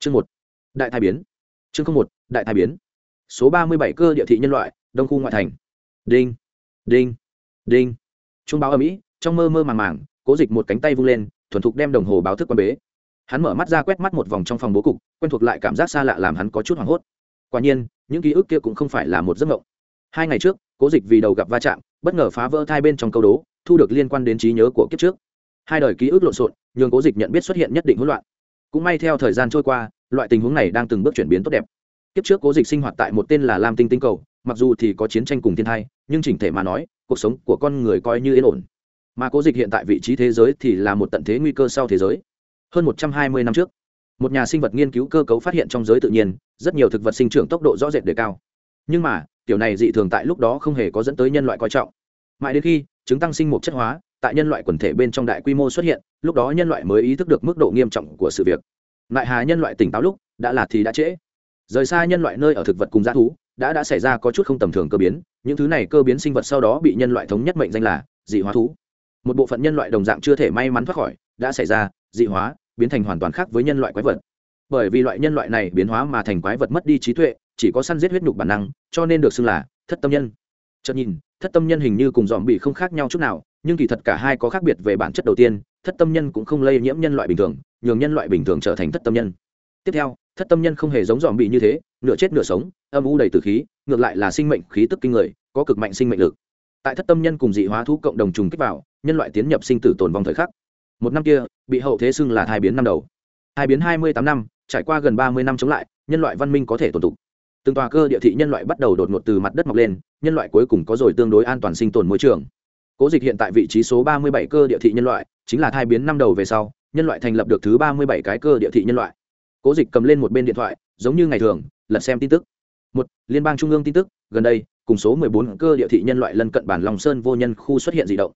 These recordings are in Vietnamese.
chương một, đại thai biến. Chương không một, đại thai biến. Số ba mươi bảy cơ địa thị nhân loại, đông khu ngoại thành. Đinh đinh đinh. Trung báo ở mỹ, trong mơ mơ màng màng, cố dịch một cánh tay vung lên, thuần thục đem đồng hồ báo thức quan bế. Hắn mở mắt ra quét mắt một vòng trong phòng bố cục, quen thuộc lại cảm giác xa lạ làm hắn có chút hoảng hốt. Quả nhiên, những ký ức kia cũng không phải là một giấc mộng. Hai ngày trước, cố dịch vì đầu gặp va chạm, bất ngờ phá vỡ thai bên trong câu đố, thu được liên quan đến trí nhớ của kiếp trước. Hai đời ký ức lộn xộn, nhường cố dịch nhận biết xuất hiện nhất định hỗn loạn cũng may theo thời gian trôi qua, loại tình huống này đang từng bước chuyển biến tốt đẹp. Kiếp trước cố dịch sinh hoạt tại một tên là lam tinh tinh cầu, mặc dù thì có chiến tranh cùng thiên thai nhưng chỉnh thể mà nói, cuộc sống của con người coi như yên ổn. Mà cố dịch hiện tại vị trí thế giới thì là một tận thế nguy cơ sau thế giới. Hơn một trăm hai mươi năm trước, một nhà sinh vật nghiên cứu cơ cấu phát hiện trong giới tự nhiên, rất nhiều thực vật sinh trưởng tốc độ rõ rệt đề cao. Nhưng mà, kiểu này dị thường tại lúc đó không hề có dẫn tới nhân loại coi trọng. Mãi đến khi chứng tăng sinh mục chất hóa tại nhân loại quần thể bên trong đại quy mô xuất hiện, lúc đó nhân loại mới ý thức được mức độ nghiêm trọng của sự việc. Lại hà nhân loại tỉnh táo lúc, đã là thì đã trễ. Rời xa nhân loại nơi ở thực vật cùng g thú, đã đã xảy ra có chút không tầm thường cơ biến, những thứ này cơ biến sinh vật sau đó bị nhân loại thống nhất mệnh danh là dị hóa thú. Một bộ phận nhân loại đồng dạng chưa thể may mắn thoát khỏi, đã xảy ra dị hóa, biến thành hoàn toàn khác với nhân loại quái vật. Bởi vì loại nhân loại này biến hóa mà thành quái vật mất đi trí tuệ, chỉ có săn giết huyết nhục bản năng, cho nên được xưng là thất tâm nhân. Chợt nhìn, thất tâm nhân hình như cùng dòm bị không khác nhau chút nào nhưng kỳ thật cả hai có khác biệt về bản chất đầu tiên, thất tâm nhân cũng không lây nhiễm nhân loại bình thường, nhường nhân loại bình thường trở thành thất tâm nhân. Tiếp theo, thất tâm nhân không hề giống dòm bị như thế, nửa chết nửa sống, âm u đầy từ khí, ngược lại là sinh mệnh khí tức kinh người, có cực mạnh sinh mệnh lực. Tại thất tâm nhân cùng dị hóa thú cộng đồng trùng kích vào, nhân loại tiến nhập sinh tử tồn vong thời khắc. Một năm kia, bị hậu thế xưng là thai biến năm đầu. Hai biến hai mươi tám năm, trải qua gần ba mươi năm chống lại, nhân loại văn minh có thể tồn tục từng tòa cơ địa thị nhân loại bắt đầu đột ngột từ mặt đất mọc lên, nhân loại cuối cùng có rồi tương đối an toàn sinh tồn môi trường cố dịch hiện tại vị trí số ba mươi bảy cơ địa thị nhân loại, chính là thai biến năm đầu về sau, nhân loại thành lập được thứ ba mươi bảy cái cơ địa thị nhân loại. Cố dịch cầm lên một bên điện thoại, giống như ngày thường, lật xem tin tức. Một, liên bang trung ương tin tức, gần đây, cùng số mười bốn cơ địa thị nhân loại lân cận bản long sơn vô nhân khu xuất hiện dị động.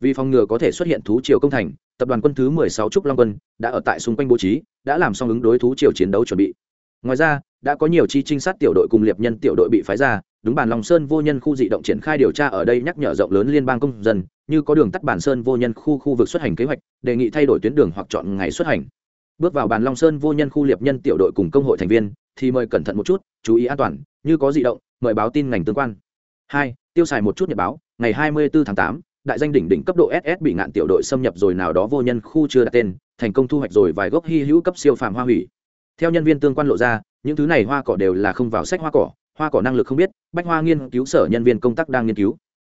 Vì phòng ngừa có thể xuất hiện thú triều công thành, tập đoàn quân thứ mười sáu trúc long quân đã ở tại xung quanh bố trí, đã làm xong ứng đối thú triều chiến đấu chuẩn bị. Ngoài ra, đã có nhiều chi trinh sát tiểu đội cùng liệp nhân tiểu đội bị phái ra đúng bàn long sơn vô nhân khu dị động triển khai điều tra ở đây nhắc nhở rộng lớn liên bang công dân, như có đường tắt bản sơn vô nhân khu khu vực xuất hành kế hoạch, đề nghị thay đổi tuyến đường hoặc chọn ngày xuất hành. Bước vào bàn long sơn vô nhân khu liệp nhân tiểu đội cùng công hội thành viên, thì mời cẩn thận một chút, chú ý an toàn, như có dị động, mời báo tin ngành tương quan. Hai, tiêu xài một chút nhật báo, ngày hai mươi bốn tháng tám, đại danh đỉnh đỉnh cấp độ ss bị ngạn tiểu đội xâm nhập rồi nào đó vô nhân khu chưa đặt tên, thành công thu hoạch rồi vài gốc hy hữu cấp siêu phàm hoa hủy. Theo nhân viên tương quan lộ ra, những thứ này hoa cỏ đều là không vào sách hoa cỏ hoa cỏ năng lực không biết, bách hoa nghiên cứu sở nhân viên công tác đang nghiên cứu.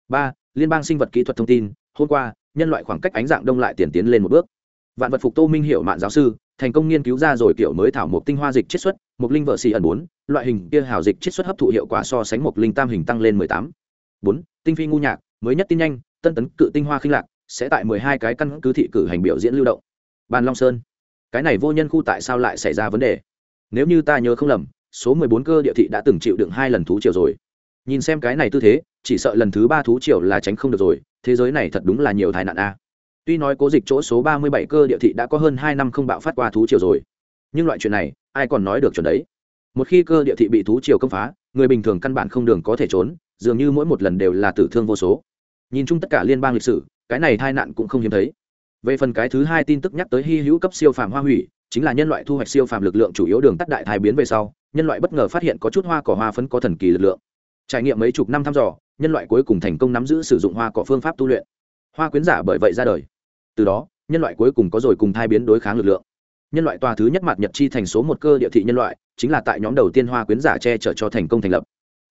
Ba, liên bang sinh vật kỹ thuật thông tin, hôm qua, nhân loại khoảng cách ánh dạng đông lại tiền tiến lên một bước. Vạn vật phục tô minh hiệu mạng giáo sư, thành công nghiên cứu ra rồi kiểu mới thảo một tinh hoa dịch chiết xuất một linh vợ xì ẩn bốn, loại hình kia hào dịch chiết xuất hấp thụ hiệu quả so sánh một linh tam hình tăng lên mười tám. Bốn, tinh phi ngu nhạc, mới nhất tin nhanh, tân tấn cự tinh hoa khinh lạc, sẽ tại mười hai cái căn cứ thị cử hành biểu diễn lưu động. Bàn long sơn, cái này vô nhân khu tại sao lại xảy ra vấn đề? Nếu như ta nhớ không lầm số mười bốn cơ địa thị đã từng chịu đựng hai lần thú triều rồi. Nhìn xem cái này tư thế, chỉ sợ lần thứ ba thú triều là tránh không được rồi, thế giới này thật đúng là nhiều tai nạn a. Tuy nói cố dịch chỗ số ba mươi bảy cơ địa thị đã có hơn hai năm không bạo phát qua thú triều rồi, nhưng loại chuyện này, ai còn nói được chuẩn đấy? Một khi cơ địa thị bị thú triều công phá, người bình thường căn bản không đường có thể trốn, dường như mỗi một lần đều là tử thương vô số. Nhìn chung tất cả liên bang lịch sử, cái này tai nạn cũng không hiếm thấy. Về phần cái thứ hai tin tức nhắc tới hy hữu cấp siêu phàm hoa hủy chính là nhân loại thu hoạch siêu phàm lực lượng chủ yếu đường tắt đại thai biến về sau, nhân loại bất ngờ phát hiện có chút hoa cỏ hoa phấn có thần kỳ lực lượng. Trải nghiệm mấy chục năm thăm dò, nhân loại cuối cùng thành công nắm giữ sử dụng hoa cỏ phương pháp tu luyện. Hoa quyến giả bởi vậy ra đời. Từ đó, nhân loại cuối cùng có rồi cùng thai biến đối kháng lực lượng. Nhân loại tòa thứ nhất mặt nhật chi thành số một cơ địa thị nhân loại, chính là tại nhóm đầu tiên hoa quyến giả che chở cho thành công thành lập.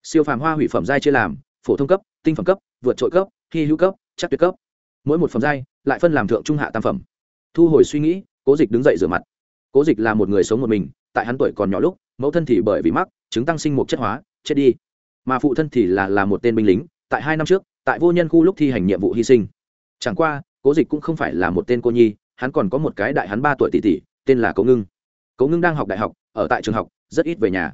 Siêu phàm hoa hủy phẩm giai chia làm, phổ thông cấp, tinh phẩm cấp, vượt trội cấp, hy hữu cấp, chắc tuyệt cấp. Mỗi một phẩm giai, lại phân làm thượng trung hạ tam phẩm. Thu hồi suy nghĩ, cố dịch đứng dậy rửa mặt cố dịch là một người sống một mình, tại hắn tuổi còn nhỏ lúc, mẫu thân thì bởi vì mắc, chứng tăng sinh một chất hóa, chết đi. Mà phụ thân thì là là một tên binh lính, tại hai năm trước, tại vô nhân khu lúc thi hành nhiệm vụ hy sinh. Chẳng qua, cố dịch cũng không phải là một tên cô nhi, hắn còn có một cái đại hắn ba tuổi tỷ tỷ, tên là cố ngưng. Cố ngưng đang học đại học, ở tại trường học, rất ít về nhà.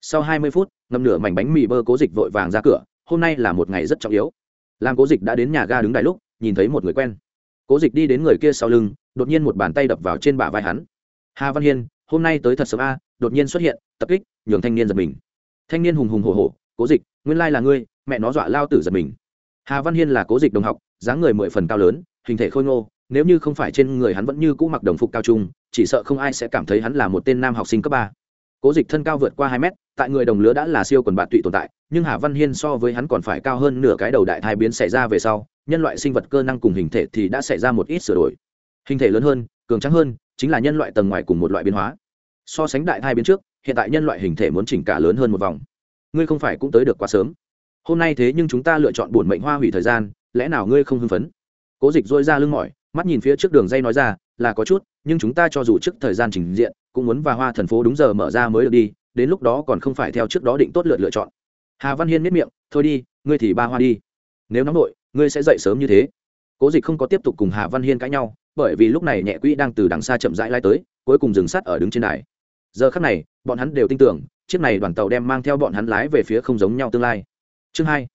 Sau hai mươi phút, ngâm nửa mảnh bánh mì bơ cố dịch vội vàng ra cửa, hôm nay là một ngày rất trọng yếu. Làm cố dịch đã đến nhà ga đứng đại lúc, nhìn thấy một người quen. Cố dịch đi đến người kia sau lưng, đột nhiên một bàn tay đập vào trên bả vai hắn hà văn hiên, hôm nay tới thật sớm a, đột nhiên xuất hiện, tập kích, nhường thanh niên giật mình. Thanh niên hùng hùng hồ hồ cố dịch, nguyên lai là ngươi, mẹ nó dọa lao tử giật mình. Hà văn hiên là cố dịch đồng học, dáng người mười phần cao lớn, hình thể khôi ngô, nếu như không phải trên người hắn vẫn như cũ mặc đồng phục cao trung, chỉ sợ không ai sẽ cảm thấy hắn là một tên nam học sinh cấp ba. Cố dịch thân cao vượt qua hai mét, tại người đồng lứa đã là siêu quần bạn tụy tồn tại, nhưng hà văn hiên so với hắn còn phải cao hơn nửa cái đầu đại thai biến xảy ra về sau, nhân loại sinh vật cơ năng cùng hình thể thì đã xảy ra một ít sửa đổi. Hình thể lớn hơn, cường trắng hơn chính là nhân loại tầng ngoài cùng một loại biến hóa. So sánh đại thai biến trước, hiện tại nhân loại hình thể muốn chỉnh cả lớn hơn một vòng. Ngươi không phải cũng tới được quá sớm. Hôm nay thế nhưng chúng ta lựa chọn bổn mệnh hoa hủy thời gian, lẽ nào ngươi không hưng phấn? Cố dịch dôi ra lưng mỏi, mắt nhìn phía trước đường dây nói ra, là có chút, nhưng chúng ta cho dù trước thời gian trình diện, cũng muốn và hoa thần phố đúng giờ mở ra mới được đi, đến lúc đó còn không phải theo trước đó định tốt lượt lựa chọn. Hà văn hiên miết miệng, thôi đi, ngươi thì ba hoa đi. Nếu nóng nội, ngươi sẽ dậy sớm như thế. Cố dịch không có tiếp tục cùng hà văn hiên cãi nhau bởi vì lúc này nhẹ quỹ đang từ đằng xa chậm rãi lai tới, cuối cùng dừng sát ở đứng trên đài. Giờ khắc này, bọn hắn đều tin tưởng, chiếc này đoàn tàu đem mang theo bọn hắn lái về phía không giống nhau tương lai. Chương hai,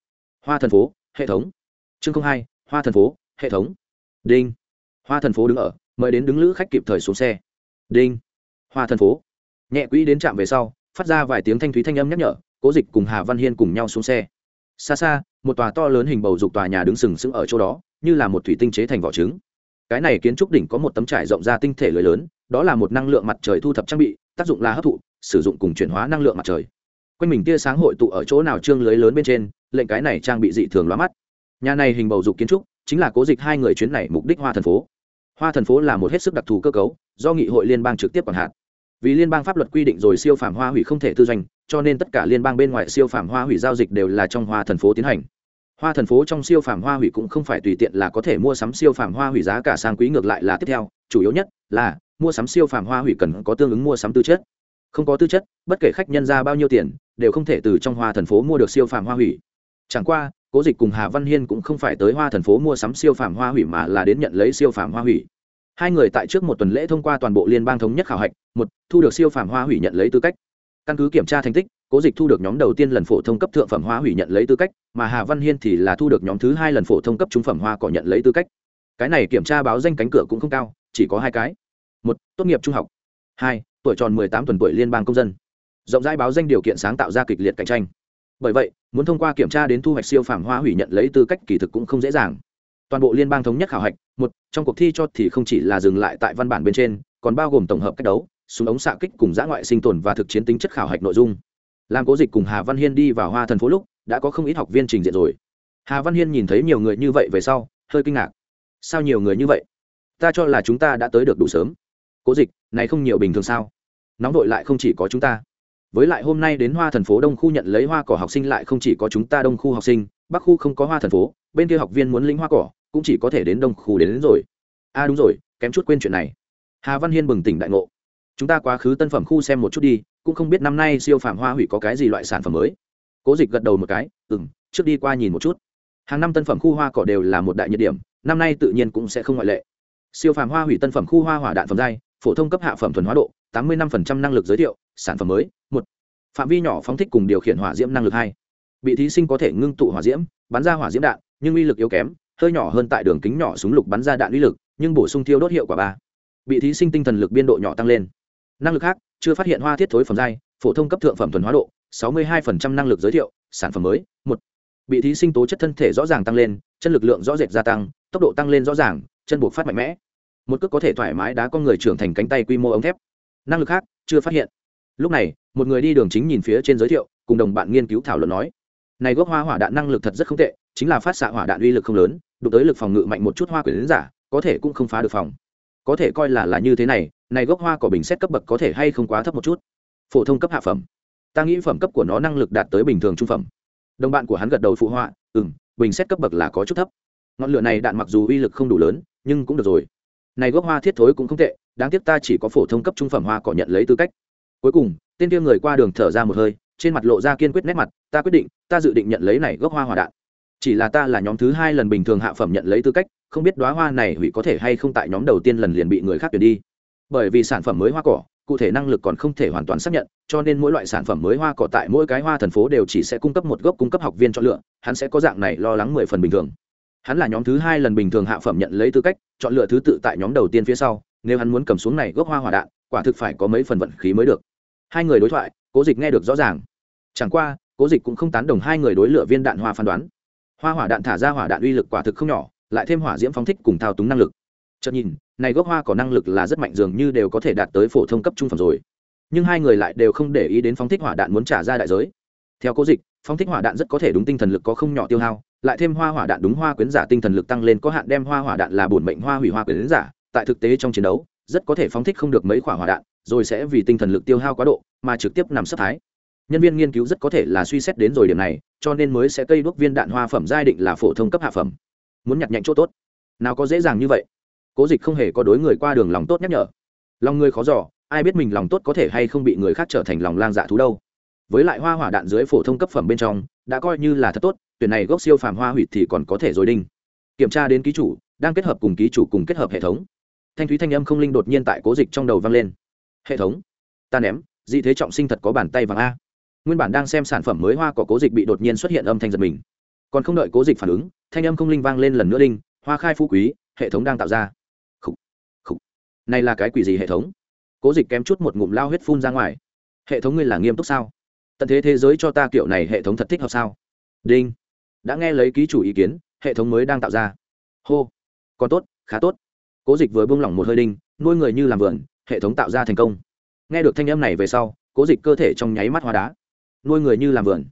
hoa thần phố, hệ thống. Chương hai, hoa thần phố, hệ thống. Đinh. Hoa thần phố đứng ở, mời đến đứng lữ khách kịp thời xuống xe. Đinh. Hoa thần phố. Nhẹ quỹ đến trạm về sau, phát ra vài tiếng thanh thúy thanh âm nhắc nhở, cố dịch cùng hà văn hiên cùng nhau xuống xe. Xa xa, một tòa to lớn hình bầu dục tòa nhà đứng sừng sững ở chỗ đó, như là một thủy tinh chế thành vỏ trứng cái này kiến trúc đỉnh có một tấm trải rộng ra tinh thể lưới lớn, đó là một năng lượng mặt trời thu thập trang bị, tác dụng là hấp thụ, sử dụng cùng chuyển hóa năng lượng mặt trời. Quanh mình tia sáng hội tụ ở chỗ nào trương lưới lớn bên trên, lệnh cái này trang bị dị thường lóa mắt. Nhà này hình bầu dục kiến trúc, chính là cố dịch hai người chuyến này mục đích hoa thần phố. Hoa thần phố là một hết sức đặc thù cơ cấu, do nghị hội liên bang trực tiếp quản hạt. Vì liên bang pháp luật quy định rồi siêu phàm hoa hủy không thể tư doanh, cho nên tất cả liên bang bên ngoài siêu phàm hoa hủy giao dịch đều là trong hoa thần phố tiến hành hoa thần phố trong siêu phàm hoa hủy cũng không phải tùy tiện là có thể mua sắm siêu phàm hoa hủy giá cả sang quý ngược lại là tiếp theo, chủ yếu nhất là mua sắm siêu phàm hoa hủy cần có tương ứng mua sắm tư chất. Không có tư chất, bất kể khách nhân ra bao nhiêu tiền, đều không thể từ trong hoa thần phố mua được siêu phàm hoa hủy. Chẳng qua, cố dịch cùng hà văn hiên cũng không phải tới hoa thần phố mua sắm siêu phàm hoa hủy mà là đến nhận lấy siêu phàm hoa hủy. Hai người tại trước một tuần lễ thông qua toàn bộ liên bang thống nhất khảo hạch, một, thu được siêu phàm hoa hủy nhận lấy tư cách. Căn cứ kiểm tra thành tích cố dịch thu được nhóm đầu tiên lần phổ thông cấp thượng phẩm hoa hủy nhận lấy tư cách, mà hà văn hiên thì là thu được nhóm thứ hai lần phổ thông cấp trung phẩm hoa cỏ nhận lấy tư cách. Cái này kiểm tra báo danh cánh cửa cũng không cao, chỉ có hai cái. Một, tốt nghiệp trung học. Hai, tuổi tròn mười tám tuần tuổi liên bang công dân. Rộng rãi báo danh điều kiện sáng tạo ra kịch liệt cạnh tranh. Bởi vậy, muốn thông qua kiểm tra đến thu hoạch siêu phàm hoa hủy nhận lấy tư cách kỳ thực cũng không dễ dàng. Toàn bộ liên bang thống nhất khảo hạch, một, trong cuộc thi cho thì không chỉ là dừng lại tại văn bản bên trên, còn bao gồm tổng hợp cách đấu, súng ống xạ kích cùng giã ngoại sinh tồn và thực chiến tính chất khảo hạch nội dung làm cố dịch cùng hà văn hiên đi vào hoa thần phố lúc đã có không ít học viên trình diện rồi. Hà văn hiên nhìn thấy nhiều người như vậy về sau hơi kinh ngạc. Sao nhiều người như vậy? Ta cho là chúng ta đã tới được đủ sớm. Cố dịch này không nhiều bình thường sao? Nóng vội lại không chỉ có chúng ta. Với lại hôm nay đến hoa thần phố đông khu nhận lấy hoa cỏ học sinh lại không chỉ có chúng ta đông khu học sinh bắc khu không có hoa thần phố bên kia học viên muốn lĩnh hoa cỏ cũng chỉ có thể đến đông khu đến, đến rồi. A à đúng rồi kém chút quên chuyện này. Hà văn hiên bừng tỉnh đại ngộ. Chúng ta quá khứ tân phẩm khu xem một chút đi cũng không biết năm nay siêu phàm hoa hủy có cái gì loại sản phẩm mới. Cố dịch gật đầu một cái ừ m trước đi qua nhìn một chút. Hàng năm tân phẩm khu hoa cỏ đều là một đại nhiệt điểm, năm nay tự nhiên cũng sẽ không ngoại lệ. Siêu phàm hoa hủy tân phẩm khu hoa hỏa đạn phẩm giai, phổ thông cấp hạ phẩm thuần hóa độ, tám mươi năm năng lực giới thiệu, sản phẩm mới, một. Phạm vi nhỏ phóng thích cùng điều khiển hỏa diễm năng lực hai. Bị thí sinh có thể ngưng tụ hỏa diễm, bắn ra hỏa diễm đạn, nhưng uy lực yếu kém, hơi nhỏ hơn tại đường kính nhỏ súng lục bắn ra đạn uy lực, nhưng bổ sung thiêu đốt hiệu quả ba. Bị thí sinh tinh thần lực biên độ nhỏ tăng lên. Năng lực khác chưa phát hiện hoa thiết thối phẩm giai, phổ thông cấp thượng phẩm thuần hóa độ, sáu mươi hai năng lực giới thiệu, sản phẩm mới, một. Bị thí sinh tố chất thân thể rõ ràng tăng lên, chân lực lượng rõ rệt gia tăng, tốc độ tăng lên rõ ràng, chân buộc phát mạnh mẽ. Một cước có thể thoải mái đá con người trưởng thành cánh tay quy mô ống thép. Năng lực khác, chưa phát hiện. Lúc này, một người đi đường chính nhìn phía trên giới thiệu, cùng đồng bạn nghiên cứu thảo luận nói, này gốc hoa hỏa đạn năng lực thật rất không tệ, chính là phát xạ hỏa đạn uy lực không lớn, đụng tới lực phòng ngự mạnh một chút hoa quyển giả, có thể cũng không phá được phòng có thể coi là là như thế này này gốc hoa cỏ bình xét cấp bậc có thể hay không quá thấp một chút. Phổ thông cấp hạ phẩm. Ta nghĩ phẩm cấp của nó năng lực đạt tới bình thường trung phẩm. Đồng bạn của hắn gật đầu phụ họa ừ m bình xét cấp bậc là có chút thấp. Ngọn lửa này đạn mặc dù uy lực không đủ lớn, nhưng cũng được rồi. Này gốc hoa thiết thối cũng không tệ, đáng tiếc ta chỉ có phổ thông cấp trung phẩm hoa cỏ nhận lấy tư cách. Cuối cùng, tên kia người qua đường thở ra một hơi, trên mặt lộ ra kiên quyết nét mặt, ta quyết định, ta dự định nhận lấy này gốc hoa hỏa đạn. Chỉ là ta là nhóm thứ hai lần bình thường hạ phẩm nhận lấy tư cách không biết đoá hoa này hủy có thể hay không tại nhóm đầu tiên lần liền bị người khác tuyển đi. Bởi vì sản phẩm mới hoa cỏ, cụ thể năng lực còn không thể hoàn toàn xác nhận, cho nên mỗi loại sản phẩm mới hoa cỏ tại mỗi cái hoa thần phố đều chỉ sẽ cung cấp một gốc cung cấp học viên chọn lựa, hắn sẽ có dạng này lo lắng mười phần bình thường. Hắn là nhóm thứ hai lần bình thường hạ phẩm nhận lấy tư cách, chọn lựa thứ tự tại nhóm đầu tiên phía sau, nếu hắn muốn cầm xuống này gốc hoa hỏa đạn, quả thực phải có mấy phần vận khí mới được. Hai người đối thoại, cố dịch nghe được rõ ràng. Chẳng qua, cố dịch cũng không tán đồng hai người đối lựa viên đạn hoa phán đoán. Hoa hỏa đạn thả ra hỏa đạn uy lực quả thực không nhỏ lại thêm hỏa diễm phóng thích cùng thao túng năng lực. Chợt nhìn, này gốc hoa có năng lực là rất mạnh, dường như đều có thể đạt tới phổ thông cấp trung phẩm rồi. Nhưng hai người lại đều không để ý đến phóng thích hỏa đạn muốn trả ra đại giới. Theo cố dịch, phóng thích hỏa đạn rất có thể đúng tinh thần lực có không nhỏ tiêu hao, lại thêm hoa hỏa đạn đúng hoa quyến giả tinh thần lực tăng lên có hạn đem hoa hỏa đạn là bổn mệnh hoa hủy hoa quyến giả, tại thực tế trong chiến đấu, rất có thể phóng thích không được mấy quả hỏa đạn, rồi sẽ vì tinh thần lực tiêu hao quá độ, mà trực tiếp nằm sấp thái. Nhân viên nghiên cứu rất có thể là suy xét đến rồi điểm này, cho nên mới sẽ cây đuốc viên đạn hoa phẩm giai định là phổ thông cấp hạ phẩm muốn nhặt nhạnh chỗ tốt. Nào có dễ dàng như vậy. Cố dịch không hề có đối người qua đường lòng tốt nhắc nhở. Lòng người khó giỏ ai biết mình lòng tốt có thể hay không bị người khác trở thành lòng lang dạ thú đâu. Với lại hoa hỏa đạn dưới phổ thông cấp phẩm bên trong, đã coi như là thật tốt, tuyển này gốc siêu phàm hoa hủy thì còn có thể rồi đinh. Kiểm tra đến ký chủ, đang kết hợp cùng ký chủ cùng kết hợp hệ thống. Thanh thúy thanh âm không linh đột nhiên tại cố dịch trong đầu vang lên. Hệ thống. Ta ném, dị thế trọng sinh thật có bàn tay vàng a. Nguyên bản đang xem sản phẩm mới hoa có cố dịch bị đột nhiên xuất hiện âm thanh giật mình còn không đợi cố dịch phản ứng thanh âm không linh vang lên lần nữa linh hoa khai phú quý hệ thống đang tạo ra. Khủ, khủ. này là cái quỷ gì hệ thống? Cố dịch kém chút một ngụm lao huyết phun ra ngoài. Hệ thống ngươi là nghiêm túc sao? Tận thế thế giới cho ta kiểu này hệ thống thật thích hợp sao? Đinh. Đã nghe lấy ký chủ ý kiến hệ thống mới đang tạo ra. Hô. Còn tốt khá tốt. Cố dịch vừa buông lỏng một hơi đinh nuôi người như làm vườn hệ thống tạo ra thành công. Nghe được thanh âm này về sau cố dịch cơ thể trong nháy mắt hoa đá. Nuôi người như làm vườn.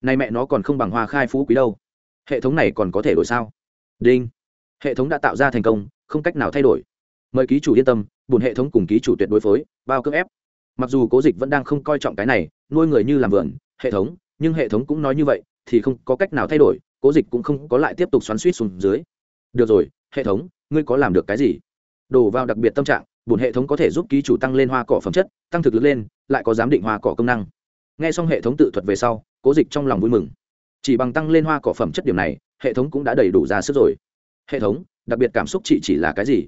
Nay mẹ nó còn không bằng hoa khai phú quý đâu hệ thống này còn có thể đổi sao? Đinh. Hệ thống đã tạo ra thành công, không cách nào thay đổi. Mời ký chủ yên tâm bùn hệ thống cùng ký chủ tuyệt đối phối, bao cưỡng ép. Mặc dù cố dịch vẫn đang không coi trọng cái này, nuôi người như làm vườn, hệ thống, nhưng hệ thống cũng nói như vậy, thì không có cách nào thay đổi, cố dịch cũng không có lại tiếp tục xoắn suýt xuống dưới. Được rồi, hệ thống, ngươi có làm được cái gì? Đổ vào đặc biệt tâm trạng bùn hệ thống có thể giúp ký chủ tăng lên hoa cỏ phẩm chất, tăng thực lực lên, lại có giám định hoa cỏ công năng. Nghe xong hệ thống tự thuật về sau, cố dịch trong lòng vui mừng chỉ bằng tăng lên hoa cỏ phẩm chất điểm này, hệ thống cũng đã đầy đủ ra sức rồi. Hệ thống, đặc biệt cảm xúc chị chỉ là cái gì?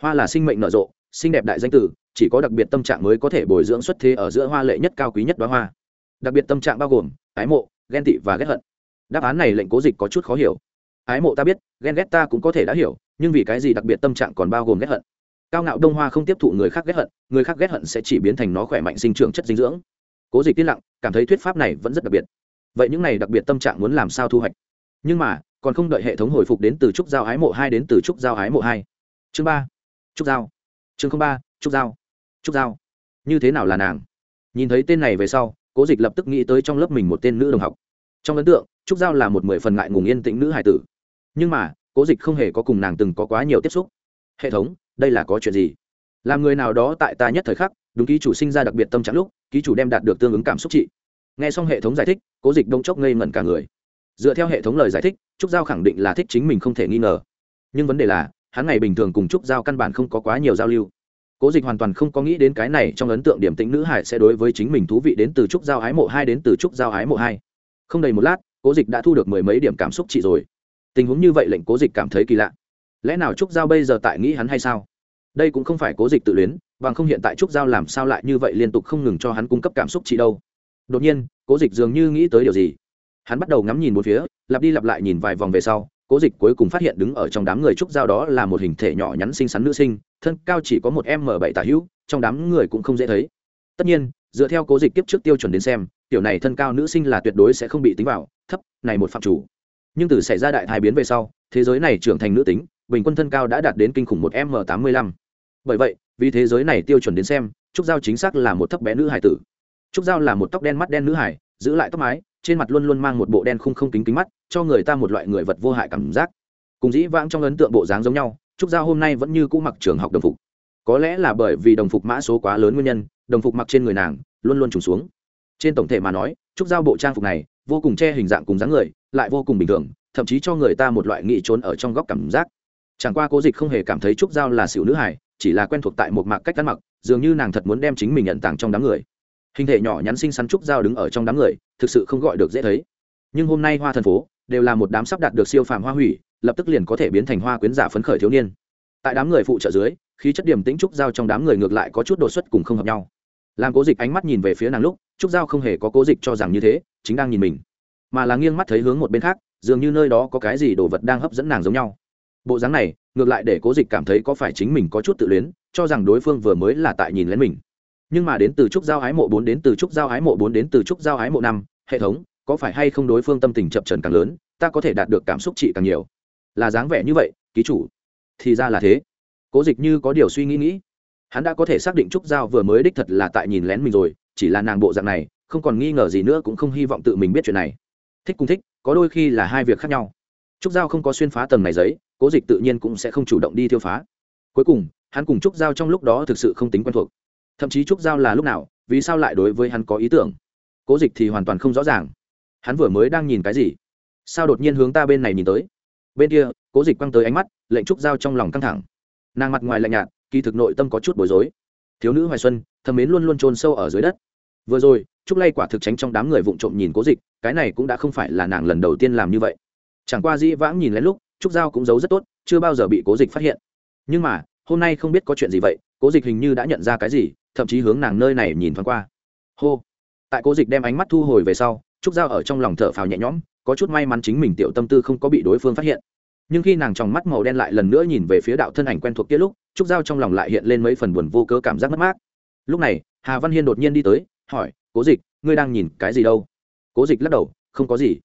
Hoa là sinh mệnh nở rộ, xinh đẹp đại danh tử, chỉ có đặc biệt tâm trạng mới có thể bồi dưỡng xuất thế ở giữa hoa lệ nhất cao quý nhất đoá hoa. Đặc biệt tâm trạng bao gồm ái mộ, ghen tị và ghét hận. Đáp án này lệnh cố dịch có chút khó hiểu. Ái mộ ta biết, ghen ghét ta cũng có thể đã hiểu, nhưng vì cái gì đặc biệt tâm trạng còn bao gồm ghét hận? Cao ngạo đông hoa không tiếp thụ người khác ghét hận, người khác ghét hận sẽ chỉ biến thành nó khỏe mạnh sinh trưởng chất dinh dưỡng. Cố dịch tiên lặng, cảm thấy thuyết pháp này vẫn rất đặc biệt vậy những này đặc biệt tâm trạng muốn làm sao thu hoạch? Nhưng mà, còn không đợi hệ thống hồi phục đến từ trúc giao ái mộ hai đến từ trúc giao ái mộ hai. Chương ba, trúc giao. Chương ba, trúc giao. Trúc giao. Như thế nào là nàng? Nhìn thấy tên này về sau, cố dịch lập tức nghĩ tới trong lớp mình một tên nữ đồng học. Trong ấn tượng, trúc giao là một mười phần ngại ngùng yên tĩnh nữ hải tử. Nhưng mà, cố dịch không hề có cùng nàng từng có quá nhiều tiếp xúc. Hệ thống, đây là có chuyện gì? Làm người nào đó tại ta nhất thời khắc, đúng ký chủ sinh ra đặc biệt tâm trạng lúc, ký chủ đem đạt được tương ứng cảm xúc trị nghe xong hệ thống giải thích, cố dịch đông chốc ngây ngẩn cả người. Dựa theo hệ thống lời giải thích, trúc giao khẳng định là thích chính mình không thể nghi ngờ. Nhưng vấn đề là, hắn ngày bình thường cùng trúc giao căn bản không có quá nhiều giao lưu. Cố dịch hoàn toàn không có nghĩ đến cái này trong ấn tượng điểm tính nữ hải sẽ đối với chính mình thú vị đến từ trúc giao ái mộ hai đến từ trúc giao ái mộ hai. Không đầy một lát, cố dịch đã thu được mười mấy điểm cảm xúc trị rồi. Tình huống như vậy lệnh cố dịch cảm thấy kỳ lạ. Lẽ nào trúc giao bây giờ tại nghĩ hắn hay sao? Đây cũng không phải cố dịch tự luyến, bằng không hiện tại trúc giao làm sao lại như vậy liên tục không ngừng cho hắn cung cấp cảm xúc trị đâu đột nhiên, cố dịch dường như nghĩ tới điều gì. Hắn bắt đầu ngắm nhìn một phía, lặp đi lặp lại nhìn vài vòng về sau, cố dịch cuối cùng phát hiện đứng ở trong đám người trúc giao đó là một hình thể nhỏ nhắn xinh xắn nữ sinh, thân cao chỉ có một m bảy tả hữu, trong đám người cũng không dễ thấy. Tất nhiên, dựa theo cố dịch kiếp trước tiêu chuẩn đến xem, tiểu này thân cao nữ sinh là tuyệt đối sẽ không bị tính vào, thấp, này một phạm chủ. Nhưng từ xảy ra đại thái biến về sau, thế giới này trưởng thành nữ tính, bình quân thân cao đã đạt đến kinh khủng một m tám mươi lăm. Bởi vậy, vì thế giới này tiêu chuẩn đến xem, trúc giao chính xác là một thấp bé nữ hải tử trúc giao là một tóc đen mắt đen nữ hải giữ lại tóc mái, trên mặt luôn luôn mang một bộ đen khung không kính kính mắt, cho người ta một loại người vật vô hại cảm giác. Cùng dĩ vãng trong ấn tượng bộ dáng giống nhau, trúc giao hôm nay vẫn như cũ mặc trường học đồng phục. Có lẽ là bởi vì đồng phục mã số quá lớn nguyên nhân, đồng phục mặc trên người nàng luôn luôn trùng xuống. Trên tổng thể mà nói, trúc giao bộ trang phục này vô cùng che hình dạng cùng dáng người, lại vô cùng bình thường, thậm chí cho người ta một loại nghị trốn ở trong góc cảm giác. Chẳng qua cố dịch không hề cảm thấy trúc giao là xỉu nữ hải chỉ là quen thuộc tại một mạc cách ăn mặc, dường như nàng thật muốn đem chính mình nhận tàng trong đám người hình thể nhỏ nhắn xinh xắn trúc giao đứng ở trong đám người, thực sự không gọi được dễ thấy. Nhưng hôm nay hoa thần phố đều là một đám sắp đạt được siêu phàm hoa hủy, lập tức liền có thể biến thành hoa quyến giả phấn khởi thiếu niên. Tại đám người phụ trợ dưới, khí chất điểm tĩnh trúc giao trong đám người ngược lại có chút đột xuất cùng không hợp nhau. Làm cố dịch ánh mắt nhìn về phía nàng lúc, trúc giao không hề có cố dịch cho rằng như thế, chính đang nhìn mình. Mà là nghiêng mắt thấy hướng một bên khác, dường như nơi đó có cái gì đồ vật đang hấp dẫn nàng giống nhau. Bộ dáng này, ngược lại để cố dịch cảm thấy có phải chính mình có chút tự luyến, cho rằng đối phương vừa mới là tại nhìn lén mình nhưng mà đến từ trúc giao hái mộ bốn đến từ trúc giao hái mộ bốn đến từ trúc giao hái mộ năm, hệ thống, có phải hay không đối phương tâm tình chập trần càng lớn, ta có thể đạt được cảm xúc trị càng nhiều. Là dáng vẻ như vậy, ký chủ. Thì ra là thế. Cố dịch như có điều suy nghĩ nghĩ. Hắn đã có thể xác định trúc giao vừa mới đích thật là tại nhìn lén mình rồi, chỉ là nàng bộ dạng này, không còn nghi ngờ gì nữa cũng không hy vọng tự mình biết chuyện này. Thích cùng thích, có đôi khi là hai việc khác nhau. Trúc giao không có xuyên phá tầng này giấy, cố dịch tự nhiên cũng sẽ không chủ động đi thiêu phá. Cuối cùng, hắn cùng trúc giao trong lúc đó thực sự không tính quen thuộc thậm chí trúc giao là lúc nào, vì sao lại đối với hắn có ý tưởng? Cố dịch thì hoàn toàn không rõ ràng. Hắn vừa mới đang nhìn cái gì? Sao đột nhiên hướng ta bên này nhìn tới? Bên kia, cố dịch quăng tới ánh mắt, lệnh trúc giao trong lòng căng thẳng. Nàng mặt ngoài lạnh nhạt, kỳ thực nội tâm có chút bối rối. Thiếu nữ hoài xuân, thầm mến luôn luôn trôn sâu ở dưới đất. Vừa rồi, trúc lay quả thực tránh trong đám người vụng trộm nhìn cố dịch, cái này cũng đã không phải là nàng lần đầu tiên làm như vậy. Chẳng qua dĩ vãng nhìn lén lúc, trúc giao cũng giấu rất tốt, chưa bao giờ bị cố dịch phát hiện. Nhưng mà, hôm nay không biết có chuyện gì vậy, cố dịch hình như đã nhận ra cái gì thậm chí hướng nàng nơi này nhìn thoáng qua. Hô. Tại cố dịch đem ánh mắt thu hồi về sau, trúc giao ở trong lòng thở phào nhẹ nhõm, có chút may mắn chính mình tiểu tâm tư không có bị đối phương phát hiện. Nhưng khi nàng tròng mắt màu đen lại lần nữa nhìn về phía đạo thân ảnh quen thuộc kia lúc, trúc giao trong lòng lại hiện lên mấy phần buồn vô cớ cảm giác mất mát. Lúc này, hà văn hiên đột nhiên đi tới, hỏi, cố dịch, ngươi đang nhìn cái gì đâu? Cố dịch lắc đầu, không có gì.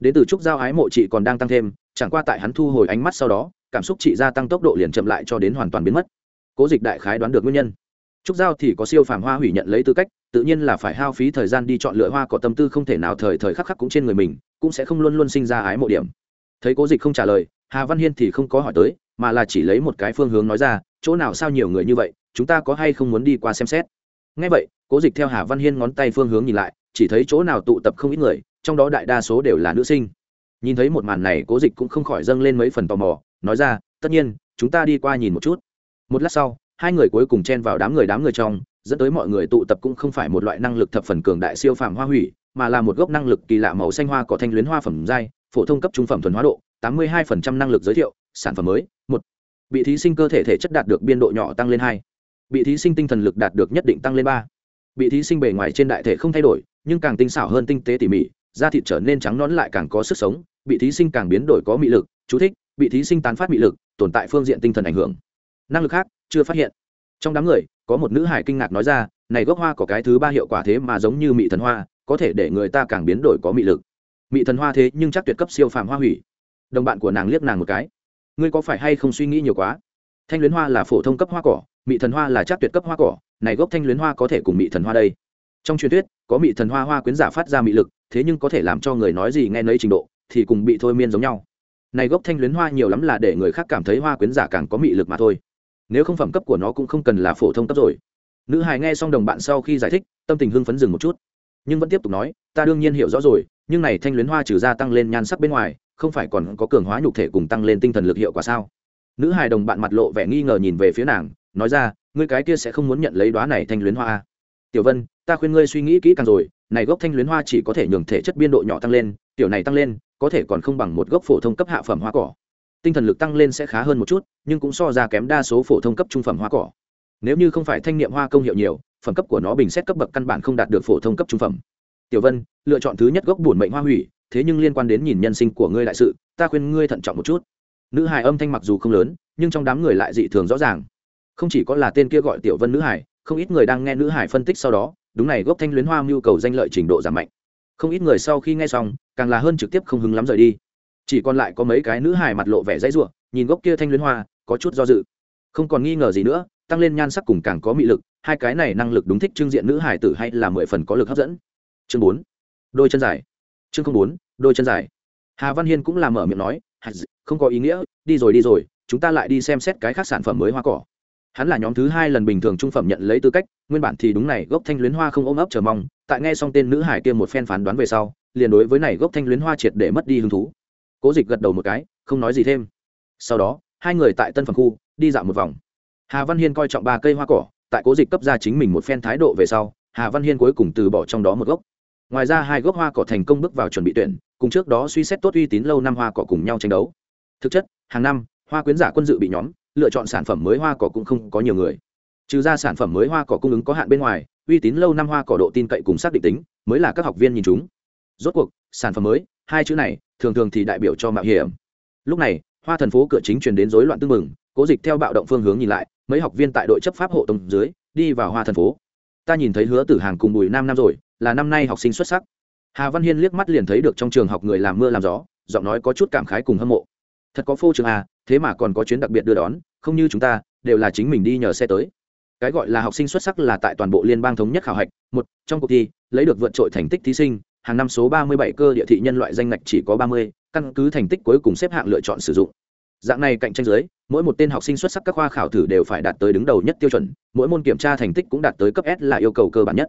Đến từ trúc giao ái mộ chị còn đang tăng thêm, chẳng qua tại hắn thu hồi ánh mắt sau đó, cảm xúc chị gia tăng tốc độ liền chậm lại cho đến hoàn toàn biến mất. Cố dịch đại khái đoán được nguyên nhân trúc giao thì có siêu phàm hoa hủy nhận lấy tư cách, tự nhiên là phải hao phí thời gian đi chọn lựa hoa có tâm tư không thể nào thời thời khắc khắc cũng trên người mình, cũng sẽ không luôn luôn sinh ra ái mộ điểm. Thấy cố dịch không trả lời, hà văn hiên thì không có hỏi tới, mà là chỉ lấy một cái phương hướng nói ra, chỗ nào sao nhiều người như vậy, chúng ta có hay không muốn đi qua xem xét? Ngay vậy, cố dịch theo hà văn hiên ngón tay phương hướng nhìn lại, chỉ thấy chỗ nào tụ tập không ít người, trong đó đại đa số đều là nữ sinh. Nhìn thấy một màn này, cố dịch cũng không khỏi dâng lên mấy phần tò mò, nói ra, tất nhiên, chúng ta đi qua nhìn một chút. Một lát sau hai người cuối cùng chen vào đám người đám người trong, dẫn tới mọi người tụ tập cũng không phải một loại năng lực thập phần cường đại siêu phàm hoa hủy, mà là một gốc năng lực kỳ lạ màu xanh hoa có thanh luyến hoa phẩm giai, phổ thông cấp trung phẩm thuần hóa độ, tám mươi 82% năng lực giới thiệu, sản phẩm mới, một. Bị thí sinh cơ thể thể chất đạt được biên độ nhỏ tăng lên hai. Bị thí sinh tinh thần lực đạt được nhất định tăng lên ba. Bị thí sinh bề ngoài trên đại thể không thay đổi, nhưng càng tinh xảo hơn tinh tế tỉ mỉ, da thịt trở nên trắng nón lại càng có sức sống, bị thí sinh càng biến đổi có mị lực, chú thích, bị thí sinh tán phát mị lực, tồn tại phương diện tinh thần ảnh hưởng. Năng lực khác chưa phát hiện. Trong đám người, có một nữ hải kinh ngạc nói ra, này gốc hoa có cái thứ ba hiệu quả thế mà giống như mị thần hoa, có thể để người ta càng biến đổi có mị lực. Mị thần hoa thế nhưng chắc tuyệt cấp siêu phàm hoa hủy. Đồng bạn của nàng liếc nàng một cái. Ngươi có phải hay không suy nghĩ nhiều quá? Thanh luyến hoa là phổ thông cấp hoa cỏ, mị thần hoa là chắc tuyệt cấp hoa cỏ, này gốc thanh luyến hoa có thể cùng mị thần hoa đây. Trong truyền thuyết, có mị thần hoa hoa quyến giả phát ra mị lực, thế nhưng có thể làm cho người nói gì nghe nấy trình độ, thì cùng bị thôi miên giống nhau. Này gốc thanh luyến hoa nhiều lắm là để người khác cảm thấy hoa quyến giả càng có mị lực mà thôi nếu không phẩm cấp của nó cũng không cần là phổ thông cấp rồi. Nữ hài nghe xong đồng bạn sau khi giải thích, tâm tình hưng phấn dừng một chút. Nhưng vẫn tiếp tục nói, ta đương nhiên hiểu rõ rồi, nhưng này thanh luyến hoa trừ ra tăng lên nhan sắc bên ngoài, không phải còn có cường hóa nhục thể cùng tăng lên tinh thần lực hiệu quả sao? Nữ hài đồng bạn mặt lộ vẻ nghi ngờ nhìn về phía nàng, nói ra, ngươi cái kia sẽ không muốn nhận lấy đoá này thanh luyến hoa à? tiểu vân, ta khuyên ngươi suy nghĩ kỹ càng rồi, này gốc thanh luyến hoa chỉ có thể nhường thể chất biên độ nhỏ tăng lên, tiểu này tăng lên, có thể còn không bằng một gốc phổ thông cấp hạ phẩm hoa cỏ tinh thần lực tăng lên sẽ khá hơn một chút, nhưng cũng so ra kém đa số phổ thông cấp trung phẩm hoa cỏ. Nếu như không phải thanh niệm hoa công hiệu nhiều, phẩm cấp của nó bình xét cấp bậc căn bản không đạt được phổ thông cấp trung phẩm. Tiểu vân, lựa chọn thứ nhất gốc bổn mệnh hoa hủy, thế nhưng liên quan đến nhìn nhân sinh của ngươi đại sự, ta khuyên ngươi thận trọng một chút. Nữ hài âm thanh mặc dù không lớn, nhưng trong đám người lại dị thường rõ ràng. Không chỉ có là tên kia gọi tiểu vân nữ hải không ít người đang nghe nữ hải phân tích sau đó, đúng này gốc thanh luyến hoa mưu cầu danh lợi trình độ giảm mạnh. Không ít người sau khi nghe xong, càng là hơn trực tiếp không hứng lắm rời đi chỉ còn lại có mấy cái nữ hải mặt lộ vẻ dãy ruộng nhìn gốc kia thanh luyến hoa, có chút do dự. Không còn nghi ngờ gì nữa, tăng lên nhan sắc cùng càng có mị lực, hai cái này năng lực đúng thích trưng diện nữ hải tử hay là mười phần có lực hấp dẫn. Chương bốn. Đôi chân dài. Chương không bốn, đôi chân dài. Hà văn hiên cũng làm mở miệng nói không có ý nghĩa, đi rồi đi rồi, chúng ta lại đi xem xét cái khác sản phẩm mới hoa cỏ. Hắn là nhóm thứ hai lần bình thường trung phẩm nhận lấy tư cách, nguyên bản thì đúng này gốc thanh luyến hoa không ôm ấp chờ mong, tại nghe xong tên nữ hải kia một phen phán đoán về sau, liền đối với này gốc thanh luyến hoa triệt để mất đi hứng thú cố dịch gật đầu một cái, không nói gì thêm. Sau đó, hai người tại tân phẩm khu, đi dạo một vòng. Hà văn hiên coi trọng ba cây hoa cỏ, tại cố dịch cấp ra chính mình một phen thái độ về sau, hà văn hiên cuối cùng từ bỏ trong đó một gốc. Ngoài ra hai gốc hoa cỏ thành công bước vào chuẩn bị tuyển, cùng trước đó suy xét tốt uy tín lâu năm hoa cỏ cùng nhau tranh đấu. Thực chất, hàng năm, hoa quyến giả quân dự bị nhóm, lựa chọn sản phẩm mới hoa cỏ cũng không có nhiều người. Trừ ra sản phẩm mới hoa cỏ cung ứng có hạn bên ngoài, uy tín lâu năm hoa cỏ độ tin cậy cùng xác định tính, mới là các học viên nhìn chúng. Rốt cuộc, sản phẩm mới, hai chữ này thường thường thì đại biểu cho mạo hiểm. Lúc này, hoa thần phố cửa chính truyền đến rối loạn tương mừng cố dịch theo bạo động phương hướng nhìn lại, mấy học viên tại đội chấp pháp hộ tông dưới, đi vào hoa thần phố. Ta nhìn thấy hứa tử hàng cùng bùi nam năm rồi, là năm nay học sinh xuất sắc. Hà văn hiên liếc mắt liền thấy được trong trường học người làm mưa làm gió, giọng nói có chút cảm khái cùng hâm mộ. Thật có phô trường à thế mà còn có chuyến đặc biệt đưa đón, không như chúng ta, đều là chính mình đi nhờ xe tới. Cái gọi là học sinh xuất sắc là tại toàn bộ liên bang thống nhất khảo hạch, một, trong cuộc thi, lấy được vượt trội thành tích thí sinh hàng năm số ba mươi bảy cơ địa thị nhân loại danh ngạch chỉ có ba mươi, căn cứ thành tích cuối cùng xếp hạng lựa chọn sử dụng. Dạng này cạnh tranh giới mỗi một tên học sinh xuất sắc các khoa khảo thử đều phải đạt tới đứng đầu nhất tiêu chuẩn, mỗi môn kiểm tra thành tích cũng đạt tới cấp s là yêu cầu cơ bản nhất.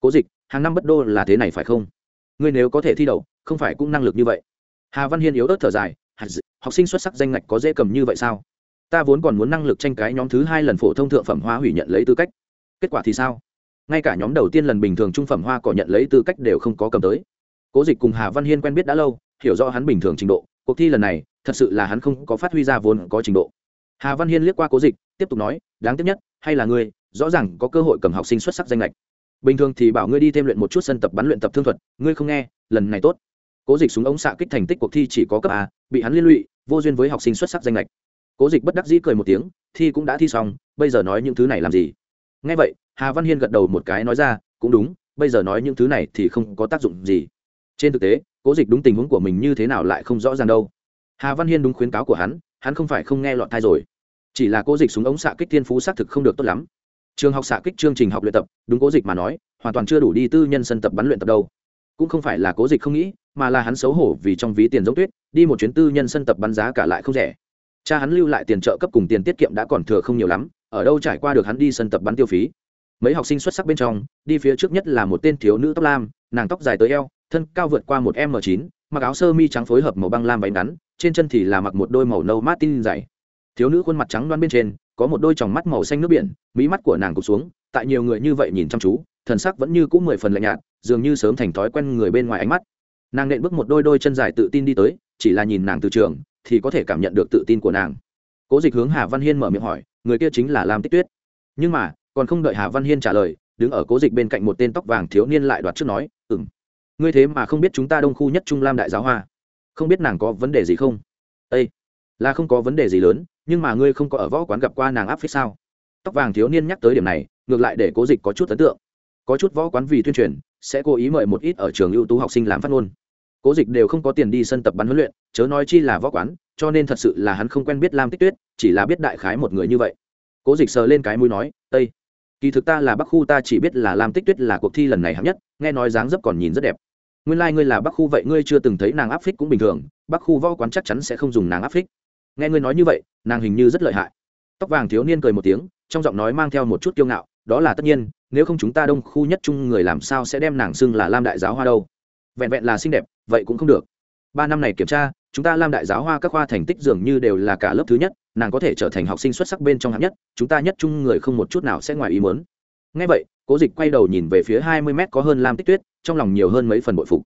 Cố dịch, hàng năm bất đô là thế này phải không? Ngươi nếu có thể thi đậu, không phải cũng năng lực như vậy. Hà văn hiên yếu ớt thở dài học sinh xuất sắc danh ngạch có dễ cầm như vậy sao? Ta vốn còn muốn năng lực tranh cái nhóm thứ hai lần phổ thông thượng phẩm hóa hủy nhận lấy tư cách. Kết quả thì sao? Ngay cả nhóm đầu tiên lần bình thường trung phẩm hoa cỏ nhận lấy tư cách đều không có cầm tới. Cố dịch cùng hà văn hiên quen biết đã lâu, hiểu rõ hắn bình thường trình độ. Cuộc thi lần này, thật sự là hắn không có phát huy ra vốn có trình độ. Hà văn hiên liếc qua cố dịch, tiếp tục nói, đáng tiếc nhất, hay là ngươi, rõ ràng có cơ hội cầm học sinh xuất sắc danh lệch bình thường thì bảo ngươi đi thêm luyện một chút sân tập bắn luyện tập thương thuật, ngươi không nghe, lần này tốt. Cố dịch súng ống xạ kích thành tích cuộc thi chỉ có cấp a, bị hắn liên lụy, vô duyên với học sinh xuất sắc danh lệch cố dịch bất đắc dĩ cười một tiếng, thi cũng đã thi xong, bây giờ nói những thứ này làm gì? Nghe vậy, hà văn hiên gật đầu một cái nói ra, cũng đúng, bây giờ nói những thứ này thì không có tác dụng gì. Trên thực tế, cố dịch đúng tình huống của mình như thế nào lại không rõ ràng đâu. Hà văn hiên đúng khuyến cáo của hắn hắn không phải không nghe lọt thai rồi. Chỉ là cố dịch súng ống xạ kích thiên phú xác thực không được tốt lắm. Trường học xạ kích chương trình học luyện tập, đúng cố dịch mà nói, hoàn toàn chưa đủ đi tư nhân sân tập bắn luyện tập đâu. Cũng không phải là cố dịch không nghĩ, mà là hắn xấu hổ vì trong ví tiền giống tuyết, đi một chuyến tư nhân sân tập bắn giá cả lại không rẻ. Cha hắn lưu lại tiền trợ cấp cùng tiền tiết kiệm đã còn thừa không nhiều lắm ở đâu trải qua được hắn đi sân tập bắn tiêu phí. Mấy học sinh xuất sắc bên trong, đi phía trước nhất là một tên thiếu nữ tóc lam, nàng tóc dài tới eo, thân cao vượt qua một m chín, mặc áo sơ mi trắng phối hợp màu băng lam váy ngắn, trên chân thì là mặc một đôi màu nâu mát tin dày. Thiếu nữ khuôn mặt trắng đoan bên trên, có một đôi tròng mắt màu xanh nước biển, mí mắt của nàng cụ xuống, tại nhiều người như vậy nhìn chăm chú, thần sắc vẫn như cũ mười phần lạnh nhạt, dường như sớm thành thói quen người bên ngoài ánh mắt. Nàng nện bước một đôi đôi chân dài tự tin đi tới, chỉ là nhìn nàng từ trường, thì có thể cảm nhận được tự tin của nàng. Cố dịch hướng hà văn hiên mở miệng hỏi người kia chính là lam tích tuyết. Nhưng mà, còn không đợi hà văn hiên trả lời, đứng ở cố dịch bên cạnh một tên tóc vàng thiếu niên lại đoạt trước nói ừ m ngươi thế mà không biết chúng ta đông khu nhất trung lam đại giáo hoa. Không biết nàng có vấn đề gì không? Â là không có vấn đề gì lớn, nhưng mà ngươi không có ở võ quán gặp qua nàng áp phích sao? Tóc vàng thiếu niên nhắc tới điểm này, ngược lại để cố dịch có chút ấn tượng. Có chút võ quán vì tuyên truyền, sẽ cố ý mời một ít ở trường ưu tú học sinh làm phát ngôn. Cố dịch đều không có tiền đi sân tập bắn huấn luyện, chớ nói chi là võ quán, cho nên thật sự là hắn không quen biết lam tích tuyết chỉ là biết đại khái một người như vậy. Cố dịch sờ lên cái mũi nói tây kỳ thực ta là bắc khu, ta chỉ biết là lam tích tuyết là cuộc thi lần này hạng nhất, nghe nói dáng dấp còn nhìn rất đẹp. Nguyên lai、like、ngươi là bắc khu vậy ngươi chưa từng thấy nàng áp phích cũng bình thường, bắc khu võ quán chắc chắn sẽ không dùng nàng áp phích. Nghe ngươi nói như vậy, nàng hình như rất lợi hại. Tóc vàng thiếu niên cười một tiếng, trong giọng nói mang theo một chút kiêu ngạo, đó là tất nhiên, nếu không chúng ta đông khu nhất chung người làm sao sẽ đem nàng xưng là lam đại giáo hoa đâu? Vẹn vẹn là xinh đẹp, vậy cũng không được. Ba năm này kiểm tra, chúng ta lam đại giáo hoa các khoa thành tích dường như đều là cả lớp thứ nhất nàng có thể trở thành học sinh xuất sắc bên trong hạng nhất, chúng ta nhất chung người không một chút nào sẽ ngoài ý muốn. Ngay vậy, cố dịch quay đầu nhìn về phía hai mươi mét có hơn lam tích tuyết, trong lòng nhiều hơn mấy phần bội phục.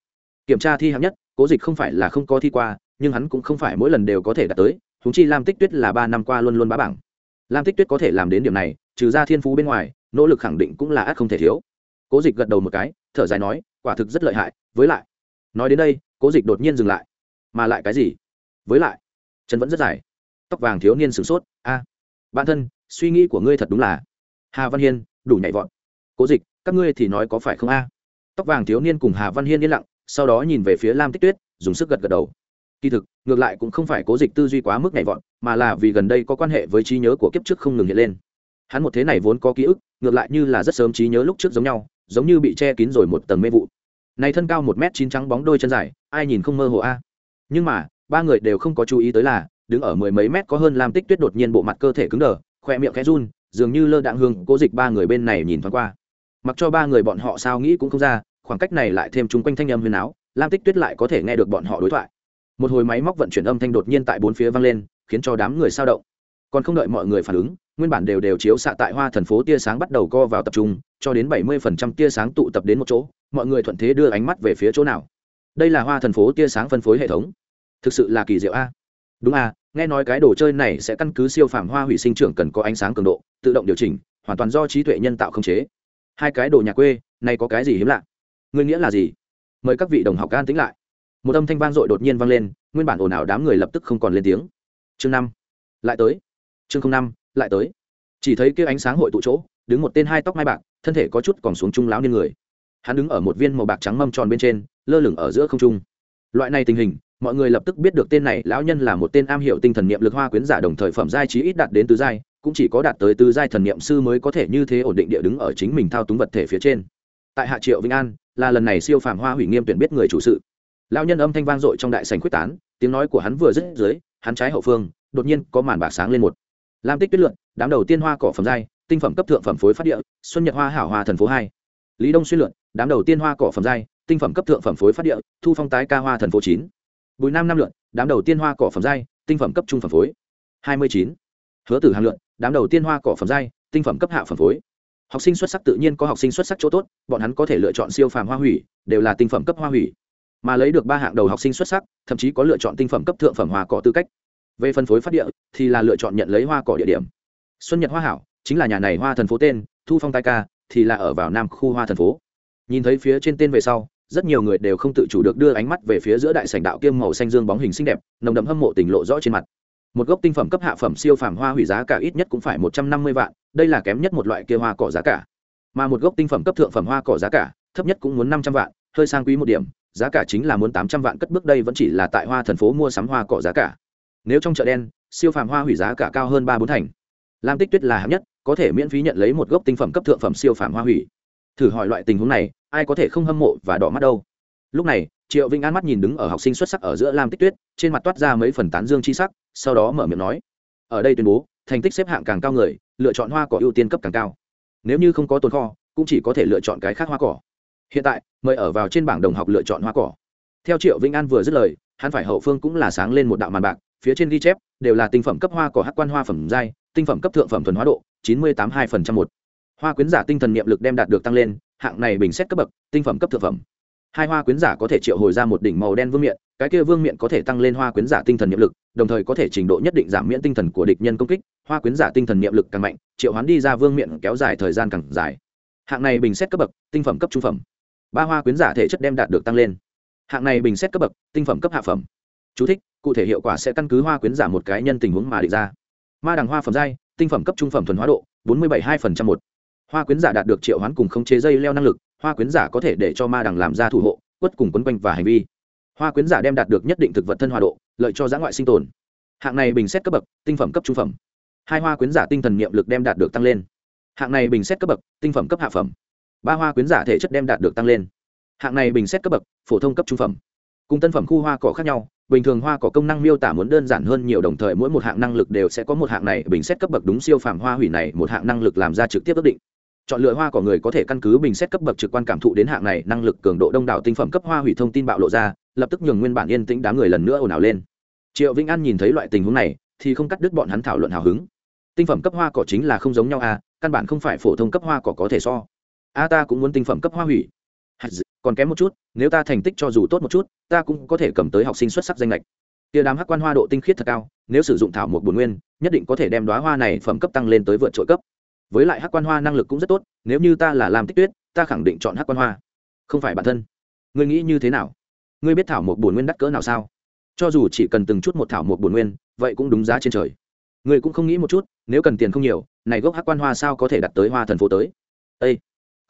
Kiểm tra thi hạng nhất, cố dịch không phải là không có thi qua, nhưng hắn cũng không phải mỗi lần đều có thể đạt tới húng chi lam tích tuyết là ba năm qua luôn luôn bá bảng. Lam tích tuyết có thể làm đến điểm này, trừ ra thiên phú bên ngoài, nỗ lực khẳng định cũng là ác không thể thiếu. Cố dịch gật đầu một cái, thở dài nói, quả thực rất lợi hại, với lại. Nói đến đây, cố dịch đột nhiên dừng lại. Mà lại cái gì? Với lại chân vẫn rất dài tóc vàng thiếu niên sửng sốt a à, bạn thân suy nghĩ của ngươi thật đúng là hà văn hiên đủ nhảy vọt. Cố dịch các ngươi thì nói có phải không a? Tóc vàng thiếu niên cùng hà văn hiên yên lặng sau đó nhìn về phía lam tích tuyết dùng sức gật gật đầu. Kỳ thực ngược lại cũng không phải cố dịch tư duy quá mức nhảy vọt mà là vì gần đây có quan hệ với trí nhớ của kiếp trước không ngừng hiện lên. Hắn một thế này vốn có ký ức ngược lại như là rất sớm trí nhớ lúc trước giống nhau giống như bị che kín rồi một tầng mê vụ. Này thân cao một m chín trắng bóng đôi chân dài ai nhìn không mơ hồ a? Nhưng mà ba người đều không có chú ý tới là đứng ở mười mấy mét có hơn lam tích tuyết đột nhiên bộ mặt cơ thể cứng đờ khoe miệng khẽ run, dường như lơ đạn hương cố dịch ba người bên này nhìn thoáng qua. Mặc cho ba người bọn họ sao nghĩ cũng không ra, khoảng cách này lại thêm chung quanh thanh âm huyền áo, lam tích tuyết lại có thể nghe được bọn họ đối thoại. Một hồi máy móc vận chuyển âm thanh đột nhiên tại bốn phía vang lên, khiến cho đám người sao động. Còn không đợi mọi người phản ứng, nguyên bản đều đều chiếu xạ tại hoa Thần phố tia sáng bắt đầu co vào tập trung, cho đến bảy mươi phần trăm tia sáng tụ tập đến một chỗ, mọi người thuận thế đưa ánh mắt về phía chỗ nào. Đây là hoa Thần phố tia sáng phân phối hệ thống. Thực sự là kỳ diệu a đúng à, nghe nói cái đồ chơi này sẽ căn cứ siêu phàm hoa hủy sinh trưởng cần có ánh sáng cường độ tự động điều chỉnh hoàn toàn do trí tuệ nhân tạo khống chế. Hai cái đồ nhà quê này có cái gì hiếm lạ? Người nghĩa là gì? Mời các vị đồng học gan tính lại. Một âm thanh vang dội đột nhiên vang lên nguyên bản ồn ào đám người lập tức không còn lên tiếng. Chương năm. Lại tới. Chương năm lại tới. Chỉ thấy kia ánh sáng hội tụ chỗ đứng một tên hai tóc mai bạc thân thể có chút còn xuống trung lão niên người. Hắn đứng ở một viên màu bạc trắng mâm tròn bên trên lơ lửng ở giữa không trung. Loại này tình hình mọi người lập tức biết được tên này, lão nhân là một tên am hiểu tinh thần niệm lực hoa quyến giả đồng thời phẩm giai trí ít đạt đến tứ giai, cũng chỉ có đạt tới tứ giai thần niệm sư mới có thể như thế ổn định địa đứng ở chính mình thao túng vật thể phía trên. Tại hạ triệu vĩnh an, là lần này siêu phàm hoa hủy nghiêm tuyển biết người chủ sự. Lão nhân âm thanh vang dội trong đại sành quyết tán, tiếng nói của hắn vừa dứt dưới, hắn trái hậu phương, đột nhiên có màn bạc sáng lên một. Lam tích tuyết lượn, đám đầu tiên hoa cỏ phẩm giai, tinh phẩm cấp thượng phẩm phối phát địa, xuân nhật hoa hảo hoa thần phố hai. Lý đông xuyên lượn, đám đầu tiên hoa cỏ phẩm giai, tinh phẩm cấp thượng phẩm phối phát địa, thu phong tái ca hoa thần phố chín bùi nam năm lượn, đám đầu tiên hoa cỏ phẩm giai, tinh phẩm cấp trung phẩm phối. Hai mươi chín. Hứa tử Hàng lượn, đám đầu tiên hoa cỏ phẩm giai, tinh phẩm cấp hạ phẩm phối. Học sinh xuất sắc tự nhiên có học sinh xuất sắc chỗ tốt, bọn hắn có thể lựa chọn siêu phàm hoa hủy, đều là tinh phẩm cấp hoa hủy. Mà lấy được ba hạng đầu học sinh xuất sắc, thậm chí có lựa chọn tinh phẩm cấp thượng phẩm hoa cỏ tư cách. Về phân phối phát địa, thì là lựa chọn nhận lấy hoa cỏ địa điểm. Xuân nhật hoa hảo, chính là nhà này hoa thần phố tên, thu phong tai ca, thì là ở vào nam khu hoa thần phố. Nhìn thấy phía trên tên về sau rất nhiều người đều không tự chủ được đưa ánh mắt về phía giữa đại sảnh đạo kiêm màu xanh dương bóng hình xinh đẹp, nồng đậm hâm mộ tình lộ rõ trên mặt. Một gốc tinh phẩm cấp hạ phẩm siêu phàm hoa hủy giá cả ít nhất cũng phải một trăm năm mươi vạn, đây là kém nhất một loại kia hoa cỏ giá cả. Mà một gốc tinh phẩm cấp thượng phẩm hoa cỏ giá cả, thấp nhất cũng muốn năm trăm vạn, hơi sang quý một điểm, giá cả chính là muốn tám trăm vạn cất bước đây vẫn chỉ là tại hoa thần phố mua sắm hoa cỏ giá cả. Nếu trong chợ đen, siêu phàm hoa hủy giá cả cao hơn ba bốn thành. Lam tích tuyết là hạng nhất, có thể miễn phí nhận lấy một gốc tinh phẩm cấp thượng phẩm siêu phàm hoa hủy. Thử hỏi loại tình huống này ai có thể không hâm mộ và đỏ mắt đâu. Lúc này, triệu vinh an mắt nhìn đứng ở học sinh xuất sắc ở giữa lam tích tuyết, trên mặt toát ra mấy phần tán dương chi sắc, sau đó mở miệng nói, ở đây tuyên bố, thành tích xếp hạng càng cao người, lựa chọn hoa cỏ ưu tiên cấp càng cao. Nếu như không có tồn kho, cũng chỉ có thể lựa chọn cái khác hoa cỏ. Hiện tại, mời ở vào trên bảng đồng học lựa chọn hoa cỏ. Theo triệu vĩnh an vừa dứt lời, hắn phải hậu phương cũng là sáng lên một đạo màn bạc, phía trên ghi chép, đều là tinh phẩm cấp hoa cỏ hắc quan hoa phẩm giai, tinh phẩm cấp thượng phẩm thuần hóa độ, chín mươi tám hai phần trăm một. Hoa quyến giả tinh thần niệm lực đem đạt được tăng lên hạng này bình xét cấp bậc tinh phẩm cấp thượng phẩm. Hai hoa quyến giả có thể triệu hồi ra một đỉnh màu đen vương miện cái kia vương miện có thể tăng lên hoa quyến giả tinh thần niệm lực đồng thời có thể trình độ nhất định giảm miễn tinh thần của địch nhân công kích hoa quyến giả tinh thần niệm lực càng mạnh triệu hoán đi ra vương miện kéo dài thời gian càng dài. Hạng này bình xét cấp bậc tinh phẩm cấp trung phẩm. Ba hoa quyến giả thể chất đem đạt được tăng lên. Hạng này bình xét cấp bậc tinh phẩm cấp hạ phẩm. Chú thích, cụ thể hiệu quả sẽ căn cứ hoa quyến giả một cái nhân tình huống mà định ra. Ma đằng hoa phẩm giai tinh phẩm cấp trung phẩm thuần hóa độ bốn mươi bảy hai phần trăm một hoa quyến giả đạt được triệu hoán cùng khống chế dây leo năng lực, hoa quyến giả có thể để cho ma đằng làm ra thủ hộ, quất cùng quấn quanh và hành vi. Hoa quyến giả đem đạt được nhất định thực vật thân hòa độ, lợi cho giã ngoại sinh tồn. Hạng này bình xét cấp bậc, tinh phẩm cấp trung phẩm. Hai hoa quyến giả tinh thần niệm lực đem đạt được tăng lên. Hạng này bình xét cấp bậc, tinh phẩm cấp hạ phẩm. Ba hoa quyến giả thể chất đem đạt được tăng lên. Hạng này bình xét cấp bậc, phổ thông cấp trung phẩm. Cùng tân phẩm khu hoa cỏ khác nhau, bình thường hoa cỏ công năng miêu tả muốn đơn giản hơn nhiều đồng thời mỗi một hạng năng lực đều sẽ có một hạng này bình xét cấp bậc đúng siêu phàm hoa hủy này một hạng năng lực làm ra trực tiếp ước định chọn lựa hoa của người có thể căn cứ bình xét cấp bậc trực quan cảm thụ đến hạng này, năng lực cường độ đông đảo tinh phẩm cấp hoa hủy thông tin bạo lộ ra, lập tức nhường nguyên bản yên tĩnh đám người lần nữa ồn ào lên. Triệu vĩnh an nhìn thấy loại tình huống này, thì không cắt đứt bọn hắn thảo luận hào hứng. Tinh phẩm cấp hoa cỏ chính là không giống nhau à căn bản không phải phổ thông cấp hoa cỏ có thể so. A ta cũng muốn tinh phẩm cấp hoa hủy. Còn kém một chút, nếu ta thành tích cho dù tốt một chút, ta cũng có thể cầm tới học sinh xuất sắc danh lệch. Tia đám hắc quan hoa độ tinh khiết thật cao, nếu sử dụng thảo một bồn nguyên, nhất định có thể đem đoá hoa này phẩm cấp tăng lên tới vượt trội cấp với lại hắc quan hoa năng lực cũng rất tốt, nếu như ta là làm tích tuyết, ta khẳng định chọn hắc quan hoa. Không phải bản thân. Ngươi nghĩ như thế nào? Ngươi biết thảo một bổn nguyên đắt cỡ nào sao? Cho dù chỉ cần từng chút một thảo một bổn nguyên, vậy cũng đúng giá trên trời. Ngươi cũng không nghĩ một chút, nếu cần tiền không nhiều, này gốc hắc quan hoa sao có thể đặt tới hoa thần phố tới? Ây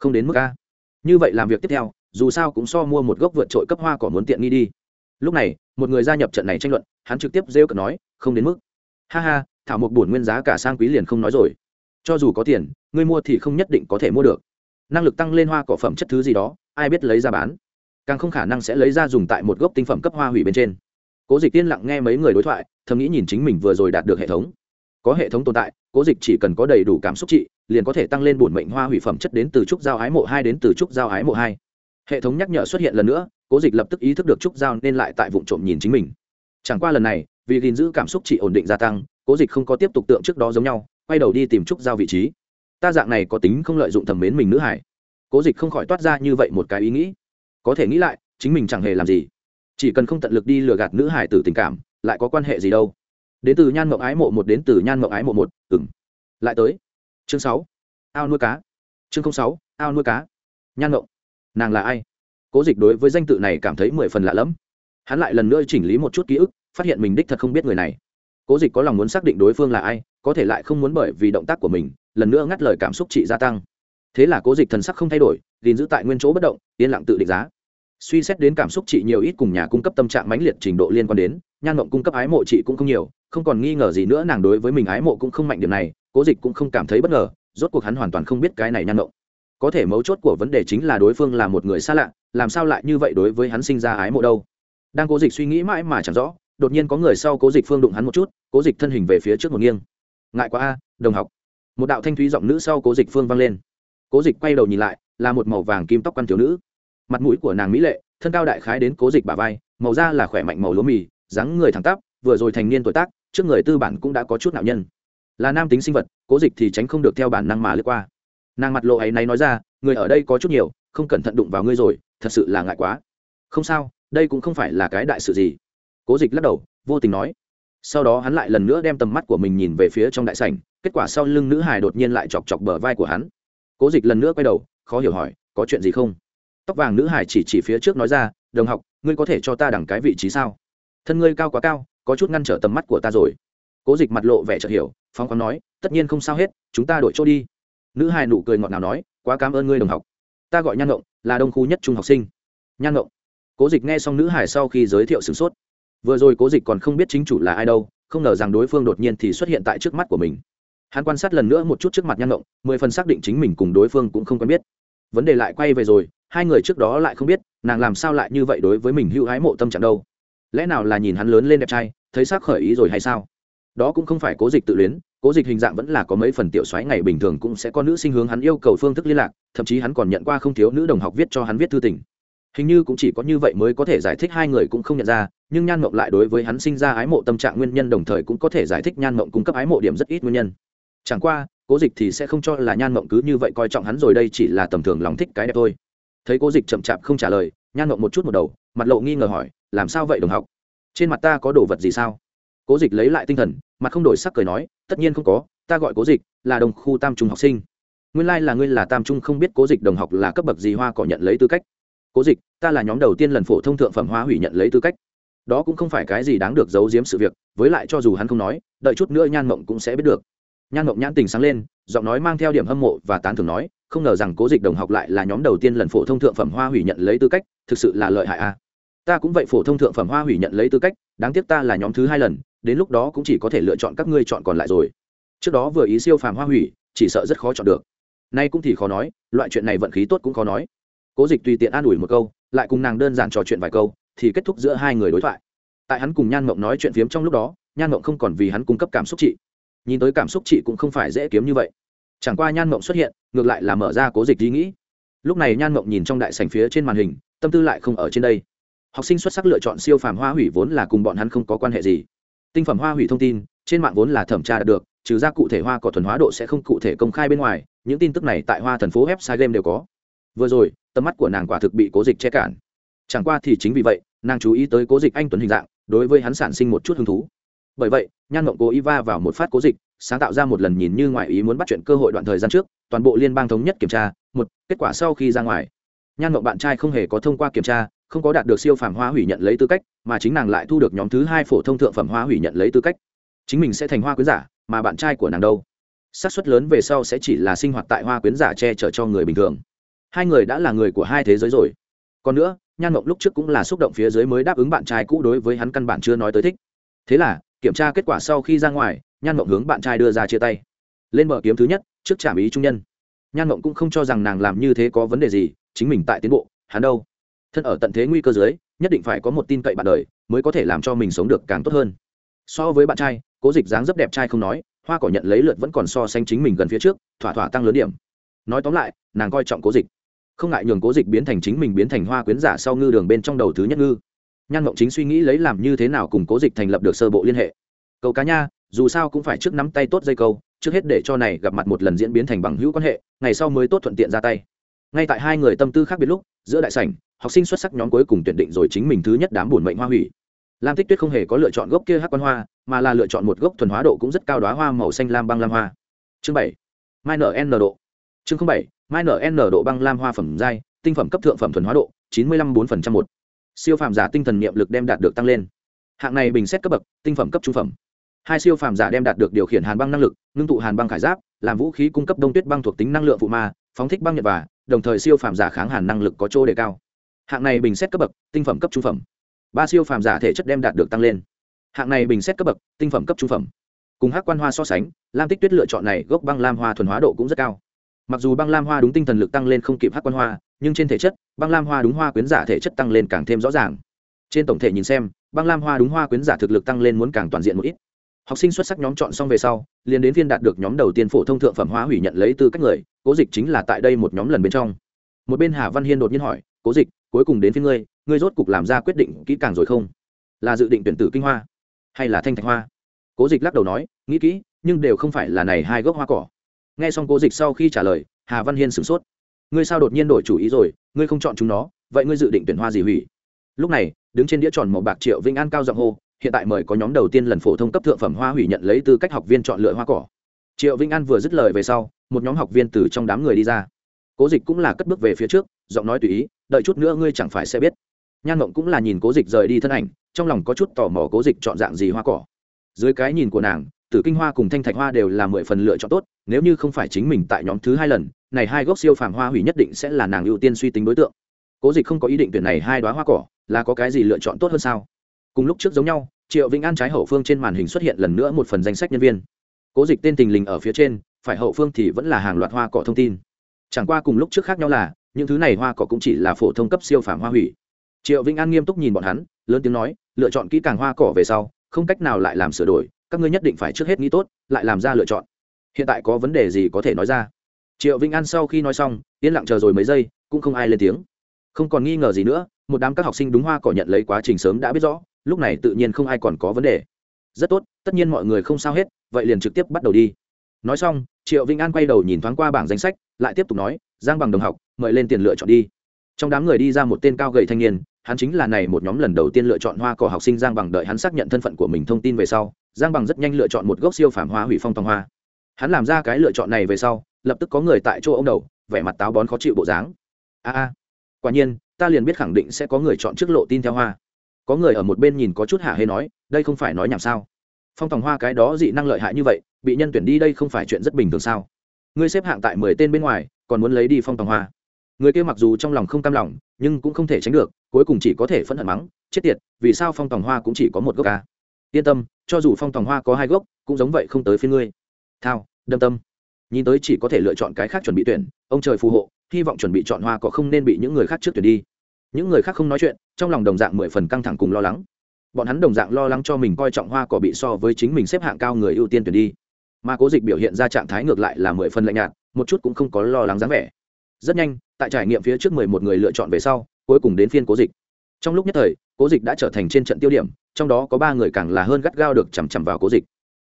không đến mức a. Như vậy làm việc tiếp theo, dù sao cũng so mua một gốc vượt trội cấp hoa cỏ muốn tiện nghi đi. Lúc này, một người gia nhập trận này tranh luận, hắn trực tiếp rêu cợt nói, không đến mức. Ha ha, thảo một bổn nguyên giá cả sang quý liền không nói rồi cho dù có tiền, ngươi mua thì không nhất định có thể mua được. Năng lực tăng lên hoa cỏ phẩm chất thứ gì đó, ai biết lấy ra bán. Càng không khả năng sẽ lấy ra dùng tại một gốc tinh phẩm cấp hoa hủy bên trên. Cố dịch tiên lặng nghe mấy người đối thoại, thầm nghĩ nhìn chính mình vừa rồi đạt được hệ thống. Có hệ thống tồn tại, cố dịch chỉ cần có đầy đủ cảm xúc trị, liền có thể tăng lên bổn mệnh hoa hủy phẩm chất đến từ trúc giao ái mộ hai đến từ trúc giao ái mộ hai. Hệ thống nhắc nhở xuất hiện lần nữa, cố dịch lập tức ý thức được trúc giao nên lại tại vụ trộm nhìn chính mình. Chẳng qua lần này, vì gìn giữ cảm xúc trị ổn định gia tăng, cố dịch không có tiếp tục tượng trước đó giống nhau quay đầu đi tìm trúc giao vị trí. Ta dạng này có tính không lợi dụng thẩm mến mình nữ hải. Cố dịch không khỏi toát ra như vậy một cái ý nghĩ. Có thể nghĩ lại, chính mình chẳng hề làm gì. Chỉ cần không tận lực đi lừa gạt nữ hải tử tình cảm, lại có quan hệ gì đâu. Đến từ nhan mộng ái mộ một đến từ nhan mộng ái mộ một ừng lại tới. Chương sáu. Ao nuôi cá. Chương sáu, ao nuôi cá. Nhan mộng. Nàng là ai? Cố dịch đối với danh tự này cảm thấy mười phần lạ lẫm. Hắn lại lần nữa chỉnh lý một chút ký ức, phát hiện mình đích thật không biết người này. Cố dịch có lòng muốn xác định đối phương là ai có thể lại không muốn bởi vì động tác của mình, lần nữa ngắt lời cảm xúc trị gia tăng. Thế là cố dịch thần sắc không thay đổi, gìn giữ tại nguyên chỗ bất động, yên lặng tự định giá. Suy xét đến cảm xúc chị nhiều ít cùng nhà cung cấp tâm trạng mãnh liệt trình độ liên quan đến, nhan mộng cung cấp ái mộ chị cũng không nhiều, không còn nghi ngờ gì nữa, nàng đối với mình ái mộ cũng không mạnh điểm này, cố dịch cũng không cảm thấy bất ngờ, rốt cuộc hắn hoàn toàn không biết cái này nhan mộng. Có thể mấu chốt của vấn đề chính là đối phương là một người xa lạ, làm sao lại như vậy đối với hắn sinh ra ái mộ đâu? Đang cố dịch suy nghĩ mãi mà chẳng rõ, đột nhiên có người sau cố dịch phương đụng hắn một chút, cố dịch thân hình về phía trước một nghiêng ngại quá a, đồng học. Một đạo thanh thúy giọng nữ sau cố dịch phương vang lên. Cố dịch quay đầu nhìn lại, là một màu vàng kim tóc căn thiếu nữ. Mặt mũi của nàng mỹ lệ, thân cao đại khái đến cố dịch bà vai, màu da là khỏe mạnh màu lúa mì, dáng người thẳng tắp, vừa rồi thành niên tuổi tác, trước người tư bản cũng đã có chút nạo nhân. Là nam tính sinh vật, cố dịch thì tránh không được theo bản năng mà lướt qua. Nàng mặt lộ ấy này nói ra, người ở đây có chút nhiều, không cẩn thận đụng vào ngươi rồi, thật sự là ngại quá. Không sao, đây cũng không phải là cái đại sự gì. Cố dịch lắc đầu, vô tình nói sau đó hắn lại lần nữa đem tầm mắt của mình nhìn về phía trong đại sảnh, kết quả sau lưng nữ hài đột nhiên lại chọc chọc bờ vai của hắn. Cố dịch lần nữa quay đầu, khó hiểu hỏi, có chuyện gì không? Tóc vàng nữ hải chỉ chỉ phía trước nói ra, đồng học, ngươi có thể cho ta đằng cái vị trí sao? Thân ngươi cao quá cao, có chút ngăn trở tầm mắt của ta rồi. Cố dịch mặt lộ vẻ chợt hiểu phong khoáng nói, tất nhiên không sao hết, chúng ta đổi chỗ đi. Nữ hải nụ cười ngọt ngào nói, quá cảm ơn ngươi, đồng học. Ta gọi nhan ngộng, là đông khu nhất trung học sinh. Nhan ngộng. Cố dịch nghe xong nữ hải sau khi giới thiệu sửng sốt vừa rồi cố dịch còn không biết chính chủ là ai đâu, không ngờ rằng đối phương đột nhiên thì xuất hiện tại trước mắt của mình. Hắn quan sát lần nữa một chút trước mặt nhan ngộng, mười phần xác định chính mình cùng đối phương cũng không quen biết. Vấn đề lại quay về rồi, hai người trước đó lại không biết, nàng làm sao lại như vậy đối với mình hữu hái mộ tâm trạng đâu. Lẽ nào là nhìn hắn lớn lên đẹp trai, thấy xác khởi ý rồi hay sao? Đó cũng không phải cố dịch tự luyến, cố dịch hình dạng vẫn là có mấy phần tiểu xoáy ngày bình thường cũng sẽ có nữ sinh hướng hắn yêu cầu phương thức liên lạc, thậm chí hắn còn nhận qua không thiếu nữ đồng học viết cho hắn viết thư tình. Hình như cũng chỉ có như vậy mới có thể giải thích hai người cũng không nhận ra nhưng nhan mộng lại đối với hắn sinh ra ái mộ tâm trạng nguyên nhân đồng thời cũng có thể giải thích nhan mộng cung cấp ái mộ điểm rất ít nguyên nhân. Chẳng qua, cố dịch thì sẽ không cho là nhan mộng cứ như vậy coi trọng hắn rồi đây chỉ là tầm thường lòng thích cái đẹp thôi. Thấy cố dịch chậm chạp không trả lời, nhan mộng một chút một đầu, mặt lộ nghi ngờ hỏi, làm sao vậy đồng học? Trên mặt ta có đồ vật gì sao? Cố dịch lấy lại tinh thần, mặt không đổi sắc cười nói, tất nhiên không có, ta gọi cố dịch, là đồng khu tam trung học sinh. Nguyên lai、like、là ngươi là tam trung không biết cố dịch đồng học là cấp bậc gì hoa cỏ nhận lấy tư cách. Cố dịch, ta là nhóm đầu tiên lần phổ thông thượng phẩm hoa hủy nhận lấy tư cách đó cũng không phải cái gì đáng được giấu giếm sự việc, với lại cho dù hắn không nói, đợi chút nữa nhan mộng cũng sẽ biết được. Nhan mộng nhãn tình sáng lên, giọng nói mang theo điểm hâm mộ và tán thưởng nói, không ngờ rằng cố dịch đồng học lại là nhóm đầu tiên lần phổ thông thượng phẩm hoa hủy nhận lấy tư cách, thực sự là lợi hại a ta cũng vậy phổ thông thượng phẩm hoa hủy nhận lấy tư cách, đáng tiếc ta là nhóm thứ hai lần, đến lúc đó cũng chỉ có thể lựa chọn các ngươi chọn còn lại rồi. Trước đó vừa ý siêu phàm hoa hủy, chỉ sợ rất khó chọn được. Nay cũng thì khó nói, loại chuyện này vận khí tốt cũng khó nói. Cố dịch tùy tiện an ủi một câu, lại cùng nàng đơn giản trò chuyện vài câu thì kết thúc giữa hai người đối thoại. Tại hắn cùng nhan mộng nói chuyện phiếm trong lúc đó, nhan mộng không còn vì hắn cung cấp cảm xúc chị. nhìn tới cảm xúc chị cũng không phải dễ kiếm như vậy. Chẳng qua nhan mộng xuất hiện, ngược lại là mở ra cố dịch ý nghĩ. Lúc này nhan mộng nhìn trong đại sành phía trên màn hình, tâm tư lại không ở trên đây. Học sinh xuất sắc lựa chọn siêu phàm hoa hủy vốn là cùng bọn hắn không có quan hệ gì. Tinh phẩm hoa hủy thông tin, trên mạng vốn là thẩm tra đạt được, trừ ra cụ thể hoa cỏ thuần hóa độ sẽ không cụ thể công khai bên ngoài, những tin tức này tại hoa Thần phố website game đều có. Vừa rồi, tầm mắt của nàng quả thực bị cố dịch che cản chẳng qua thì chính vì vậy, nàng chú ý tới cố dịch anh tuấn hình dạng, đối với hắn sản sinh một chút hứng thú. Bởi vậy, nhan mộng cố ý va vào một phát cố dịch, sáng tạo ra một lần nhìn như ngoại ý muốn bắt chuyện cơ hội đoạn thời gian trước, toàn bộ liên bang thống nhất kiểm tra, một, kết quả sau khi ra ngoài. Nhan mộng bạn trai không hề có thông qua kiểm tra, không có đạt được siêu phàm hoa hủy nhận lấy tư cách, mà chính nàng lại thu được nhóm thứ hai phổ thông thượng phẩm hoa hủy nhận lấy tư cách. Chính mình sẽ thành hoa quyến giả, mà bạn trai của nàng đâu? Xác suất lớn về sau sẽ chỉ là sinh hoạt tại hoa quyến giả che chở cho người bình thường. Hai người đã là người của hai thế giới rồi. Còn nữa nhan mộng lúc trước cũng là xúc động phía dưới mới đáp ứng bạn trai cũ đối với hắn căn bản chưa nói tới thích. Thế là, kiểm tra kết quả sau khi ra ngoài, nhan mộng hướng bạn trai đưa ra chia tay. Lên bờ kiếm thứ nhất, trước trạm ý trung nhân. Nhan mộng cũng không cho rằng nàng làm như thế có vấn đề gì, chính mình tại tiến bộ, hắn đâu? Thân ở tận thế nguy cơ dưới, nhất định phải có một tin cậy bạn đời, mới có thể làm cho mình sống được càng tốt hơn. So với bạn trai, cố dịch dáng rất đẹp trai không nói, hoa cỏ nhận lấy lượt vẫn còn so sánh chính mình gần phía trước, thỏa thỏa tăng lớn điểm. Nói tóm lại, nàng coi trọng cố dịch không ngại nhường cố dịch biến thành chính mình biến thành hoa quyến giả sau ngư đường bên trong đầu thứ nhất ngư. Nhan mộng chính suy nghĩ lấy làm như thế nào cùng cố dịch thành lập được sơ bộ liên hệ. Câu cá nha, dù sao cũng phải trước nắm tay tốt dây câu, trước hết để cho này gặp mặt một lần diễn biến thành bằng hữu quan hệ, ngày sau mới tốt thuận tiện ra tay. Ngay tại hai người tâm tư khác biệt lúc, giữa đại sảnh, học sinh xuất sắc nhóm cuối cùng tuyển định rồi chính mình thứ nhất đám buồn mệnh hoa hủy. Lam tích tuyết không hề có lựa chọn gốc kia hát quan hoa, mà là lựa chọn một gốc thuần hóa độ cũng rất cao đoá hoa màu xanh lam băng lam hoa. Chương bảy. Mai nở n độ chương bảy, mai nở n độ băng lam hoa phẩm giai, tinh phẩm cấp thượng phẩm thuần hóa độ, chín mươi lăm bốn phần trăm một. Siêu phàm giả tinh thần niệm lực đem đạt được tăng lên. Hạng này bình xét cấp bậc, tinh phẩm cấp trung phẩm. Hai siêu phàm giả đem đạt được điều khiển hàn băng năng lực, ngưng tụ hàn băng khải giáp, làm vũ khí cung cấp đông tuyết băng thuộc tính năng lượng phụ ma, phóng thích băng nhật và, đồng thời siêu phàm giả kháng hàn năng lực có chỗ đề cao. Hạng này bình xét cấp bậc, tinh phẩm cấp trung phẩm. Ba siêu phàm giả thể chất đem đạt được tăng lên. Hạng này bình xét cấp bậc, tinh phẩm cấp trung phẩm. Cùng hắc quan hoa so sánh, lam tích tuyết lựa chọn này gốc băng lam hoa thuần hóa độ cũng rất cao mặc dù băng lam hoa đúng tinh thần lực tăng lên không kịp hát quan hoa, nhưng trên thể chất, băng lam hoa đúng hoa quyến giả thể chất tăng lên càng thêm rõ ràng. Trên tổng thể nhìn xem, băng lam hoa đúng hoa quyến giả thực lực tăng lên muốn càng toàn diện một ít. Học sinh xuất sắc nhóm chọn xong về sau, liền đến phiên đạt được nhóm đầu tiên phổ thông thượng phẩm hoa hủy nhận lấy từ các người, cố dịch chính là tại đây một nhóm lần bên trong. Một bên hà văn hiên đột nhiên hỏi, cố dịch, cuối cùng đến phiên ngươi ngươi rốt cục làm ra quyết định kỹ càng rồi không? Là dự định tuyển tử kinh hoa hay là thanh thạch hoa? Cố dịch lắc đầu nói, nghĩ kỹ, nhưng đều không phải là này hai gốc hoa cỏ nghe xong cố dịch sau khi trả lời, hà văn hiên sửng sốt. Ngươi sao đột nhiên đổi chủ ý rồi, ngươi không chọn chúng nó, vậy ngươi dự định tuyển hoa gì hủy? Lúc này, đứng trên đĩa tròn màu bạc triệu vĩnh an cao giọng hô, hiện tại mời có nhóm đầu tiên lần phổ thông cấp thượng phẩm hoa hủy nhận lấy tư cách học viên chọn lựa hoa cỏ. Triệu vĩnh an vừa dứt lời về sau, một nhóm học viên từ trong đám người đi ra. Cố dịch cũng là cất bước về phía trước, giọng nói tùy ý, đợi chút nữa ngươi chẳng phải sẽ biết. Nhan mộng cũng là nhìn cố dịch rời đi thân ảnh, trong lòng có chút tò mò cố dịch chọn dạng gì hoa cỏ. Dưới cái nhìn của nàng, tử kinh hoa cùng thanh thạch hoa đều là mười phần lựa chọn tốt nếu như không phải chính mình tại nhóm thứ hai lần, này hai gốc siêu phàm hoa hủy nhất định sẽ là nàng ưu tiên suy tính đối tượng. Cố dịch không có ý định tuyển này hai đoá hoa cỏ, là có cái gì lựa chọn tốt hơn sao? Cùng lúc trước giống nhau, triệu vĩnh an trái hậu phương trên màn hình xuất hiện lần nữa một phần danh sách nhân viên. Cố dịch tên tình lình ở phía trên, phải hậu phương thì vẫn là hàng loạt hoa cỏ thông tin. Chẳng qua cùng lúc trước khác nhau là, những thứ này hoa cỏ cũng chỉ là phổ thông cấp siêu phàm hoa hủy. Triệu vĩnh an nghiêm túc nhìn bọn hắn, lớn tiếng nói, lựa chọn kỹ càng hoa cỏ về sau, không cách nào lại làm sửa đổi, các ngươi nhất định phải trước hết nghĩ tốt, lại làm ra lựa chọn hiện tại có vấn đề gì có thể nói ra. Triệu vĩnh an sau khi nói xong, yên lặng chờ rồi mấy giây, cũng không ai lên tiếng. Không còn nghi ngờ gì nữa, một đám các học sinh đúng hoa cỏ nhận lấy quá trình sớm đã biết rõ, lúc này tự nhiên không ai còn có vấn đề. Rất tốt, tất nhiên mọi người không sao hết, vậy liền trực tiếp bắt đầu đi. Nói xong, triệu vĩnh an quay đầu nhìn thoáng qua bảng danh sách, lại tiếp tục nói, giang bằng đồng học, mời lên tiền lựa chọn đi. Trong đám người đi ra một tên cao gầy thanh niên, hắn chính là này một nhóm lần đầu tiên lựa chọn hoa cỏ học sinh giang bằng đợi hắn xác nhận thân phận của mình thông tin về sau, giang bằng rất nhanh lựa chọn một gốc siêu phàm hoa hủy phong tòng hoa hắn làm ra cái lựa chọn này về sau, lập tức có người tại chỗ ông đầu, vẻ mặt táo bón khó chịu bộ dáng. A a, quả nhiên, ta liền biết khẳng định sẽ có người chọn trước lộ tin theo hoa. Có người ở một bên nhìn có chút hạ hê nói, đây không phải nói nhảm sao? Phong tòng hoa cái đó dị năng lợi hại như vậy, bị nhân tuyển đi đây không phải chuyện rất bình thường sao? Ngươi xếp hạng tại mười tên bên ngoài, còn muốn lấy đi phong tòng hoa. Người kia mặc dù trong lòng không cam lòng, nhưng cũng không thể tránh được, cuối cùng chỉ có thể phẫn hận mắng, chết tiệt, vì sao phong tòng hoa cũng chỉ có một gốc ca? Yên tâm, cho dù phong tòng hoa có hai gốc, cũng giống vậy không tới phía ngươi thao, đâm tâm. Nhìn tới chỉ có thể lựa chọn cái khác chuẩn bị tuyển, ông trời phù hộ, hy vọng chuẩn bị chọn hoa có không nên bị những người khác trước tuyển đi. Những người khác không nói chuyện, trong lòng đồng dạng mười phần căng thẳng cùng lo lắng. Bọn hắn đồng dạng lo lắng cho mình coi trọng hoa cỏ bị so với chính mình xếp hạng cao người ưu tiên tuyển đi. Mà cố dịch biểu hiện ra trạng thái ngược lại là mười phần lạnh nhạt, một chút cũng không có lo lắng dáng vẻ. Rất nhanh, tại trải nghiệm phía trước mười một người lựa chọn về sau, cuối cùng đến phiên cố dịch. Trong lúc nhất thời, cố dịch đã trở thành trên trận tiêu điểm, trong đó có ba người càng là hơn gắt gao được chằm chằm vào cố dịch.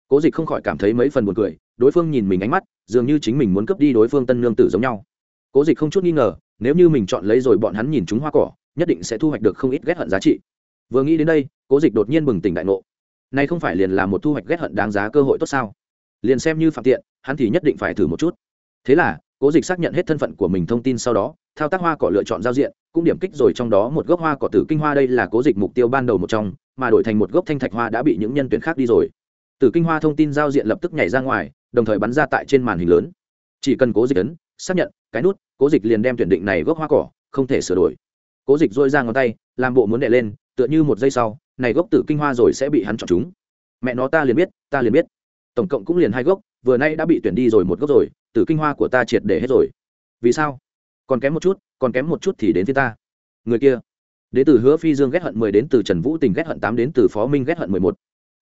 Cố dịch không khỏi cảm thấy mấy phần buồn cười đối phương nhìn mình ánh mắt, dường như chính mình muốn cướp đi đối phương tân nương tử giống nhau. Cố dịch không chút nghi ngờ, nếu như mình chọn lấy rồi bọn hắn nhìn chúng hoa cỏ, nhất định sẽ thu hoạch được không ít ghét hận giá trị. Vừa nghĩ đến đây, cố dịch đột nhiên bừng tỉnh đại ngộ. Nay không phải liền là một thu hoạch ghét hận đáng giá cơ hội tốt sao? Liền xem như phạm tiện, hắn thì nhất định phải thử một chút. Thế là, cố dịch xác nhận hết thân phận của mình thông tin sau đó, thao tác hoa cỏ lựa chọn giao diện, cũng điểm kích rồi trong đó một gốc hoa cỏ tử kinh hoa đây là cố dịch mục tiêu ban đầu một trong, mà đổi thành một gốc thanh thạch hoa đã bị những nhân tuyển khác đi rồi tử kinh hoa thông tin giao diện lập tức nhảy ra ngoài, đồng thời bắn ra tại trên màn hình lớn. Chỉ cần cố dịch ấn, xác nhận, cái nút, cố dịch liền đem tuyển định này gốc hoa cỏ, không thể sửa đổi. Cố dịch rũi ra ngón tay, làm bộ muốn đè lên, tựa như một giây sau, này gốc tử kinh hoa rồi sẽ bị hắn chọn chúng. Mẹ nó ta liền biết, ta liền biết. Tổng cộng cũng liền hai gốc, vừa nay đã bị tuyển đi rồi một gốc rồi, tử kinh hoa của ta triệt để hết rồi. Vì sao? Còn kém một chút, còn kém một chút thì đến với ta. Người kia. Đến từ hứa phi dương ghét hận mười đến từ trần vũ tình ghét hận tám đến từ phó minh ghét hận mười một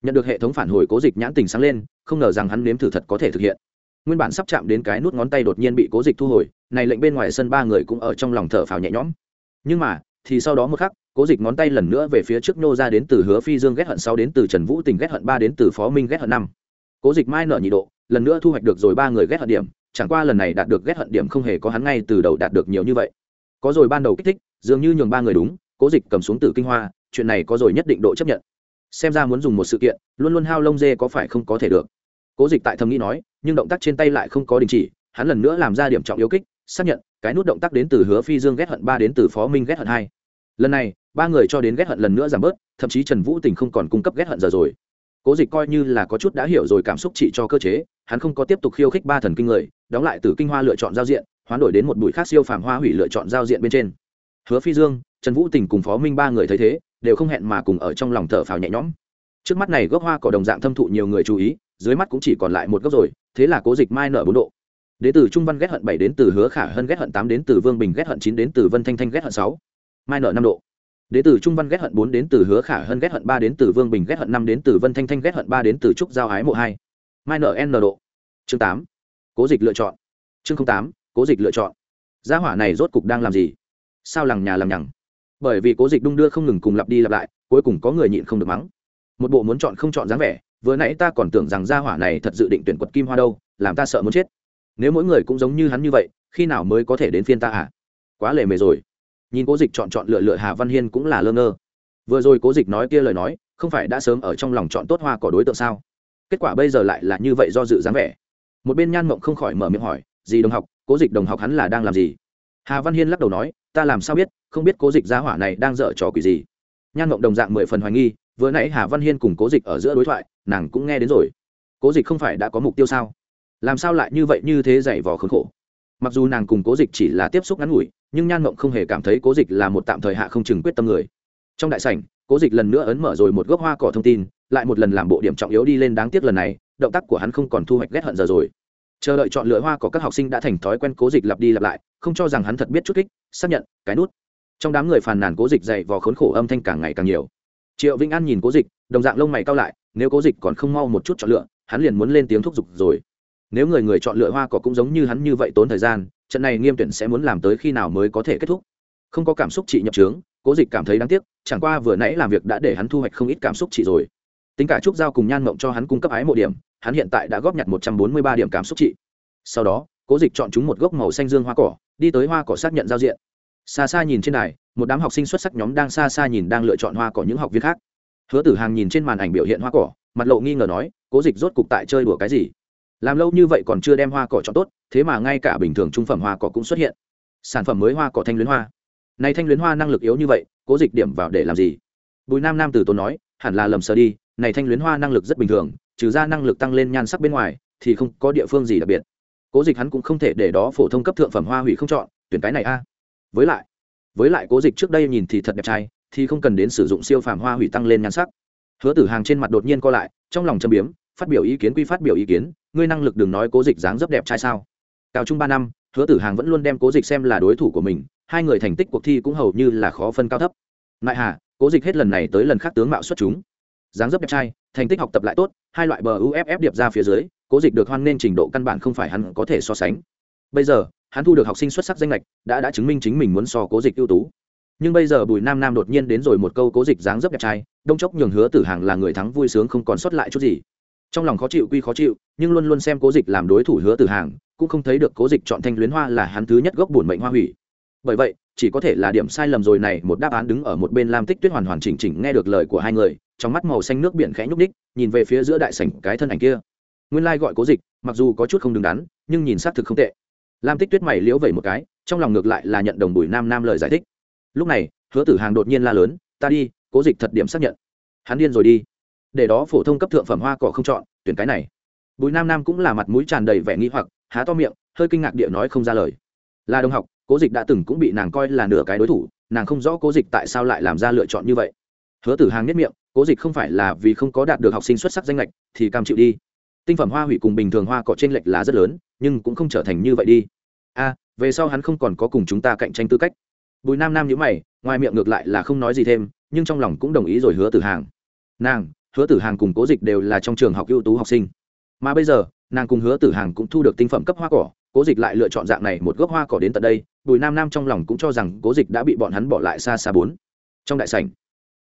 nhận được hệ thống phản hồi cố dịch nhãn tình sáng lên, không ngờ rằng hắn nếm thử thật có thể thực hiện. Nguyên bản sắp chạm đến cái nút ngón tay đột nhiên bị cố dịch thu hồi, này lệnh bên ngoài sân ba người cũng ở trong lòng thở phào nhẹ nhõm. Nhưng mà, thì sau đó một khắc, cố dịch ngón tay lần nữa về phía trước nô ra đến từ hứa phi dương ghét hận sáu đến từ trần vũ tình ghét hận ba đến từ phó minh ghét hận năm. Cố dịch mai nợ nhị độ, lần nữa thu hoạch được rồi ba người ghét hận điểm, chẳng qua lần này đạt được ghét hận điểm không hề có hắn ngay từ đầu đạt được nhiều như vậy. Có rồi ban đầu kích thích, dường như nhường ba người đúng, cố dịch cầm xuống từ kinh hoa, chuyện này có rồi nhất định độ chấp nhận xem ra muốn dùng một sự kiện, luôn luôn hao lông dê có phải không có thể được. Cố dịch tại thầm nghĩ nói, nhưng động tác trên tay lại không có đình chỉ, hắn lần nữa làm ra điểm trọng yếu kích, xác nhận, cái nút động tác đến từ hứa phi dương ghét hận ba đến từ phó minh ghét hận hai. Lần này, ba người cho đến ghét hận lần nữa giảm bớt, thậm chí trần vũ tình không còn cung cấp ghét hận giờ rồi. Cố dịch coi như là có chút đã hiểu rồi cảm xúc trị cho cơ chế, hắn không có tiếp tục khiêu khích ba thần kinh người, đóng lại từ kinh hoa lựa chọn giao diện, hoán đổi đến một bụi khác siêu phàm hoa hủy lựa chọn giao diện bên trên. Hứa phi dương, trần vũ tình cùng phó minh ba người thấy thế đều không hẹn mà cùng ở trong lòng thở phào nhẹ nhõm. Trước mắt này gốc hoa cỏ đồng dạng thâm thụ nhiều người chú ý, dưới mắt cũng chỉ còn lại một gốc rồi, thế là cố dịch mai nở bốn độ. Đế tử trung văn ghét hận bảy đến từ hứa khả hân ghét hận tám đến từ vương bình ghét hận chín đến từ vân thanh thanh ghét hận sáu. Mai nở năm độ. Đế tử trung văn ghét hận bốn đến từ hứa khả hân ghét hận ba đến từ vương bình ghét hận năm đến từ vân thanh thanh ghét hận ba đến từ trúc giao ái mộ hai. Mai nở n độ. Chương tám. Cố dịch lựa chọn. Chương tám. Cố dịch lựa chọn. Gia hỏa này rốt cục đang làm gì? Sao lằng nhà lằng nhằng? Bởi vì cố dịch đung đưa không ngừng cùng lặp đi lặp lại, cuối cùng có người nhịn không được mắng. Một bộ muốn chọn không chọn dáng vẻ, vừa nãy ta còn tưởng rằng gia hỏa này thật dự định tuyển quật kim hoa đâu, làm ta sợ muốn chết. Nếu mỗi người cũng giống như hắn như vậy, khi nào mới có thể đến phiên ta à? Quá lề mề rồi. Nhìn cố dịch chọn chọn lựa lựa hà văn hiên cũng là lơ ngơ. Vừa rồi cố dịch nói kia lời nói, không phải đã sớm ở trong lòng chọn tốt hoa cỏ đối tượng sao? Kết quả bây giờ lại là như vậy do dự dáng vẻ. Một bên nhan mộng không khỏi mở miệng hỏi, gì đồng học, cố dịch đồng học hắn là đang làm gì? Hà văn hiên lắc đầu nói ta làm sao biết, không biết cố dịch gia hỏa này đang dở trò quỷ gì. Nhan mộng đồng dạng mười phần hoài nghi, vừa nãy hà văn hiên cùng cố dịch ở giữa đối thoại, nàng cũng nghe đến rồi. Cố dịch không phải đã có mục tiêu sao? Làm sao lại như vậy như thế dày vò khốn khổ? Mặc dù nàng cùng cố dịch chỉ là tiếp xúc ngắn ngủi, nhưng nhan mộng không hề cảm thấy cố dịch là một tạm thời hạ không chừng quyết tâm người. Trong đại sảnh, cố dịch lần nữa ấn mở rồi một gốc hoa cỏ thông tin, lại một lần làm bộ điểm trọng yếu đi lên đáng tiếc lần này, động tác của hắn không còn thu hoạch ghét hận giờ rồi. Chờ đợi chọn lựa hoa cỏ các học sinh đã thành thói quen cố dịch lặp đi lặp lại không cho rằng hắn thật biết chút kích, xác nhận, cái nút. Trong đám người phàn nàn cố dịch dậy vò khốn khổ âm thanh càng ngày càng nhiều. Triệu vĩnh an nhìn cố dịch, đồng dạng lông mày cao lại, nếu cố dịch còn không mau một chút chọn lựa, hắn liền muốn lên tiếng thúc giục rồi. Nếu người người chọn lựa hoa cỏ cũng giống như hắn như vậy tốn thời gian, trận này nghiêm tuyển sẽ muốn làm tới khi nào mới có thể kết thúc. Không có cảm xúc trị nhập trướng, cố dịch cảm thấy đáng tiếc, chẳng qua vừa nãy làm việc đã để hắn thu hoạch không ít cảm xúc trị rồi. Tính cả trúc giao cùng nhan mộng cho hắn cung cấp ái một điểm, hắn hiện tại đã góp nhặt một trăm bốn mươi ba điểm cảm xúc trị sau đó, cố dịch chọn chúng một gốc màu xanh dương hoa cỏ đi tới hoa cỏ xác nhận giao diện. Xa xa nhìn trên này một đám học sinh xuất sắc nhóm đang xa xa nhìn đang lựa chọn hoa cỏ những học viên khác. Hứa tử hàng nhìn trên màn ảnh biểu hiện hoa cỏ, mặt lộ nghi ngờ nói, cố dịch rốt cục tại chơi đùa cái gì? Làm lâu như vậy còn chưa đem hoa cỏ chọn tốt, thế mà ngay cả bình thường trung phẩm hoa cỏ cũng xuất hiện. Sản phẩm mới hoa cỏ thanh luyến hoa. Này thanh luyến hoa năng lực yếu như vậy, cố dịch điểm vào để làm gì? Bùi nam nam từ tốn nói, hẳn là lầm sờ đi, này thanh luyến hoa năng lực rất bình thường, trừ ra năng lực tăng lên nhan sắc bên ngoài, thì không có địa phương gì đặc biệt cố dịch hắn cũng không thể để đó phổ thông cấp thượng phẩm hoa hủy không chọn, tuyển cái này a. Với lại với lại cố dịch trước đây nhìn thì thật đẹp trai, thì không cần đến sử dụng siêu phàm hoa hủy tăng lên nhan sắc. Hứa tử hàng trên mặt đột nhiên co lại, trong lòng châm biếm, phát biểu ý kiến quy phát biểu ý kiến, ngươi năng lực đừng nói cố dịch dáng dấp đẹp trai sao. Cao trung ba năm, hứa tử hàng vẫn luôn đem cố dịch xem là đối thủ của mình, hai người thành tích cuộc thi cũng hầu như là khó phân cao thấp. Nại hà, cố dịch hết lần này tới lần khác tướng mạo xuất chúng. Dáng dấp đẹp trai, thành tích học tập lại tốt, hai loại bờ uff điệp ra phía dưới cố dịch được hoan nên trình độ căn bản không phải hắn có thể so sánh. Bây giờ, hắn thu được học sinh xuất sắc danh lệch đã đã chứng minh chính mình muốn so cố dịch ưu tú. Nhưng bây giờ bùi nam nam đột nhiên đến rồi một câu cố dịch dáng dấp đẹp trai, đông chốc nhường hứa tử hàng là người thắng vui sướng không còn sót lại chút gì. Trong lòng khó chịu quy khó chịu, nhưng luôn luôn xem cố dịch làm đối thủ hứa tử hàng, cũng không thấy được cố dịch chọn thanh luyến hoa là hắn thứ nhất gốc bổn mệnh hoa hủy. Bởi vậy, chỉ có thể là điểm sai lầm rồi này, một đáp án đứng ở một bên lam tích tuyết hoàn hoàn chỉnh chỉnh nghe được lời của hai người, trong mắt màu xanh nước biển khẽ nhúc ních nhìn về phía giữa đại sảnh cái thân ảnh kia nguyên lai gọi cố dịch, mặc dù có chút không đứng đắn, nhưng nhìn xác thực không tệ. Lam tích tuyết mày liễu vẩy một cái, trong lòng ngược lại là nhận đồng bùi nam nam lời giải thích. Lúc này, hứa tử hàng đột nhiên la lớn, ta đi, cố dịch thật điểm xác nhận. Hắn điên rồi đi. Để đó phổ thông cấp thượng phẩm hoa cỏ không chọn, tuyển cái này. Bùi nam nam cũng là mặt mũi tràn đầy vẻ nghi hoặc, há to miệng, hơi kinh ngạc địa nói không ra lời. Là đồng học, cố dịch đã từng cũng bị nàng coi là nửa cái đối thủ, nàng không rõ cố dịch tại sao lại làm ra lựa chọn như vậy. Hứa tử hàng nhất miệng, cố dịch không phải là vì không có đạt được học sinh xuất sắc danh lệch thì cam chịu đi tinh phẩm hoa hủy cùng bình thường hoa cỏ trên lệch là rất lớn, nhưng cũng không trở thành như vậy đi. A, về sau hắn không còn có cùng chúng ta cạnh tranh tư cách. Bùi nam nam nhữ mày, ngoài miệng ngược lại là không nói gì thêm, nhưng trong lòng cũng đồng ý rồi hứa tử hàng. Nàng, hứa tử hàng cùng cố dịch đều là trong trường học ưu tú học sinh. Mà bây giờ, nàng cùng hứa tử hàng cũng thu được tinh phẩm cấp hoa cỏ, cố dịch lại lựa chọn dạng này một gốc hoa cỏ đến tận đây. Bùi nam nam trong lòng cũng cho rằng cố dịch đã bị bọn hắn bỏ lại xa xa bốn. Trong đại sảnh,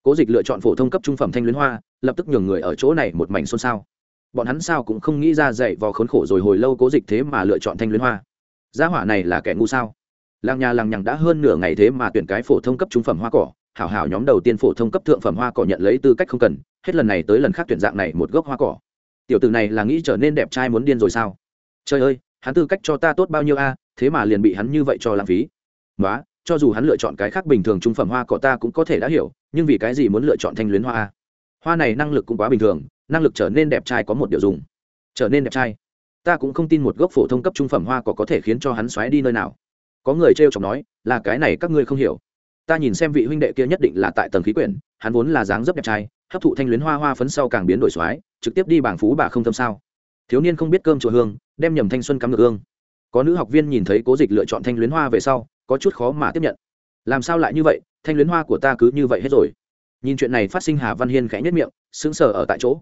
cố dịch lựa chọn phổ thông cấp trung phẩm thanh luyến hoa, lập tức nhường người ở chỗ này một mảnh xôn xao bọn hắn sao cũng không nghĩ ra dậy vò khốn khổ rồi hồi lâu cố dịch thế mà lựa chọn thanh luyến hoa. Gia hỏa này là kẻ ngu sao? Làng nhà làng nhằng đã hơn nửa ngày thế mà tuyển cái phổ thông cấp trung phẩm hoa cỏ, hảo hảo nhóm đầu tiên phổ thông cấp thượng phẩm hoa cỏ nhận lấy tư cách không cần, hết lần này tới lần khác tuyển dạng này một gốc hoa cỏ. Tiểu tử này là nghĩ trở nên đẹp trai muốn điên rồi sao? Trời ơi, hắn tư cách cho ta tốt bao nhiêu a, thế mà liền bị hắn như vậy cho lãng phí. Nói cho dù hắn lựa chọn cái khác bình thường trung phẩm hoa cỏ ta cũng có thể đã hiểu, nhưng vì cái gì muốn lựa chọn thanh luyến hoa a? Hoa này năng lực cũng quá bình thường, năng lực trở nên đẹp trai có một điều dùng. Trở nên đẹp trai. Ta cũng không tin một gốc phổ thông cấp trung phẩm hoa cỏ có thể khiến cho hắn xoáy đi nơi nào. Có người trêu chọc nói, là cái này các ngươi không hiểu. Ta nhìn xem vị huynh đệ kia nhất định là tại tầng khí quyển, hắn vốn là dáng dấp đẹp trai, hấp thụ thanh luyến hoa hoa phấn sau càng biến đổi xoáy, trực tiếp đi bảng phú bà không thâm sao. Thiếu niên không biết cơm chùa hương, đem nhầm thanh xuân cắm ngược hương. Có nữ học viên nhìn thấy cố dịch lựa chọn thanh luyến hoa về sau, có chút khó mà tiếp nhận. Làm sao lại như vậy? Thanh luyến hoa của ta cứ như vậy hết rồi nhìn chuyện này phát sinh hà văn hiên khẽ nhất miệng, sững sờ ở tại chỗ.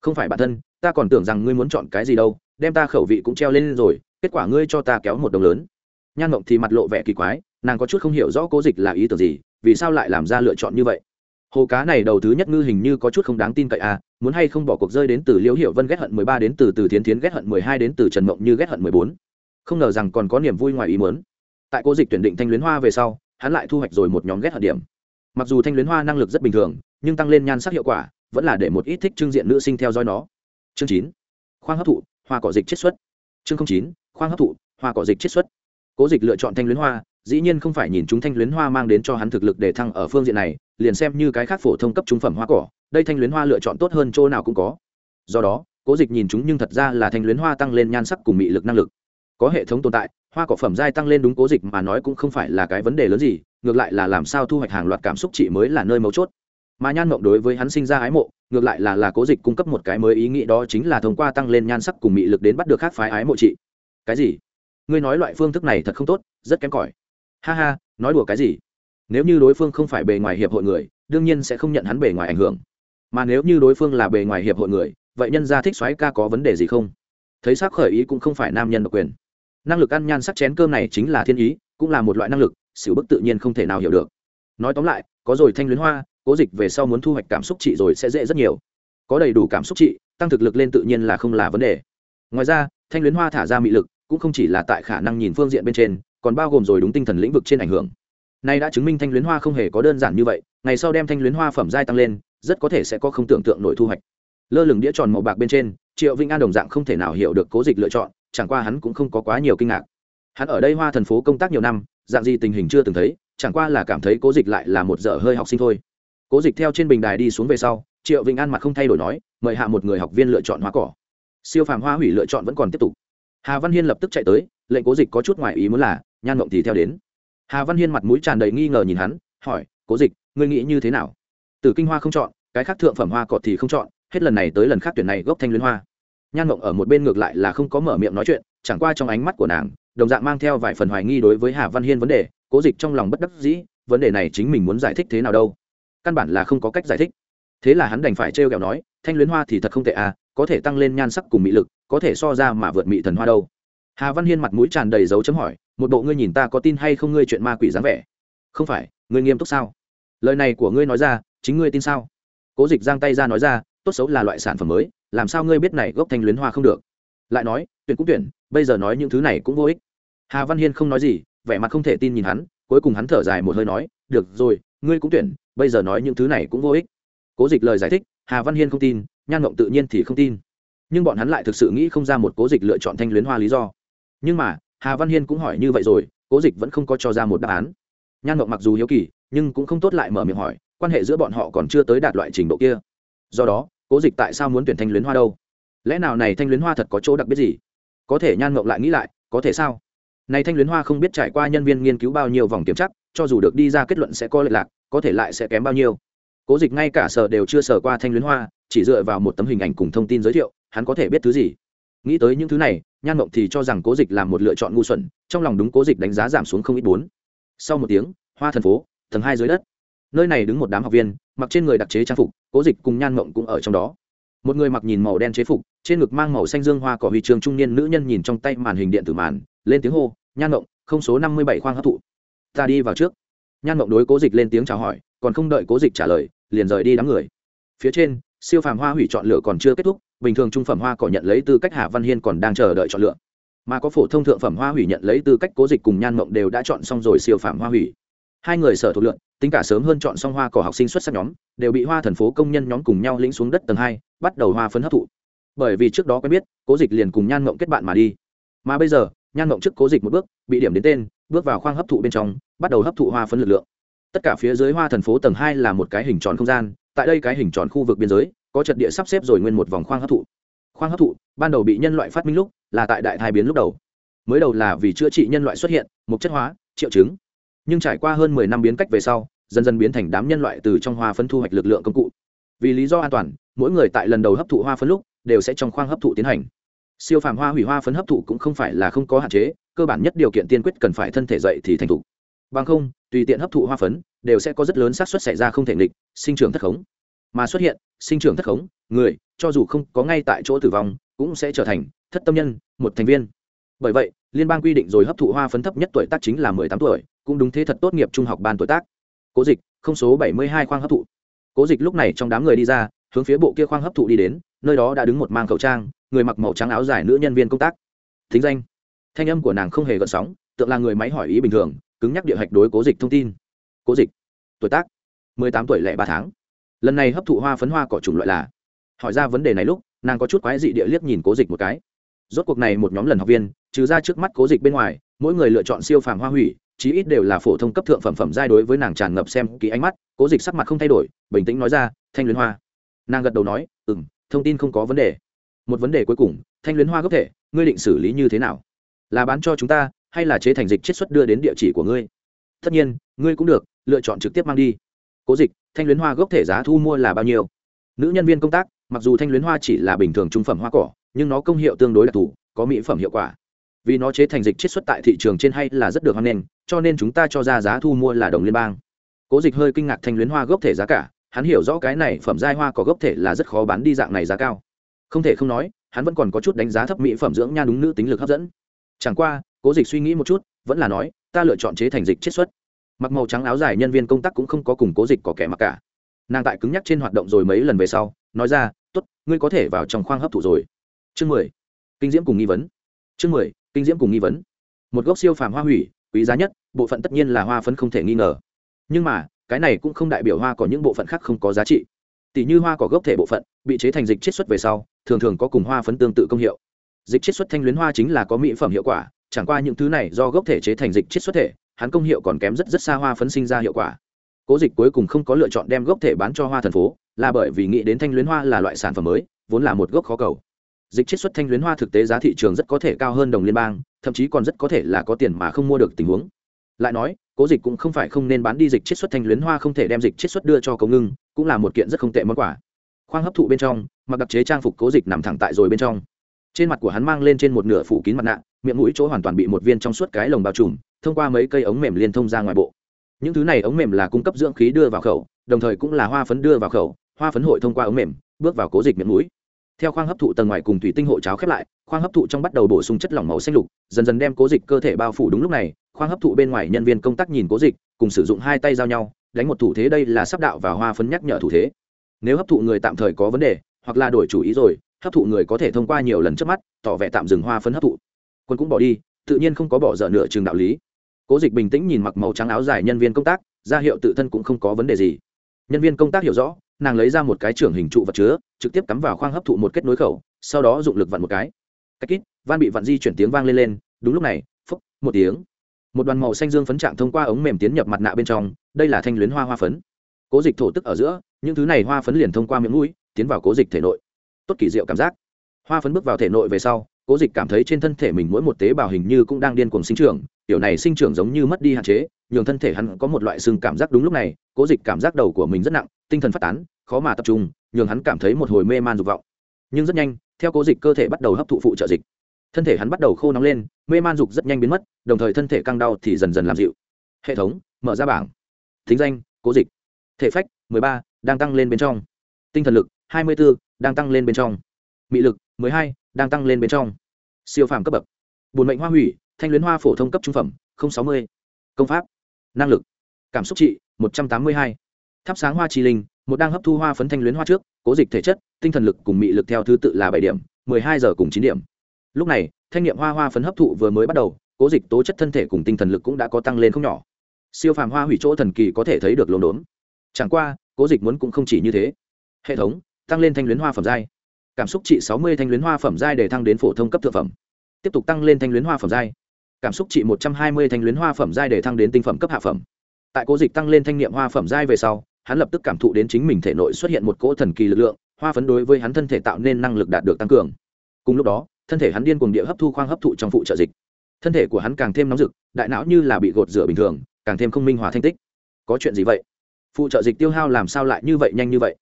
Không phải bản thân, ta còn tưởng rằng ngươi muốn chọn cái gì đâu, đem ta khẩu vị cũng treo lên rồi, kết quả ngươi cho ta kéo một đồng lớn. Nhan mộng thì mặt lộ vẻ kỳ quái, nàng có chút không hiểu rõ cố dịch là ý tưởng gì, vì sao lại làm ra lựa chọn như vậy? Hồ cá này đầu thứ nhất ngư hình như có chút không đáng tin cậy à muốn hay không bỏ cuộc rơi đến từ liễu hiệu vân ghét hận mười ba đến từ từ tiến tiến ghét hận mười hai đến từ trần mộng như ghét hận mười bốn. Không ngờ rằng còn có niềm vui ngoài ý muốn. Tại cố dịch tuyển định thanh luyến hoa về sau, hắn lại thu hoạch rồi một nhóm ghét hận điểm mặc dù thanh luyến hoa năng lực rất bình thường, nhưng tăng lên nhan sắc hiệu quả vẫn là để một ít thích trưng diện nữ sinh theo dõi nó. Chương chín, khoang hấp thụ, hoa cỏ dịch chiết xuất. Chương chín, khoang hấp thụ, hoa cỏ dịch chiết xuất. Cố dịch lựa chọn thanh luyến hoa, dĩ nhiên không phải nhìn chúng thanh luyến hoa mang đến cho hắn thực lực để thăng ở phương diện này, liền xem như cái khác phổ thông cấp trung phẩm hoa cỏ, đây thanh luyến hoa lựa chọn tốt hơn chỗ nào cũng có. Do đó, cố dịch nhìn chúng nhưng thật ra là thanh luyến hoa tăng lên nhan sắc cùng mị lực năng lực. Có hệ thống tồn tại hoa cỏ phẩm giai tăng lên đúng cố dịch mà nói cũng không phải là cái vấn đề lớn gì, ngược lại là làm sao thu hoạch hàng loạt cảm xúc chị mới là nơi mấu chốt. Mà nhan mộng đối với hắn sinh ra ái mộ, ngược lại là là cố dịch cung cấp một cái mới ý nghĩ đó chính là thông qua tăng lên nhan sắc cùng mị lực đến bắt được khác phái ái mộ chị. Cái gì? Ngươi nói loại phương thức này thật không tốt, rất kém cỏi. Ha ha, nói đùa cái gì? Nếu như đối phương không phải bề ngoài hiệp hội người, đương nhiên sẽ không nhận hắn bề ngoài ảnh hưởng. Mà nếu như đối phương là bề ngoài hiệp hội người, vậy nhân gia thích xoáy ca có vấn đề gì không? Thấy sắc khởi ý cũng không phải nam nhân độc quyền năng lực ăn nhan sắc chén cơm này chính là thiên ý, cũng là một loại năng lực, xỉu bức tự nhiên không thể nào hiểu được. Nói tóm lại, có rồi thanh luyến hoa, cố dịch về sau muốn thu hoạch cảm xúc trị rồi sẽ dễ rất nhiều. Có đầy đủ cảm xúc trị, tăng thực lực lên tự nhiên là không là vấn đề. Ngoài ra, thanh luyến hoa thả ra mị lực, cũng không chỉ là tại khả năng nhìn phương diện bên trên, còn bao gồm rồi đúng tinh thần lĩnh vực trên ảnh hưởng. Nay đã chứng minh thanh luyến hoa không hề có đơn giản như vậy, ngày sau đem thanh luyến hoa phẩm giai tăng lên, rất có thể sẽ có không tưởng tượng nổi thu hoạch. Lơ lửng đĩa tròn màu bạc bên trên, triệu vĩnh an đồng dạng không thể nào hiểu được cố dịch lựa chọn chẳng qua hắn cũng không có quá nhiều kinh ngạc. Hắn ở đây hoa thần phố công tác nhiều năm, dạng gì tình hình chưa từng thấy, chẳng qua là cảm thấy cố dịch lại là một dở hơi học sinh thôi. Cố dịch theo trên bình đài đi xuống về sau, triệu vĩnh an mặt không thay đổi nói, mời hạ một người học viên lựa chọn hoa cỏ. Siêu phàm hoa hủy lựa chọn vẫn còn tiếp tục. Hà văn hiên lập tức chạy tới, lệnh cố dịch có chút ngoài ý muốn là, nhan mộng thì theo đến. Hà văn hiên mặt mũi tràn đầy nghi ngờ nhìn hắn, hỏi, cố dịch, ngươi nghĩ như thế nào? Từ kinh hoa không chọn, cái khác thượng phẩm hoa cọt thì không chọn, hết lần này tới lần khác tuyển này gốc thanh luyến hoa nhan mộng ở một bên ngược lại là không có mở miệng nói chuyện, chẳng qua trong ánh mắt của nàng, đồng dạng mang theo vài phần hoài nghi đối với hà văn hiên vấn đề, cố dịch trong lòng bất đắc dĩ, vấn đề này chính mình muốn giải thích thế nào đâu. Căn bản là không có cách giải thích. Thế là hắn đành phải trêu ghẹo nói, thanh luyến hoa thì thật không tệ à có thể tăng lên nhan sắc cùng mỹ lực, có thể so ra mà vượt mỹ thần hoa đâu. Hà văn hiên mặt mũi tràn đầy dấu chấm hỏi, một bộ ngươi nhìn ta có tin hay không ngươi chuyện ma quỷ dáng vẻ? Không phải, ngươi nghiêm túc sao? Lời này của ngươi nói ra, chính ngươi tin sao? Cố dịch giang tay ra nói ra, tốt xấu là loại sản phẩm mới làm sao ngươi biết này gốc thanh luyến hoa không được? Lại nói, tuyển cũng tuyển, bây giờ nói những thứ này cũng vô ích. Hà văn hiên không nói gì, vẻ mặt không thể tin nhìn hắn, cuối cùng hắn thở dài một hơi nói, được rồi, ngươi cũng tuyển, bây giờ nói những thứ này cũng vô ích. Cố dịch lời giải thích, hà văn hiên không tin, nhan ngộng tự nhiên thì không tin. Nhưng bọn hắn lại thực sự nghĩ không ra một cố dịch lựa chọn thanh luyến hoa lý do. Nhưng mà, hà văn hiên cũng hỏi như vậy rồi, cố dịch vẫn không có cho ra một đáp án. Nhan ngộng mặc dù hiếu kỳ, nhưng cũng không tốt lại mở miệng hỏi, quan hệ giữa bọn họ còn chưa tới đạt loại trình độ kia. Do đó cố dịch tại sao muốn tuyển thanh luyến hoa đâu? Lẽ nào này thanh luyến hoa thật có chỗ đặc biệt gì? Có thể nhan mộng lại nghĩ lại, có thể sao? Này thanh luyến hoa không biết trải qua nhân viên nghiên cứu bao nhiêu vòng kiểm chắc cho dù được đi ra kết luận sẽ có lệch lạc, có thể lại sẽ kém bao nhiêu. Cố dịch ngay cả sở đều chưa sở qua thanh luyến hoa, chỉ dựa vào một tấm hình ảnh cùng thông tin giới thiệu, hắn có thể biết thứ gì? Nghĩ tới những thứ này, nhan mộng thì cho rằng cố dịch làm một lựa chọn ngu xuẩn, trong lòng đúng cố dịch đánh giá giảm xuống không ít bốn. Sau một tiếng, hoa thần phố, tầng hai dưới đất nơi này đứng một đám học viên, mặc trên người đặc chế trang phục, cố dịch cùng nhan mộng cũng ở trong đó. Một người mặc nhìn màu đen chế phục, trên ngực mang màu xanh dương hoa cỏ huy trường trung niên nữ nhân nhìn trong tay màn hình điện tử màn, lên tiếng hô, nhan mộng, không số năm mươi bảy khoang hấp thụ. Ta đi vào trước. Nhan mộng đối cố dịch lên tiếng chào hỏi, còn không đợi cố dịch trả lời, liền rời đi đám người. Phía trên, siêu phàm hoa hủy chọn lựa còn chưa kết thúc, bình thường trung phẩm hoa cỏ nhận lấy tư cách hà văn hiên còn đang chờ đợi chọn lựa. Mà có phổ thông thượng phẩm hoa hủy nhận lấy tư cách cố dịch cùng nhan mộng đều đã chọn xong rồi siêu phàm hoa hủy hai người sở thuộc lượng tính cả sớm hơn chọn xong hoa cỏ học sinh xuất sắc nhóm, đều bị hoa thần phố công nhân nhóm cùng nhau lĩnh xuống đất tầng hai, bắt đầu hoa phấn hấp thụ. Bởi vì trước đó quen biết, cố dịch liền cùng nhan mộng kết bạn mà đi. Mà bây giờ, nhan mộng trước cố dịch một bước, bị điểm đến tên, bước vào khoang hấp thụ bên trong, bắt đầu hấp thụ hoa phấn lực lượng. Tất cả phía dưới hoa thần phố tầng hai là một cái hình tròn không gian, tại đây cái hình tròn khu vực biên giới, có trật địa sắp xếp rồi nguyên một vòng khoang hấp thụ. Khoang hấp thụ, ban đầu bị nhân loại phát minh lúc, là tại đại thai biến lúc đầu. Mới đầu là vì chữa trị nhân loại xuất hiện một chất hóa, triệu chứng nhưng trải qua hơn mười năm biến cách về sau, dần dần biến thành đám nhân loại từ trong hoa phấn thu hoạch lực lượng công cụ. Vì lý do an toàn, mỗi người tại lần đầu hấp thụ hoa phấn lúc đều sẽ trong khoang hấp thụ tiến hành. Siêu phàm hoa hủy hoa phấn hấp thụ cũng không phải là không có hạn chế, cơ bản nhất điều kiện tiên quyết cần phải thân thể dậy thì thành thục. Bằng không, tùy tiện hấp thụ hoa phấn đều sẽ có rất lớn xác suất xảy ra không thể nghịch, sinh trưởng thất khống. Mà xuất hiện, sinh trưởng thất khống, người, cho dù không có ngay tại chỗ tử vong, cũng sẽ trở thành thất tâm nhân, một thành viên. Bởi vậy, liên bang quy định rồi hấp thụ hoa phấn thấp nhất tuổi tác chính là mười tám tuổi cũng đúng thế thật tốt nghiệp trung học ban tuổi tác. Cố dịch, không số bảy mươi hai khoang hấp thụ. Cố dịch lúc này trong đám người đi ra, hướng phía bộ kia khoang hấp thụ đi đến, nơi đó đã đứng một mang khẩu trang, người mặc màu trắng áo dài nữ nhân viên công tác. Thính danh. Thanh âm của nàng không hề gợn sóng tượng là người máy hỏi ý bình thường, cứng nhắc địa hạch đối cố dịch thông tin. Cố dịch, tuổi tác, mười tám tuổi lẻ ba tháng. Lần này hấp thụ hoa phấn hoa cỏ chủng loại là. Hỏi ra vấn đề này lúc, nàng có chút quái dị địa liếc nhìn cố dịch một cái. Rốt cuộc này một nhóm lần học viên, trừ ra trước mắt cố dịch bên ngoài, mỗi người lựa chọn siêu phàm hoa hủy chí ít đều là phổ thông cấp thượng phẩm phẩm giai đối với nàng tràn ngập xem kỹ ánh mắt, cố dịch sắc mặt không thay đổi, bình tĩnh nói ra, thanh luyến hoa. Nàng gật đầu nói ừ m thông tin không có vấn đề. Một vấn đề cuối cùng, thanh luyến hoa gốc thể, ngươi định xử lý như thế nào? Là bán cho chúng ta, hay là chế thành dịch chiết xuất đưa đến địa chỉ của ngươi? Tất nhiên, ngươi cũng được, lựa chọn trực tiếp mang đi. Cố dịch, thanh luyến hoa gốc thể giá thu mua là bao nhiêu? Nữ nhân viên công tác, mặc dù thanh luyến hoa chỉ là bình thường trung phẩm hoa cỏ, nhưng nó công hiệu tương đối đặc thù, có mỹ phẩm hiệu quả vì nó chế thành dịch chiết xuất tại thị trường trên hay là rất được hoan nghênh, cho nên chúng ta cho ra giá thu mua là đồng liên bang. Cố dịch hơi kinh ngạc thanh luyến hoa gốc thể giá cả, hắn hiểu rõ cái này phẩm giai hoa có gốc thể là rất khó bán đi dạng này giá cao. Không thể không nói, hắn vẫn còn có chút đánh giá thấp mỹ phẩm dưỡng nha đúng nữ tính lực hấp dẫn. Chẳng qua, cố dịch suy nghĩ một chút, vẫn là nói, ta lựa chọn chế thành dịch chiết xuất. Mặc màu trắng áo dài nhân viên công tác cũng không có cùng cố dịch có kẻ mặc cả. Nàng tại cứng nhắc trên hoạt động rồi mấy lần về sau, nói ra t ố t ngươi có thể vào trong khoang hấp thụ rồi. Chương mười. Kinh diễm cùng nghi vấn. Chương mười kinh diễm cùng nghi vấn. Một gốc siêu phàm hoa hủy, quý giá nhất, bộ phận tất nhiên là hoa phấn không thể nghi ngờ. Nhưng mà, cái này cũng không đại biểu hoa có những bộ phận khác không có giá trị. Tỷ như hoa có gốc thể bộ phận, bị chế thành dịch chiết xuất về sau, thường thường có cùng hoa phấn tương tự công hiệu. Dịch chiết xuất thanh luyến hoa chính là có mỹ phẩm hiệu quả, chẳng qua những thứ này do gốc thể chế thành dịch chiết xuất thể, hắn công hiệu còn kém rất rất xa hoa phấn sinh ra hiệu quả. Cố dịch cuối cùng không có lựa chọn đem gốc thể bán cho hoa thần phố, là bởi vì nghĩ đến thanh luyến hoa là loại sản phẩm mới, vốn là một gốc khó cầu dịch chiết xuất thanh luyến hoa thực tế giá thị trường rất có thể cao hơn đồng liên bang, thậm chí còn rất có thể là có tiền mà không mua được tình huống. Lại nói, cố dịch cũng không phải không nên bán đi dịch chiết xuất thanh luyến hoa không thể đem dịch chiết xuất đưa cho cầu ngưng, cũng là một kiện rất không tệ món quà. Khoang hấp thụ bên trong, mặc đặc chế trang phục cố dịch nằm thẳng tại rồi bên trong. Trên mặt của hắn mang lên trên một nửa phủ kín mặt nạ, miệng mũi chỗ hoàn toàn bị một viên trong suốt cái lồng bao trùm, thông qua mấy cây ống mềm liên thông ra ngoài bộ. Những thứ này ống mềm là cung cấp dưỡng khí đưa vào khẩu, đồng thời cũng là hoa phấn đưa vào khẩu, hoa phấn hội thông qua ống mềm, bước vào cố dịch miệng mũi theo khoang hấp thụ tầng ngoài cùng thủy tinh hộ cháo khép lại, khoang hấp thụ trong bắt đầu bổ sung chất lỏng màu xanh lục, dần dần đem cố dịch cơ thể bao phủ đúng lúc này, khoang hấp thụ bên ngoài nhân viên công tác nhìn cố dịch, cùng sử dụng hai tay giao nhau, đánh một thủ thế đây là sắp đạo và hoa phấn nhắc nhở thủ thế. Nếu hấp thụ người tạm thời có vấn đề, hoặc là đổi chủ ý rồi, hấp thụ người có thể thông qua nhiều lần trước mắt, tỏ vẻ tạm dừng hoa phấn hấp thụ. Quân cũng bỏ đi, tự nhiên không có bỏ dở nửa trường đạo lý. Cố dịch bình tĩnh nhìn mặc màu trắng áo dài nhân viên công tác, ra hiệu tự thân cũng không có vấn đề gì. Nhân viên công tác hiểu rõ nàng lấy ra một cái trưởng hình trụ vật chứa, trực tiếp cắm vào khoang hấp thụ một kết nối khẩu, sau đó dụng lực vặn một cái. Cách kít van bị vặn di chuyển tiếng vang lên lên, đúng lúc này, phúc, một tiếng. Một đoàn màu xanh dương phấn trạng thông qua ống mềm tiến nhập mặt nạ bên trong, đây là thanh luyến hoa hoa phấn. Cố dịch thổ tức ở giữa, những thứ này hoa phấn liền thông qua miệng mũi, tiến vào cố dịch thể nội. Tốt kỳ diệu cảm giác. Hoa phấn bước vào thể nội về sau, cố dịch cảm thấy trên thân thể mình mỗi một tế bào hình như cũng đang điên cuồng sinh trưởng kiểu này sinh trưởng giống như mất đi hạn chế nhường thân thể hắn có một loại sưng cảm giác đúng lúc này cố dịch cảm giác đầu của mình rất nặng tinh thần phát tán khó mà tập trung nhường hắn cảm thấy một hồi mê man dục vọng. Nhưng rất nhanh theo cố dịch cơ thể bắt đầu hấp thụ phụ trợ dịch thân thể hắn bắt đầu khô nóng lên mê man dục rất nhanh biến mất đồng thời thân thể căng đau thì dần dần làm dịu. Hệ thống mở ra bảng. Thính danh cố dịch. Thể phách ba đang tăng lên bên trong. Tinh thần lực hai mươi 24, đang tăng lên bên trong. Mị lực hai đang tăng lên bên trong. Siêu phàm cấp bậc. Bùn mệnh hoa hủy thanh luyến hoa phổ thông cấp trung phẩm sáu mươi. Công pháp năng lực. Cảm xúc trị, một trăm tám mươi hai. Thắp sáng hoa chi linh, một đang hấp thu hoa phấn thanh luyến hoa trước, cố dịch thể chất, tinh thần lực cùng mị lực theo thứ tự là bảy điểm, mười hai giờ cùng chín điểm. Lúc này, thanh nghiệm hoa hoa phấn hấp thụ vừa mới bắt đầu, cố dịch tố chất thân thể cùng tinh thần lực cũng đã có tăng lên không nhỏ. Siêu phàm hoa hủy chỗ thần kỳ có thể thấy được lồn đốn chẳng qua, cố dịch muốn cũng không chỉ như thế. Hệ thống, tăng lên thanh luyến hoa phẩm giai. Cảm xúc trị sáu mươi thanh luyến hoa phẩm giai để thăng đến phổ thông cấp thượng phẩm. Tiếp tục tăng lên thanh luyến hoa phẩm giai cảm xúc trị một trăm hai mươi thanh luyến hoa phẩm giai để thăng đến tinh phẩm cấp hạ phẩm. Tại cố dịch tăng lên thanh niệm hoa phẩm giai về sau, hắn lập tức cảm thụ đến chính mình thể nội xuất hiện một cỗ thần kỳ lực lượng, hoa phấn đối với hắn thân thể tạo nên năng lực đạt được tăng cường. Cùng lúc đó, thân thể hắn điên cuồng địa hấp thu khoang hấp thụ trong phụ trợ dịch. Thân thể của hắn càng thêm nóng rực, đại não như là bị gột rửa bình thường, càng thêm không minh hòa thanh tích. Có chuyện gì vậy? Phụ trợ dịch tiêu hao làm sao lại như vậy nhanh như vậy?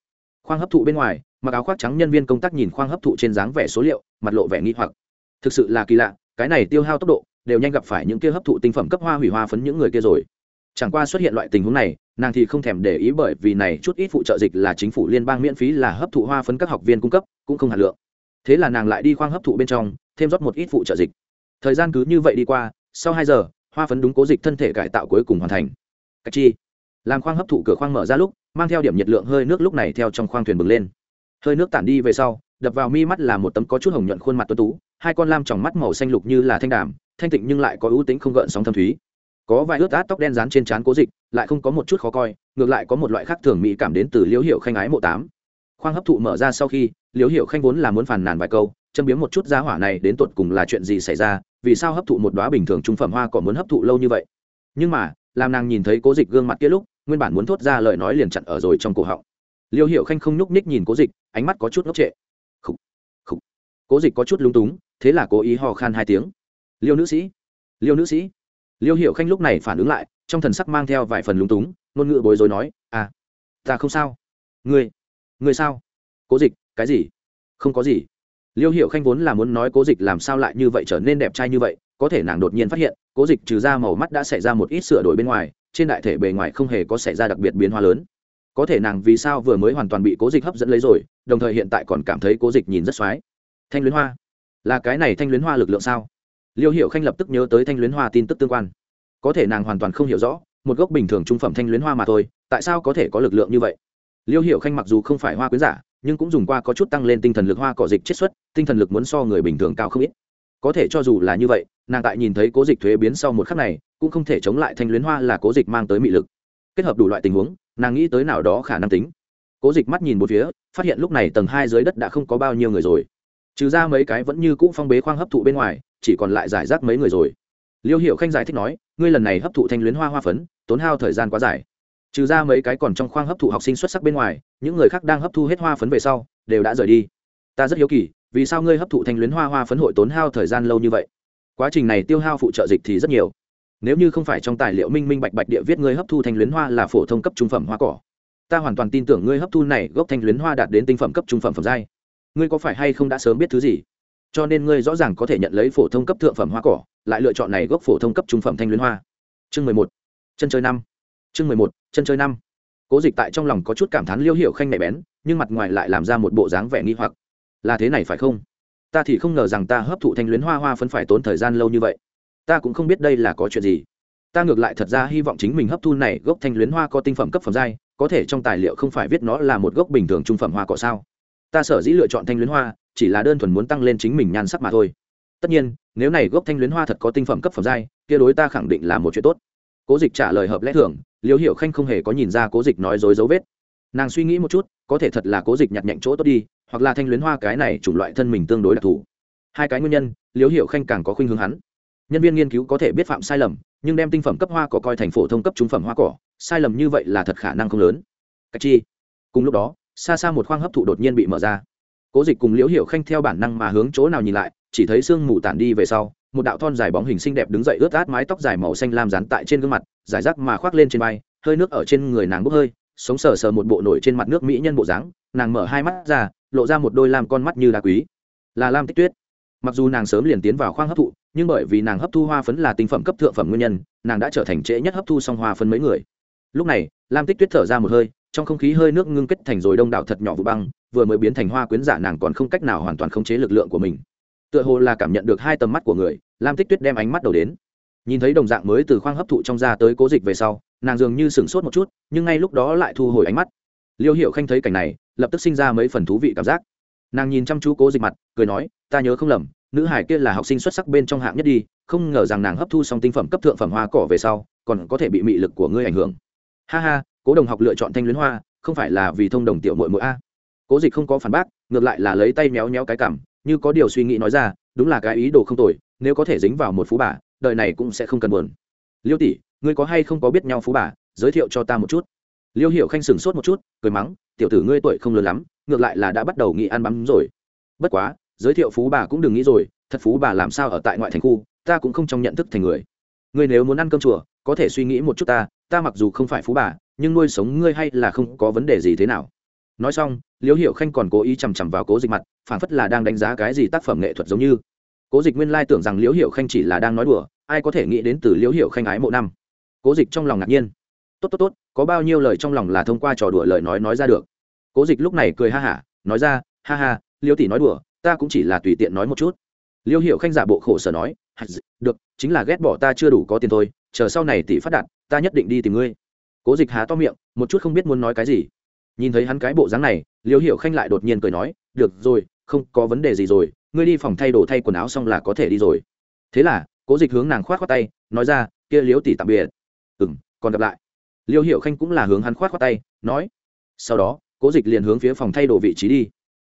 Khoang hấp thụ bên ngoài, mặc áo khoác trắng nhân viên công tác nhìn khoang hấp thụ trên dáng vẻ số liệu, mặt lộ vẻ nghi hoặc. Thực sự là kỳ lạ, cái này tiêu hao tốc độ đều nhanh gặp phải những kia hấp thụ tinh phẩm cấp hoa hủy hoa phấn những người kia rồi. Chẳng qua xuất hiện loại tình huống này, nàng thì không thèm để ý bởi vì này chút ít phụ trợ dịch là chính phủ liên bang miễn phí là hấp thụ hoa phấn các học viên cung cấp, cũng không hạt lượng. Thế là nàng lại đi khoang hấp thụ bên trong, thêm rót một ít phụ trợ dịch. Thời gian cứ như vậy đi qua, sau hai giờ, hoa phấn đúng cố dịch thân thể cải tạo cuối cùng hoàn thành. Cách chi? Làm khoang hấp thụ cửa khoang mở ra lúc, mang theo điểm nhiệt lượng hơi nước lúc này theo trong khoang thuyền bừng lên. Hơi nước tản đi về sau, đập vào mi mắt là một tấm có chút hồng nhuận khuôn mặt tuấn tú, hai con lam tròng mắt màu xanh lục như là thanh đàm thanh tịnh nhưng lại có ưu tính không gợn sóng thâm thúy. Có vài ướt át tóc đen rán trên trán cố dịch lại không có một chút khó coi ngược lại có một loại khác thường mỹ cảm đến từ liễu hiệu khanh ái mộ tám. Khoang hấp thụ mở ra sau khi liễu hiệu khanh vốn là muốn phàn nàn vài câu châm biếm một chút giá hỏa này đến tột cùng là chuyện gì xảy ra vì sao hấp thụ một đoá bình thường trung phẩm hoa còn muốn hấp thụ lâu như vậy. Nhưng mà làm nàng nhìn thấy cố dịch gương mặt kia lúc nguyên bản muốn thốt ra lời nói liền chặn ở rồi trong cổ họng. Liêu hiệu khanh không nhúc ních nhìn cố dịch ánh mắt có chút ngốc trệ. Khủ, khủ. cố dịch có chút lúng túng thế là cố ý ho khan hai tiếng liêu nữ sĩ. Liêu nữ sĩ. Liêu hiệu khanh lúc này phản ứng lại trong thần sắc mang theo vài phần lúng túng ngôn ngữ bối rối nói à ta không sao. Người, người sao? Cố dịch cái gì? Không có gì. Liêu hiệu khanh vốn là muốn nói cố dịch làm sao lại như vậy trở nên đẹp trai như vậy có thể nàng đột nhiên phát hiện cố dịch trừ ra màu mắt đã xảy ra một ít sửa đổi bên ngoài trên đại thể bề ngoài không hề có xảy ra đặc biệt biến hóa lớn. Có thể nàng vì sao vừa mới hoàn toàn bị cố dịch hấp dẫn lấy rồi đồng thời hiện tại còn cảm thấy cố dịch nhìn rất x o á i thanh luyến hoa. Là cái này thanh luyến hoa lực lượng sao? Liêu hiệu khanh lập tức nhớ tới thanh luyến hoa tin tức tương quan. Có thể nàng hoàn toàn không hiểu rõ, một gốc bình thường trung phẩm thanh luyến hoa mà thôi, tại sao có thể có lực lượng như vậy? Liêu hiệu khanh mặc dù không phải hoa quyến giả, nhưng cũng dùng qua có chút tăng lên tinh thần lực hoa cỏ dịch chiết xuất, tinh thần lực muốn so người bình thường cao không ít. Có thể cho dù là như vậy, nàng tại nhìn thấy cố dịch thuế biến sau một khắc này, cũng không thể chống lại thanh luyến hoa là cố dịch mang tới mị lực. Kết hợp đủ loại tình huống, nàng nghĩ tới nào đó khả năng tính. Cố dịch mắt nhìn một phía, phát hiện lúc này tầng hai dưới đất đã không có bao nhiêu người rồi. Trừ ra mấy cái vẫn như cũ phong bế khoang hấp thụ bên ngoài chỉ còn lại giải rác mấy người rồi. Liêu hiệu khanh giải thích nói, ngươi lần này hấp thụ thanh luyến hoa hoa phấn, tốn hao thời gian quá dài. Trừ ra mấy cái còn trong khoang hấp thụ học sinh xuất sắc bên ngoài, những người khác đang hấp thu hết hoa phấn về sau, đều đã rời đi. Ta rất hiếu kỳ, vì sao ngươi hấp thụ thanh luyến hoa hoa phấn hội tốn hao thời gian lâu như vậy? Quá trình này tiêu hao phụ trợ dịch thì rất nhiều. Nếu như không phải trong tài liệu minh minh bạch bạch địa viết ngươi hấp thu thanh luyến hoa là phổ thông cấp trung phẩm hoa cỏ, ta hoàn toàn tin tưởng ngươi hấp thu này gốc thanh luyến hoa đạt đến tinh phẩm cấp trung phẩm phẩm giai. Ngươi có phải hay không đã sớm biết thứ gì? Cho nên ngươi rõ ràng có thể nhận lấy phổ thông cấp thượng phẩm hoa cỏ, lại lựa chọn này gốc phổ thông cấp trung phẩm thanh luyến hoa. Chương mười một. Chân chơi năm. Chương mười một. Chân chơi năm. Cố dịch tại trong lòng có chút cảm thán liêu hiệu khanh mẹ bén, nhưng mặt ngoài lại làm ra một bộ dáng vẻ nghi hoặc. Là thế này phải không? Ta thì không ngờ rằng ta hấp thụ thanh luyến hoa hoa phân phải tốn thời gian lâu như vậy. Ta cũng không biết đây là có chuyện gì. Ta ngược lại thật ra hy vọng chính mình hấp thu này gốc thanh luyến hoa có tinh phẩm cấp phẩm giai, có thể trong tài liệu không phải viết nó là một gốc bình thường trung phẩm hoa cỏ sao? Ta sở dĩ lựa chọn thanh luyến hoa chỉ là đơn thuần muốn tăng lên chính mình nhan sắc mà thôi. Tất nhiên, nếu này gốc thanh luyến hoa thật có tinh phẩm cấp phẩm giai, kia đối ta khẳng định là một chuyện tốt. Cố dịch trả lời hợp lẽ thường, liễu hiệu khanh không hề có nhìn ra cố dịch nói dối dấu vết. Nàng suy nghĩ một chút, có thể thật là cố dịch nhặt nhạnh chỗ tốt đi, hoặc là thanh luyến hoa cái này chủng loại thân mình tương đối đặc thù. Hai cái nguyên nhân, liễu hiệu khanh càng có khuynh hướng hắn. Nhân viên nghiên cứu có thể biết phạm sai lầm, nhưng đem tinh phẩm cấp hoa cỏ coi thành phổ thông cấp trung phẩm hoa cỏ, sai lầm như vậy là thật khả năng không lớn. Cách chi? Cùng lúc đó, xa xa một khoang hấp thụ đột nhiên bị mở ra cố dịch cùng liễu Hiểu khanh theo bản năng mà hướng chỗ nào nhìn lại, chỉ thấy sương mù tản đi về sau, một đạo thon dài bóng hình xinh đẹp đứng dậy ướt át mái tóc dài màu xanh lam rán tại trên gương mặt giải rác mà khoác lên trên vai, hơi nước ở trên người nàng bốc hơi, sống sờ sờ một bộ nổi trên mặt nước mỹ nhân bộ dáng, nàng mở hai mắt ra, lộ ra một đôi lam con mắt như đá quý. Là lam tích tuyết. Mặc dù nàng sớm liền tiến vào khoang hấp thụ, nhưng bởi vì nàng hấp thu hoa phấn là tinh phẩm cấp thượng phẩm nguyên nhân, nàng đã trở thành trễ nhất hấp thu xong hoa phấn mấy người. Lúc này, lam tích tuyết thở ra một hơi trong không khí hơi nước ngưng kết thành rồi đông đảo thật nhỏ vụ băng, vừa mới biến thành hoa quyến giả nàng còn không cách nào hoàn toàn khống chế lực lượng của mình. Tựa hồ là cảm nhận được hai tầm mắt của người, lam tích tuyết đem ánh mắt đầu đến. Nhìn thấy đồng dạng mới từ khoang hấp thụ trong ra tới cố dịch về sau, nàng dường như sửng sốt một chút, nhưng ngay lúc đó lại thu hồi ánh mắt. Liêu hiệu khanh thấy cảnh này, lập tức sinh ra mấy phần thú vị cảm giác. Nàng nhìn chăm chú cố dịch mặt, cười nói, ta nhớ không lầm, nữ hải kia là học sinh xuất sắc bên trong hạng nhất đi, không ngờ rằng nàng hấp thu xong tinh phẩm cấp thượng phẩm hoa cỏ về sau, còn có thể bị mị lực của ngươi ảnh hưởng. Ha ha cố đồng học lựa chọn thanh luyến hoa, không phải là vì thông đồng tiểu mội mội a. Cố dịch không có phản bác, ngược lại là lấy tay méo méo cái cảm, như có điều suy nghĩ nói ra, đúng là cái ý đồ không tồi, nếu có thể dính vào một phú bà, đời này cũng sẽ không cần buồn. Liêu tỷ, ngươi có hay không có biết nhau phú bà, giới thiệu cho ta một chút. Liêu hiệu khanh sừng sốt một chút, cười mắng, tiểu tử ngươi tuổi không lớn lắm, ngược lại là đã bắt đầu nghĩ ăn bắm rồi. Bất quá, giới thiệu phú bà cũng đừng nghĩ rồi, thật phú bà làm sao ở tại ngoại thành khu, ta cũng không trong nhận thức thành người. Ngươi nếu muốn ăn cơm chùa, có thể suy nghĩ một chút ta ta mặc dù không phải phú bà nhưng nuôi sống ngươi hay là không có vấn đề gì thế nào. Nói xong, liễu hiệu khanh còn cố ý chằm chằm vào cố dịch mặt phản phất là đang đánh giá cái gì tác phẩm nghệ thuật giống như. Cố dịch nguyên lai tưởng rằng liễu hiệu khanh chỉ là đang nói đùa, ai có thể nghĩ đến từ liễu hiệu khanh ái mộ năm. Cố dịch trong lòng ngạc nhiên. Tốt tốt tốt, có bao nhiêu lời trong lòng là thông qua trò đùa lời nói nói ra được. Cố dịch lúc này cười ha hả, nói ra, ha ha, liễu tỷ nói đùa, ta cũng chỉ là tùy tiện nói một chút. Liễu hiệu khanh giả bộ khổ sở nói được, chính là ghét bỏ ta chưa đủ có tiền thôi, chờ sau này tỷ phát đạt, ta nhất định đi tìm ngươi cố dịch há to miệng, một chút không biết muốn nói cái gì. Nhìn thấy hắn cái bộ dáng này, Liêu hiệu khanh lại đột nhiên cười nói, được rồi, không có vấn đề gì rồi, ngươi đi phòng thay đồ thay quần áo xong là có thể đi rồi. Thế là, cố dịch hướng nàng k h o á t k tay, nói ra, kia liếu tỷ tạm biệt. Ừ m còn gặp lại. Liêu hiệu khanh cũng là hướng hắn k h o á t k tay, nói. Sau đó, cố dịch liền hướng phía phòng thay đồ vị trí đi.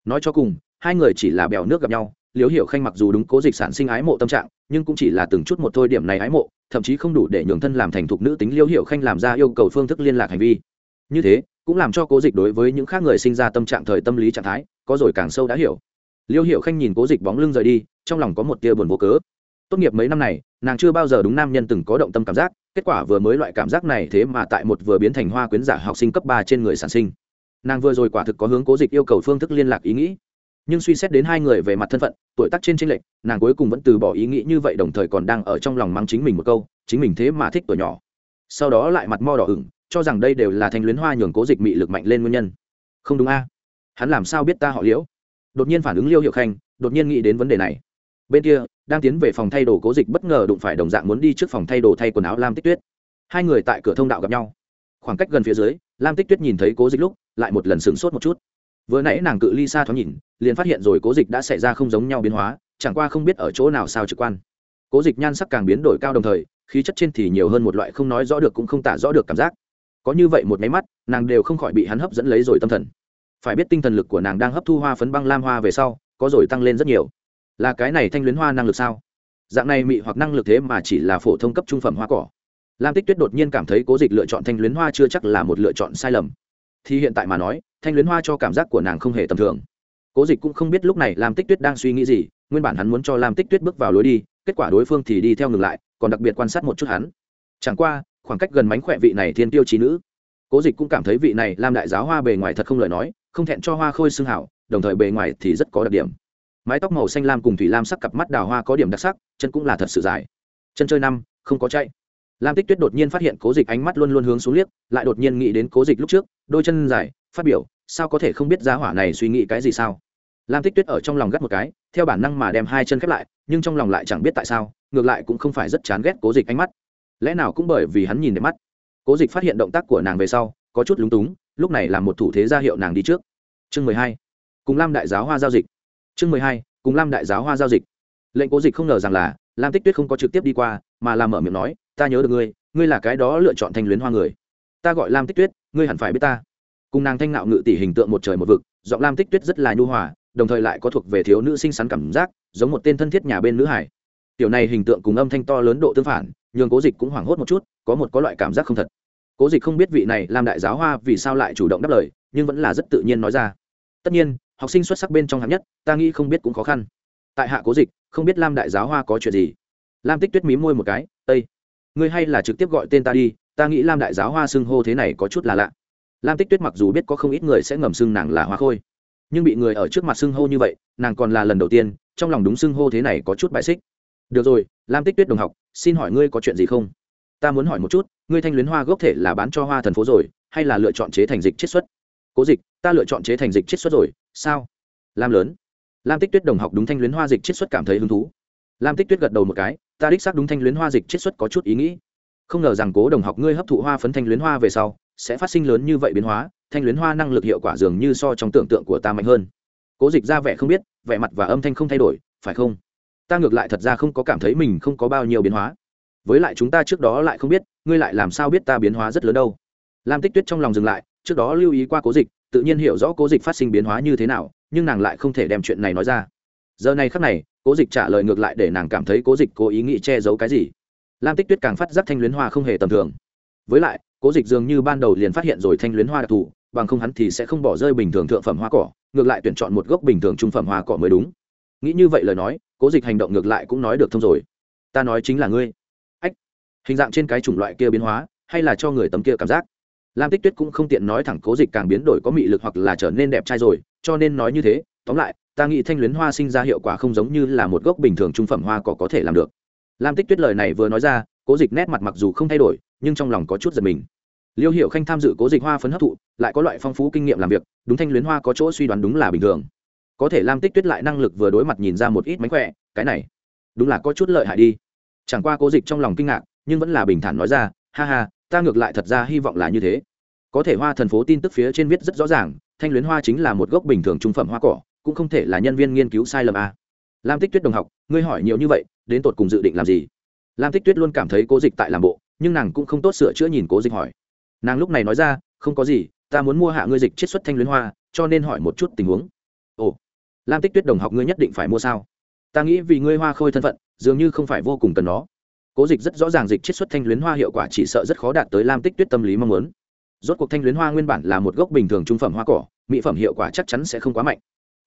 Nói cho cùng, hai người chỉ là bèo nước gặp nhau, liêu hiệu khanh mặc dù đúng cố dịch sản sinh ái mộ tâm trạng nhưng cũng chỉ là từng chút một thôi điểm này ái mộ, thậm chí không đủ để nhường thân làm thành thục nữ tính liêu hiệu khanh làm ra yêu cầu phương thức liên lạc hành vi. Như thế, cũng làm cho cố dịch đối với những khác người sinh ra tâm trạng thời tâm lý trạng thái, có rồi càng sâu đã hiểu. Liêu hiệu khanh nhìn cố dịch bóng lưng rời đi, trong lòng có một tia buồn vô cớ. Tốt nghiệp mấy năm này, nàng chưa bao giờ đúng nam nhân từng có động tâm cảm giác, kết quả vừa mới loại cảm giác này thế mà tại một vừa biến thành hoa quyến giả học sinh cấp ba trên người sản sinh. Nàng vừa rồi quả thực có hướng cố dịch yêu cầu phương thức liên lạc ý nghĩ nhưng suy xét đến hai người về mặt thân phận, tuổi tác trên tranh lệch, nàng cuối cùng vẫn từ bỏ ý nghĩ như vậy đồng thời còn đang ở trong lòng mắng chính mình một câu, chính mình thế mà thích tuổi nhỏ. Sau đó lại mặt mo đỏ ửng, cho rằng đây đều là thanh luyến hoa nhường cố dịch mị lực mạnh lên nguyên nhân. Không đúng a. Hắn làm sao biết ta họ liễu? Đột nhiên phản ứng liêu hiệu khanh, đột nhiên nghĩ đến vấn đề này. Bên kia, đang tiến về phòng thay đồ cố dịch bất ngờ đụng phải đồng dạng muốn đi trước phòng thay đồ thay quần áo lam tích tuyết. Hai người tại cửa thông đạo gặp nhau. Khoảng cách gần phía dưới, lam tích tuyết nhìn thấy cố dịch lúc, lại một lần sửng sốt một chút vừa nãy nàng cự ly xa thoáng nhìn, liền phát hiện rồi cố dịch đã xảy ra không giống nhau biến hóa, chẳng qua không biết ở chỗ nào sao trực quan. Cố dịch nhan sắc càng biến đổi cao đồng thời, khí chất trên thì nhiều hơn một loại không nói rõ được cũng không tả rõ được cảm giác. Có như vậy một máy mắt, nàng đều không khỏi bị hắn hấp dẫn lấy rồi tâm thần. Phải biết tinh thần lực của nàng đang hấp thu hoa phấn băng lam hoa về sau, có rồi tăng lên rất nhiều. Là cái này thanh luyến hoa năng lực sao? Dạng này mị hoặc năng lực thế mà chỉ là phổ thông cấp trung phẩm hoa cỏ. Lam tích tuyết đột nhiên cảm thấy cố dịch lựa chọn thanh luyến hoa chưa chắc là một lựa chọn sai lầm thì hiện tại mà nói, thanh luyến hoa cho cảm giác của nàng không hề tầm thường. Cố dịch cũng không biết lúc này lam tích tuyết đang suy nghĩ gì, nguyên bản hắn muốn cho lam tích tuyết bước vào lối đi, kết quả đối phương thì đi theo ngừng lại, còn đặc biệt quan sát một chút hắn. Chẳng qua, khoảng cách gần mánh khỏe vị này thiên tiêu trí nữ. Cố dịch cũng cảm thấy vị này lam đại giáo hoa bề ngoài thật không lời nói, không thẹn cho hoa khôi xương hảo, đồng thời bề ngoài thì rất có đặc điểm. Mái tóc màu xanh lam cùng thủy lam sắc cặp mắt đào hoa có điểm đặc sắc, chân cũng là thật sự dài. Chân chơi năm, không có chạy lam tích tuyết đột nhiên phát hiện cố dịch ánh mắt luôn luôn hướng xuống liếc, lại đột nhiên nghĩ đến cố dịch lúc trước, đôi chân dài, phát biểu, sao có thể không biết giá hỏa này suy nghĩ cái gì sao? Lam tích tuyết ở trong lòng gắt một cái, theo bản năng mà đem hai chân khép lại, nhưng trong lòng lại chẳng biết tại sao, ngược lại cũng không phải rất chán ghét cố dịch ánh mắt. Lẽ nào cũng bởi vì hắn nhìn đẹp mắt. Cố dịch phát hiện động tác của nàng về sau, có chút lúng túng, lúc này làm một thủ thế ra hiệu nàng đi trước. Chương mười hai, cùng lam đại giáo hoa giao dịch. Chương mười hai, cùng lam đại giáo hoa giao dịch. Lệnh cố dịch không ngờ rằng là, lam tích tuyết không có trực tiếp đi qua, mà làm mở miệng nói ta nhớ được ngươi ngươi là cái đó lựa chọn thanh luyến hoa người. Ta gọi lam tích tuyết, ngươi hẳn phải biết ta. Cùng nàng thanh nạo ngự tỷ hình tượng một trời một vực, giọng lam tích tuyết rất là nhu hòa, đồng thời lại có thuộc về thiếu nữ xinh xắn cảm giác, giống một tên thân thiết nhà bên nữ hải. Tiểu này hình tượng cùng âm thanh to lớn độ tương phản, nhường cố dịch cũng hoảng hốt một chút, có một có loại cảm giác không thật. Cố dịch không biết vị này làm đại giáo hoa vì sao lại chủ động đáp lời, nhưng vẫn là rất tự nhiên nói ra. Tất nhiên, học sinh xuất sắc bên trong hạng nhất, ta nghĩ không biết cũng khó khăn. Tại hạ cố dịch, không biết lam đại giáo hoa có chuyện gì. Lam tích tuyết mí môi một cái ây ngươi hay là trực tiếp gọi tên ta đi, ta nghĩ lam đại giáo hoa xưng hô thế này có chút là lạ. Lam tích tuyết mặc dù biết có không ít người sẽ ngầm xưng nàng là hoa khôi, nhưng bị người ở trước mặt xưng hô như vậy, nàng còn là lần đầu tiên, trong lòng đúng xưng hô thế này có chút bại xích. Được rồi, lam tích tuyết đồng học, xin hỏi ngươi có chuyện gì không? Ta muốn hỏi một chút, ngươi thanh luyến hoa gốc thể là bán cho hoa thần phố rồi, hay là lựa chọn chế thành dịch chiết xuất? Cố dịch, ta lựa chọn chế thành dịch chiết xuất rồi, sao? Lam lớn. Lam tích tuyết đồng học đúng thanh luyến hoa dịch chiết xuất cảm thấy hứng thú. Lam tích tuyết gật đầu một cái ta đích xác đúng thanh luyến hoa dịch chiết xuất có chút ý nghĩ. Không ngờ rằng cố đồng học ngươi hấp thụ hoa phấn thanh luyến hoa về sau, sẽ phát sinh lớn như vậy biến hóa, thanh luyến hoa năng lực hiệu quả dường như so trong tưởng tượng của ta mạnh hơn. Cố dịch ra vẻ không biết, vẻ mặt và âm thanh không thay đổi, phải không? Ta ngược lại thật ra không có cảm thấy mình không có bao nhiêu biến hóa. Với lại chúng ta trước đó lại không biết, ngươi lại làm sao biết ta biến hóa rất lớn đâu. Lam tích tuyết trong lòng dừng lại, trước đó lưu ý qua cố dịch, tự nhiên hiểu rõ cố dịch phát sinh biến hóa như thế nào, nhưng nàng lại không thể đem chuyện này nói ra. Giờ này khắc này cố dịch trả lời ngược lại để nàng cảm thấy cố dịch cố ý nghĩ che giấu cái gì. Lam tích tuyết càng phát giác thanh luyến hoa không hề tầm thường. Với lại, cố dịch dường như ban đầu liền phát hiện rồi thanh luyến hoa đặc thù, bằng không hắn thì sẽ không bỏ rơi bình thường thượng phẩm hoa cỏ, ngược lại tuyển chọn một gốc bình thường trung phẩm hoa cỏ mới đúng. Nghĩ như vậy lời nói, cố dịch hành động ngược lại cũng nói được thông rồi. Ta nói chính là ngươi. Ách. Hình dạng trên cái chủng loại kia biến hóa, hay là cho người tấm kia cảm giác. Lam tích tuyết cũng không tiện nói thẳng cố dịch càng biến đổi có mị lực hoặc là trở nên đẹp trai rồi, cho nên nói như thế tóm lại, ta nghĩ thanh luyến hoa sinh ra hiệu quả không giống như là một gốc bình thường trung phẩm hoa cỏ có thể làm được. Lam tích tuyết lời này vừa nói ra, cố dịch nét mặt mặc dù không thay đổi, nhưng trong lòng có chút giật mình. Liêu hiệu khanh tham dự cố dịch hoa phấn hấp thụ, lại có loại phong phú kinh nghiệm làm việc, đúng thanh luyến hoa có chỗ suy đoán đúng là bình thường. Có thể lam tích tuyết lại năng lực vừa đối mặt nhìn ra một ít mánh khỏe, cái này, đúng là có chút lợi hại đi. Chẳng qua cố dịch trong lòng kinh ngạc, nhưng vẫn là bình thản nói ra, ha ha, ta ngược lại thật ra hy vọng là như thế. Có thể hoa thần phố tin tức phía trên viết rất rõ ràng, thanh luyến hoa chính là một gốc bình thường trung phẩm hoa cỏ cũng không thể là nhân viên nghiên cứu sai lầm a à. lam tích tuyết đồng học, ngươi hỏi nhiều như vậy, đến tột cùng dự định làm gì? Lam tích tuyết luôn cảm thấy cố dịch tại làm bộ, nhưng nàng cũng không tốt sửa chữa nhìn cố dịch hỏi. Nàng lúc này nói ra, không có gì, ta muốn mua hạ ngươi dịch chiết xuất thanh luyến hoa, cho nên hỏi một chút tình huống. Ồ, lam tích tuyết đồng học ngươi nhất định phải mua sao? Ta nghĩ vì ngươi hoa khôi thân phận, dường như không phải vô cùng cần nó. Cố dịch rất rõ ràng dịch chiết xuất thanh luyến hoa hiệu quả chỉ sợ rất khó đạt tới lam tích tuyết tâm lý mong muốn. Rốt cuộc thanh luyến hoa nguyên bản là một gốc bình thường trung phẩm hoa cỏ, mỹ phẩm hiệu quả chắc chắn sẽ không quá mạnh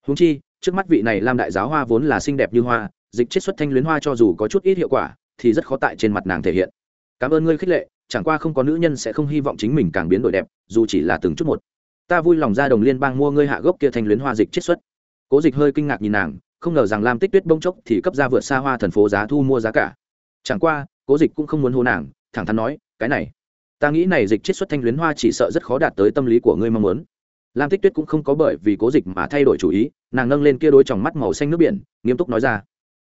húng chi, trước mắt vị này lam đại giáo hoa vốn là xinh đẹp như hoa, dịch chiết xuất thanh luyến hoa cho dù có chút ít hiệu quả, thì rất khó tại trên mặt nàng thể hiện. Cảm ơn ngươi khích lệ, chẳng qua không có nữ nhân sẽ không hy vọng chính mình càng biến đổi đẹp, dù chỉ là từng chút một. Ta vui lòng ra đồng liên bang mua ngươi hạ gốc kia thanh luyến hoa dịch chiết xuất. Cố dịch hơi kinh ngạc nhìn nàng, không ngờ rằng lam tích tuyết bông chốc thì cấp ra vượt xa hoa thần phố giá thu mua giá cả. Chẳng qua, cố dịch cũng không muốn hô nàng, thẳng thắn nói, cái này, ta nghĩ này dịch chiết xuất thanh luyến hoa chỉ sợ rất khó đạt tới tâm lý của ngươi mong muốn lam tích tuyết cũng không có bởi vì cố dịch mà thay đổi chủ ý, nàng nâng lên kia đôi tròng mắt màu xanh nước biển, nghiêm túc nói ra,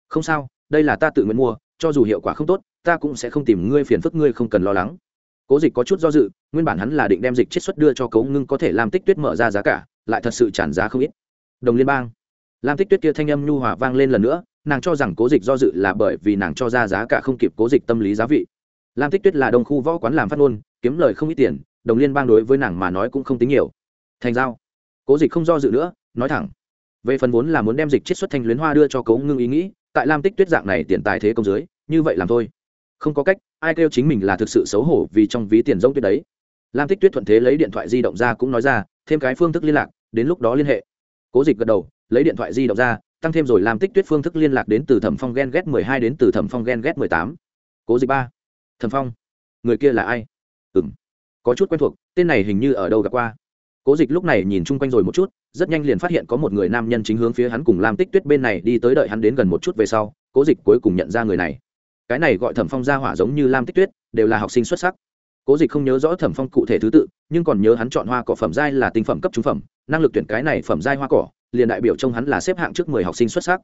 không sao, đây là ta tự nguyện mua, cho dù hiệu quả không tốt, ta cũng sẽ không tìm ngươi phiền phức, ngươi không cần lo lắng. Cố dịch có chút do dự, nguyên bản hắn là định đem dịch chiết xuất đưa cho cấu ngưng có thể làm tích tuyết mở ra giá cả, lại thật sự tràn giá không ít. Đồng liên bang. Lam tích tuyết kia thanh âm nhu hòa vang lên lần nữa, nàng cho rằng cố dịch do dự là bởi vì nàng cho ra giá cả không kịp cố dịch tâm lý giá vị. Lam tích tuyết là đồng khu võ quán làm phát ngôn, kiếm lời không ít tiền, đồng liên bang đối với nàng mà nói cũng không tính nhiều thành giao. Cố dịch không do dự nữa, nói thẳng. Về phần vốn là muốn đem dịch chiết xuất thanh luyến hoa đưa cho cấu ngưng ý nghĩ, tại lam tích tuyết dạng này tiền tài thế công dưới, như vậy làm thôi. Không có cách, ai kêu chính mình là thực sự xấu hổ vì trong ví tiền rông tuyết đấy. Lam tích tuyết thuận thế lấy điện thoại di động ra cũng nói ra, thêm cái phương thức liên lạc, đến lúc đó liên hệ. Cố dịch gật đầu, lấy điện thoại di động ra, tăng thêm rồi lam tích tuyết phương thức liên lạc đến từ thẩm phong ghen ghét mười hai đến từ thẩm phong ghen ghét mười tám. Cố dịch ba. Thẩm phong. Người kia là ai? Ừ m có chút quen thuộc, tên này hình như ở đâu gặp qua? Cố dịch lúc này nhìn chung quanh rồi một chút, rất nhanh liền phát hiện có một người nam nhân chính hướng phía hắn cùng lam tích tuyết bên này đi tới đợi hắn đến gần một chút về sau, cố dịch cuối cùng nhận ra người này. Cái này gọi thẩm phong ra hỏa giống như lam tích tuyết, đều là học sinh xuất sắc. Cố dịch không nhớ rõ thẩm phong cụ thể thứ tự, nhưng còn nhớ hắn chọn hoa cỏ phẩm giai là tinh phẩm cấp trung phẩm, năng lực tuyển cái này phẩm giai hoa cỏ, liền đại biểu trông hắn là xếp hạng trước mười học sinh xuất sắc.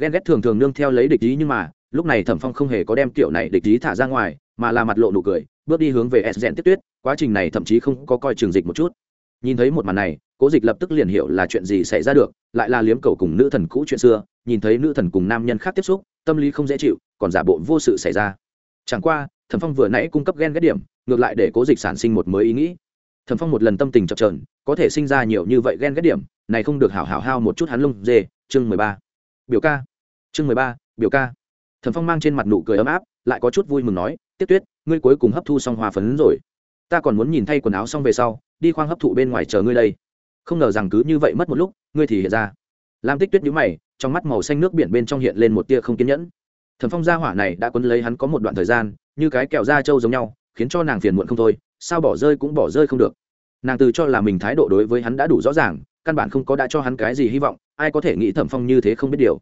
Ghen ghét thường thường nương theo lấy địch ý nhưng mà, lúc này thẩm phong không hề có đem kiểu này địch ý thả ra ngoài, mà là mặt lộ nụ cười, bước đi hướng về s rèn tiếp tuyết, quá trình này thậm chí không có coi trường dịch một chút nhìn thấy một màn này, cố dịch lập tức liền hiểu là chuyện gì xảy ra được, lại là liếm cầu cùng nữ thần cũ chuyện xưa, nhìn thấy nữ thần cùng nam nhân khác tiếp xúc, tâm lý không dễ chịu, còn giả bộ vô sự xảy ra. Chẳng qua, thẩm phong vừa nãy cung cấp ghen ghét điểm, ngược lại để cố dịch sản sinh một mới ý nghĩ. Thẩm phong một lần tâm tình chập trờn có thể sinh ra nhiều như vậy ghen ghét điểm, này không được hảo hảo hao một chút hắn lung dê, chương mười ba. Biểu ca. Chương mười ba, biểu ca. Thẩm phong mang trên mặt nụ cười ấm áp, lại có chút vui mừng nói, tiếp tuyết, ngươi cuối cùng hấp thu xong hòa phấn rồi. Ta còn muốn nhìn thay quần áo xong về sau đi khoang hấp thụ bên ngoài chờ ngươi đây. Không ngờ rằng cứ như vậy mất một lúc, ngươi thì hiện ra. Lam tích tuyết nhũ mày, trong mắt màu xanh nước biển bên trong hiện lên một tia không kiên nhẫn. Thẩm phong gia hỏa này đã quấn lấy hắn có một đoạn thời gian, như cái kẹo da trâu giống nhau, khiến cho nàng phiền muộn không thôi, sao bỏ rơi cũng bỏ rơi không được. Nàng từ cho là mình thái độ đối với hắn đã đủ rõ ràng, căn bản không có đã cho hắn cái gì hy vọng, ai có thể nghĩ thẩm phong như thế không biết điều.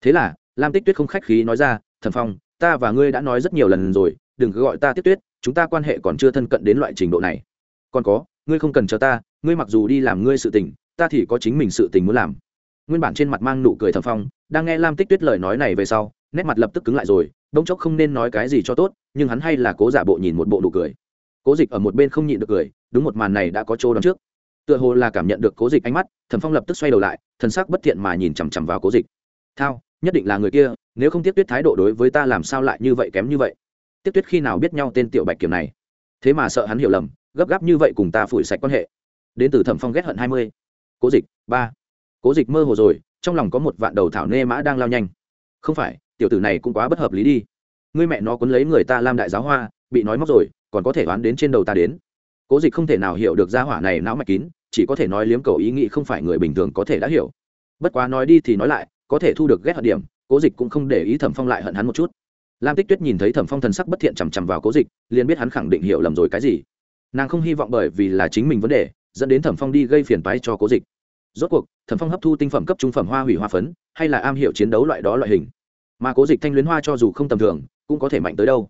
Thế là, lam tích tuyết không khách khí nói ra, thẩm phong, ta và ngươi đã nói rất nhiều lần rồi, đừng cứ gọi ta tiếp tuyết, chúng ta quan hệ còn chưa thân cận đến loại trình độ này. Còn có ngươi không cần chờ ta, ngươi mặc dù đi làm ngươi sự tình, ta thì có chính mình sự tình muốn làm. Nguyên bản trên mặt mang nụ cười thầm phong, đang nghe lam tích tuyết lời nói này về sau, nét mặt lập tức cứng lại rồi, bỗng chốc không nên nói cái gì cho tốt, nhưng hắn hay là cố giả bộ nhìn một bộ nụ cười. Cố dịch ở một bên không nhịn được cười, đúng một màn này đã có chỗ đón trước. Tựa hồ là cảm nhận được cố dịch ánh mắt thẩm phong lập tức xoay đầu lại, thần sắc bất thiện mà nhìn chằm chằm vào cố dịch. Thao, nhất định là người kia, nếu không tiếp tuyết thái độ đối với ta làm sao lại như vậy kém như vậy? Tiếp tuyết khi nào biết nhau tên tiểu bạch kiểm này? Thế mà sợ hắn hiểu lầm gấp gáp như vậy cùng ta phủi sạch quan hệ. Đến từ thẩm phong ghét hận hai mươi. Cố dịch, ba. Cố dịch mơ hồ rồi, trong lòng có một vạn đầu thảo nê mã đang lao nhanh. Không phải, tiểu tử này cũng quá bất hợp lý đi. Ngươi mẹ nó quấn lấy người ta làm đại giáo hoa, bị nói móc rồi, còn có thể oán đến trên đầu ta đến. Cố dịch không thể nào hiểu được gia hỏa này não mạch kín, chỉ có thể nói liếm cầu ý nghĩ không phải người bình thường có thể đã hiểu. Bất quá nói đi thì nói lại, có thể thu được ghét hận điểm, cố dịch cũng không để ý thẩm phong lại hận hắn một chút. Lam tích tuyết nhìn thấy thẩm phong thần sắc bất thiện chằm chằm vào cố dịch, liền biết hắn khẳng định hiểu lầm rồi cái gì nàng không hy vọng bởi vì là chính mình vấn đề, dẫn đến thẩm phong đi gây phiền toái cho cố dịch. Rốt cuộc, thẩm phong hấp thu tinh phẩm cấp trung phẩm hoa hủy hoa phấn, hay là am hiểu chiến đấu loại đó loại hình. Mà cố dịch thanh luyến hoa cho dù không tầm thường, cũng có thể mạnh tới đâu.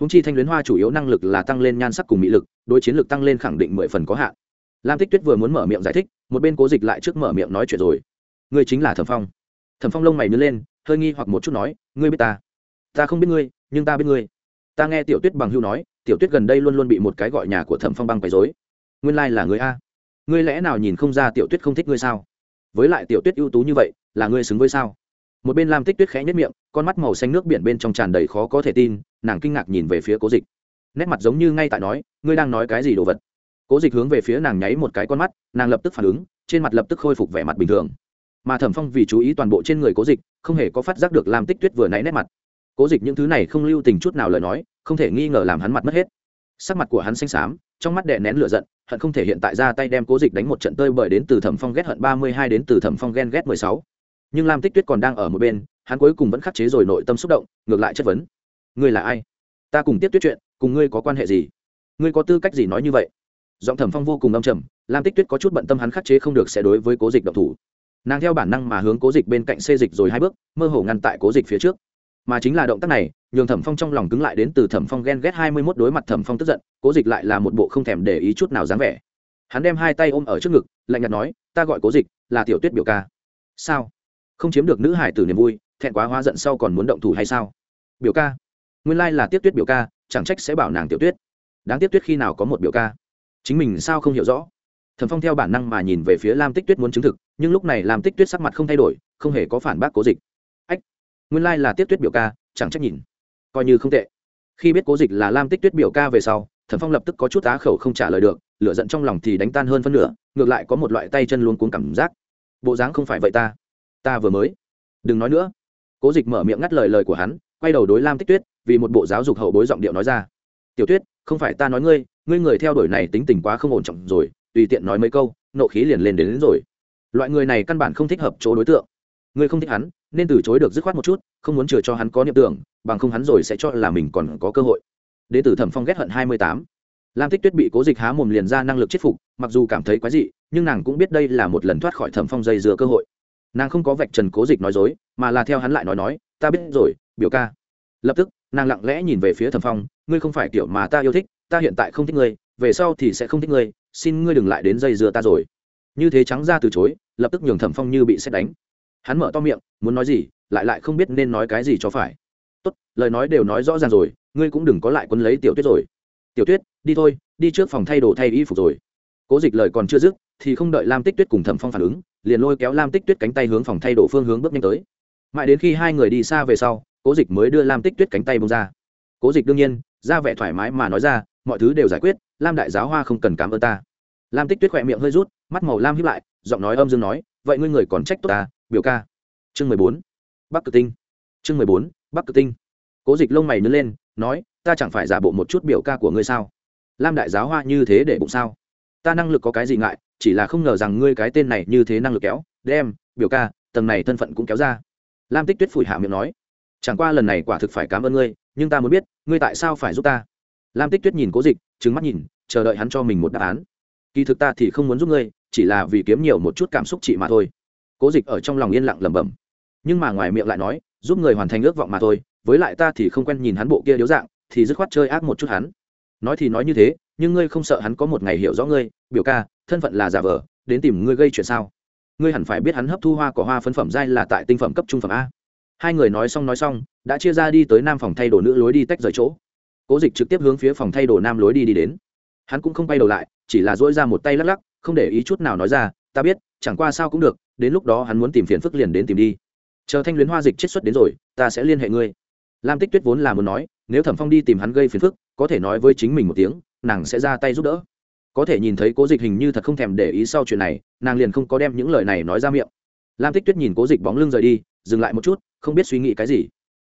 Húng chi thanh luyến hoa chủ yếu năng lực là tăng lên nhan sắc cùng mỹ lực đôi chiến lực tăng lên khẳng định mười phần có hạn. Lam tích tuyết vừa muốn mở miệng giải thích, một bên cố dịch lại trước mở miệng nói chuyện rồi. Ngươi chính là thẩm phong. Thẩm phong lông mày nứa lên, hơi nghi hoặc một chút nói, ngươi biết ta? Ta không biết ngươi, nhưng ta biết ngươi. Ta nghe tiểu tuyết bằng hưu nói tiểu tuyết gần đây luôn luôn bị một cái gọi nhà của thẩm phong băng quấy dối nguyên lai、like、là người a. Ngươi lẽ nào nhìn không ra tiểu tuyết không thích ngươi sao? Với lại tiểu tuyết ưu tú như vậy, là ngươi xứng với sao? Một bên lam tích tuyết khẽ nhất miệng, con mắt màu xanh nước biển bên trong tràn đầy khó có thể tin, nàng kinh ngạc nhìn về phía cố dịch. Nét mặt giống như ngay tại nói, ngươi đang nói cái gì đồ vật? Cố dịch hướng về phía nàng nháy một cái con mắt, nàng lập tức phản ứng, trên mặt lập tức khôi phục vẻ mặt bình thường. Mà thẩm phong vì chú ý toàn bộ trên người cố dịch, không hề có phát giác được lam tích tuyết vừa nãy nét mặt cố dịch những thứ này không lưu tình chút nào lời nói, không thể nghi ngờ làm hắn mặt mất hết. Sắc mặt của hắn xanh xám, trong mắt đè nén lửa giận, hận không thể hiện tại ra tay đem cố dịch đánh một trận tơi bởi đến từ thẩm phong ghét hận ba mươi hai đến từ thẩm phong ghen ghét mười sáu. Nhưng lam tích tuyết còn đang ở một bên, hắn cuối cùng vẫn khắc chế rồi nội tâm xúc động, ngược lại chất vấn. Ngươi là ai? Ta cùng tiếp tuyết chuyện, cùng ngươi có quan hệ gì? Ngươi có tư cách gì nói như vậy? Giọng thẩm phong vô cùng âm trầm, lam tích tuyết có chút bận tâm hắn khắc chế không được sẽ đối với cố dịch độc thủ. Nàng theo bản năng mà hướng cố dịch bên cạnh xê dịch rồi hai bước, mơ hồ ngăn tại cố dịch phía trước mà chính là động tác này, nhường thẩm phong trong lòng cứng lại đến từ thẩm phong ghen ghét hai mươi mốt đối mặt thẩm phong tức giận, cố dịch lại là một bộ không thèm để ý chút nào dáng vẻ. Hắn đem hai tay ôm ở trước ngực, lạnh nhạt nói, ta gọi cố dịch, là tiểu tuyết biểu ca. Sao? Không chiếm được nữ hải tử niềm vui, thẹn quá hóa giận sau còn muốn động thủ hay sao? Biểu ca? Nguyên lai là tiếp tuyết biểu ca, chẳng trách sẽ bảo nàng tiểu tuyết. Đáng tiếc tuyết khi nào có một biểu ca? Chính mình sao không hiểu rõ? Thẩm phong theo bản năng mà nhìn về phía lam tích tuyết muốn chứng thực, nhưng lúc này lam tích tuyết sắc mặt không thay đổi, không hề có phản bác cố dịch nguyên lai là tiếp tuyết biểu ca chẳng trách nhìn. Coi như không tệ. Khi biết cố dịch là lam tích tuyết biểu ca về sau thẩm phong lập tức có chút á khẩu không trả lời được lửa giận trong lòng thì đánh tan hơn phân nửa ngược lại có một loại tay chân luôn cuốn cảm giác. Bộ dáng không phải vậy ta. Ta vừa mới. Đừng nói nữa. Cố dịch mở miệng ngắt lời lời của hắn quay đầu đối lam tích tuyết vì một bộ giáo dục hậu bối giọng điệu nói ra. Tiểu tuyết không phải ta nói ngươi ngươi người theo đuổi này tính tình quá không ổn trọng rồi tùy tiện nói mấy câu nộ khí liền lên đến, đến rồi. Loại người này căn bản không thích hợp chỗ đối tượng. Ngươi không thích hắn nên từ chối được dứt khoát một chút, không muốn chừa cho hắn có niệm tưởng, bằng không hắn rồi sẽ cho là mình còn có cơ hội. Đ tử thẩm phong ghét hận hai mươi tám. Lam tích tuyết bị cố dịch há mồm liền ra năng lực chết phục, mặc dù cảm thấy quái dị, nhưng nàng cũng biết đây là một lần thoát khỏi thẩm phong dây dựa cơ hội. Nàng không có vạch trần cố dịch nói dối, mà là theo hắn lại nói nói, ta biết rồi, biểu ca. Lập tức, nàng lặng lẽ nhìn về phía thẩm phong, ngươi không phải kiểu mà ta yêu thích, ta hiện tại không thích ngươi, về sau thì sẽ không thích ngươi, xin ngươi đừng lại đến dây dưa ta rồi. Như thế trắng ra từ chối, lập tức nhường thẩm phong như bị xét đánh hắn mở to miệng, muốn nói gì, lại lại không biết nên nói cái gì cho phải. Tốt, lời nói đều nói rõ ràng rồi, ngươi cũng đừng có lại quấn lấy tiểu tuyết rồi. Tiểu tuyết, đi thôi, đi trước phòng thay đồ thay y phục rồi. Cố dịch lời còn chưa dứt, thì không đợi lam tích tuyết cùng thẩm phong phản ứng, liền lôi kéo lam tích tuyết cánh tay hướng phòng thay đồ phương hướng bước nhanh tới. Mãi đến khi hai người đi xa về sau, cố dịch mới đưa lam tích tuyết cánh tay bông ra. Cố dịch đương nhiên, ra vẻ thoải mái mà nói ra, mọi thứ đều giải quyết, lam đại giáo hoa không cần cảm ơn ta. Lam tích tuyết khỏe miệng hơi rút, mắt màu lam hiếp lại, giọng nói âm dương nói, vậy ngươi người còn trách tốt ta biểu ca. Chương mười bốn. Bắc cực tinh. Chương mười bốn, bắc cực tinh. Cố dịch lông mày nứt lên, nói, ta chẳng phải giả bộ một chút biểu ca của ngươi sao? Lam đại giáo hoa như thế để bụng sao? Ta năng lực có cái gì ngại, chỉ là không ngờ rằng ngươi cái tên này như thế năng lực kéo, đem, biểu ca, tầng này thân phận cũng kéo ra. Lam tích tuyết phủi hạ miệng nói, chẳng qua lần này quả thực phải cảm ơn ngươi, nhưng ta muốn biết, ngươi tại sao phải giúp ta? Lam tích tuyết nhìn cố dịch trứng mắt nhìn, chờ đợi hắn cho mình một đáp án. Kỳ thực ta thì không muốn giúp ngươi, chỉ là vì kiếm nhiều một chút cảm xúc chị mà thôi cố dịch ở trong lòng yên lặng lẩm bẩm. Nhưng mà ngoài miệng lại nói, giúp người hoàn thành ước vọng mà thôi, với lại ta thì không quen nhìn hắn bộ kia điếu dạng, thì dứt khoát chơi ác một chút hắn. Nói thì nói như thế, nhưng ngươi không sợ hắn có một ngày hiểu rõ ngươi, biểu ca, thân phận là giả vờ, đến tìm ngươi gây chuyện sao? Ngươi hẳn phải biết hắn hấp thu hoa của hoa phân phẩm dai là tại tinh phẩm cấp trung phẩm a. Hai người nói xong nói xong, đã chia ra đi tới nam phòng thay đồ nữ lối đi tách rời chỗ. Cố dịch trực tiếp hướng phía phòng thay đồ nam lối đi đi đến. Hắn cũng không quay đầu lại, chỉ là dỗi ra một tay lắc lắc, không để ý chút nào nói ra, ta biết chẳng qua sao cũng được, đến lúc đó hắn muốn tìm phiền phức liền đến tìm đi. Chờ thanh luyến hoa dịch chiết xuất đến rồi, ta sẽ liên hệ ngươi. Lam tích tuyết vốn là muốn nói, nếu thẩm phong đi tìm hắn gây phiền phức, có thể nói với chính mình một tiếng, nàng sẽ ra tay giúp đỡ. Có thể nhìn thấy cố dịch hình như thật không thèm để ý sau chuyện này, nàng liền không có đem những lời này nói ra miệng. Lam tích tuyết nhìn cố dịch bóng lưng rời đi, dừng lại một chút, không biết suy nghĩ cái gì.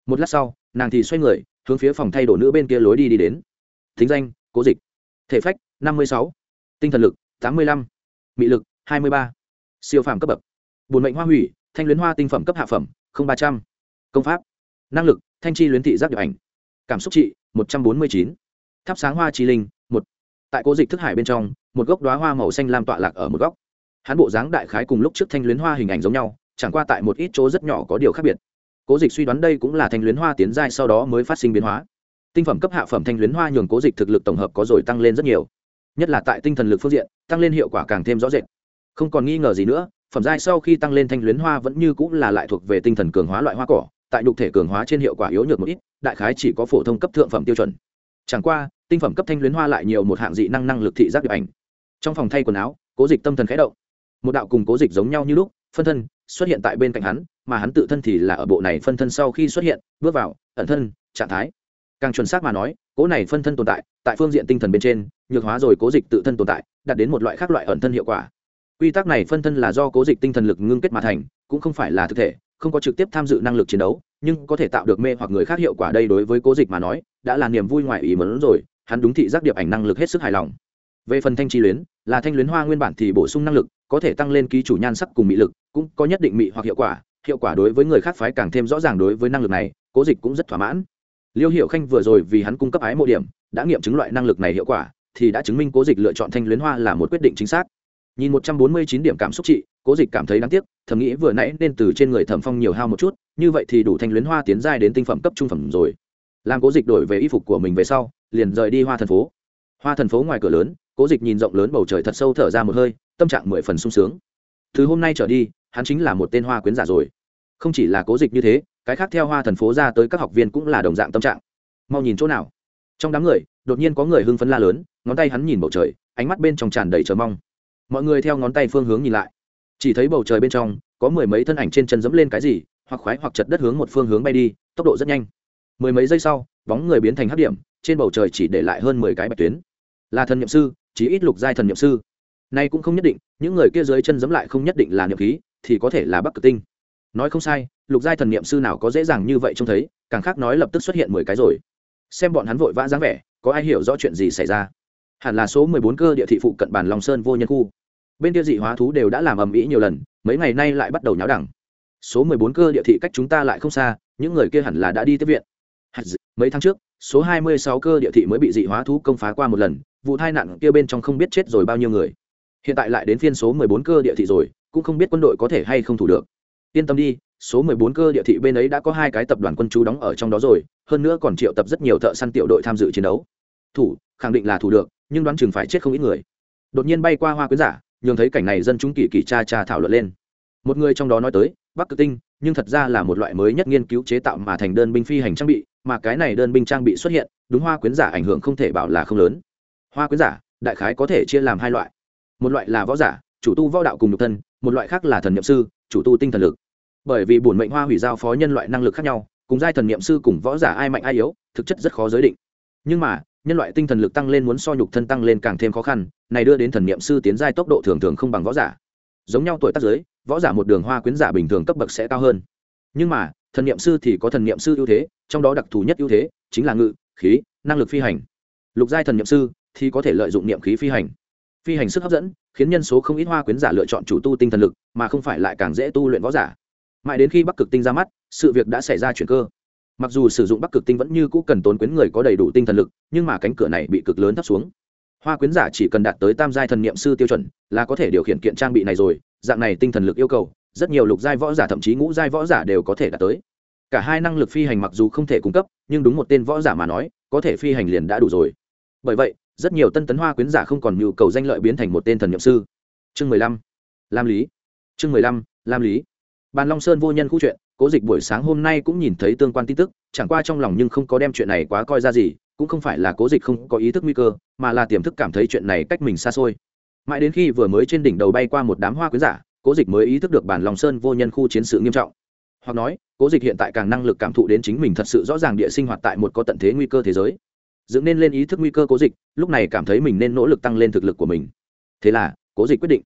Một lát sau, nàng thì xoay người, hướng phía phòng thay đồ nữ bên kia lối đi đi đến. Thính danh, cố dịch. Thể phách, năm mươi sáu. Tinh thần lực, tám mươi lăm. Mị lực, hai mươi ba siêu phàm cấp bậc. Bùn mệnh hoa hủy, thanh luyến hoa tinh phẩm cấp hạ phẩm, không ba trăm. Công pháp. Năng lực, thanh chi luyến thị giác điệp ảnh. Cảm xúc trị, một trăm bốn mươi chín. Thắp sáng hoa chi linh, một. Tại cố dịch thức hải bên trong, một gốc đoá hoa màu xanh lam tọa lạc ở một góc. Hãn bộ dáng đại khái cùng lúc trước thanh luyến hoa hình ảnh giống nhau, chẳng qua tại một ít chỗ rất nhỏ có điều khác biệt. Cố dịch suy đoán đây cũng là thanh luyến hoa tiến giai sau đó mới phát sinh biến hóa. Tinh phẩm cấp hạ phẩm thanh luyến hoa nhường cố dịch thực lực tổng hợp có rồi tăng lên rất nhiều. Nhất là tại tinh thần lực phương diện, tăng lên hiệu quả càng thêm rõ rệt không còn nghi ngờ gì nữa, phẩm giai sau khi tăng lên thanh luyến hoa vẫn như cũng là lại thuộc về tinh thần cường hóa loại hoa cỏ, tại nhục thể cường hóa trên hiệu quả yếu nhược một ít, đại khái chỉ có phổ thông cấp thượng phẩm tiêu chuẩn. Chẳng qua, tinh phẩm cấp thanh luyến hoa lại nhiều một hạng dị năng năng lực thị giác điệp ảnh. Trong phòng thay quần áo, cố dịch tâm thần khẽ động. Một đạo cùng cố dịch giống nhau như lúc, phân thân xuất hiện tại bên cạnh hắn, mà hắn tự thân thì là ở bộ này phân thân sau khi xuất hiện, bước vào ẩn thân trạng thái. Càng chuẩn xác mà nói, cố này phân thân tồn tại tại phương diện tinh thần bên trên, nhược hóa rồi cố dịch tự thân tồn tại, đạt đến một loại khác loại ẩn thân hiệu quả quy tắc này phân thân là do cố dịch tinh thần lực ngưng kết mà thành, cũng không phải là thực thể, không có trực tiếp tham dự năng lực chiến đấu, nhưng có thể tạo được mê hoặc người khác hiệu quả đây đối với cố dịch mà nói, đã là niềm vui ngoài ý mớn rồi, hắn đúng thị giác điệp ảnh năng lực hết sức hài lòng. Về phần thanh chi luyến, là thanh luyến hoa nguyên bản thì bổ sung năng lực, có thể tăng lên ký chủ nhan sắc cùng mị lực, cũng có nhất định mị hoặc hiệu quả hiệu quả đối với người khác phái càng thêm rõ ràng đối với năng lực này, cố dịch cũng rất thỏa mãn. Liêu hiệu khanh vừa rồi vì hắn cung cấp ái mộ điểm, đã nghiệm chứng loại năng lực này hiệu quả, thì đã chứng minh cố dịch lựa chọn thanh luyến hoa là một quyết định chính xác nhìn một trăm bốn mươi chín điểm cảm xúc trị cố dịch cảm thấy đáng tiếc, thầm nghĩ vừa nãy nên từ trên người thẩm phong nhiều hao một chút, như vậy thì đủ thanh luyến hoa tiến giai đến tinh phẩm cấp trung phẩm rồi. Làm cố dịch đổi về y phục của mình về sau, liền rời đi hoa thần phố. Hoa thần phố ngoài cửa lớn, cố dịch nhìn rộng lớn bầu trời thật sâu thở ra một hơi, tâm trạng mười phần sung sướng. Từ hôm nay trở đi, hắn chính là một tên hoa quyến giả rồi. Không chỉ là cố dịch như thế, cái khác theo hoa thần phố ra tới các học viên cũng là đồng dạng tâm trạng. Mau nhìn chỗ nào. Trong đám người, đột nhiên có người hưng phấn la lớn, ngón tay hắn nhìn bầu trời, ánh mắt bên trong tràn đầy chờ mong mọi người theo ngón tay phương hướng nhìn lại. Chỉ thấy bầu trời bên trong, có mười mấy thân ảnh trên chân dẫm lên cái gì, hoặc khoái hoặc chật đất hướng một phương hướng bay đi, tốc độ rất nhanh. Mười mấy giây sau, bóng người biến thành hấp điểm, trên bầu trời chỉ để lại hơn mười cái bạch tuyến. Là thần n i ệ m sư chỉ ít lục giai thần n i ệ m sư. Nay cũng không nhất định, những người kia dưới chân dẫm lại không nhất định là niệm khí, thì có thể là bắc cực tinh. Nói không sai, lục giai thần n i ệ m sư nào có dễ dàng như vậy trông thấy, càng khác nói lập tức xuất hiện mười cái rồi. Xem bọn hắn vội vã dáng vẻ, có ai hiểu rõ chuyện gì xảy ra? Hẳn là số mười bốn cơ địa thị phụ cận bản lòng sơn vô nhân khu bên kia dị hóa thú đều đã làm ầm ĩ nhiều lần, mấy ngày nay lại bắt đầu nháo đẳng. Số mười bốn cơ địa thị cách chúng ta lại không xa, những người kia hẳn là đã đi tiếp viện. Mấy tháng trước, số hai mươi sáu cơ địa thị mới bị dị hóa thú công phá qua một lần, vụ tai nạn kia bên trong không biết chết rồi bao nhiêu người. Hiện tại lại đến phiên số mười bốn cơ địa thị rồi, cũng không biết quân đội có thể hay không thủ được. Yên tâm đi, số mười bốn cơ địa thị bên ấy đã có hai cái tập đoàn quân chú đóng ở trong đó rồi, hơn nữa còn triệu tập rất nhiều thợ săn tiểu đội tham dự chiến đấu. Thủ, khẳng định là thủ được, nhưng đoán chừng phải chết không ít người. Đột nhiên bay qua hoa quyến giả nhường thấy cảnh này dân chúng kỳ kỳ cha cha thảo luận lên. Một người trong đó nói tới, bắc cực tinh, nhưng thật ra là một loại mới nhất nghiên cứu chế tạo mà thành đơn binh phi hành trang bị, mà cái này đơn binh trang bị xuất hiện, đúng hoa quyến giả ảnh hưởng không thể bảo là không lớn. Hoa quyến giả, đại khái có thể chia làm hai loại. Một loại là võ giả, chủ tu võ đạo cùng nhục thân, một loại khác là thần nhậm sư, chủ tu tinh thần lực. Bởi vì bổn mệnh hoa hủy giao phó nhân loại năng lực khác nhau, cùng giai thần niệm sư cùng võ giả ai mạnh ai yếu, thực chất rất khó giới định. Nhưng mà nhân loại tinh thần lực tăng lên muốn so nhục thân tăng lên càng thêm khó khăn, này đưa đến thần niệm sư tiến giai tốc độ thường thường không bằng võ giả. Giống nhau tuổi tác giới, võ giả một đường hoa quyến giả bình thường cấp bậc sẽ cao hơn. Nhưng mà, thần niệm sư thì có thần niệm sư ưu thế, trong đó đặc thù nhất ưu thế chính là ngự, khí, năng lực phi hành. Lục giai thần niệm sư thì có thể lợi dụng niệm khí phi hành. Phi hành sức hấp dẫn, khiến nhân số không ít hoa quyến giả lựa chọn chủ tu tinh thần lực, mà không phải lại càng dễ tu luyện võ giả. Mãi đến khi bắc cực tinh ra mắt, sự việc đã xảy ra chuyển cơ mặc dù sử dụng bắc cực tinh vẫn như cũ cần tốn quyến người có đầy đủ tinh thần lực, nhưng mà cánh cửa này bị cực lớn thấp xuống. Hoa quyến giả chỉ cần đạt tới tam giai thần niệm sư tiêu chuẩn là có thể điều khiển kiện trang bị này rồi, dạng này tinh thần lực yêu cầu, rất nhiều lục giai võ giả thậm chí ngũ giai võ giả đều có thể đạt tới. Cả hai năng lực phi hành mặc dù không thể cung cấp, nhưng đúng một tên võ giả mà nói, có thể phi hành liền đã đủ rồi. Bởi vậy, rất nhiều tân tấn hoa quyến giả không còn nhu cầu danh lợi biến thành một tên thần nhậm sư. Chương mười lăm. Lam lý. Chương mười lăm. Lam lý. Bàn long sơn vô nhân khu chuyện cố dịch buổi sáng hôm nay cũng nhìn thấy tương quan tin tức, chẳng qua trong lòng nhưng không có đem chuyện này quá coi ra gì, cũng không phải là cố dịch không có ý thức nguy cơ, mà là tiềm thức cảm thấy chuyện này cách mình xa xôi. Mãi đến khi vừa mới trên đỉnh đầu bay qua một đám hoa quyến giả, cố dịch mới ý thức được bản lòng sơn vô nhân khu chiến sự nghiêm trọng. Hoặc nói, cố dịch hiện tại càng năng lực cảm thụ đến chính mình thật sự rõ ràng địa sinh hoạt tại một có tận thế nguy cơ thế giới. Dựng nên lên ý thức nguy cơ cố dịch, lúc này cảm thấy mình nên nỗ lực tăng lên thực lực của mình. Thế là, cố dịch quyết định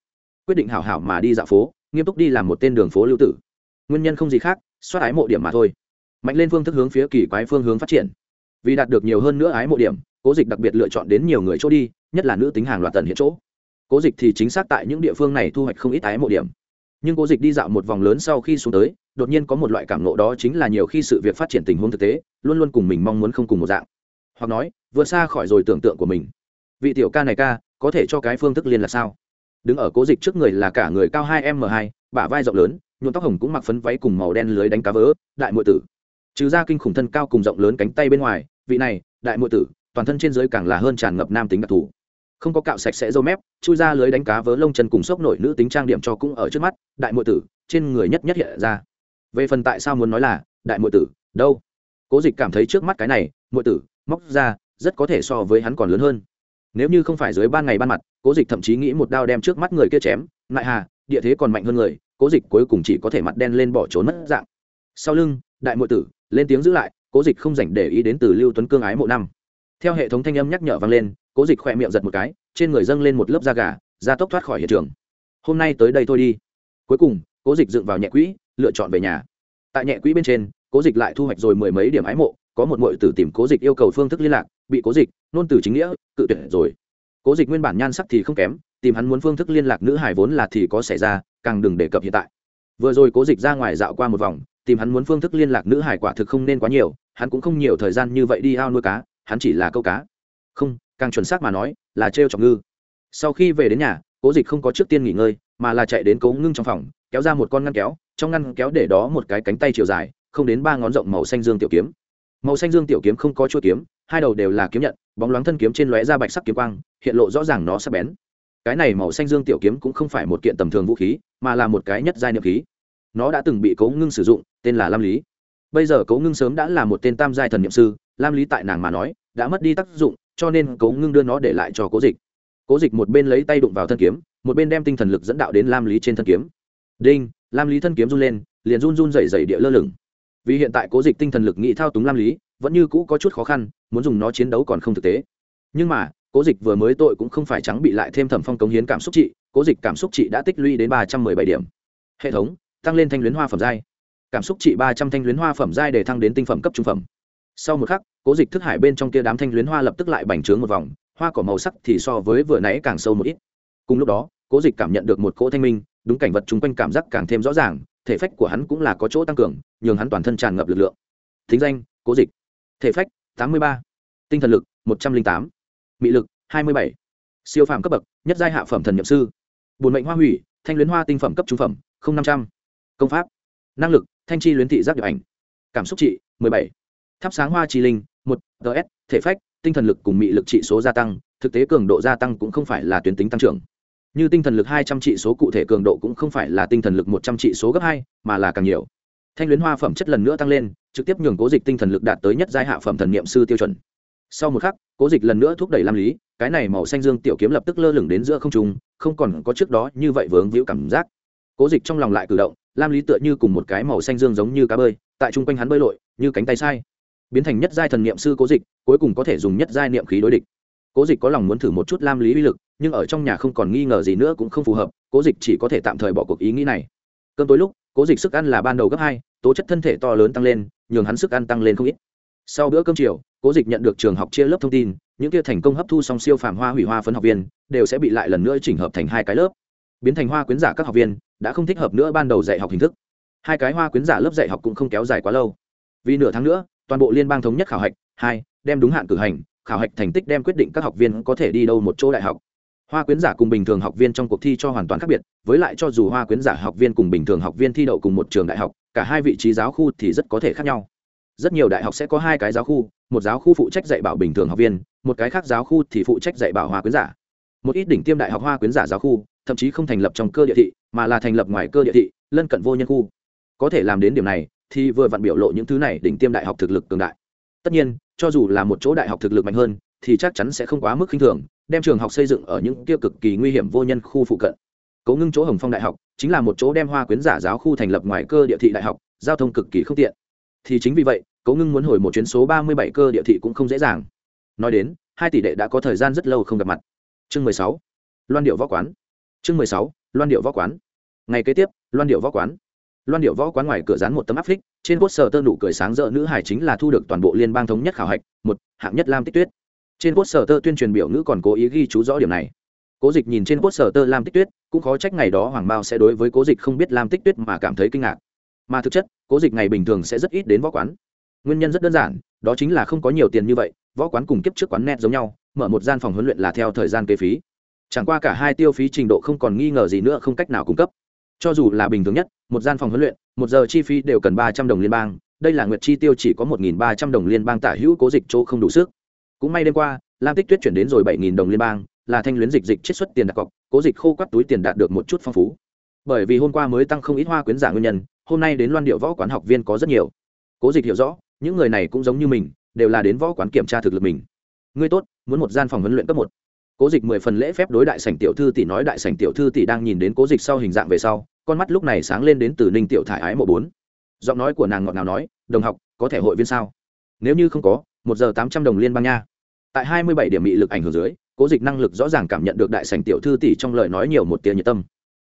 quyết định hảo hảo mà đi dạo phố, nghiêm túc đi làm một tên đường phố lưu tử nguyên nhân không gì khác, soát ái mộ điểm mà thôi. Mạnh lên phương thức hướng phía kỳ quái phương hướng phát triển. Vì đạt được nhiều hơn nữa ái mộ điểm, cố dịch đặc biệt lựa chọn đến nhiều người chỗ đi, nhất là nữ tính hàng loạt tần hiện chỗ. Cố dịch thì chính xác tại những địa phương này thu hoạch không ít ái mộ điểm. Nhưng cố dịch đi dạo một vòng lớn sau khi xuống tới, đột nhiên có một loại cảm nộ đó chính là nhiều khi sự việc phát triển tình huống thực tế, luôn luôn cùng mình mong muốn không cùng một dạng. Hoặc nói, vượt xa khỏi rồi tưởng tượng của mình. Vị tiểu ca này ca, có thể cho cái phương thức liên là sao? Đứng ở cố dịch trước người là cả người cao hai m hai, bả vai rộng lớn nhuộm tóc hồng cũng mặc phấn váy cùng màu đen lưới đánh cá vớ, đại muội tử. Trừ ra kinh khủng thân cao cùng rộng lớn cánh tay bên ngoài, vị này, đại muội tử, toàn thân trên dưới càng là hơn tràn ngập nam tính đặc thù. Không có cạo sạch sẽ râu mép, chui ra lưới đánh cá vớ lông chân cùng sốc nổi nữ tính trang điểm cho cũng ở trước mắt, đại muội tử, trên người nhất nhất hiện ra. Về phần tại sao muốn nói là, đại muội tử, đâu? Cố dịch cảm thấy trước mắt cái này, muội tử, móc ra, rất có thể so với hắn còn lớn hơn. Nếu như không phải dưới ban ngày ban mặt, cố dịch thậm chí nghĩ một đao đem trước mắt người kia chém, lại hà, địa thế còn mạnh hơn người cố dịch cuối cùng chỉ có thể mặt đen lên bỏ trốn mất dạng. Sau lưng, đại muội tử, lên tiếng giữ lại, cố dịch không dành để ý đến từ lưu tuấn cương ái mộ năm. Theo hệ thống thanh âm nhắc nhở vang lên, cố dịch khỏe miệng giật một cái, trên người dâng lên một lớp da gà da tốc thoát khỏi hiện trường. Hôm nay tới đây thôi đi. Cuối cùng, cố dịch dựng vào nhẹ quỹ, lựa chọn về nhà. Tại nhẹ quỹ bên trên, cố dịch lại thu hoạch rồi mười mấy điểm ái mộ, có một mội tử tìm cố dịch yêu cầu phương thức liên lạc, bị cố dịch, nôn từ chính nghĩa, cự tuyển rồi. Cố dịch nguyên bản nhan sắc thì không kém tìm hắn muốn phương thức liên lạc nữ hải vốn là thì có xảy ra, càng đừng đề cập hiện tại. Vừa rồi cố dịch ra ngoài dạo qua một vòng, tìm hắn muốn phương thức liên lạc nữ hải quả thực không nên quá nhiều, hắn cũng không nhiều thời gian như vậy đi ao nuôi cá, hắn chỉ là câu cá. Không, càng chuẩn xác mà nói, là t r e o chọc ngư. Sau khi về đến nhà, cố dịch không có trước tiên nghỉ ngơi, mà là chạy đến cố ngưng trong phòng, kéo ra một con ngăn kéo, trong ngăn kéo để đó một cái cánh tay chiều dài, không đến ba ngón rộng màu xanh dương tiểu kiếm. Màu xanh dương tiểu kiếm không có chua kiếm, hai đầu đều là kiếm nhận, bóng loáng thân kiếm trên lóe ra bạch sắc kiếm quang, hiện lộ rõ ràng nó sắp bén cái này màu xanh dương tiểu kiếm cũng không phải một kiện tầm thường vũ khí, mà là một cái nhất giai niệm khí. Nó đã từng bị cố ngưng sử dụng, tên là lam lý. Bây giờ cố ngưng sớm đã là một tên tam giai thần niệm sư, lam lý tại nàng mà nói, đã mất đi tác dụng, cho nên cố ngưng đưa nó để lại cho cố dịch. Cố dịch một bên lấy tay đụng vào thân kiếm, một bên đem tinh thần lực dẫn đạo đến lam lý trên thân kiếm. Đinh, lam lý thân kiếm run lên, liền run run dày dày địa lơ lửng. Vì hiện tại cố dịch tinh thần lực nghĩ thao túng lam lý, vẫn như cũ có chút khó khăn, muốn dùng nó chiến đấu còn không thực tế. Nhưng mà cố dịch vừa mới tội cũng không phải trắng bị lại thêm thẩm phong cống hiến cảm xúc trị, cố dịch cảm xúc trị đã tích lũy đến ba trăm mười bảy điểm. Hệ thống, tăng lên thanh luyến hoa phẩm giai. Cảm xúc trị ba trăm thanh luyến hoa phẩm giai để thăng đến tinh phẩm cấp trung phẩm. Sau một khắc, cố dịch thức hải bên trong kia đám thanh luyến hoa lập tức lại bành trướng một vòng, hoa cỏ màu sắc thì so với vừa nãy càng sâu một ít. Cùng lúc đó, cố dịch cảm nhận được một cỗ thanh minh, đúng cảnh vật chung quanh cảm giác càng thêm rõ ràng, thể phách của hắn cũng là có chỗ tăng cường, nhường hắn toàn thân tràn ngập lực lượng. Thính danh, cố dịch. Thể phách, tám mươi ba. Tinh thần lực, một trăm linh tám mị lực, hai mươi bảy. Siêu phàm cấp bậc, nhất giai hạ phẩm thần nhậm sư. Bùn mệnh hoa hủy, thanh luyến hoa tinh phẩm cấp trung phẩm, không năm trăm. Công pháp. Năng lực, thanh chi luyến thị giác điệp ảnh. Cảm xúc trị, mười bảy. Thắp sáng hoa chi linh, một ts thể phách, tinh thần lực cùng mị lực trị số gia tăng, thực tế cường độ gia tăng cũng không phải là tuyến tính tăng trưởng. Như tinh thần lực hai trăm trị số cụ thể cường độ cũng không phải là tinh thần lực một trăm trị số gấp hai, mà là càng nhiều. Thanh luyến hoa phẩm chất lần nữa tăng lên, trực tiếp nhường cố dịch tinh thần lực đạt tới nhất giai hạ phẩm thần niệm sư tiêu chuẩn sau một khắc, cố dịch lần nữa thúc đẩy lam lý, cái này màu xanh dương tiểu kiếm lập tức lơ lửng đến giữa không trung, không còn có trước đó như vậy vướng víu cảm giác. Cố dịch trong lòng lại cử động, lam lý tựa như cùng một cái màu xanh dương giống như cá bơi, tại chung quanh hắn bơi lội, như cánh tay sai. Biến thành nhất giai thần niệm sư cố dịch, cuối cùng có thể dùng nhất giai niệm khí đối địch. Cố dịch có lòng muốn thử một chút lam lý uy lực, nhưng ở trong nhà không còn nghi ngờ gì nữa cũng không phù hợp, cố dịch chỉ có thể tạm thời bỏ cuộc ý nghĩ này. Cơn tối lúc, cố dịch sức ăn là ban đầu gấp hai, tố chất thân thể to lớn tăng lên, nhường hắn sức ăn tăng lên không ít sau bữa cơm chiều, cố dịch nhận được trường học chia lớp thông tin, những kia thành công hấp thu xong siêu phàm hoa hủy hoa phấn học viên, đều sẽ bị lại lần nữa chỉnh hợp thành hai cái lớp. Biến thành hoa quyến giả các học viên, đã không thích hợp nữa ban đầu dạy học hình thức. Hai cái hoa quyến giả lớp dạy học cũng không kéo dài quá lâu. Vì nửa tháng nữa, toàn bộ liên bang thống nhất khảo hạch hai, đem đúng hạn cử hành, khảo hạch thành tích đem quyết định các học viên có thể đi đâu một chỗ đại học. Hoa quyến giả cùng bình thường học viên trong cuộc thi cho hoàn toàn khác biệt, với lại cho dù hoa quyến giả học viên cùng bình thường học viên thi đậu cùng một trường đại học, cả hai vị trí giáo khu thì rất có thể khác nhau rất nhiều đại học sẽ có hai cái giáo khu, một giáo khu phụ trách dạy bảo bình thường học viên, một cái khác giáo khu thì phụ trách dạy bảo hoa quyến giả. Một ít đỉnh tiêm đại học hoa quyến giả giáo khu, thậm chí không thành lập trong cơ địa thị, mà là thành lập ngoài cơ địa thị, lân cận vô nhân khu. Có thể làm đến điểm này, thì vừa vặn biểu lộ những thứ này đỉnh tiêm đại học thực lực cường đại. Tất nhiên, cho dù là một chỗ đại học thực lực mạnh hơn, thì chắc chắn sẽ không quá mức khinh thường, đem trường học xây dựng ở những kia cực kỳ nguy hiểm vô nhân khu phụ cận. Cố ngưng chỗ hồng phong đại học chính là một chỗ đem hoa quyến giả giáo khu thành lập ngoài cơ địa thị đại học, giao thông cực kỳ không tiện thì chính vì vậy, cố ngưng muốn hồi một chuyến số ba mươi bảy cơ địa thị cũng không dễ dàng. Nói đến, hai tỷ đệ đã có thời gian rất lâu không gặp mặt. Chương mười sáu, loan điệu võ quán. Chương mười sáu, loan điệu võ quán. Ngày kế tiếp, loan điệu võ quán. Loan điệu võ quán ngoài cửa dán một tấm áp phích, trên quốc sở tơ nụ cười sáng rỡ nữ hải chính là thu được toàn bộ liên bang thống nhất khảo hạch, một, hạng nhất lam tích tuyết. Trên quốc sở tơ tuyên truyền biểu ngữ còn cố ý ghi chú rõ điểm này. Cố dịch nhìn trên quốc sở tơ lam tích tuyết, cũng khó trách ngày đó hoàng bao sẽ đối với cố dịch không biết lam tích tuyết mà cảm thấy kinh ngạc mà thực chất, cố dịch ngày bình thường sẽ rất ít đến võ quán. Nguyên nhân rất đơn giản, đó chính là không có nhiều tiền như vậy, võ quán cùng kiếp trước quán net giống nhau, mở một gian phòng huấn luyện là theo thời gian kê phí. Chẳng qua cả hai tiêu phí trình độ không còn nghi ngờ gì nữa, không cách nào cung cấp. Cho dù là bình thường nhất, một gian phòng huấn luyện, một giờ chi phí đều cần ba trăm đồng liên bang, đây là nguyệt chi tiêu chỉ có một nghìn ba trăm đồng liên bang tả hữu cố dịch chỗ không đủ sức. Cũng may đêm qua, lam tích tuyết chuyển đến rồi bảy nghìn đồng liên bang, là thanh luyến dịch dịch chiết xuất tiền đặt cọc, cố dịch khô quắt túi tiền đạt được một chút phong phú. Bởi vì hôm qua mới tăng không ít hoa quyến giả nguyên nhân hôm nay đến loan điệu võ quán học viên có rất nhiều. Cố dịch hiểu rõ, những người này cũng giống như mình, đều là đến võ quán kiểm tra thực lực mình. Ngươi tốt, muốn một gian phòng huấn luyện cấp một. Cố dịch mười phần lễ phép đối đại sảnh tiểu thư tỷ nói đại sảnh tiểu thư tỷ đang nhìn đến cố dịch sau hình dạng về sau, con mắt lúc này sáng lên đến từ ninh tiểu thải ái mộ bốn. Giọng nói của nàng ngọt ngào nói, đồng học, có thể hội viên sao? Nếu như không có, một giờ tám trăm đồng liên bang nha. Tại hai mươi bảy điểm bị lực ảnh hưởng dưới, cố dịch năng lực rõ ràng cảm nhận được đại sảnh tiểu thư tỷ trong lời nói nhiều một tia nhiệt tâm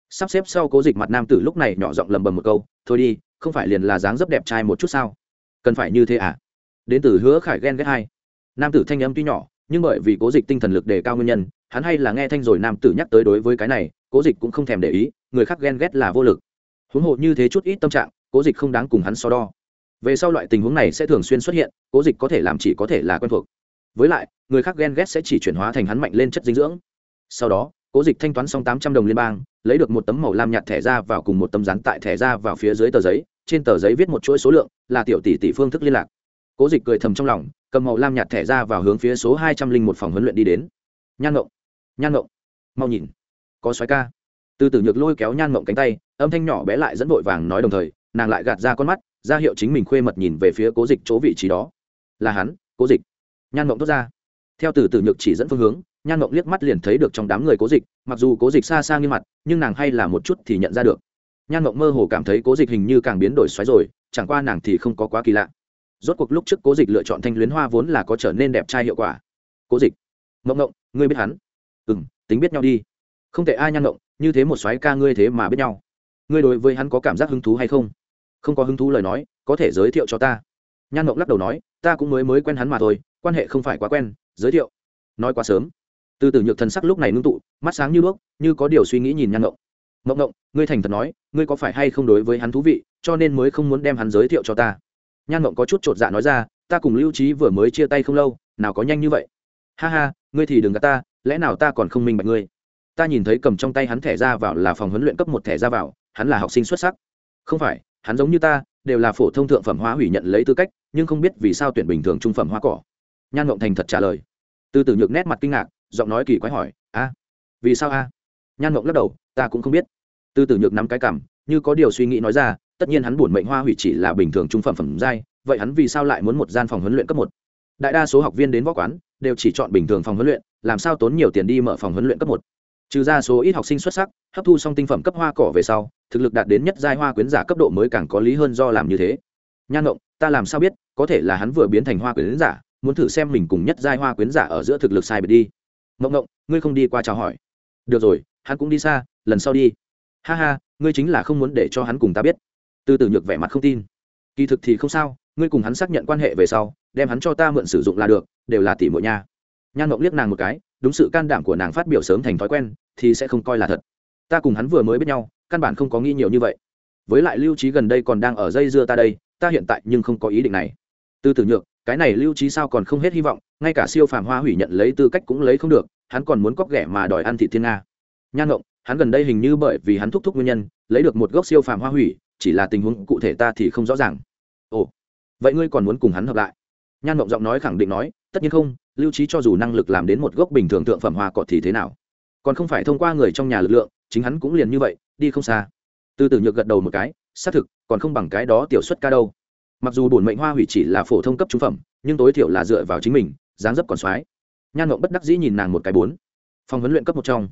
sắp xếp sau cố dịch mặt nam tử lúc này nhỏ giọng lầm bầm một câu, thôi đi, không phải liền là dáng dấp đẹp trai một chút sao? Cần phải như thế à? Đến từ hứa khải ghen ghét hai. Nam tử thanh âm tuy nhỏ, nhưng bởi vì cố dịch tinh thần lực đề cao nguyên nhân, hắn hay là nghe thanh rồi nam tử nhắc tới đối với cái này, cố dịch cũng không thèm để ý, người khác ghen ghét là vô lực. Huống hồ như thế chút ít tâm trạng, cố dịch không đáng cùng hắn so đo. Về sau loại tình huống này sẽ thường xuyên xuất hiện, cố dịch có thể làm chỉ có thể là quen thuộc. Với lại, người khác ghen ghét sẽ chỉ chuyển hóa thành hắn mạnh lên chất dinh dưỡng. Sau đó cố dịch thanh toán xong tám trăm đồng liên bang, lấy được một tấm màu lam nhạt thẻ ra vào cùng một tấm rắn tại thẻ ra vào phía dưới tờ giấy, trên tờ giấy viết một chuỗi số lượng, là tiểu tỷ tỷ phương thức liên lạc. Cố dịch cười thầm trong lòng, cầm màu lam nhạt thẻ ra vào hướng phía số hai trăm linh một phòng huấn luyện đi đến. Nhan ngộng nhan ngộng, mau nhìn, có xoáy ca. Từ tử nhược lôi kéo nhan ngộng cánh tay, âm thanh nhỏ bé lại dẫn vội vàng nói đồng thời, nàng lại gạt ra con mắt, ra hiệu chính mình khuê mật nhìn về phía cố dịch chỗ vị trí đó. Là hắn, cố dịch. Nhan ngộng tốt ra. Theo từ tử nhược chỉ dẫn phương hướng nhan mộng liếc mắt liền thấy được trong đám người cố dịch, mặc dù cố dịch xa xa như mặt, nhưng nàng hay là một chút thì nhận ra được. Nhan mộng mơ hồ cảm thấy cố dịch hình như càng biến đổi xoáy rồi, chẳng qua nàng thì không có quá kỳ lạ. Rốt cuộc lúc trước cố dịch lựa chọn thanh luyến hoa vốn là có trở nên đẹp trai hiệu quả. Cố dịch, mộng mộng, ngươi biết hắn? Ừ m tính biết nhau đi. Không thể ai nhan mộng, như thế một xoáy ca ngươi thế mà biết nhau. Ngươi đối với hắn có cảm giác hứng thú hay không? Không có hứng thú lời nói, có thể giới thiệu cho ta. Nhan mộng lắc đầu nói, ta cũng mới mới quen hắn mà thôi, quan hệ không phải quá quen, giới thiệu. Nói quá sớm từ từ nhược thần sắc lúc này ngưng tụ, mắt sáng như đuốc, như có điều suy nghĩ nhìn nhan ngộng. Mộng ngộng, ngươi thành thật nói, ngươi có phải hay không đối với hắn thú vị, cho nên mới không muốn đem hắn giới thiệu cho ta? Nhan ngộng có chút chột dạ nói ra, ta cùng lưu trí vừa mới chia tay không lâu, nào có nhanh như vậy. Ha ha, ngươi thì đừng gạt ta, lẽ nào ta còn không minh bạch ngươi? Ta nhìn thấy cầm trong tay hắn thẻ ra vào là phòng huấn luyện cấp một thẻ ra vào, hắn là học sinh xuất sắc. Không phải, hắn giống như ta, đều là phổ thông thượng phẩm hóa hủy nhận lấy tư cách, nhưng không biết vì sao tuyển bình thường trung phẩm hoa cỏ. Nhan ngộng thành thật trả lời. Từ từ nhược nét mặt kinh ngạc giọng nói kỳ quái hỏi, a, vì sao a? Nhan mộng lắc đầu, ta cũng không biết. Tư tử nhược nắm cái cảm như có điều suy nghĩ nói ra, tất nhiên hắn buồn mệnh hoa hủy chỉ là bình thường trung phẩm phẩm giai, vậy hắn vì sao lại muốn một gian phòng huấn luyện cấp một? Đại đa số học viên đến võ quán, đều chỉ chọn bình thường phòng huấn luyện, làm sao tốn nhiều tiền đi mở phòng huấn luyện cấp một? Trừ ra số ít học sinh xuất sắc, hấp thu xong tinh phẩm cấp hoa cỏ về sau, thực lực đạt đến nhất giai hoa quyến giả cấp độ mới càng có lý hơn do làm như thế. Nhan ngộng ta làm sao biết, có thể là hắn vừa biến thành hoa quyến giả, muốn thử xem mình cùng nhất giai hoa quyến giả ở giữa thực lực sai biệt đi mộng mộng ngươi không đi qua chào hỏi. Được rồi, hắn cũng đi xa, lần sau đi. Ha ha, ngươi chính là không muốn để cho hắn cùng ta biết. Tư Tử nhược vẻ mặt không tin. Kỳ thực thì không sao, ngươi cùng hắn xác nhận quan hệ về sau, đem hắn cho ta mượn sử dụng là được, đều là tỷ muội nha. Nhan mộng liếc nàng một cái, đúng sự can đảm của nàng phát biểu sớm thành thói quen, thì sẽ không coi là thật. Ta cùng hắn vừa mới biết nhau, căn bản không có nghĩ nhiều như vậy. Với lại lưu trí gần đây còn đang ở dây dưa ta đây, ta hiện tại nhưng không có ý định này. Tư tử nhược cái này lưu trí sao còn không hết hy vọng, ngay cả siêu phàm hoa hủy nhận lấy tư cách cũng lấy không được, hắn còn muốn cóc ghẻ mà đòi ăn thị thiên nga. Nhan ngộng, hắn gần đây hình như bởi vì hắn thúc thúc nguyên nhân, lấy được một gốc siêu phàm hoa hủy, chỉ là tình huống cụ thể ta thì không rõ ràng. Ồ, vậy ngươi còn muốn cùng hắn hợp lại? Nhan ngộng giọng nói khẳng định nói, tất nhiên không, lưu trí cho dù năng lực làm đến một gốc bình thường thượng phẩm hoa cọ thì thế nào? Còn không phải thông qua người trong nhà lực lượng, chính hắn cũng liền như vậy, đi không xa. Từ từ nhược gật đầu một cái, xác thực, còn không bằng cái đó tiểu xuất ca đâu mặc dù bổn mệnh hoa hủy chỉ là phổ thông cấp trung phẩm, nhưng tối thiểu là dựa vào chính mình, dáng dấp còn soái nhan mộng bất đắc dĩ nhìn nàng một cái bốn. Phòng huấn luyện cấp một trong.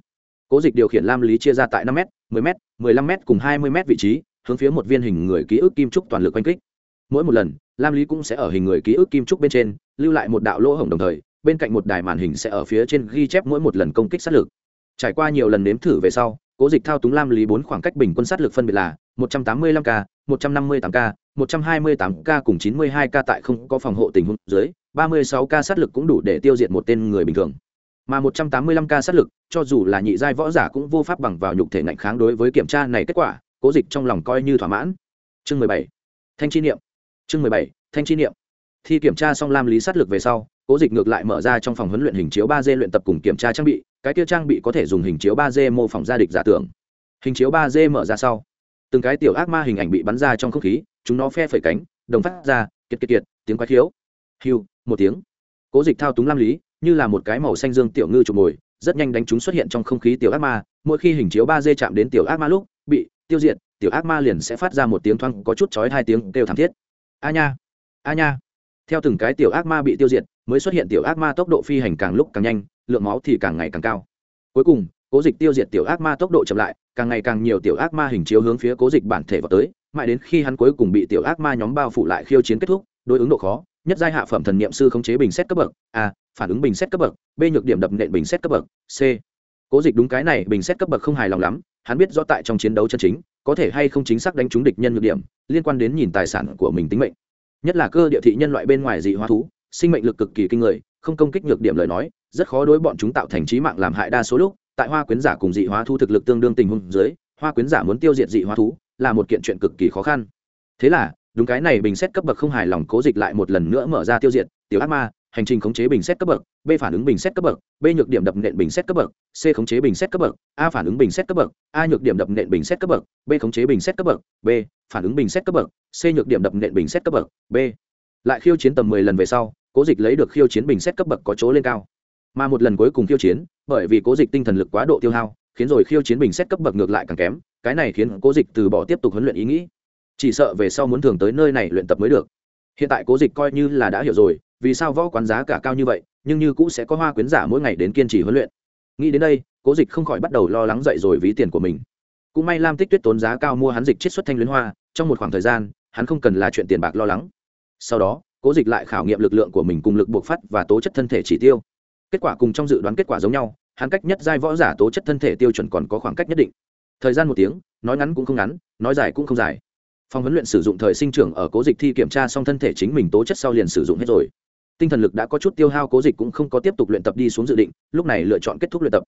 Cố dịch điều khiển lam lý chia ra tại năm m 10 m 15 m cùng 20 m vị trí, hướng phía một viên hình người ký ức kim trúc toàn lực oanh kích. Mỗi một lần, lam lý cũng sẽ ở hình người ký ức kim trúc bên trên, lưu lại một đạo lỗ hổng đồng thời, bên cạnh một đài màn hình sẽ ở phía trên ghi chép mỗi một lần công kích sát lực. Trải qua nhiều lần nếm thử về sau, cố dịch thao túng lam lý bốn khoảng cách bình quân sát lực phân biệt là 185 k 158 k 128 ca cùng 92 ca tại không có phòng hộ tình huống dưới 36 ca sát lực cũng đủ để tiêu diệt một tên người bình thường. Mà 185 ca sát lực, cho dù là nhị giai võ giả cũng vô pháp bằng vào nhục thể ngạnh kháng đối với kiểm tra này kết quả, cố dịch trong lòng coi như thỏa mãn. Chương mười bảy. Thanh chi niệm. Chương mười bảy. Thanh chi niệm. Thi kiểm tra xong lam lý sát lực về sau, cố dịch ngược lại mở ra trong phòng huấn luyện hình chiếu 3D luyện tập cùng kiểm tra trang bị, cái kia trang bị có thể dùng hình chiếu 3D mô phỏng ra địch giả tưởng. Hình chiếu 3D mở ra sau từng cái tiểu ác ma hình ảnh bị bắn ra trong không khí, chúng nó phe phẩy cánh, đồng phát ra, kiệt kiệt kiệt, tiếng quái khiếu. Hiu một tiếng. Cố dịch thao túng lam lý, như là một cái màu xanh dương tiểu ngư trục mồi, rất nhanh đánh chúng xuất hiện trong không khí tiểu ác ma. Mỗi khi hình chiếu ba d chạm đến tiểu ác ma lúc, bị tiêu diệt, tiểu ác ma liền sẽ phát ra một tiếng thoang, có chút chói hai tiếng kêu thảm thiết. A nha a nha. Theo từng cái tiểu ác ma bị tiêu diệt, mới xuất hiện tiểu ác ma tốc độ phi hành càng lúc càng nhanh, lượng máu thì càng ngày càng cao. Cuối cùng cố dịch tiêu diệt tiểu ác ma tốc độ chậm lại, càng ngày càng nhiều tiểu ác ma hình chiếu hướng phía cố dịch bản thể vào tới, mãi đến khi hắn cuối cùng bị tiểu ác ma nhóm bao phủ lại khiêu chiến kết thúc, đối ứng độ khó, nhất giai hạ phẩm thần niệm sư khống chế bình xét cấp bậc, a, phản ứng bình xét cấp bậc, b, nhược điểm đập nện bình xét cấp bậc, c. Cố dịch đúng cái này, bình xét cấp bậc không hài lòng lắm, hắn biết rõ tại trong chiến đấu chân chính, có thể hay không chính xác đánh trúng địch nhân nhược điểm, liên quan đến nhìn tài sản của mình tính mệnh. Nhất là cơ địa thị nhân loại bên ngoài dị hóa thú, sinh mệnh lực cực kỳ kinh người, không công kích nhược điểm lời nói, rất khó đối bọn chúng tạo thành trí mạng làm hại đa số lúc tại hoa quyến giả cùng dị hóa thu thực lực tương đương tình huống dưới hoa quyến giả muốn tiêu diệt dị hóa thú là một kiện chuyện cực kỳ khó khăn thế là đúng cái này bình xét cấp bậc không hài lòng cố dịch lại một lần nữa mở ra tiêu diệt tiểu ác ma hành trình khống chế bình xét cấp bậc b phản ứng bình xét cấp bậc b nhược điểm đập nện bình xét cấp bậc c khống chế bình xét cấp bậc a phản ứng bình xét cấp bậc a nhược điểm đập nện bình xét cấp bậc b khống chế bình xét cấp bậc b phản ứng bình xét cấp bậc c nhược điểm đập nện bình xét cấp bậc b lại khiêu chiến tầm mười lần về sau cố dịch lấy được khiêu chiến bình xét cấp bậc có chỗ lên cao mà một lần cuối cùng khiêu chiến, bởi vì cố dịch tinh thần lực quá độ tiêu hao, khiến rồi khiêu chiến bình xét cấp bậc ngược lại càng kém, cái này khiến cố dịch từ bỏ tiếp tục huấn luyện ý nghĩ. Chỉ sợ về sau muốn thường tới nơi này luyện tập mới được. Hiện tại cố dịch coi như là đã hiểu rồi, vì sao võ quán giá cả cao như vậy, nhưng như cũ sẽ có hoa quyến giả mỗi ngày đến kiên trì huấn luyện. Nghĩ đến đây, cố dịch không khỏi bắt đầu lo lắng dậy rồi ví tiền của mình. Cũng may lam tích tuyết tốn giá cao mua hắn dịch chiết xuất thanh luyến hoa, trong một khoảng thời gian, hắn không cần là chuyện tiền bạc lo lắng. Sau đó, cố dịch lại khảo nghiệm lực lượng của mình cùng lực buộc phát và tố chất thân thể chỉ tiêu kết quả cùng trong dự đoán kết quả giống nhau, hắn cách nhất giai võ giả tố chất thân thể tiêu chuẩn còn có khoảng cách nhất định. Thời gian một tiếng, nói ngắn cũng không ngắn, nói dài cũng không dài. Phòng huấn luyện sử dụng thời sinh trưởng ở cố dịch thi kiểm tra xong thân thể chính mình tố chất sau liền sử dụng hết rồi. Tinh thần lực đã có chút tiêu hao cố dịch cũng không có tiếp tục luyện tập đi xuống dự định, lúc này lựa chọn kết thúc luyện tập.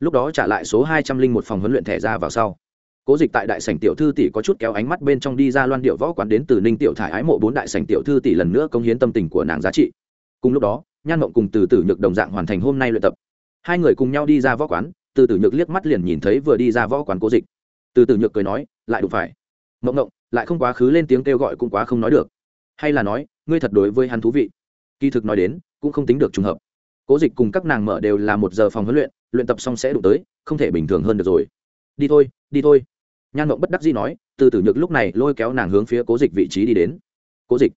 Lúc đó trả lại số hai trăm linh một phòng huấn luyện thẻ ra vào sau. Cố dịch tại đại sảnh tiểu thư tỷ có chút kéo ánh mắt bên trong đi ra loan điệu võ quán đến từ ninh tiểu thải ái mộ bốn đại sảnh tiểu thư tỷ lần nữa công hiến tâm tình của nàng giá trị. Cùng lúc đó nhan mộng cùng từ tử nhược đồng dạng hoàn thành hôm nay luyện tập. Hai người cùng nhau đi ra võ quán, từ tử nhược liếc mắt liền nhìn thấy vừa đi ra võ quán cố dịch. Từ tử nhược cười nói, lại đụng phải. Mộng mộng, lại không quá khứ lên tiếng kêu gọi cũng quá không nói được. Hay là nói, ngươi thật đối với hắn thú vị. Kỳ thực nói đến, cũng không tính được trùng hợp. Cố dịch cùng các nàng mở đều là một giờ phòng huấn luyện luyện tập xong sẽ đụng tới, không thể bình thường hơn được rồi. Đi thôi đi thôi. Nhan mộng bất đắc dĩ nói, từ tử nhược lúc này lôi kéo nàng hướng phía cố dịch vị trí đi đến. Cố dịch.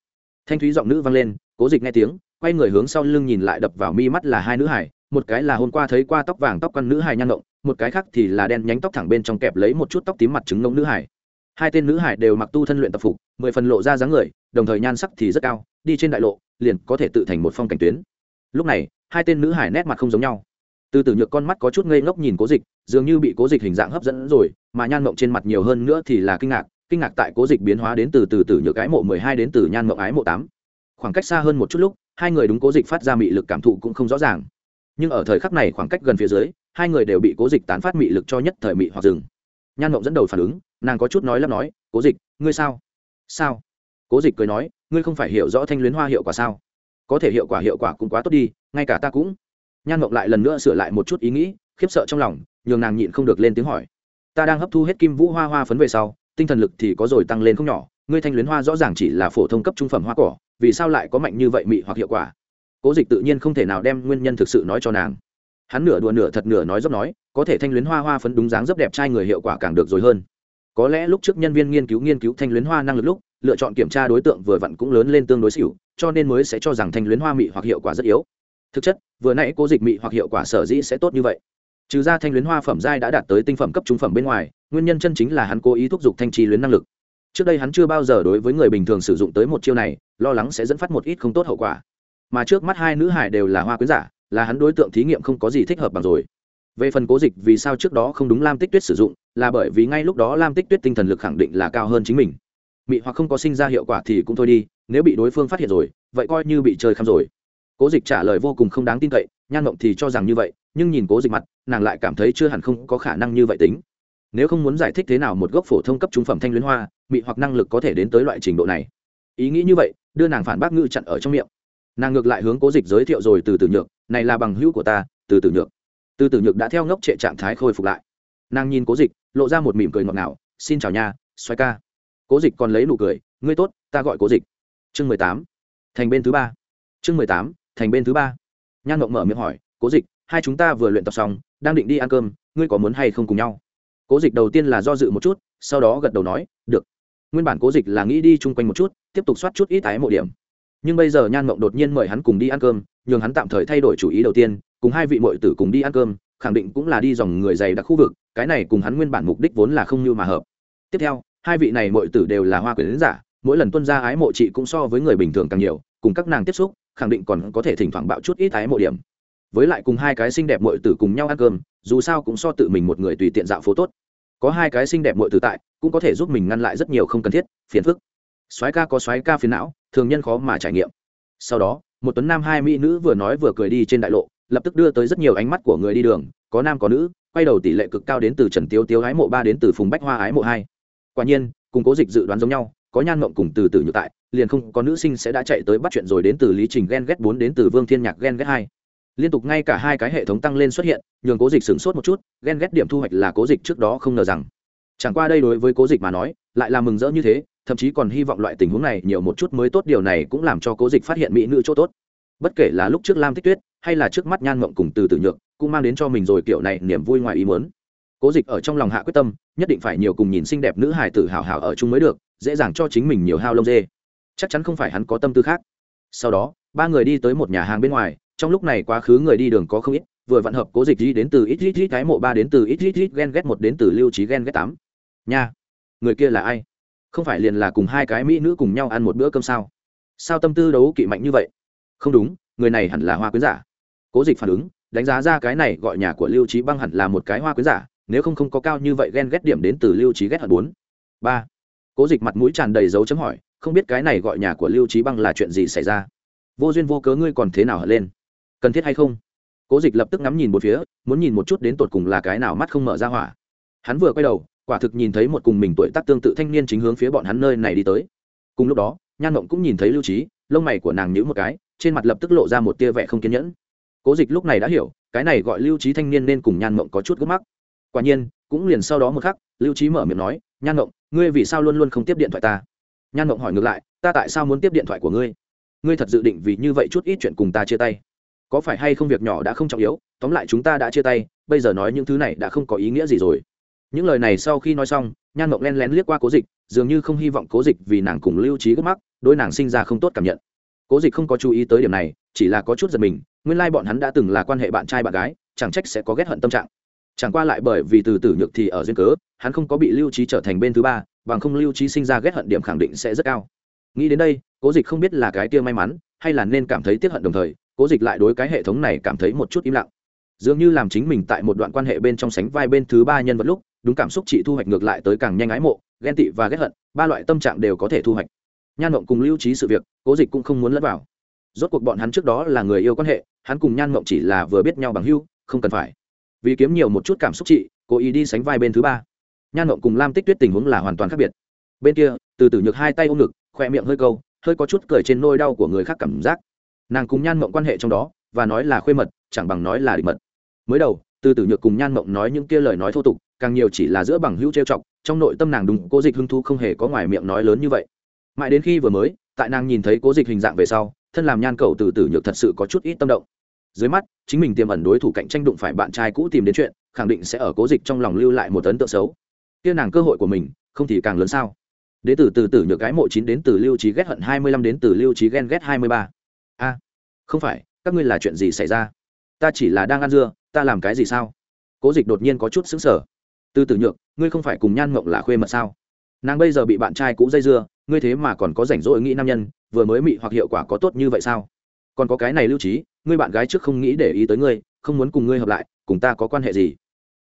Thanh thúy giọng nữ vang lên, cố dịch nghe tiếng quay người hướng sau lưng nhìn lại đập vào mi mắt là hai nữ hải một cái là hôm qua thấy qua tóc vàng tóc con nữ hải nhan động, một cái khác thì là đen nhánh tóc thẳng bên trong kẹp lấy một chút tóc tím mặt trứng ngông nữ hải hai tên nữ hải đều mặc tu thân luyện tập phục mười phần lộ ra dáng người đồng thời nhan sắc thì rất cao đi trên đại lộ liền có thể tự thành một phong cảnh tuyến. Lúc này hai tên nữ hải nét mặt không giống nhau. Từ từ nhược con mắt có chút ngây ngốc nhìn cố dịch dường như bị cố dịch hình dạng hấp dẫn rồi mà nhan mộng trên mặt nhiều hơn nữa thì là kinh ngạc kinh ngạc tại cố dịch biến hóa đến từ từ từ nhược ái mộ mười hai đến từ nhan mộng ái mộ tám. Khoảng cách xa hơn một chút lúc hai người đúng cố dịch phát ra mị lực cảm thụ cũng không rõ ràng. Nhưng ở thời khắc này khoảng cách gần phía dưới, hai người đều bị cố dịch tán phát mị lực cho nhất thời mị hoặc rừng nhan mộng dẫn đầu phản ứng, nàng có chút nói lắp nói, cố dịch, ngươi sao? Sao? Cố dịch cười nói, ngươi không phải hiểu rõ thanh luyến hoa hiệu quả sao? Có thể hiệu quả hiệu quả cũng quá tốt đi, ngay cả ta cũng. Nhan mộng lại lần nữa sửa lại một chút ý nghĩ, khiếp sợ trong lòng, nhường nàng nhịn không được lên tiếng hỏi, ta đang hấp thu hết kim vũ hoa hoa phấn về sau, tinh thần lực thì có rồi tăng lên không nhỏ ngươi thanh luyến hoa rõ ràng chỉ là phổ thông cấp trung phẩm hoa cỏ, vì sao lại có mạnh như vậy mị hoặc hiệu quả? Cố dịch tự nhiên không thể nào đem nguyên nhân thực sự nói cho nàng. Hắn nửa đùa nửa thật nửa nói dốc nói, có thể thanh luyến hoa hoa phấn đúng dáng rất đẹp trai người hiệu quả càng được rồi hơn. Có lẽ lúc trước nhân viên nghiên cứu nghiên cứu thanh luyến hoa năng lực lúc, lựa chọn kiểm tra đối tượng vừa vặn cũng lớn lên tương đối xỉu, cho nên mới sẽ cho rằng thanh luyến hoa mị hoặc hiệu quả rất yếu. Thực chất, vừa nãy cố dịch mị hoặc hiệu quả sở dĩ sẽ tốt như vậy. Trừ ra thanh luyến hoa phẩm giai đã đạt tới tinh phẩm cấp trung phẩm bên ngoài, nguyên nhân chân chính là hắn cố ý thúc giục thanh trì luyến năng lực trước đây hắn chưa bao giờ đối với người bình thường sử dụng tới một chiêu này, lo lắng sẽ dẫn phát một ít không tốt hậu quả. Mà trước mắt hai nữ hải đều là hoa quyến giả, là hắn đối tượng thí nghiệm không có gì thích hợp bằng rồi. Về phần cố dịch vì sao trước đó không đúng lam tích tuyết sử dụng, là bởi vì ngay lúc đó lam tích tuyết tinh thần lực khẳng định là cao hơn chính mình. Mị hoặc không có sinh ra hiệu quả thì cũng thôi đi, nếu bị đối phương phát hiện rồi, vậy coi như bị chơi khăm rồi. Cố dịch trả lời vô cùng không đáng tin cậy, nhan mộng thì cho rằng như vậy, nhưng nhìn cố dịch mặt, nàng lại cảm thấy chưa hẳn không có khả năng như vậy tính nếu không muốn giải thích thế nào một gốc phổ thông cấp trung phẩm thanh luyến hoa, mị hoặc năng lực có thể đến tới loại trình độ này. Ý nghĩ như vậy, đưa nàng phản bác ngự chặn ở trong miệng. Nàng ngược lại hướng cố dịch giới thiệu rồi từ từ nhược, này là bằng hữu của ta, từ từ nhược. Từ từ nhược đã theo ngốc trệ trạng thái khôi phục lại. Nàng nhìn cố dịch, lộ ra một mỉm cười ngọt ngào, xin chào nha xoay ca. Cố dịch còn lấy nụ cười, ngươi tốt, ta gọi cố dịch. Chương mười tám, thành bên thứ ba. Chương mười tám, thành bên thứ ba. Nhan ngộng mở miệng hỏi, cố dịch, hai chúng ta vừa luyện tập xong, đang định đi ăn cơm, ngươi có muốn hay không cùng nhau? Cố dịch đầu tiên là do dự một chút, sau đó gật đầu nói, được. Nguyên bản cố dịch là nghĩ đi chung quanh một chút, tiếp tục soát chút ít ái mộ điểm. Nhưng bây giờ nhan mộng đột nhiên mời hắn cùng đi ăn cơm, nhường hắn tạm thời thay đổi chủ ý đầu tiên, cùng hai vị mội tử cùng đi ăn cơm, khẳng định cũng là đi dòng người dày đặc khu vực, cái này cùng hắn nguyên bản mục đích vốn là không như mà hợp. Tiếp theo, hai vị này mội tử đều là hoa quyền giả, mỗi lần tuân ra ái mộ chị cũng so với người bình thường càng nhiều, cùng các nàng tiếp xúc, khẳng định còn có thể thỉnh thoảng bạo chút ít ái mộ điểm. Với lại cùng hai cái xinh đẹp mội tử cùng nhau ăn cơm dù sao cũng so tự mình một người tùy tiện dạo phố tốt. Có hai cái xinh đẹp mội tự tại, cũng có thể giúp mình ngăn lại rất nhiều không cần thiết, phiền phức. Soái ca có soái ca phiền não, thường nhân khó mà trải nghiệm. Sau đó, một tuấn nam hai mỹ nữ vừa nói vừa cười đi trên đại lộ, lập tức đưa tới rất nhiều ánh mắt của người đi đường, có nam có nữ, quay đầu tỷ lệ cực cao đến từ trần tiếu tiếu ái mộ ba đến từ phùng bách hoa ái mộ hai. Quả nhiên, cùng cố dịch dự đoán giống nhau, có nhan mộng cùng từ từ như tại, liền không có nữ sinh sẽ đã chạy tới bắt chuyện rồi đến từ lý trình ghen ghét bốn đến từ vương thiên nhạc ghen ghét hai liên tục ngay cả hai cái hệ thống tăng lên xuất hiện, nhường cố dịch sửng sốt một chút, ghen ghét điểm thu hoạch là cố dịch trước đó không ngờ rằng. Chẳng qua đây đối với cố dịch mà nói, lại là mừng rỡ như thế, thậm chí còn hy vọng loại tình huống này nhiều một chút mới tốt, điều này cũng làm cho cố dịch phát hiện mỹ nữ chỗ tốt. Bất kể là lúc trước lam tích tuyết, hay là trước mắt nhan mộng cùng từ tử nhược, cũng mang đến cho mình rồi kiểu này niềm vui ngoài ý muốn. Cố dịch ở trong lòng hạ quyết tâm, nhất định phải nhiều cùng nhìn xinh đẹp nữ hài tử hào hào ở chung mới được, dễ dàng cho chính mình nhiều hao lông dê. Chắc chắn không phải hắn có tâm tư khác. Sau đó, ba người đi tới một nhà hàng bên ngoài trong lúc này quá khứ người đi đường có không ít, vừa vận hợp cố dịch di đến từ ít ít ít cái mộ ba đến từ ít ít ít ghen ghét một đến từ lưu trí ghen ghét tám. Nha, người kia là ai? Không phải liền là cùng hai cái mỹ nữ cùng nhau ăn một bữa cơm sao? Sao tâm tư đấu kỵ mạnh như vậy? Không đúng, người này hẳn là hoa quyến giả. Cố dịch phản ứng, đánh giá ra cái này gọi nhà của lưu trí băng hẳn là một cái hoa quyến giả, nếu không không có cao như vậy ghen ghét điểm đến từ lưu trí ghét hận bốn. Ba. Cố dịch mặt mũi tràn đầy dấu chấm hỏi, không biết cái này gọi nhà của lưu trí băng là chuyện gì xảy ra? Vô duyên vô cớ ngươi còn thế nào hận lên? Cần thiết hay không? Cố dịch lập tức ngắm nhìn một phía, muốn nhìn một chút đến tột cùng là cái nào mắt không mở ra hỏa. Hắn vừa quay đầu, quả thực nhìn thấy một cùng mình tuổi tác tương tự thanh niên chính hướng phía bọn hắn nơi này đi tới. Cùng lúc đó, nhan mộng cũng nhìn thấy lưu trí lông mày của nàng nhữ một cái, trên mặt lập tức lộ ra một tia vẻ không kiên nhẫn. Cố dịch lúc này đã hiểu, cái này gọi lưu trí thanh niên nên cùng nhan mộng có chút gấp mắc. Quả nhiên, cũng liền sau đó một khắc, lưu trí mở miệng nói, nhan mộng, ngươi vì sao luôn luôn không tiếp điện thoại ta? Nhan mộng hỏi ngược lại, ta tại sao muốn tiếp điện thoại của ngươi? Ngươi thật dự định vì như vậy chút ít chuyện cùng ta chia tay? Có phải hay không việc nhỏ đã không trọng yếu, tóm lại chúng ta đã chia tay, bây giờ nói những thứ này đã không có ý nghĩa gì rồi. Những lời này sau khi nói xong, nhan mộng len lén liếc qua cố dịch, dường như không hy vọng cố dịch vì nàng cùng lưu trí gốc mắc đôi nàng sinh ra không tốt cảm nhận. Cố dịch không có chú ý tới điểm này, chỉ là có chút giật mình, nguyên lai、like、bọn hắn đã từng là quan hệ bạn trai bạn gái, chẳng trách sẽ có ghét hận tâm trạng. Chẳng qua lại bởi vì từ tử nhược thì ở duyên cớ, hắn không có bị lưu trí trở thành bên thứ ba, bằng không lưu trí sinh ra ghét hận điểm khẳng định sẽ rất cao. Nghĩ đến đây, cố dịch không biết là cái tia may mắn, hay là nên cảm thấy tiếc hận đồng thời cố dịch lại đối cái hệ thống này cảm thấy một chút im lặng. Dường như làm chính mình tại một đoạn quan hệ bên trong sánh vai bên thứ ba nhân vật lúc, đúng cảm xúc chị thu hoạch ngược lại tới càng nhanh ái mộ, ghen tị và ghét hận, ba loại tâm trạng đều có thể thu hoạch. Nhan mộng cùng lưu trí sự việc, cố dịch cũng không muốn lẫn vào. Rốt cuộc bọn hắn trước đó là người yêu quan hệ, hắn cùng nhan mộng chỉ là vừa biết nhau bằng hưu, không cần phải. Vì kiếm nhiều một chút cảm xúc chị, cố ý đi sánh vai bên thứ ba. Nhan mộng cùng lam tích tuyết tình huống là hoàn toàn khác biệt. Bên kia, từ từ nhược hai tay ôm ngực khoe miệng hơi câu, hơi có chút cười trên nôi đau của người khác cảm giác nàng cùng nhan mộng quan hệ trong đó, và nói là khuê mật, chẳng bằng nói là địch mật. Mới đầu, từ tử nhược cùng nhan mộng nói những kia lời nói thô tục, càng nhiều chỉ là giữa bằng hữu trêu chọc, trong nội tâm nàng đúng cố dịch hưng thu không hề có ngoài miệng nói lớn như vậy. Mãi đến khi vừa mới, tại nàng nhìn thấy cố dịch hình dạng về sau, thân làm nhan cầu từ tử nhược thật sự có chút ít tâm động. Dưới mắt, chính mình tiềm ẩn đối thủ cạnh tranh đụng phải bạn trai cũ tìm đến chuyện, khẳng định sẽ ở cố dịch trong lòng lưu lại một ấn tượng xấu. Kia nàng cơ hội của mình, không thì càng lớn sao? Đế tử từ tử nhược gái mộ chín đến từ lưu trí ghét hận hai mươi lăm đến từ lưu trí ghen ghét hai mươi ba a không phải, các ngươi là chuyện gì xảy ra? Ta chỉ là đang ăn dưa, ta làm cái gì sao? Cố dịch đột nhiên có chút xứng sở từ tử nhược, ngươi không phải cùng nhan mộng là khuê mật sao? Nàng bây giờ bị bạn trai cũ dây dưa, ngươi thế mà còn có rảnh rỗi nghĩ nam nhân, vừa mới mị hoặc hiệu quả có tốt như vậy sao? Còn có cái này lưu trí, ngươi bạn gái trước không nghĩ để ý tới ngươi, không muốn cùng ngươi hợp lại, cùng ta có quan hệ gì?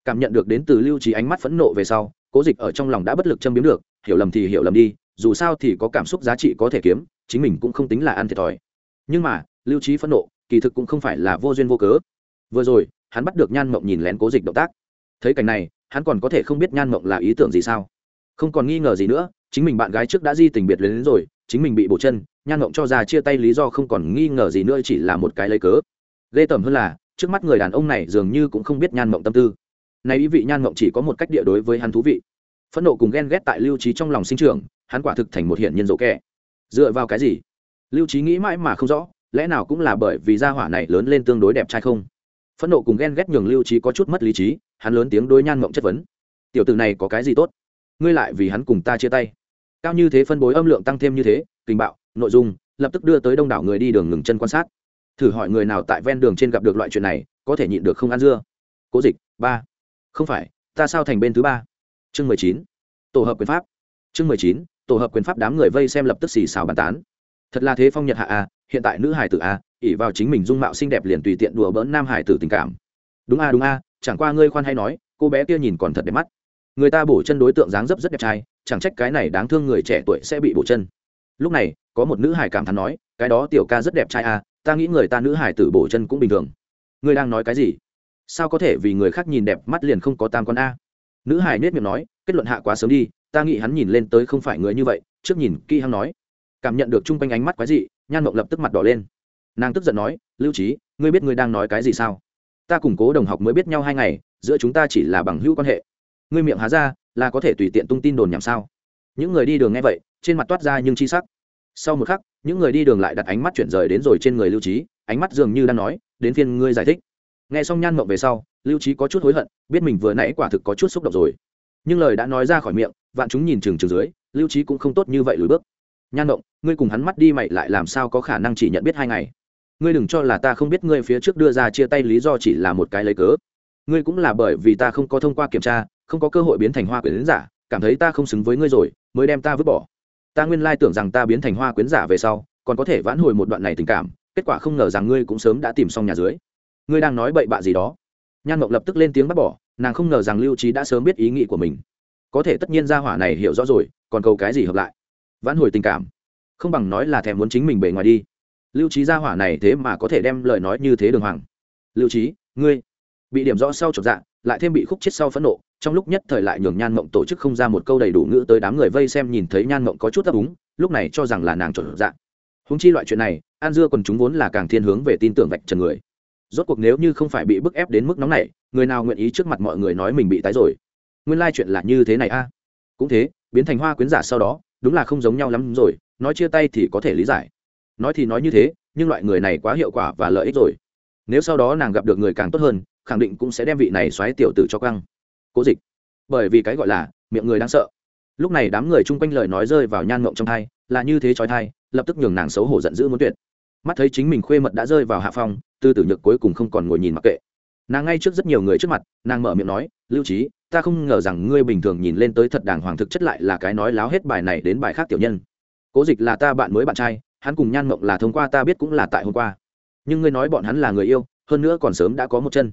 Cảm nhận được đến từ lưu trí ánh mắt phẫn nộ về sau, cố dịch ở trong lòng đã bất lực châm biếm được, hiểu lầm thì hiểu lầm đi, dù sao thì có cảm xúc giá trị có thể kiếm, chính mình cũng không tính là ăn thiệt thòi nhưng mà, lưu trí phẫn nộ, kỳ thực cũng không phải là vô duyên vô cớ. Vừa rồi, hắn bắt được nhan mộng nhìn lén cố dịch động tác. Thấy cảnh này, hắn còn có thể không biết nhan mộng là ý tưởng gì sao? Không còn nghi ngờ gì nữa, chính mình bạn gái trước đã di tình biệt đến rồi, chính mình bị bổ chân, nhan mộng cho ra chia tay lý do không còn nghi ngờ gì nữa chỉ là một cái lấy cớ. Ghê tởm hơn là, trước mắt người đàn ông này dường như cũng không biết nhan mộng tâm tư. Nay ý vị nhan mộng chỉ có một cách địa đối với hắn thú vị. Phẫn nộ cùng ghen ghét tại lưu trí trong lòng sinh trưởng, hắn quả thực thành một hiện nhân dỗ kẻ. Dựa vào cái gì? Lưu trí nghĩ mãi mà không rõ, lẽ nào cũng là bởi vì gia hỏa này lớn lên tương đối đẹp trai không? Phẫn nộ cùng ghen ghét nhường lưu trí có chút mất lý trí, hắn lớn tiếng đối nhan mộng chất vấn. Tiểu tử này có cái gì tốt? Ngươi lại vì hắn cùng ta chia tay. Cao như thế phân bối âm lượng tăng thêm như thế, kinh bạo, nội dung, lập tức đưa tới đông đảo người đi đường ngừng chân quan sát. Thử hỏi người nào tại ven đường trên gặp được loại chuyện này, có thể nhịn được không ăn dưa? Cố dịch, ba. Không phải, ta sao thành bên thứ ba? Chương mười chín. Tổ hợp quyền pháp. Chương mười chín, tổ hợp quyền pháp đám người vây xem lập tức xì xào bàn tán thật là thế phong nhật hạ a, hiện tại nữ hải tử a ỉ vào chính mình dung mạo xinh đẹp liền tùy tiện đùa bỡn nam hải tử tình cảm. Đúng a đúng a, chẳng qua ngươi khoan hay nói, cô bé kia nhìn còn thật đẹp mắt. Người ta bổ chân đối tượng dáng dấp rất đẹp trai, chẳng trách cái này đáng thương người trẻ tuổi sẽ bị bổ chân. Lúc này, có một nữ hải cảm thán nói, cái đó tiểu ca rất đẹp trai a, ta nghĩ người ta nữ hải tử bổ chân cũng bình thường. Ngươi đang nói cái gì? Sao có thể vì người khác nhìn đẹp mắt liền không có tam con a? Nữ hải nết miệng nói, kết luận hạ quá sớm đi, ta nghĩ hắn nhìn lên tới không phải người như vậy, trước nhìn kỹ hắn nói cảm nhận được chung quanh ánh mắt quái dị, nhan mộng lập tức mặt đỏ lên. Nàng tức giận nói, lưu trí ngươi biết ngươi đang nói cái gì sao? Ta củng cố đồng học mới biết nhau hai ngày, giữa chúng ta chỉ là bằng hữu quan hệ. Ngươi miệng há ra, là có thể tùy tiện tung tin đồn nhảm sao? Những người đi đường nghe vậy, trên mặt toát ra nhưng chi sắc. Sau một khắc, những người đi đường lại đặt ánh mắt chuyển rời đến rồi trên người lưu trí ánh mắt dường như đang nói, đến phiên ngươi giải thích. Nghe xong nhan mộng về sau, lưu trí có chút hối hận, biết mình vừa nãy quả thực có chút xúc động rồi. Nhưng lời đã nói ra khỏi miệng, vạn chúng nhìn chừng chừng dưới, lưu trí cũng không tốt như vậy lùi bước. Nhan mộng ngươi cùng hắn mắt đi mày lại làm sao có khả năng chỉ nhận biết hai ngày? Ngươi đừng cho là ta không biết ngươi phía trước đưa ra chia tay lý do chỉ là một cái lấy cớ. Ngươi cũng là bởi vì ta không có thông qua kiểm tra, không có cơ hội biến thành hoa quyến giả, cảm thấy ta không xứng với ngươi rồi, mới đem ta vứt bỏ. Ta nguyên lai tưởng rằng ta biến thành hoa quyến giả về sau, còn có thể vãn hồi một đoạn này tình cảm, kết quả không ngờ rằng ngươi cũng sớm đã tìm xong nhà dưới. Ngươi đang nói bậy bạ gì đó? Nhan mộng lập tức lên tiếng bắt bỏ, nàng không ngờ rằng lưu trí đã sớm biết ý nghĩ của mình. Có thể tất nhiên ra hỏa này hiểu rõ rồi, còn cầu cái gì hợp lại? Vãn hồi tình cảm không bằng nói là thèm muốn chính mình bề ngoài đi. Lưu trí gia hỏa này thế mà có thể đem lời nói như thế đường hoàng. Lưu trí ngươi bị điểm rõ sau chột dạ lại thêm bị khúc chết sau phẫn nộ, trong lúc nhất thời lại nhường nhan mộng tổ chức không ra một câu đầy đủ ngữ tới đám người vây xem nhìn thấy nhan mộng có chút ấp úng, lúc này cho rằng là nàng chột dạ. Húng chi loại chuyện này, an dưa còn chúng vốn là càng thiên hướng về tin tưởng vạch trần người. Rốt cuộc nếu như không phải bị bức ép đến mức nóng này người nào nguyện ý trước mặt mọi người nói mình bị tái rồi? Nguyên lai chuyện là như thế này a. Cũng thế, biến thành hoa quyến giả sau đó, đúng là không giống nhau lắm rồi nói chia tay thì có thể lý giải. Nói thì nói như thế, nhưng loại người này quá hiệu quả và lợi ích rồi. Nếu sau đó nàng gặp được người càng tốt hơn, khẳng định cũng sẽ đem vị này xoáy tiểu tử cho căng cố dịch. Bởi vì cái gọi là, miệng người đang sợ. Lúc này đám người chung quanh lời nói rơi vào nhan ngộng trong thai, là như thế trói thai, lập tức nhường nàng xấu hổ giận dữ muốn tuyệt. Mắt thấy chính mình khuê mật đã rơi vào hạ phong, tư tử nhược cuối cùng không còn ngồi nhìn mặc kệ. Nàng ngay trước rất nhiều người trước mặt, nàng mở miệng nói, lưu trí ta không ngờ rằng ngươi bình thường nhìn lên tới thật đàng hoàng thực chất lại là cái nói láo hết bài này đến bài khác tiểu nhân cố dịch là ta bạn mới bạn trai, hắn cùng nhan mộng là thông qua, ta biết cũng là tại hôm qua. Nhưng ngươi nói bọn hắn là người yêu, hơn nữa còn sớm đã có một chân.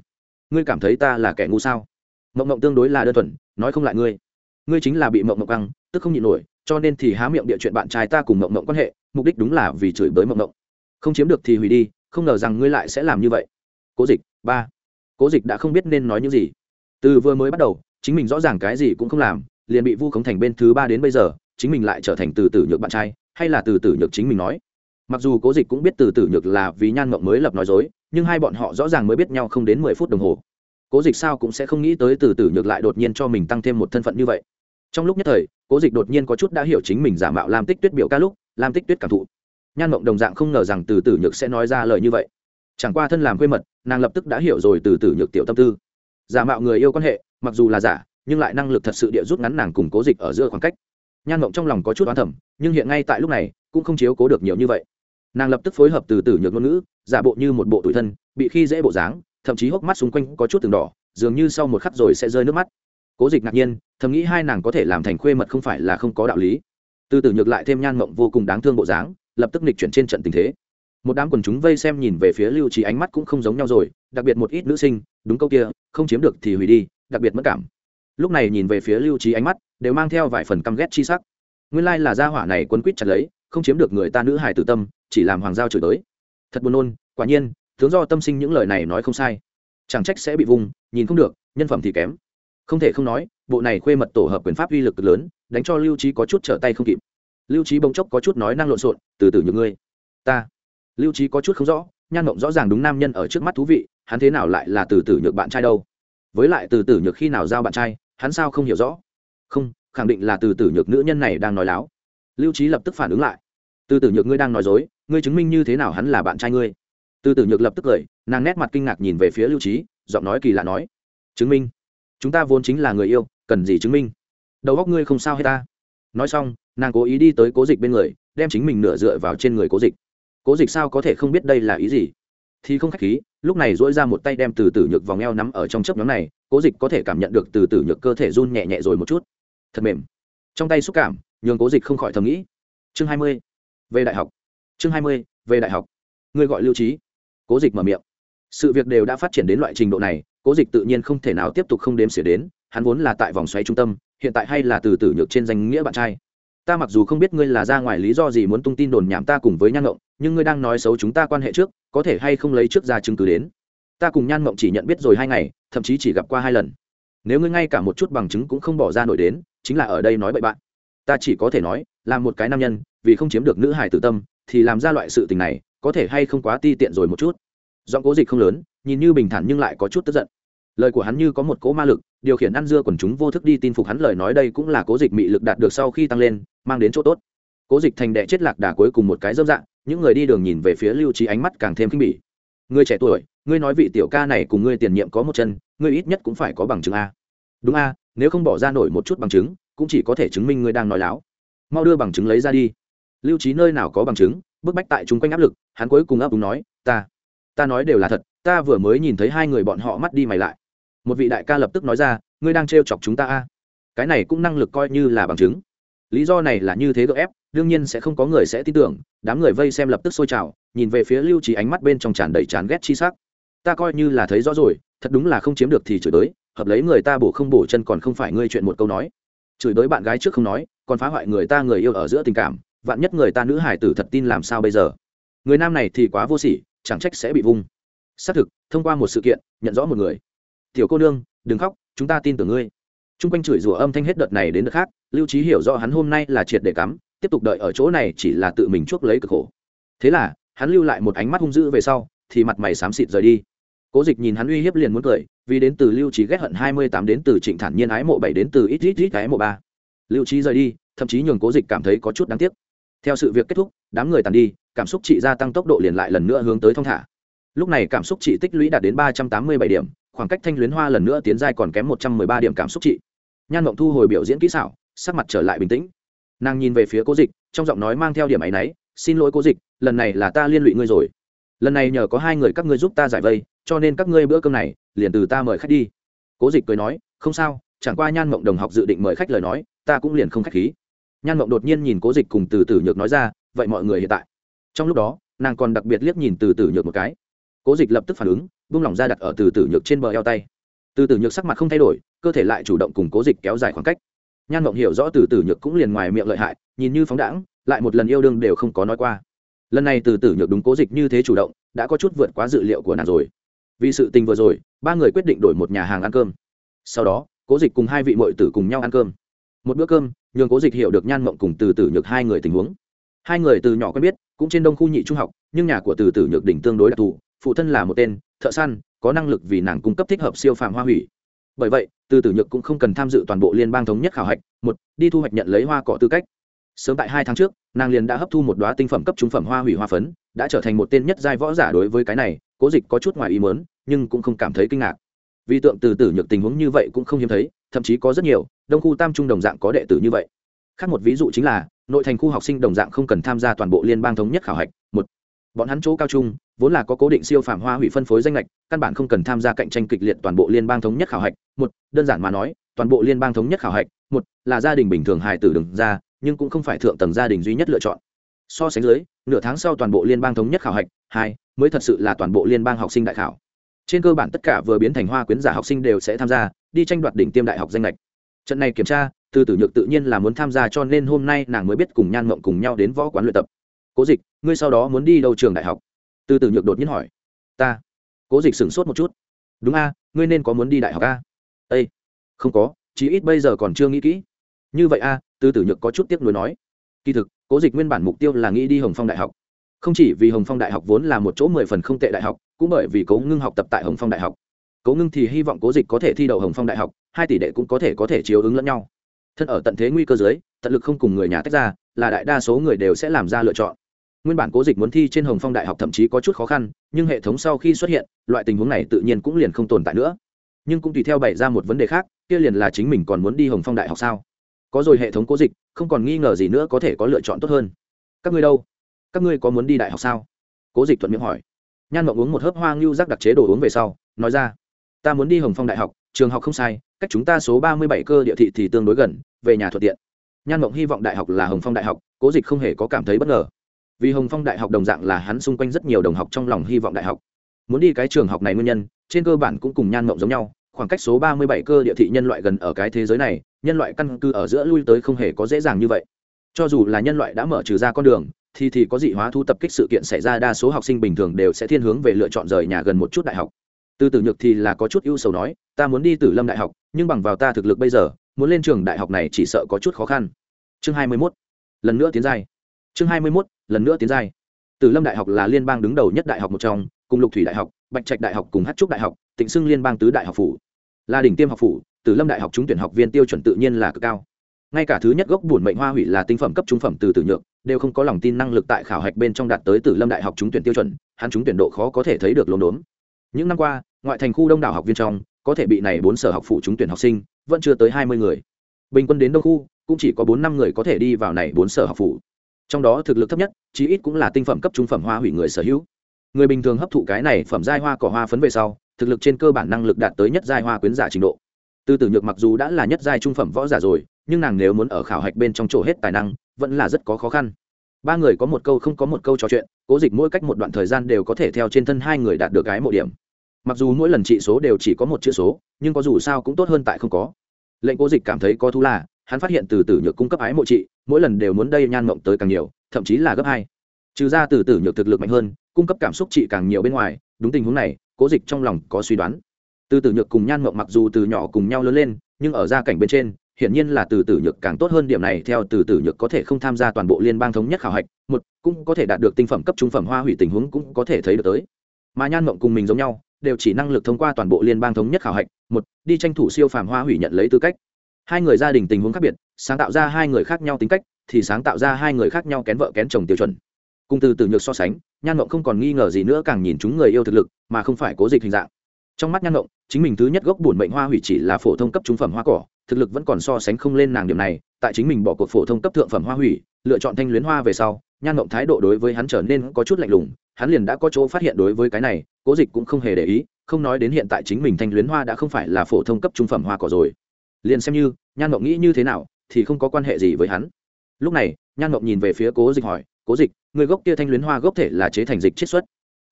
Ngươi cảm thấy ta là kẻ ngu sao? Mộng mộng tương đối là đơn thuần, nói không lại ngươi. Ngươi chính là bị mộng mộng căng tức không nhịn nổi, cho nên thì há miệng địa chuyện bạn trai ta cùng mộng mộng quan hệ, mục đích đúng là vì chửi bới mộng mộng. Không chiếm được thì hủy đi, không ngờ rằng ngươi lại sẽ làm như vậy. Cố dịch, ba. Cố dịch đã không biết nên nói những gì. Từ vừa mới bắt đầu, chính mình rõ ràng cái gì cũng không làm, liền bị vu khống thành bên thứ ba đến bây giờ chính mình lại trở thành từ tử nhược bạn trai, hay là từ tử nhược chính mình nói? Mặc dù cố dịch cũng biết từ tử nhược là vì nhan mộng mới lập nói dối, nhưng hai bọn họ rõ ràng mới biết nhau không đến mười phút đồng hồ. Cố dịch sao cũng sẽ không nghĩ tới từ tử nhược lại đột nhiên cho mình tăng thêm một thân phận như vậy. Trong lúc nhất thời, cố dịch đột nhiên có chút đã hiểu chính mình giả mạo lam tích tuyết biểu ca lúc, lam tích tuyết cảm thụ. Nhan mộng đồng dạng không ngờ rằng từ tử nhược sẽ nói ra lời như vậy. Chẳng qua thân làm quê mật, nàng lập tức đã hiểu rồi từ tử nhược tiểu tâm tư. Giả mạo người yêu quan hệ, mặc dù là giả, nhưng lại năng lực thật sự địa rút ngắn nàng cùng cố dịch ở giữa khoảng cách nhan mộng trong lòng có chút oán thẩm nhưng hiện ngay tại lúc này, cũng không chiếu cố được nhiều như vậy. Nàng lập tức phối hợp từ từ nhược ngôn ngữ, giả bộ như một bộ tủi thân, bị khi dễ bộ dáng, thậm chí hốc mắt xung quanh có chút từng đỏ, dường như sau một khắc rồi sẽ rơi nước mắt. Cố dịch ngạc nhiên, thầm nghĩ hai nàng có thể làm thành khuê mật không phải là không có đạo lý. Từ từ nhược lại thêm nhan mộng vô cùng đáng thương bộ dáng, lập tức nịch chuyển trên trận tình thế. Một đám quần chúng vây xem nhìn về phía lưu trí ánh mắt cũng không giống nhau rồi, đặc biệt một ít nữ sinh, đúng câu kia, không chiếm được thì hủy đi, đặc biệt mất cảm. Lúc này nhìn về phía lưu trí ánh mắt đều mang theo vài phần căm ghét chi sắc. Nguyên lai là gia hỏa này quấn quýt chặt lấy, không chiếm được người ta nữ hài tử tâm, chỉ làm hoàng giao chửi tới thật buồn nôn, quả nhiên, tướng do tâm sinh những lời này nói không sai. Chẳng trách sẽ bị vùng nhìn không được, nhân phẩm thì kém. Không thể không nói, bộ này khuê mật tổ hợp quyền pháp uy lực lớn, đánh cho lưu trí có chút trở tay không kịp. Lưu trí bỗng chốc có chút nói năng lộn xộn, từ từ những ngươi. Ta? Lưu trí có chút không rõ, nhan ngộng rõ ràng đúng nam nhân ở trước mắt thú vị, hắn thế nào lại là từ từ nhược bạn trai đâu? Với lại từ từ nhược khi nào giao bạn trai, hắn sao không hiểu rõ? Không, khẳng định là từ tử nhược nữ nhân này đang nói láo. Lưu trí lập tức phản ứng lại. Từ tử nhược ngươi đang nói dối, ngươi chứng minh như thế nào hắn là bạn trai ngươi? Từ tử nhược lập tức cười, nàng nét mặt kinh ngạc nhìn về phía lưu trí giọng nói kỳ lạ nói. Chứng minh. Chúng ta vốn chính là người yêu, cần gì chứng minh? Đầu óc ngươi không sao hay ta. Nói xong, nàng cố ý đi tới cố dịch bên người, đem chính mình nửa dựa vào trên người cố dịch. Cố dịch sao có thể không biết đây là ý gì? Thì không k h á c h khí, lúc này dỗi ra một tay đem từ tử nhược vòng eo nắm ở trong chấp nhóm này, cố dịch có thể cảm nhận được từ tử nhược cơ thể run nhẹ nhẹ rồi một chút thật mềm. Trong tay xúc cảm, nhường cố dịch không khỏi thầm nghĩ. Chương hai mươi, về đại học. Chương hai mươi, về đại học. Ngươi gọi lưu trí. Cố dịch mở miệng. Sự việc đều đã phát triển đến loại trình độ này, cố dịch tự nhiên không thể nào tiếp tục không đếm xỉa đến, hắn vốn là tại vòng xoáy trung tâm, hiện tại hay là từ tử nhược trên danh nghĩa bạn trai. Ta mặc dù không biết ngươi là ra ngoài lý do gì muốn tung tin đồn nhảm ta cùng với nhan ngộng nhưng ngươi đang nói xấu chúng ta quan hệ trước, có thể hay không lấy trước ra chứng cứ đến. Ta cùng nhan ngộng chỉ nhận biết rồi hai ngày, thậm chí chỉ gặp qua hai lần nếu ngươi ngay cả một chút bằng chứng cũng không bỏ ra nổi đến, chính là ở đây nói bậy bạn. Ta chỉ có thể nói, là một cái nam nhân, vì không chiếm được nữ hải tử tâm, thì làm ra loại sự tình này, có thể hay không quá ti tiện rồi một chút. Giọng cố dịch không lớn, nhìn như bình thản nhưng lại có chút tức giận. Lời của hắn như có một cỗ ma lực, điều khiển ăn dưa quần chúng vô thức đi tin phục hắn lời nói đây cũng là cố dịch mị lực đạt được sau khi tăng lên, mang đến chỗ tốt. Cố dịch thành đệ chết lạc đà cuối cùng một cái dâm dạng, những người đi đường nhìn về phía lưu trí ánh mắt càng thêm khinh bỉ người trẻ tuổi, ngươi nói vị tiểu ca này cùng ngươi tiền nhiệm có một chân, ngươi ít nhất cũng phải có bằng chứng a. Đúng a, nếu không bỏ ra nổi một chút bằng chứng, cũng chỉ có thể chứng minh ngươi đang nói láo. Mau đưa bằng chứng lấy ra đi. Lưu trí nơi nào có bằng chứng, bức bách tại chung quanh áp lực, hắn cuối cùng ấp đúng nói, ta ta nói đều là thật, ta vừa mới nhìn thấy hai người bọn họ mắt đi mày lại. Một vị đại ca lập tức nói ra, ngươi đang trêu chọc chúng ta a. Cái này cũng năng lực coi như là bằng chứng. Lý do này là như thế gợ ép đương nhiên sẽ không có người sẽ tin tưởng, đám người vây xem lập tức sôi trào, nhìn về phía lưu trí ánh mắt bên trong tràn đầy chán ghét chi sắc. Ta coi như là thấy rõ rồi, thật đúng là không chiếm được thì chửi tới hợp lấy người ta bổ không bổ chân còn không phải ngươi chuyện một câu nói. Chửi tới bạn gái trước không nói, còn phá hoại người ta người yêu ở giữa tình cảm, vạn nhất người ta nữ hải tử thật tin làm sao bây giờ? Người nam này thì quá vô sỉ, chẳng trách sẽ bị vung. Xác thực, thông qua một sự kiện, nhận rõ một người. Tiểu cô nương, đừng khóc, chúng ta tin tưởng ngươi. T r u n g quanh chửi rủa âm thanh hết đợt này đến đợt khác, lưu trí hiểu rõ hắn hôm nay là triệt để cắm tiếp tục đợi ở chỗ này chỉ là tự mình chuốc lấy cực khổ. Thế là, hắn lưu lại một ánh mắt hung dữ về sau, thì mặt mày xám xịt rời đi. Cố dịch nhìn hắn uy hiếp liền muốn cười, vì đến từ lưu trí ghét hận hai mươi tám đến từ trịnh thản nhiên ái mộ bảy đến từ ít ít ít ái mộ ba. Lưu trí rời đi, thậm chí nhường cố dịch cảm thấy có chút đáng tiếc. Theo sự việc kết thúc, đám người tàn đi, cảm xúc chị gia tăng tốc độ liền lại lần nữa hướng tới thong thả. Lúc này cảm xúc chị tích lũy đạt đến ba trăm tám mươi bảy điểm, khoảng cách thanh luyến hoa lần nữa tiến giai còn kém một trăm mười ba điểm cảm xúc chị. Nhan mộng thu hồi biểu diễn kỹ xảo, sắc mặt trở lại bình tĩnh nàng nhìn về phía cố dịch, trong giọng nói mang theo điểm áy náy, xin lỗi cố dịch, lần này là ta liên lụy ngươi rồi. Lần này nhờ có hai người các ngươi giúp ta giải vây, cho nên các ngươi bữa cơm này, liền từ ta mời khách đi. Cố dịch cười nói, không sao, chẳng qua nhan mộng đồng học dự định mời khách lời nói, ta cũng liền không khách khí. Nhan mộng đột nhiên nhìn cố dịch cùng từ tử nhược nói ra, vậy mọi người hiện tại. Trong lúc đó, nàng còn đặc biệt liếc nhìn từ tử nhược một cái. Cố dịch lập tức phản ứng, buông lỏng ra đặt ở từ tử nhược trên bờ eo tay. Từ tử nhược sắc mặt không thay đổi, cơ thể lại chủ động cùng cố dịch kéo dài khoảng cách nhan mộng hiểu rõ từ tử nhược cũng liền ngoài miệng lợi hại, nhìn như phóng đãng, lại một lần yêu đương đều không có nói qua. Lần này từ tử nhược đúng cố dịch như thế chủ động, đã có chút vượt quá dự liệu của nàng rồi. Vì sự tình vừa rồi, ba người quyết định đổi một nhà hàng ăn cơm. Sau đó, cố dịch cùng hai vị mội tử cùng nhau ăn cơm. Một bữa cơm, nhường cố dịch hiểu được nhan mộng cùng từ tử nhược hai người tình huống. Hai người từ nhỏ quen biết, cũng trên đông khu nhị trung học, nhưng nhà của từ tử nhược đỉnh tương đối đặc thù, phụ thân là một tên, thợ săn, có năng lực vì nàng cung cấp thích hợp siêu phàm hoa hủy bởi vậy, từ tử nhược cũng không cần tham dự toàn bộ liên bang thống nhất khảo hạch. Một, đi thu hoạch nhận lấy hoa cỏ tư cách. Sớm tại hai tháng trước, nàng liền đã hấp thu một đoá tinh phẩm cấp trung phẩm hoa hủy hoa phấn, đã trở thành một tên nhất giai võ giả đối với cái này, cố dịch có chút ngoài ý mớn nhưng cũng không cảm thấy kinh ngạc. Vì tượng từ tử nhược tình huống như vậy cũng không hiếm thấy, thậm chí có rất nhiều, đông khu tam trung đồng dạng có đệ tử như vậy. Khác một ví dụ chính là, nội thành khu học sinh đồng dạng không cần tham gia toàn bộ liên bang thống nhất khảo hạch. Một bọn hắn chỗ cao trung, vốn là có cố định siêu phạm hoa hủy phân phối danh lệch căn bản không cần tham gia cạnh tranh kịch liệt toàn bộ liên bang thống nhất khảo hạch. Một, đơn giản mà nói, toàn bộ liên bang thống nhất khảo hạch. Một, là gia đình bình thường hài tử đừng ra, nhưng cũng không phải thượng tầng gia đình duy nhất lựa chọn. So sánh dưới, nửa tháng sau toàn bộ liên bang thống nhất khảo hạch. Hai, mới thật sự là toàn bộ liên bang học sinh đại khảo. Trên cơ bản tất cả vừa biến thành hoa quyến giả học sinh đều sẽ tham gia, đi tranh đoạt đỉnh tiêm đại học danh lệch trận này kiểm tra, từ tử nhược tự nhiên là muốn tham gia cho nên hôm nay nàng mới biết cùng nhan mộng cùng nhau đến võ quán luyện tập cố dịch, ngươi sau đó muốn đi đâu trường đại học? Từ tử nhược đột nhiên hỏi. Ta. Cố dịch sửng sốt một chút. Đúng a, ngươi nên có muốn đi đại học a? Â không có, chí ít bây giờ còn chưa nghĩ kỹ. Như vậy a, từ tử nhược có chút tiếc nuối nói. Kỳ thực, cố dịch nguyên bản mục tiêu là nghĩ đi hồng phong đại học. Không chỉ vì hồng phong đại học vốn là một chỗ mười phần không tệ đại học, cũng bởi vì cố ngưng học tập tại hồng phong đại học. Cố ngưng thì hy vọng cố dịch có thể thi đậu hồng phong đại học, hai tỷ đệ cũng có thể có thể chiếu ứng lẫn nhau. Thân ở tận thế nguy cơ dưới, tận lực không cùng người nhà tách ra, là đại đa số người đều sẽ làm ra lựa chọn nguyên bản cố dịch muốn thi trên hồng phong đại học thậm chí có chút khó khăn, nhưng hệ thống sau khi xuất hiện, loại tình huống này tự nhiên cũng liền không tồn tại nữa. Nhưng cũng tùy theo bày ra một vấn đề khác, kia liền là chính mình còn muốn đi hồng phong đại học sao? Có rồi hệ thống cố dịch, không còn nghi ngờ gì nữa có thể có lựa chọn tốt hơn. Các ngươi đâu? Các ngươi có muốn đi đại học sao? Cố dịch thuận miệng hỏi. Nhan mộng uống một hớp hoa ngưu rác đặc chế đồ uống về sau, nói ra. Ta muốn đi hồng phong đại học, trường học không sai, cách chúng ta số ba mươi bảy cơ địa thị thì tương đối gần, về nhà thuận tiện. Nhan mộng hy vọng đại học là hồng phong đại học, cố dịch không hề có cảm thấy bất ngờ vì hồng phong đại học đồng dạng là hắn xung quanh rất nhiều đồng học trong lòng hy vọng đại học muốn đi cái trường học này nguyên nhân, trên cơ bản cũng cùng nhan mộng giống nhau, khoảng cách số ba mươi bảy cơ địa thị nhân loại gần ở cái thế giới này, nhân loại căn cư ở giữa lui tới không hề có dễ dàng như vậy cho dù là nhân loại đã mở trừ ra con đường, thì thì có dị hóa thu tập kích sự kiện xảy ra, đa số học sinh bình thường đều sẽ thiên hướng về lựa chọn rời nhà gần một chút đại học từ tử nhược thì là có chút ưu sầu nói, ta muốn đi tử lâm đại học, nhưng bằng vào ta thực lực bây giờ, muốn lên trường đại học này chỉ sợ có chút khó khăn chương hai mươi 21. lần nữa tiến giai chương hai mươi 21 lần nữa tiến giai. Từ lâm đại học là liên bang đứng đầu nhất đại học một trong, cùng lục thủy đại học, bạch trạch đại học cùng hát trúc đại học, tịnh xưng liên bang tứ đại học phủ. Là đỉnh tiêm học phủ, từ lâm đại học trúng tuyển học viên tiêu chuẩn tự nhiên là cực cao. Ngay cả thứ nhất gốc bổn mệnh hoa hủy là tinh phẩm cấp trung phẩm từ tử nhược, đều không có lòng tin năng lực tại khảo hạch bên trong đạt tới từ lâm đại học trúng tuyển tiêu chuẩn, hắn trúng tuyển độ khó có thể thấy được lốm đốm. Những năm qua, ngoại thành khu đông đảo học viên trong, có thể bị này bốn sở học phụ trúng tuyển học sinh, vẫn chưa tới hai mươi người. Bình quân đến đông khu, cũng chỉ có bốn năm người có thể đi vào này bốn sở học phụ trong đó thực lực thấp nhất, chí ít cũng là tinh phẩm cấp trung phẩm hoa hủy người sở hữu. Người bình thường hấp thụ cái này phẩm giai hoa cỏ hoa phấn về sau, thực lực trên cơ bản năng lực đạt tới nhất giai hoa quyến giả trình độ. Tư tử nhược mặc dù đã là nhất giai trung phẩm võ giả rồi, nhưng nàng nếu muốn ở khảo hạch bên trong chỗ hết tài năng, vẫn là rất có khó khăn. Ba người có một câu không có một câu trò chuyện, cố dịch mỗi cách một đoạn thời gian đều có thể theo trên thân hai người đạt được cái mộ điểm. Mặc dù mỗi lần trị số đều chỉ có một chữ số, nhưng có dù sao cũng tốt hơn tại không có. Lệnh cố dịch cảm thấy có thú là, hắn phát hiện từ tử nhược cung cấp ái mộ trị mỗi lần đều muốn đây nhan mộng tới càng nhiều, thậm chí là gấp hai. Trừ ra từ tử nhược thực lực mạnh hơn, cung cấp cảm xúc trị càng nhiều bên ngoài, đúng tình huống này, cố dịch trong lòng có suy đoán. Từ tử nhược cùng nhan mộng mặc dù từ nhỏ cùng nhau lớn lên, nhưng ở gia cảnh bên trên, hiển nhiên là từ tử nhược càng tốt hơn điểm này theo từ tử nhược có thể không tham gia toàn bộ liên bang thống nhất khảo hạch, một, cũng có thể đạt được tinh phẩm cấp trung phẩm hoa hủy tình huống cũng có thể thấy được tới. Mà nhan mộng cùng mình giống nhau, đều chỉ năng lực thông qua toàn bộ liên bang thống nhất khảo hạch, một, đi tranh thủ siêu phàm hoa hủy nhận lấy tư cách hai người gia đình tình huống khác biệt, sáng tạo ra hai người khác nhau tính cách, thì sáng tạo ra hai người khác nhau kén vợ kén chồng tiêu chuẩn. Cùng từ từ nhược so sánh, nhan ngộng không còn nghi ngờ gì nữa càng nhìn chúng người yêu thực lực, mà không phải cố dịch hình dạng. Trong mắt nhan ngộng chính mình thứ nhất gốc bổn mệnh hoa hủy chỉ là phổ thông cấp trung phẩm hoa cỏ, thực lực vẫn còn so sánh không lên nàng điểm này, tại chính mình bỏ cuộc phổ thông cấp thượng phẩm hoa hủy, lựa chọn thanh luyến hoa về sau, nhan ngộng thái độ đối với hắn trở nên có chút lạnh lùng, hắn liền đã có chỗ phát hiện đối với cái này, cố dịch cũng không hề để ý, không nói đến hiện tại chính mình thanh luyến hoa đã không phải là phổ thông cấp trung phẩm hoa cỏ rồi liền xem như nhan mộng nghĩ như thế nào thì không có quan hệ gì với hắn. Lúc này, nhan mộng nhìn về phía cố dịch hỏi, cố dịch, người gốc kia thanh luyến hoa gốc thể là chế thành dịch chiết xuất,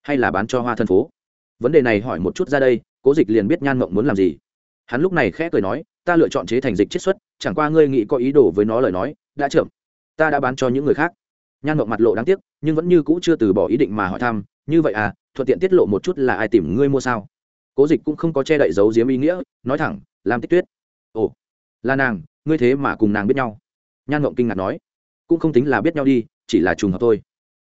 hay là bán cho hoa thân phố? Vấn đề này hỏi một chút ra đây, cố dịch liền biết nhan mộng muốn làm gì. Hắn lúc này khẽ cười nói, ta lựa chọn chế thành dịch chiết xuất, chẳng qua ngươi nghĩ có ý đồ với nó lời nói, đã chậm. Ta đã bán cho những người khác. Nhan mộng mặt lộ đáng tiếc, nhưng vẫn như cũ chưa từ bỏ ý định mà hỏi thăm, như vậy à thuận tiện tiết lộ một chút là ai tìm ngươi mua sao? Cố dịch cũng không có che đậy giấu giếm ý nghĩa, nói thẳng, làm tích tuyết ồ, là nàng, ngươi thế mà cùng nàng biết nhau. Nhan mộng kinh ngạc nói. Cũng không tính là biết nhau đi, chỉ là trùng hợp thôi.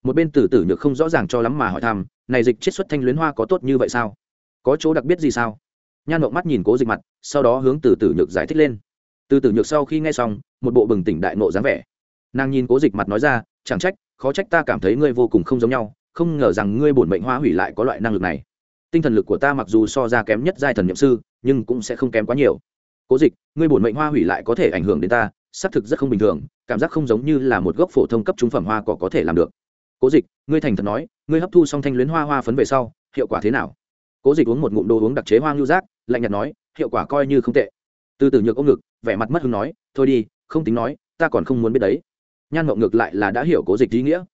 Một bên tử tử nhược không rõ ràng cho lắm mà hỏi thăm, này dịch chiết xuất thanh luyến hoa có tốt như vậy sao? Có chỗ đặc biệt gì sao? Nhan mộng mắt nhìn cố dịch mặt, sau đó hướng Tử tử nhược giải thích lên. Từ tử nhược sau khi nghe xong, một bộ bừng tỉnh đại nộ dáng vẻ. Nàng nhìn cố dịch mặt nói ra, chẳng trách, khó trách ta cảm thấy ngươi vô cùng không giống nhau, không ngờ rằng ngươi bổn mệnh hoa hủy lại có loại năng lực này. Tinh thần lực của ta mặc dù so ra kém nhất giai thần nhậm sư, nhưng cũng sẽ không kém quá nhiều cố dịch ngươi bổn mệnh hoa hủy lại có thể ảnh hưởng đến ta xác thực rất không bình thường cảm giác không giống như là một gốc phổ thông cấp trung phẩm hoa cỏ có thể làm được. Cố dịch ngươi thành thật nói ngươi hấp thu xong thanh luyến hoa hoa phấn về sau hiệu quả thế nào? Cố dịch uống một ngụm đồ uống đặc chế hoa ngưu giác, lạnh nhạt nói hiệu quả coi như không tệ. Từ từ nhược ôm ngực vẻ mặt mất hứng nói thôi đi không tính nói ta còn không muốn biết đấy. Nhan ngộng ngược lại là đã hiểu cố dịch ý nghĩa.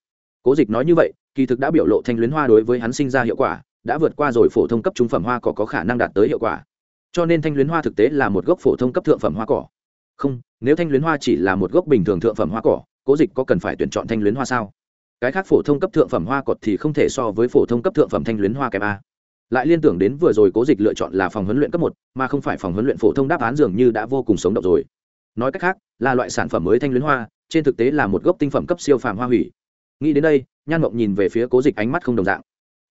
Cố dịch nói như vậy kỳ thực đã biểu lộ thanh luyến hoa đối với hắn sinh ra hiệu quả đã vượt qua rồi phổ thông cấp trung phẩm hoa cỏ có khả năng đạt tới hiệu quả cho nên thanh luyến hoa thực tế là một gốc phổ thông cấp thượng phẩm hoa cỏ. Không, nếu thanh luyến hoa chỉ là một gốc bình thường thượng phẩm hoa cỏ, cố dịch có cần phải tuyển chọn thanh luyến hoa sao? Cái khác phổ thông cấp thượng phẩm hoa cọt thì không thể so với phổ thông cấp thượng phẩm thanh luyến hoa kém a. Lại liên tưởng đến vừa rồi cố dịch lựa chọn là phòng huấn luyện cấp một, mà không phải phòng huấn luyện phổ thông đáp án dường như đã vô cùng sống động rồi. Nói cách khác, là loại sản phẩm mới thanh luyến hoa, trên thực tế là một gốc tinh phẩm cấp siêu phàm hoa hủy. Nghĩ đến đây, nhan mộng nhìn về phía cố dịch ánh mắt không đồng dạng.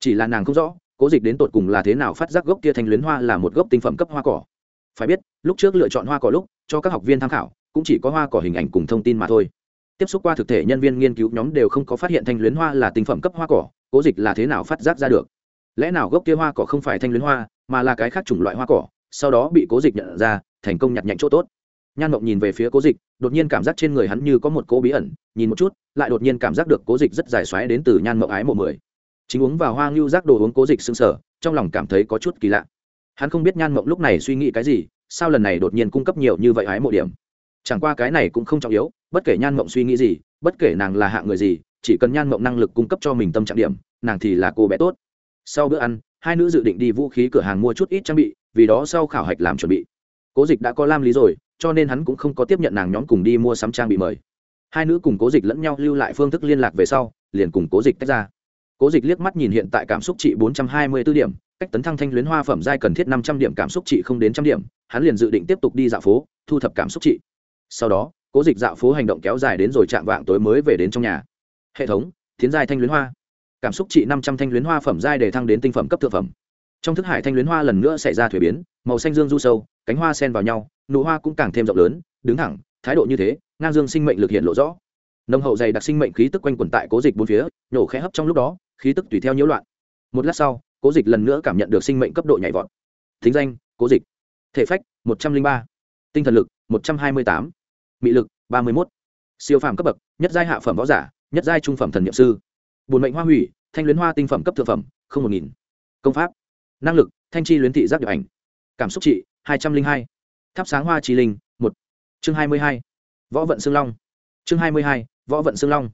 Chỉ là nàng không rõ cố dịch đến tột cùng là thế nào phát giác gốc kia thanh luyến hoa là một gốc tinh phẩm cấp hoa cỏ? Phải biết, lúc trước lựa chọn hoa cỏ lúc, cho các học viên tham khảo, cũng chỉ có hoa cỏ hình ảnh cùng thông tin mà thôi. Tiếp xúc qua thực thể nhân viên nghiên cứu nhóm đều không có phát hiện thanh luyến hoa là tinh phẩm cấp hoa cỏ, cố dịch là thế nào phát giác ra được? Lẽ nào gốc kia hoa cỏ không phải thanh luyến hoa, mà là cái khác chủng loại hoa cỏ, sau đó bị cố dịch nhận ra, thành công nhặt nhạnh chỗ tốt? Nhan mộng nhìn về phía cố dịch, đột nhiên cảm giác trên người hắn như có một cố bí ẩn, nhìn một chút, lại đột nhiên cảm giác được cố dịch rất dài xoáy đến từ nhan mộng ái mộ mười chính uống vào hoa ngưu rác đồ uống cố dịch xương sở trong lòng cảm thấy có chút kỳ lạ. Hắn không biết nhan mộng lúc này suy nghĩ cái gì, sao lần này đột nhiên cung cấp nhiều như vậy hái mộ điểm. Chẳng qua cái này cũng không trọng yếu, bất kể nhan mộng suy nghĩ gì, bất kể nàng là hạ người gì, chỉ cần nhan mộng năng lực cung cấp cho mình tâm trạng điểm, nàng thì là cô bé tốt. Sau bữa ăn, hai nữ dự định đi vũ khí cửa hàng mua chút ít trang bị, vì đó sau khảo hạch làm chuẩn bị. Cố dịch đã có lam lý rồi, cho nên hắn cũng không có tiếp nhận nàng nhóm cùng đi mua sắm trang bị mời. Hai nữ cùng cố dịch lẫn nhau lưu lại phương thức liên lạc về sau, liền cùng cố dịch tách ra cố dịch liếc mắt nhìn hiện tại cảm xúc trị bốn trăm hai mươi b ố điểm, cách tấn thăng thanh luyến hoa phẩm giai cần thiết năm trăm điểm cảm xúc trị không đến trăm điểm, hắn liền dự định tiếp tục đi dạo phố, thu thập cảm xúc trị. Sau đó, cố dịch dạo phố hành động kéo dài đến rồi chạm vạng tối mới về đến trong nhà. Hệ thống tiến giai thanh luyến hoa. Cảm xúc trị năm trăm thanh luyến hoa phẩm giai để thăng đến tinh phẩm cấp thượng phẩm. Trong thức hải thanh luyến hoa lần nữa xảy ra thuế biến, màu xanh dương du sâu, cánh hoa sen vào nhau, nụ hoa cũng càng thêm rộng lớn, đứng thẳng, thái độ như thế, ngang dương sinh mệnh lực hiện lộ rõ. Nồng hậu dày đặc sinh mệnh khí tức quanh quần tại cố dịch bốn phía, nhổ khẽ hấp trong lúc đó khí tức tùy theo nhiễu loạn. Một lát sau, cố dịch lần nữa cảm nhận được sinh mệnh cấp độ nhảy vọt. Thính danh, cố dịch. Thể phách, một trăm linh ba. Tinh thần lực, một trăm hai mươi tám. Mị lực, ba mươi một siêu phàm cấp bậc, nhất giai hạ phẩm võ giả, nhất giai trung phẩm thần niệm sư. Bùn mệnh hoa hủy, thanh luyến hoa tinh phẩm cấp thượng phẩm, không một nghìn. Công pháp. Năng lực, thanh chi luyến thị giác điệp ảnh. Cảm xúc trị, hai trăm linh hai. Thắp sáng hoa trí linh, một. Chương hai mươi hai. Võ vận xương long. Chương hai mươi hai, võ vận xương long.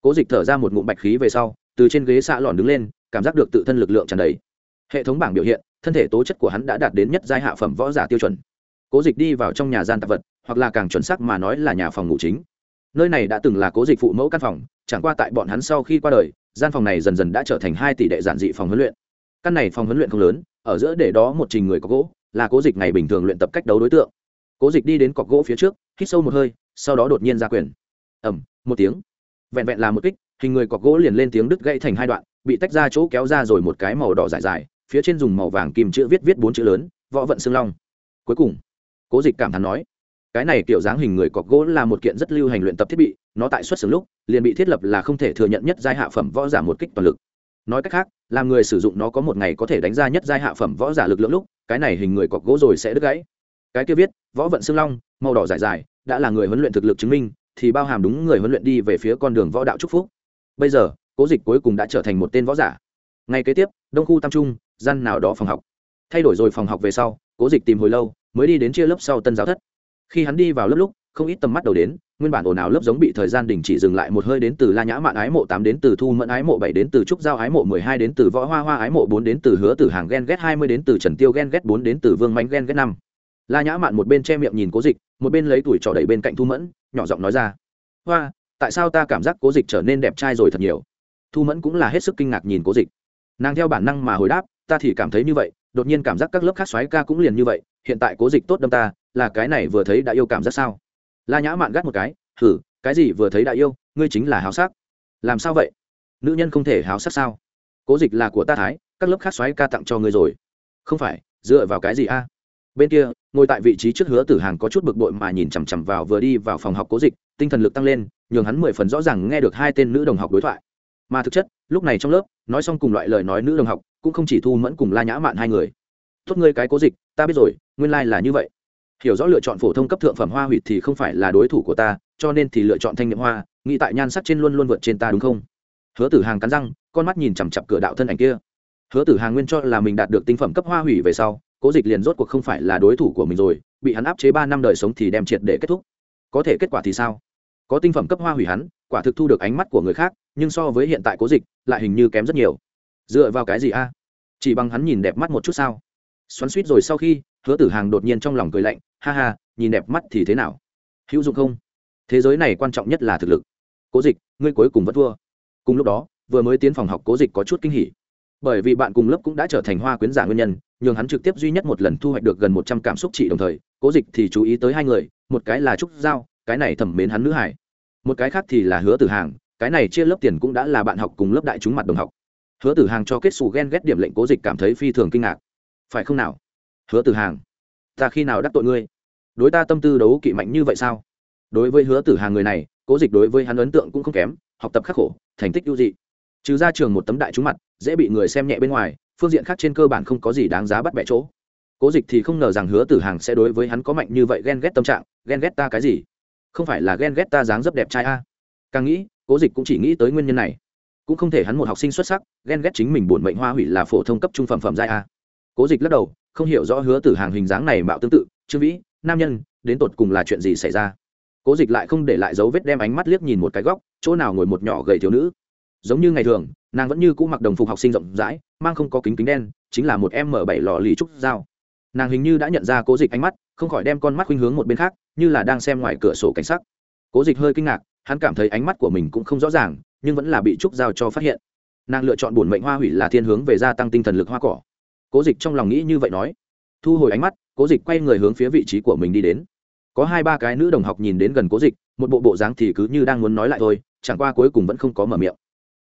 Cố dịch thở ra một ngụm bạch khí về sau từ trên ghế xạ lòn đứng lên, cảm giác được tự thân lực lượng tràn đầy. Hệ thống bảng biểu hiện, thân thể tố chất của hắn đã đạt đến nhất giai hạ phẩm võ giả tiêu chuẩn. Cố dịch đi vào trong nhà gian tạp vật, hoặc là càng chuẩn xác mà nói là nhà phòng ngủ chính. Nơi này đã từng là cố dịch phụ mẫu căn phòng, chẳng qua tại bọn hắn sau khi qua đời, gian phòng này dần dần đã trở thành hai tỷ đệ giản dị phòng huấn luyện. Căn này phòng huấn luyện không lớn, ở giữa để đó một trình người có gỗ, là cố dịch ngày bình thường luyện tập cách đấu đối tượng. Cố dịch đi đến cọc gỗ phía trước, hít sâu một hơi, sau đó đột nhiên ra quyền. Ẩm một tiếng. Vẹn vẹn là một kích hình người cọc gỗ liền lên tiếng đứt gãy thành hai đoạn, bị tách ra chỗ kéo ra rồi một cái màu đỏ dài dài, phía trên dùng màu vàng kim chữ viết viết bốn chữ lớn, võ vận xương long. Cuối cùng, cố dịch cảm thán nói, cái này kiểu dáng hình người cọc gỗ là một kiện rất lưu hành luyện tập thiết bị, nó tại xuất xưởng lúc, liền bị thiết lập là không thể thừa nhận nhất giai hạ phẩm võ giả một kích toàn lực. Nói cách khác, làm người sử dụng nó có một ngày có thể đánh ra nhất giai hạ phẩm võ giả lực lượng lúc, cái này hình người cọc gỗ rồi sẽ đứt gãy. Cái kia viết, võ vận xương long, màu đỏ dài dài, đã là người huấn luyện thực lực chứng minh, thì bao hàm đúng người huấn luyện đi về phía con đường võ đạo trúc phúc bây giờ, cố dịch cuối cùng đã trở thành một tên võ giả. Ngay kế tiếp, đông khu tam trung, gian nào đó phòng học. Thay đổi rồi phòng học về sau, cố dịch tìm hồi lâu, mới đi đến chia lớp sau tân giáo thất. Khi hắn đi vào lớp lúc, không ít tầm mắt đầu đến, nguyên bản ồn ào lớp giống bị thời gian đình chỉ dừng lại một hơi đến từ la nhã mạn ái mộ tám đến từ thu mẫn ái mộ bảy đến từ trúc giao ái mộ mười hai đến từ võ hoa hoa ái mộ bốn đến từ hứa từ hàng ghen ghét hai mươi đến từ trần tiêu ghen ghét bốn đến từ vương mánh ghen ghét năm. La nhã mạn một bên che miệng nhìn cố dịch, một bên lấy tuổi trò đẩy bên cạnh thu mẫn, nhỏ giọng nói ra. Hoa tại sao ta cảm giác cố dịch trở nên đẹp trai rồi thật nhiều? Thu mẫn cũng là hết sức kinh ngạc nhìn cố dịch. Nàng theo bản năng mà hồi đáp, ta thì cảm thấy như vậy, đột nhiên cảm giác các lớp khác xoáy ca cũng liền như vậy, hiện tại cố dịch tốt đâm ta, là cái này vừa thấy đã yêu cảm giác sao? La nhã mạn gắt một cái thử cái gì vừa thấy đã yêu, ngươi chính là háo sắc. Làm sao vậy? Nữ nhân không thể háo sắc sao? Cố dịch là của ta thái, các lớp khác xoáy ca tặng cho ngươi rồi. Không phải, dựa vào cái gì a? Bên kia, ngồi tại vị trí trước hứa tử hàng có chút bực bội mà nhìn chằm chằm vào vừa đi vào phòng học cố dịch, tinh thần lực tăng lên nhường hắn mười phần rõ ràng nghe được hai tên nữ đồng học đối thoại. Mà thực chất, lúc này trong lớp, nói xong cùng loại lời nói nữ đồng học, cũng không chỉ thu mẫn cùng la nhã mạn hai người. Tốt ngươi cái cố dịch, ta biết rồi, nguyên lai、like、là như vậy. Hiểu rõ lựa chọn phổ thông cấp thượng phẩm hoa hủy thì không phải là đối thủ của ta, cho nên thì lựa chọn thanh nghiệm hoa, nghĩ tại nhan sắc trên luôn luôn vượt trên ta đúng không? Hứa tử hàng cắn răng, con mắt nhìn chằm chặp cửa đạo thân ảnh kia. Hứa tử hàng nguyên cho là mình đạt được tinh phẩm cấp hoa hủy về sau, cố dịch liền rốt cuộc không phải là đối thủ của mình rồi, bị hắn áp chế ba năm đời sống thì đem triệt để kết thúc. Có thể kết quả thì sao? Có tinh phẩm cấp hoa hủy hắn, quả thực thu được ánh mắt của người khác, nhưng so với hiện tại cố dịch, lại hình như kém rất nhiều. Dựa vào cái gì a? Chỉ bằng hắn nhìn đẹp mắt một chút sao? Xoắn suýt rồi sau khi, hứa tử hàng đột nhiên trong lòng cười lạnh, ha ha, nhìn đẹp mắt thì thế nào? Hữu dụng không? Thế giới này quan trọng nhất là thực lực. Cố dịch, ngươi cuối cùng vẫn thua. Cùng lúc đó, vừa mới tiến phòng học cố dịch có chút kinh hỉ. Bởi vì bạn cùng lớp cũng đã trở thành hoa quyến giả nguyên nhân, nhường hắn trực tiếp duy nhất một lần thu hoạch được gần một trăm cảm xúc trị đồng thời, cố dịch thì chú ý tới hai người, một cái là trúc giao cái này thẩm mến hắn nữ hải một cái khác thì là hứa tử hàng, cái này chia lớp tiền cũng đã là bạn học cùng lớp đại chúng mặt đồng học. Hứa tử hàng cho kết xù ghen ghét điểm lệnh cố dịch cảm thấy phi thường kinh ngạc. Phải không nào? Hứa tử hàng, ta khi nào đắc tội ngươi? Đối ta tâm tư đấu kỵ mạnh như vậy sao? Đối với hứa tử hàng người này, cố dịch đối với hắn ấn tượng cũng không kém, học tập khắc khổ, thành tích ưu dị. Trừ ra trường một tấm đại trúng mặt, dễ bị người xem nhẹ bên ngoài, phương diện khác trên cơ bản không có gì đáng giá bắt bẻ chỗ. Cố dịch thì không ngờ rằng hứa tử hàng sẽ đối với hắn có mạnh như vậy ghen ghét tâm trạng, ghen ghét ta cái gì? Không phải là ghen ghét ta dáng dấp đẹp trai a. Càng nghĩ, cố dịch cũng chỉ nghĩ tới nguyên nhân này. Cũng không thể hắn một học sinh xuất sắc, ghen ghét chính mình buồn mệnh hoa hủy là phổ thông cấp trung phẩm phẩm giai a. Cố dịch lắc đầu, không hiểu rõ hứa tử hàng hình dáng này mạo tương tự, trương vĩ, nam nhân, đến tột cùng là chuyện gì xảy ra? Cố dịch lại không để lại dấu vết đem ánh mắt liếc nhìn một cái góc, chỗ nào ngồi một nhỏ gầy thiếu nữ. Giống như ngày thường, nàng vẫn như cũ mặc đồng phục học sinh rộng rãi, mang không có kính kính đen, chính là một m bảy lò lì trúc dao nàng hình như đã nhận ra cố dịch ánh mắt, không khỏi đem con mắt khuynh hướng một bên khác, như là đang xem ngoài cửa sổ cảnh sắc. Cố dịch hơi kinh ngạc, hắn cảm thấy ánh mắt của mình cũng không rõ ràng, nhưng vẫn là bị trúc giao cho phát hiện. Nàng lựa chọn bổn mệnh hoa hủy là thiên hướng về gia tăng tinh thần lực hoa cỏ. Cố dịch trong lòng nghĩ như vậy nói. Thu hồi ánh mắt, cố dịch quay người hướng phía vị trí của mình đi đến. Có hai ba cái nữ đồng học nhìn đến gần cố dịch, một bộ bộ dáng thì cứ như đang muốn nói lại thôi, chẳng qua cuối cùng vẫn không có mở miệng.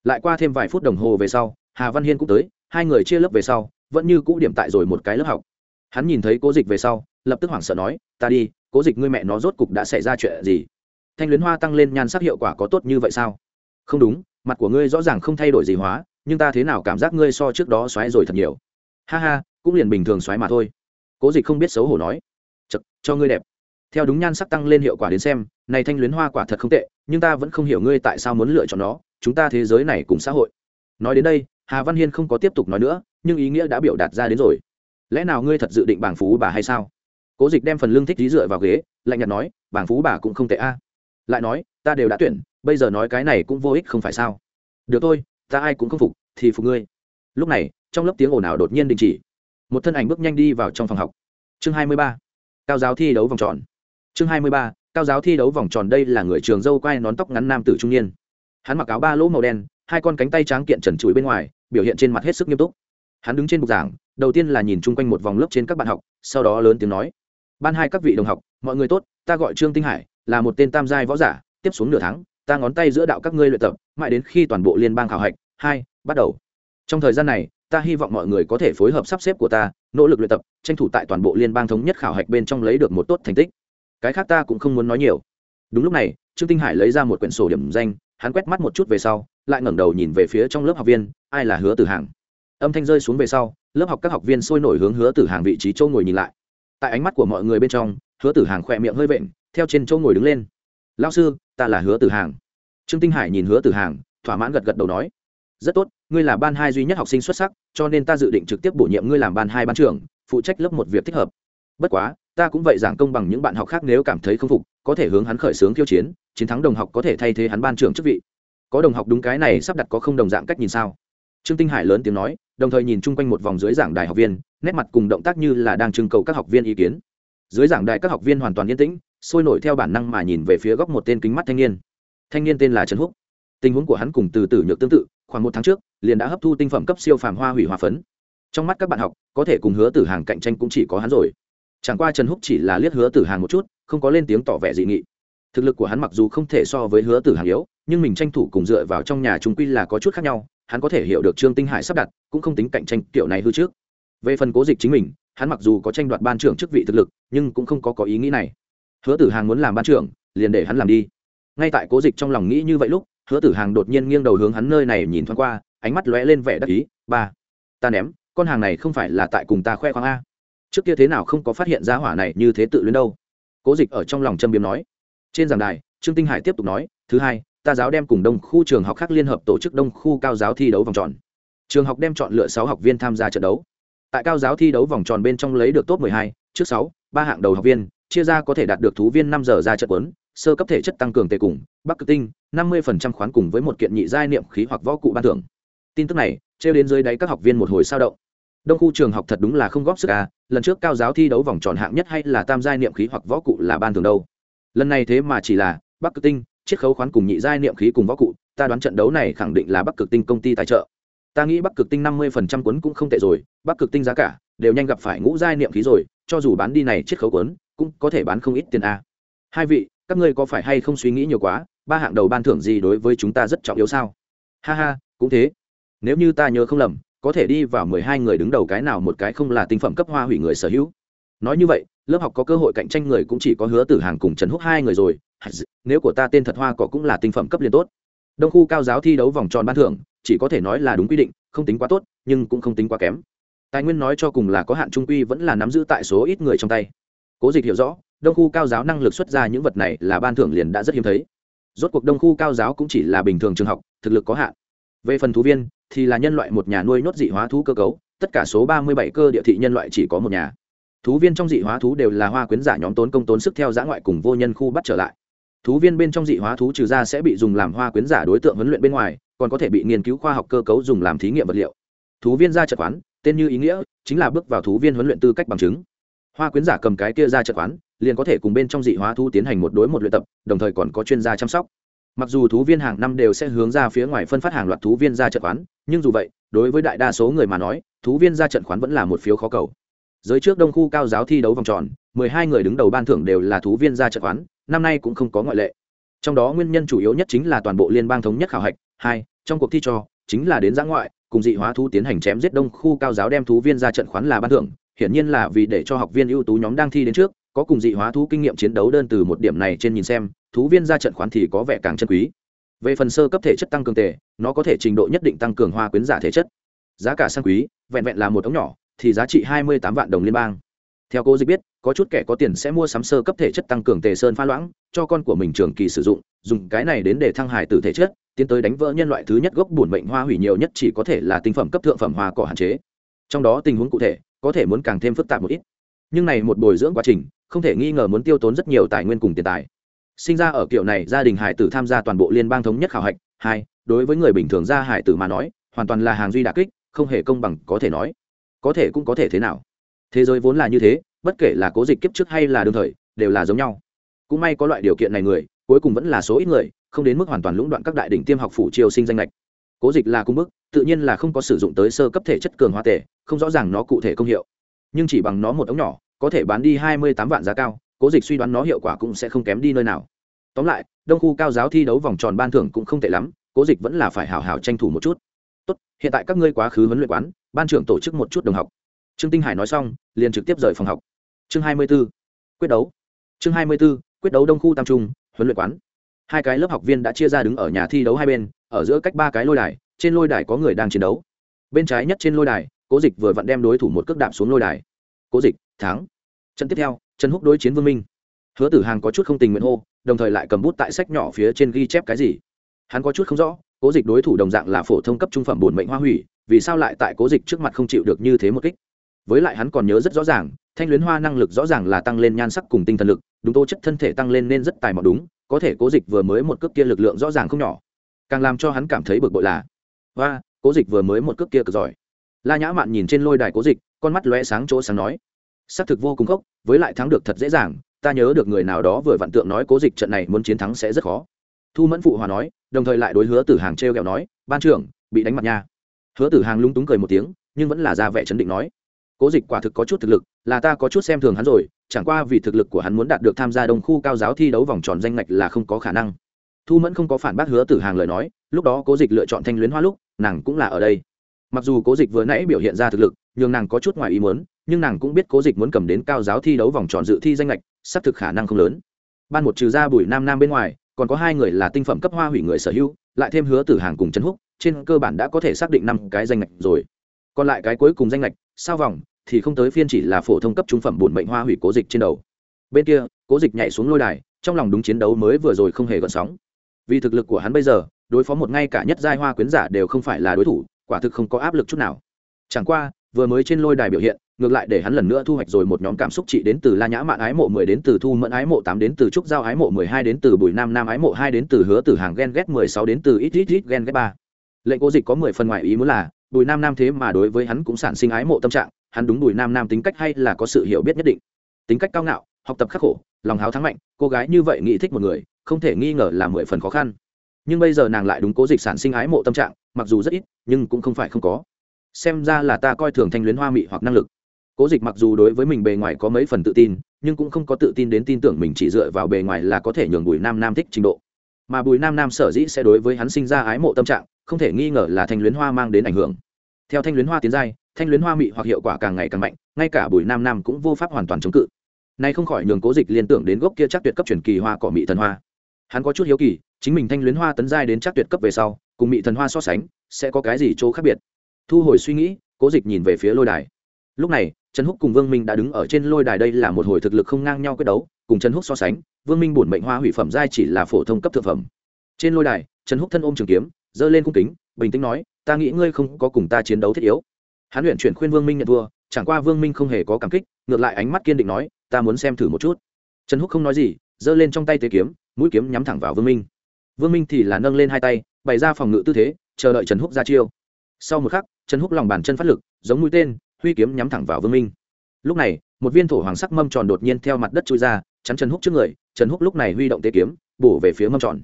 Lại qua thêm vài phút đồng hồ về sau, hà văn hiên cũng tới, hai người chia lớp về sau, vẫn như cũ điểm tại rồi một cái lớp học hắn nhìn thấy cố dịch về sau, lập tức hoảng sợ nói, ta đi, cố dịch ngươi mẹ nó rốt cục đã xảy ra chuyện gì? Thanh luyến hoa tăng lên nhan sắc hiệu quả có tốt như vậy sao? Không đúng, mặt của ngươi rõ ràng không thay đổi gì hóa, nhưng ta thế nào cảm giác ngươi so trước đó xoáy rồi thật nhiều? Ha ha, cũng liền bình thường xoáy mà thôi. Cố dịch không biết xấu hổ nói. Chật cho ngươi đẹp. Theo đúng nhan sắc tăng lên hiệu quả đến xem, này thanh luyến hoa quả thật không tệ, nhưng ta vẫn không hiểu ngươi tại sao muốn lựa chọn nó, chúng ta thế giới này cùng xã hội. Nói đến đây, hà văn hiên không có tiếp tục nói nữa, nhưng ý nghĩa đã biểu đạt ra đến rồi lẽ nào ngươi thật dự định bảng phú bà hay sao? Cố dịch đem phần lương thích dí dựa vào ghế, lạnh nhạt nói, bảng phú bà cũng không tệ a. À. Lại nói, ta đều đã tuyển, bây giờ nói cái này cũng vô ích không phải sao? Được thôi, ta ai cũng không phục, thì phục ngươi. Lúc này, trong lớp tiếng ồn ào đột nhiên đình chỉ. Một thân ảnh bước nhanh đi vào trong phòng học. Chương hai mươi ba, cao giáo thi đấu vòng tròn. Chương hai mươi ba, cao giáo thi đấu vòng tròn đây là người trường dâu quai nón tóc ngắn nam tử trung niên. Hắn mặc áo ba lỗ màu đen, hai con cánh tay tráng kiện trần trụi bên ngoài, biểu hiện trên mặt hết sức nghiêm túc hắn đứng trên bục giảng, đầu tiên là nhìn chung quanh một vòng lớp trên các bạn học, sau đó lớn tiếng nói, ban hai các vị đồng học, mọi người tốt, ta gọi trương tinh hải, là một tên tam giai võ giả, tiếp xuống nửa tháng, ta ngón tay giữa đạo các ngươi luyện tập, mãi đến khi toàn bộ liên bang khảo hạch hai, bắt đầu. Trong thời gian này, ta hy vọng mọi người có thể phối hợp sắp xếp của ta, nỗ lực luyện tập, tranh thủ tại toàn bộ liên bang thống nhất khảo hạch bên trong lấy được một tốt thành tích. Cái khác ta cũng không muốn nói nhiều. Đúng lúc này, trương tinh hải lấy ra một quyển sổ điểm danh, hắn quét mắt một chút về sau, lại ngẩng đầu nhìn về phía trong lớp học viên, ai là hứa từ hàng? Âm thanh rơi xuống về sau, lớp học các học viên sôi nổi hướng hứa tử hàng vị trí châu ngồi nhìn lại. Tại ánh mắt của mọi người bên trong, hứa tử hàng khỏe miệng hơi vện, theo trên châu ngồi đứng lên. Lao sư, ta là hứa tử hàng. Trương tinh hải nhìn hứa tử hàng, thỏa mãn gật gật đầu nói. Rất tốt, ngươi là ban hai duy nhất học sinh xuất sắc, cho nên ta dự định trực tiếp bổ nhiệm ngươi làm ban hai ban trưởng, phụ trách lớp một việc thích hợp. Bất quá, ta cũng vậy giảng công bằng những bạn học khác nếu cảm thấy không phục, có thể hướng hắn khởi xướng khiêu chiến chiến thắng đồng học có thể thay thế hắn ban trưởng chức vị. Có đồng học đúng cái này sắp đặt có không đồng dạng cách nhìn sao? Trương tinh hải lớn tiếng nói đồng thời nhìn chung quanh một vòng dưới giảng đài học viên, nét mặt cùng động tác như là đang trưng cầu các học viên ý kiến. Dưới giảng đài các học viên hoàn toàn yên tĩnh, sôi nổi theo bản năng mà nhìn về phía góc một tên kính mắt thanh niên. Thanh niên tên là trần húc. Tình huống của hắn cùng từ tử nhược tương tự, khoảng một tháng trước, liền đã hấp thu tinh phẩm cấp siêu phàm hoa hủy hòa phấn. Trong mắt các bạn học, có thể cùng hứa tử hàng cạnh tranh cũng chỉ có hắn rồi. Chẳng qua trần húc chỉ là liếc hứa tử hàng một chút, không có lên tiếng tỏ vẻ dị nghị. Thực lực của hắn mặc dù không thể so với hứa tử hàng yếu, nhưng mình tranh thủ cùng dựa vào trong nhà chúng quy là có chút khác nhau hắn có thể hiểu được trương tinh hải sắp đặt, cũng không tính cạnh tranh kiểu này hư trước. Về phần cố dịch chính mình, hắn mặc dù có tranh đoạt ban trưởng chức vị thực lực, nhưng cũng không có có ý nghĩ này. Hứa tử hàng muốn làm ban trưởng, liền để hắn làm đi. Ngay tại cố dịch trong lòng nghĩ như vậy lúc, hứa tử hàng đột nhiên nghiêng đầu hướng hắn nơi này nhìn thoáng qua, ánh mắt lóe lên vẻ đắc ý, ba, ta ném, con hàng này không phải là tại cùng ta khoe khoang a. Trước kia thế nào không có phát hiện ra hỏa này như thế tự luyến đâu? Cố dịch ở trong lòng châm biếm nói. Trên giảng đài, trương tinh hải tiếp tục nói, thứ hai ta giáo đem cùng đông khu trường học khác liên hợp tổ chức đông khu cao giáo thi đấu vòng tròn. Trường học đem chọn lựa sáu học viên tham gia trận đấu. Tại cao giáo thi đấu vòng tròn bên trong lấy được top 12, trước sáu ba hạng đầu học viên chia ra có thể đạt được thú viên năm giờ ra trận quấn sơ cấp thể chất tăng cường tề cùng bắc cực tinh năm mươi khoán cùng với một kiện nhị giai niệm khí hoặc võ cụ ban thưởng. Tin tức này trêu đến dưới đáy các học viên một hồi sao động. Đông khu trường học thật đúng là không góp sức à lần trước cao giáo thi đấu vòng tròn hạng nhất hay là tam giai niệm khí hoặc võ cụ là ban thưởng đâu. Lần này thế mà chỉ là bắc cực tinh chiết khấu khoán cùng nhị giai niệm khí cùng võ cụ, ta đoán trận đấu này khẳng định là bắc cực tinh công ty tài trợ. Ta nghĩ bắc cực tinh năm mươi phần trăm cuốn cũng không tệ rồi, bắc cực tinh giá cả đều nhanh gặp phải ngũ giai niệm khí rồi, cho dù bán đi này chiết khấu cuốn, cũng có thể bán không ít tiền a. Hai vị, các ngươi có phải hay không suy nghĩ nhiều quá, ba hạng đầu ban thưởng gì đối với chúng ta rất trọng yếu sao? Ha ha, cũng thế. Nếu như ta nhớ không lầm, có thể đi vào mười hai người đứng đầu cái nào một cái không là tinh phẩm cấp hoa hủy người sở hữu. Nói như vậy lớp học có cơ hội cạnh tranh người cũng chỉ có hứa tử hàng cùng trần húc hai người rồi. Nếu của ta tên thật hoa cỏ cũng là tinh phẩm cấp liền tốt. Đông khu cao giáo thi đấu vòng tròn ban thưởng, chỉ có thể nói là đúng quy định, không tính quá tốt, nhưng cũng không tính quá kém. Tài nguyên nói cho cùng là có hạn trung quy vẫn là nắm giữ tại số ít người trong tay. Cố dịch hiểu rõ, đông khu cao giáo năng lực xuất ra những vật này là ban thưởng liền đã rất hiếm thấy. Rốt cuộc đông khu cao giáo cũng chỉ là bình thường trường học, thực lực có hạn. Về phần thú viên, thì là nhân loại một nhà nuôi nhốt dị hóa thú cơ cấu, tất cả số ba mươi bảy cơ địa thị nhân loại chỉ có một nhà thú viên trong dị hóa thú đều là hoa quyến giả nhóm tốn công tốn sức theo giã ngoại cùng vô nhân khu bắt trở lại. Thú viên bên trong dị hóa thú trừ ra sẽ bị dùng làm hoa quyến giả đối tượng huấn luyện bên ngoài, còn có thể bị nghiên cứu khoa học cơ cấu dùng làm thí nghiệm vật liệu. Thú viên ra trận quán, tên như ý nghĩa, chính là bước vào thú viên huấn luyện tư cách bằng chứng. Hoa quyến giả cầm cái kia ra trận quán, liền có thể cùng bên trong dị hóa thú tiến hành một đối một luyện tập, đồng thời còn có chuyên gia chăm sóc. Mặc dù thú viên hàng năm đều sẽ hướng ra phía ngoài phân phát hàng loạt thú viên ra trận khoán nhưng dù vậy, đối với đại đa số người mà nói, thú viên ra trận khoán vẫn là một phiếu khó cầu giới trước đông khu cao giáo thi đấu vòng tròn, mười hai người đứng đầu ban thưởng đều là thú viên ra trận khoán năm nay cũng không có ngoại lệ. Trong đó nguyên nhân chủ yếu nhất chính là toàn bộ liên bang thống nhất khảo hạch, hai, trong cuộc thi cho chính là đến giã ngoại, cùng dị hóa thú tiến hành chém giết đông khu cao giáo đem thú viên ra trận khoán là ban thưởng, hiển nhiên là vì để cho học viên ưu tú nhóm đang thi đến trước, có cùng dị hóa thú kinh nghiệm chiến đấu đơn từ một điểm này trên nhìn xem, thú viên ra trận khoán thì có vẻ càng chân quý. Về phần sơ cấp thể chất tăng cường tề, nó có thể trình độ nhất định tăng cường hoa quyến giả thể chất. Giá cả sang quý, vẹn vẹn là một ống nhỏ thì giá trị hai mươi tám vạn đồng liên bang. Theo cô dịch biết, có chút kẻ có tiền sẽ mua sắm sơ cấp thể chất tăng cường tề sơn pha loãng, cho con của mình trường kỳ sử dụng, dùng cái này đến để thăng hài từ thể chất, tiến tới đánh vỡ nhân loại thứ nhất gốc bổn bệnh hoa hủy nhiều nhất chỉ có thể là tinh phẩm cấp thượng phẩm hoa cỏ hạn chế. Trong đó tình huống cụ thể, có thể muốn càng thêm phức tạp một ít. Nhưng này một bồi dưỡng quá trình, không thể nghi ngờ muốn tiêu tốn rất nhiều tài nguyên cùng tiền tài. Sinh ra ở kiểu này, gia đình hải tử tham gia toàn bộ liên bang thống nhất khảo hạch. Hai, đối với người bình thường gia hải tử mà nói, hoàn toàn là hàng duy đà kích, không hề công bằng có thể nói có thể cũng có thể thế nào. Thế giới vốn là như thế, bất kể là cố dịch kiếp trước hay là đương thời, đều là giống nhau. Cũng may có loại điều kiện này người, cuối cùng vẫn là số ít người, không đến mức hoàn toàn lũng đoạn các đại đỉnh tiêm học phủ triều sinh danh lệch. Cố dịch là cung bức, tự nhiên là không có sử dụng tới sơ cấp thể chất cường hóa tể, không rõ ràng nó cụ thể công hiệu. Nhưng chỉ bằng nó một ống nhỏ, có thể bán đi hai mươi tám vạn giá cao, cố dịch suy đoán nó hiệu quả cũng sẽ không kém đi nơi nào. Tóm lại, đông khu cao giáo thi đấu vòng tròn ban thưởng cũng không tệ lắm, cố dịch vẫn là phải hào hào tranh thủ một chút. Tốt, hiện tại các ngươi quá khứ huấn luyện quán ban trưởng tổ chức một chút đồng học. Trương tinh hải nói xong, liền trực tiếp rời phòng học. Chương hai mươi b ố quyết đấu. Chương hai mươi b ố quyết đấu đông khu tam trung, huấn luyện quán. Hai cái lớp học viên đã chia ra đứng ở nhà thi đấu hai bên, ở giữa cách ba cái lôi đài, trên lôi đài có người đang chiến đấu. Bên trái nhất trên lôi đài, cố dịch vừa vặn đem đối thủ một cước đạp xuống lôi đài. Cố dịch, thắng. Trận tiếp theo, trần húc đối chiến vương minh. Hứa tử hàng có chút không tình nguyện hô, đồng thời lại cầm bút tại sách nhỏ phía trên ghi chép cái gì. Hắn có chút không rõ cố dịch đối thủ đồng dạng là phổ thông cấp trung phẩm bổn mệnh hoa hủy, vì sao lại tại cố dịch trước mặt không chịu được như thế một kích? Với lại hắn còn nhớ rất rõ ràng, thanh luyến hoa năng lực rõ ràng là tăng lên nhan sắc cùng tinh thần lực, đúng tố chất thân thể tăng lên nên rất tài mọc đúng, có thể cố dịch vừa mới một cước kia lực lượng rõ ràng không nhỏ. Càng làm cho hắn cảm thấy bực bội là và cố dịch vừa mới một cước kia cực giỏi. La nhã mạn nhìn trên lôi đài cố dịch, con mắt lóe sáng chỗ sáng nói xác thực vô cùng khốc, với lại thắng được thật dễ dàng, ta nhớ được người nào đó vừa vặn tượng nói cố dịch trận này muốn chiến thắng sẽ rất khó thu mẫn phụ hòa nói, đồng thời lại đối hứa tử hàng t r e o kẹo nói, ban trưởng, bị đánh mặt nha. Hứa tử hàng lung túng cười một tiếng, nhưng vẫn là ra vẻ chấn định nói, cố dịch quả thực có chút thực lực, là ta có chút xem thường hắn rồi, chẳng qua vì thực lực của hắn muốn đạt được tham gia đông khu cao giáo thi đấu vòng tròn danh ngạch là không có khả năng. Thu mẫn không có phản bác hứa tử hàng lời nói, lúc đó cố dịch lựa chọn thanh luyến hoa lúc, nàng cũng là ở đây. Mặc dù cố dịch vừa nãy biểu hiện ra thực lực, nhưng nàng có chút ngoài ý muốn, nhưng nàng cũng biết cố dịch muốn cầm đến cao giáo thi đấu vòng tròn dự thi danh lệch xác thực khả năng không lớn. Ban một trừ ra bùi nam nam bên ngoài còn có hai người là tinh phẩm cấp hoa hủy người sở hữu, lại thêm hứa tử hàng cùng trần húc, trên cơ bản đã có thể xác định năm cái danh lệch rồi. Còn lại cái cuối cùng danh lệch sao vòng, thì không tới phiên chỉ là phổ thông cấp trung phẩm bổn mệnh hoa hủy cố dịch trên đầu. Bên kia, cố dịch nhảy xuống lôi đài, trong lòng đúng chiến đấu mới vừa rồi không hề gợn sóng. Vì thực lực của hắn bây giờ, đối phó một ngay cả nhất giai hoa quyến giả đều không phải là đối thủ, quả thực không có áp lực chút nào. Chẳng qua, vừa mới trên lôi đài biểu hiện ngược lại để hắn lần nữa thu hoạch rồi một nhóm cảm xúc trị đến từ la nhã mạn ái mộ mười đến từ thu mẫn ái mộ tám đến từ trúc giao ái mộ mười hai đến từ bùi nam nam ái mộ hai đến từ hứa từ hàng ghen ghét mười sáu đến từ ít ít ít ghen ghét ba. Lệnh cố dịch có mười phần ngoại ý muốn là, bùi nam nam thế mà đối với hắn cũng sản sinh ái mộ tâm trạng, hắn đúng bùi nam nam tính cách hay là có sự hiểu biết nhất định. Tính cách cao ngạo, học tập khắc khổ, lòng háo thắng mạnh, cô gái như vậy nghĩ thích một người, không thể nghi ngờ là mười phần khó khăn. Nhưng bây giờ nàng lại đúng cố dịch sản sinh ái mộ tâm trạng, mặc dù rất ít, nhưng cũng không phải không có. Xem ra là ta coi thường thanh luyến hoa mị hoặc năng lực cố dịch mặc dù đối với mình bề ngoài có mấy phần tự tin, nhưng cũng không có tự tin đến tin tưởng mình chỉ dựa vào bề ngoài là có thể nhường bùi nam nam thích trình độ. Mà bùi nam nam sở dĩ sẽ đối với hắn sinh ra ái mộ tâm trạng, không thể nghi ngờ là thanh luyến hoa mang đến ảnh hưởng. Theo thanh luyến hoa tiến giai, thanh luyến hoa mị hoặc hiệu quả càng ngày càng mạnh, ngay cả bùi nam nam cũng vô pháp hoàn toàn chống cự. Nay không khỏi nhường cố dịch liên tưởng đến gốc kia chắc tuyệt cấp truyền kỳ hoa cỏ mị thần hoa. Hắn có chút hiếu kỳ, chính mình thanh luyến hoa tấn giai đến chắc tuyệt cấp về sau, cùng mị thần hoa so sánh, sẽ có cái gì chỗ khác biệt? Thu hồi suy nghĩ, cố dịch nhìn về phía lôi đài. Lúc này trần húc cùng vương minh đã đứng ở trên lôi đài đây là một hồi thực lực không ngang nhau quyết đấu, cùng trần húc so sánh, vương minh bổn mệnh hoa hủy phẩm giai chỉ là phổ thông cấp thực phẩm. Trên lôi đài, trần húc thân ôm trường kiếm, giơ lên cung kính, bình tĩnh nói, ta nghĩ ngươi không có cùng ta chiến đấu thiết yếu. Hắn luyện chuyển khuyên vương minh nhận thua, chẳng qua vương minh không hề có cảm kích, ngược lại ánh mắt kiên định nói, ta muốn xem thử một chút. Trần húc không nói gì, giơ lên trong tay tế kiếm, mũi kiếm nhắm thẳng vào vương minh. Vương minh thì là nâng lên hai tay, bày ra phòng ngự tư thế, chờ đợi trần húc ra chiêu. Sau một khắc, trần húc lòng bàn chân phát lực, giống mũi tên huy kiếm nhắm thẳng vào vương minh. Lúc này, một viên thổ hoàng sắc mâm tròn đột nhiên theo mặt đất trôi ra, chắn trần húc trước người, trần húc lúc này huy động tế kiếm, bổ về phía mâm tròn.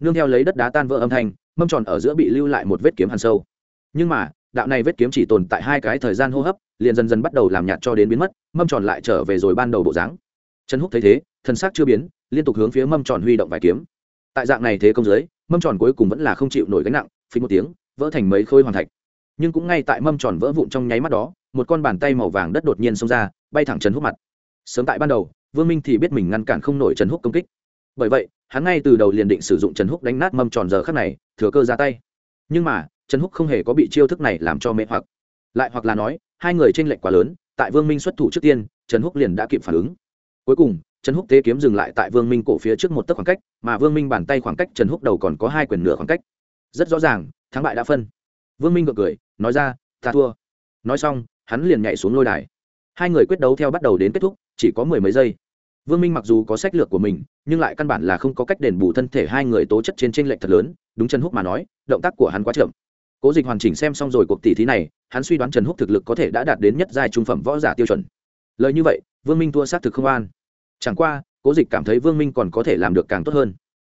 Nương theo lấy đất đá tan vỡ âm thanh, mâm tròn ở giữa bị lưu lại một vết kiếm hàn sâu. Nhưng mà, đạo này vết kiếm chỉ tồn tại hai cái thời gian hô hấp, liền dần dần bắt đầu làm nhạt cho đến biến mất, mâm tròn lại trở về rồi ban đầu bộ dáng. Trần húc thấy thế, thân xác chưa biến, liên tục hướng phía mâm tròn huy động vài kiếm. Tại dạng này thế công giới mâm tròn cuối cùng vẫn là không chịu nổi gánh nặng, phí một tiếng, vỡ thành mấy khối hoàn thạch. Nhưng cũng ngay tại mâm tròn vỡ vụn trong nháy mắt đó một con bàn tay màu vàng đất đột nhiên xông ra, bay thẳng trần húc mặt. Sớm tại ban đầu, vương minh thì biết mình ngăn cản không nổi trần húc công kích. Bởi vậy, hắn ngay từ đầu liền định sử dụng trần húc đánh nát mâm tròn giờ khắc này, thừa cơ ra tay. Nhưng mà, trần húc không hề có bị chiêu thức này làm cho mệt hoặc. Lại hoặc là nói, hai người tranh lệch quá lớn, tại vương minh xuất thủ trước tiên, trần húc liền đã kịp phản ứng. Cuối cùng, trần húc tế kiếm dừng lại tại vương minh cổ phía trước một tấc khoảng cách, mà vương minh bàn tay khoảng cách trần húc đầu còn có hai quyền nửa khoảng cách. Rất rõ ràng, thắng bại đã phân. Vương minh gượng cười, nói ra, ta thua. Nói xong hắn liền nhảy xuống lôi đài. Hai người quyết đấu theo bắt đầu đến kết thúc, chỉ có mười mấy giây. Vương minh mặc dù có sách lược của mình, nhưng lại căn bản là không có cách đền bù thân thể hai người tố chất trên tranh lệch thật lớn, đúng trần húc mà nói, động tác của hắn quá chậm. Cố dịch hoàn chỉnh xem xong rồi cuộc tỷ thí này, hắn suy đoán trần húc thực lực có thể đã đạt đến nhất giai trung phẩm võ giả tiêu chuẩn. Lời như vậy, vương minh thua xác thực không an. Chẳng qua, cố dịch cảm thấy vương minh còn có thể làm được càng tốt hơn.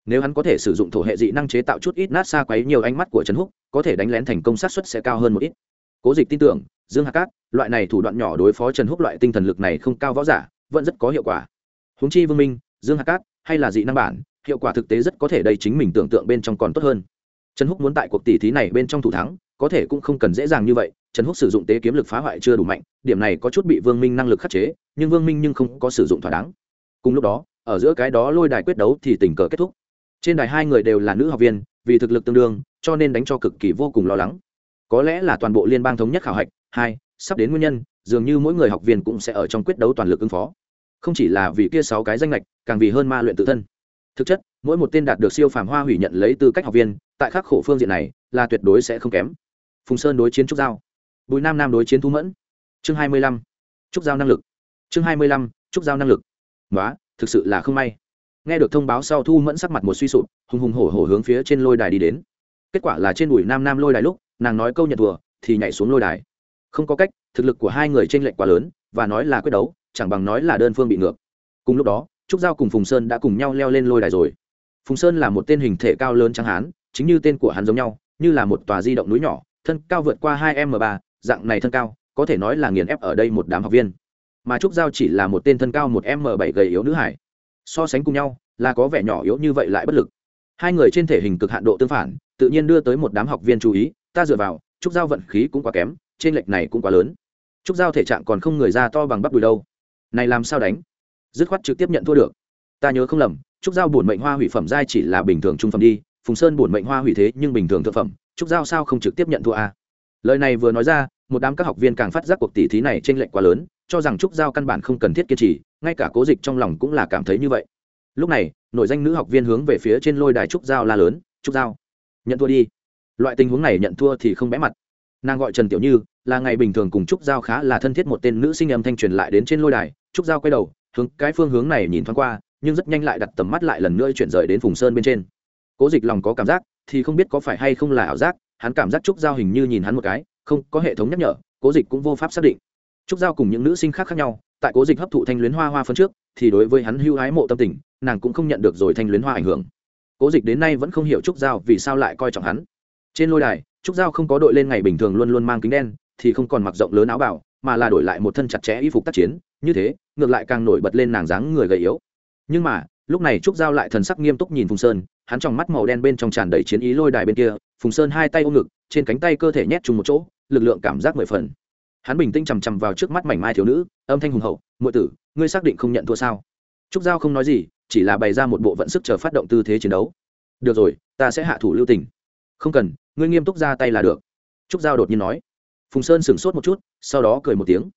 Nếu hắn có thể sử dụng thổ hệ dị năng chế tạo chút ít nát xa quấy nhiều ánh mắt của trần húc, có thể đánh lén thành công sát suất sẽ cao hơn một ít cố dịch tin tưởng, dương hạc cát, loại này thủ đoạn nhỏ đối phó trần húc loại tinh thần lực này không cao võ giả, vẫn rất có hiệu quả. Húng chi vương minh, dương hạc cát, hay là dị năng bản, hiệu quả thực tế rất có thể đây chính mình tưởng tượng bên trong còn tốt hơn. Trần húc muốn tại cuộc tỷ thí này bên trong thủ thắng, có thể cũng không cần dễ dàng như vậy, trần húc sử dụng tế kiếm lực phá hoại chưa đủ mạnh, điểm này có chút bị vương minh năng lực khắc chế, nhưng vương minh nhưng không có sử dụng thỏa đáng. Cùng lúc đó, ở giữa cái đó lôi đài quyết đấu thì tình cờ kết thúc. Trên đài hai người đều là nữ học viên, vì thực lực tương đương, cho nên đánh cho cực kỳ vô cùng lo lắng có lẽ là toàn bộ liên bang thống nhất khảo hạch, hai, sắp đến nguyên nhân, dường như mỗi người học viên cũng sẽ ở trong quyết đấu toàn lực ứng phó. Không chỉ là vì kia sáu cái danh lệch càng vì hơn ma luyện tự thân. Thực chất, mỗi một tên đạt được siêu phàm hoa hủy nhận lấy tư cách học viên, tại khắc khổ phương diện này, là tuyệt đối sẽ không kém. Phùng sơn đối chiến trúc giao. Bùi nam nam đối chiến thu mẫn. Chương hai mươi lăm, trúc giao năng lực. Chương hai mươi lăm, trúc giao năng lực. Nói thực sự là không may. Nghe được thông báo sau thu mẫn sắc mặt một suy sụp, hùng hùng hổ hổ hướng phía trên lôi đài đi đến. Kết quả là trên bùi nam nam lôi đài lúc nàng nói câu nhận thùa thì nhảy xuống lôi đài. Không có cách, thực lực của hai người t r ê n lệch quá lớn, và nói là quyết đấu, chẳng bằng nói là đơn phương bị ngược. Cùng lúc đó, trúc giao cùng phùng sơn đã cùng nhau leo lên lôi đài rồi. Phùng sơn là một tên hình thể cao lớn trắng hán, chính như tên của hắn giống nhau, như là một tòa di động núi nhỏ, thân cao vượt qua hai m ba, dạng này thân cao, có thể nói là nghiền ép ở đây một đám học viên. Mà trúc giao chỉ là một tên thân cao một m bảy gầy yếu nữ hải. So sánh cùng nhau, là có vẻ nhỏ yếu như vậy lại bất lực. Hai người trên thể hình cực hạn độ tương phản, tự nhiên đưa tới một đám học viên chú ý ta dựa vào, trúc giao vận khí cũng quá kém, trên lệch này cũng quá lớn. Trúc giao thể trạng còn không người ra to bằng bắp đùi đâu. Này làm sao đánh? Dứt khoát trực tiếp nhận thua được. Ta nhớ không lầm, trúc giao bổn mệnh hoa hủy phẩm giai chỉ là bình thường trung phẩm đi, phùng sơn bổn mệnh hoa hủy thế nhưng bình thường thực phẩm, trúc giao sao không trực tiếp nhận thua a à? lời này vừa nói ra, một đám các học viên càng phát giác cuộc tỷ thí này trên lệch quá lớn, cho rằng trúc giao căn bản không cần thiết kiên trì, ngay cả cố dịch trong lòng cũng là cảm thấy như vậy. Lúc này nội danh nữ học viên hướng về phía trên lôi đài trúc giao la lớn, trúc giao, nhận thua đi loại tình huống này nhận thua thì không bẽ mặt. Nàng gọi trần tiểu như, là ngày bình thường cùng trúc giao khá là thân thiết một tên nữ sinh âm thanh truyền lại đến trên lôi đài. Trúc giao quay đầu, hướng cái phương hướng này nhìn thoáng qua, nhưng rất nhanh lại đặt tầm mắt lại lần nữa chuyển rời đến phùng sơn bên trên. Cố dịch lòng có cảm giác, thì không biết có phải hay không là ảo giác, hắn cảm giác trúc giao hình như nhìn hắn một cái, không có hệ thống nhắc nhở, cố dịch cũng vô pháp xác định. Trúc giao cùng những nữ sinh khác khác nhau, tại cố dịch hấp thụ thanh luyến hoa hoa phân trước, thì đối với hắn hưu hái mộ tâm tình, nàng cũng không nhận được rồi thanh luyến hoa ảnh hưởng. Cố dịch đến nay vẫn không hiểu trúc giao vì sao lại coi trọng hắn trên lôi đài, trúc giao không có đội lên ngày bình thường luôn luôn mang kính đen, thì không còn mặc rộng lớn áo bảo, mà là đổi lại một thân chặt chẽ y phục tác chiến, như thế, ngược lại càng nổi bật lên nàng dáng người gầy yếu. Nhưng mà, lúc này trúc giao lại thần sắc nghiêm túc nhìn phùng sơn, hắn trong mắt màu đen bên trong tràn đầy chiến ý lôi đài bên kia, phùng sơn hai tay ôm ngực, trên cánh tay cơ thể nhét chung một chỗ, lực lượng cảm giác mười phần. Hắn bình tĩnh chằm chằm vào trước mắt mảnh mai thiếu nữ, âm thanh hùng hậu ngụy tử, ngươi xác định không nhận thua sao? Trúc giao không nói gì, chỉ là bày ra một bộ vận sức chờ phát động tư thế chiến đấu. Được rồi, ta sẽ hạ thủ lưu tình. Không cần ngươi nghiêm túc ra tay là được. Trúc giao đột nhiên nói. Phùng sơn sửng sốt một chút, sau đó cười một tiếng.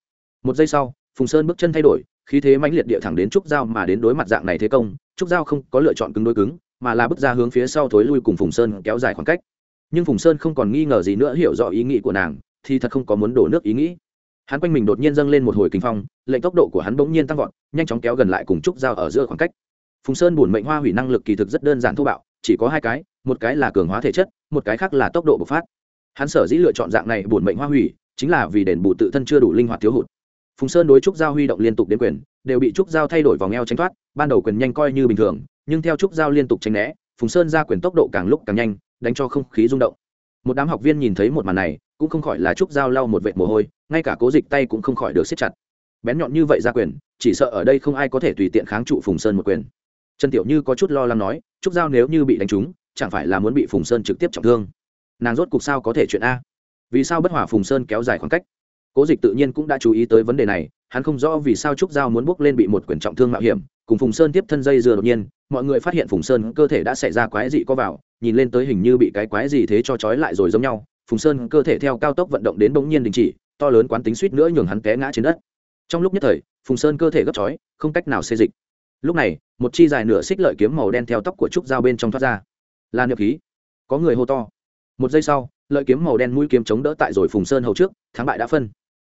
Một giây sau, phùng sơn bước chân thay đổi, khí thế mãnh liệt địa thẳng đến trúc giao mà đến đối mặt dạng này thế công, trúc giao không có lựa chọn cứng đối cứng, mà là bước ra hướng phía sau thối lui cùng phùng sơn kéo dài khoảng cách. Nhưng phùng sơn không còn nghi ngờ gì nữa hiểu rõ ý nghĩ của nàng, thì thật không có muốn đổ nước ý nghĩ. Hắn quanh mình đột nhiên dâng lên một hồi kinh phong, lệnh tốc độ của hắn bỗng nhiên tăng vọt, nhanh chóng kéo gần lại cùng trúc giao ở giữa khoảng cách. Phùng sơn bùn mệnh hoa hủy năng lực kỳ thực rất đơn giản thô bạo, chỉ có hai cái một cái là cường hóa thể chất, một cái khác là tốc độ bộc phát. Hắn sở dĩ lựa chọn dạng này bùn mệnh hoa hủy, chính là vì đền bù tự thân chưa đủ linh hoạt thiếu hụt. Phùng sơn đối trúc giao huy động liên tục đến quyền, đều bị trúc giao thay đổi vòng eo tránh thoát, ban đầu quyền nhanh coi như bình thường, nhưng theo trúc giao liên tục tránh né, phùng sơn ra quyền tốc độ càng lúc càng nhanh, đánh cho không khí rung động. Một đám học viên nhìn thấy một màn này, cũng không khỏi là trúc giao lau một vệt mồ hôi, ngay cả cố dịch tay cũng không khỏi được siết chặt. Bén nhọn như vậy ra quyền, chỉ sợ ở đây không ai có thể tùy tiện kháng trụ phùng sơn một quyền. Trần tiểu như có chút lo lắng nói, trúc giao nếu như bị đánh trúng chẳng phải là muốn bị phùng sơn trực tiếp trọng thương? Nàng rốt cuộc sao có thể chuyện a? Vì sao bất hỏa phùng sơn kéo dài khoảng cách? Cố dịch tự nhiên cũng đã chú ý tới vấn đề này, hắn không rõ vì sao trúc giao muốn bước lên bị một quyền trọng thương mạo hiểm, cùng phùng sơn tiếp thân dây dừa đột nhiên, mọi người phát hiện phùng sơn cơ thể đã xảy ra quái dị có vào, nhìn lên tới hình như bị cái quái gì thế cho trói lại rồi giống nhau, phùng sơn cơ thể theo cao tốc vận động đến bỗng nhiên đình chỉ, to lớn quán tính suýt nữa nhường hắn té ngã trên đất. Trong lúc nhất thời, phùng sơn cơ thể gấp chói không cách nào xê dịch. Lúc này, một chi dài nửa xích lợi kiếm màu đen theo tóc của trúc dao bên trong thoát ra là niệm khí. Có người hô to. Một giây sau, lợi kiếm màu đen mũi kiếm chống đỡ tại rồi phùng sơn hầu trước, thắng bại đã phân.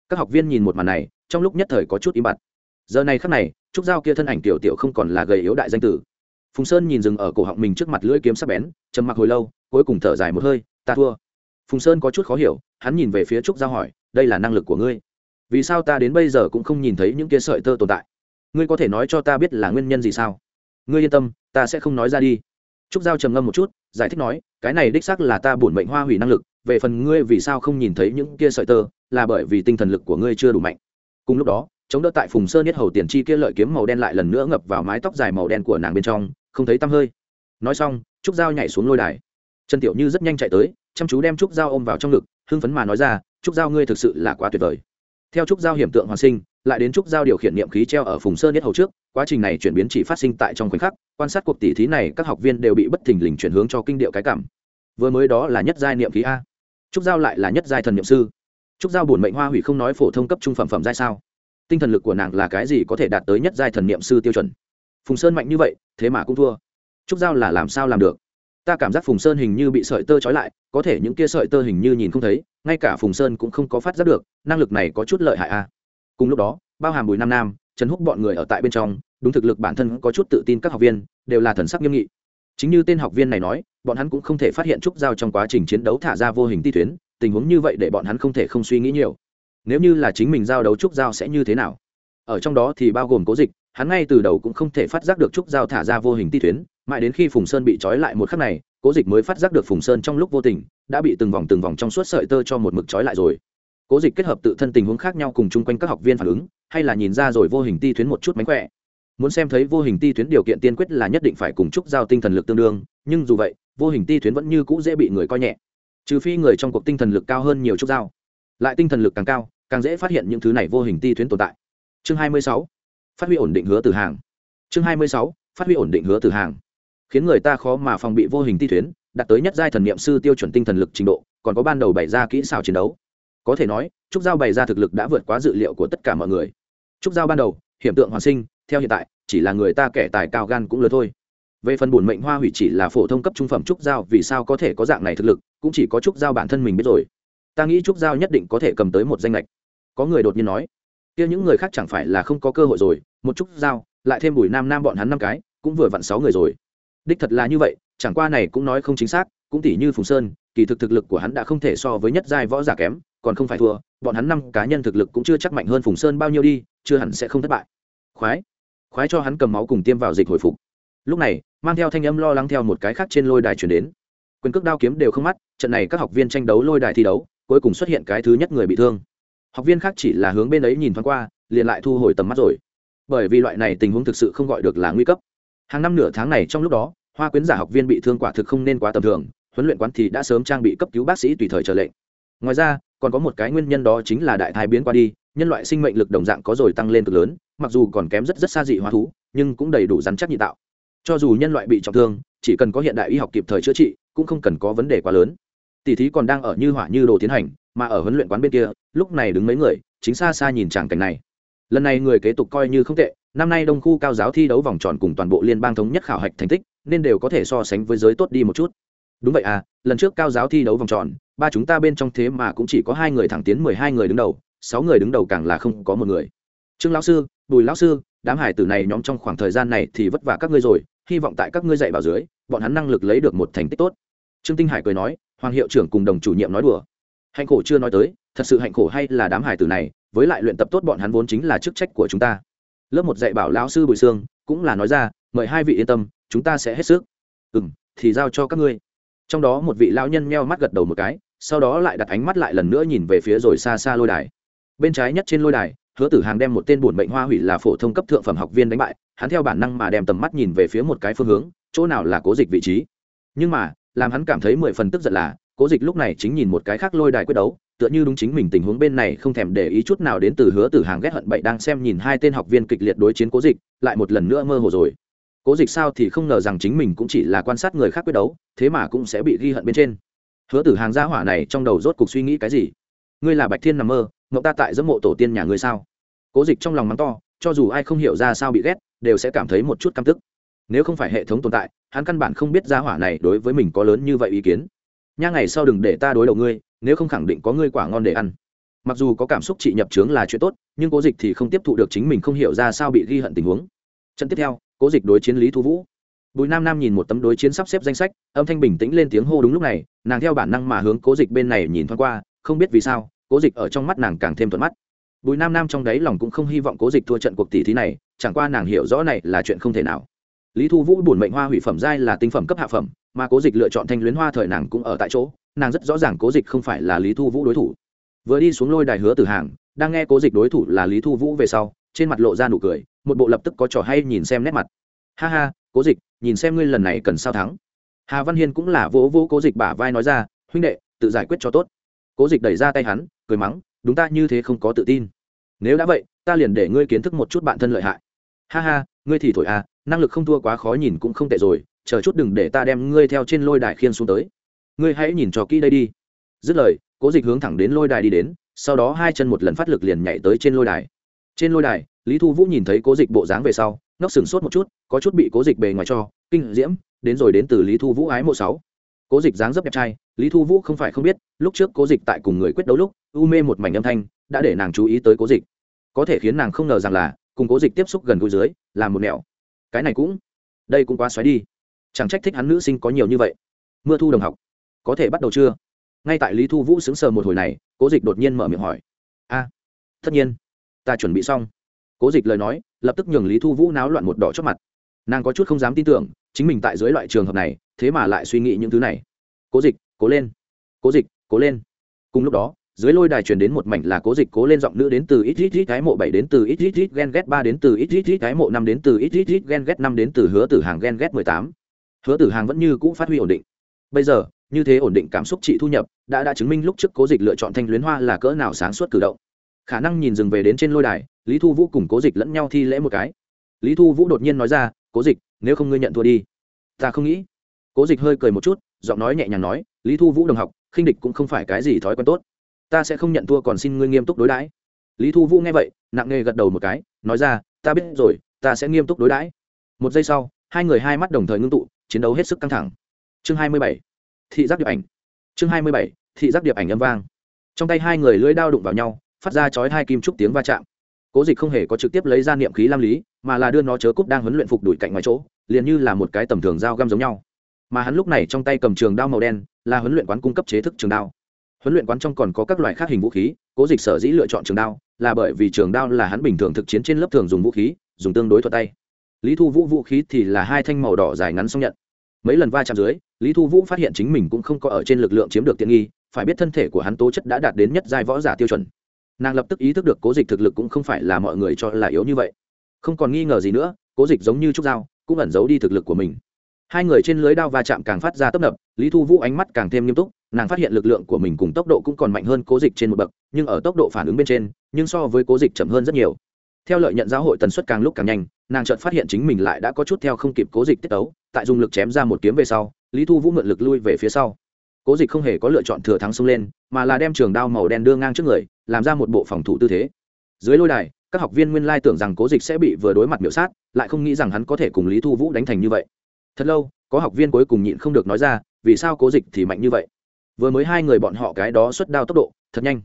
Các học viên nhìn một màn này, trong lúc nhất thời có chút im bặt. Giờ này khắc này, trúc dao kia thân ảnh tiểu tiểu không còn là gầy yếu đại danh tử. Phùng sơn nhìn dừng ở cổ họng mình trước mặt lưỡi kiếm sắc bén, trầm mặc hồi lâu, cuối cùng thở dài một hơi, ta thua. Phùng sơn có chút khó hiểu, hắn nhìn về phía trúc giao hỏi, đây là năng lực của ngươi? Vì sao ta đến bây giờ cũng không nhìn thấy những kia sợi tơ tồn tại? Ngươi có thể nói cho ta biết là nguyên nhân gì sao? Ngươi yên tâm, ta sẽ không nói ra đi trúc giao trầm ngâm một chút, giải thích nói, cái này đích xác là ta bổn mệnh hoa hủy năng lực, về phần ngươi vì sao không nhìn thấy những kia sợi tơ, là bởi vì tinh thần lực của ngươi chưa đủ mạnh. Cùng lúc đó, chống đỡ tại phùng sơn nhất hầu tiền chi kia lợi kiếm màu đen lại lần nữa ngập vào mái tóc dài màu đen của nàng bên trong, không thấy tăm hơi. Nói xong, trúc dao nhảy xuống lôi đài. Trần tiểu như rất nhanh chạy tới, chăm chú đem trúc dao ôm vào trong ngực, hưng phấn mà nói ra, trúc dao ngươi thực sự là quá tuyệt vời. Theo trúc dao hiểm tượng hoàn sinh, lại đến trúc dao điều khiển niệm khí treo ở phùng sơn nhất hầu trước, quá trình này chuyển biến chỉ phát sinh tại trong khoảnh khắc quan sát cuộc tỷ thí này, các học viên đều bị bất thình lình chuyển hướng cho kinh điệu cái cảm. Vừa mới đó là nhất giai niệm khí a. Trúc giao lại là nhất giai thần niệm sư. Trúc giao bổn mệnh hoa hủy không nói phổ thông cấp trung phẩm phẩm giai sao? Tinh thần lực của nàng là cái gì có thể đạt tới nhất giai thần niệm sư tiêu chuẩn? Phùng sơn mạnh như vậy, thế mà cũng thua. Trúc giao là làm sao làm được? Ta cảm giác phùng sơn hình như bị sợi tơ trói lại, có thể những kia sợi tơ hình như nhìn không thấy, ngay cả phùng sơn cũng không có phát giác được, năng lực này có chút lợi hại a. À. cùng lúc đó, bao hàm bùi nam nam, trần húc bọn người ở tại bên trong đúng thực lực bản thân có chút tự tin các học viên, đều là thần sắc nghiêm nghị. Chính như tên học viên này nói, bọn hắn cũng không thể phát hiện trúc giao trong quá trình chiến đấu thả ra vô hình ti tuyến tình huống như vậy để bọn hắn không thể không suy nghĩ nhiều. Nếu như là chính mình giao đấu trúc giao sẽ như thế nào? Ở trong đó thì bao gồm cố dịch, hắn ngay từ đầu cũng không thể phát giác được trúc giao thả ra vô hình ti tuyến mãi đến khi phùng sơn bị trói lại một khắc này, cố dịch mới phát giác được phùng sơn trong lúc vô tình, đã bị từng vòng từng vòng trong suốt sợi tơ cho một mực trói lại rồi. Cố dịch kết hợp tự thân tình huống khác nhau cùng chung quanh các học viên phản ứng, hay là nhìn ra rồi vô hình ti tuyến một chút mánh khỏe muốn xem thấy vô hình ti tuyến điều kiện tiên quyết là nhất định phải cùng trúc giao tinh thần lực tương đương, nhưng dù vậy, vô hình ti tuyến vẫn như cũ dễ bị người coi nhẹ. Trừ phi người trong cuộc tinh thần lực cao hơn nhiều trúc giao. Lại tinh thần lực càng cao, càng dễ phát hiện những thứ này vô hình ti tuyến tồn tại. Chương 26. phát huy ổn định hứa từ hàng. Chương 26. phát huy ổn định hứa từ hàng. Khiến người ta khó mà phòng bị vô hình ti tuyến đạt tới nhất giai thần niệm sư tiêu chuẩn tinh thần lực trình độ, còn có ban đầu bày ra kỹ xảo chiến đấu. Có thể nói trúc giao bày ra thực lực đã vượt quá dự liệu của tất cả mọi người. Trúc giao ban đầu hiện tượng hoàn sinh theo hiện tại, chỉ là người ta kẻ tài cao gan cũng lớn thôi. Về phần bổn mệnh hoa hủy chỉ là phổ thông cấp trung phẩm trúc giao, vì sao có thể có dạng này thực lực, cũng chỉ có trúc giao bản thân mình biết rồi. Ta nghĩ trúc giao nhất định có thể cầm tới một danh lệch. Có người đột nhiên nói, kia những người khác chẳng phải là không có cơ hội rồi, một trúc giao, lại thêm bùi nam nam bọn hắn năm cái, cũng vừa vặn sáu người rồi. Đích thật là như vậy, chẳng qua này cũng nói không chính xác, cũng tỷ như phùng sơn, kỳ thực thực lực của hắn đã không thể so với nhất giai võ giả kém, còn không phải thua, bọn hắn năm cá nhân thực lực cũng chưa chắc mạnh hơn phùng sơn bao nhiêu đi, chưa hẳn sẽ không thất bại. Khoái khoái cho hắn cầm máu cùng tiêm vào dịch hồi phục. Lúc này, mang theo thanh âm lo lắng theo một cái khác trên lôi đài chuyển đến. Quyền cước đao kiếm đều không mắt, trận này các học viên tranh đấu lôi đài thi đấu, cuối cùng xuất hiện cái thứ nhất người bị thương. Học viên khác chỉ là hướng bên ấy nhìn thoáng qua, liền lại thu hồi tầm mắt rồi. Bởi vì loại này tình huống thực sự không gọi được là nguy cấp. Hàng năm nửa tháng này trong lúc đó, hoa quyến giả học viên bị thương quả thực không nên quá tầm thường, huấn luyện quán thì đã sớm trang bị cấp cứu bác sĩ tùy thời trở lệnh. Ngoài ra, còn có một cái nguyên nhân đó chính là đại thai biến qua đi, nhân loại sinh mệnh lực đồng dạng có rồi tăng lên cực lớn mặc dù còn kém rất rất xa dị hóa thú, nhưng cũng đầy đủ rắn chắc nhị tạo. Cho dù nhân loại bị trọng thương, chỉ cần có hiện đại y học kịp thời chữa trị, cũng không cần có vấn đề quá lớn. Tỷ thí còn đang ở như hỏa như đồ tiến hành, mà ở huấn luyện quán bên kia, lúc này đứng mấy người, chính xa xa nhìn tràng cảnh này. Lần này người kế tục coi như không tệ, năm nay đông khu cao giáo thi đấu vòng tròn cùng toàn bộ liên bang thống nhất khảo hạch thành tích, nên đều có thể so sánh với giới tốt đi một chút. Đúng vậy à lần trước cao giáo thi đấu vòng tròn, ba chúng ta bên trong thế mà cũng chỉ có hai người thẳng tiến mười hai người đứng đầu, sáu người đứng đầu càng là không có một người. Trương lão sư bùi lão sư, đám hải tử này nhóm trong khoảng thời gian này thì vất vả các ngươi rồi, hy vọng tại các ngươi dạy bảo dưới, bọn hắn năng lực lấy được một thành tích tốt. Trương tinh hải cười nói, hoàng hiệu trưởng cùng đồng chủ nhiệm nói đùa. Hạnh khổ chưa nói tới, thật sự hạnh khổ hay là đám hải tử này, với lại luyện tập tốt bọn hắn vốn chính là chức trách của chúng ta. Lớp một dạy bảo lão sư bùi sương cũng là nói ra, mời hai vị yên tâm, chúng ta sẽ hết sức. Ừ m thì giao cho các ngươi. Trong đó một vị lão nhân meo mắt gật đầu một cái, sau đó lại đặt ánh mắt lại lần nữa nhìn về phía rồi xa xa lôi đài. Bên trái nhất trên lôi đài hứa tử hàng đem một tên bổn bệnh hoa hủy là phổ thông cấp thượng phẩm học viên đánh bại, hắn theo bản năng mà đem tầm mắt nhìn về phía một cái phương hướng, chỗ nào là cố dịch vị trí. Nhưng mà, làm hắn cảm thấy mười phần tức giận là, cố dịch lúc này chính nhìn một cái khác lôi đài quyết đấu, tựa như đúng chính mình tình huống bên này không thèm để ý chút nào đến từ hứa tử hàng ghét hận bậy đang xem nhìn hai tên học viên kịch liệt đối chiến cố dịch, lại một lần nữa mơ hồ rồi. Cố dịch sao thì không ngờ rằng chính mình cũng chỉ là quan sát người khác quyết đấu, thế mà cũng sẽ bị ghi hận bên trên. Hứa tử hàng gia hỏa này trong đầu rốt cuộc suy nghĩ cái gì? Ngươi là bạch thiên nằm mơ mộng ta tại giấc mộ tổ tiên nhà ngươi sao? Cố dịch trong lòng mắng to, cho dù ai không hiểu ra sao bị ghét, đều sẽ cảm thấy một chút căm tức. Nếu không phải hệ thống tồn tại, hắn căn bản không biết gia hỏa này đối với mình có lớn như vậy ý kiến. Nha ngày sau đừng để ta đối đầu ngươi, nếu không khẳng định có ngươi quả ngon để ăn. Mặc dù có cảm xúc trị nhập trướng là chuyện tốt, nhưng cố dịch thì không tiếp thụ được chính mình không hiểu ra sao bị ghi hận tình huống. Trận tiếp theo, cố dịch đối chiến lý thu vũ. Bùi nam nam nhìn một tấm đối chiến sắp xếp danh sách, âm thanh bình tĩnh lên tiếng hô đúng lúc này, nàng theo bản năng mà hướng cố dịch bên này nhìn thoáng qua, không biết vì sao cố dịch ở trong mắt nàng càng thêm thuận mắt. Bùi nam nam trong đáy lòng cũng không hy vọng cố dịch thua trận cuộc tỷ thí này, chẳng qua nàng hiểu rõ này là chuyện không thể nào. Lý thu vũ bổn mệnh hoa hủy phẩm giai là tinh phẩm cấp hạ phẩm, mà cố dịch lựa chọn thanh luyến hoa thời nàng cũng ở tại chỗ, nàng rất rõ ràng cố dịch không phải là lý thu vũ đối thủ. Vừa đi xuống lôi đài hứa từ hàng, đang nghe cố dịch đối thủ là lý thu vũ về sau, trên mặt lộ ra nụ cười, một bộ lập tức có trò hay nhìn xem nét mặt. Ha ha, cố dịch, nhìn xem ngươi lần này cần sao thắng. Hà văn hiên cũng là vỗ vỗ cố dịch bả vai nói ra, huynh đệ, tự giải quyết cho tốt. Cố dịch đẩy ra tay hắn cười mắng, đúng ta, như thế không có tự tin. Nếu đã vậy, ta liền để ngươi kiến thức một chút bản thân lợi hại. Ha ha, ngươi thì thổi à năng lực không thua quá khó nhìn cũng không tệ rồi, chờ chút đừng để ta đem ngươi theo trên lôi đài khiên xuống tới. Ngươi hãy nhìn cho kỹ đây đi. Dứt lời, cố dịch hướng thẳng đến lôi đài đi đến, sau đó hai chân một lần phát lực liền nhảy tới trên lôi đài. Trên lôi đài, lý thu vũ nhìn thấy cố dịch bộ dáng về sau nóc sừng sốt một chút, có chút bị cố dịch bề ngoài cho, kinh diễm, đến rồi đến từ lý thu vũ ái mộ sáu cố dịch dáng dấp đẹp trai, lý thu vũ không phải không biết, lúc trước cố dịch tại cùng người quyết đấu lúc, u mê một mảnh âm thanh, đã để nàng chú ý tới cố dịch. Có thể khiến nàng không ngờ rằng là, cùng cố dịch tiếp xúc gần gũi dưới làm một mẹo cái này cũng, đây cũng quá xoáy đi. Chẳng trách thích hắn nữ sinh có nhiều như vậy. Mưa thu đồng học, có thể bắt đầu chưa? Ngay tại lý thu vũ xứng sờ một hồi này, cố dịch đột nhiên mở miệng hỏi. A, tất nhiên, ta chuẩn bị xong. Cố dịch lời nói, lập tức nhường lý thu vũ náo loạn một đỏ chót mặt. Nàng có chút không dám tin tưởng, chính mình tại dưới loại trường hợp này thế mà lại suy nghĩ những thứ này. Cố dịch, cố lên. Cố dịch, cố lên. Cùng lúc đó, dưới lôi đài truyền đến một mảnh là cố dịch cố lên giọng nữ đến từ ít ít ít cái mộ bảy đến từ ít ít ít ghen ghét ba đến từ ít ít ít cái mộ năm đến từ ít ít ít ghen ghét năm đến từ hứa tử hàng ghen ghét mười tám. Hứa tử hàng vẫn như cũ phát huy ổn định. Bây giờ, như thế ổn định cảm xúc chị thu nhập, đã đã chứng minh lúc trước cố dịch lựa chọn thanh luyến hoa là cỡ nào sáng suốt cử động. Khả năng nhìn dừng về đến trên lôi đài, lý thu vũ cùng cố dịch lẫn nhau thi lễ một cái. Lý thu vũ đột nhiên nói ra, cố dịch, nếu không ngươi nhận thua đi. Ta không nghĩ cố dịch hơi cười một chút, giọng nói nhẹ nhàng nói, lý thu vũ đồng học, khinh địch cũng không phải cái gì thói quen tốt. Ta sẽ không nhận thua còn xin ngươi nghiêm túc đối đãi. Lý thu vũ nghe vậy, nặng nề gật đầu một cái, nói ra, ta biết rồi, ta sẽ nghiêm túc đối đãi. Một giây sau, hai người hai mắt đồng thời ngưng tụ, chiến đấu hết sức căng thẳng. Chương hai mươi bảy, thị giác điệp ảnh. Chương hai mươi bảy, thị giác điệp ảnh âm vang. Trong tay hai người lưỡi đao đụng vào nhau, phát ra chói hai kim trúc tiếng va chạm. Cố dịch không hề có trực tiếp lấy ra niệm khí lam lý, mà là đưa nó chớ cúp đang huấn luyện phục đuổi cạnh ngoài chỗ, liền như là một cái tầm thường dao găm giống nhau mà hắn lúc này trong tay cầm trường đao màu đen, là huấn luyện quán cung cấp chế thức trường đao. Huấn luyện quán trong còn có các loại khác hình vũ khí, cố dịch sở dĩ lựa chọn trường đao, là bởi vì trường đao là hắn bình thường thực chiến trên lớp thường dùng vũ khí, dùng tương đối thuật tay. Lý thu vũ vũ khí thì là hai thanh màu đỏ dài ngắn song nhận. Mấy lần va chạm dưới, lý thu vũ phát hiện chính mình cũng không có ở trên lực lượng chiếm được tiện nghi, phải biết thân thể của hắn tố chất đã đạt đến nhất giai võ giả tiêu chuẩn. Nàng lập tức ý thức được cố dịch thực lực cũng không phải là mọi người cho là yếu như vậy. Không còn nghi ngờ gì nữa, cố dịch giống như trúc dao, cũng ẩn giấu đi thực lực của mình hai người trên lưới đao va chạm càng phát ra tấp nập, lý thu vũ ánh mắt càng thêm nghiêm túc, nàng phát hiện lực lượng của mình cùng tốc độ cũng còn mạnh hơn cố dịch trên một bậc, nhưng ở tốc độ phản ứng bên trên, nhưng so với cố dịch chậm hơn rất nhiều. Theo lợi nhận giáo hội tần suất càng lúc càng nhanh, nàng chợt phát hiện chính mình lại đã có chút theo không kịp cố dịch tiết tấu, tại dùng lực chém ra một kiếm về sau, lý thu vũ mượn lực lui về phía sau. Cố dịch không hề có lựa chọn thừa thắng xông lên, mà là đem trường đao màu đen đưa ngang trước người, làm ra một bộ phòng thủ tư thế. Dưới lôi đài, các học viên nguyên lai tưởng rằng cố dịch sẽ bị vừa đối mặt miểu sát, lại không nghĩ rằng hắn có thể cùng lý thu vũ đánh thành như vậy thật lâu, có học viên cuối cùng nhịn không được nói ra, vì sao cố dịch thì mạnh như vậy? Vừa mới hai người bọn họ cái đó xuất đao tốc độ, thật nhanh.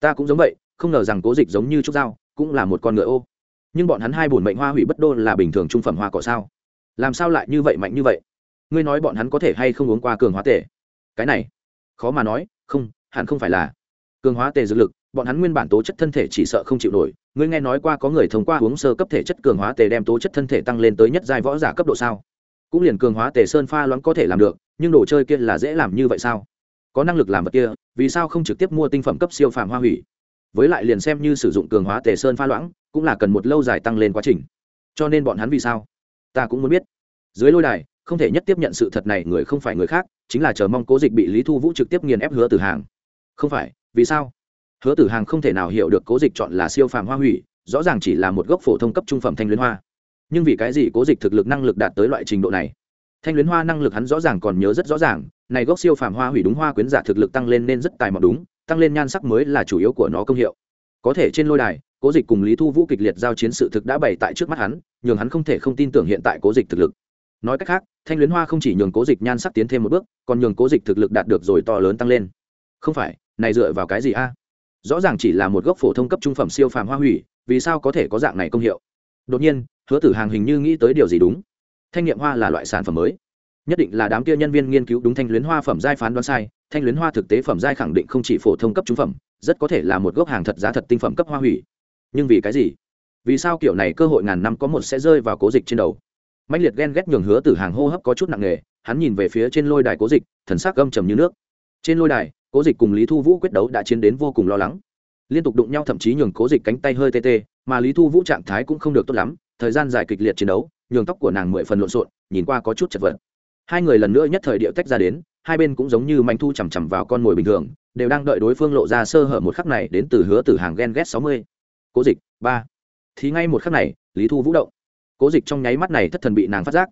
Ta cũng giống vậy, không ngờ rằng cố dịch giống như trúc dao, cũng là một con ngựa ô. Nhưng bọn hắn hai bổn mệnh hoa hủy bất đô là bình thường trung phẩm hoa cỏ sao? Làm sao lại như vậy mạnh như vậy? Ngươi nói bọn hắn có thể hay không uống qua cường hóa tể cái này, khó mà nói, không, hẳn không phải là. Cường hóa tề dược lực, bọn hắn nguyên bản tố chất thân thể chỉ sợ không chịu nổi. Ngươi nghe nói qua có người thông qua uống sơ cấp thể chất cường hóa tề đem tố chất thân thể tăng lên tới nhất giai võ giả cấp độ sao? Cũng liền cường hóa tề sơn pha loãng có thể làm được, nhưng đồ chơi kia là dễ làm như vậy sao? Có năng lực làm vật kia, vì sao không trực tiếp mua tinh phẩm cấp siêu phàm hoa hủy? Với lại liền xem như sử dụng cường hóa tề sơn pha loãng, cũng là cần một lâu dài tăng lên quá trình. Cho nên bọn hắn vì sao? Ta cũng muốn biết. Dưới lôi đài, không thể nhất tiếp nhận sự thật này, người không phải người khác, chính là chờ mong cố dịch bị lý thu vũ trực tiếp nghiền ép hứa từ hàng. Không phải, vì sao? Hứa tử hàng không thể nào hiểu được cố dịch chọn là siêu phàm hoa hủy, rõ ràng chỉ là một gốc phổ thông cấp trung phẩm thanh luyến hoa nhưng vì cái gì cố dịch thực lực năng lực đạt tới loại trình độ này? Thanh luyến hoa năng lực hắn rõ ràng còn nhớ rất rõ ràng, này gốc siêu phàm hoa hủy đúng hoa quyến giả thực lực tăng lên nên rất tài mọc đúng, tăng lên nhan sắc mới là chủ yếu của nó công hiệu. Có thể trên lôi đài, cố dịch cùng lý thu vũ kịch liệt giao chiến sự thực đã bày tại trước mắt hắn, nhường hắn không thể không tin tưởng hiện tại cố dịch thực lực. Nói cách khác, thanh luyến hoa không chỉ nhường cố dịch nhan sắc tiến thêm một bước, còn nhường cố dịch thực lực đạt được rồi to lớn tăng lên. Không phải, này dựa vào cái gì a? Rõ ràng chỉ là một gốc phổ thông cấp trung phẩm siêu phàm hoa hủy, vì sao có thể có dạng này công hiệu? Đột nhiên, hứa tử hàng hình như nghĩ tới điều gì đúng. Thanh nghiệm hoa là loại sản phẩm mới. Nhất định là đám kia nhân viên nghiên cứu đúng thanh luyến hoa phẩm giai phán đoán sai. Thanh luyến hoa thực tế phẩm giai khẳng định không chỉ phổ thông cấp trung phẩm, rất có thể là một gốc hàng thật giá thật tinh phẩm cấp hoa hủy. Nhưng vì cái gì? Vì sao kiểu này cơ hội ngàn năm có một sẽ rơi vào cố dịch trên đầu? Mạnh liệt ghen ghét nhường hứa tử hàng hô hấp có chút nặng nề, hắn nhìn về phía trên lôi đài cố dịch, thần sắc gâm trầm như nước. Trên lôi đài, cố dịch cùng lý thu vũ quyết đấu đã chiến đến vô cùng lo lắng. Liên tục đụng nhau thậm chí nhường cố dịch cánh tay hơi tê tê mà lý thu vũ trạng thái cũng không được tốt lắm, thời gian dài kịch liệt chiến đấu, nhường tóc của nàng mười phần lộn xộn, nhìn qua có chút chật vật. Hai người lần nữa nhất thời điệu tách ra đến, hai bên cũng giống như manh thu chằm chằm vào con mồi bình thường, đều đang đợi đối phương lộ ra sơ hở một khắc này đến từ hứa từ hàng ghen ghét sáu mươi. Cố dịch, ba. Thì ngay một khắc này, lý thu vũ động. Cố dịch trong nháy mắt này thất thần bị nàng phát giác.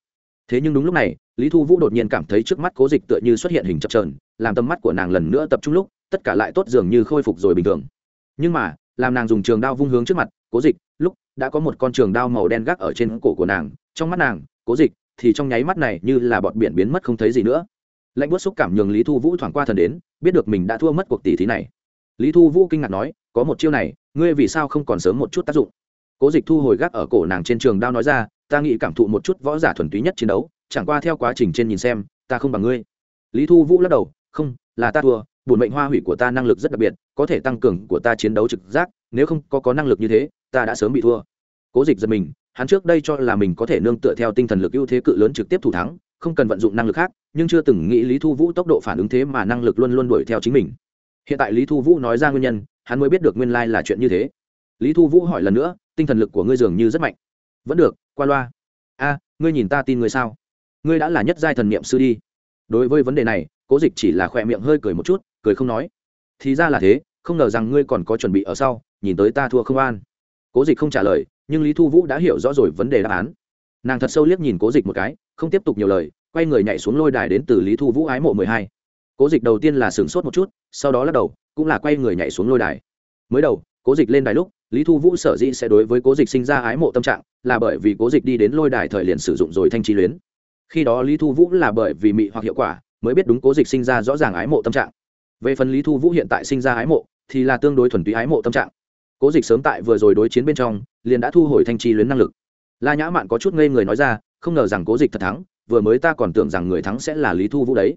Thế nhưng đúng lúc này, lý thu vũ đột nhiên cảm thấy trước mắt cố dịch tựa như xuất hiện hình chập trờn làm tầm mắt của nàng lần nữa tập trung lúc, tất cả lại tốt dường như khôi phục rồi bình thường. Nhưng mà, làm nàng dùng trường đao vung hướng trước mặt cố dịch, lúc đã có một con trường đao màu đen gác ở trên cổ của nàng, trong mắt nàng, cố dịch thì trong nháy mắt này như là bọt biển biến mất không thấy gì nữa. Lạnh bớt xúc cảm nhường lý thu vũ thoảng qua thần đến, biết được mình đã thua mất cuộc tỷ thí này. Lý thu vũ kinh ngạc nói, có một chiêu này, ngươi vì sao không còn sớm một chút tác dụng? Cố dịch thu hồi gác ở cổ nàng trên trường đao nói ra, ta nghĩ cảm thụ một chút võ giả thuần túy nhất chiến đấu, chẳng qua theo quá trình trên nhìn xem, ta không bằng ngươi. Lý thu vũ lắc đầu, không, là ta thua bùn mệnh hoa hủy của ta năng lực rất đặc biệt, có thể tăng cường của ta chiến đấu trực giác, nếu không có có năng lực như thế ta đã sớm bị thua. Cố dịch giật mình, hắn trước đây cho là mình có thể nương tựa theo tinh thần lực ưu thế cự lớn trực tiếp thủ thắng, không cần vận dụng năng lực khác, nhưng chưa từng nghĩ lý thu vũ tốc độ phản ứng thế mà năng lực luôn luôn đuổi theo chính mình. Hiện tại lý thu vũ nói ra nguyên nhân, hắn mới biết được nguyên lai là chuyện như thế. Lý thu vũ hỏi lần nữa, tinh thần lực của ngươi dường như rất mạnh. Vẫn được, qua loa. A, ngươi nhìn ta tin ngươi sao? Ngươi đã là nhất giai thần niệm sư đi. Đối với vấn đề này, cố dịch chỉ là khỏe miệng hơi cười một chút, cười không nói. Thì ra là thế, không ngờ rằng ngươi còn có chuẩn bị ở sau, nhìn tới ta thua không an cố dịch không trả lời nhưng lý thu vũ đã hiểu rõ rồi vấn đề đáp án nàng thật sâu liếc nhìn cố dịch một cái không tiếp tục nhiều lời quay người nhảy xuống lôi đài đến từ lý thu vũ ái mộ mười hai cố dịch đầu tiên là sửng sốt một chút sau đó lắc đầu cũng là quay người nhảy xuống lôi đài mới đầu cố dịch lên đài lúc lý thu vũ sở dĩ sẽ đối với cố dịch sinh ra ái mộ tâm trạng là bởi vì cố dịch đi đến lôi đài thời liền sử dụng rồi thanh trí luyến khi đó lý thu vũ là bởi vì mị hoặc hiệu quả mới biết đúng cố dịch sinh ra rõ ràng ái mộ tâm trạng về phần lý thu vũ hiện tại sinh ra ái mộ thì là tương đối thuần túy ái mộ tâm trạng cố dịch sớm tại vừa rồi đối chiến bên trong, liền đã thu hồi thanh chi luyến năng lực. La nhã mạn có chút ngây người nói ra, không ngờ rằng cố dịch thật thắng, vừa mới ta còn tưởng rằng người thắng sẽ là lý thu vũ đấy.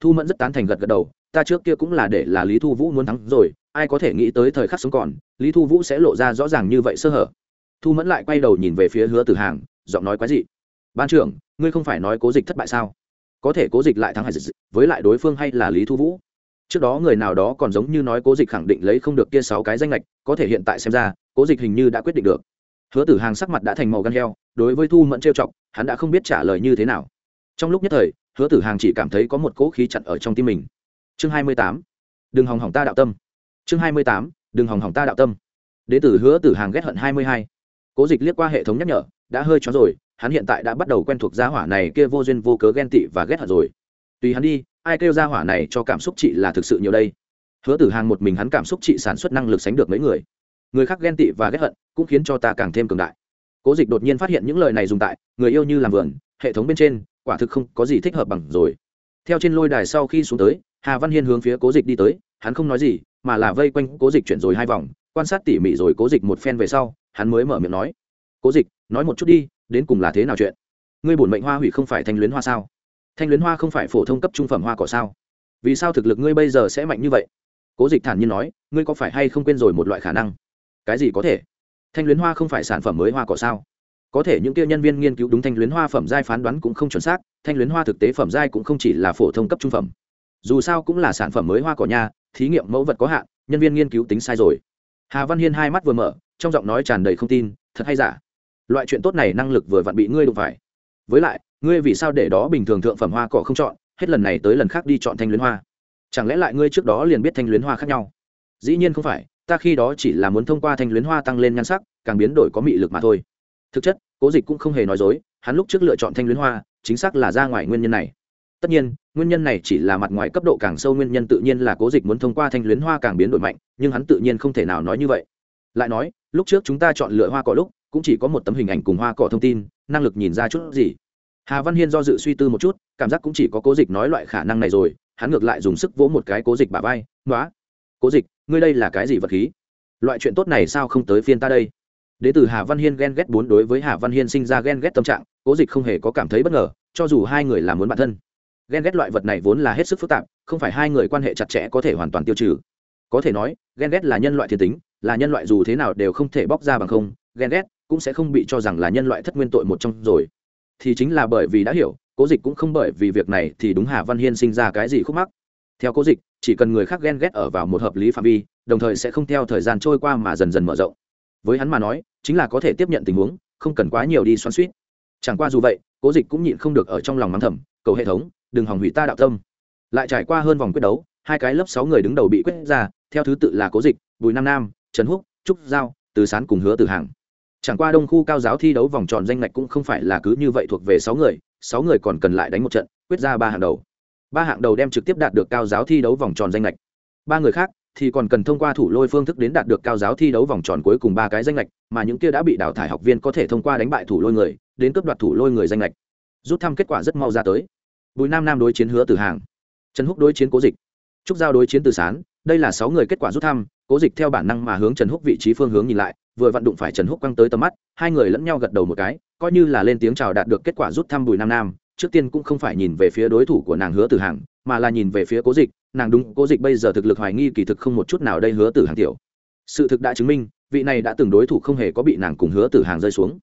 Thu mẫn rất tán thành gật gật đầu, ta trước kia cũng là để là lý thu vũ muốn thắng rồi, ai có thể nghĩ tới thời khắc sống còn, lý thu vũ sẽ lộ ra rõ ràng như vậy sơ hở. Thu mẫn lại quay đầu nhìn về phía hứa tử hàng, giọng nói quái dị. Ban trưởng, ngươi không phải nói cố dịch thất bại sao? Có thể cố dịch lại thắng hay dịch với lại đối phương hay là lý thu vũ? Trước đó người nào đó còn giống như nói cố dịch khẳng định lấy không được kia sáu cái danh lệch có thể hiện tại xem ra, cố dịch hình như đã quyết định được. Hứa tử hàng sắc mặt đã thành màu gan heo, đối với thu mẫn trêu chọc, hắn đã không biết trả lời như thế nào. Trong lúc nhất thời, hứa tử hàng chỉ cảm thấy có một cỗ khí chặn ở trong tim mình. Chương hai mươi tám, đừng hòng hỏng ta đạo tâm. Chương hai mươi tám, đừng hòng hỏng ta đạo tâm. Đ ế tử hứa tử hàng ghét hận hai mươi hai. Cố dịch liếc qua hệ thống nhắc nhở, đã hơi chó rồi, hắn hiện tại đã bắt đầu quen thuộc gia hỏa này kia vô duyên vô cớ ghen tị và ghét hận rồi tùy hắn đi, ai kêu ra hỏa này cho cảm xúc chị là thực sự nhiều đây? Hứa tử hàng một mình hắn cảm xúc chị sản xuất năng lực sánh được mấy người. Người khác ghen tị và ghét hận, cũng khiến cho ta càng thêm cường đại. Cố dịch đột nhiên phát hiện những lời này dùng tại, người yêu như làm vườn, hệ thống bên trên, quả thực không có gì thích hợp bằng rồi. Theo trên lôi đài sau khi xuống tới, hà văn hiên hướng phía cố dịch đi tới, hắn không nói gì, mà là vây quanh cố dịch chuyển rồi hai vòng, quan sát tỉ mỉ rồi cố dịch một phen về sau, hắn mới mở miệng nói, cố dịch, nói một chút đi, đến cùng là thế nào chuyện? Ngươi bổn mệnh hoa hủy không phải thanh luyến hoa sao? Thanh luyến hoa không phải phổ thông cấp trung phẩm hoa cỏ sao? Vì sao thực lực ngươi bây giờ sẽ mạnh như vậy? Cố dịch thản nhiên nói, ngươi có phải hay không quên rồi một loại khả năng? Cái gì có thể? Thanh luyến hoa không phải sản phẩm mới hoa cỏ sao? Có thể những kia nhân viên nghiên cứu đúng thanh luyến hoa phẩm giai phán đoán cũng không chuẩn xác, thanh luyến hoa thực tế phẩm giai cũng không chỉ là phổ thông cấp trung phẩm. Dù sao cũng là sản phẩm mới hoa cỏ nha, thí nghiệm mẫu vật có hạn, nhân viên nghiên cứu tính sai rồi. Hà văn hiên hai mắt vừa mở, trong giọng nói tràn đầy không tin, thật hay giả? Loại chuyện tốt này năng lực vừa vặn bị ngươi đụng phải với lại, ngươi vì sao để đó bình thường thượng phẩm hoa cỏ không chọn, hết lần này tới lần khác đi chọn thanh luyến hoa? Chẳng lẽ lại ngươi trước đó liền biết thanh luyến hoa khác nhau? Dĩ nhiên không phải, ta khi đó chỉ là muốn thông qua thanh luyến hoa tăng lên nhan sắc, càng biến đổi có mị lực mà thôi. Thực chất, cố dịch cũng không hề nói dối, hắn lúc trước lựa chọn thanh luyến hoa, chính xác là ra ngoài nguyên nhân này. Tất nhiên, nguyên nhân này chỉ là mặt ngoài cấp độ càng sâu nguyên nhân tự nhiên là cố dịch muốn thông qua thanh luyến hoa càng biến đổi mạnh, nhưng hắn tự nhiên không thể nào nói như vậy. Lại nói, lúc trước chúng ta chọn lựa hoa cỏ lúc, cũng chỉ có một tấm hình ảnh cùng hoa cỏ thông tin, năng lực nhìn ra chút gì hà văn hiên do dự suy tư một chút, cảm giác cũng chỉ có cố dịch nói loại khả năng này rồi, hắn ngược lại dùng sức vỗ một cái cố dịch bà vai nói cố dịch, ngươi đây là cái gì vật khí? Loại chuyện tốt này sao không tới phiên ta đây? Đ tử hà văn hiên ghen ghét bốn đối với hà văn hiên sinh ra ghen ghét tâm trạng, cố dịch không hề có cảm thấy bất ngờ, cho dù hai người là muốn bản thân. Ghen ghét loại vật này vốn là hết sức phức tạp, không phải hai người quan hệ chặt chẽ có thể hoàn toàn tiêu trừ. Có thể nói, ghen ghét là nhân loại thiên tính, là nhân loại dù thế nào đều không thể bóc ra bằng không, ghen ghét cũng sẽ không bị cho rằng là nhân loại thất nguyên tội một trong rồi thì chính là bởi vì đã hiểu, cố dịch cũng không bởi vì việc này thì đúng hà văn hiên sinh ra cái gì khúc mắc. Theo cố dịch, chỉ cần người khác ghen ghét ở vào một hợp lý phạm vi, đồng thời sẽ không theo thời gian trôi qua mà dần dần mở rộng. Với hắn mà nói, chính là có thể tiếp nhận tình huống, không cần quá nhiều đi xoắn suýt chẳng qua dù vậy, cố dịch cũng nhịn không được ở trong lòng mắng thầm, cầu hệ thống, đừng hỏng hủy ta đạo tâm. Lại trải qua hơn vòng quyết đấu, hai cái lớp sáu người đứng đầu bị quyết ra, theo thứ tự là cố dịch, bùi nam nam, trần húc, trúc giao, từ sán cùng hứa từ hàng chẳng qua đông khu cao giáo thi đấu vòng tròn danh ngạch cũng không phải là cứ như vậy thuộc về sáu người sáu người còn cần lại đánh một trận, quyết ra ba hạng đầu. Ba hạng đầu đem trực tiếp đạt được cao giáo thi đấu vòng tròn danh lệch ba người khác thì còn cần thông qua thủ lôi phương thức đến đạt được cao giáo thi đấu vòng tròn cuối cùng ba cái danh lệch mà những kia đã bị đào thải học viên có thể thông qua đánh bại thủ lôi người, đến cướp đoạt thủ lôi người danh lệch rút thăm kết quả rất mau ra tới. Bùi nam nam đối chiến hứa từ hàng. Trần húc đối chiến cố dịch. Trúc giao đối chiến từ sán. Đây là sáu người kết quả rút thăm, cố dịch theo bản năng mà hướng trần húc vị trí phương hướng nhìn lại vừa vặn đụng phải trần húc quăng tới tầm mắt, hai người lẫn nhau gật đầu một cái, coi như là lên tiếng chào đạt được kết quả rút thăm bùi nam nam, trước tiên cũng không phải nhìn về phía đối thủ của nàng hứa tử hằng, mà là nhìn về phía cố dịch, nàng đúng, cố dịch bây giờ thực lực hoài nghi kỳ thực không một chút nào đây hứa tử hằng tiểu. Sự thực đã chứng minh, vị này đã từng đối thủ không hề có bị nàng cùng hứa tử hàng rơi xuống.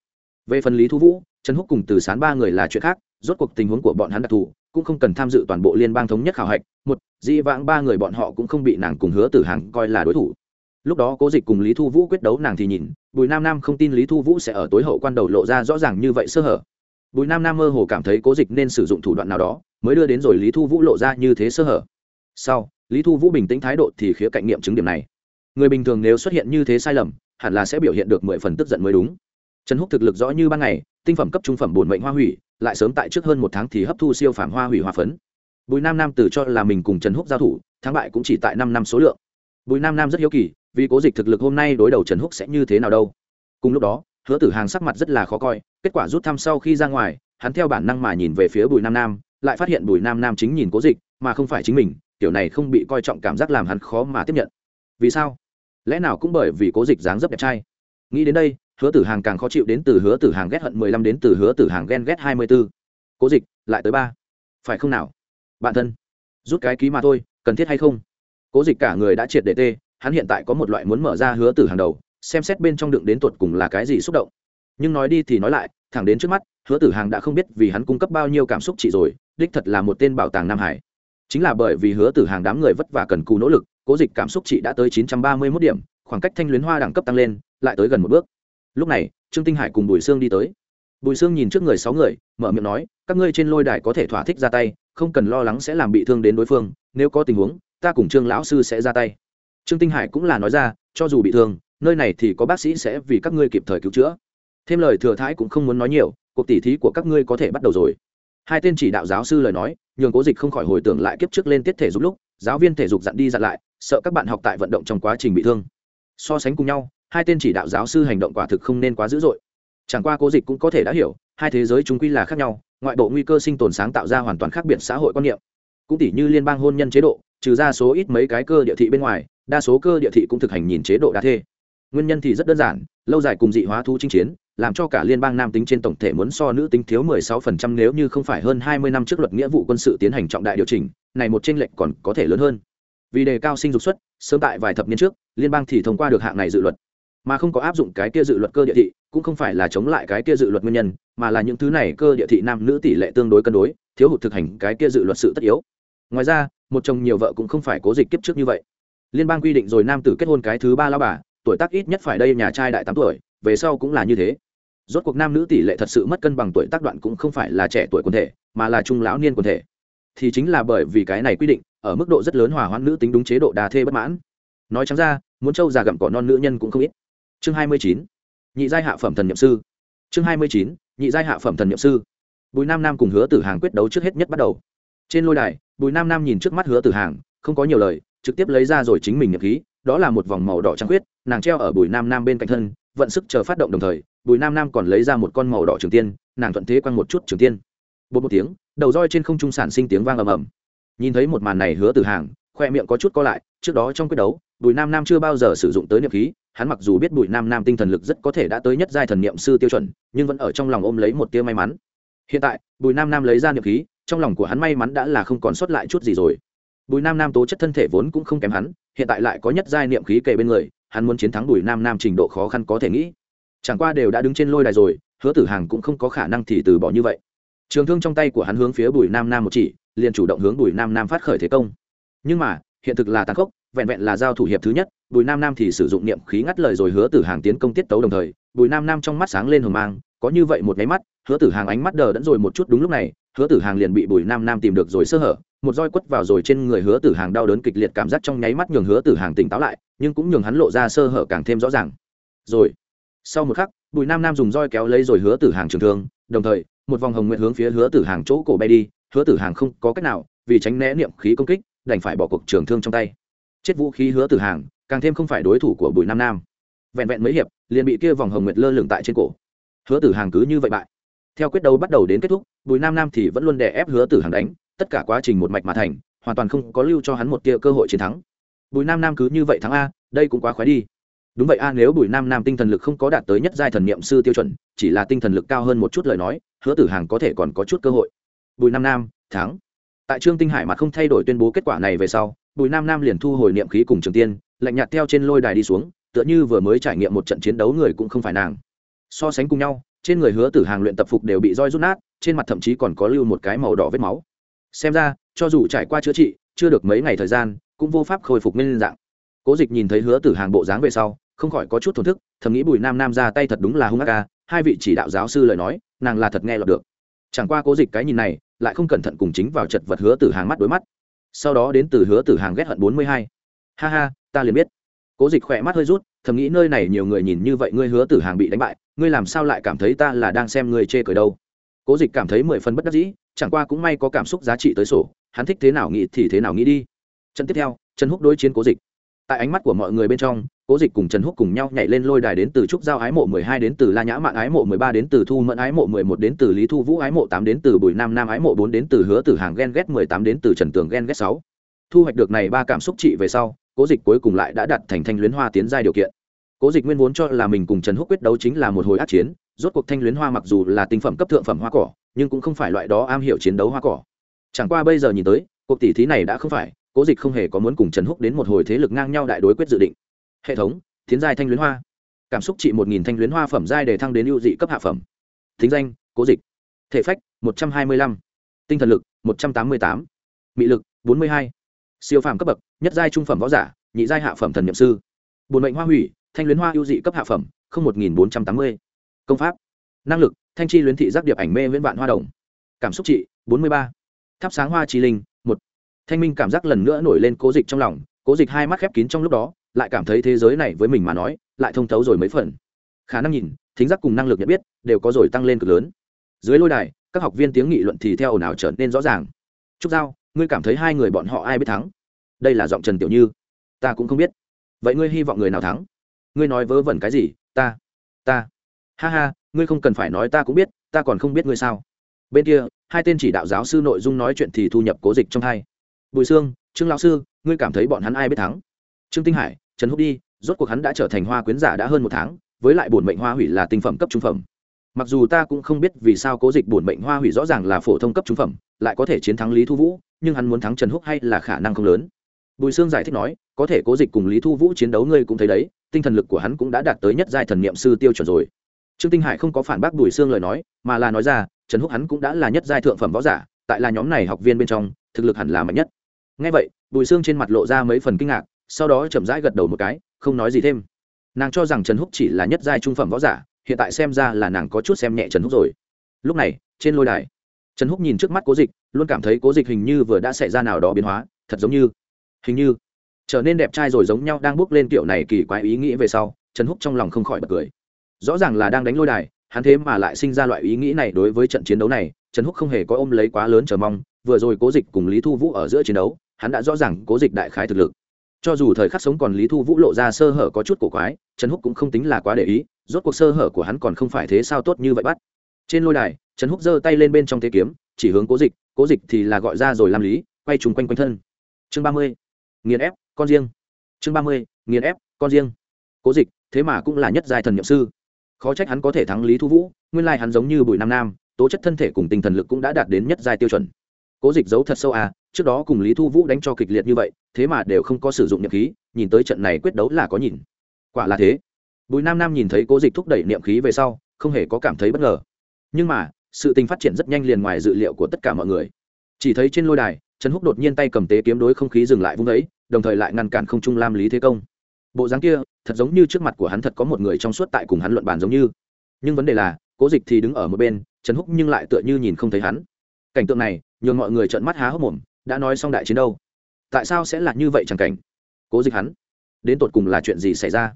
Về phần lý thu vũ, trần húc cùng từ sán ba người là chuyện khác, rốt cuộc tình huống của bọn hắn đặc thù, cũng không cần tham dự toàn bộ liên bang thống nhất khảo hạch, một, dĩ vãng ba người bọn họ cũng không bị nàng cùng hứa tử hàng coi là đối thủ lúc đó cố dịch cùng lý thu vũ quyết đấu nàng thì nhìn, bùi nam nam không tin lý thu vũ sẽ ở tối hậu quan đầu lộ ra rõ ràng như vậy sơ hở. Bùi nam nam mơ hồ cảm thấy cố dịch nên sử dụng thủ đoạn nào đó, mới đưa đến rồi lý thu vũ lộ ra như thế sơ hở. Sau, lý thu vũ bình tĩnh thái độ thì khía cạnh nghiệm chứng điểm này. Người bình thường nếu xuất hiện như thế sai lầm, hẳn là sẽ biểu hiện được mười phần tức giận mới đúng. Trần húc thực lực rõ như ban ngày, tinh phẩm cấp trung phẩm bổn mệnh hoa hủy, lại sớm tại trước hơn một tháng thì hấp thu siêu phản hoa hủy hoa phấn. Bùi nam nam từ cho là mình cùng trần húc giao thủ, thắng bại cũng chỉ tại năm năm số lượng. Bùi nam nam rất hiếu kỳ vì cố dịch thực lực hôm nay đối đầu trần húc sẽ như thế nào đâu. Cùng lúc đó, hứa tử hàng sắc mặt rất là khó coi, kết quả rút thăm sau khi ra ngoài, hắn theo bản năng mà nhìn về phía bùi nam nam, lại phát hiện bùi nam nam chính nhìn cố dịch, mà không phải chính mình, kiểu này không bị coi trọng cảm giác làm hắn khó mà tiếp nhận. Vì sao? Lẽ nào cũng bởi vì cố dịch dáng dấp đẹp trai? Nghĩ đến đây, hứa tử hàng càng khó chịu đến từ hứa tử hàng ghét hận mười lăm đến từ hứa tử hàng ghen ghét hai mươi b ố cố dịch, lại tới ba. Phải không nào? Bạn thân, rút cái ký mà thôi, cần thiết hay không? Cố dịch cả người đã triệt để tê hắn hiện tại có một loại muốn mở ra hứa tử hàng đầu, xem xét bên trong đựng đến tột cùng là cái gì xúc động. Nhưng nói đi thì nói lại, thẳng đến trước mắt, hứa tử hàng đã không biết vì hắn cung cấp bao nhiêu cảm xúc chị rồi, đích thật là một tên bảo tàng nam hải. Chính là bởi vì hứa tử hàng đám người vất vả cần cù nỗ lực, cố dịch cảm xúc chị đã tới chín trăm ba mươi mốt điểm, khoảng cách thanh luyến hoa đẳng cấp tăng lên, lại tới gần một bước. Lúc này, trương tinh hải cùng bùi sương đi tới. Bùi sương nhìn trước người sáu người, mở miệng nói, các ngươi trên lôi đài có thể thỏa thích ra tay, không cần lo lắng sẽ làm bị thương đến đối phương, nếu có tình huống, ta cùng trương lão sư sẽ ra tay trương tinh hải cũng là nói ra, cho dù bị thương, nơi này thì có bác sĩ sẽ vì các ngươi kịp thời cứu chữa. Thêm lời thừa thái cũng không muốn nói nhiều, cuộc tỉ thí của các ngươi có thể bắt đầu rồi. Hai tên chỉ đạo giáo sư lời nói, nhường cố dịch không khỏi hồi tưởng lại kiếp trước lên tiết thể dục lúc, giáo viên thể dục dặn đi dặn lại, sợ các bạn học tại vận động trong quá trình bị thương. So sánh cùng nhau, hai tên chỉ đạo giáo sư hành động quả thực không nên quá dữ dội. Chẳng qua cố dịch cũng có thể đã hiểu, hai thế giới chúng quy là khác nhau, ngoại bộ nguy cơ sinh tồn sáng tạo ra hoàn toàn khác biệt xã hội quan niệm. Cũng tỷ như liên bang hôn nhân chế độ, trừ ra số ít mấy cái cơ địa thị bên ngoài đa số cơ địa thị cũng thực hành nhìn chế độ đa thê nguyên nhân thì rất đơn giản lâu dài cùng dị hóa thu chinh chiến làm cho cả liên bang nam tính trên tổng thể muốn so nữ tính thiếu 16% nếu như không phải hơn 20 năm trước luật nghĩa vụ quân sự tiến hành trọng đại điều chỉnh, này một chênh lệch còn có thể lớn hơn. Vì đề cao sinh dục suất, sớm tại vài thập niên trước, liên bang thì thông qua được hạng này dự luật, mà không có áp dụng cái kia dự luật cơ địa thị, cũng không phải là chống lại cái kia dự luật nguyên nhân, mà là những thứ này cơ địa thị nam nữ tỷ lệ tương đối cân đối, thiếu hụt thực hành cái kia dự luật sự tất yếu. Ngoài ra, một chồng nhiều vợ cũng không phải cố dịch kiếp trước như vậy. Liên bang quy định rồi nam tử kết hôn cái thứ ba lão bà, tuổi tác ít nhất phải đây nhà trai đại tám tuổi, về sau cũng là như thế. Rốt cuộc nam nữ tỷ lệ thật sự mất cân bằng tuổi tác đoạn cũng không phải là trẻ tuổi quần thể mà là trung lão niên quần thể. Thì chính là bởi vì cái này quy định ở mức độ rất lớn hòa hoãn nữ tính đúng chế độ đà thê bất mãn. Nói chẳng ra muốn trâu già gặm cỏ non nữ nhân cũng không ít. Chương hai mươi chín nhị giai hạ phẩm thần nhậm sư. Chương hai mươi chín nhị giai hạ phẩm thần nhậm sư. Bùi nam nam cùng hứa tử hàng quyết đấu trước hết nhất bắt đầu. Trên lôi đài bùi nam nam nhìn trước mắt hứa tử hàng không có nhiều lời trực tiếp lấy ra rồi chính mình nhập khí, đó là một vòng màu đỏ trắng huyết nàng treo ở bùi nam nam bên cạnh thân, vận sức chờ phát động đồng thời, bùi nam nam còn lấy ra một con màu đỏ trường tiên, nàng thuận thế quăng một chút trường tiên. Bột một tiếng, đầu roi trên không trung sản sinh tiếng vang ầm ầm. Nhìn thấy một màn này hứa từ hàng, khoe miệng có chút co lại, trước đó trong quyết đấu, bùi nam nam chưa bao giờ sử dụng tới niệm khí, hắn mặc dù biết bùi nam nam tinh thần lực rất có thể đã tới nhất giai thần niệm sư tiêu chuẩn, nhưng vẫn ở trong lòng ôm lấy một tia may mắn. Hiện tại, bùi nam nam lấy ra niệm khí, trong lòng của hắn may mắn đã là không còn sót lại chút gì rồi bùi nam nam tố chất thân thể vốn cũng không kém hắn, hiện tại lại có nhất giai niệm khí kề bên người, hắn muốn chiến thắng bùi nam nam trình độ khó khăn có thể nghĩ. Chẳng qua đều đã đứng trên lôi đài rồi, hứa tử hàng cũng không có khả năng thì từ bỏ như vậy. Trường thương trong tay của hắn hướng phía bùi nam nam một chỉ, liền chủ động hướng bùi nam nam phát khởi thế công. Nhưng mà, hiện thực là tàn khốc, vẹn vẹn là giao thủ hiệp thứ nhất, bùi nam nam thì sử dụng niệm khí ngắt lời rồi hứa tử hàng tiến công tiết tấu đồng thời, bùi nam nam trong mắt sáng lên hờ mang, có như vậy một nháy mắt, hứa tử hàng ánh mắt đờ đẫn rồi một chút đúng lúc này hứa tử hàng liền bị bùi nam nam tìm được rồi sơ hở, một roi quất vào rồi trên người hứa tử hàng đau đớn kịch liệt cảm giác trong nháy mắt nhường hứa tử hàng tỉnh táo lại, nhưng cũng nhường hắn lộ ra sơ hở càng thêm rõ ràng. Rồi, sau một khắc, bùi nam nam dùng roi kéo lấy rồi hứa tử hàng trường thương, đồng thời, một vòng hồng nguyện hướng phía hứa tử hàng chỗ cổ bay đi, hứa tử hàng không có cách nào, vì tránh né niệm khí công kích, đành phải bỏ cuộc trường thương trong tay. Chết vũ khí hứa tử hàng, càng thêm không phải đối thủ của bùi nam nam. Vẹn vẹn mấy hiệp, liền bị kia vòng hồng nguyệt lơ lửng tại trên cổ. Hứa tử hàng cứ như vậy bại theo quyết đấu bắt đầu đến kết thúc, bùi nam nam thì vẫn luôn đè ép hứa tử Hằng đánh, tất cả quá trình một mạch mà thành, hoàn toàn không có lưu cho hắn một tia cơ hội chiến thắng. Bùi nam nam cứ như vậy thắng a, đây cũng quá khoái đi. Đúng vậy a, nếu bùi nam nam tinh thần lực không có đạt tới nhất giai thần niệm sư tiêu chuẩn, chỉ là tinh thần lực cao hơn một chút lời nói, hứa tử Hằng có thể còn có chút cơ hội. Bùi nam nam, thắng. Tại trương tinh hải mà không thay đổi tuyên bố kết quả này về sau, bùi nam nam liền thu hồi niệm khí cùng trường tiên, lạnh nhạt theo trên lôi đài đi xuống, tựa như vừa mới trải nghiệm một trận chiến đấu người cũng không phải nàng. So sánh cùng nhau trên người hứa tử hàng luyện tập phục đều bị roi rút nát, trên mặt thậm chí còn có lưu một cái màu đỏ vết máu. Xem ra, cho dù trải qua chữa trị, chưa được mấy ngày thời gian, cũng vô pháp khôi phục nguyên dạng. Cố dịch nhìn thấy hứa tử hàng bộ dáng về sau, không khỏi có chút thổn thức, thầm nghĩ bùi nam nam ra tay thật đúng là hung ác ca, hai vị chỉ đạo giáo sư lời nói, nàng là thật nghe lọt được. Chẳng qua cố dịch cái nhìn này, lại không cẩn thận cùng chính vào chật vật hứa tử hàng mắt đối mắt. Sau đó đến từ hứa tử hàng ghét hận bốn mươi hai. Ha ha, ta liền biết. Cố dịch khỏe mắt hơi rút, thầm nghĩ nơi này nhiều người nhìn như vậy ngươi hứa tử hàng bị đánh bại ngươi làm sao lại cảm thấy ta là đang xem ngươi chê cười đâu? Cố dịch cảm thấy mười phần bất đắc dĩ, chẳng qua cũng may có cảm xúc giá trị tới sổ, hắn thích thế nào nghĩ thì thế nào nghĩ đi. Trận tiếp theo, trần húc đối chiến cố dịch. Tại ánh mắt của mọi người bên trong, cố dịch cùng trần húc cùng nhau nhảy lên lôi đài đến từ trúc giao ái mộ mười hai đến từ la nhã mạng ái mộ mười ba đến từ thu mẫn ái mộ mười một đến từ lý thu vũ ái mộ tám đến từ bùi nam nam ái mộ bốn đến từ hứa tử hàng ghen ghét mười tám đến từ trần tường ghen ghét sáu. Thu hoạch được này ba cảm xúc trị về sau, cố dịch cuối cùng lại đã đặt thành thanh luyến hoa tiến giai điều kiện cố dịch nguyên vốn cho là mình cùng trần húc quyết đấu chính là một hồi át chiến, rốt cuộc thanh luyến hoa mặc dù là tinh phẩm cấp thượng phẩm hoa cỏ, nhưng cũng không phải loại đó am hiểu chiến đấu hoa cỏ. Chẳng qua bây giờ nhìn tới, cuộc tỷ thí này đã không phải, cố dịch không hề có muốn cùng trần húc đến một hồi thế lực ngang nhau đại đối quyết dự định. Hệ thống tiến giai thanh luyến hoa. Cảm xúc trị một nghìn thanh luyến hoa phẩm giai để thăng đến ưu dị cấp hạ phẩm. Thính danh, cố dịch. Thể phách, một trăm hai mươi lăm. Tinh thần lực, một trăm tám mươi tám. Mị lực, bốn mươi hai. Siêu phàm cấp bậc, nhất giai trung phẩm võ giả, nhị giai hạ phẩm thần nhậm sư. Bồn mệnh hoa hủy thanh luyến hoa ưu dị cấp hạ phẩm, không một nghìn bốn trăm tám mươi. Công pháp. Năng lực, thanh chi luyến thị giác điệp ảnh mê viễn vạn hoa đồng. Cảm xúc trị, bốn mươi ba. Thắp sáng hoa chi linh, một. Thanh minh cảm giác lần nữa nổi lên cố dịch trong lòng, cố dịch hai mắt khép kín trong lúc đó, lại cảm thấy thế giới này với mình mà nói, lại thông thấu rồi mấy phần. Khả năng nhìn, thính giác cùng năng lực nhận biết, đều có rồi tăng lên cực lớn. Dưới lôi đài, các học viên tiếng nghị luận thì theo ồn ào trở nên rõ ràng. Trúc giao, ngươi cảm thấy hai người bọn họ ai biết thắng? Đây là giọng trần tiểu như. Ta cũng không biết. Vậy ngươi hy vọng người nào thắng? Ngươi nói vớ vẩn cái gì, ta ta, ha ha, ngươi không cần phải nói ta cũng biết, ta còn không biết ngươi sao. Bên kia, hai tên chỉ đạo giáo sư nội dung nói chuyện thì thu nhập cố dịch trong hai. Bùi sương, trương lão sư, ngươi cảm thấy bọn hắn ai biết thắng? Trương tinh hải, trần húc đi, rốt cuộc hắn đã trở thành hoa quyến giả đã hơn một tháng, với lại bổn mệnh hoa hủy là tinh phẩm cấp trung phẩm. Mặc dù ta cũng không biết vì sao cố dịch bổn mệnh hoa hủy rõ ràng là phổ thông cấp trung phẩm, lại có thể chiến thắng lý thu vũ, nhưng hắn muốn thắng trần húc hay là khả năng không lớn bùi sương giải thích nói, có thể cố dịch cùng lý thu vũ chiến đấu ngươi cũng thấy đấy, tinh thần lực của hắn cũng đã đạt tới nhất giai thần niệm sư tiêu chuẩn rồi. Trương tinh hải không có phản bác bùi sương lời nói, mà là nói ra, trần húc hắn cũng đã là nhất giai thượng phẩm võ giả, tại là nhóm này học viên bên trong, thực lực hẳn là mạnh nhất. Ngay vậy, bùi sương trên mặt lộ ra mấy phần kinh ngạc, sau đó chậm rãi gật đầu một cái, không nói gì thêm. Nàng cho rằng trần húc chỉ là nhất giai trung phẩm võ giả, hiện tại xem ra là nàng có chút xem nhẹ trần húc rồi. Lúc này, trên lôi đài, trần húc nhìn trước mắt cố dịch, luôn cảm thấy cố dịch hình như vừa đã xảy ra nào đó biến hóa, thật giống như hình như trở nên đẹp trai rồi giống nhau đang bước lên kiểu này kỳ quái ý nghĩ về sau, trần húc trong lòng không khỏi bật cười. Rõ ràng là đang đánh lôi đài, hắn thế mà lại sinh ra loại ý nghĩ này đối với trận chiến đấu này, trần húc không hề có ôm lấy quá lớn chờ mong, vừa rồi cố dịch cùng lý thu vũ ở giữa chiến đấu, hắn đã rõ ràng cố dịch đại khái thực lực. Cho dù thời khắc sống còn lý thu vũ lộ ra sơ hở có chút cổ quái, trần húc cũng không tính là quá để ý, rốt cuộc sơ hở của hắn còn không phải thế sao tốt như vậy bắt. Trên lôi đài, trần húc giơ tay lên bên trong thế kiếm, chỉ hướng cố dịch cố dịch thì là gọi ra rồi làm lý, quay trùng quanh quanh thân. Chương ba mươi nghiền ép, con riêng. Chương ba mươi, nghiền ép, con riêng. Cố dịch, thế mà cũng là nhất giai thần nhậm sư. Khó trách hắn có thể thắng lý thu vũ, nguyên lai hắn giống như bùi nam nam, tố chất thân thể cùng tinh thần lực cũng đã đạt đến nhất giai tiêu chuẩn. Cố dịch giấu thật sâu à trước đó cùng lý thu vũ đánh cho kịch liệt như vậy, thế mà đều không có sử dụng niệm khí, nhìn tới trận này quyết đấu là có nhìn. Quả là thế. Bùi nam nam nhìn thấy cố dịch thúc đẩy niệm khí về sau, không hề có cảm thấy bất ngờ. Nhưng mà, sự tình phát triển rất nhanh liền ngoài dự liệu của tất cả mọi người. Chỉ thấy trên lôi đài trần húc đột nhiên tay cầm tế kiếm đối không khí dừng lại vung ấy, đồng thời lại ngăn cản không trung lam lý thế công. Bộ dáng kia, thật giống như trước mặt của hắn thật có một người trong suốt tại cùng hắn luận bàn giống như. Nhưng vấn đề là, cố dịch thì đứng ở một bên, trần húc nhưng lại tựa như nhìn không thấy hắn. Cảnh tượng này, nhường mọi người trợn mắt há hốc mồm, đã nói xong đại chiến đâu? Tại sao sẽ là như vậy chẳng cảnh? Cố dịch hắn, đến tột cùng là chuyện gì xảy ra?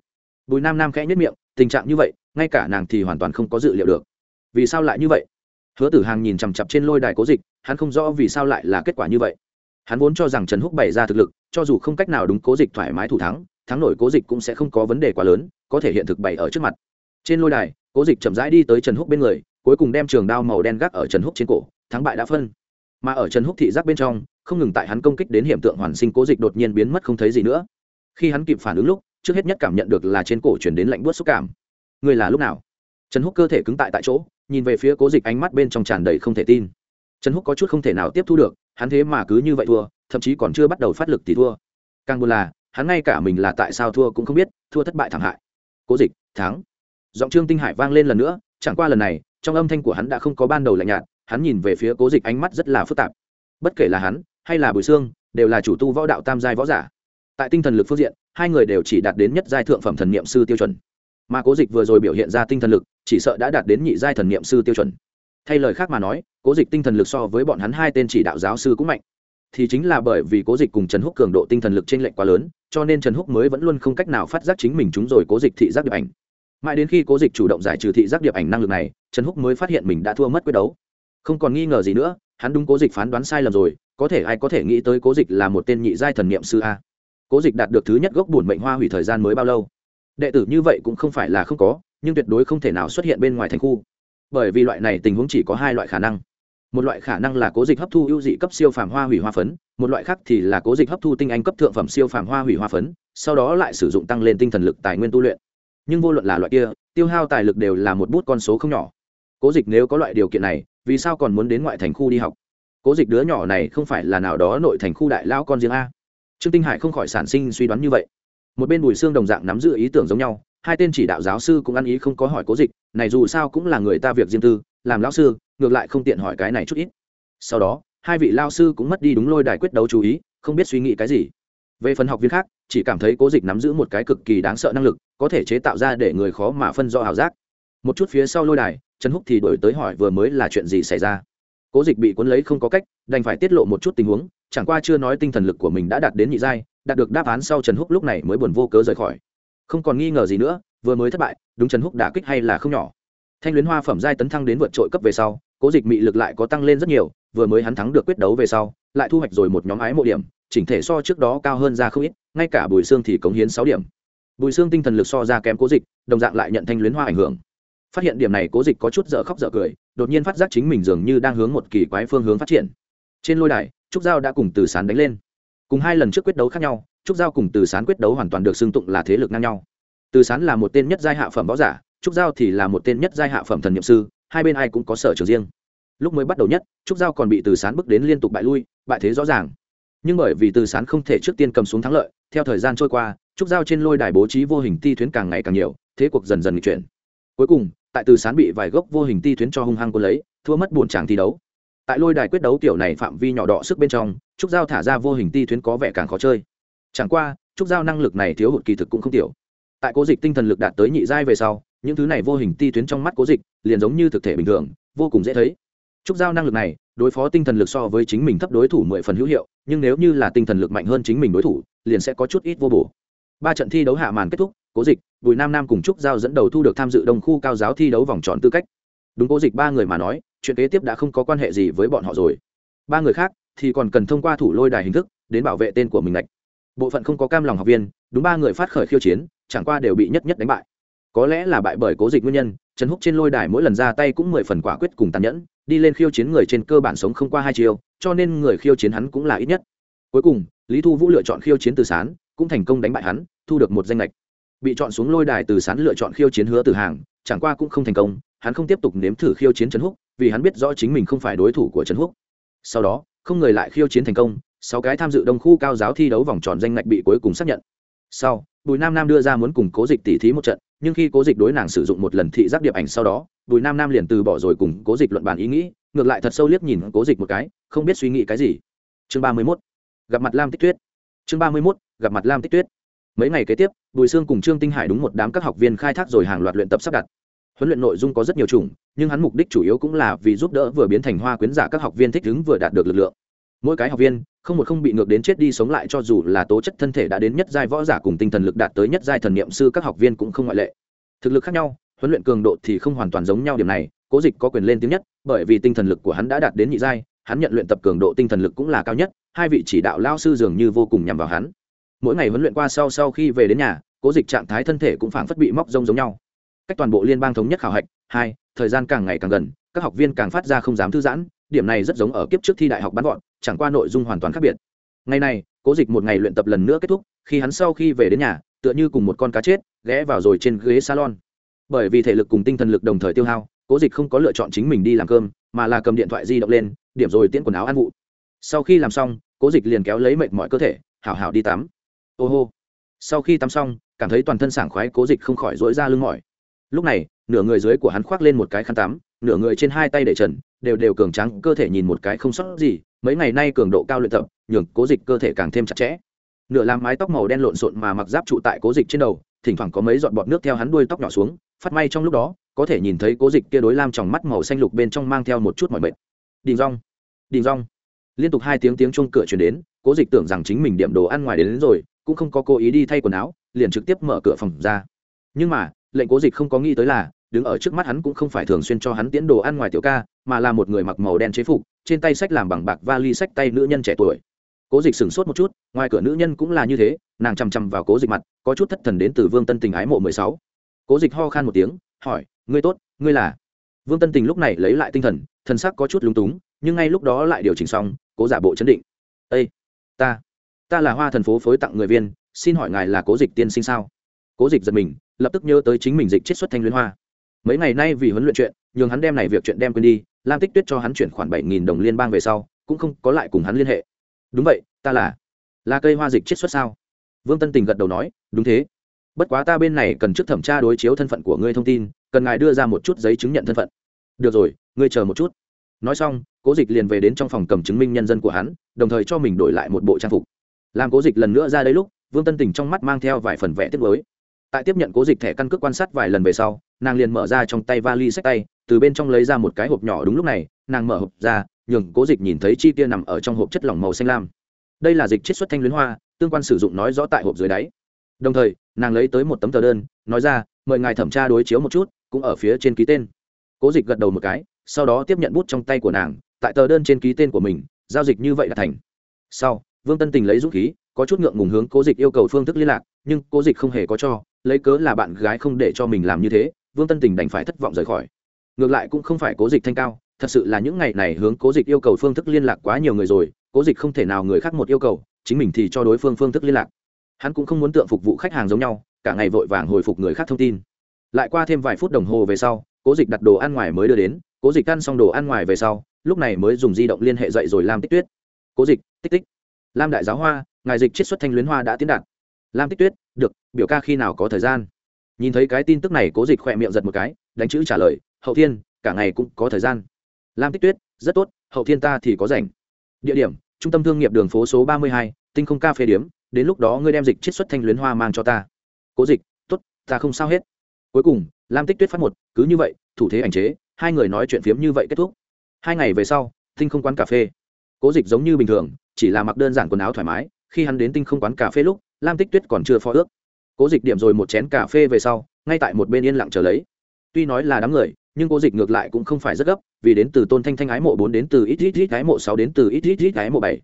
Bùi nam nam khẽ nhất miệng, tình trạng như vậy, ngay cả nàng thì hoàn toàn không có dự liệu được. Vì sao lại như vậy? Hứa tử hàng nhìn chằm chặp trên lôi đài cố dịch, hắn không rõ vì sao lại là kết quả như vậy. Hắn vốn cho rằng trần húc bày ra thực lực, cho dù không cách nào đúng cố dịch thoải mái thủ thắng thắng nổi cố dịch cũng sẽ không có vấn đề quá lớn, có thể hiện thực bày ở trước mặt. Trên lôi đài, cố dịch chậm rãi đi tới trần húc bên người, cuối cùng đem trường đao màu đen gác ở trần húc trên cổ, thắng bại đã phân. Mà ở trần húc thị giác bên trong, không ngừng tại hắn công kích đến hiểm tượng hoàn sinh cố dịch đột nhiên biến mất không thấy gì nữa. Khi hắn kịp phản ứng lúc, trước hết nhất cảm nhận được là trên cổ chuyển đến lạnh buốt xúc cảm. Người là lúc nào? Trần húc cơ thể cứng tại tại chỗ nhìn về phía cố dịch ánh mắt bên trong tràn đầy không thể tin. Trần húc có chút không thể nào tiếp thu được, hắn thế mà cứ như vậy thua, thậm chí còn chưa bắt đầu phát lực thì thua. Càng buồn là, hắn ngay cả mình là tại sao thua cũng không biết, thua thất bại thảm hại. Cố dịch, thắng. Giọng trương tinh hải vang lên lần nữa, chẳng qua lần này, trong âm thanh của hắn đã không có ban đầu lạnh nhạt, hắn nhìn về phía cố dịch ánh mắt rất là phức tạp. Bất kể là hắn, hay là bùi sương, đều là chủ tu võ đạo tam giai võ giả. Tại tinh thần lực phương diện, hai người đều chỉ đạt đến nhất giai thượng phẩm thần niệm sư tiêu chuẩn mà cố dịch vừa rồi biểu hiện ra tinh thần lực, chỉ sợ đã đạt đến nhị giai thần niệm sư tiêu chuẩn. Thay lời khác mà nói, cố dịch tinh thần lực so với bọn hắn hai tên chỉ đạo giáo sư cũng mạnh. Thì chính là bởi vì cố dịch cùng trần húc cường độ tinh thần lực trên lệnh quá lớn, cho nên trần húc mới vẫn luôn không cách nào phát giác chính mình chúng rồi cố dịch thị giác điệp ảnh. Mãi đến khi cố dịch chủ động giải trừ thị giác điệp ảnh năng lực này, trần húc mới phát hiện mình đã thua mất quyết đấu. Không còn nghi ngờ gì nữa, hắn đúng cố dịch phán đoán sai lầm rồi, có thể ai có thể nghĩ tới cố dịch là một tên nhị giai thần niệm sư a. Cố dịch đạt được thứ nhất gốc bùn mệnh hoa hủy thời gian mới bao lâu? Đệ tử như vậy cũng không phải là không có, nhưng tuyệt đối không thể nào xuất hiện bên ngoài thành khu. Bởi vì loại này tình huống chỉ có hai loại khả năng. Một loại khả năng là cố dịch hấp thu ưu dị cấp siêu phàm hoa hủy hoa phấn, một loại khác thì là cố dịch hấp thu tinh anh cấp thượng phẩm siêu phàm hoa hủy hoa phấn, sau đó lại sử dụng tăng lên tinh thần lực tài nguyên tu luyện. Nhưng vô luận là loại kia, tiêu hao tài lực đều là một bút con số không nhỏ. Cố dịch nếu có loại điều kiện này, vì sao còn muốn đến ngoại thành khu đi học? Cố dịch đứa nhỏ này không phải là nào đó nội thành khu đại lao con riêng a. Trương tinh hải không khỏi sản sinh suy đoán như vậy một bên bùi xương đồng dạng nắm giữ ý tưởng giống nhau, hai tên chỉ đạo giáo sư cũng ăn ý không có hỏi cố dịch, này dù sao cũng là người ta việc riêng tư, làm lão sư, ngược lại không tiện hỏi cái này chút ít. Sau đó, hai vị lao sư cũng mất đi đúng lôi đài quyết đấu chú ý, không biết suy nghĩ cái gì. Về phần học viên khác, chỉ cảm thấy cố dịch nắm giữ một cái cực kỳ đáng sợ năng lực, có thể chế tạo ra để người khó mà phân rõ ảo giác. Một chút phía sau lôi đài, trần húc thì đổi tới hỏi vừa mới là chuyện gì xảy ra. Cố dịch bị cuốn lấy không có cách, đành phải tiết lộ một chút tình huống, chẳng qua chưa nói tinh thần lực của mình đã đạt đến nhị giai đạt được đáp án sau trần húc lúc này mới buồn vô cớ rời khỏi. Không còn nghi ngờ gì nữa, vừa mới thất bại, đúng trần húc đã kích hay là không nhỏ. Thanh luyến hoa phẩm giai tấn thăng đến vượt trội cấp về sau, cố dịch mị lực lại có tăng lên rất nhiều, vừa mới hắn thắng được quyết đấu về sau, lại thu hoạch rồi một nhóm ái mộ điểm, chỉnh thể so trước đó cao hơn ra không ít, ngay cả bùi xương thì cống hiến sáu điểm. Bùi xương tinh thần lực so ra kém cố dịch, đồng dạng lại nhận thanh luyến hoa ảnh hưởng. Phát hiện điểm này cố dịch có chút dở khóc dở cười, đột nhiên phát giác chính mình dường như đang hướng một kỳ quái phương hướng phát triển. Trên lôi đài, trúc giao đã cùng từ sán đánh lên cùng hai lần trước quyết đấu khác nhau, trúc giao cùng từ sán quyết đấu hoàn toàn được xưng tụng là thế lực ngang nhau. Từ sán là một tên nhất giai hạ phẩm võ giả, trúc giao thì là một tên nhất giai hạ phẩm thần nhiệm sư, hai bên ai cũng có sở trường riêng. Lúc mới bắt đầu nhất, trúc giao còn bị từ sán bước đến liên tục bại lui, bại thế rõ ràng. Nhưng bởi vì từ sán không thể trước tiên cầm xuống thắng lợi, theo thời gian trôi qua, trúc giao trên lôi đài bố trí vô hình ti tuyến càng ngày càng nhiều, thế cuộc dần dần nghịch chuyển. Cuối cùng, tại từ sán bị vài gốc vô hình ti tuyến cho hung hăng quân lấy, thua mất buồn tràng thi đấu. Tại lôi đài quyết đấu tiểu này phạm vi nhỏ đỏ sức bên trong trúc giao thả ra vô hình ti thuyến có vẻ càng khó chơi. Chẳng qua, trúc giao năng lực này thiếu hụt kỳ thực cũng không tiểu. Tại cố dịch tinh thần lực đạt tới nhị giai về sau, những thứ này vô hình ti tuyến trong mắt cố dịch liền giống như thực thể bình thường, vô cùng dễ thấy. Trúc giao năng lực này, đối phó tinh thần lực so với chính mình thấp đối thủ mười phần hữu hiệu, nhưng nếu như là tinh thần lực mạnh hơn chính mình đối thủ, liền sẽ có chút ít vô bổ. Ba trận thi đấu hạ màn kết thúc, cố dịch, bùi nam nam cùng trúc giao dẫn đầu thu được tham dự đồng khu cao giáo thi đấu vòng tròn tư cách. Đúng cố dịch ba người mà nói, chuyện kế tiếp đã không có quan hệ gì với bọn họ rồi. Ba người khác thì còn cần thông qua thủ lôi đài hình thức đến bảo vệ tên của mình lệch bộ phận không có cam lòng học viên, đúng ba người phát khởi khiêu chiến, chẳng qua đều bị nhất nhất đánh bại. Có lẽ là bại bởi cố dịch nguyên nhân, trần húc trên lôi đài mỗi lần ra tay cũng mười phần quả quyết cùng tàn nhẫn, đi lên khiêu chiến người trên cơ bản sống không qua hai chiều cho nên người khiêu chiến hắn cũng là ít nhất. Cuối cùng, lý thu vũ lựa chọn khiêu chiến từ sán, cũng thành công đánh bại hắn, thu được một danh lệch bị chọn xuống lôi đài từ sán lựa chọn khiêu chiến hứa từ hàng, chẳng qua cũng không thành công, hắn không tiếp tục nếm thử khiêu chiến trần húc, vì hắn biết rõ chính mình không phải đối thủ của trần húc. Sau đó không người lại khiêu chiến thành công, sáu cái tham dự đông khu cao giáo thi đấu vòng tròn danh ngạch bị cuối cùng xác nhận. Sau, bùi nam nam đưa ra muốn cùng cố dịch tỉ thí một trận, nhưng khi cố dịch đối nàng sử dụng một lần thị giác điệp ảnh sau đó, bùi nam nam liền từ bỏ rồi cùng cố dịch luận bàn ý nghĩ, ngược lại thật sâu liếc nhìn cố dịch một cái, không biết suy nghĩ cái gì. Chương ba mươi mốt, gặp mặt lam tích tuyết. Chương ba mươi mốt, gặp mặt lam tích tuyết. Mấy ngày kế tiếp, bùi sương cùng trương tinh hải đúng một đám các học viên khai thác rồi hàng loạt luyện tập sắp đặt huấn luyện nội dung có rất nhiều chủng, nhưng hắn mục đích chủ yếu cũng là vì giúp đỡ vừa biến thành hoa quyến giả các học viên thích ứng vừa đạt được lực lượng. Mỗi cái học viên, không một không bị ngược đến chết đi sống lại cho dù là tố chất thân thể đã đến nhất giai võ giả cùng tinh thần lực đạt tới nhất giai thần niệm sư các học viên cũng không ngoại lệ. Thực lực khác nhau, huấn luyện cường độ thì không hoàn toàn giống nhau điểm này, cố dịch có quyền lên tiếng nhất, bởi vì tinh thần lực của hắn đã đạt đến nhị giai, hắn nhận luyện tập cường độ tinh thần lực cũng là cao nhất, hai vị chỉ đạo lao sư dường như vô cùng nhằm vào hắn. Mỗi ngày huấn luyện qua sau sau khi về đến nhà, cố dịch trạng thái thân thể cũng phảng phất bị móc rông giống nhau cách toàn bộ liên bang thống nhất khảo hạch, hai, thời gian càng ngày càng gần, các học viên càng phát ra không dám thư giãn, điểm này rất giống ở kiếp trước thi đại học bắn gọn, chẳng qua nội dung hoàn toàn khác biệt. Ngày này, cố dịch một ngày luyện tập lần nữa kết thúc, khi hắn sau khi về đến nhà, tựa như cùng một con cá chết, ghé vào rồi trên ghế salon. Bởi vì thể lực cùng tinh thần lực đồng thời tiêu hao, cố dịch không có lựa chọn chính mình đi làm cơm, mà là cầm điện thoại di động lên, điểm rồi tiễn quần áo ăn vụ. Sau khi làm xong, cố dịch liền kéo lấy mệt mọi cơ thể, hảo hảo đi tắm. Ô hô. Sau khi tắm xong, cảm thấy toàn thân sảng khoái, cố dịch không khỏi dỗi ra lưng mỏi lúc này nửa người dưới của hắn khoác lên một cái khăn tắm nửa người trên hai tay để trần đều đều cường trắng cơ thể nhìn một cái không sót gì. Mấy ngày nay cường độ cao luyện tập nhường cố dịch cơ thể càng thêm chặt chẽ. Nửa làm mái tóc màu đen lộn xộn mà mặc giáp trụ tại cố dịch trên đầu thỉnh thoảng có mấy giọt bọt nước theo hắn đuôi tóc nhỏ xuống phát may trong lúc đó có thể nhìn thấy cố dịch kia đối lam tròng mắt màu xanh lục bên trong mang theo một chút mọi mệt. Đình rong đình rong liên tục hai tiếng tiếng chuông cửa chuyển đến cố dịch tưởng rằng chính mình điểm đồ ăn ngoài đến, đến rồi cũng không có cố ý đi thay quần áo liền trực tiếp mở cửa phòng ra. Nhưng mà lệnh cố dịch không có nghĩ tới là, đứng ở trước mắt hắn cũng không phải thường xuyên cho hắn tiến đồ ăn ngoài tiểu ca, mà là một người mặc màu đen chế phục, trên tay sách làm bằng bạc vali sách tay nữ nhân trẻ tuổi. Cố dịch sửng sốt một chút, ngoài cửa nữ nhân cũng là như thế, nàng chằm chằm vào cố dịch mặt, có chút thất thần đến từ vương tân tình ái mộ mười sáu. Cố dịch ho khan một tiếng, hỏi, ngươi tốt, ngươi là? Vương tân tình lúc này lấy lại tinh thần thần sắc có chút lúng túng, nhưng ngay lúc đó lại điều chỉnh xong, cố giả bộ chấn định. Ây ta ta là hoa thần phố phối tặng người viên, xin hỏi ngài là cố dịch tiên sinh sao? Cố dịch giật mình lập tức nhớ tới chính mình dịch chiết xuất thanh liên hoa. Mấy ngày nay vì huấn luyện chuyện, nhường hắn đem này việc chuyện đem quên đi, lam tích tuyết cho hắn chuyển khoản bảy nghìn đồng liên bang về sau, cũng không có lại cùng hắn liên hệ. Đúng vậy, ta là là cây hoa dịch chiết xuất sao? Vương tân tình gật đầu nói, đúng thế. Bất quá ta bên này cần trước thẩm tra đối chiếu thân phận của ngươi thông tin, cần ngài đưa ra một chút giấy chứng nhận thân phận. Được rồi, ngươi chờ một chút. Nói xong, cố dịch liền về đến trong phòng cầm chứng minh nhân dân của hắn, đồng thời cho mình đổi lại một bộ trang phục. Làm cố dịch lần nữa ra đây lúc, vương tân tình trong mắt mang theo vài phần vẽ tiết mới tại tiếp nhận cố dịch thẻ căn cước quan sát vài lần về sau, nàng liền mở ra trong tay vali sách tay, từ bên trong lấy ra một cái hộp nhỏ đúng lúc này, nàng mở hộp ra, nhường cố dịch nhìn thấy chi tiêu nằm ở trong hộp chất lỏng màu xanh lam. Đây là dịch chiết xuất thanh luyến hoa, tương quan sử dụng nói rõ tại hộp dưới đáy. Đồng thời, nàng lấy tới một tấm tờ đơn, nói ra, mời ngài thẩm tra đối chiếu một chút, cũng ở phía trên ký tên. Cố dịch gật đầu một cái, sau đó tiếp nhận bút trong tay của nàng, tại tờ đơn trên ký tên của mình, giao dịch như vậy là thành. Sau, vương tân tình lấy dũng khí có chút ngượng ngùng hướng cố dịch yêu cầu phương thức liên lạc, nhưng cố dịch không hề có cho, lấy cớ là bạn gái không để cho mình làm như thế, vương tân tình đành phải thất vọng rời khỏi. Ngược lại cũng không phải cố dịch thanh cao, thật sự là những ngày này hướng cố dịch yêu cầu phương thức liên lạc quá nhiều người rồi, cố dịch không thể nào người khác một yêu cầu, chính mình thì cho đối phương phương thức liên lạc. Hắn cũng không muốn tượng phục vụ khách hàng giống nhau, cả ngày vội vàng hồi phục người khác thông tin. Lại qua thêm vài phút đồng hồ về sau, cố dịch đặt đồ ăn ngoài mới đưa đến, cố dịch ăn xong đồ ăn ngoài về sau, lúc này mới dùng di động liên hệ dậy rồi làm tích tuyết. Cố dịch, tích tích. Lam đại giáo hoa ngài dịch chiết xuất thanh luyến hoa đã tiến đạt. Lam tích tuyết, được, biểu ca khi nào có thời gian? Nhìn thấy cái tin tức này, cố dịch khỏe miệng giật một cái, đánh chữ trả lời, hậu thiên, cả ngày cũng có thời gian. Lam tích tuyết, rất tốt, hậu thiên ta thì có rảnh. Địa điểm, trung tâm thương nghiệp đường phố số ba mươi hai, tinh không ca phê điếm, đến lúc đó ngươi đem dịch chiết xuất thanh luyến hoa mang cho ta. Cố dịch t ố t ta không sao hết. Cuối cùng, lam tích tuyết phát một, cứ như vậy, thủ thế ảnh chế, hai người nói chuyện phiếm như vậy kết thúc. Hai ngày về sau, tinh không quán cà phê. Cố dịch giống như bình thường, chỉ là mặc đơn giản quần áo thoải mái khi hắn đến tinh không quán cà phê lúc, lam tích tuyết còn chưa phó ước. Cố dịch điểm rồi một chén cà phê về sau, ngay tại một bên yên lặng chờ lấy. Tuy nói là đám người, nhưng cố dịch ngược lại cũng không phải rất gấp, vì đến từ tôn thanh thanh ái mộ bốn đến từ ít ít ít ái mộ sáu đến từ ít ít ít ái mộ bảy.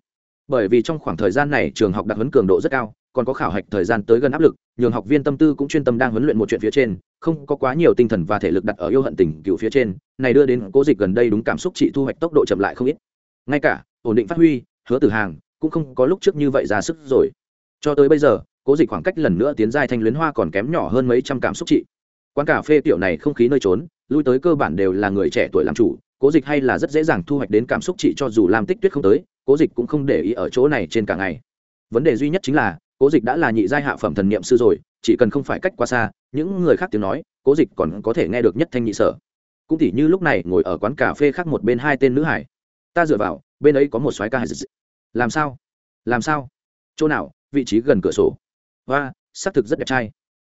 Bởi vì trong khoảng thời gian này trường học đặc huấn cường độ rất cao, còn có khảo hạch thời gian tới gần áp lực, nhường học viên tâm tư cũng chuyên tâm đang huấn luyện một chuyện phía trên, không có quá nhiều tinh thần và thể lực đặt ở yêu hận tình cựu phía trên, này đưa đến cố dịch gần đây đúng cảm xúc chị thu hoạch tốc độ chậm lại không ít. Ngay cả, ổn định phát huy, hứa tử hàng cũng không có lúc trước như vậy ra sức rồi. Cho tới bây giờ, cố dịch khoảng cách lần nữa tiến giai thanh luyến hoa còn kém nhỏ hơn mấy trăm cảm xúc trị quán cà phê tiểu này không khí nơi trốn, lui tới cơ bản đều là người trẻ tuổi làm chủ, cố dịch hay là rất dễ dàng thu hoạch đến cảm xúc trị cho dù làm tích tuyết không tới, cố dịch cũng không để ý ở chỗ này trên cả ngày. Vấn đề duy nhất chính là, cố dịch đã là nhị giai hạ phẩm thần niệm sư rồi, chỉ cần không phải cách quá xa, những người khác tiếng nói, cố dịch còn có thể nghe được nhất thanh nhị sở. Cũng tỉ như lúc này ngồi ở quán cà phê khác một bên hai tên nữ hải. Ta dựa vào, bên ấy có một soái ca. hải làm sao? Làm sao? Chỗ nào? Vị trí gần cửa sổ. Và xác thực rất đẹp trai.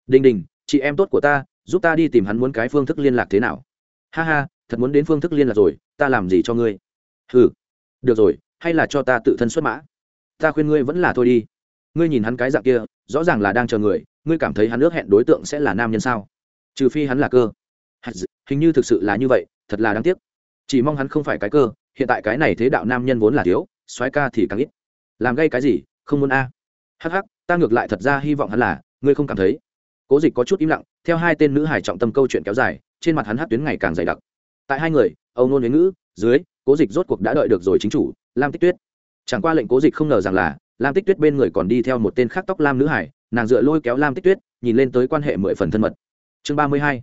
Đình đình, chị em tốt của ta, giúp ta đi tìm hắn muốn cái phương thức liên lạc thế nào. Ha ha, thật muốn đến phương thức liên lạc rồi, ta làm gì cho ngươi? Ừ được rồi, hay là cho ta tự thân xuất mã. Ta khuyên ngươi vẫn là thôi đi. Ngươi nhìn hắn cái dạng kia, rõ ràng là đang chờ người, ngươi cảm thấy hắn ước hẹn đối tượng sẽ là nam nhân sao? Trừ phi hắn là cơ. Hình như thực sự là như vậy, thật là đáng tiếc. Chỉ mong hắn không phải cái cơ, hiện tại cái này thế đạo nam nhân vốn là thiếu soái ca thì càng ít. Làm gây cái gì? Không muốn a. À. hắc hắc, ta ngược lại thật ra hy vọng hắn là, ngươi không cảm thấy? Cố dịch có chút im lặng, theo hai tên nữ hải trọng tâm câu chuyện kéo dài, trên mặt hắn hát tuyến ngày càng dày đặc. Tại hai người, âu nôn huế ngữ, dưới, cố dịch rốt cuộc đã đợi được rồi chính chủ, lam tích tuyết. Chẳng qua lệnh cố dịch không ngờ rằng là, lam tích tuyết bên người còn đi theo một tên khác tóc lam nữ hải, nàng dựa lôi kéo lam tích tuyết, nhìn lên tới quan hệ mười phần thân mật. Chương ba mươi hai,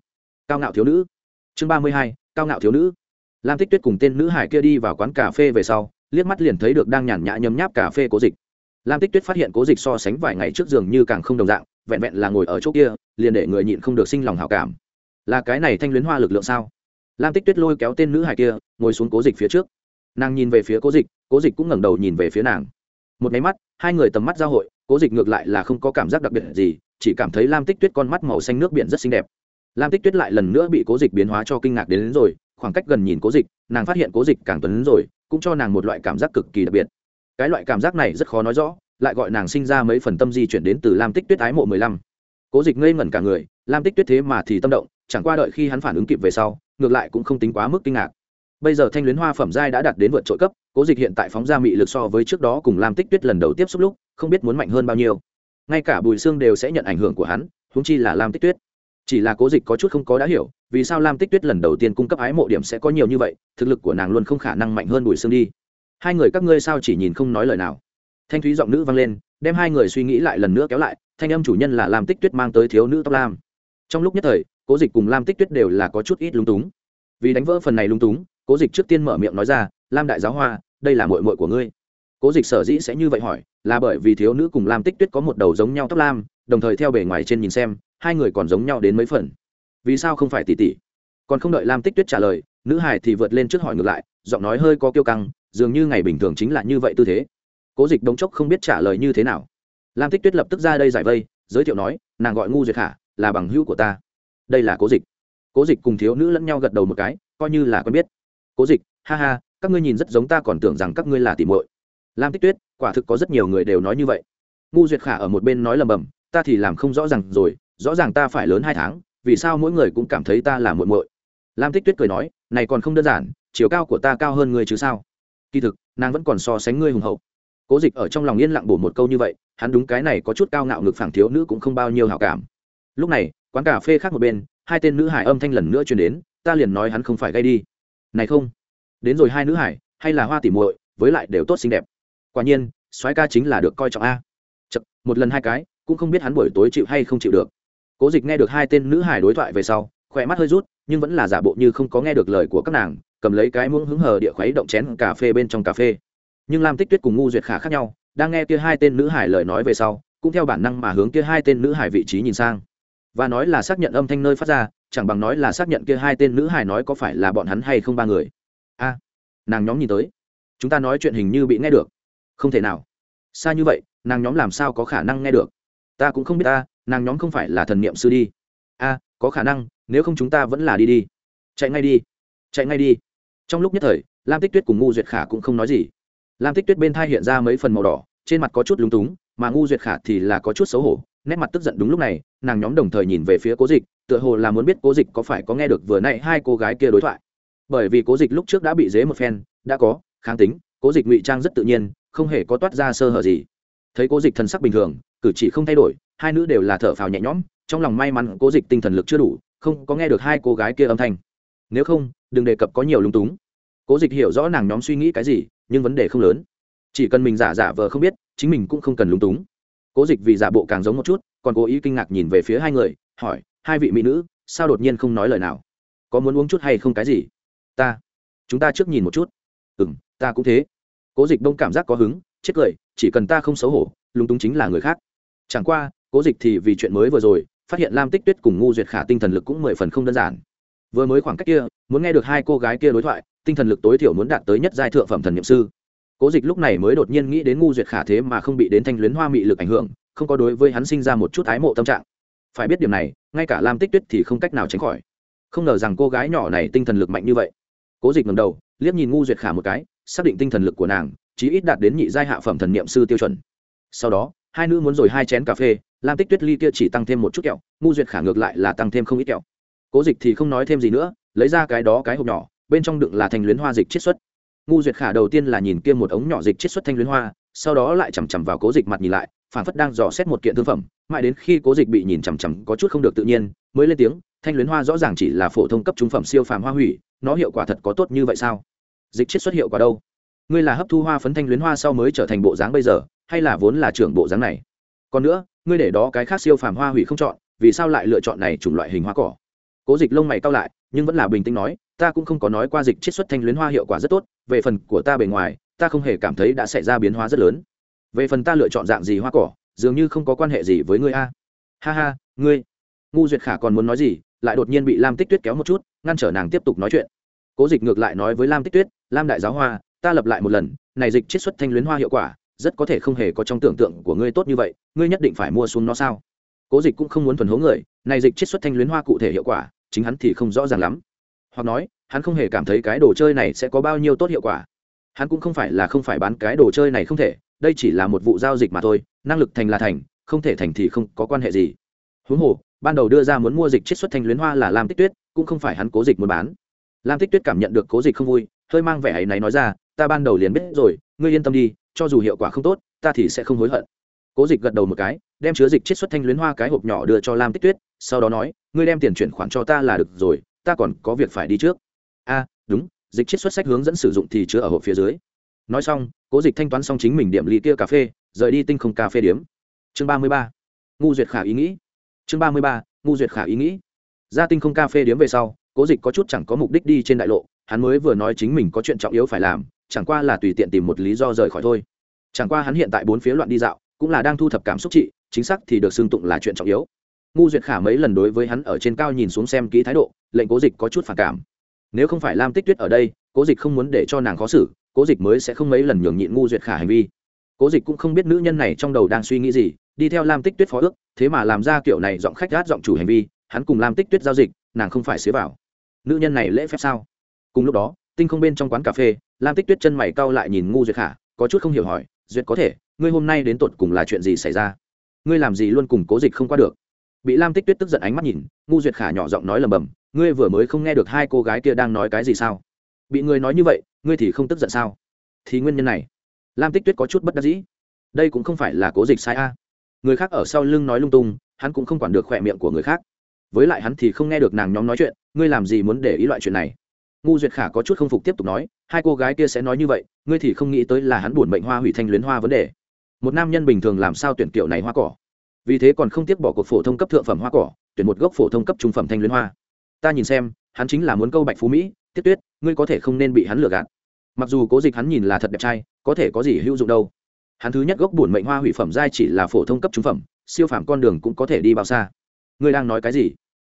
cao ngạo thiếu nữ. Chương ba mươi hai, cao ngạo thiếu nữ. Lam tích tuyết cùng tên nữ hải kia đi vào quán cà phê về sau liếc mắt liền thấy được đang nhàn nhã nhấm nháp cà phê cố dịch. Lam tích tuyết phát hiện cố dịch so sánh vài ngày trước giường như càng không đồng dạng vẹn vẹn là ngồi ở chỗ kia liền để người nhịn không được sinh lòng hảo cảm. Là cái này thanh luyến hoa lực lượng sao? Lam tích tuyết lôi kéo tên nữ hải kia ngồi xuống cố dịch phía trước. Nàng nhìn về phía cố dịch cố dịch cũng ngẩng đầu nhìn về phía nàng. Một máy mắt hai người tầm mắt giao hội cố dịch ngược lại là không có cảm giác đặc biệt gì chỉ cảm thấy lam tích tuyết con mắt màu xanh nước biển rất xinh đẹp. Lam tích tuyết lại lần nữa bị cố dịch biến hóa cho kinh ngạc đến, đến rồi khoảng cách gần nhìn cố dịch nàng phát hiện cố dịch càng tuấn đến rồi cũng cho nàng một loại cảm giác cực kỳ đặc biệt. Cái loại cảm giác này rất khó nói rõ, lại gọi nàng sinh ra mấy phần tâm di chuyển đến từ lam tích tuyết ái mộ mười lăm. Cố dịch ngây ngẩn cả người, lam tích tuyết thế mà thì tâm động, chẳng qua đợi khi hắn phản ứng kịp về sau, ngược lại cũng không tính quá mức kinh ngạc. Bây giờ thanh luyến hoa phẩm giai đã đạt đến vượt trội cấp, cố dịch hiện tại phóng ra mị lực so với trước đó cùng lam tích tuyết lần đầu tiếp xúc lúc, không biết muốn mạnh hơn bao nhiêu. Ngay cả bùi xương đều sẽ nhận ảnh hưởng của hắn húng chi là lam tích tuyết. Chỉ là cố dịch có chút không có đã hiểu vì sao lam tích tuyết lần đầu tiên cung cấp ái mộ điểm sẽ có nhiều như vậy, thực lực của nàng luôn không khả năng mạnh hơn bùi xương đi. Hai người các ngươi sao chỉ nhìn không nói lời nào? Thanh thúy giọng nữ vang lên, đem hai người suy nghĩ lại lần nữa kéo lại, thanh âm chủ nhân là lam tích tuyết mang tới thiếu nữ tóc lam. Trong lúc nhất thời, cố dịch cùng lam tích tuyết đều là có chút ít lung túng. Vì đánh vỡ phần này lung túng, cố dịch trước tiên mở miệng nói ra, lam đại giáo hoa, đây là mội mội của ngươi. Cố dịch sở dĩ sẽ như vậy hỏi, là bởi vì thiếu nữ cùng lam tích tuyết có một đầu giống nhau tóc lam, đồng thời theo bề ngoài trên nhìn xem, hai người còn giống nhau đến mấy phần vì sao không phải tỷ tỷ còn không đợi lam tích tuyết trả lời, nữ hải thì vượt lên trước hỏi ngược lại, giọng nói hơi có kiêu căng, dường như ngày bình thường chính là như vậy tư thế. Cố dịch đống chốc không biết trả lời như thế nào. Lam tích tuyết lập tức ra đây giải vây, giới thiệu nói, nàng gọi ngu duyệt khả, là bằng hữu của ta. Đây là cố dịch. Cố dịch cùng thiếu nữ lẫn nhau gật đầu một cái, coi như là quen biết. Cố dịch, ha ha, các ngươi nhìn rất giống ta còn tưởng rằng các ngươi là tìm muội. Lam tích tuyết, quả thực có rất nhiều người đều nói như vậy. Ngu duyệt khả ở một bên nói lầm bầm, ta thì làm không rõ ràng rồi, rõ ràng ta phải lớn hai tháng vì sao mỗi người cũng cảm thấy ta là muội muội? Lam tích tuyết cười nói này còn không đơn giản chiều cao của ta cao hơn ngươi chứ sao? Kỳ thực nàng vẫn còn so sánh ngươi hùng hậu. Cố dịch ở trong lòng yên lặng bổ một câu như vậy hắn đúng cái này có chút cao ngạo ngực phẳng thiếu nữ cũng không bao nhiêu hảo cảm. Lúc này quán cà phê khác một bên hai tên nữ hải âm thanh lần nữa truyền đến ta liền nói hắn không phải gây đi. Này không đến rồi hai nữ hải hay là hoa tỉ muội với lại đều tốt xinh đẹp. Quả nhiên soái ca chính là được coi trọng a. Chật, một lần hai cái cũng không biết hắn buổi tối chịu hay không chịu được cố dịch nghe được hai tên nữ hải đối thoại về sau, khỏe mắt hơi rút, nhưng vẫn là giả bộ như không có nghe được lời của các nàng, cầm lấy cái muỗng hứng hờ địa khuấy động chén cà phê bên trong cà phê. Nhưng lam tích tuyết cùng ngu duyệt khả khác nhau, đang nghe kia hai tên nữ hải lời nói về sau, cũng theo bản năng mà hướng kia hai tên nữ hải vị trí nhìn sang. Và nói là xác nhận âm thanh nơi phát ra, chẳng bằng nói là xác nhận kia hai tên nữ hải nói có phải là bọn hắn hay không ba người. A, nàng nhóm nhìn tới. Chúng ta nói chuyện hình như bị nghe được. Không thể nào. Xa như vậy, nàng nhóm làm sao có khả năng nghe được? Ta cũng không biết ta nàng nhóm không phải là thần niệm sư đi. A, có khả năng, nếu không chúng ta vẫn là đi đi. Chạy ngay đi, chạy ngay đi. Trong lúc nhất thời, lam tích tuyết cùng ngu duyệt khả cũng không nói gì. Lam tích tuyết bên thai hiện ra mấy phần màu đỏ, trên mặt có chút lúng túng, mà ngu duyệt khả thì là có chút xấu hổ, nét mặt tức giận đúng lúc này, nàng nhóm đồng thời nhìn về phía cố dịch, tựa hồ là muốn biết cố dịch có phải có nghe được vừa n ã y hai cô gái kia đối thoại. Bởi vì cố dịch lúc trước đã bị dế một phen, đã có, kháng tính, cố dịch ngụy trang rất tự nhiên, không hề có toát ra sơ hở gì. Thấy cố dịch thần sắc bình thường, cử chỉ không thay đổi hai nữ đều là thở phào nhẹ nhõm, trong lòng may mắn cố dịch tinh thần lực chưa đủ, không có nghe được hai cô gái kia âm thanh. Nếu không, đừng đề cập có nhiều lung túng. Cố dịch hiểu rõ nàng nhóm suy nghĩ cái gì, nhưng vấn đề không lớn. Chỉ cần mình giả giả vờ không biết, chính mình cũng không cần lung túng. Cố dịch vì giả bộ càng giống một chút, còn cố ý kinh ngạc nhìn về phía hai người, hỏi, hai vị mỹ nữ, sao đột nhiên không nói lời nào? Có muốn uống chút hay không cái gì? Ta, chúng ta trước nhìn một chút. Ừ m ta cũng thế. Cố dịch đông cảm giác có hứng, chết cười, chỉ cần ta không xấu hổ lúng túng chính là người khác. Chẳng qua cố dịch thì vì chuyện mới vừa rồi, phát hiện lam tích tuyết cùng ngu duyệt khả tinh thần lực cũng mười phần không đơn giản. Vừa mới khoảng cách kia, muốn nghe được hai cô gái kia đối thoại, tinh thần lực tối thiểu muốn đạt tới nhất giai thượng phẩm thần nhậm sư. Cố dịch lúc này mới đột nhiên nghĩ đến ngu duyệt khả thế mà không bị đến thanh luyến hoa mị lực ảnh hưởng, không có đối với hắn sinh ra một chút ái mộ tâm trạng. Phải biết điểm này, ngay cả lam tích tuyết thì không cách nào tránh khỏi. Không ngờ rằng cô gái nhỏ này tinh thần lực mạnh như vậy. Cố dịch ngầm đầu, liếc nhìn ngu duyệt khả một cái, xác định tinh thần lực của nàng chí ít đạt đến nhị giai hạ phẩm thần niệm sư tiêu chuẩn. Sau đó, hai nữ muốn rồi hai chén cà phê lam tích tuyết ly kia chỉ tăng thêm một chút kẹo ngu duyệt khả ngược lại là tăng thêm không ít kẹo. Cố dịch thì không nói thêm gì nữa, lấy ra cái đó cái hộp nhỏ, bên trong đựng là thanh luyến hoa dịch chiết xuất. Ngu duyệt khả đầu tiên là nhìn kia một ống nhỏ dịch chiết xuất thanh luyến hoa, sau đó lại chằm chằm vào cố dịch mặt nhìn lại phản phất đang dò xét một kiện thương phẩm, mãi đến khi cố dịch bị nhìn chằm chằm có chút không được tự nhiên, mới lên tiếng, thanh luyến hoa rõ ràng chỉ là phổ thông cấp trung phẩm siêu phàm hoa hủy, nó hiệu quả thật có tốt như vậy sao? Dịch chiết xuất hiệu quả đâu? Ngươi là hấp thu hoa phấn thanh luyến hoa sau mới trở thành bộ dáng bây giờ, hay là vốn là trưởng bộ dáng này? Còn nữa ngươi để đó cái khác siêu phàm hoa hủy không chọn, vì sao lại lựa chọn này chủng loại hình hoa cỏ? Cố dịch lông mày cao lại, nhưng vẫn là bình tĩnh nói, ta cũng không có nói qua dịch chiết xuất thanh luyến hoa hiệu quả rất tốt, về phần của ta bề ngoài, ta không hề cảm thấy đã xảy ra biến hóa rất lớn. Về phần ta lựa chọn dạng gì hoa cỏ, dường như không có quan hệ gì với ngươi a. Ha ha, ngươi. Ngu duyệt khả còn muốn nói gì, lại đột nhiên bị lam tích tuyết kéo một chút, ngăn trở nàng tiếp tục nói chuyện. Cố dịch ngược lại nói với lam tích tuyết, lam đại giáo hoa, ta lập lại một lần, này dịch chiết xuất thanh luyến hoa hiệu quả rất có thể không hề có trong tưởng tượng của ngươi tốt như vậy, ngươi nhất định phải mua xuống nó sao? Cố dịch cũng không muốn thuần hố người, này dịch chiết xuất thanh luyến hoa cụ thể hiệu quả, chính hắn thì không rõ ràng lắm. Hoặc nói, hắn không hề cảm thấy cái đồ chơi này sẽ có bao nhiêu tốt hiệu quả. Hắn cũng không phải là không phải bán cái đồ chơi này không thể, đây chỉ là một vụ giao dịch mà thôi, năng lực thành là thành, không thể thành thì không có quan hệ gì. Huống hồ, ban đầu đưa ra muốn mua dịch chiết xuất thanh luyến hoa là lam tích tuyết, cũng không phải hắn cố dịch muốn bán. Lam tích tuyết cảm nhận được cố dịch không vui, hơi mang vẻ ấy này nói ra, ta ban đầu liền biết rồi, ngươi yên tâm đi cho dù hiệu quả không tốt, ta thì sẽ không hối hận. Cố dịch gật đầu một cái, đem chứa dịch chiết xuất thanh luyến hoa cái hộp nhỏ đưa cho lam tích tuyết, sau đó nói, ngươi đem tiền chuyển khoản cho ta là được rồi, ta còn có việc phải đi trước. A, đúng, dịch chiết xuất sách hướng dẫn sử dụng thì chứa ở hộp phía dưới. Nói xong, cố dịch thanh toán xong chính mình điểm ly kia cà phê, rời đi tinh không cà phê điếm. Chương ba mươi ba, ngu duyệt khả ý nghĩ. Chương ba mươi ba, ngu duyệt khả ý nghĩ. Ra tinh không cà phê điếm về sau, cố dịch có chút chẳng có mục đích đi trên đại lộ, hắn mới vừa nói chính mình có chuyện trọng yếu phải làm chẳng qua là tùy tiện tìm một lý do rời khỏi thôi. Chẳng qua hắn hiện tại bốn phía loạn đi dạo, cũng là đang thu thập cảm xúc trị, chính xác thì được xưng tụng là chuyện trọng yếu. Ngu duyệt khả mấy lần đối với hắn ở trên cao nhìn xuống xem kỹ thái độ, lệnh cố dịch có chút phản cảm. Nếu không phải lam tích tuyết ở đây, cố dịch không muốn để cho nàng khó xử, cố dịch mới sẽ không mấy lần nhường nhịn ngu duyệt khả hành vi. Cố dịch cũng không biết nữ nhân này trong đầu đang suy nghĩ gì, đi theo lam tích tuyết phó ước, thế mà làm ra kiểu này giọng khách gát giọng chủ hành vi, hắn cùng lam tích tuyết giao dịch, nàng không phải xế vào. Nữ nhân này lễ phép sao? Cùng lúc đó tinh không bên trong quán cà phê, lam tích tuyết chân mày cau lại nhìn ngu duyệt khả, có chút không hiểu hỏi, duyệt có thể, ngươi hôm nay đến tột cùng là chuyện gì xảy ra? Ngươi làm gì luôn cùng cố dịch không qua được? Bị lam tích tuyết tức giận ánh mắt nhìn, ngu duyệt khả nhỏ giọng nói lầm bầm, ngươi vừa mới không nghe được hai cô gái kia đang nói cái gì sao? Bị ngươi nói như vậy, ngươi thì không tức giận sao? Thì nguyên nhân này, lam tích tuyết có chút bất đắc dĩ. Đây cũng không phải là cố dịch sai a. Người khác ở sau lưng nói lung tung, hắn cũng không quản được khỏe miệng của người khác. Với lại hắn thì không nghe được nàng nhóm nói chuyện, ngươi làm gì muốn để ý loại chuyện này? Ngu duyệt khả có chút không phục tiếp tục nói, hai cô gái kia sẽ nói như vậy, ngươi thì không nghĩ tới là hắn buồn bệnh hoa hủy thanh luyến hoa vấn đề. Một nam nhân bình thường làm sao tuyển kiểu này hoa cỏ? Vì thế còn không tiếc bỏ cuộc phổ thông cấp thượng phẩm hoa cỏ, tuyển một gốc phổ thông cấp trung phẩm thanh luyến hoa. Ta nhìn xem, hắn chính là muốn câu bạch phú mỹ, tiết tuyết, ngươi có thể không nên bị hắn lừa gạt. Mặc dù cố dịch hắn nhìn là thật đẹp trai, có thể có gì hữu dụng đâu. Hắn thứ nhất gốc bổn mệnh hoa hủy phẩm giai chỉ là phổ thông cấp trung phẩm, siêu phẩm con đường cũng có thể đi bao xa. Ngươi đang nói cái gì?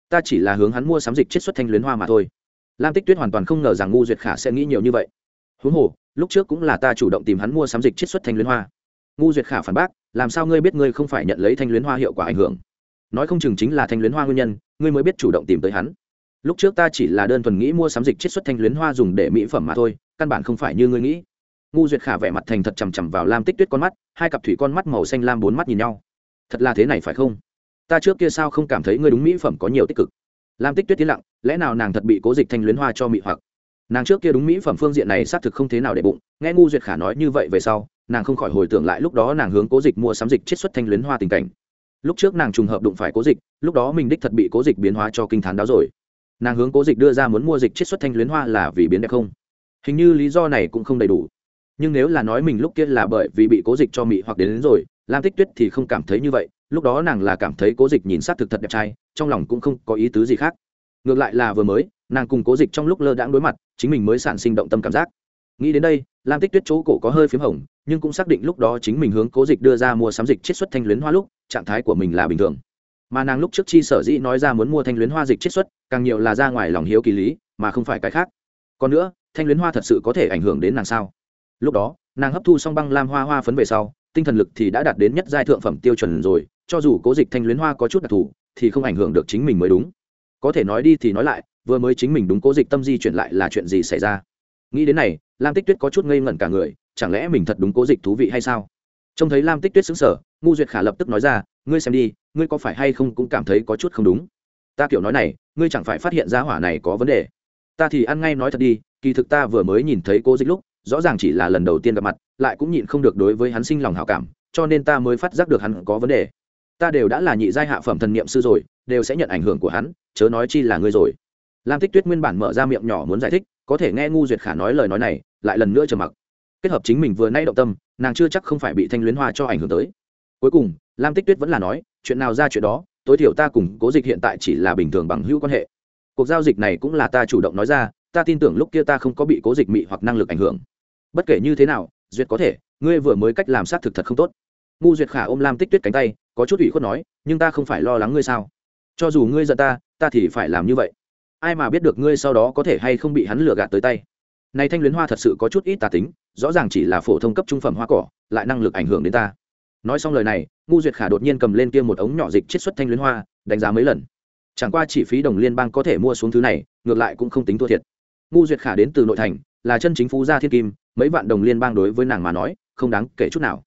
Ta chỉ là hướng hắn mua sắm dịch chiết xuất thanh luyến hoa mà thôi lam tích tuyết hoàn toàn không ngờ rằng ngu duyệt khả sẽ nghĩ nhiều như vậy. Huống hồ, lúc trước cũng là ta chủ động tìm hắn mua sắm dịch chiết xuất thanh luyến hoa. Ngu duyệt khả phản bác, làm sao ngươi biết ngươi không phải nhận lấy thanh luyến hoa hiệu quả ảnh hưởng? Nói không chừng chính là thanh luyến hoa nguyên nhân, ngươi mới biết chủ động tìm tới hắn. Lúc trước ta chỉ là đơn thuần nghĩ mua sắm dịch chiết xuất thanh luyến hoa dùng để mỹ phẩm mà thôi, căn bản không phải như ngươi nghĩ. Ngu duyệt khả vẻ mặt thành thật chằm chằm vào lam tích tuyết con mắt, hai cặp thủy con mắt màu xanh lam bốn mắt nhìn nhau. Thật là thế này phải không? Ta trước kia sao không cảm thấy ngươi đúng mỹ phẩm có nhiều tích cực? Lam tích tuyết tiến lặng lẽ nào nàng thật bị cố dịch thanh luyến hoa cho mị hoặc? Nàng trước kia đúng mỹ phẩm phương diện này xác thực không thế nào để bụng nghe ngu duyệt khả nói như vậy về sau nàng không khỏi hồi tưởng lại lúc đó nàng hướng cố dịch mua sắm dịch chiết xuất thanh luyến hoa tình cảnh. Lúc trước nàng trùng hợp đụng phải cố dịch lúc đó mình đích thật bị cố dịch biến hóa cho kinh t h á n đáo rồi. Nàng hướng cố dịch đưa ra muốn mua dịch chiết xuất thanh luyến hoa là vì biến đẹp không? Hình như lý do này cũng không đầy đủ. Nhưng nếu là nói mình lúc kia là bởi vì bị cố dịch cho mị hoặc đến, đến rồi lam tích tuyết thì không cảm thấy như vậy lúc đó nàng là cảm thấy cố dịch nhìn s á c thực thật đẹp trai trong lòng cũng không có ý tứ gì khác ngược lại là vừa mới, nàng cùng cố dịch trong lúc lơ đãng đối mặt, chính mình mới sản sinh động tâm cảm giác. Nghĩ đến đây, lam tích tuyết chỗ cổ có hơi p h í m hồng, nhưng cũng xác định lúc đó chính mình hướng cố dịch đưa ra mua sắm dịch chiết xuất thanh luyến hoa lúc, trạng thái của mình là bình thường. Mà nàng lúc trước chi sở dĩ nói ra muốn mua thanh luyến hoa dịch chiết xuất, càng nhiều là ra ngoài lòng hiếu kỳ lý, mà không phải cái khác. Còn nữa, thanh luyến hoa thật sự có thể ảnh hưởng đến nàng sao? Lúc đó, nàng hấp thu xong băng lam hoa hoa phấn về sau, tinh thần lực thì đã đạt đến nhất giai thượng phẩm tiêu chuẩn rồi, cho dù cố dịch thanh luyến hoa có chút đặc thù, thì không ảnh hưởng được chính mình mới đúng có thể nói đi thì nói lại, vừa mới chính mình đúng cố dịch tâm di chuyển lại là chuyện gì xảy ra? Nghĩ đến này, lam tích tuyết có chút ngây ngẩn cả người, chẳng lẽ mình thật đúng cố dịch thú vị hay sao? Trông thấy lam tích tuyết xứng sở ngu duyệt khả lập tức nói ra, ngươi xem đi, ngươi có phải hay không cũng cảm thấy có chút không đúng? Ta kiểu nói này, ngươi chẳng phải phát hiện ra hỏa này có vấn đề. Ta thì ăn ngay nói thật đi, kỳ thực ta vừa mới nhìn thấy cố dịch lúc, rõ ràng chỉ là lần đầu tiên gặp mặt, lại cũng nhịn không được đối với hắn sinh lòng hảo cảm, cho nên ta mới phát giác được hắn có vấn đề. Ta đều đã là nhị giai hạ phẩm thần niệm sư rồi, đều sẽ nhận ảnh hưởng của hắn chớ nói chi là ngươi rồi. Lam tích tuyết nguyên bản mở ra miệng nhỏ muốn giải thích, có thể nghe ngu duyệt khả nói lời nói này, lại lần nữa trầm mặc. Kết hợp chính mình vừa nay động tâm, nàng chưa chắc không phải bị thanh luyến hoa cho ảnh hưởng tới. Cuối cùng, lam tích tuyết vẫn là nói, chuyện nào ra chuyện đó, tối thiểu ta cùng cố dịch hiện tại chỉ là bình thường bằng hữu quan hệ. Cuộc giao dịch này cũng là ta chủ động nói ra, ta tin tưởng lúc kia ta không có bị cố dịch mị hoặc năng lực ảnh hưởng. Bất kể như thế nào, duyệt có thể, ngươi vừa mới cách làm sát thực thật không tốt. Ngu duyệt khả ôm lam tích tuyết cánh tay, có chút ủy khuất nói, nhưng ta không phải lo lắng ngươi sao? Cho dù ngươi giận ta ta thì phải làm như vậy. Ai mà biết được ngươi sau đó có thể hay không bị hắn lừa gạt tới tay. Này thanh luyến hoa thật sự có chút ít tà tính, rõ ràng chỉ là phổ thông cấp trung phẩm hoa cỏ, lại năng lực ảnh hưởng đến ta. Nói xong lời này, ngu duyệt khả đột nhiên cầm lên kia một ống nhỏ dịch chiết xuất thanh luyến hoa, đánh giá mấy lần. Chẳng qua chỉ phí đồng liên bang có thể mua xuống thứ này, ngược lại cũng không tính thua thiệt. Ngu duyệt khả đến từ nội thành, là chân chính phú gia thiên kim, mấy vạn đồng liên bang đối với nàng mà nói, không đáng kể chút nào.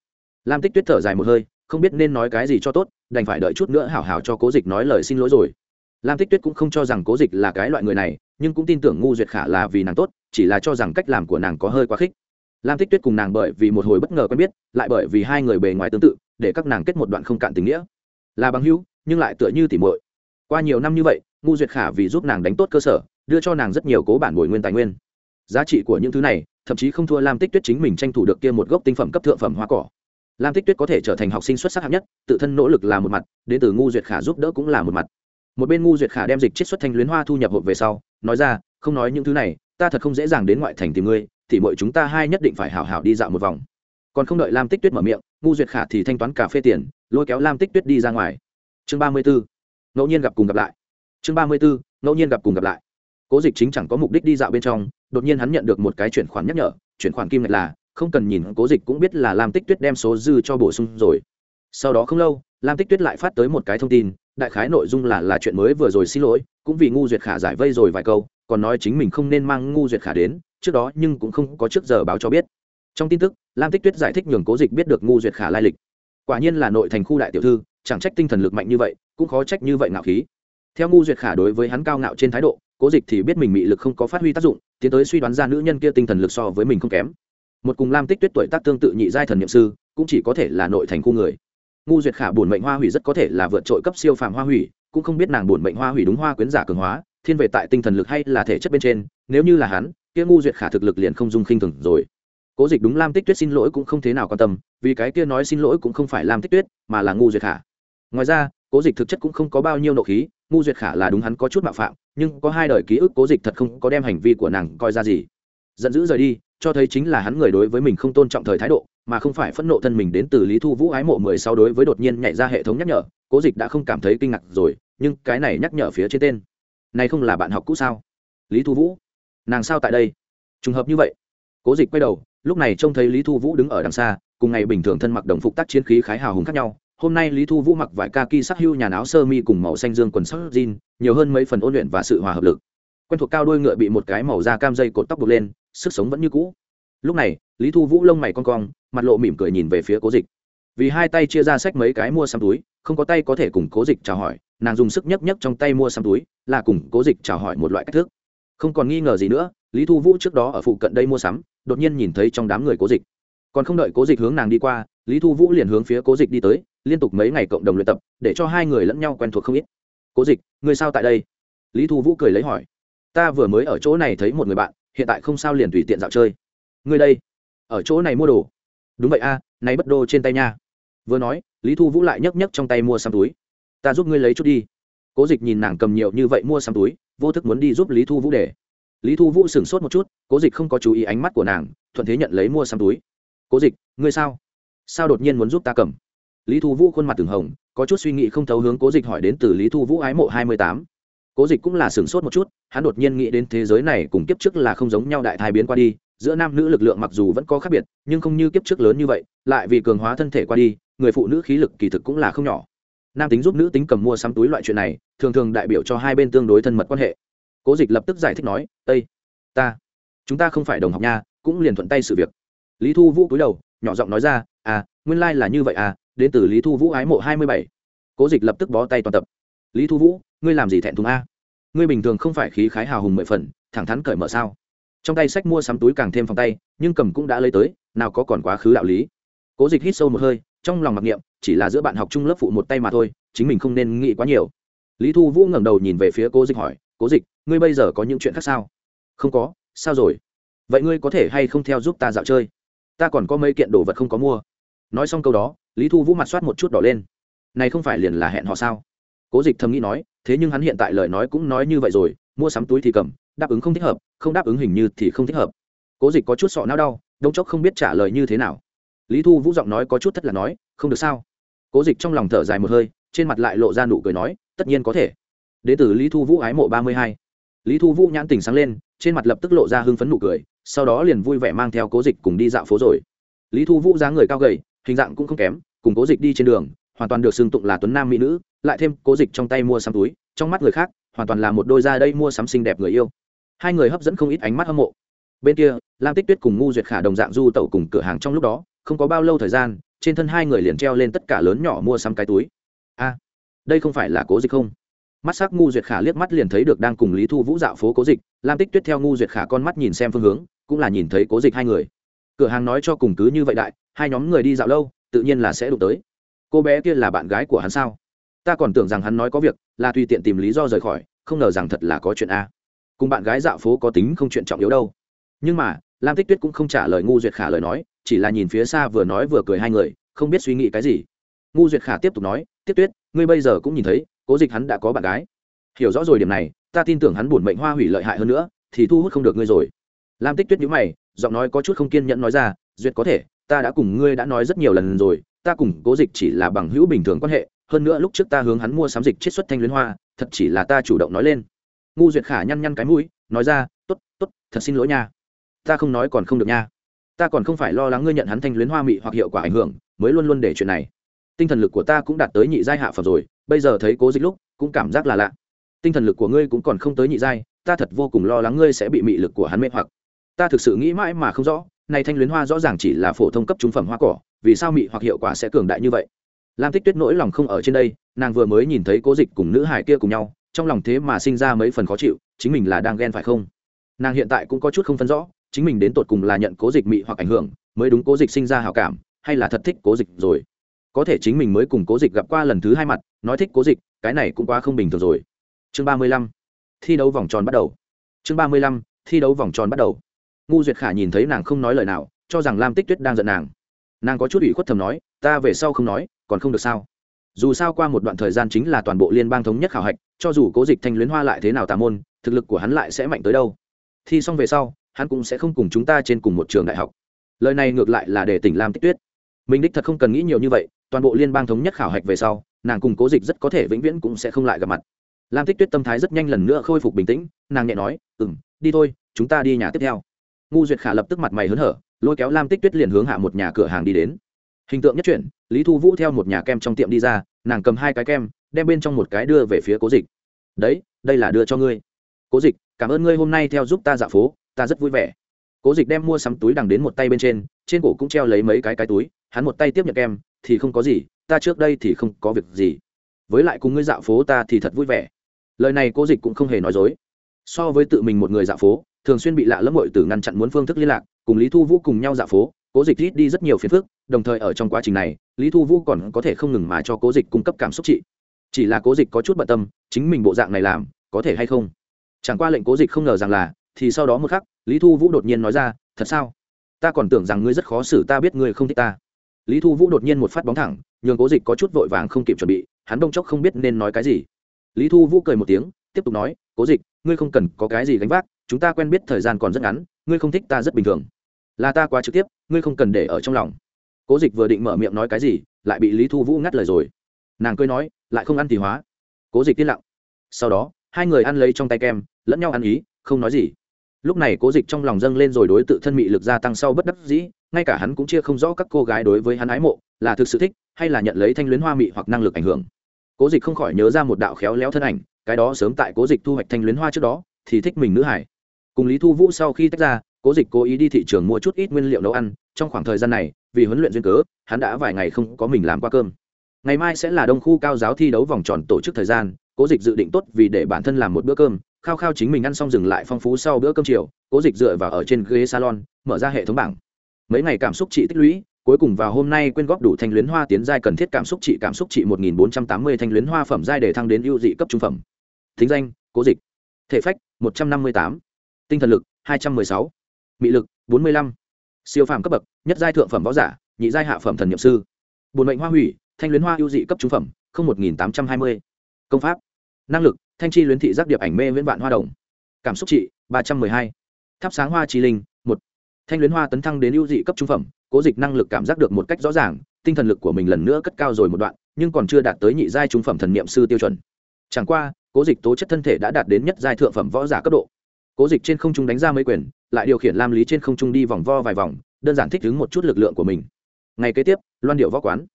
Lam tích tuyết thở dài một hơi, không biết nên nói cái gì cho tốt, đành phải đợi chút nữa hảo hảo cho cố dịch nói lời xin lỗi rồi lam tích tuyết cũng không cho rằng cố dịch là cái loại người này, nhưng cũng tin tưởng ngu duyệt khả là vì nàng tốt, chỉ là cho rằng cách làm của nàng có hơi quá khích. Lam tích tuyết cùng nàng bởi vì một hồi bất ngờ quen biết, lại bởi vì hai người bề ngoài tương tự, để các nàng kết một đoạn không cạn tình nghĩa. Là bằng hữu, nhưng lại tựa như tỉ muội. Qua nhiều năm như vậy, ngu duyệt khả vì giúp nàng đánh tốt cơ sở, đưa cho nàng rất nhiều cố bản bồi nguyên tài nguyên. Giá trị của những thứ này, thậm chí không thua lam tích tuyết chính mình tranh thủ được kia một gốc tinh phẩm cấp thượng phẩm hoa cỏ. Lam tích tuyết có thể trở thành học sinh xuất sắc hạng nhất, tự thân nỗ lực là một mặt, đến từ ngu duyệt khả giúp đỡ cũng là một mặt một bên ngu duyệt khả đem dịch chiết xuất thanh luyến hoa thu nhập hộp về sau, nói ra, không nói những thứ này, ta thật không dễ dàng đến ngoại thành tìm ngươi, thì mọi chúng ta hai nhất định phải hảo hảo đi dạo một vòng. Còn không đợi lam tích tuyết mở miệng, ngu duyệt khả thì thanh toán cà phê tiền, lôi kéo lam tích tuyết đi ra ngoài. Chương ba mươi b ngẫu nhiên gặp cùng gặp lại. Chương ba mươi b ngẫu nhiên gặp cùng gặp lại. Cố dịch chính chẳng có mục đích đi dạo bên trong, đột nhiên hắn nhận được một cái chuyển khoản nhắc nhở, chuyển khoản kim ngạch là, không cần nhìn, cố dịch cũng biết là lam tích tuyết đem số dư cho bổ sung rồi. Sau đó không lâu, lam tích tuyết lại phát tới một cái thông tin đại khái nội dung là là chuyện mới vừa rồi xin lỗi, cũng vì ngu duyệt khả giải vây rồi vài câu, còn nói chính mình không nên mang ngu duyệt khả đến, trước đó nhưng cũng không có trước giờ báo cho biết. Trong tin tức, lam tích tuyết giải thích nhường cố dịch biết được ngu duyệt khả lai lịch. Quả nhiên là nội thành khu đại tiểu thư, chẳng trách tinh thần lực mạnh như vậy, cũng khó trách như vậy ngạo khí. Theo ngu duyệt khả đối với hắn cao ngạo trên thái độ, cố dịch thì biết mình bị lực không có phát huy tác dụng, tiến tới suy đoán ra nữ nhân kia tinh thần lực so với mình không kém. Một cùng lam tích tuyết tuổi tác tương tự nhị giai thần nhiệm sư, cũng chỉ có thể là nội thành khu người ngu duyệt khả bổn mệnh hoa hủy rất có thể là vượt trội cấp siêu phàm hoa hủy, cũng không biết nàng bổn mệnh hoa hủy đúng hoa quyến giả cường hóa, thiên về tại tinh thần lực hay là thể chất bên trên, nếu như là hắn, kia ngu duyệt khả thực lực liền không dung khinh thường rồi. Cố dịch đúng lam tích tuyết xin lỗi cũng không thế nào quan tâm, vì cái kia nói xin lỗi cũng không phải lam tích tuyết, mà là ngu duyệt khả. Ngoài ra, cố dịch thực chất cũng không có bao nhiêu nộ khí, ngu duyệt khả là đúng hắn có chút mạo phạm, nhưng có hai đời ký ức cố dịch thật không có đem hành vi của nàng coi ra gì. Giận dữ rời đi cho thấy chính là hắn người đối với mình không tôn trọng thời thái độ, mà không phải phẫn nộ thân mình đến từ lý thu vũ ái mộ mười sáu đối với đột nhiên nhảy ra hệ thống nhắc nhở, cố dịch đã không cảm thấy kinh ngạc rồi, nhưng cái này nhắc nhở phía trên tên, này không là bạn học cũ sao? Lý thu vũ. Nàng sao tại đây? Trùng hợp như vậy. Cố dịch quay đầu, lúc này trông thấy lý thu vũ đứng ở đằng xa, cùng ngày bình thường thân mặc đồng phục tác chiến khí khái hào hùng khác nhau, hôm nay lý thu vũ mặc vải kaki sắc hưu nhà áo sơ mi cùng màu xanh dương quần sắc jean, nhiều hơn mấy phần ôn luyện và sự hòa hợp lực. Quen thuộc cao đôi ngựa bị một cái màu da cam dây cột tóc buộc lên sức sống vẫn như cũ. Lúc này, lý thu vũ lông mày con cong, mặt lộ mỉm cười nhìn về phía cố dịch. Vì hai tay chia ra sách mấy cái mua xăm túi, không có tay có thể cùng cố dịch chào hỏi, nàng dùng sức nhấc nhấc trong tay mua xăm túi, là cùng cố dịch chào hỏi một loại cách thức. Không còn nghi ngờ gì nữa, lý thu vũ trước đó ở phụ cận đây mua sắm, đột nhiên nhìn thấy trong đám người cố dịch. Còn không đợi cố dịch hướng nàng đi qua, lý thu vũ liền hướng phía cố dịch đi tới, liên tục mấy ngày cộng đồng luyện tập, để cho hai người lẫn nhau quen thuộc không ít. Cố dịch người sao tại đây? Lý thu vũ cười lấy hỏi. Ta vừa mới ở chỗ này thấy một người bạn hiện tại không sao liền tùy tiện dạo chơi. Người đây ở chỗ này mua đồ. Đúng vậy a à, này bất đô trên tay nha. Vừa nói lý thu vũ lại nhấc nhấc trong tay mua xăm túi. Ta giúp ngươi lấy chút đi. Cố dịch nhìn nàng cầm nhiều như vậy mua xăm túi vô thức muốn đi giúp lý thu vũ để. Lý thu vũ sửng sốt một chút cố dịch không có chú ý ánh mắt của nàng thuận thế nhận lấy mua xăm túi. Cố dịch ngươi sao? Sao đột nhiên muốn giúp ta cầm? Lý thu vũ khuôn mặt từng hồng có chút suy nghĩ không thấu hướng cố dịch hỏi đến từ lý thu vũ ái mộ hai mươi tám cố dịch cũng là sửng sốt một chút, hắn đột nhiên nghĩ đến thế giới này cùng kiếp trước là không giống nhau đại thai biến qua đi, giữa nam nữ lực lượng mặc dù vẫn có khác biệt, nhưng không như kiếp trước lớn như vậy, lại vì cường hóa thân thể qua đi, người phụ nữ khí lực kỳ thực cũng là không nhỏ. Nam tính giúp nữ tính cầm mua sắm túi loại chuyện này, thường thường đại biểu cho hai bên tương đối thân mật quan hệ. Cố dịch lập tức giải thích nói ây ta, chúng ta không phải đồng học nha, cũng liền thuận tay sự việc. Lý thu vũ cúi đầu, nhỏ giọng nói ra à nguyên lai、like、là như vậy à đến từ lý thu vũ ái mộ hai mươi bảy. Cố dịch lập tức bó tay toàn tập. Lý thu vũ ngươi làm gì thẹn thùng a? Ngươi bình thường không phải khí khái hào hùng mười phần, thẳng thắn cởi mở sao? Trong tay sách mua sắm túi càng thêm phòng tay, nhưng cầm cũng đã lấy tới, nào có còn quá khứ đạo lý. Cố dịch hít sâu một hơi, trong lòng mặc niệm, chỉ là giữa bạn học chung lớp phụ một tay mà thôi, chính mình không nên nghĩ quá nhiều. Lý thu vũ ngẩng đầu nhìn về phía cố dịch hỏi, cố dịch, ngươi bây giờ có những chuyện khác sao? Không có, sao rồi? Vậy ngươi có thể hay không theo giúp ta dạo chơi? Ta còn có mấy kiện đồ vật không có mua. Nói xong câu đó, lý thu vũ mặt soát một chút đỏ lên. Này không phải liền là hẹn họ sao? Cố dịch thầm nghĩ nói, thế nhưng hắn hiện tại lời nói cũng nói như vậy rồi, mua sắm túi thì cầm, đáp ứng không thích hợp, không đáp ứng hình như thì không thích hợp. Cố dịch có chút sọ não đau, đông chốc không biết trả lời như thế nào. Lý thu vũ giọng nói có chút thất là nói, không được sao? Cố dịch trong lòng thở dài một hơi, trên mặt lại lộ ra nụ cười nói, tất nhiên có thể. Đ ế từ lý thu vũ ái mộ ba mươi hai. Lý thu vũ nhãn tình sáng lên, trên mặt lập tức lộ ra hưng phấn nụ cười, sau đó liền vui vẻ mang theo cố dịch cùng đi dạo phố rồi. Lý thu vũ dáng người cao gầy, hình dạng cũng không kém, cùng cố dịch đi trên đường, hoàn toàn được xưng tụng là tuấn nam mỹ nữ lại thêm cố dịch trong tay mua sắm túi, trong mắt người khác, hoàn toàn là một đôi ra đây mua sắm xinh đẹp người yêu. Hai người hấp dẫn không ít ánh mắt hâm mộ. Bên kia, lam tích tuyết cùng ngu duyệt khả đồng dạng du tẩu cùng cửa hàng trong lúc đó, không có bao lâu thời gian, trên thân hai người liền treo lên tất cả lớn nhỏ mua sắm cái túi. A, đây không phải là cố dịch không? Mắt s ắ c ngu duyệt khả liếc mắt liền thấy được đang cùng lý thu vũ dạo phố cố dịch, lam tích tuyết theo ngu duyệt khả con mắt nhìn xem phương hướng, cũng là nhìn thấy cố dịch hai người. Cửa hàng nói cho cùng cứ như vậy đại, hai nhóm người đi dạo lâu, tự nhiên là sẽ đụng tới. Cô bé kia là bạn gái của hắn sao? Ta còn tưởng rằng hắn nói có việc, là tùy tiện tìm lý do rời khỏi, không ngờ rằng thật là có chuyện a. Cùng bạn gái dạo phố có tính không chuyện trọng yếu đâu. Nhưng mà, lam tích tuyết cũng không trả lời ngu duyệt khả lời nói, chỉ là nhìn phía xa vừa nói vừa cười hai người, không biết suy nghĩ cái gì. Ngu duyệt khả tiếp tục nói tiếp tuyết, ngươi bây giờ cũng nhìn thấy, cố dịch hắn đã có bạn gái. Hiểu rõ rồi điểm này, ta tin tưởng hắn buồn mệnh hoa hủy lợi hại hơn nữa, thì thu hút không được ngươi rồi. Lam tích tuyết nhữ mày, giọng nói có chút không kiên nhẫn nói ra, duyệt có thể, ta đã cùng ngươi đã nói rất nhiều lần rồi, ta cùng cố dịch chỉ là bằng hữu bình thường quan hệ hơn nữa lúc trước ta hướng hắn mua sắm dịch chiết xuất thanh luyến hoa, thật chỉ là ta chủ động nói lên. Ngu duyệt khả nhăn nhăn cái mũi, nói ra t ố t t ố t thật xin lỗi nha. Ta không nói còn không được nha. Ta còn không phải lo lắng ngươi nhận hắn thanh luyến hoa mị hoặc hiệu quả ảnh hưởng, mới luôn luôn để chuyện này. Tinh thần lực của ta cũng đạt tới nhị giai hạ phẩm rồi, bây giờ thấy cố dịch lúc, cũng cảm giác là lạ. Tinh thần lực của ngươi cũng còn không tới nhị giai, ta thật vô cùng lo lắng ngươi sẽ bị mị lực của hắn mê hoặc. Ta thực sự nghĩ mãi mà không rõ, này thanh luyến hoa rõ ràng chỉ là phổ thông cấp trung phẩm hoa cỏ, vì sao mị hoặc hiệu quả sẽ cường đại như vậy? Lam tích tuyết nỗi lòng không ở trên đây, nàng vừa mới nhìn thấy cố dịch cùng nữ hải kia cùng nhau, trong lòng thế mà sinh ra mấy phần khó chịu, chính mình là đang ghen phải không? Nàng hiện tại cũng có chút không phân rõ, chính mình đến tột cùng là nhận cố dịch mị hoặc ảnh hưởng, mới đúng cố dịch sinh ra hào cảm, hay là thật thích cố dịch rồi? Có thể chính mình mới cùng cố dịch gặp qua lần thứ hai mặt, nói thích cố dịch, cái này cũng quá không bình thường rồi. Chương ba mươi lăm, thi đấu vòng tròn bắt đầu. Chương ba mươi lăm, thi đấu vòng tròn bắt đầu. Ngu duyệt khả nhìn thấy nàng không nói lời nào, cho rằng lam tích tuyết đang giận nàng. Nàng có chút ủy khuất thầm nói ta về sau không nói, còn không được sao? Dù sao qua một đoạn thời gian chính là toàn bộ liên bang thống nhất khảo hạch, cho dù cố dịch thanh luyến hoa lại thế nào tà môn, thực lực của hắn lại sẽ mạnh tới đâu. Thì xong về sau, hắn cũng sẽ không cùng chúng ta trên cùng một trường đại học. Lời này ngược lại là để tỉnh lam tích tuyết. Mình đích thật không cần nghĩ nhiều như vậy, toàn bộ liên bang thống nhất khảo hạch về sau, nàng cùng cố dịch rất có thể vĩnh viễn cũng sẽ không lại gặp mặt. Lam tích tuyết tâm thái rất nhanh lần nữa khôi phục bình tĩnh, nàng nhẹ nói ừ m đi thôi, chúng ta đi nhà tiếp theo. Ngu duyệt khả lập tức mặt mày hớn hở, lôi kéo lam tích tuyết liền hướng hạ một nhà cửa hàng đi đến hình tượng nhất chuyển, lý thu vũ theo một nhà kem trong tiệm đi ra, nàng cầm hai cái kem, đem bên trong một cái đưa về phía cố dịch. Đấy, đây là đưa cho ngươi. Cố dịch, cảm ơn ngươi hôm nay theo giúp ta dạo phố, ta rất vui vẻ. Cố dịch đem mua sắm túi đằng đến một tay bên trên trên cổ cũng treo lấy mấy cái cái túi, hắn một tay tiếp nhận kem, thì không có gì, ta trước đây thì không có việc gì. Với lại cùng ngươi dạo phố ta thì thật vui vẻ. Lời này cố dịch cũng không hề nói dối. So với tự mình một người dạo phố, thường xuyên bị lạ lẫm mội từ ngăn chặn muốn phương thức liên lạc, cùng lý thu vũ cùng nhau dạo phố cố dịch rít đi rất nhiều phiền phức, đồng thời ở trong quá trình này, lý thu vũ còn có thể không ngừng mà cho cố dịch cung cấp cảm xúc trị. Chỉ là cố dịch có chút bận tâm, chính mình bộ dạng này làm, có thể hay không? Chẳng qua lệnh cố dịch không ngờ rằng là, thì sau đó một khắc, lý thu vũ đột nhiên nói ra, thật sao? Ta còn tưởng rằng ngươi rất khó xử, ta biết ngươi không thích ta. Lý thu vũ đột nhiên một phát bóng thẳng, nhường cố dịch có chút vội vàng không kịp chuẩn bị, hắn đông chốc không biết nên nói cái gì. Lý thu vũ cười một tiếng, tiếp tục nói, cố dịch, ngươi không cần có cái gì gánh vác, chúng ta quen biết thời gian còn rất ngắn, ngươi không thích ta rất bình thường là ta quá trực tiếp, ngươi không cần để ở trong lòng. Cố dịch vừa định mở miệng nói cái gì, lại bị lý thu vũ ngắt lời rồi. Nàng cười nói, lại không ăn thì hóa. Cố dịch tiên lặng. Sau đó, hai người ăn lấy trong tay kem, lẫn nhau ăn ý, không nói gì. Lúc này cố dịch trong lòng dâng lên rồi đối tự thân mị lực gia tăng sau bất đắc dĩ, ngay cả hắn cũng chia không rõ các cô gái đối với hắn ái mộ, là thực sự thích, hay là nhận lấy thanh luyến hoa mị hoặc năng lực ảnh hưởng. Cố dịch không khỏi nhớ ra một đạo khéo léo thân ảnh, cái đó sớm tại cố dịch thu hoạch thanh luyến hoa trước đó, thì thích mình nữ hải. Cùng lý thu vũ sau khi tách ra cố dịch cố ý đi thị trường mua chút ít nguyên liệu nấu ăn, trong khoảng thời gian này, vì huấn luyện duyên cớ, hắn đã vài ngày không có mình làm qua cơm ngày mai sẽ là đông khu cao giáo thi đấu vòng tròn tổ chức thời gian, cố dịch dự định tốt vì để bản thân làm một bữa cơm, khao khao chính mình ăn xong dừng lại phong phú sau bữa cơm chiều, cố dịch dựa vào ở trên ghế salon, mở ra hệ thống bảng mấy ngày cảm xúc chị tích lũy, cuối cùng vào hôm nay quyên góp đủ thanh luyến hoa tiến giai cần thiết cảm xúc trị cảm xúc trị 1480 thanh luyến hoa phẩm giai để thăng đến ưu dị cấp trung phẩm. Thính danh: Cố Dịch. Thể phách: 158. Tinh thần lực: 216 mị lực, bốn mươi lăm. Siêu phàm cấp bậc, nhất giai thượng phẩm võ giả, nhị giai hạ phẩm thần nhậm sư. Buồn mệnh hoa hủy, thanh luyến hoa ưu dị cấp trung phẩm, không một nghìn tám trăm hai mươi. Công pháp. Năng lực, thanh chi luyến thị giác điệp ảnh mê viễn vạn hoa đồng. Cảm xúc trị, ba trăm m ư ơ i hai. Thắp sáng hoa trí linh, một. Thanh luyến hoa tấn thăng đến ưu dị cấp trung phẩm, cố dịch năng lực cảm giác được một cách rõ ràng, tinh thần lực của mình lần nữa cất cao rồi một đoạn, nhưng còn chưa đạt tới nhị giai trung phẩm thần niệm sư tiêu chuẩn. Chẳng qua, cố dịch tố chất thân thể đã đạt đến nhất giai thượng phẩm võ giả cấp độ. Cố dịch trên không trung đánh ra mấy quyền lại điều khiển lam lý trên không trung đi vòng vo vài vòng, đơn giản thích ứng một chút lực lượng của mình. Ngày kế tiếp, loan điệu võ quán.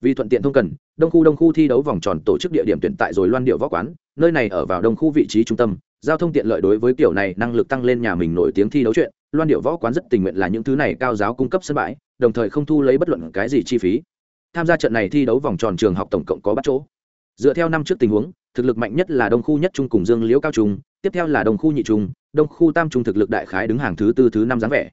Vì thuận tiện thông cần, đông khu đông khu thi đấu vòng tròn tổ chức địa điểm tuyển tại rồi loan điệu võ quán, nơi này ở vào đông khu vị trí trung tâm, giao thông tiện lợi đối với kiểu này năng lực tăng lên nhà mình nổi tiếng thi đấu chuyện, loan điệu võ quán rất tình nguyện là những thứ này cao giáo cung cấp sân bãi, đồng thời không thu lấy bất luận cái gì chi phí. Tham gia trận này thi đấu vòng tròn trường học tổng cộng có bắt chỗ. Dựa theo năm trước tình huống thực lực mạnh nhất là đông khu nhất trung cùng dương liễu cao trung, tiếp theo là đông khu nhị trung, đông khu tam trung thực lực đại khái đứng hàng thứ tư, thứ năm dáng vẻ.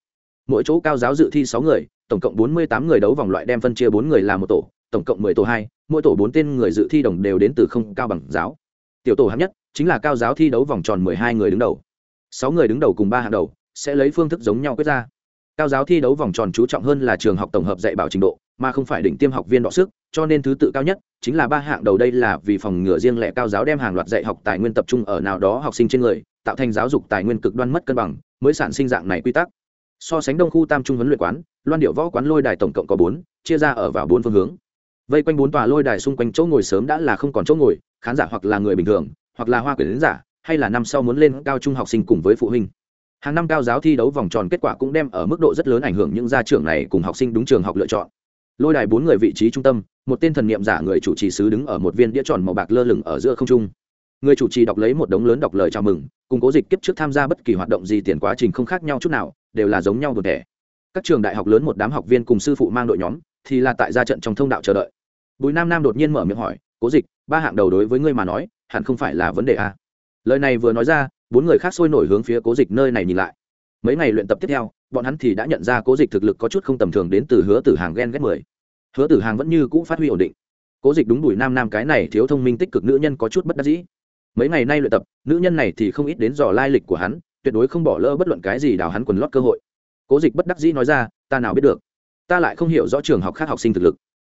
Mỗi chỗ cao giáo dự thi sáu người, tổng cộng bốn mươi tám người đấu vòng loại đem phân chia bốn người làm một tổ, tổng cộng mười tổ hai, mỗi tổ bốn tên người dự thi đồng đều đến từ không cao bằng giáo. Tiểu tổ hạng nhất chính là cao giáo thi đấu vòng tròn mười hai người đứng đầu. Sáu người đứng đầu cùng ba hạng đầu sẽ lấy phương thức giống nhau quyết ra. Cao giáo thi đấu vòng tròn chú trọng hơn là trường học tổng hợp dạy bảo trình độ mà không phải đỉnh tiêm học viên đọ sức, cho nên thứ tự cao nhất chính là ba hạng đầu đây là vì phòng ngừa riêng lẻ cao giáo đem hàng loạt dạy học tài nguyên tập trung ở nào đó học sinh trên người, tạo thành giáo dục tài nguyên cực đoan mất cân bằng, mới sản sinh dạng này quy tắc. So sánh đông khu tam trung huấn luyện quán, loan điệu võ quán lôi đài tổng cộng có bốn, chia ra ở vào bốn phương hướng. Vây quanh bốn tòa lôi đài xung quanh chỗ ngồi sớm đã là không còn chỗ ngồi, khán giả hoặc là người bình thường, hoặc là hoa quyển giả, hay là năm sau muốn lên cao trung học sinh cùng với phụ huynh. Hàng năm cao giáo thi đấu vòng tròn kết quả cũng đem ở mức độ rất lớn ảnh hưởng những gia trưởng này cùng học sinh đúng trường học lựa chọn lôi đài bốn người vị trí trung tâm, một tên thần niệm giả người chủ trì sứ đứng ở một viên đĩa tròn màu bạc lơ lửng ở giữa không trung. Người chủ trì đọc lấy một đống lớn đọc lời chào mừng, cùng cố dịch kiếp trước tham gia bất kỳ hoạt động gì tiền quá trình không khác nhau chút nào, đều là giống nhau một thể các trường đại học lớn một đám học viên cùng sư phụ mang đội nhóm, thì là tại ra trận trong thông đạo chờ đợi. Bùi nam nam đột nhiên mở miệng hỏi, cố dịch, ba hạng đầu đối với ngươi mà nói, hẳn không phải là vấn đề a lời này vừa nói ra, bốn người khác sôi nổi hướng phía cố dịch nơi này nhìn lại mấy ngày luyện tập tiếp theo, bọn hắn thì đã nhận ra cố dịch thực lực có chút không tầm thường đến từ hứa tử hàng ghen ghét mười. Hứa tử hàng vẫn như cũ phát huy ổn định. Cố dịch đúng đùi nam nam cái này thiếu thông minh tích cực nữ nhân có chút bất đắc dĩ. Mấy ngày nay luyện tập, nữ nhân này thì không ít đến dò lai lịch của hắn, tuyệt đối không bỏ lỡ bất luận cái gì đào hắn quần lót cơ hội. Cố dịch bất đắc dĩ nói ra, ta nào biết được, ta lại không hiểu rõ trường học khác học sinh thực lực.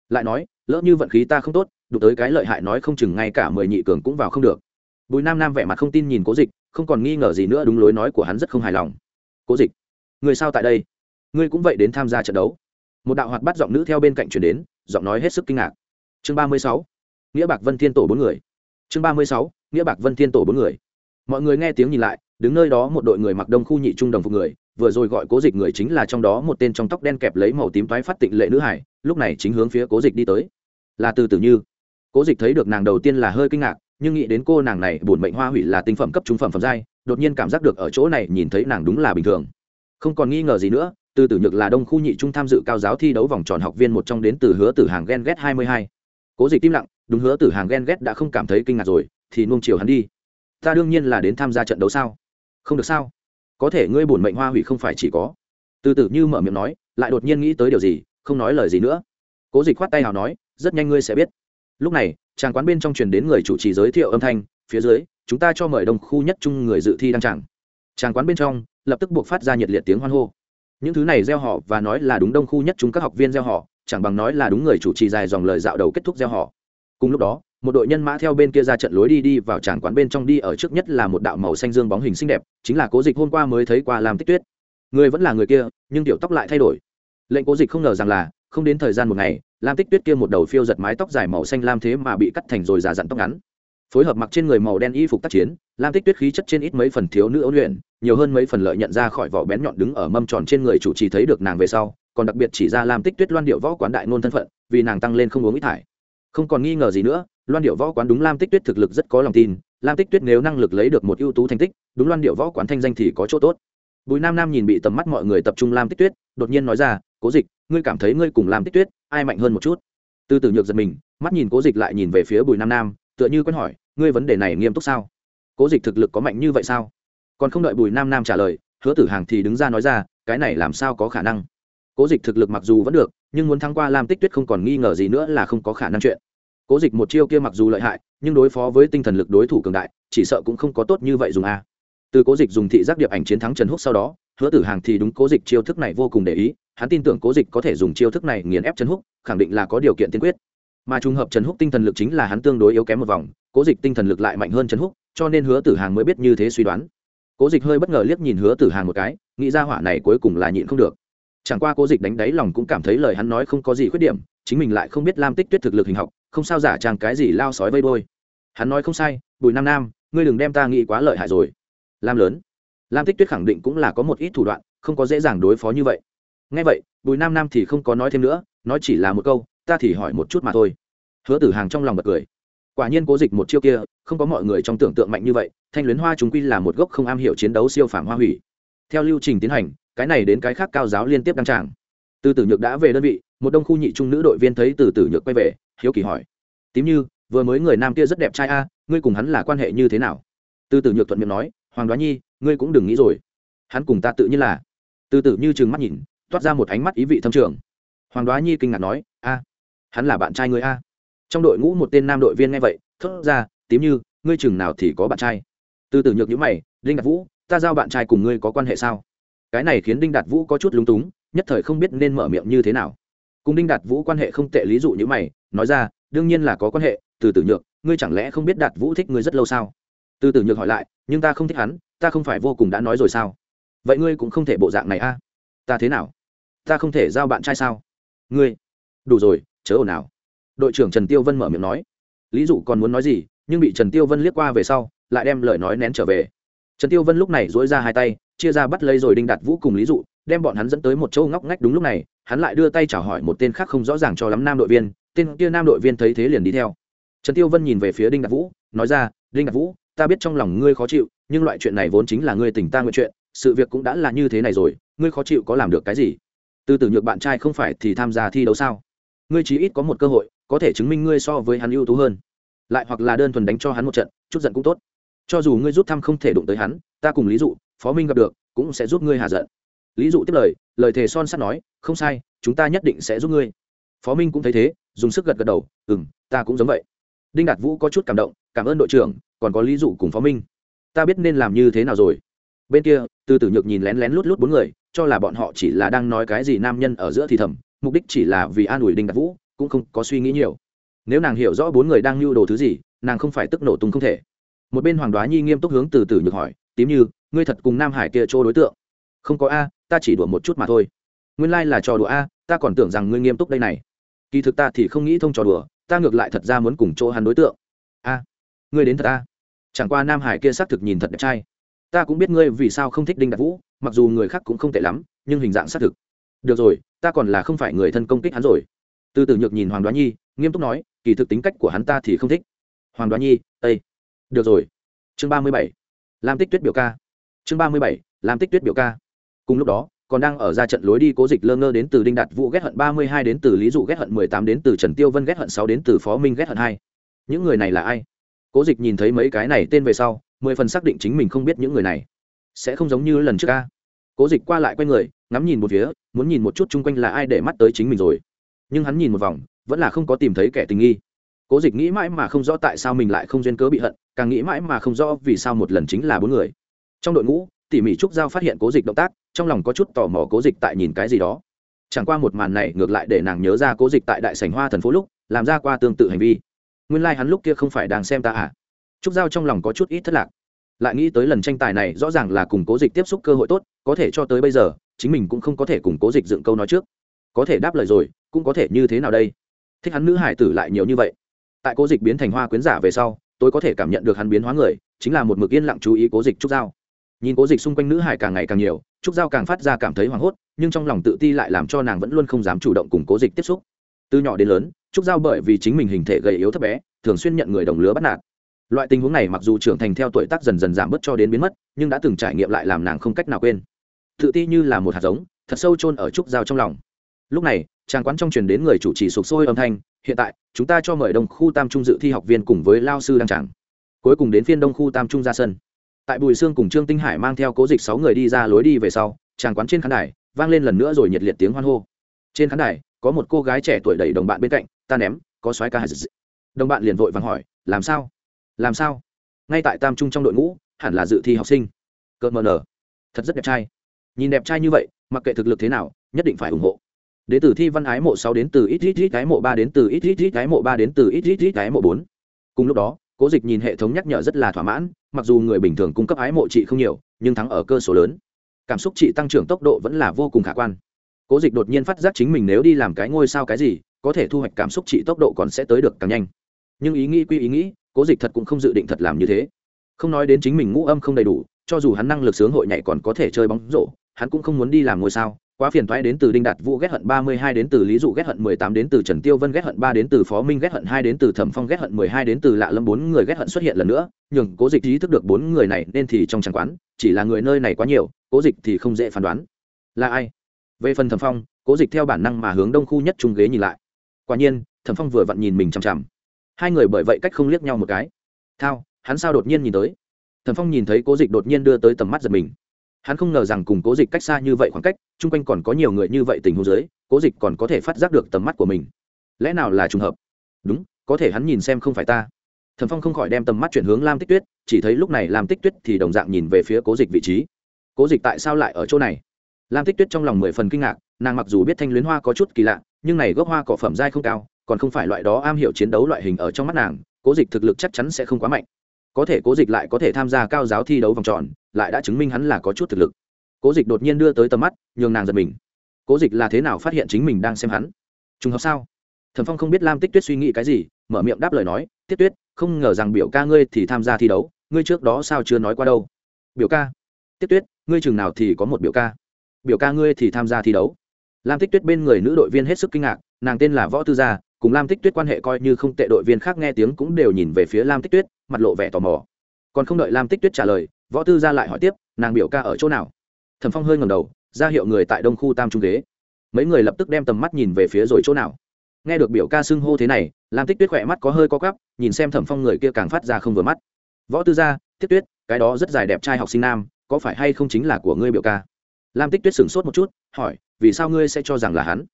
Lại nói, lỡ như vận khí ta không tốt đụng tới cái lợi hại nói không chừng ngay cả mười nhị cường cũng vào không được. Bùi nam nam vẻ mặt không tin nhìn cố dịch, không còn nghi ngờ gì nữa, đúng lối nói của hắn rất không hài lòng cố dịch, người sao tại đây? Ngươi cũng vậy đến tham gia trận đấu. Một đạo hoạt bắt giọng nữ theo bên cạnh chuyển đến, giọng nói hết sức kinh ngạc. Chương ba mươi sáu, nghĩa bạc vân thiên tổ bốn người. Chương ba mươi sáu, nghĩa bạc vân thiên tổ bốn người. Mọi người nghe tiếng nhìn lại, đứng nơi đó một đội người mặc đông khu nhị trung đồng phục người, vừa rồi gọi cố dịch người chính là trong đó một tên trong tóc đen kẹp lấy màu tím toái phát tịnh lệ nữ hải, lúc này chính hướng phía cố dịch đi tới. Là từ tử như. Cố dịch thấy được nàng đầu tiên là hơi kinh ngạc, nhưng nghĩ đến cô nàng này bổn mệnh hoa hủy là tinh phẩm cấp trung phẩm phẩm giai đột nhiên cảm giác được ở chỗ này nhìn thấy nàng đúng là bình thường. Không còn nghi ngờ gì nữa, từ tử nhược là đông khu nhị trung tham dự cao giáo thi đấu vòng tròn học viên một trong đến từ hứa tử hàng ghen ghét hai mươi hai. Cố dịch im lặng, đúng hứa tử hàng ghen ghét đã không cảm thấy kinh ngạc rồi, thì nuông chiều hắn đi. Ta đương nhiên là đến tham gia trận đấu sao? Không được sao? Có thể ngươi bổn mệnh hoa hủy không phải chỉ có. Từ tử như mở miệng nói, lại đột nhiên nghĩ tới điều gì, không nói lời gì nữa. Cố dịch khoát tay nào nói, rất nhanh ngươi sẽ biết. Lúc này tràng quán bên trong truyền đến người chủ trì giới thiệu âm thanh, phía dưới chúng ta cho mời đông khu nhất chung người dự thi đăng tràng. Tràng quán bên trong, lập tức buộc phát ra nhiệt liệt tiếng hoan hô. Những thứ này gieo họ và nói là đúng đông khu nhất chúng các học viên gieo họ, chẳng bằng nói là đúng người chủ trì dài dòng lời dạo đầu kết thúc gieo họ. Cùng lúc đó, một đội nhân mã theo bên kia ra trận lối đi đi vào tràng quán bên trong đi ở trước nhất là một đạo màu xanh dương bóng hình xinh đẹp, chính là cố dịch hôm qua mới thấy qua làm tích tuyết. Người vẫn là người kia, nhưng tiểu tóc lại thay đổi. Lệnh cố dịch không ngờ rằng là, không đến thời gian một ngày, lam tích tuyết kia một đầu phiêu giật mái tóc dài màu xanh lam thế mà bị cắt thành rồi giả dặn tóc ngắn phối hợp mặc trên người màu đen y phục tác chiến, lam tích tuyết khí chất trên ít mấy phần thiếu nữ ôn luyện, nhiều hơn mấy phần lợi nhận ra khỏi vỏ bén nhọn đứng ở mâm tròn trên người chủ trì thấy được nàng về sau, còn đặc biệt chỉ ra lam tích tuyết loan điệu võ quán đại ngôn thân phận, vì nàng tăng lên không uống ít thải. Không còn nghi ngờ gì nữa, loan điệu võ quán đúng lam tích tuyết thực lực rất có lòng tin, lam tích tuyết nếu năng lực lấy được một ưu tú thành tích, đúng loan điệu võ quán thanh danh thì có chỗ tốt. Bùi nam nam nhìn bị tầm mắt mọi người tập trung lam tích tuyết, đột nhiên nói ra, cố dịch, ngươi cảm thấy ngươi cùng lam tích tuyết ai mạnh hơn một chút? Từ từ nhược giật mình, mắt nhìn cố dịch lại nhìn về phía bùi nam nam tựa như quen hỏi, ngươi vấn đề này nghiêm túc sao? Cố dịch thực lực có mạnh như vậy sao? Còn không đợi bùi nam nam trả lời, hứa tử hàng thì đứng ra nói ra, cái này làm sao có khả năng? Cố dịch thực lực mặc dù vẫn được, nhưng muốn thắng qua lam tích tuyết không còn nghi ngờ gì nữa là không có khả năng chuyện. Cố dịch một chiêu kia mặc dù lợi hại, nhưng đối phó với tinh thần lực đối thủ cường đại, chỉ sợ cũng không có tốt như vậy dùng a. Từ cố dịch dùng thị giác điệp ảnh chiến thắng trần húc sau đó, hứa tử hàng thì đúng cố dịch chiêu thức này vô cùng để ý, hắn tin tưởng cố dịch có thể dùng chiêu thức này nghiền ép trần húc, khẳng định là có điều kiện tiên quyết mà trùng hợp trần húc tinh thần lực chính là hắn tương đối yếu kém một vòng, cố dịch tinh thần lực lại mạnh hơn trần húc, cho nên hứa tử hàng mới biết như thế suy đoán. Cố dịch hơi bất ngờ liếc nhìn hứa tử hàng một cái, nghĩ ra hỏa này cuối cùng là nhịn không được. Chẳng qua cố dịch đánh đáy lòng cũng cảm thấy lời hắn nói không có gì khuyết điểm, chính mình lại không biết lam tích tuyết thực lực hình học, không sao giả trang cái gì lao sói vây đôi hắn nói không sai, bùi nam nam, ngươi đừng đem ta nghĩ quá lợi hại rồi. Lam lớn, lam tích tuyết khẳng định cũng là có một ít thủ đoạn, không có dễ dàng đối phó như vậy. Ngay vậy, bùi nam nam thì không có nói thêm nữa, nói chỉ là một câu ta thì hỏi một chút mà thôi. Hứa tử hàng trong lòng bật cười. Quả nhiên cố dịch một chiêu kia, không có mọi người trong tưởng tượng mạnh như vậy, thanh luyến hoa chúng quy là một gốc không am hiểu chiến đấu siêu phản hoa hủy. Theo lưu trình tiến hành, cái này đến cái khác cao giáo liên tiếp đăng tràng. Từ tử nhược đã về đơn vị, một đông khu nhị trung nữ đội viên thấy từ tử nhược quay về, hiếu kỳ hỏi. Tím như, vừa mới người nam kia rất đẹp trai a, ngươi cùng hắn là quan hệ như thế nào? Từ tử nhược thuận miệng nói, hoàng đoá nhi, ngươi cũng đừng nghĩ rồi. Hắn cùng ta tự nhiên là. Từ tử như trừng mắt nhìn, toát ra một ánh mắt ý vị thâm trường. Hoàng đoá nhi kinh ngạc nói, a hắn là bạn trai ngươi a. Trong đội ngũ một tên nam đội viên nghe vậy, thốt ra, tím như, ngươi chừng nào thì có bạn trai. Từ từ nhược nhữ mày, đinh đạt vũ, ta giao bạn trai cùng ngươi có quan hệ sao? Cái này khiến đinh đạt vũ có chút lúng túng, nhất thời không biết nên mở miệng như thế nào. Cùng đinh đạt vũ quan hệ không tệ lý dụ như mày, nói ra, đương nhiên là có quan hệ, từ từ nhược, ngươi chẳng lẽ không biết đạt vũ thích ngươi rất lâu sao? Từ từ nhược hỏi lại, nhưng ta không thích hắn, ta không phải vô cùng đã nói rồi sao? Vậy ngươi cũng không thể bộ dạng này a. Ta thế nào? Ta không thể giao bạn trai sao? Ngươi? Đủ rồi chớ ồn ào. Đội trưởng trần tiêu vân mở miệng nói. Lý dụ còn muốn nói gì, nhưng bị trần tiêu vân liếc qua về sau, lại đem lời nói nén trở về. Trần tiêu vân lúc này dỗi ra hai tay, chia ra bắt lấy rồi đinh đạt vũ cùng lý dụ, đem bọn hắn dẫn tới một chỗ ngóc ngách đúng lúc này, hắn lại đưa tay chào hỏi một tên khác không rõ ràng cho lắm nam đội viên, tên kia nam đội viên thấy thế liền đi theo. Trần tiêu vân nhìn về phía đinh đạt vũ, nói ra, đinh đạt vũ, ta biết trong lòng ngươi khó chịu, nhưng loại chuyện này vốn chính là ngươi tình ta nguyện chuyện, sự việc cũng đã là như thế này rồi, ngươi khó chịu có làm được cái gì? Từ từ nhược bạn trai không phải thì tham gia thi đấu sao? Ngươi chí ít có một cơ hội, có thể chứng minh ngươi so với hắn ưu tú hơn. Lại hoặc là đơn thuần đánh cho hắn một trận, chút giận cũng tốt. Cho dù ngươi rút thăm không thể đụng tới hắn, ta cùng lý dụ, phó minh gặp được, cũng sẽ giúp ngươi hạ giận. Lý dụ tiếp lời lời thề son sắt nói, không sai, chúng ta nhất định sẽ giúp ngươi. Phó minh cũng thấy thế, dùng sức gật gật đầu ừ m ta cũng giống vậy. Đinh đạt vũ có chút cảm động, cảm ơn đội trưởng, còn có lý dụ cùng phó minh. Ta biết nên làm như thế nào rồi. Bên kia, từ tử nhược nhìn lén lén lút lút bốn người, cho là bọn họ chỉ là đang nói cái gì nam nhân ở giữa thì thầm mục đích chỉ là vì an ủi đinh đạt vũ, cũng không có suy nghĩ nhiều. Nếu nàng hiểu rõ bốn người đang lưu đồ thứ gì, nàng không phải tức nổ tung không thể. Một bên hoàng đoá nhi nghiêm túc hướng từ từ nhược hỏi, tím như, ngươi thật cùng nam hải kia chỗ đối tượng? Không có a, ta chỉ đùa một chút mà thôi. Nguyên lai、like、là trò đùa a, ta còn tưởng rằng ngươi nghiêm túc đây này. Kỳ thực ta thì không nghĩ thông trò đùa, ta ngược lại thật ra muốn cùng chỗ hắn đối tượng. A, ngươi đến thật a? Chẳng qua nam hải kia xác thực nhìn thật đẹp trai. Ta cũng biết ngươi vì sao không thích đinh đạt vũ, mặc dù người khác cũng không tệ lắm, nhưng hình dạng xác thực được rồi, ta còn là không phải người thân công kích hắn rồi. Từ từ nhược nhìn hoàng đoá nhi, nghiêm túc nói, kỳ thực tính cách của hắn ta thì không thích. Hoàng đoá nhi ây được rồi. Chương ba mươi bảy. Lam tích tuyết biểu ca. Chương ba mươi bảy, lam tích tuyết biểu ca. Cùng lúc đó, còn đang ở ra trận lối đi cố dịch lơ ngơ đến từ đinh đạt vũ ghét hận ba mươi hai đến từ lý dụ ghét hận mười tám đến từ trần tiêu vân ghét hận sáu đến từ phó minh ghét hận hai. Những người này là ai? Cố dịch nhìn thấy mấy cái này tên về sau, mười phần xác định chính mình không biết những người này. Sẽ không giống như lần trước ca cố dịch qua lại q u a y người, ngắm nhìn một phía, muốn nhìn một chút chung quanh là ai để mắt tới chính mình rồi. Nhưng hắn nhìn một vòng, vẫn là không có tìm thấy kẻ tình nghi. Cố dịch nghĩ mãi mà không rõ tại sao mình lại không duyên cớ bị hận, càng nghĩ mãi mà không rõ vì sao một lần chính là bốn người. Trong đội ngũ, tỉ mỉ trúc giao phát hiện cố dịch động tác, trong lòng có chút tò mò cố dịch tại nhìn cái gì đó. Chẳng qua một màn này ngược lại để nàng nhớ ra cố dịch tại đại sảnh hoa thần phố lúc, làm ra qua tương tự hành vi. Nguyên lai、like、hắn lúc kia không phải đang xem ta à? Trúc giao trong lòng có chút ít thất lạc lại nghĩ tới lần tranh tài này rõ ràng là cùng cố dịch tiếp xúc cơ hội tốt, có thể cho tới bây giờ, chính mình cũng không có thể cùng cố dịch dựng câu nói trước. Có thể đáp lời rồi, cũng có thể như thế nào đây? Thích hắn nữ hải tử lại nhiều như vậy. Tại cố dịch biến thành hoa quyến giả về sau, tôi có thể cảm nhận được hắn biến hóa người, chính là một mực yên lặng chú ý cố dịch trúc giao. Nhìn cố dịch xung quanh nữ hải càng ngày càng nhiều, trúc giao càng phát ra cảm thấy hoảng hốt, nhưng trong lòng tự ti lại làm cho nàng vẫn luôn không dám chủ động cùng cố dịch tiếp xúc. Từ nhỏ đến lớn, trúc giao bởi vì chính mình hình thể gầy yếu thấp bé, thường xuyên nhận người đồng lứa bắt nạt loại tình huống này mặc dù trưởng thành theo tuổi tác dần dần giảm bớt cho đến biến mất, nhưng đã từng trải nghiệm lại làm nàng không cách nào quên. Tự ti như là một hạt giống, thật sâu chôn ở trúc giao trong lòng. Lúc này, trang quán trong truyền đến người chủ trì sụp sôi âm thanh, hiện tại, chúng ta cho mời đông khu tam trung dự thi học viên cùng với lao sư đăng tràng. Cuối cùng đến phiên đông khu tam trung ra sân. Tại bùi sương cùng trương tinh hải mang theo cố dịch sáu người đi ra lối đi về sau tràng quán trên khán đài vang lên lần nữa rồi nhiệt liệt tiếng hoan hô. Trên khán đài, có một cô gái trẻ tuổi đẩy đồng bạn bên cạnh, ta ném, có xoáy ca đồng bạn liền vội vàng hỏi, làm sao? Làm sao? Ngay tại tam trung trong đội ngũ, hẳn là dự thi học sinh. Cợt mờ nở. Thật rất đẹp trai. Nhìn đẹp trai như vậy, mặc kệ thực lực thế nào, nhất định phải ủng hộ. Đến từ thi văn ái mộ sáu đến từ ít ít ít cái mộ ba đến từ ít ít ít cái mộ ba đến từ ít ít ít cái mộ bốn. Cùng lúc đó, cố dịch nhìn hệ thống nhắc nhở rất là thỏa mãn, mặc dù người bình thường cung cấp ái mộ chị không nhiều, nhưng thắng ở cơ số lớn. Cảm xúc chị tăng trưởng tốc độ vẫn là vô cùng khả quan. Cố dịch đột nhiên phát giác chính mình nếu đi làm cái ngôi sao cái gì, có thể thu hoạch cảm xúc chị tốc độ còn sẽ tới được càng nhanh. Nhưng ý nghĩ quy ý nghĩ cố dịch thật cũng không dự định thật làm như thế. Không nói đến chính mình ngũ âm không đầy đủ, cho dù hắn năng lực sướng hội nhảy còn có thể chơi bóng rổ, hắn cũng không muốn đi làm ngôi sao. Quá phiền thoái đến từ đinh đạt vũ ghét hận ba mươi hai đến từ lý dụ ghét hận mười tám đến từ trần tiêu vân ghét hận ba đến từ phó minh ghét hận hai đến từ thẩm phong ghét hận mười hai đến từ lạ lâm bốn người ghét hận xuất hiện lần nữa. Nhường cố dịch ý thức được bốn người này nên thì trong tràng quán, chỉ là người nơi này quá nhiều, cố dịch thì không dễ phán đoán. Là ai? Về phần thẩm phong, cố dịch theo bản năng mà hướng đông khu nhất trung ghế nhìn lại. Quả nhiên, thẩm phong vừa vặn nhìn mình chằm chằm hai người bởi vậy cách không liếc nhau một cái. Thao, hắn sao đột nhiên nhìn tới? Thần phong nhìn thấy cố dịch đột nhiên đưa tới tầm mắt giật mình. Hắn không ngờ rằng cùng cố dịch cách xa như vậy khoảng cách, chung quanh còn có nhiều người như vậy tình huống dưới, cố dịch còn có thể phát giác được tầm mắt của mình. Lẽ nào là trùng hợp? Đúng, có thể hắn nhìn xem không phải ta. Thần phong không khỏi đem tầm mắt chuyển hướng lam tích tuyết, chỉ thấy lúc này lam tích tuyết thì đồng dạng nhìn về phía cố dịch vị trí. Cố dịch tại sao lại ở chỗ này? Lam tích tuyết trong lòng mười phần kinh ngạc, nàng mặc dù biết thanh luyến hoa có chút kỳ lạ, nhưng này gốc hoa cỏ phẩm dai không cao còn không phải loại đó am hiểu chiến đấu loại hình ở trong mắt nàng, cố dịch thực lực chắc chắn sẽ không quá mạnh. Có thể cố dịch lại có thể tham gia cao giáo thi đấu vòng tròn, lại đã chứng minh hắn là có chút thực lực. Cố dịch đột nhiên đưa tới tầm mắt, nhường nàng giật mình. Cố dịch là thế nào phát hiện chính mình đang xem hắn? Trùng hợp sao? Thần phong không biết lam tích tuyết suy nghĩ cái gì, mở miệng đáp lời nói, tiết tuyết, không ngờ rằng biểu ca ngươi thì tham gia thi đấu, ngươi trước đó sao chưa nói qua đâu? Biểu ca? Tiết tuyết, ngươi chừng nào thì có một biểu ca? Biểu ca ngươi thì tham gia thi đấu. Lam tích tuyết bên người nữ đội viên hết sức kinh ngạc, nàng tên là võ tư gia cùng lam tích tuyết quan hệ coi như không tệ, đội viên khác nghe tiếng cũng đều nhìn về phía lam tích tuyết, mặt lộ vẻ tò mò. Còn không đợi lam tích tuyết trả lời, võ tư ra lại hỏi tiếp, nàng biểu ca ở chỗ nào? Thẩm phong hơi ngầm đầu, ra hiệu người tại đông khu tam trung ghế. Mấy người lập tức đem tầm mắt nhìn về phía rồi chỗ nào. Nghe được biểu ca xưng hô thế này, lam tích tuyết khỏe mắt có hơi có gắp nhìn xem thẩm phong người kia càng phát ra không vừa mắt. Võ tư gia tiết tuyết, cái đó rất dài đẹp trai học sinh nam, có phải hay không chính là của ngươi biểu ca? Lam tích tuyết sửng sốt một chút, hỏi, vì sao ngươi sẽ cho rằng là hắn?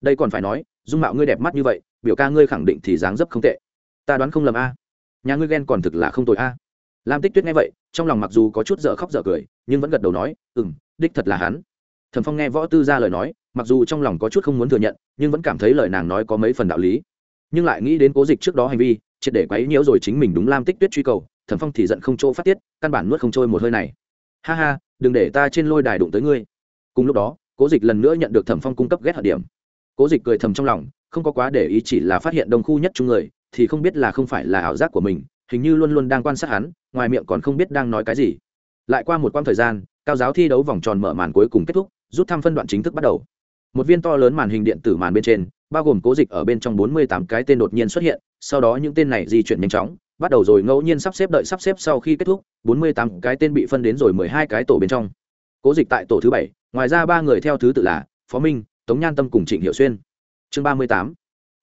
Đây còn phải nói, dung mạo ngươi đẹp mắt như vậy biểu ca ngươi khẳng định thì dáng dấp không tệ. Ta đoán không lầm a. Nhà ngươi ghen còn thực là không tội a. Lam tích tuyết nghe vậy, trong lòng mặc dù có chút dở khóc dở cười, nhưng vẫn gật đầu nói ừ m đích thật là hắn. Thẩm phong nghe võ tư ra lời nói, mặc dù trong lòng có chút không muốn thừa nhận, nhưng vẫn cảm thấy lời nàng nói có mấy phần đạo lý. Nhưng lại nghĩ đến cố dịch trước đó hành vi, triệt để quấy nhiễu rồi chính mình đúng lam tích tuyết truy cầu, thẩm phong thì giận không chỗ phát tiết, căn bản nuốt không trôi một hơi này. Ha ha, đừng để ta trên lôi đài đụng tới ngươi. Cùng lúc đó, cố dịch lần nữa nhận được thẩm phong cung cấp ghét hận điểm cố dịch cười thầm trong lòng, không có quá để ý chỉ là phát hiện đông khu nhất chung người, thì không biết là không phải là ảo giác của mình, hình như luôn luôn đang quan sát hắn, ngoài miệng còn không biết đang nói cái gì. Lại qua một quãng thời gian, cao giáo thi đấu vòng tròn mở màn cuối cùng kết thúc, rút thăm phân đoạn chính thức bắt đầu. Một viên to lớn màn hình điện tử màn bên trên, bao gồm cố dịch ở bên trong bốn mươi tám cái tên đột nhiên xuất hiện, sau đó những tên này di chuyển nhanh chóng, bắt đầu rồi ngẫu nhiên sắp xếp đợi sắp xếp sau khi kết thúc, bốn mươi tám cái tên bị phân đến rồi mười hai cái tổ bên trong. Cố dịch tại tổ thứ bảy, ngoài ra ba người theo thứ tự là phó minh tống nhan tâm cùng trịnh hiệu xuyên. Chương ba mươi tám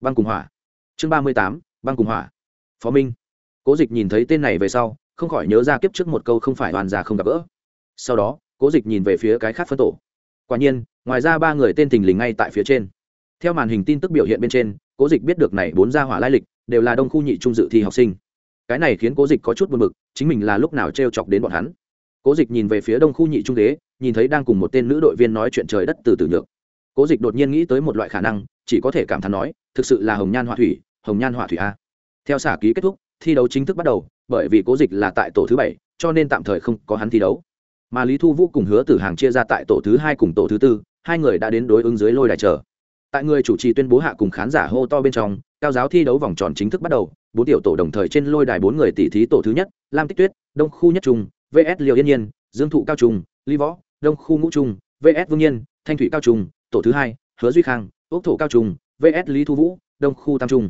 băng cùng hỏa. Chương ba mươi tám băng cùng hỏa. Phó minh. Cố dịch nhìn thấy tên này về sau không khỏi nhớ ra kiếp trước một câu không phải đoàn già không gặp gỡ. Sau đó cố dịch nhìn về phía cái khác phân tổ. Quả nhiên ngoài ra ba người tên tình lình ngay tại phía trên. Theo màn hình tin tức biểu hiện bên trên cố dịch biết được này bốn gia hỏa lai lịch đều là đông khu nhị trung dự thi học sinh. Cái này khiến cố dịch có chút buồn b ự c chính mình là lúc nào t r e o chọc đến bọn hắn. Cố dịch nhìn về phía đông khu nhị trung đế, nhìn thấy đang cùng một tên nữ đội viên nói chuyện trời đất từ từ nhược cố dịch đột nhiên nghĩ tới một loại khả năng, chỉ có thể cảm thán nói, thực sự là hồng nhan họa thủy, hồng nhan họa thủy a. Theo xả ký kết thúc, thi đấu chính thức bắt đầu, bởi vì cố dịch là tại tổ thứ bảy, cho nên tạm thời không có hắn thi đấu. Mà lý thu vũ cùng hứa tử hàng chia ra tại tổ thứ hai cùng tổ thứ tư, hai người đã đến đối ứng dưới lôi đài chờ. Tại người chủ trì tuyên bố hạ cùng khán giả hô to bên trong, cao giáo thi đấu vòng tròn chính thức bắt đầu, bốn tiểu tổ đồng thời trên lôi đài bốn người tỷ thí tổ thứ nhất, lam tích tuyết, đông khu nhất trung vs liều yên nhiên, dương thụ cao trung ly võ, đông khu ngũ trung vs vương nhiên, thanh thủy cao trung tổ thứ hai, hứa duy khang ốc thổ cao trung vs lý thu vũ, đông khu tam trung.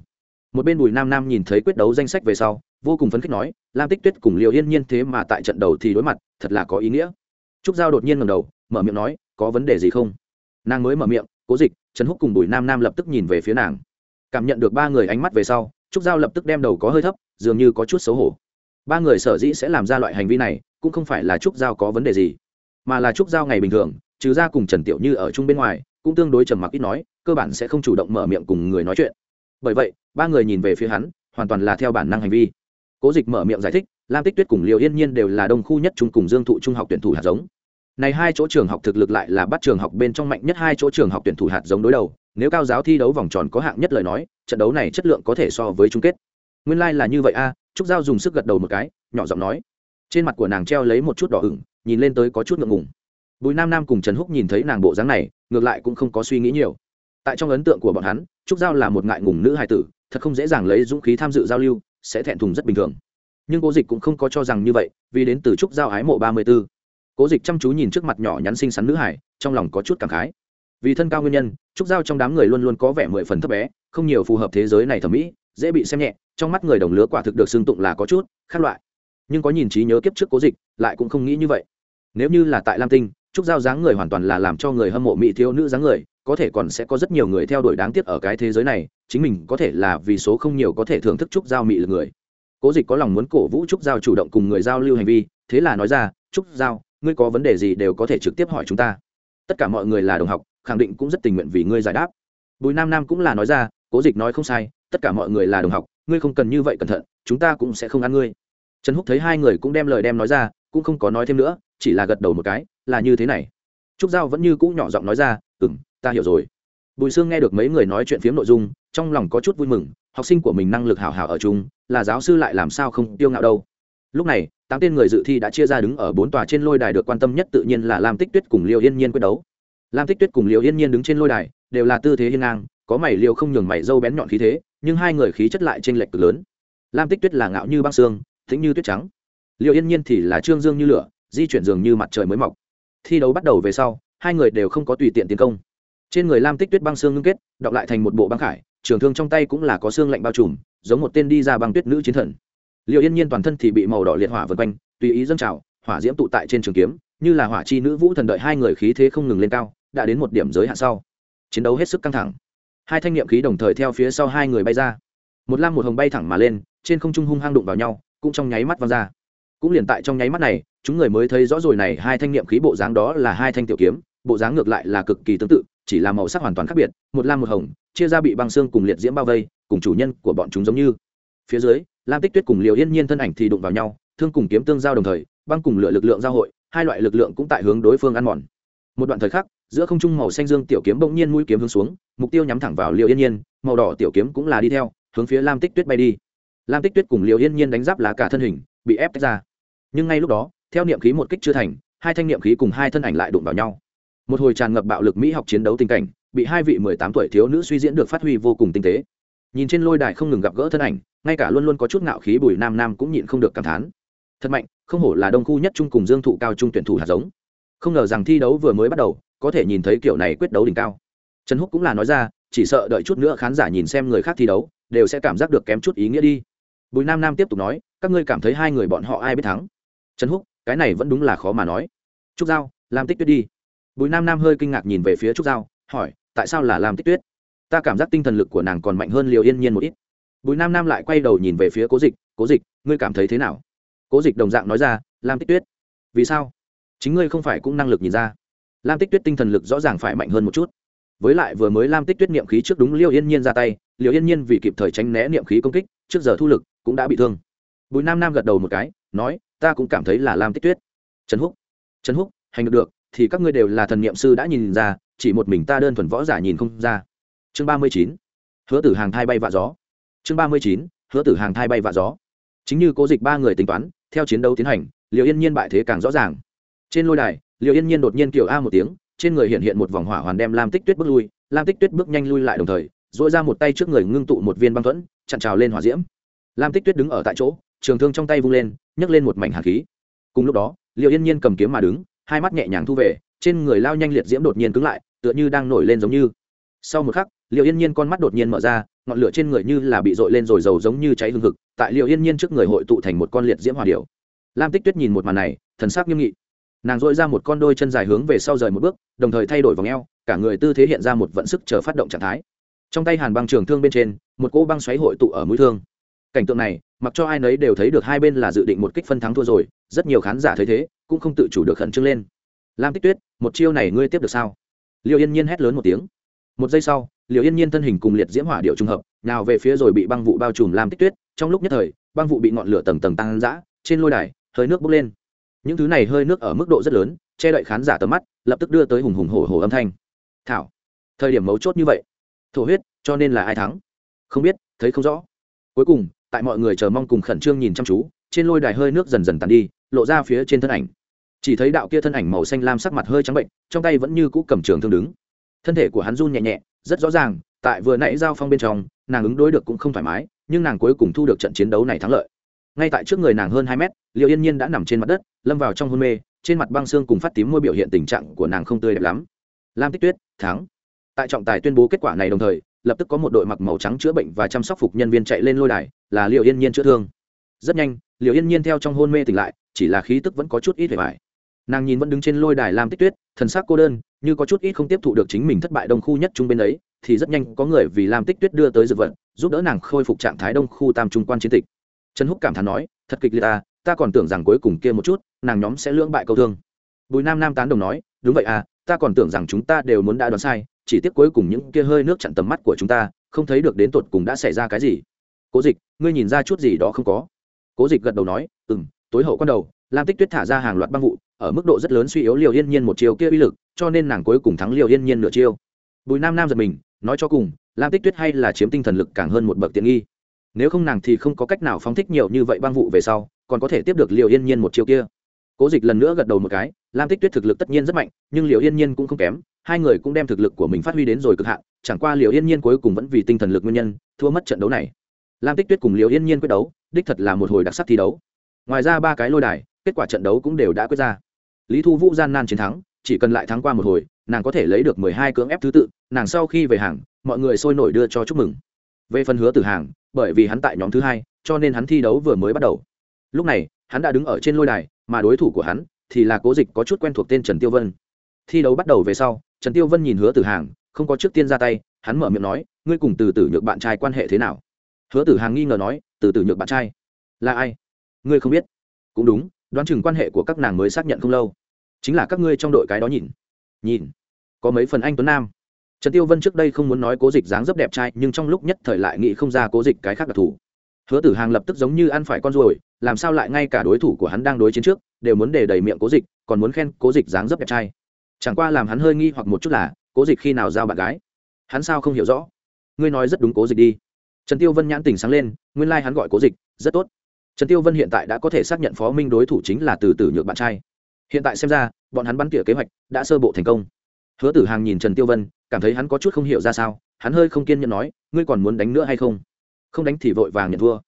Một bên bùi nam nam nhìn thấy quyết đấu danh sách về sau, vô cùng phấn khích nói, lam tích tuyết cùng liệu yên nhiên thế mà tại trận đầu thì đối mặt, thật là có ý nghĩa. Trúc giao đột nhiên ngầm đầu, mở miệng nói, có vấn đề gì không? Nàng mới mở miệng, cố dịch, trần húc cùng bùi nam nam lập tức nhìn về phía nàng. Cảm nhận được ba người ánh mắt về sau, trúc giao lập tức đem đầu có hơi thấp, dường như có chút xấu hổ. Ba người sở dĩ sẽ làm ra loại hành vi này, cũng không phải là trúc giao có vấn đề gì, mà là trúc giao ngày bình thường, trừ ra cùng trần tiểu như ở chung bên ngoài cũng tương đối trầm mặc ít nói, cơ bản sẽ không chủ động mở miệng cùng người nói chuyện. Bởi vậy, ba người nhìn về phía hắn, hoàn toàn là theo bản năng hành vi. Cố dịch mở miệng giải thích, lam tích tuyết cùng liều yên nhiên đều là đông khu nhất trung cùng dương thụ trung học tuyển thủ hạt giống. Này hai chỗ trường học thực lực lại là bắt trường học bên trong mạnh nhất hai chỗ trường học tuyển thủ hạt giống đối đầu, nếu cao giáo thi đấu vòng tròn có hạng nhất lời nói, trận đấu này chất lượng có thể so với chung kết. Nguyên lai、like、là như vậy a, trúc giao dùng sức gật đầu một cái, nhỏ giọng nói. Trên mặt của nàng treo lấy một chút đỏ ửng, nhìn lên tới có chút ngượng ngùng bùi nam nam cùng trần húc nhìn thấy nàng bộ dáng này, ngược lại cũng không có suy nghĩ nhiều. Tại trong ấn tượng của bọn hắn, trúc giao là một ngại ngùng nữ hài tử, thật không dễ dàng lấy dũng khí tham dự giao lưu, sẽ thẹn thùng rất bình thường. Nhưng cố dịch cũng không có cho rằng như vậy, vì đến từ trúc giao ái mộ ba mươi b ố cố dịch chăm chú nhìn trước mặt nhỏ nhắn xinh xắn nữ hải trong lòng có chút cảm khái. Vì thân cao nguyên nhân, trúc giao trong đám người luôn luôn có vẻ mười phần thấp bé, không nhiều phù hợp thế giới này thẩm mỹ, dễ bị xem nhẹ, trong mắt người đồng lứa quả thực được xưng tụng là có chút khác loại. Nhưng có nhìn trí nhớ kiếp trước cố dịch, lại cũng không nghĩ như vậy. Nếu như là tại lam tinh trúc giao dáng người hoàn toàn là làm cho người hâm mộ mỹ thiếu nữ dáng người, có thể còn sẽ có rất nhiều người theo đuổi đáng tiếc ở cái thế giới này, chính mình có thể là vì số không nhiều có thể thưởng thức trúc giao mỹ lực người. Cố dịch có lòng muốn cổ vũ trúc giao chủ động cùng người giao lưu hành vi, thế là nói ra, trúc giao, ngươi có vấn đề gì đều có thể trực tiếp hỏi chúng ta. Tất cả mọi người là đồng học, khẳng định cũng rất tình nguyện vì ngươi giải đáp. Bùi nam nam cũng là nói ra, cố dịch nói không sai, tất cả mọi người là đồng học, ngươi không cần như vậy cẩn thận, chúng ta cũng sẽ không ăn ngươi. Trần húc thấy hai người cũng đem lời đem nói ra, cũng không có nói thêm nữa, chỉ là gật đầu một cái là như thế này. Trúc giao vẫn như cũ nhỏ giọng nói ra ừ m ta hiểu rồi. Bùi sương nghe được mấy người nói chuyện phiếm nội dung, trong lòng có chút vui mừng, học sinh của mình năng lực hảo hảo ở chung, là giáo sư lại làm sao không tiêu ngạo đâu. Lúc này, tám tên người dự thi đã chia ra đứng ở bốn tòa trên lôi đài được quan tâm nhất tự nhiên là lam tích tuyết cùng liêu yên nhiên quyết đấu. Lam tích tuyết cùng liêu yên nhiên đứng trên lôi đài, đều là tư thế hiên ngang, có mày liêu không nhường mày dâu bén nhọn khí thế, nhưng hai người khí chất lại t r ê n lệch cực lớn. Lam tích tuyết là ngạo như băng xương thính như tuyết trắng. Liêu yên nhiên thì là trương dương như lửa, di chuyển dường như mặt trời mới mọc thi đấu bắt đầu về sau, hai người đều không có tùy tiện tiến công. Trên người lam tích tuyết băng xương ngưng kết đọng lại thành một bộ băng khải, trường thương trong tay cũng là có xương lạnh bao trùm, giống một tên đi ra băng tuyết nữ chiến thần. Liệu yên nhiên toàn thân thì bị màu đỏ liệt hỏa vượt quanh, tùy ý dâng trào, hỏa diễm tụ tại trên trường kiếm, như là hỏa chi nữ vũ thần đợi hai người khí thế không ngừng lên cao, đã đến một điểm giới hạn sau. Chiến đấu hết sức căng thẳng. Hai thanh niệm khí đồng thời theo phía sau hai người bay ra. Một lam một hồng bay thẳng mà lên, trên không trung hung hăng đụng vào nhau, cũng trong nháy mắt văng ra cũng liền tại trong nháy mắt này, chúng người mới thấy rõ rồi này hai thanh niệm khí bộ dáng đó là hai thanh tiểu kiếm, bộ dáng ngược lại là cực kỳ tương tự, chỉ là màu sắc hoàn toàn khác biệt, một lam một hồng, chia ra bị băng xương cùng liệt diễm bao vây, cùng chủ nhân của bọn chúng giống như. Phía dưới, lam tích tuyết cùng liều yên nhiên thân ảnh thì đụng vào nhau, thương cùng kiếm tương giao đồng thời, băng cùng lựa lực lượng giao hội, hai loại lực lượng cũng tại hướng đối phương ăn mòn. Một đoạn thời khắc, giữa không trung màu xanh dương tiểu kiếm bỗng nhiên mũi kiếm hướng xuống, mục tiêu nhắm thẳng vào liều yên nhiên, màu đỏ tiểu kiếm cũng là đi theo, hướng phía lam tích tuyết bay đi. Lam tích tuyết cùng liều yên nhiên đánh giáp là cả thân hình, bị ép tách ra nhưng ngay lúc đó, theo niệm khí một kích chưa thành, hai thanh niệm khí cùng hai thân ảnh lại đụng vào nhau. Một hồi tràn ngập bạo lực mỹ học chiến đấu tình cảnh, bị hai vị mười tám tuổi thiếu nữ suy diễn được phát huy vô cùng tinh tế. Nhìn trên lôi đài không ngừng gặp gỡ thân ảnh, ngay cả luôn luôn có chút ngạo khí bùi nam nam cũng nhịn không được cảm thán. Thật mạnh, không hổ là đông khu nhất trung cùng dương thụ cao trung tuyển thủ hạt giống. Không ngờ rằng thi đấu vừa mới bắt đầu, có thể nhìn thấy kiểu này quyết đấu đỉnh cao. Trần húc cũng là nói ra, chỉ sợ đợi chút nữa khán giả nhìn xem người khác thi đấu, đều sẽ cảm giác được kém chút ý nghĩa đi. Bùi nam nam tiếp tục nói, các ngươi cảm thấy hai người bọn họ ai biết thắng? Trần húc, cái này vẫn đúng là khó mà nói. Trúc giao, lam tích tuyết đi. Bùi nam nam hơi kinh ngạc nhìn về phía trúc giao, hỏi, tại sao là lam tích tuyết? Ta cảm giác tinh thần lực của nàng còn mạnh hơn liều yên nhiên một ít. Bùi nam nam lại quay đầu nhìn về phía cố dịch cố dịch, ngươi cảm thấy thế nào? Cố dịch đồng dạng nói ra, lam tích tuyết. Vì sao? Chính ngươi không phải cũng năng lực nhìn ra. Lam tích tuyết tinh thần lực rõ ràng phải mạnh hơn một chút. Với lại vừa mới lam tích tuyết niệm khí trước đúng liêu yên nhiên ra tay, liêu yên nhiên vì kịp thời tránh né niệm khí công kích, trước giờ thu lực cũng đã bị thương bùi nam nam gật đầu một cái, nói, ta cũng cảm thấy là lam tích tuyết. Trần húc trần húc, hành được được, thì các ngươi đều là thần niệm sư đã nhìn ra, chỉ một mình ta đơn thuần võ giả nhìn không ra. Chương ba mươi chín, hứa tử hàng thai bay vạ gió. Chương ba mươi chín, hứa tử hàng thai bay vạ gió. Chính như cố dịch ba người tính toán, theo chiến đấu tiến hành liệu yên nhiên bại thế càng rõ ràng. Trên lôi đài liệu yên nhiên đột nhiên kiểu a một tiếng, trên người hiện hiện một vòng hỏa hoàn đem lam tích tuyết bước lui, lam tích tuyết bước nhanh lui lại đồng thời dội ra một tay trước người ngưng tụ một viên băng thuẫn, chặn trào lên hỏa diễm. Lam tích tuyết đứng ở tại chỗ trường thương trong tay vung lên, nhấc lên một mảnh hạt khí. Cùng lúc đó liệu yên nhiên cầm kiếm mà đứng, hai mắt nhẹ nhàng thu về, trên người lao nhanh liệt diễm đột nhiên cứng lại, tựa như đang nổi lên giống như. Sau một khắc liệu yên nhiên con mắt đột nhiên mở ra, ngọn lửa trên người như là bị dội lên rồi dầu giống như cháy hương thực tại liệu yên nhiên trước người hội tụ thành một con liệt diễm hòa điệu lam tích tuyết nhìn một màn này, thần sắc nghiêm nghị. Nàng dội ra một con đôi chân dài hướng về sau rời một bước, đồng thời thay đổi vòng eo, cả người tư thế hiện ra một vận sức chờ phát động trạng thái. Trong tay hàn băng trường thương bên trên, một cỗ băng xoáy hội tụ ở mũi thương. Cảnh tượng này mặc cho ai nấy đều thấy được hai bên là dự định một kích phân thắng thua rồi, rất nhiều khán giả thấy thế, cũng không tự chủ được khẩn trương lên. Lam tích tuyết, một chiêu này ngươi tiếp được sao? Liệu yên nhiên hét lớn một tiếng. Một giây sau liệu yên nhiên thân hình cùng liệt diễm hỏa điệu trùng hợp, nào về phía rồi bị băng vụ bao trùm lam tích tuyết, trong lúc nhất thời, băng vụ bị ngọn lửa tầng tầng tăng giã trên lôi đài, hơi nước bốc lên. Những thứ này hơi nước ở mức độ rất lớn, che đậy khán giả tầm mắt, lập tức đưa tới hùng hùng hổ hổ âm thanh. Thảo, thời điểm mấu chốt như vậy. Thổ huyết, cho nên là ai thắng? Không biết, thấy không rõ. Cuối cùng tại mọi người chờ mong cùng khẩn trương nhìn chăm chú, trên lôi đài hơi nước dần dần tàn đi, lộ ra phía trên thân ảnh. Chỉ thấy đạo kia thân ảnh màu xanh lam sắc mặt hơi trắng bệnh, trong tay vẫn như cũ cầm trường thương đứng. Thân thể của hắn run nhẹ nhẹ, rất rõ ràng, tại vừa nãy giao phong bên trong, nàng ứng đối được cũng không thoải mái, nhưng nàng cuối cùng thu được trận chiến đấu này thắng lợi. Ngay tại trước người nàng hơn hai mét liệu yên nhiên đã nằm trên mặt đất, lâm vào trong hôn mê, trên mặt băng xương cùng phát tím môi biểu hiện tình trạng của nàng không tươi đẹp lắm. Lam tích tuyết, thắng. Tại trọng tài tuyên bố kết quả này đồng thời lập tức có một đội mặc màu trắng chữa bệnh và chăm sóc phục nhân viên chạy lên lôi đài, là liệu yên nhiên chữa thương. Rất nhanh liệu yên nhiên theo trong hôn mê tỉnh lại, chỉ là khí tức vẫn có chút ít vẻ vải nàng nhìn vẫn đứng trên lôi đài làm tích tuyết, thần sắc cô đơn, như có chút ít không tiếp thụ được chính mình thất bại đông khu nhất trung bên ấy, thì rất nhanh có người vì làm tích tuyết đưa tới dược vật, giúp đỡ nàng khôi phục trạng thái đông khu tam trung quan chiến tịch. Trần húc cảm thán nói, thật kịch liệt ta ta còn tưởng rằng cuối cùng kia một chút, nàng nhóm sẽ lưỡng bại câu thương. Bùi nam nam tán đồng nói, đúng vậy à ta còn tưởng rằng chúng ta đều muốn đã đoán sai chỉ tiếc cuối cùng những kia hơi nước chặn tầm mắt của chúng ta, không thấy được đến tột cùng đã xảy ra cái gì. Cố dịch, ngươi nhìn ra chút gì đó không có? Cố dịch gật đầu nói ừ m tối hậu con đầu, lam tích tuyết thả ra hàng loạt băng vụ, ở mức độ rất lớn suy yếu liều yên nhiên một chiều kia uy lực, cho nên nàng cuối cùng thắng liều yên nhiên nửa chiêu. Bùi nam nam giật mình, nói cho cùng, lam tích tuyết hay là chiếm tinh thần lực càng hơn một bậc tiện nghi. Nếu không nàng thì không có cách nào phóng thích nhiều như vậy băng vụ về sau, còn có thể tiếp được liều yên nhiên một chiều kia. Cố dịch lần nữa gật đầu một cái, lam tích tuyết thực lực tất nhiên rất mạnh, nhưng liều yên nhiên cũng không kém hai người cũng đem thực lực của mình phát huy đến rồi cực hạn, chẳng qua liệu yên nhiên cuối cùng vẫn vì tinh thần lực nguyên nhân, thua mất trận đấu này. Lam tích tuyết cùng liệu yên nhiên quyết đấu, đích thật là một hồi đặc sắc thi đấu. Ngoài ra ba cái lôi đài, kết quả trận đấu cũng đều đã quyết ra. Lý thu vũ gian nan chiến thắng, chỉ cần lại thắng qua một hồi, nàng có thể lấy được mười hai cưỡng ép thứ tự, nàng sau khi về hàng, mọi người sôi nổi đưa cho chúc mừng. Về phần hứa tử hàng, bởi vì hắn tại nhóm thứ hai, cho nên hắn thi đấu vừa mới bắt đầu. Lúc này, hắn đã đứng ở trên lôi đài, mà đối thủ của hắn thì là cố dịch có chút quen thuộc tên trần tiêu vân. Thi đấu bắt đầu về sau trần tiêu vân nhìn hứa tử hàng, không có trước tiên ra tay, hắn mở miệng nói, ngươi cùng từ tử nhược bạn trai quan hệ thế nào? Hứa tử hàng nghi ngờ nói, từ tử nhược bạn trai? Là ai? Ngươi không biết? Cũng đúng, đoán chừng quan hệ của các nàng mới xác nhận không lâu. Chính là các ngươi trong đội cái đó nhìn. Nhìn? Có mấy phần anh tuấn nam? Trần tiêu vân trước đây không muốn nói cố dịch dáng dấp đẹp trai, nhưng trong lúc nhất thời lại nghĩ không ra cố dịch cái khác đặc thù. Hứa tử hàng lập tức giống như ăn phải con ruồi, làm sao lại ngay cả đối thủ của hắn đang đối chiến trước, đều muốn để đầy miệng cố dịch, còn muốn khen cố dịch dáng dấp đẹp trai chẳng qua làm hắn hơi nghi hoặc một chút là, cố dịch khi nào giao bạn gái? Hắn sao không hiểu rõ? Ngươi nói rất đúng cố dịch đi. Trần tiêu vân nhãn tình sáng lên, nguyên lai、like、hắn gọi cố dịch, rất tốt. Trần tiêu vân hiện tại đã có thể xác nhận phó minh đối thủ chính là từ tử nhược bạn trai. Hiện tại xem ra, bọn hắn bắn tỉa kế hoạch đã sơ bộ thành công. Hứa tử hàng nhìn trần tiêu vân, cảm thấy hắn có chút không hiểu ra sao, hắn hơi không kiên nhẫn nói, ngươi còn muốn đánh nữa hay không? Không đánh thì vội vàng nhận thua.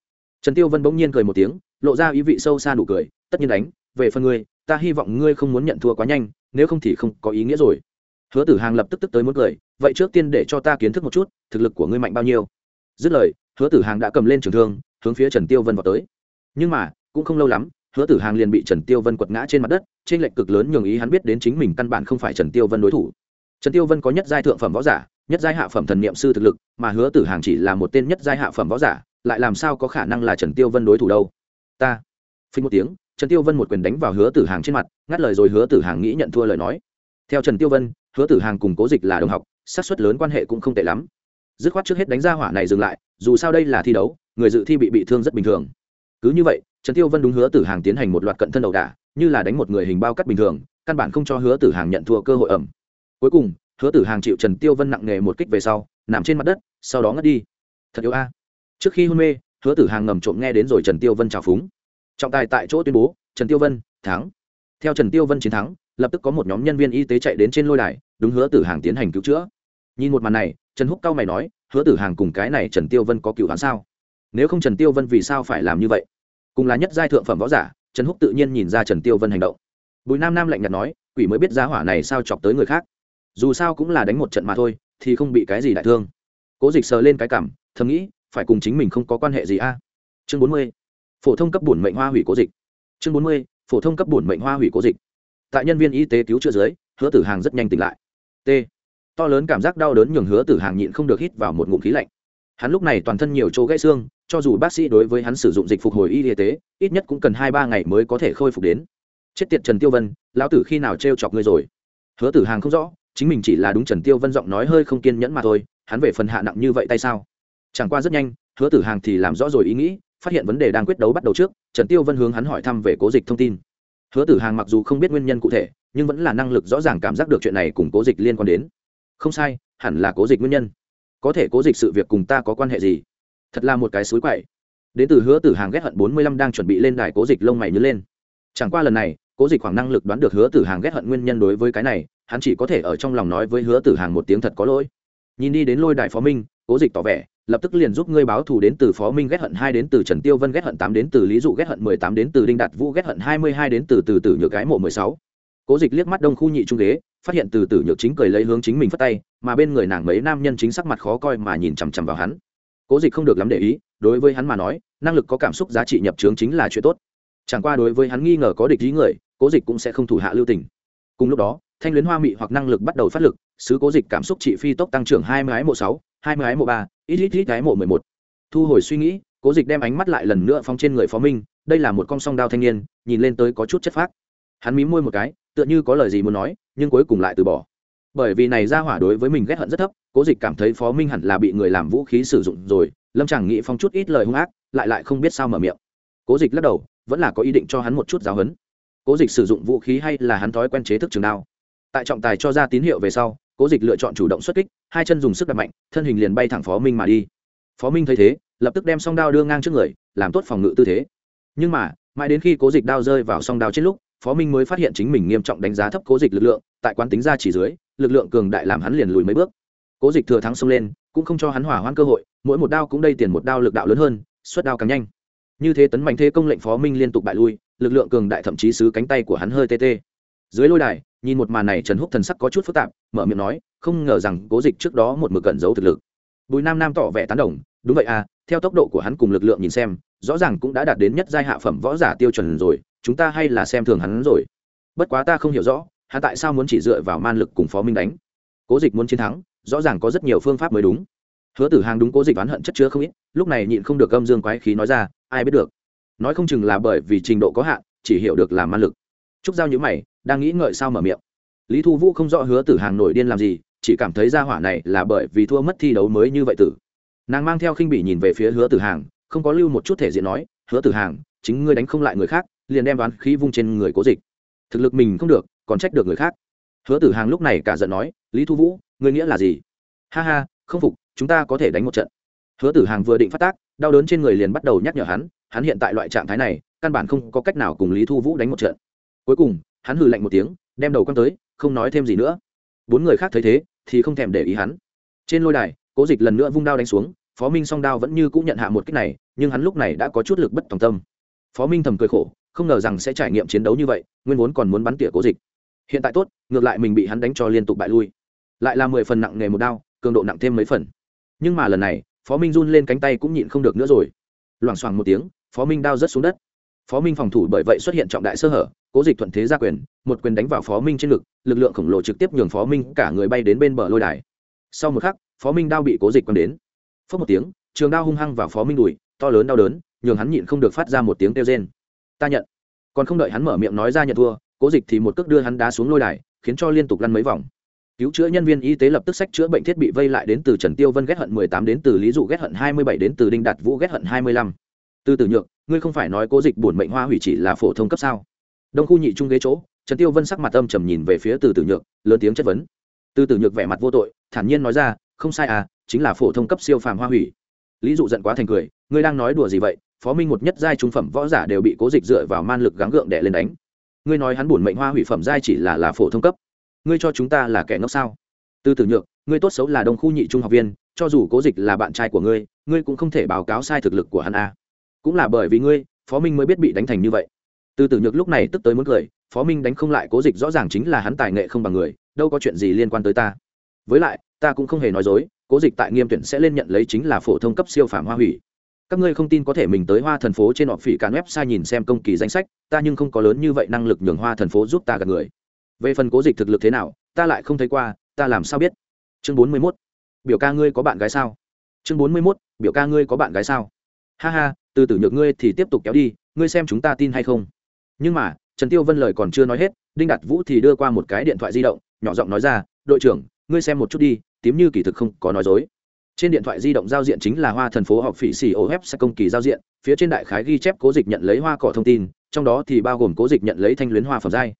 Trần tiêu vân bỗng nhiên cười một tiếng, lộ ra ý vị sâu xa đủ cười, tất nhiên đánh, về phần ngươi, ta hy vọng ngươi không muốn nhận thua quá nhanh nếu không thì không có ý nghĩa rồi. Hứa tử hàng lập tức tức tới muốn cười, vậy trước tiên để cho ta kiến thức một chút, thực lực của ngươi mạnh bao nhiêu. Dứt lời, hứa tử hàng đã cầm lên trường thương, hướng phía trần tiêu vân vào tới. Nhưng mà, cũng không lâu lắm, hứa tử hàng liền bị trần tiêu vân quật ngã trên mặt đất, trên lệnh cực lớn nhường ý hắn biết đến chính mình căn bản không phải trần tiêu vân đối thủ. Trần tiêu vân có nhất giai thượng phẩm võ giả, nhất giai hạ phẩm thần niệm sư thực lực, mà hứa tử hàng chỉ là một tên nhất giai hạ phẩm võ giả, lại làm sao có khả năng là trần tiêu vân đối thủ đâu? Ta phí một tiếng trần tiêu vân một quyền đánh vào hứa tử hàng trên mặt, ngắt lời rồi hứa tử hàng nghĩ nhận thua lời nói. Theo trần tiêu vân, hứa tử hàng cùng cố dịch là đồng học, xác suất lớn quan hệ cũng không tệ lắm. Dứt khoát trước hết đánh ra hỏa này dừng lại, dù sao đây là thi đấu, người dự thi bị bị thương rất bình thường. Cứ như vậy, trần tiêu vân đúng hứa tử hàng tiến hành một loạt cận thân đầu đả, như là đánh một người hình bao cắt bình thường, căn bản không cho hứa tử hàng nhận thua cơ hội ẩm. Cuối cùng, hứa tử hàng chịu trần tiêu vân nặng nề một kích về sau, nằm trên mặt đất, sau đó ngất đi. Thật yếu a. Trước khi hôn mê, hứa tử hàng ngầm trộm nghe đến rồi trần tiêu vân trào phúng trọng tài tại chỗ tuyên bố, trần tiêu vân, thắng. Theo trần tiêu vân chiến thắng, lập tức có một nhóm nhân viên y tế chạy đến trên lôi đài, đúng hứa tử hàng tiến hành cứu chữa. Nhìn một màn này, trần húc cao mày nói, hứa tử hàng cùng cái này trần tiêu vân có cựu hắn sao? Nếu không trần tiêu vân vì sao phải làm như vậy? Cùng là nhất giai thượng phẩm võ giả, trần húc tự nhiên nhìn ra trần tiêu vân hành động. Bùi nam nam lạnh nhạt nói, quỷ mới biết giá hỏa này sao chọc tới người khác. Dù sao cũng là đánh một trận mà thôi, thì không bị cái gì đại thương. Cố dịch sờ lên cái cảm, thầm nghĩ, phải cùng chính mình không có quan hệ gì a. Chương bốn mươi phổ thông cấp bổn mệnh hoa hủy cố dịch. Chương bốn mươi, phổ thông cấp bổn mệnh hoa hủy cố dịch. Tại nhân viên y tế cứu chữa dưới, hứa tử hàng rất nhanh tỉnh lại. T. To lớn cảm giác đau đớn nhường hứa tử hàng nhịn không được hít vào một ngụm khí lạnh. Hắn lúc này toàn thân nhiều chỗ gãy xương, cho dù bác sĩ đối với hắn sử dụng dịch phục hồi y tế, ít nhất cũng cần hai ba ngày mới có thể khôi phục đến. Chết tiệt trần tiêu vân, lão tử khi nào t chọc ngươi rồi? Hứa tử hàng không rõ, chính mình chỉ là đúng trần tiêu vân giọng nói hơi không kiên nhẫn mà thôi, hắn về phần hạ nặng như vậy tay sao? Chẳng qua rất nhanh, hứa tử hàng thì làm rõ rồi ý nghĩ phát hiện vấn đề đang quyết đấu bắt đầu trước, trần tiêu vân hướng hắn hỏi thăm về cố dịch thông tin. Hứa tử hàng mặc dù không biết nguyên nhân cụ thể, nhưng vẫn là năng lực rõ ràng cảm giác được chuyện này cùng cố dịch liên quan đến. Không sai, hẳn là cố dịch nguyên nhân. Có thể cố dịch sự việc cùng ta có quan hệ gì? Thật là một cái suối quậy. Đến từ hứa tử hàng ghét hận bốn mươi lăm đang chuẩn bị lên đài cố dịch lông mày nhớ lên. Chẳng qua lần này, cố dịch khoảng năng lực đoán được hứa tử hàng ghét hận nguyên nhân đối với cái này, hắn chỉ có thể ở trong lòng nói với hứa tử hàng một tiếng thật có lỗi. Nhìn đi đến lôi đài phó minh, cố dịch tỏ vẻ lập tức liền giúp ngươi báo thù đến từ phó minh ghét hận hai đến từ trần tiêu vân ghét hận tám đến từ lý dụ ghét hận mười tám đến từ đinh đạt vũ ghét hận hai mươi hai đến từ từ tử nhược cái mộ mười sáu. Cố dịch liếc mắt đông khu nhị trung ghế, phát hiện từ tử nhược chính cười lấy hướng chính mình phất tay, mà bên người nàng mấy nam nhân chính sắc mặt khó coi mà nhìn chằm chằm vào hắn. Cố dịch không được lắm để ý, đối với hắn mà nói, năng lực có cảm xúc giá trị nhập trướng chính là chuyện tốt. Chẳng qua đối với hắn nghi ngờ có địch ý người, cố dịch cũng sẽ không thủ hạ lưu tình. Cùng lúc đó, thanh luyến hoa mị hoặc năng lực bắt đầu phát lực, sứ cố dịch cảm xúc trị phi tốc tăng trưởng hai mươi ái mộ sáu hai mươi ái mộ ba, ít ít ít ái mộ mười một. Thu hồi suy nghĩ, cố dịch đem ánh mắt lại lần nữa phong trên người phó minh, đây là một con song đao thanh niên, nhìn lên tới có chút chất phác. Hắn mí môi một cái, tựa như có lời gì muốn nói, nhưng cuối cùng lại từ bỏ. Bởi vì này ra hỏa đối với mình ghét hận rất thấp, cố dịch cảm thấy phó minh hẳn là bị người làm vũ khí sử dụng rồi, lâm chẳng nghĩ phong chút ít lời hung ác, lại lại không biết sao mở miệng. Cố dịch lắc đầu, vẫn là có ý định cho hắn một chút giáo hấn cố dịch sử dụng vũ khí hay là hắn thói quen chế thức trường đao. Tại trọng tài cho ra tín hiệu về sau cố dịch lựa chọn chủ động xuất kích, hai chân dùng sức đặt mạnh, thân hình liền bay thẳng phó minh mà đi. Phó minh thấy thế, lập tức đem song đao đưa ngang trước người, làm tốt phòng ngự tư thế. Nhưng mà, mãi đến khi cố dịch đao rơi vào song đao trên lúc, phó minh mới phát hiện chính mình nghiêm trọng đánh giá thấp cố dịch lực lượng, tại quán tính ra chỉ dưới, lực lượng cường đại làm hắn liền lùi mấy bước. Cố dịch thừa thắng xông lên, cũng không cho hắn hỏa hoãn cơ hội, mỗi một đao cũng đây tiền một đao lực đạo lớn hơn suất đao càng nhanh. Như thế tấn mạnh thế công lệnh phó minh liên tục bại lui, lực lượng cường đại thậm chí xứ cánh tay của hắn hơi tê tê. Dưới lôi đài nhìn một màn này, trần húc thần sắc có chút phức tạp, mở miệng nói, không ngờ rằng cố dịch trước đó một mực cẩn giấu thực lực. Bùi nam nam tỏ vẻ tán đồng, đúng vậy à theo tốc độ của hắn cùng lực lượng nhìn xem, rõ ràng cũng đã đạt đến nhất giai hạ phẩm võ giả tiêu chuẩn rồi, chúng ta hay là xem thường hắn rồi. Bất quá ta không hiểu rõ, hắn tại sao muốn chỉ dựa vào man lực cùng phó minh đánh? Cố dịch muốn chiến thắng, rõ ràng có rất nhiều phương pháp mới đúng. Hứa tử hàng đúng cố dịch oán hận chất chứa không ít, lúc này nhịn không được âm dương quái khí nói ra, ai biết được. Nói không chừng là bởi vì trình độ có hạn, chỉ hiểu được là man lực. Trúc giao nhữ mày đang nghĩ ngợi sao mở miệng. Lý thu vũ không rõ hứa tử hàng nổi điên làm gì, chỉ cảm thấy ra hỏa này là bởi vì thua mất thi đấu mới như vậy tử. Nàng mang theo khinh bỉ nhìn về phía hứa tử hàng, không có lưu một chút thể diện nói, hứa tử hàng, chính ngươi đánh không lại người khác, liền đem đoán khí vung trên người cố dịch. Thực lực mình không được, còn trách được người khác. Hứa tử hàng lúc này cả giận nói, lý thu vũ, ngươi nghĩa là gì? Ha ha, không phục, chúng ta có thể đánh một trận. Hứa tử hàng vừa định phát tác, đau đớn trên người liền bắt đầu nhắc nhở hắn hắn hiện tại loại trạng thái này, căn bản không có cách nào cùng lý thu vũ đánh một trận. Cuối cùng hắn hừ lạnh một tiếng, đem đầu quăng tới, không nói thêm gì nữa. Bốn người khác thấy thế, thì không thèm để ý hắn. Trên lôi đài, cố dịch lần nữa vung đao đánh xuống, phó minh song đao vẫn như cũng nhận hạ một cách này, nhưng hắn lúc này đã có chút lực bất tòng tâm. Phó minh thầm cười khổ, không ngờ rằng sẽ trải nghiệm chiến đấu như vậy, nguyên vốn còn muốn bắn tỉa cố dịch. Hiện tại tốt, ngược lại mình bị hắn đánh cho liên tục bại lui. Lại là mười phần nặng nghề một đao, cường độ nặng thêm mấy phần. Nhưng mà lần này, phó minh run lên cánh tay cũng nhịn không được nữa rồi. Loảng xoảng một tiếng, phó minh đao rớt xuống đất phó minh phòng thủ bởi vậy xuất hiện trọng đại sơ hở, cố dịch thuận thế ra quyền, một quyền đánh vào phó minh trên ngực, lực lượng khổng lồ trực tiếp nhường phó minh cả người bay đến bên bờ lôi đài. Sau một khắc, phó minh đao bị cố dịch quăng đến. Phớt một tiếng, trường đao hung hăng vào phó minh đùi, to lớn đau đớn, nhường hắn nhịn không được phát ra một tiếng kêu rên. Ta nhận. Còn không đợi hắn mở miệng nói ra nhận thua, cố dịch thì một cước đưa hắn đá xuống lôi đài, khiến cho liên tục lăn mấy vòng. Cứu chữa nhân viên y tế lập tức sách chữa bệnh thiết bị vây lại đến từ trần tiêu vân ghét hận mười tám đến từ lý dụ ghét hận hai mươi bảy đến từ đinh đạt vũ ghét hận hai mươi lăm từ tử nhược, ngươi không phải nói cố dịch bổn mệnh hoa hủy chỉ là phổ thông cấp sao? Đông khu nhị trung ghế chỗ, trần tiêu vân sắc mặt âm trầm nhìn về phía từ tử nhược, lớn tiếng chất vấn. Từ tử nhược vẻ mặt vô tội, thản nhiên nói ra, không sai à chính là phổ thông cấp siêu phàm hoa hủy. Lý dụ giận quá thành cười, ngươi đang nói đùa gì vậy? Phó minh một nhất giai trung phẩm võ giả đều bị cố dịch dựa vào man lực gắng gượng đè lên đánh. Ngươi nói hắn bổn mệnh hoa hủy phẩm giai chỉ là là phổ thông cấp. Ngươi cho chúng ta là kẻ ngốc sao? Từ tử nhược, ngươi tốt xấu là đông khu nhị trung học viên, cho dù cố dịch là bạn trai của ngươi ngươi cũng không thể báo cáo sai thực lực của hắn à? Cũng là bởi vì ngươi, phó minh mới biết bị đánh thành như vậy. Từ tử nhược lúc này tức tới muốn cười, phó minh đánh không lại cố dịch rõ ràng chính là hắn tài nghệ không bằng người, đâu có chuyện gì liên quan tới ta. Với lại, ta cũng không hề nói dối, cố dịch tại nghiêm tuyển sẽ lên nhận lấy chính là phổ thông cấp siêu phàm hoa hủy. Các ngươi không tin có thể mình tới hoa thần phố trên họ phỉ cản website nhìn xem công kỳ danh sách, ta nhưng không có lớn như vậy năng lực nhường hoa thần phố giúp ta gặp người. Về phần cố dịch thực lực thế nào, ta lại không thấy qua, ta làm sao biết? Chương bốn mươi mốt, biểu ca ngươi có bạn gái sao? Chương bốn mươi mốt, biểu ca ngươi có bạn gái sao? Ha ha, từ tử nhược ngươi thì tiếp tục kéo đi, ngươi xem chúng ta tin hay không. Nhưng mà, trần tiêu vân lời còn chưa nói hết, đinh đạt vũ thì đưa qua một cái điện thoại di động, nhỏ giọng nói ra, đội trưởng, ngươi xem một chút đi, tím như kỳ thực không có nói dối. Trên điện thoại di động giao diện chính là hoa thần phố họp phỉ xì ô hép sẽ công kỳ giao diện, phía trên đại khái ghi chép cố dịch nhận lấy hoa cỏ thông tin, trong đó thì bao gồm cố dịch nhận lấy thanh luyến hoa phẩm giai,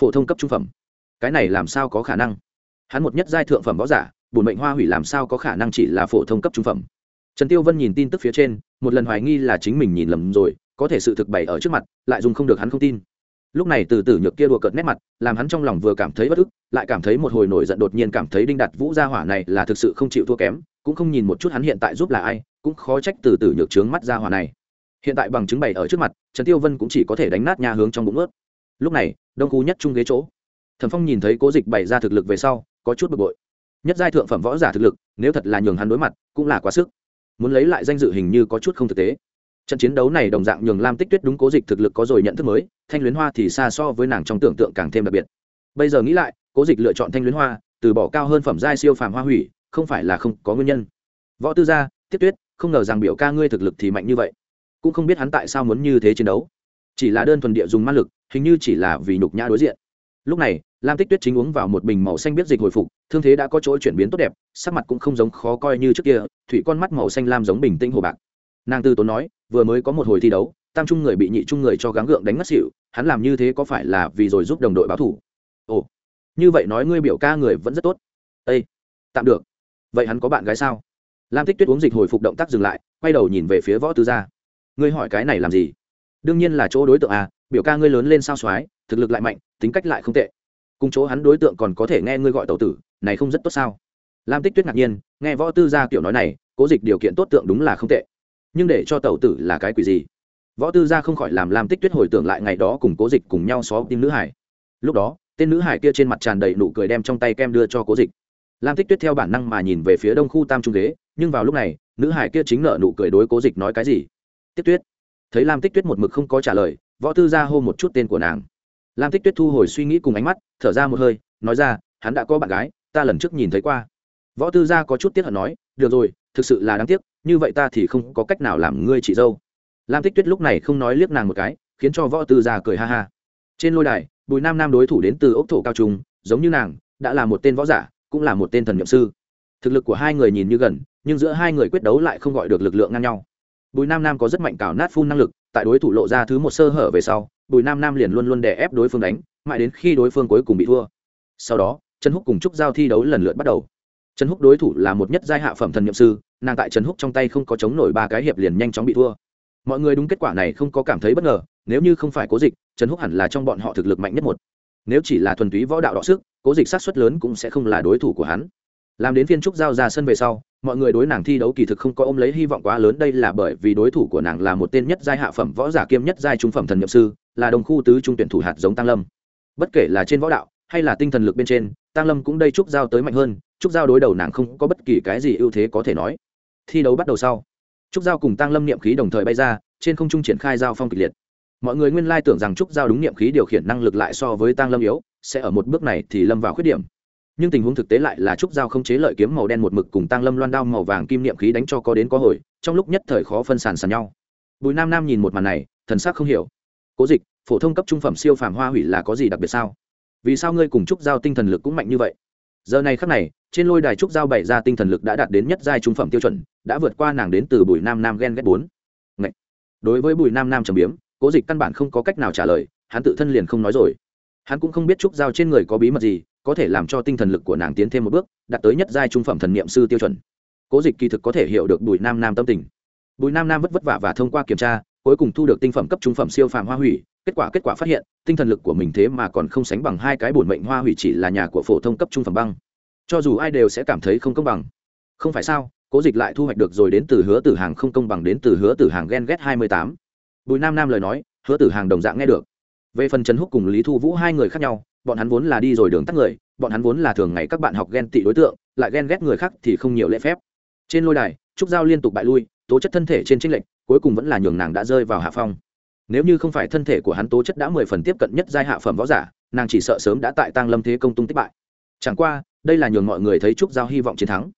phổ thông cấp trung phẩm. Cái này làm sao có khả năng? Hắn một nhất giai thượng phẩm võ giả bùn mệnh hoa hủy làm sao có khả năng chỉ là phổ thông cấp trung phẩm? Trần tiêu vân nhìn tin tức phía trên, một lần hoài nghi là chính mình nhìn lầm rồi, có thể sự thực bày ở trước mặt, lại dùng không được hắn không tin. Lúc này từ từ nhược kia đùa cợt nét mặt, làm hắn trong lòng vừa cảm thấy bất ức, lại cảm thấy một hồi nổi giận đột nhiên cảm thấy đinh đặt vũ gia hỏa này là thực sự không chịu thua kém, cũng không nhìn một chút hắn hiện tại giúp là ai, cũng khó trách từ từ nhược trướng mắt gia hỏa này. Hiện tại bằng chứng bày ở trước mặt, trần tiêu vân cũng chỉ có thể đánh nát nhà hướng trong bụng ướt. Lúc này, đông khu nhất trung ghế chỗ. Thẩm phong nhìn thấy cố dịch bày ra thực lực về sau, có chút bực bội. Nhất giai thượng phẩm võ giả thực lực, nếu thật là nhường hắn đối mặt, cũng là quá sức muốn lấy lại danh dự hình như có chút không thực tế. Trận chiến đấu này đồng dạng nhường lam tích tuyết đúng cố dịch thực lực có rồi nhận thức mới, thanh luyến hoa thì xa so với nàng trong tưởng tượng càng thêm đặc biệt. Bây giờ nghĩ lại, cố dịch lựa chọn thanh luyến hoa, từ bỏ cao hơn phẩm giai siêu phàm hoa hủy, không phải là không có nguyên nhân. Võ tư gia tiếp tuyết, không ngờ rằng biểu ca ngươi thực lực thì mạnh như vậy. Cũng không biết hắn tại sao muốn như thế chiến đấu. Chỉ là đơn thuần địa dùng ma lực, hình như chỉ là vì nhục nhã đối diện. Lúc này lam tích tuyết chính uống vào một bình màu xanh biết dịch hồi phục, thương thế đã có chỗ chuyển biến tốt đẹp, sắc mặt cũng không giống khó coi như trước kia, thủy con mắt màu xanh lam giống bình tĩnh hồ bạc. Nàng tư tốn nói, vừa mới có một hồi thi đấu, tam trung người bị nhị trung người cho gắng gượng đánh mất xỉu, hắn làm như thế có phải là vì rồi giúp đồng đội báo thủ? Ồ, như vậy nói ngươi biểu ca người vẫn rất tốt. Ây tạm được. Vậy hắn có bạn gái sao? Lam tích tuyết uống dịch hồi phục động tác dừng lại, quay đầu nhìn về phía võ tư gia. Ngươi hỏi cái này làm gì? Đương nhiên là chỗ đối tượng à biểu ca ngươi lớn lên sao soái, thực lực lại mạnh, tính cách lại không tệ cùng chỗ hắn đối tượng còn có thể nghe ngươi gọi tàu tử, này không rất tốt sao? Lam tích tuyết ngạc nhiên, nghe võ tư gia kiểu nói này, cố dịch điều kiện tốt tượng đúng là không tệ. Nhưng để cho tàu tử là cái quỷ gì? Võ tư gia không khỏi làm lam tích tuyết hồi tưởng lại ngày đó cùng cố dịch cùng nhau xó tim nữ hải. Lúc đó, tên nữ hải kia trên mặt tràn đầy nụ cười đem trong tay kem đưa cho cố dịch. Lam tích tuyết theo bản năng mà nhìn về phía đông khu tam trung ghế, nhưng vào lúc này, nữ hải kia chính nợ nụ cười đối cố dịch nói cái gì? Tích tuyết. Thấy lam tích tuyết một mực không có trả lời, võ tư gia hô một chút tên của nàng lam tích tuyết thu hồi suy nghĩ cùng ánh mắt, thở ra một hơi, nói ra, hắn đã có bạn gái, ta lần trước nhìn thấy qua. Võ tư gia có chút tiếc hận nói, được rồi, thực sự là đáng tiếc, như vậy ta thì không có cách nào làm ngươi chị dâu. Lam tích tuyết lúc này không nói liếc nàng một cái, khiến cho võ tư gia cười ha ha. Trên lôi đài, bùi nam nam đối thủ đến từ ốc thổ cao trung, giống như nàng, đã là một tên võ giả, cũng là một tên thần nhậm sư. Thực lực của hai người nhìn như gần, nhưng giữa hai người quyết đấu lại không gọi được lực lượng ngang nhau. Bùi nam nam có rất mạnh cào nát phun năng lực, tại đối thủ lộ ra thứ một sơ hở về sau bùi nam nam liền luôn luôn đè ép đối phương đánh, mãi đến khi đối phương cuối cùng bị thua. Sau đó, trần húc cùng trúc giao thi đấu lần lượt bắt đầu. Trần húc đối thủ là một nhất giai hạ phẩm thần nhậm sư, nàng tại trần húc trong tay không có chống nổi ba cái hiệp liền nhanh chóng bị thua. Mọi người đúng kết quả này không có cảm thấy bất ngờ, nếu như không phải cố dịch, trần húc hẳn là trong bọn họ thực lực mạnh nhất một. Nếu chỉ là thuần túy võ đạo đọ sức, cố dịch sát xuất lớn cũng sẽ không là đối thủ của hắn. Làm đến phiên trúc giao ra sân về sau, mọi người đối nàng thi đấu kỳ thực không có ôm lấy hy vọng quá lớn, đây là bởi vì đối thủ của nàng là một tên nhất giai hạ phẩm võ giả kiêm nhất giai trung phẩm thần nhậm sư là đồng khu tứ trung tuyển thủ hạt giống tăng lâm. Bất kể là trên võ đạo hay là tinh thần lực bên trên, tăng lâm cũng đây trúc giao tới mạnh hơn trúc giao đối đầu nàng không có bất kỳ cái gì ưu thế có thể nói. Thi đấu bắt đầu sau trúc giao cùng tăng lâm niệm khí đồng thời bay ra, trên không trung triển khai giao phong kịch liệt. Mọi người nguyên lai tưởng rằng trúc giao đúng niệm khí điều khiển năng lực lại so với tăng lâm yếu, sẽ ở một bước này thì lâm vào khuyết điểm. Nhưng tình huống thực tế lại là trúc giao không chế lợi kiếm màu đen một mực cùng tăng lâm loan đao màu vàng kim niệm khí đánh cho có đến có hồi, trong lúc nhất thời khó phân sàn sàn nhau. Bùi nam nam nhìn một màn này, thần sắc không hiểu cố dịch, phổ thông cấp trung phẩm siêu phàm hoa hủy là có gì đặc biệt sao? Vì sao ngươi cùng trúc giao tinh thần lực cũng mạnh như vậy? Giờ này khắc này, trên lôi đài trúc giao bày ra tinh thần lực đã đạt đến nhất giai trung phẩm tiêu chuẩn, đã vượt qua nàng đến từ bùi nam nam ghen ghét bốn. Đối với bùi nam nam trầm biếm, cố dịch căn bản không có cách nào trả lời, hắn tự thân liền không nói rồi. Hắn cũng không biết trúc giao trên người có bí mật gì, có thể làm cho tinh thần lực của nàng tiến thêm một bước, đạt tới nhất giai trung phẩm thần niệm sư tiêu chuẩn. Cố dịch kỳ thực có thể hiểu được bùi nam nam tâm tình. Bùi nam nam vất vất vả và thông qua kiểm tra cuối cùng thu được tinh phẩm cấp trung phẩm siêu phàm hoa hủy, kết quả kết quả phát hiện, tinh thần lực của mình thế mà còn không sánh bằng hai cái bổn mệnh hoa hủy chỉ là nhà của phổ thông cấp trung phẩm băng. Cho dù ai đều sẽ cảm thấy không công bằng. Không phải sao, cố dịch lại thu hoạch được rồi đến từ hứa tử hàng không công bằng đến từ hứa tử hàng ghen ghét hai mươi tám. Bùi nam nam lời nói, hứa tử hàng đồng dạng nghe được. Về phần trần húc cùng lý thu vũ hai người khác nhau, bọn hắn vốn là đi rồi đường tắt người, bọn hắn vốn là thường ngày các bạn học ghen tị đối tượng, lại ghen ghét người khác thì không nhiều lễ phép. Trên lôi đài, trúc giao liên tục bại lui tố chất thân thể trên trinh lệch cuối cùng vẫn là nhường nàng đã rơi vào hạ phong. Nếu như không phải thân thể của hắn tố chất đã mười phần tiếp cận nhất giai hạ phẩm võ giả, nàng chỉ sợ sớm đã tại tăng lâm thế công tung tích bại. Chẳng qua, đây là nhường mọi người thấy trúc giao hy vọng chiến thắng.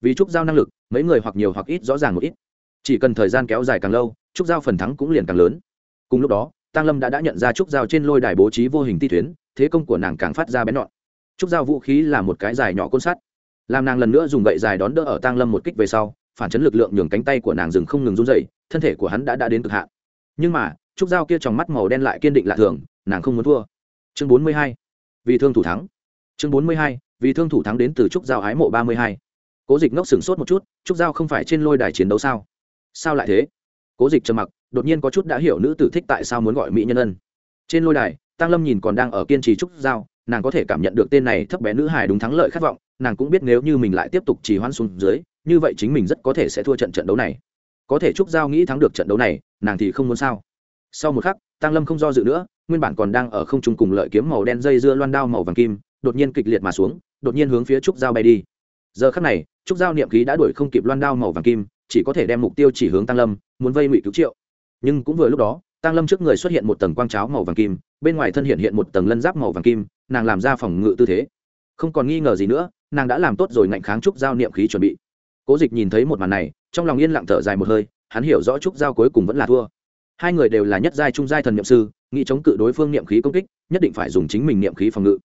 Vì trúc giao năng lực, mấy người hoặc nhiều hoặc ít rõ ràng một ít. Chỉ cần thời gian kéo dài càng lâu, trúc giao phần thắng cũng liền càng lớn. Cùng lúc đó tăng lâm đã đã nhận ra trúc giao trên lôi đài bố trí vô hình ti tuyến, thế công của nàng càng phát ra bén nhọn. Trúc giao vũ khí là một cái dài nhỏ côn sắt. Làm nàng lần nữa dùng gậy dài đón đỡ ở tăng lâm một kích về sau phản chấn lực lượng nhường cánh tay của nàng dừng không ngừng run dậy thân thể của hắn đã đã đến cực hạn. Nhưng mà, trúc dao kia trong mắt màu đen lại kiên định lạ thường, nàng không muốn thua. Chương bốn mươi hai, vì thương thủ thắng. Chương bốn mươi hai, vì thương thủ thắng đến từ trúc dao ái mộ ba mươi hai. Cố dịch ngốc sửng sốt một chút, trúc dao không phải trên lôi đài chiến đấu sao? Sao lại thế? Cố dịch trầm mặc, đột nhiên có chút đã hiểu nữ tử thích tại sao muốn gọi mỹ nhân ân. Trên lôi đài, tăng lâm nhìn còn đang ở kiên trì trúc giao nàng có thể cảm nhận được tên này thấp bé nữ hài đúng thắng lợi khát vọng, nàng cũng biết nếu như mình lại tiếp tục trì hoãn xuống dưới như vậy chính mình rất có thể sẽ thua trận trận đấu này. Có thể trúc giao nghĩ thắng được trận đấu này, nàng thì không muốn sao? Sau một khắc tăng lâm không do dự nữa, nguyên bản còn đang ở không trung cùng lợi kiếm màu đen dây dưa loan đao màu vàng kim, đột nhiên kịch liệt mà xuống, đột nhiên hướng phía trúc giao bay đi. Giờ khắc này, trúc giao niệm khí đã đuổi không kịp loan đao màu vàng kim, chỉ có thể đem mục tiêu chỉ hướng tăng lâm, muốn vây ngụy cứu triệu. Nhưng cũng vừa lúc đó tăng lâm trước người xuất hiện một tầng quang cháo màu vàng kim, bên ngoài thân hiện hiện một tầng lân giáp màu vàng kim, nàng làm ra phòng ngự tư thế. Không còn nghi ngờ gì nữa, nàng đã làm tốt rồi ngạnh kháng trúc giao niệm khí chuẩn bị cố dịch nhìn thấy một màn này, trong lòng yên lặng thở dài một hơi, hắn hiểu rõ trúc giao cuối cùng vẫn là thua. Hai người đều là nhất giai trung giai thần niệm sư, nghĩ chống cự đối phương niệm khí công kích, nhất định phải dùng chính mình niệm khí phòng ngự.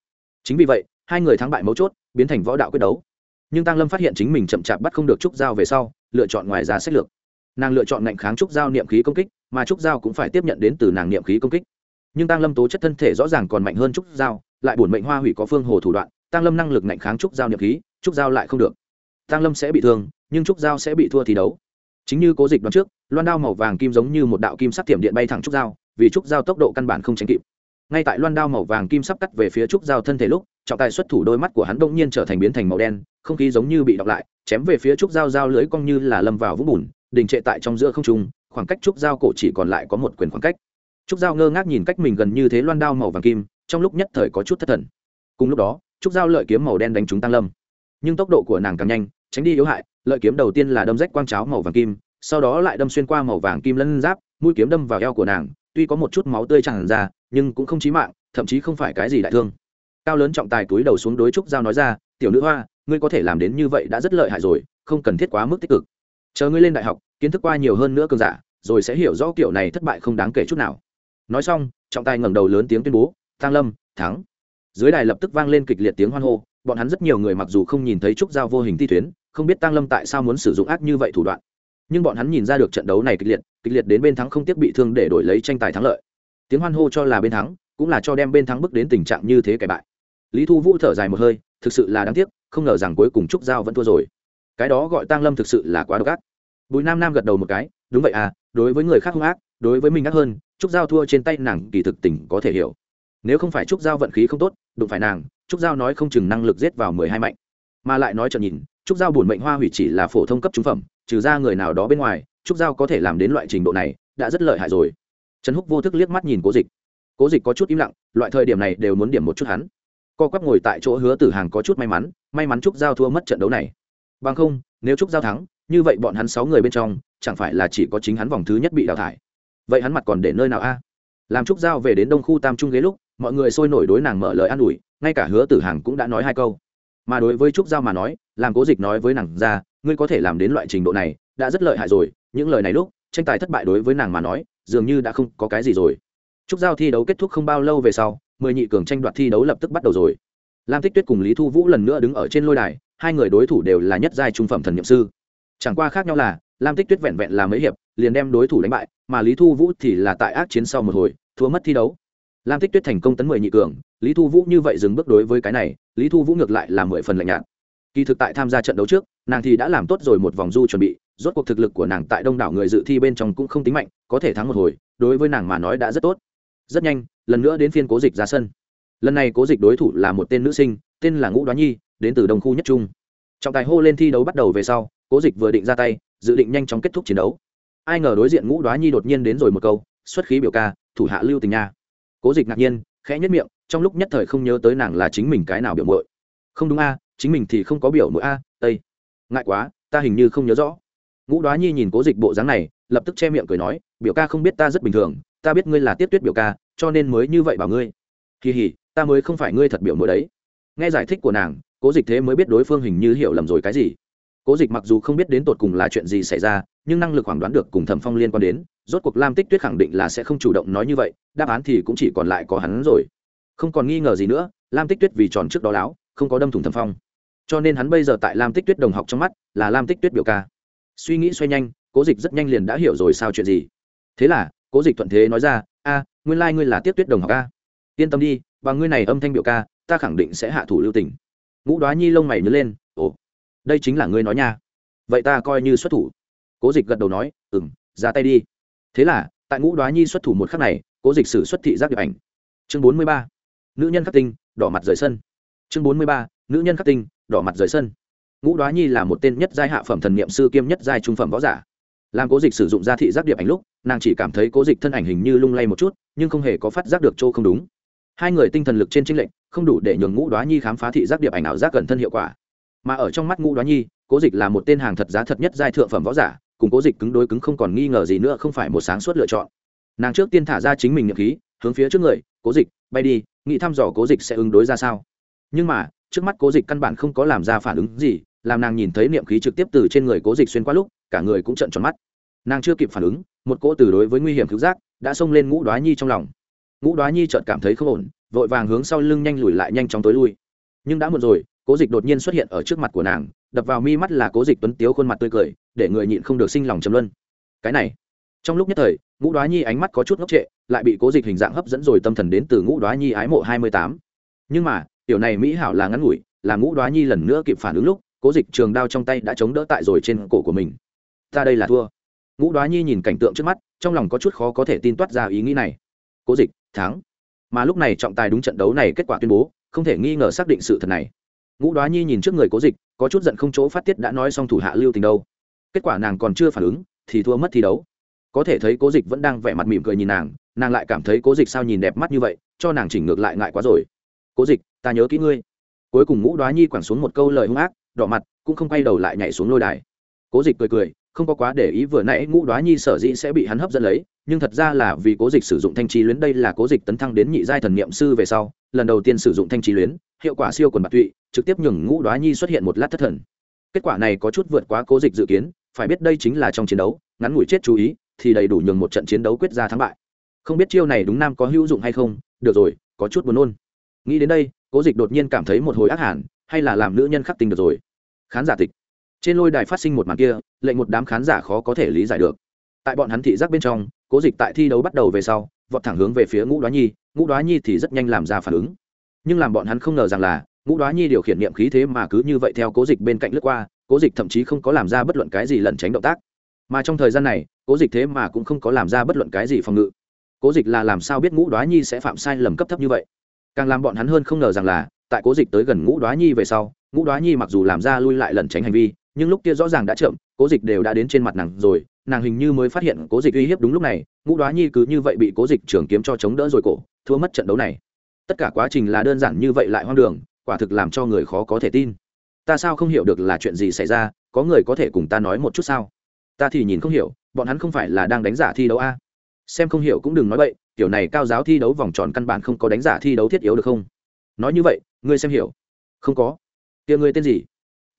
Chính vì vậy, hai người thắng bại mấu chốt, biến thành võ đạo quyết đấu. Nhưng tăng lâm phát hiện chính mình chậm chạp bắt không được trúc giao về sau, lựa chọn ngoài ra sách lược. Nàng lựa chọn ngạnh kháng trúc giao niệm khí công kích, mà trúc giao cũng phải tiếp nhận đến từ nàng niệm khí công kích. Nhưng tăng lâm tố chất thân thể rõ ràng còn mạnh hơn trúc giao, lại bổn mệnh hoa hủy có phương hồ thủ đoạn, tăng lâm năng lực ngạnh kháng trúc giao niệm khí, trúc giao lại không được tăng lâm sẽ bị thương, nhưng trúc giao sẽ bị thua thi đấu. Chính như cố dịch đoán trước, loan đao màu vàng kim giống như một đạo kim sắc tiệm điện bay thẳng trúc giao, vì trúc giao tốc độ căn bản không tránh kịp. Ngay tại loan đao màu vàng kim sắp cắt về phía trúc giao thân thể lúc, trọng tài xuất thủ đôi mắt của hắn đông nhiên trở thành biến thành màu đen, không khí giống như bị đọc lại, chém về phía trúc giao giao lưới cong như là lâm vào vũng bùn, đình trệ tại trong giữa không trung, khoảng cách trúc giao cổ chỉ còn lại có một quyền khoảng cách. Trúc giao ngơ ngác nhìn cách mình gần như thế loan đao màu vàng kim, trong lúc nhất thời có chút thất thần. Cùng lúc đó, trúc giao lợi kiếm màu đen đánh trúng tăng lâm. Nhưng tốc độ của nàng càng nhanh tránh đi yếu hại, lợi kiếm đầu tiên là đâm rách quang cháo màu vàng kim, sau đó lại đâm xuyên qua màu vàng kim lân giáp, mũi kiếm đâm vào eo của nàng, tuy có một chút máu tươi tràn ra, nhưng cũng không chí mạng, thậm chí không phải cái gì đại thương. Cao lớn trọng tài túi đầu xuống đối trúc giao nói ra, tiểu nữ hoa, ngươi có thể làm đến như vậy đã rất lợi hại rồi, không cần thiết quá mức tích cực. Chờ ngươi lên đại học, kiến thức qua nhiều hơn nữa cường giả, rồi sẽ hiểu rõ kiểu này thất bại không đáng kể chút nào. Nói xong, trọng tài ngẩng đầu lớn tiếng tuyên bố tăng lâm, thắng. Dưới đài lập tức vang lên kịch liệt tiếng hoan hô, bọn hắn rất nhiều người mặc dù không nhìn thấy trúc giao vô hình thi tuyến không biết tăng lâm tại sao muốn sử dụng ác như vậy thủ đoạn. Nhưng bọn hắn nhìn ra được trận đấu này kịch liệt kịch liệt đến bên thắng không tiếc bị thương để đổi lấy tranh tài thắng lợi. Tiếng hoan hô cho là bên thắng, cũng là cho đem bên thắng bước đến tình trạng như thế kẻ bại. Lý thu vũ thở dài một hơi, thực sự là đáng tiếc, không ngờ rằng cuối cùng trúc giao vẫn thua rồi. Cái đó gọi tăng lâm thực sự là quá độc ác. Bùi nam nam gật đầu một cái, đúng vậy à đối với người khác hung ác, đối với mình ác hơn, trúc giao thua trên tay nàng kỳ thực tình có thể hiểu. Nếu không phải trúc giao vận khí không tốt, đụng phải nàng, trúc giao nói không chừng năng lực giết vào mười hai mạnh. Mà lại nói cho nhìn trúc giao bổn mệnh hoa hủy chỉ là phổ thông cấp trung phẩm, trừ ra người nào đó bên ngoài, trúc giao có thể làm đến loại trình độ này, đã rất lợi hại rồi. Trần húc vô thức liếc mắt nhìn cố dịch. Cố dịch có chút im lặng, loại thời điểm này đều muốn điểm một chút hắn. Co quắp ngồi tại chỗ hứa tử hàng có chút may mắn may mắn trúc giao thua mất trận đấu này. Bằng không, nếu trúc giao thắng, như vậy bọn hắn sáu người bên trong, chẳng phải là chỉ có chính hắn vòng thứ nhất bị đào thải. Vậy hắn mặt còn để nơi nào a? Làm trúc giao về đến đông khu tam trung ghế lúc, mọi người sôi nổi đối nàng mở lời an ủi, ngay cả hứa tử hàng cũng đã nói hai câu mà đối với trúc giao mà nói, làm cố dịch nói với nàng ra, ngươi có thể làm đến loại trình độ này, đã rất lợi hại rồi, những lời này lúc, tranh tài thất bại đối với nàng mà nói, dường như đã không có cái gì rồi. Trúc giao thi đấu kết thúc không bao lâu về sau, mười nhị cường tranh đoạt thi đấu lập tức bắt đầu rồi. Lam tích tuyết cùng lý thu vũ lần nữa đứng ở trên lôi đài, hai người đối thủ đều là nhất giai trung phẩm thần nhậm sư. Chẳng qua khác nhau là, lam tích tuyết vẹn vẹn là mấy hiệp, liền đem đối thủ đánh bại, mà lý thu vũ thì là tại ác chiến sau một hồi, thua mất thi đấu lam tích tuyết thành công tấn mười nhị cường, lý thu vũ như vậy dừng bước đối với cái này, lý thu vũ ngược lại là mười phần lạnh nhạt. Kỳ thực tại tham gia trận đấu trước, nàng thì đã làm tốt rồi một vòng du chuẩn bị, rốt cuộc thực lực của nàng tại đông đảo người dự thi bên trong cũng không tính mạnh, có thể thắng một hồi, đối với nàng mà nói đã rất tốt. Rất nhanh, lần nữa đến phiên cố dịch ra sân. Lần này cố dịch đối thủ là một tên nữ sinh, tên là ngũ đoá nhi, đến từ đồng khu nhất trung. Trọng tài hô lên thi đấu bắt đầu về sau, cố dịch vừa định ra tay, dự định nhanh chóng kết thúc chiến đấu. Ai ngờ đối diện ngũ đoá nhi đột nhiên đến rồi một câu, xuất khí biểu ca, thủ hạ lưu tình nha cố dịch ngạc nhiên, khẽ nhất miệng, trong lúc nhất thời không nhớ tới nàng là chính mình cái nào biểu mội không đúng a, chính mình thì không có biểu mội a, tây. Ngại quá, ta hình như không nhớ rõ. Ngũ đoá nhi nhìn cố dịch bộ dáng này, lập tức che miệng cười nói, biểu ca không biết ta rất bình thường, ta biết ngươi là tiết tuyết biểu ca, cho nên mới như vậy bảo ngươi. Kỳ hỉ ta mới không phải ngươi thật biểu mội đấy. Nghe giải thích của nàng, cố dịch thế mới biết đối phương hình như hiểu lầm rồi cái gì. Cố dịch mặc dù không biết đến tột cùng là chuyện gì xảy ra, nhưng năng lực khoảng đoán được cùng thẩm phong liên quan đến rốt cuộc lam tích tuyết khẳng định là sẽ không chủ động nói như vậy, đáp án thì cũng chỉ còn lại có hắn rồi. Không còn nghi ngờ gì nữa, lam tích tuyết vì tròn trước đó láo, không có đâm thủng thầm phong. Cho nên hắn bây giờ tại lam tích tuyết đồng học trong mắt là lam tích tuyết biểu ca. Suy nghĩ xoay nhanh, cố dịch rất nhanh liền đã hiểu rồi sao chuyện gì. Thế là, cố dịch thuận thế nói ra, a, nguyên lai、like、ngươi là Tiết tuyết đồng học a. yên tâm đi, bằng ngươi này âm thanh biểu ca, ta khẳng định sẽ hạ thủ lưu tỉnh ngũ đoá nhi lông mày nhớ lên, ồ, đây chính là ngươi nói nha. Vậy ta coi như xuất thủ. Cố dịch gật đầu nói ừ m ra tay đi thế là, tại ngũ đoá nhi xuất thủ một khắc này, cố dịch sử xuất thị giác điệp ảnh. Chương bốn mươi ba, nữ nhân khắc tinh, đỏ mặt rời sân. Chương bốn mươi ba, nữ nhân khắc tinh, đỏ mặt rời sân. Ngũ đoá nhi là một tên nhất giai hạ phẩm thần niệm sư kiêm nhất giai trung phẩm võ giả. Làm cố dịch sử dụng ra thị giác điệp ảnh lúc, nàng chỉ cảm thấy cố dịch thân ảnh hình như lung lay một chút, nhưng không hề có phát giác được chỗ không đúng. Hai người tinh thần lực trên tranh lệnh không đủ để nhường ngũ đoá nhi khám phá thị giác điệp ảnh ảo giác gần thân hiệu quả. Mà ở trong mắt ngũ đoá nhi, cố dịch là một tên hàng thật giá thật nhất giai thượng phẩm võ giả cùng cố dịch cứng đối cứng không còn nghi ngờ gì nữa, không phải một sáng suốt lựa chọn. Nàng trước tiên thả ra chính mình nhậm khí, hướng phía trước người, cố dịch, bay đi, nghĩ thăm dò cố dịch sẽ ứng đối ra sao. Nhưng mà, trước mắt cố dịch căn bản không có làm ra phản ứng gì, làm nàng nhìn thấy niệm khí trực tiếp từ trên người cố dịch xuyên qua lúc, cả người cũng trận tròn mắt. Nàng chưa kịp phản ứng, một cỗ từ đối với nguy hiểm cứu giác đã xông lên ngũ đoá nhi trong lòng. Ngũ đoá nhi chợt cảm thấy không ổn, vội vàng hướng sau lưng nhanh lùi lại, nhanh chóng tối lui. Nhưng đã muộn rồi cố dịch đột nhiên xuất hiện ở trước mặt của nàng, đập vào mi mắt là cố dịch tuấn tiếu khuôn mặt tươi cười, để người nhịn không được sinh lòng chấm luân. Cái này, trong lúc nhất thời, ngũ đoá nhi ánh mắt có chút ngốc trệ, lại bị cố dịch hình dạng hấp dẫn rồi tâm thần đến từ ngũ đoá nhi ái mộ hai mươi tám. Nhưng mà, tiểu này mỹ hảo là ngắn ngủi, là ngũ đoá nhi lần nữa kịp phản ứng lúc, cố dịch trường đao trong tay đã chống đỡ tại rồi trên cổ của mình. Ta đây là thua. Ngũ đoá nhi nhìn cảnh tượng trước mắt, trong lòng có chút khó có thể tin toát ra ý nghĩ này. Cố dịch, thắng. Mà lúc này trọng tài đúng trận đấu này kết quả tuyên bố, không thể nghi ngờ xác định sự thật này ngũ đoá nhi nhìn trước người cố dịch, có chút giận không chỗ phát tiết đã nói xong thủ hạ lưu tình đâu. Kết quả nàng còn chưa phản ứng, thì thua mất thi đấu. Có thể thấy cố dịch vẫn đang vẻ mặt mỉm cười nhìn nàng nàng lại cảm thấy cố dịch sao nhìn đẹp mắt như vậy, cho nàng chỉnh ngược lại ngại quá rồi. Cố dịch, ta nhớ kỹ ngươi. Cuối cùng ngũ đoá nhi quẳng xuống một câu lời hung ác, đỏ mặt, cũng không quay đầu lại nhảy xuống lôi đài. Cố dịch cười cười, không có quá để ý vừa nãy ngũ đoá nhi sở dĩ sẽ bị hắn hấp dẫn lấy nhưng thật ra là vì cố dịch sử dụng thanh trí luyến, đây là cố dịch tấn thăng đến nhị giai thần niệm sư về sau, lần đầu tiên sử dụng thanh trí luyến, hiệu quả siêu quần bạc tụy, trực tiếp nhường ngũ đoá nhi xuất hiện một lát thất thần. Kết quả này có chút vượt quá cố dịch dự kiến, phải biết đây chính là trong chiến đấu, ngắn ngủi chết chú ý, thì đầy đủ nhường một trận chiến đấu quyết ra thắng bại. Không biết chiêu này đúng nam có hữu dụng hay không, được rồi, có chút buồn nôn. Nghĩ đến đây, cố dịch đột nhiên cảm thấy một hồi ác hẳn, hay là làm nữ nhân khắc tình được rồi. Khán giả tịch. Trên lôi đài phát sinh một màn kia, lệnh một đám khán giả khó có thể lý giải được tại bọn hắn thị giác bên trong, cố dịch tại thi đấu bắt đầu về sau, vọt thẳng hướng về phía ngũ đoá nhi, ngũ đoá nhi thì rất nhanh làm ra phản ứng. Nhưng làm bọn hắn không ngờ rằng là, ngũ đoá nhi điều khiển niệm khí thế mà cứ như vậy theo cố dịch bên cạnh lướt qua, cố dịch thậm chí không có làm ra bất luận cái gì lẩn tránh động tác. Mà trong thời gian này, cố dịch thế mà cũng không có làm ra bất luận cái gì phòng ngự. Cố dịch là làm sao biết ngũ đoá nhi sẽ phạm sai lầm cấp thấp như vậy? Càng làm bọn hắn hơn không ngờ rằng là, tại cố dịch tới gần ngũ đoá nhi về sau, ngũ đoá nhi mặc dù làm ra lui lại lẩn tránh hành vi, nhưng lúc kia rõ ràng đã chậm, cố dịch đều đã đến trên mặt nàng rồi nàng hình như mới phát hiện cố dịch uy hiếp đúng lúc này, ngũ đoá nhi cứ như vậy bị cố dịch trường kiếm cho chống đỡ rồi cổ, thua mất trận đấu này. Tất cả quá trình là đơn giản như vậy lại hoang đường, quả thực làm cho người khó có thể tin. Ta sao không hiểu được là chuyện gì xảy ra, có người có thể cùng ta nói một chút sao? Ta thì nhìn không hiểu, bọn hắn không phải là đang đánh giả thi đấu a? Xem không hiểu cũng đừng nói vậy kiểu này cao giáo thi đấu vòng tròn căn bản không có đánh giả thi đấu thiết yếu được không? Nói như vậy, ngươi xem hiểu. Không có. Kia ngươi tên gì?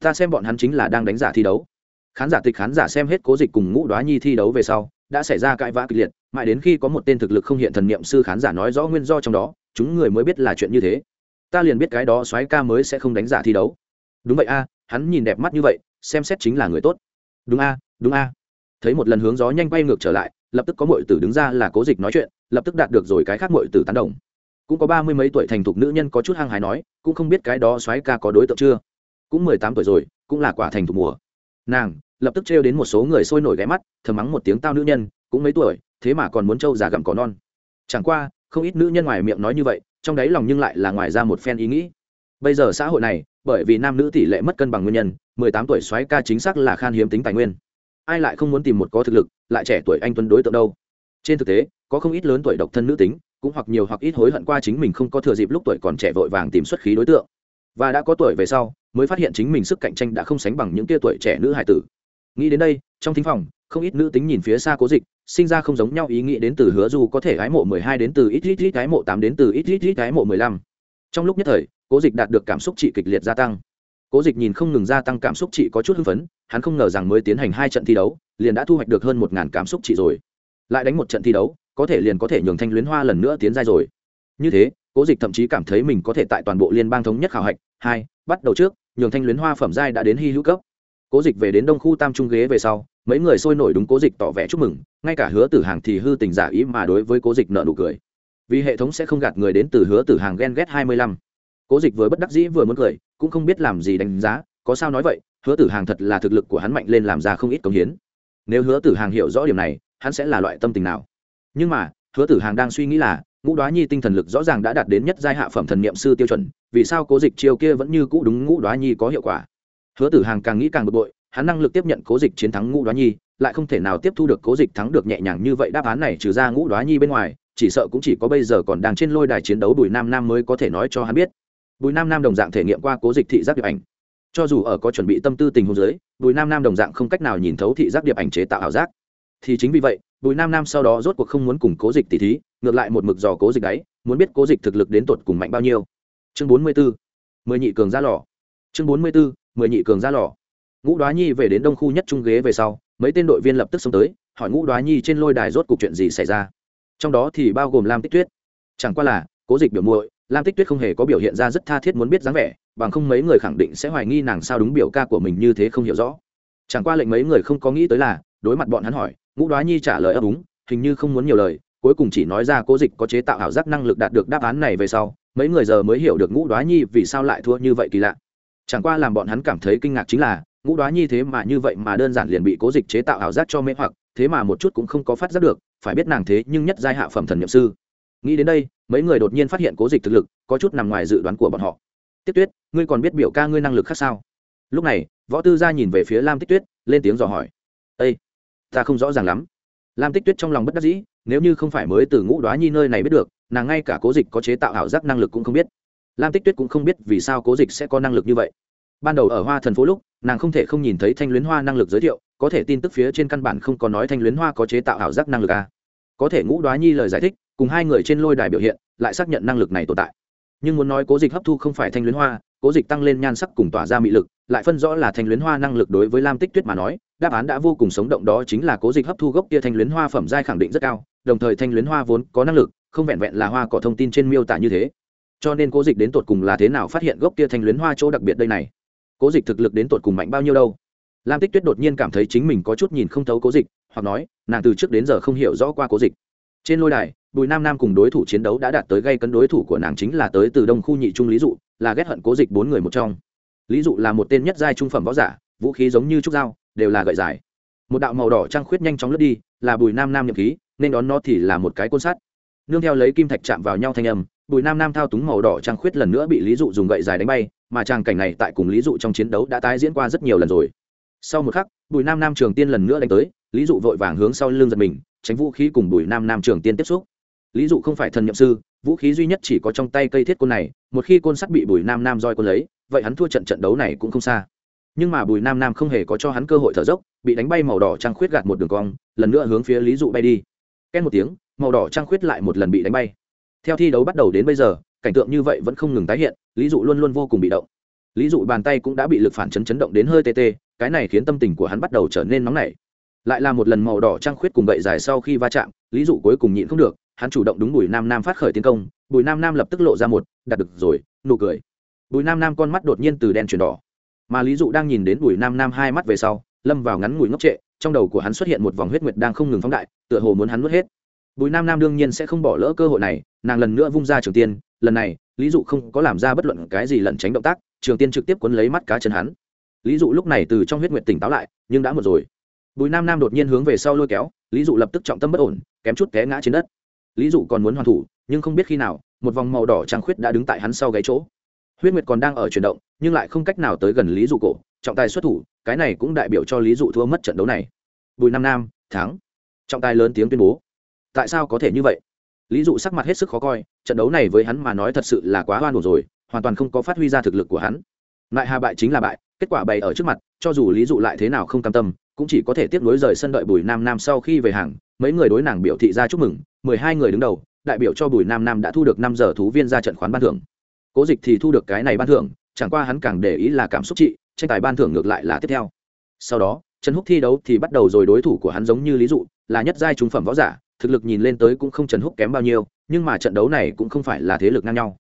Ta xem bọn hắn chính là đang đánh giả thi đấu khán giả tịch khán giả xem hết cố dịch cùng ngũ đoá nhi thi đấu về sau, đã xảy ra cãi vã kịch liệt, mãi đến khi có một tên thực lực không hiện thần niệm sư khán giả nói rõ nguyên do trong đó, chúng người mới biết là chuyện như thế. Ta liền biết cái đó soái ca mới sẽ không đánh giả thi đấu. Đúng vậy a, hắn nhìn đẹp mắt như vậy, xem xét chính là người tốt. Đúng a đúng a. Thấy một lần hướng gió nhanh bay ngược trở lại, lập tức có mọi tử đứng ra là cố dịch nói chuyện, lập tức đạt được rồi cái khác mọi tử tán đồng. Cũng có ba mươi mấy tuổi thành thục nữ nhân có chút hăng hái nói, cũng không biết cái đó soái ca có đối tượng chưa. Cũng mười tám tuổi rồi, cũng là quả thành thục mùa nàng lập tức trêu đến một số người sôi nổi ghé mắt, thầm mắng một tiếng tao nữ nhân, cũng mấy tuổi, thế mà còn muốn trâu già gặm cỏ non. Chẳng qua, không ít nữ nhân ngoài miệng nói như vậy, trong đáy lòng nhưng lại là ngoài ra một phen ý nghĩ. Bây giờ xã hội này, bởi vì nam nữ tỷ lệ mất cân bằng nguyên nhân, mười tám tuổi soái ca chính xác là khan hiếm tính tài nguyên. Ai lại không muốn tìm một có thực lực, lại trẻ tuổi anh tuấn đối tượng đâu? Trên thực tế, có không ít lớn tuổi độc thân nữ tính, cũng hoặc nhiều hoặc ít hối hận qua chính mình không có thừa dịp lúc tuổi còn trẻ vội vàng tìm xuất khí đối tượng. Và đã có tuổi về sau mới phát hiện chính mình sức cạnh tranh đã không sánh bằng những tia tuổi trẻ nữ hải tử. Nghĩ đến đây, trong thính phòng, không ít nữ tính nhìn phía xa cố dịch, sinh ra không giống nhau ý nghĩ đến từ hứa du có thể gái mộ mười hai đến từ ít ít ít, gái mộ tám đến từ ít ít ít, gái mộ mười lăm. Trong lúc nhất thời, cố dịch đạt được cảm xúc trị kịch liệt gia tăng. Cố dịch nhìn không ngừng gia tăng cảm xúc trị có chút hưng phấn, hắn không ngờ rằng mới tiến hành hai trận thi đấu, liền đã thu hoạch được hơn một ngàn cảm xúc trị rồi. Lại đánh một trận thi đấu, có thể liền có thể nhường thanh luyến hoa lần nữa tiến ra rồi. Như thế, cố dịch thậm chí cảm thấy mình có thể tại toàn bộ liên bang thống nhất khảo hạch hai, bắt đầu trước nhường thanh luyến hoa phẩm giai đã đến hy hữu cấp. Cố dịch về đến đông khu tam trung ghế về sau, mấy người sôi nổi đúng cố dịch tỏ vẻ chúc mừng, ngay cả hứa tử hàng thì hư tình giả ý mà đối với cố dịch nợ nụ cười. Vì hệ thống sẽ không gạt người đến từ hứa tử hàng ghen ghét hai mươi lăm. Cố dịch vừa bất đắc dĩ vừa muốn cười, cũng không biết làm gì đánh giá, có sao nói vậy, hứa tử hàng thật là thực lực của hắn mạnh lên làm ra không ít công hiến. Nếu hứa tử hàng hiểu rõ điểm này, hắn sẽ là loại tâm tình nào? Nhưng mà, hứa tử hàng đang suy nghĩ là, ngũ đoá nhi tinh thần lực rõ ràng đã đạt đến nhất giai hạ phẩm thần niệm sư tiêu chuẩn vì sao cố dịch chiêu kia vẫn như cũ đúng ngũ đoá nhi có hiệu quả? Hứa tử hàng càng nghĩ càng bực bội, hắn năng lực tiếp nhận cố dịch chiến thắng ngũ đoá nhi, lại không thể nào tiếp thu được cố dịch thắng được nhẹ nhàng như vậy đáp án này trừ ra ngũ đoá nhi bên ngoài, chỉ sợ cũng chỉ có bây giờ còn đang trên lôi đài chiến đấu bùi nam nam mới có thể nói cho hắn biết. Bùi nam nam đồng dạng thể nghiệm qua cố dịch thị giác điệp ảnh. Cho dù ở có chuẩn bị tâm tư tình huống giới bùi nam nam đồng dạng không cách nào nhìn thấu thị giác điệp ảnh chế tạo ảo giác. Thì chính vì vậy, bùi nam nam sau đó rốt cuộc không muốn cùng cố dịch tỉ thí, ngược lại một mực dò cố dịch ấy muốn biết cố dịch thực lực đến tột cùng mạnh bao nhiêu chương bốn mươi b ố mười nhị cường ra lò. Chương bốn mươi b ố mười nhị cường ra lò. Ngũ đoá nhi về đến đông khu nhất trung ghế về sau, mấy tên đội viên lập tức xông tới, hỏi ngũ đoá nhi trên lôi đài rốt cuộc chuyện gì xảy ra. Trong đó thì bao gồm lam tích tuyết. Chẳng qua là, cố dịch biểu muội, lam tích tuyết không hề có biểu hiện ra rất tha thiết muốn biết dáng vẻ, bằng không mấy người khẳng định sẽ hoài nghi nàng sao đúng biểu ca của mình như thế không hiểu rõ. Chẳng qua lệnh mấy người không có nghĩ tới là, đối mặt bọn hắn hỏi, ngũ đoá nhi trả lời ấp úng, hình như không muốn nhiều lời, cuối cùng chỉ nói ra cố dịch có chế tạo ảo giác năng lực đạt được đáp án này về sau mấy người giờ mới hiểu được ngũ đoá nhi vì sao lại thua như vậy kỳ lạ. Chẳng qua làm bọn hắn cảm thấy kinh ngạc chính là, ngũ đoá nhi thế mà như vậy mà đơn giản liền bị cố dịch chế tạo ảo giác cho mê hoặc, thế mà một chút cũng không có phát giác được, phải biết nàng thế nhưng nhất giai hạ phẩm thần nhậm sư. Nghĩ đến đây, mấy người đột nhiên phát hiện cố dịch thực lực, có chút nằm ngoài dự đoán của bọn họ. Tiết tuyết, ngươi còn biết biểu ca ngươi năng lực khác sao? Lúc này, võ tư gia nhìn về phía lam tích tuyết, lên tiếng dò hỏi. Ây ta không rõ ràng lắm. Lam tích tuyết trong lòng bất đắc dĩ, nếu như không phải mới từ ngũ đoá nhi nơi này biết được nàng ngay cả cố dịch có chế tạo ảo giác năng lực cũng không biết. Lam tích tuyết cũng không biết vì sao cố dịch sẽ có năng lực như vậy. Ban đầu ở hoa thần phố lúc, nàng không thể không nhìn thấy thanh luyến hoa năng lực giới thiệu, có thể tin tức phía trên căn bản không có nói thanh luyến hoa có chế tạo ảo giác năng lực a có thể ngũ đoá nhi lời giải thích, cùng hai người trên lôi đài biểu hiện, lại xác nhận năng lực này tồn tại. Nhưng muốn nói cố dịch hấp thu không phải thanh luyến hoa, cố dịch tăng lên nhan sắc cùng tỏa ra mị lực, lại phân rõ là thanh luyến hoa năng lực đối với lam tích tuyết mà nói, đáp án đã vô cùng sống động đó chính là cố dịch hấp thu gốc kia thanh luyến hoa phẩm giai khẳng định rất cao, đồng thời thanh luyến hoa vốn có năng lực không vẹn vẹn là hoa cỏ thông tin trên miêu tả như thế. Cho nên cố dịch đến tột cùng là thế nào phát hiện gốc kia thanh luyến hoa chỗ đặc biệt đây này? Cố dịch thực lực đến tột cùng mạnh bao nhiêu đâu? Lam tích tuyết đột nhiên cảm thấy chính mình có chút nhìn không thấu cố dịch, hoặc nói, nàng từ trước đến giờ không hiểu rõ qua cố dịch. Trên lôi đài, bùi nam nam cùng đối thủ chiến đấu đã đạt tới gây cấn đối thủ của nàng chính là tới từ đông khu nhị trung lý dụ, là ghét hận cố dịch bốn người một trong. Lý dụ là một tên nhất giai trung phẩm võ giả, vũ khí giống như trúc dao, đều là gậy dài một đạo màu đỏ trăng khuyết nhanh chóng lướt đi, là bùi nam nam nhậm khí nên đón nó thì là một cái côn sắt nương theo lấy kim thạch chạm vào nhau thanh âm, bùi nam nam thao túng màu đỏ trăng khuyết lần nữa bị lý dụ dùng gậy dài đánh bay, mà trang cảnh này tại cùng lý dụ trong chiến đấu đã tái diễn qua rất nhiều lần rồi. Sau một khắc, bùi nam nam trường tiên lần nữa đánh tới, lý dụ vội vàng hướng sau lưng giật mình, tránh vũ khí cùng bùi nam nam trường tiên tiếp xúc. Lý dụ không phải thần nhậm sư, vũ khí duy nhất chỉ có trong tay cây thiết côn này, một khi côn sắt bị bùi nam nam roi côn lấy, vậy hắn thua trận trận đấu này cũng không xa. Nhưng mà bùi nam nam không hề có cho hắn cơ hội thở dốc, bị đánh bay màu đỏ trăng khuyết gạt một đường cong, lần nữa hướng phía lý dụ bay đi. Ken một tiếng màu đỏ trăng khuyết lại một lần bị đánh bay. Theo thi đấu bắt đầu đến bây giờ, cảnh tượng như vậy vẫn không ngừng tái hiện, lý dụ luôn luôn vô cùng bị động. Lý dụ bàn tay cũng đã bị lực phản chấn chấn động đến hơi tê tê, cái này khiến tâm tình của hắn bắt đầu trở nên nóng nảy. Lại là một lần màu đỏ trăng khuyết cùng gậy dài sau khi va chạm, lý dụ cuối cùng nhịn không được, hắn chủ động đúng bùi nam nam phát khởi tiến công, bùi nam nam lập tức lộ ra một đạt được rồi, nụ cười. Bùi nam nam con mắt đột nhiên từ đen chuyển đỏ. Mà lý dụ đang nhìn đến bùi nam nam hai mắt về sau, lâm vào ngắn ngủi ngốc trệ, trong đầu của hắn xuất hiện một vòng huyết nguyệt đang không ngừng phóng đại, tựa hồ muốn hắn nuốt hết bùi nam nam đương nhiên sẽ không bỏ lỡ cơ hội này, nàng lần nữa vung ra trường tiên, lần này, lý dụ không có làm ra bất luận cái gì lẩn tránh động tác, trường tiên trực tiếp quấn lấy mắt cá chân hắn. Lý dụ lúc này từ trong huyết nguyệt tỉnh táo lại, nhưng đã một rồi. Bùi nam nam đột nhiên hướng về sau lôi kéo, lý dụ lập tức trọng tâm bất ổn, kém chút té ngã trên đất. Lý dụ còn muốn hoàn thủ, nhưng không biết khi nào, một vòng màu đỏ trắng khuyết đã đứng tại hắn sau gáy chỗ. Huyết nguyệt còn đang ở chuyển động, nhưng lại không cách nào tới gần lý dụ cổ, trọng tài xuất thủ, cái này cũng đại biểu cho lý dụ thua mất trận đấu này. Bùi nam nam, thắng. Trọng tài lớn tiếng tuyên bố tại sao có thể như vậy? Lý dụ sắc mặt hết sức khó coi, trận đấu này với hắn mà nói thật sự là quá hoan hồn rồi, hoàn toàn không có phát huy ra thực lực của hắn. Lại hà bại chính là bại, kết quả bày ở trước mặt, cho dù lý dụ lại thế nào không cam tâm, cũng chỉ có thể tiếp nối rời sân đợi bùi nam nam sau khi về hàng, mấy người đối nàng biểu thị ra chúc mừng, mười hai người đứng đầu, đại biểu cho bùi nam nam đã thu được năm giờ thú viên ra trận khoán ban thưởng. Cố dịch thì thu được cái này ban thưởng, chẳng qua hắn càng để ý là cảm xúc trị, tranh tài ban thưởng ngược lại là tiếp theo. Sau đó, trần húc thi đấu thì bắt đầu rồi đối thủ của hắn giống như lý dụ, là nhất giai trung phẩm võ giả thực lực nhìn lên tới cũng không trần húc kém bao nhiêu, nhưng mà trận đấu này cũng không phải là thế lực ngang nhau.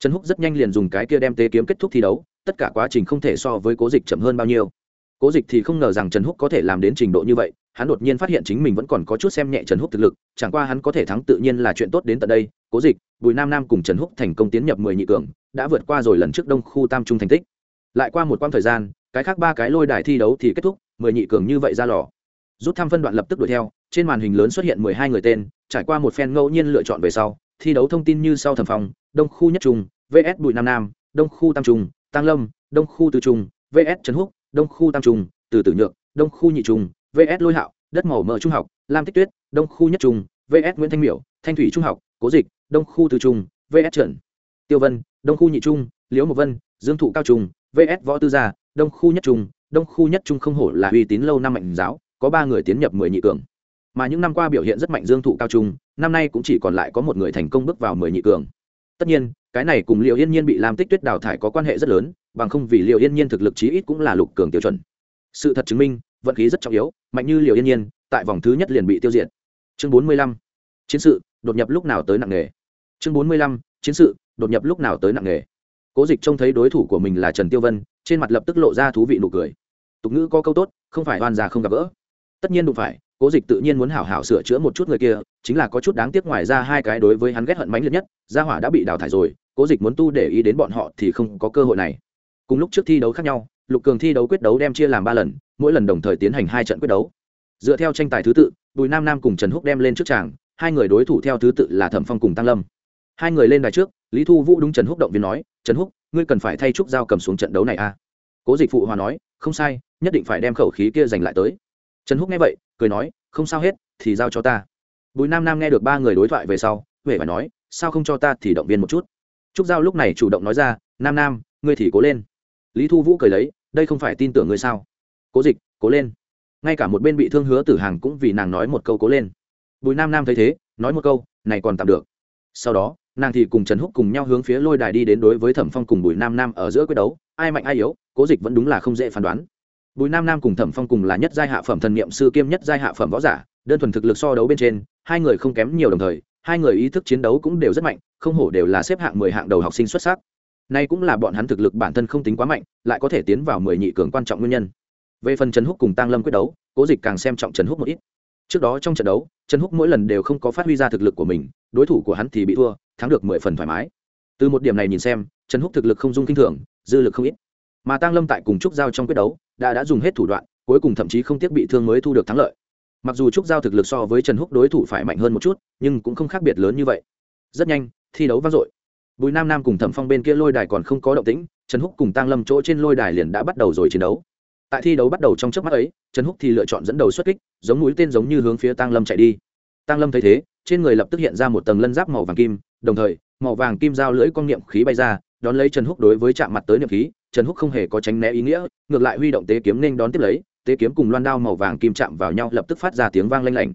Trần húc rất nhanh liền dùng cái kia đem tế kiếm kết thúc thi đấu, tất cả quá trình không thể so với cố dịch chậm hơn bao nhiêu. Cố dịch thì không ngờ rằng trần húc có thể làm đến trình độ như vậy, hắn đột nhiên phát hiện chính mình vẫn còn có chút xem nhẹ trần húc thực lực, chẳng qua hắn có thể thắng tự nhiên là chuyện tốt đến tận đây. Cố dịch, bùi nam nam cùng trần húc thành công tiến nhập mười nhị cường, đã vượt qua rồi lần trước đông khu tam trung thành tích. Lại qua một quãng thời gian, cái khác ba cái lôi đài thi đấu thì kết thúc, mười nhị cường như vậy ra lò rút thăm phân đoạn lập tức đuổi theo trên màn hình lớn xuất hiện mười hai người tên trải qua một phen ngẫu nhiên lựa chọn về sau thi đấu thông tin như sau thẩm phòng đông khu nhất trung vs Bụi nam nam đông khu tam trung tăng lâm đông khu tư trung vs trần húc đông khu tam trung từ tử nhược đông khu nhị trung vs lôi hạo đất màu mỡ trung học lam tích tuyết đông khu nhất trung vs nguyễn thanh miểu thanh thủy trung học cố dịch đông khu tư trung vs trần tiêu vân đông khu nhị trung liễu mộc vân dương thụ cao trung vs võ tư gia đông khu nhất trung đông khu nhất trung không hổ là uy tín lâu năm mạnh giáo có ba người tiến nhập mười nhị cường. Mà những năm qua biểu hiện rất mạnh dương thụ cao trung, năm nay cũng chỉ còn lại có một người thành công bước vào mười nhị cường. Tất nhiên, cái này cùng liệu yên nhiên bị làm tích tuyết đào thải có quan hệ rất lớn, bằng không vì liệu yên nhiên thực lực chí ít cũng là lục cường tiêu chuẩn. Sự thật chứng minh, vận khí rất trọng yếu, mạnh như liều yên nhiên, tại vòng thứ nhất liền bị tiêu diệt. Chương bốn mươi lăm. Chiến sự, đột nhập lúc nào tới nặng nghề chương bốn mươi lăm. Chiến sự, đột nhập lúc nào tới nặng nghề cố dịch trông thấy đối thủ của mình là trần tiêu vân, trên mặt lập tức lộ ra thú vị nụ cười. Tục ngữ có câu tốt, không phải oan già không gặp gỡ tất nhiên đụng phải, cố dịch tự nhiên muốn hảo hảo sửa chữa một chút người kia, chính là có chút đáng tiếc ngoài ra hai cái đối với hắn ghét hận mãnh liệt nhất, gia hỏa đã bị đào thải rồi, cố dịch muốn tu để ý đến bọn họ thì không có cơ hội này. Cùng lúc trước thi đấu khác nhau, lục cường thi đấu quyết đấu đem chia làm ba lần, mỗi lần đồng thời tiến hành hai trận quyết đấu. Dựa theo tranh tài thứ tự, bùi nam nam cùng trần húc đem lên trước tràng, hai người đối thủ theo thứ tự là thẩm phong cùng tăng lâm. Hai người lên đài trước, lý thu vũ đúng trần húc động viên nói, trần húc, ngươi cần phải thay trúc giao cầm xuống trận đấu này a à? cố dịch phụ hòa nói, không sai, nhất định phải đem khẩu khí kia giành lại tới trần húc nghe vậy, cười nói, không sao hết, thì giao cho ta. Bùi nam nam nghe được ba người đối thoại về sau huệ phải nói, sao không cho ta thì động viên một chút? Trúc giao lúc này chủ động nói ra, nam nam, ngươi thì cố lên. Lý thu vũ cười lấy, đây không phải tin tưởng ngươi sao? Cố dịch, cố lên. Ngay cả một bên bị thương hứa tử hàng cũng vì nàng nói một câu cố lên. Bùi nam nam thấy thế, nói một câu, này còn tạm được. Sau đó, nàng thì cùng trần húc cùng nhau hướng phía lôi đài đi đến đối với thẩm phong cùng bùi nam nam ở giữa quyết đấu. Ai mạnh ai yếu, cố dịch vẫn đúng là không dễ phán đoán bùi nam nam cùng thẩm phong cùng là nhất giai hạ phẩm thần niệm sư kiêm nhất giai hạ phẩm võ giả, đơn thuần thực lực so đấu bên trên, hai người không kém nhiều đồng thời, hai người ý thức chiến đấu cũng đều rất mạnh, không hổ đều là xếp hạng mười hạng đầu học sinh xuất sắc. Nay cũng là bọn hắn thực lực bản thân không tính quá mạnh, lại có thể tiến vào mười nhị cường quan trọng nguyên nhân. Về phần trần húc cùng tăng lâm quyết đấu, cố dịch càng xem trọng trần húc một ít. Trước đó trong trận đấu, trần húc mỗi lần đều không có phát huy ra thực lực của mình, đối thủ của hắn thì bị thua, thắng được mười phần thoải mái. Từ một điểm này nhìn xem, trần húc thực lực không dung kinh thường, dư lực không ít mà tăng lâm tại cùng trúc giao trong quyết đấu, đã đã dùng hết thủ đoạn, cuối cùng thậm chí không tiếc bị thương mới thu được thắng lợi. Mặc dù trúc giao thực lực so với trần húc đối thủ phải mạnh hơn một chút, nhưng cũng không khác biệt lớn như vậy. Rất nhanh, thi đấu vang dội. Bùi nam nam cùng thẩm phong bên kia lôi đài còn không có động tĩnh, trần húc cùng tăng lâm chỗ trên lôi đài liền đã bắt đầu rồi chiến đấu. Tại thi đấu bắt đầu trong trước mắt ấy, trần húc thì lựa chọn dẫn đầu xuất kích, giống mũi tên giống như hướng phía tăng lâm chạy đi. Tăng lâm thấy thế, trên người lập tức hiện ra một tầng lân giáp màu vàng kim, đồng thời, màu vàng kim giao lưỡi con niệm khí bay ra đón lấy trần húc đối với chạm mặt tới niệm khí, trần húc không hề có tránh né ý nghĩa, ngược lại huy động tế kiếm nên đón tiếp lấy, tế kiếm cùng loan đao màu vàng kim chạm vào nhau lập tức phát ra tiếng vang lanh lảnh.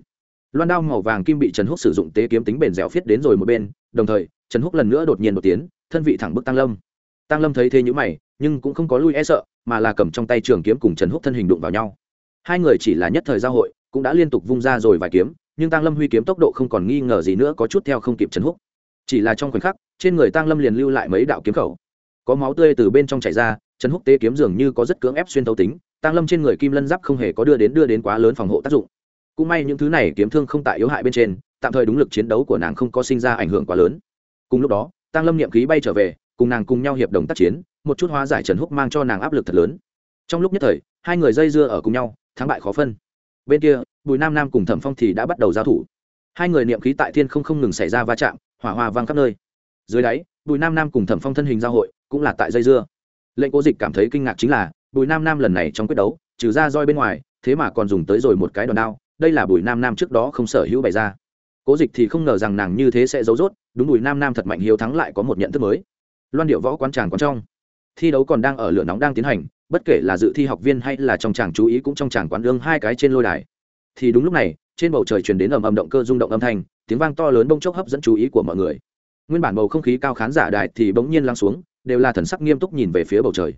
Loan đao màu vàng kim bị trần húc sử dụng tế kiếm tính bền dẻo phiết đến rồi một bên, đồng thời, trần húc lần nữa đột nhiên đột tiến, thân vị thẳng bức tăng lâm. Tăng lâm thấy thế nhữ mày, nhưng cũng không có lui e sợ, mà là cầm trong tay trường kiếm cùng trần húc thân hình đụng vào nhau. Hai người chỉ là nhất thời giao hội, cũng đã liên tục vung ra rồi vài kiếm, nhưng tăng lâm huy kiếm tốc độ không còn nghi ngờ gì nữa, có chút theo không kịp trần húc. Chỉ là trong khoảnh khắc trên người tăng lâm liền lưu lại mấy đạo kiếm khẩu. Có máu tươi từ bên trong chảy ra, trần húc tế kiếm dường như có rất cưỡng ép xuyên thấu tính tăng lâm trên người kim lân giáp không hề có đưa đến đưa đến quá lớn phòng hộ tác dụng. Cũng may những thứ này kiếm thương không tại yếu hại bên trên, tạm thời đúng lực chiến đấu của nàng không có sinh ra ảnh hưởng quá lớn. Cùng lúc đó tăng lâm niệm khí bay trở về, cùng nàng cùng nhau hiệp đồng tác chiến, một chút hóa giải trần húc mang cho nàng áp lực thật lớn. Trong lúc nhất thời, hai người dây dưa ở cùng nhau, thắng bại khó phân. Bên kia, bùi nam nam cùng thẩm phong thì đã bắt đầu giao thủ. Hai người niệm khí tại thiên không không ngừng xảy ra va chạm, hỏa hoa vang khắp nơi dưới đáy, bùi nam nam cùng thẩm phong thân hình giao hội cũng là tại dây dưa. Lệnh cố dịch cảm thấy kinh ngạc chính là, bùi nam nam lần này trong quyết đấu, trừ ra roi bên ngoài, thế mà còn dùng tới rồi một cái đòn đao, đây là bùi nam nam trước đó không sở hữu bày ra. Cố dịch thì không ngờ rằng nàng như thế sẽ giấu rốt, đúng bùi nam nam thật mạnh hiếu thắng lại có một nhận thức mới. Loan điệu võ quán tràng quán trong. Thi đấu còn đang ở lửa nóng đang tiến hành, bất kể là dự thi học viên hay là trong tràng chú ý cũng trong tràng quán lương hai cái trên lôi đài. Thì đúng lúc này, trên bầu trời chuyển đến ầm ầm động cơ rung động âm thanh, tiếng vang to lớn bông chốc hấp dẫn chú ý của mọi người nguyên bản bầu không khí cao khán giả đại thì bỗng nhiên lắng xuống, đều là thần sắc nghiêm túc nhìn về phía bầu trời.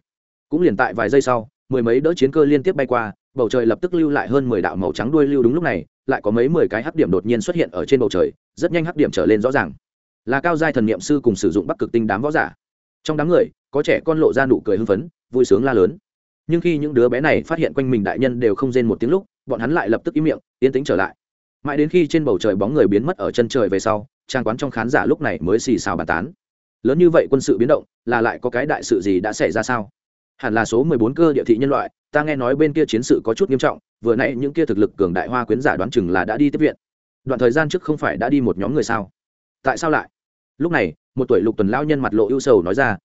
Cũng liền tại vài giây sau, mười mấy đỡ chiến cơ liên tiếp bay qua, bầu trời lập tức lưu lại hơn mười đạo màu trắng đuôi lưu đúng lúc này, lại có mấy mười cái hắc điểm đột nhiên xuất hiện ở trên bầu trời, rất nhanh hắc điểm trở lên rõ ràng. Là cao giai thần niệm sư cùng sử dụng bắc cực tinh đám võ giả. Trong đám người, có trẻ con lộ ra nụ cười hưng phấn, vui sướng la lớn. Nhưng khi những đứa bé này phát hiện quanh mình đại nhân đều không rên một tiếng lúc, bọn hắn lại lập tức im miệng, yên tĩnh trở lại. Mãi đến khi trên bầu trời bóng người biến mất ở chân trời về sau trang quán trong khán giả lúc này mới xì xào bàn tán. Lớn như vậy quân sự biến động, là lại có cái đại sự gì đã xảy ra sao? Hẳn là số mười bốn cơ địa thị nhân loại, ta nghe nói bên kia chiến sự có chút nghiêm trọng, vừa nãy những kia thực lực cường đại hoa quyến giả đoán chừng là đã đi tiếp viện. Đoạn thời gian trước không phải đã đi một nhóm người sao? Tại sao lại? Lúc này, một tuổi lục tuần lao nhân mặt lộ ưu sầu nói ra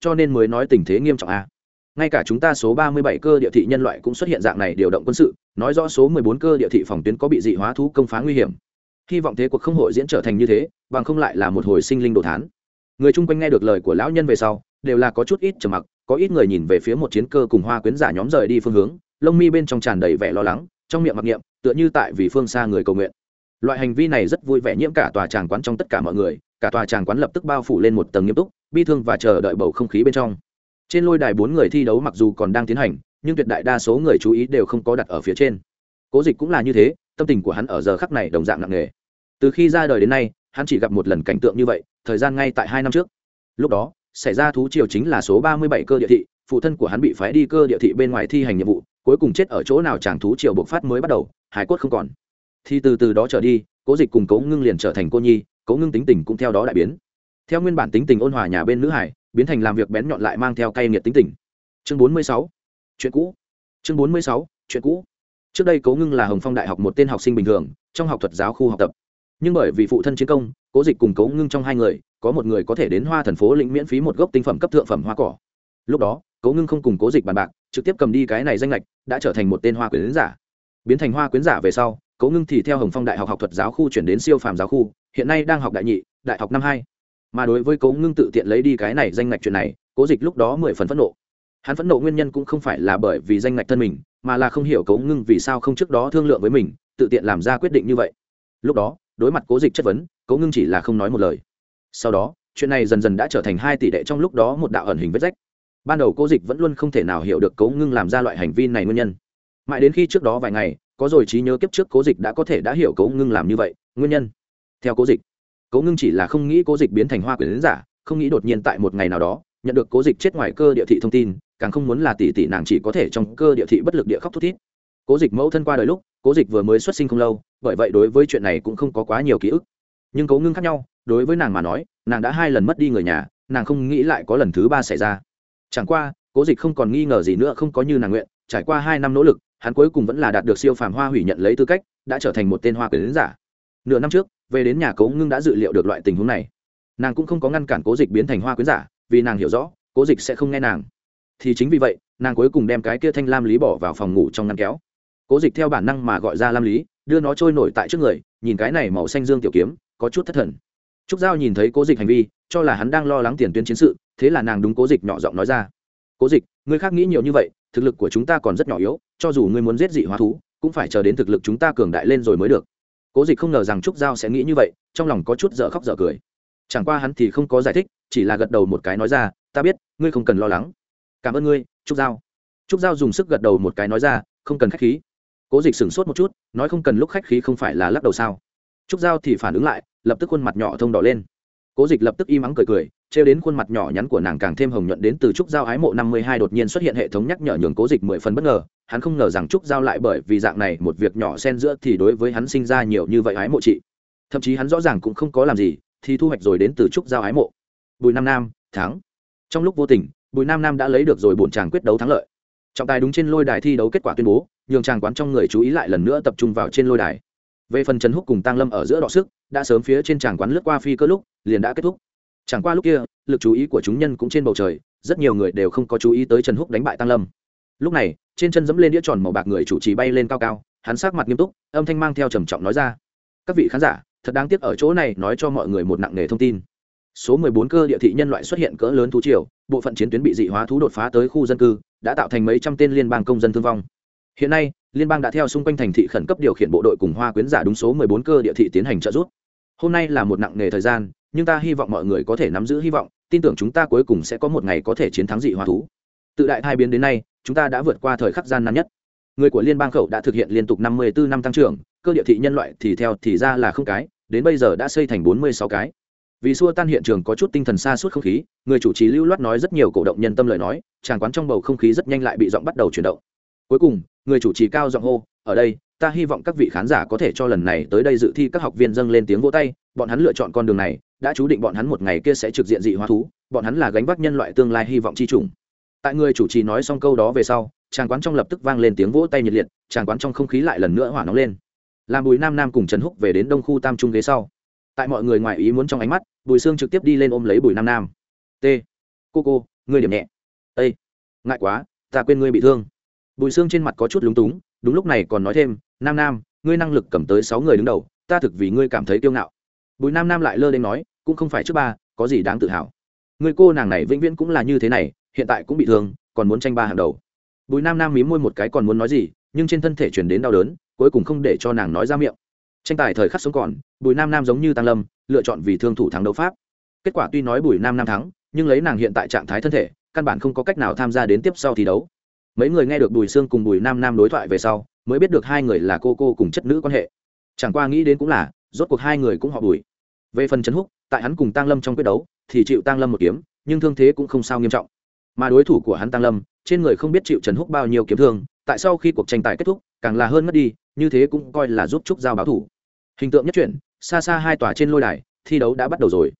cho nên mới nói tình thế nghiêm trọng a à. ngay cả chúng ta số ba mươi bảy cơ địa thị nhân loại cũng xuất hiện dạng này điều động quân sự, nói rõ số mười bốn cơ địa thị phòng tuyến có bị dị hóa thú công phá nguy hiểm hy vọng thế cuộc không hội diễn trở thành như thế, bằng không lại là một hồi sinh linh đồ thán. Người chung quanh nghe được lời của lão nhân về sau, đều là có chút ít trầm mặc, có ít người nhìn về phía một chiến cơ cùng hoa quyến giả nhóm rời đi phương hướng, lông mi bên trong tràn đầy vẻ lo lắng, trong miệng mặc niệm, tựa như tại vì phương xa người cầu nguyện. Loại hành vi này rất vui vẻ nhiễm cả tòa tràng quán trong tất cả mọi người, cả tòa tràng quán lập tức bao phủ lên một tầng nghiêm túc, bi thương và chờ đợi bầu không khí bên trong. Trên lôi đài bốn người thi đấu mặc dù còn đang tiến hành, nhưng tuyệt đại đa số người chú ý đều không có đặt ở phía trên. Cố dịch cũng là như thế, tâm tình của hắn ở giờ khắc này đồng dạng nặng nề từ khi ra đời đến nay, hắn chỉ gặp một lần cảnh tượng như vậy, thời gian ngay tại hai năm trước. Lúc đó, xảy ra thú triều chính là số ba mươi bảy cơ địa thị, phụ thân của hắn bị phái đi cơ địa thị bên ngoài thi hành nhiệm vụ, cuối cùng chết ở chỗ nào chàng thú triều bộc phát mới bắt đầu, hải cốt không còn. Thì từ từ đó trở đi, cố dịch cùng cố ngưng liền trở thành cô nhi, cố ngưng tính tình cũng theo đó đại biến. Theo nguyên bản tính tình ôn hòa nhà bên nữ hải, biến thành làm việc bén nhọn lại mang theo cay nghiệt tính tình. Chương bốn mươi sáu, chuyện cũ. Chương bốn mươi sáu, chuyện cũ. Trước đây cố ngưng là hồng phong đại học một tên học sinh bình thường, trong học thuật giáo khu học tập nhưng bởi vì phụ thân chiến công, cố dịch cùng cố ngưng trong hai người, có một người có thể đến hoa thần phố lĩnh miễn phí một gốc tinh phẩm cấp thượng phẩm hoa cỏ. Lúc đó, cố ngưng không cùng cố dịch bàn bạc, trực tiếp cầm đi cái này danh lệch, đã trở thành một tên hoa quyến giả. Biến thành hoa quyến giả về sau, cố ngưng thì theo hồng phong đại học học thuật giáo khu chuyển đến siêu phàm giáo khu, hiện nay đang học đại nhị, đại học năm hai. Mà đối với cố ngưng tự tiện lấy đi cái này danh lệch chuyện này, cố dịch lúc đó mười phần phẫn nộ. Hắn phẫn nộ nguyên nhân cũng không phải là bởi vì danh lệch thân mình, mà là không hiểu cấu ngưng vì sao không trước đó thương lượng với mình, tự tiện làm ra quyết định như vậy. Lúc đó đối mặt cố dịch chất vấn, cố ngưng chỉ là không nói một lời. Sau đó, chuyện này dần dần đã trở thành hai tỷ đệ trong lúc đó một đạo ẩn hình vết rách. Ban đầu cố dịch vẫn luôn không thể nào hiểu được cố ngưng làm ra loại hành vi này nguyên nhân. Mãi đến khi trước đó vài ngày, có rồi trí nhớ kiếp trước cố dịch đã có thể đã hiểu cố ngưng làm như vậy, nguyên nhân. Theo cố dịch, cố ngưng chỉ là không nghĩ cố dịch biến thành hoa quyền giả, không nghĩ đột nhiên tại một ngày nào đó, nhận được cố dịch chết ngoài cơ địa thị thông tin, càng không muốn là tỷ tỷ nàng chỉ có thể trong cơ địa thị bất lực địa khóc thút thít cố dịch mẫu thân qua đời lúc, cố dịch vừa mới xuất sinh không lâu, bởi vậy đối với chuyện này cũng không có quá nhiều ký ức. Nhưng cố ngưng khác nhau, đối với nàng mà nói, nàng đã hai lần mất đi người nhà, nàng không nghĩ lại có lần thứ ba xảy ra. Chẳng qua, cố dịch không còn nghi ngờ gì nữa, không có như nàng nguyện, trải qua hai năm nỗ lực, hắn cuối cùng vẫn là đạt được siêu phàm hoa hủy nhận lấy tư cách, đã trở thành một tên hoa quyền giả. Nửa năm trước, về đến nhà cố ngưng đã dự liệu được loại tình huống này. Nàng cũng không có ngăn cản cố dịch biến thành hoa quyến giả, vì nàng hiểu rõ, cố dịch sẽ không nghe nàng. Thì chính vì vậy, nàng cuối cùng đem cái kia thanh lam lý bỏ vào phòng ngủ trong ngăn kéo cố dịch theo bản năng mà gọi ra lam lý, đưa nó trôi nổi tại trước người, nhìn cái này màu xanh dương tiểu kiếm, có chút thất thần. Trúc giao nhìn thấy cố dịch hành vi, cho là hắn đang lo lắng tiền tuyến chiến sự, thế là nàng đúng cố dịch nhỏ giọng nói ra. Cố dịch người khác nghĩ nhiều như vậy, thực lực của chúng ta còn rất nhỏ yếu, cho dù ngươi muốn giết dị hóa thú, cũng phải chờ đến thực lực chúng ta cường đại lên rồi mới được. Cố dịch không ngờ rằng trúc giao sẽ nghĩ như vậy, trong lòng có chút dở khóc dở cười. Chẳng qua hắn thì không có giải thích, chỉ là gật đầu một cái nói ra, ta biết, ngươi không cần lo lắng. Cảm ơn ngươi, trúc giao. Trúc giao dùng sức gật đầu một cái nói ra, không cần khách khí cố dịch sửng sốt một chút, nói không cần lúc khách khí không phải là lắc đầu sao? Trúc giao thì phản ứng lại, lập tức khuôn mặt nhỏ thông đỏ lên. Cố dịch lập tức im ắng cười cười, trêu đến khuôn mặt nhỏ nhắn của nàng càng thêm hồng nhuận đến từ trúc giao ái mộ năm mươi hai đột nhiên xuất hiện hệ thống nhắc nhở nhường cố dịch mười phần bất ngờ. Hắn không ngờ rằng trúc giao lại bởi vì dạng này một việc nhỏ xen giữa thì đối với hắn sinh ra nhiều như vậy ái mộ chị. Thậm chí hắn rõ ràng cũng không có làm gì, thì thu hoạch rồi đến từ trúc giao ái mộ. Bùi nam nam, thắng. Trong lúc vô tình, bùi nam nam đã lấy được rồi bổn chàng quyết đấu thắng lợi. Trọng tài đúng trên lôi đài thi đấu kết quả tuyên bố nhường chàng quán trong người chú ý lại lần nữa tập trung vào trên lôi đài. Về phần trần húc cùng tăng lâm ở giữa đọ sức, đã sớm phía trên chàng quán lướt qua phi cơ lúc, liền đã kết thúc. Chẳng qua lúc kia, lực chú ý của chúng nhân cũng trên bầu trời, rất nhiều người đều không có chú ý tới trần húc đánh bại tăng lâm. Lúc này, trên chân dẫm lên đĩa tròn màu bạc người chủ trì bay lên cao cao, hắn sát mặt nghiêm túc, âm thanh mang theo trầm trọng nói ra. Các vị khán giả, thật đáng tiếc ở chỗ này nói cho mọi người một nặng nề thông tin. Số 14 cơ địa thị nhân loại xuất hiện cỡ lớn thú triều, bộ phận chiến tuyến bị dị hóa thú đột phá tới khu dân cư, đã tạo thành mấy trăm tên liên bang công dân thương vong hiện nay, liên bang đã theo xung quanh thành thị khẩn cấp điều khiển bộ đội cùng hoa quyến giả đúng số 14 cơ địa thị tiến hành trợ giúp. Hôm nay là một nặng nề thời gian, nhưng ta hy vọng mọi người có thể nắm giữ hy vọng, tin tưởng chúng ta cuối cùng sẽ có một ngày có thể chiến thắng dị hoa thú. Tự đại thai biến đến nay, chúng ta đã vượt qua thời khắc gian nan nhất. Người của liên bang khẩu đã thực hiện liên tục 54 năm tăng trưởng, cơ địa thị nhân loại thì theo thì ra là không cái, đến bây giờ đã xây thành 46 cái. Vì xua tan hiện trường có chút tinh thần xa suốt không khí, người chủ trì lưu loát nói rất nhiều cổ động nhân tâm lời nói tràng quán trong bầu không khí rất nhanh lại bị giọng bắt đầu chuyển động. Cuối cùng người chủ trì cao giọng hô, ở đây, ta hy vọng các vị khán giả có thể cho lần này tới đây dự thi các học viên dâng lên tiếng vỗ tay, bọn hắn lựa chọn con đường này, đã chú định bọn hắn một ngày kia sẽ trực diện dị hóa thú, bọn hắn là gánh vác nhân loại tương lai hy vọng chi trùng tại người chủ trì nói xong câu đó về sau, tràng quán trong lập tức vang lên tiếng vỗ tay nhiệt liệt, tràng quán trong không khí lại lần nữa hỏa nóng lên. Làm bùi nam nam cùng trần húc về đến đông khu tam trung ghế sau. Tại mọi người ngoài ý muốn trong ánh mắt, bùi sương trực tiếp đi lên ôm lấy bùi nam nam. T cô cô, ngươi điểm nhẹ. Â ngại quá, ta quên ngươi bị thương bùi xương trên mặt có chút lúng túng, đúng lúc này còn nói thêm, nam nam, ngươi năng lực cầm tới sáu người đứng đầu, ta thực vì ngươi cảm thấy kiêu ngạo. Bùi nam nam lại lơ lên nói, cũng không phải trước ba, có gì đáng tự hào. Người cô nàng này vĩnh viễn cũng là như thế này, hiện tại cũng bị thương, còn muốn tranh ba hàng đầu. Bùi nam nam mí môi một cái còn muốn nói gì, nhưng trên thân thể chuyển đến đau đớn, cuối cùng không để cho nàng nói ra miệng. Tranh tài thời khắc sống còn, bùi nam nam giống như tăng lâm, lựa chọn vì thương thủ thắng đấu pháp. Kết quả tuy nói bùi nam nam thắng, nhưng lấy nàng hiện tại trạng thái thân thể, căn bản không có cách nào tham gia đến tiếp sau thi đấu mấy người nghe được bùi sương cùng bùi nam nam đối thoại về sau, mới biết được hai người là cô cô cùng chất nữ quan hệ. Chẳng qua nghĩ đến cũng là, rốt cuộc hai người cũng họ bùi. Về phần trấn húc, tại hắn cùng tăng lâm trong quyết đấu, thì chịu tăng lâm một kiếm, nhưng thương thế cũng không sao nghiêm trọng. Mà đối thủ của hắn tăng lâm, trên người không biết chịu trần húc bao nhiêu kiếm thương, tại sau khi cuộc tranh tài kết thúc, càng là hơn mất đi, như thế cũng coi là giúp trúc giao báo thủ. Hình tượng nhất chuyển, xa xa hai tòa trên lôi đài, thi đấu đã bắt đầu rồi.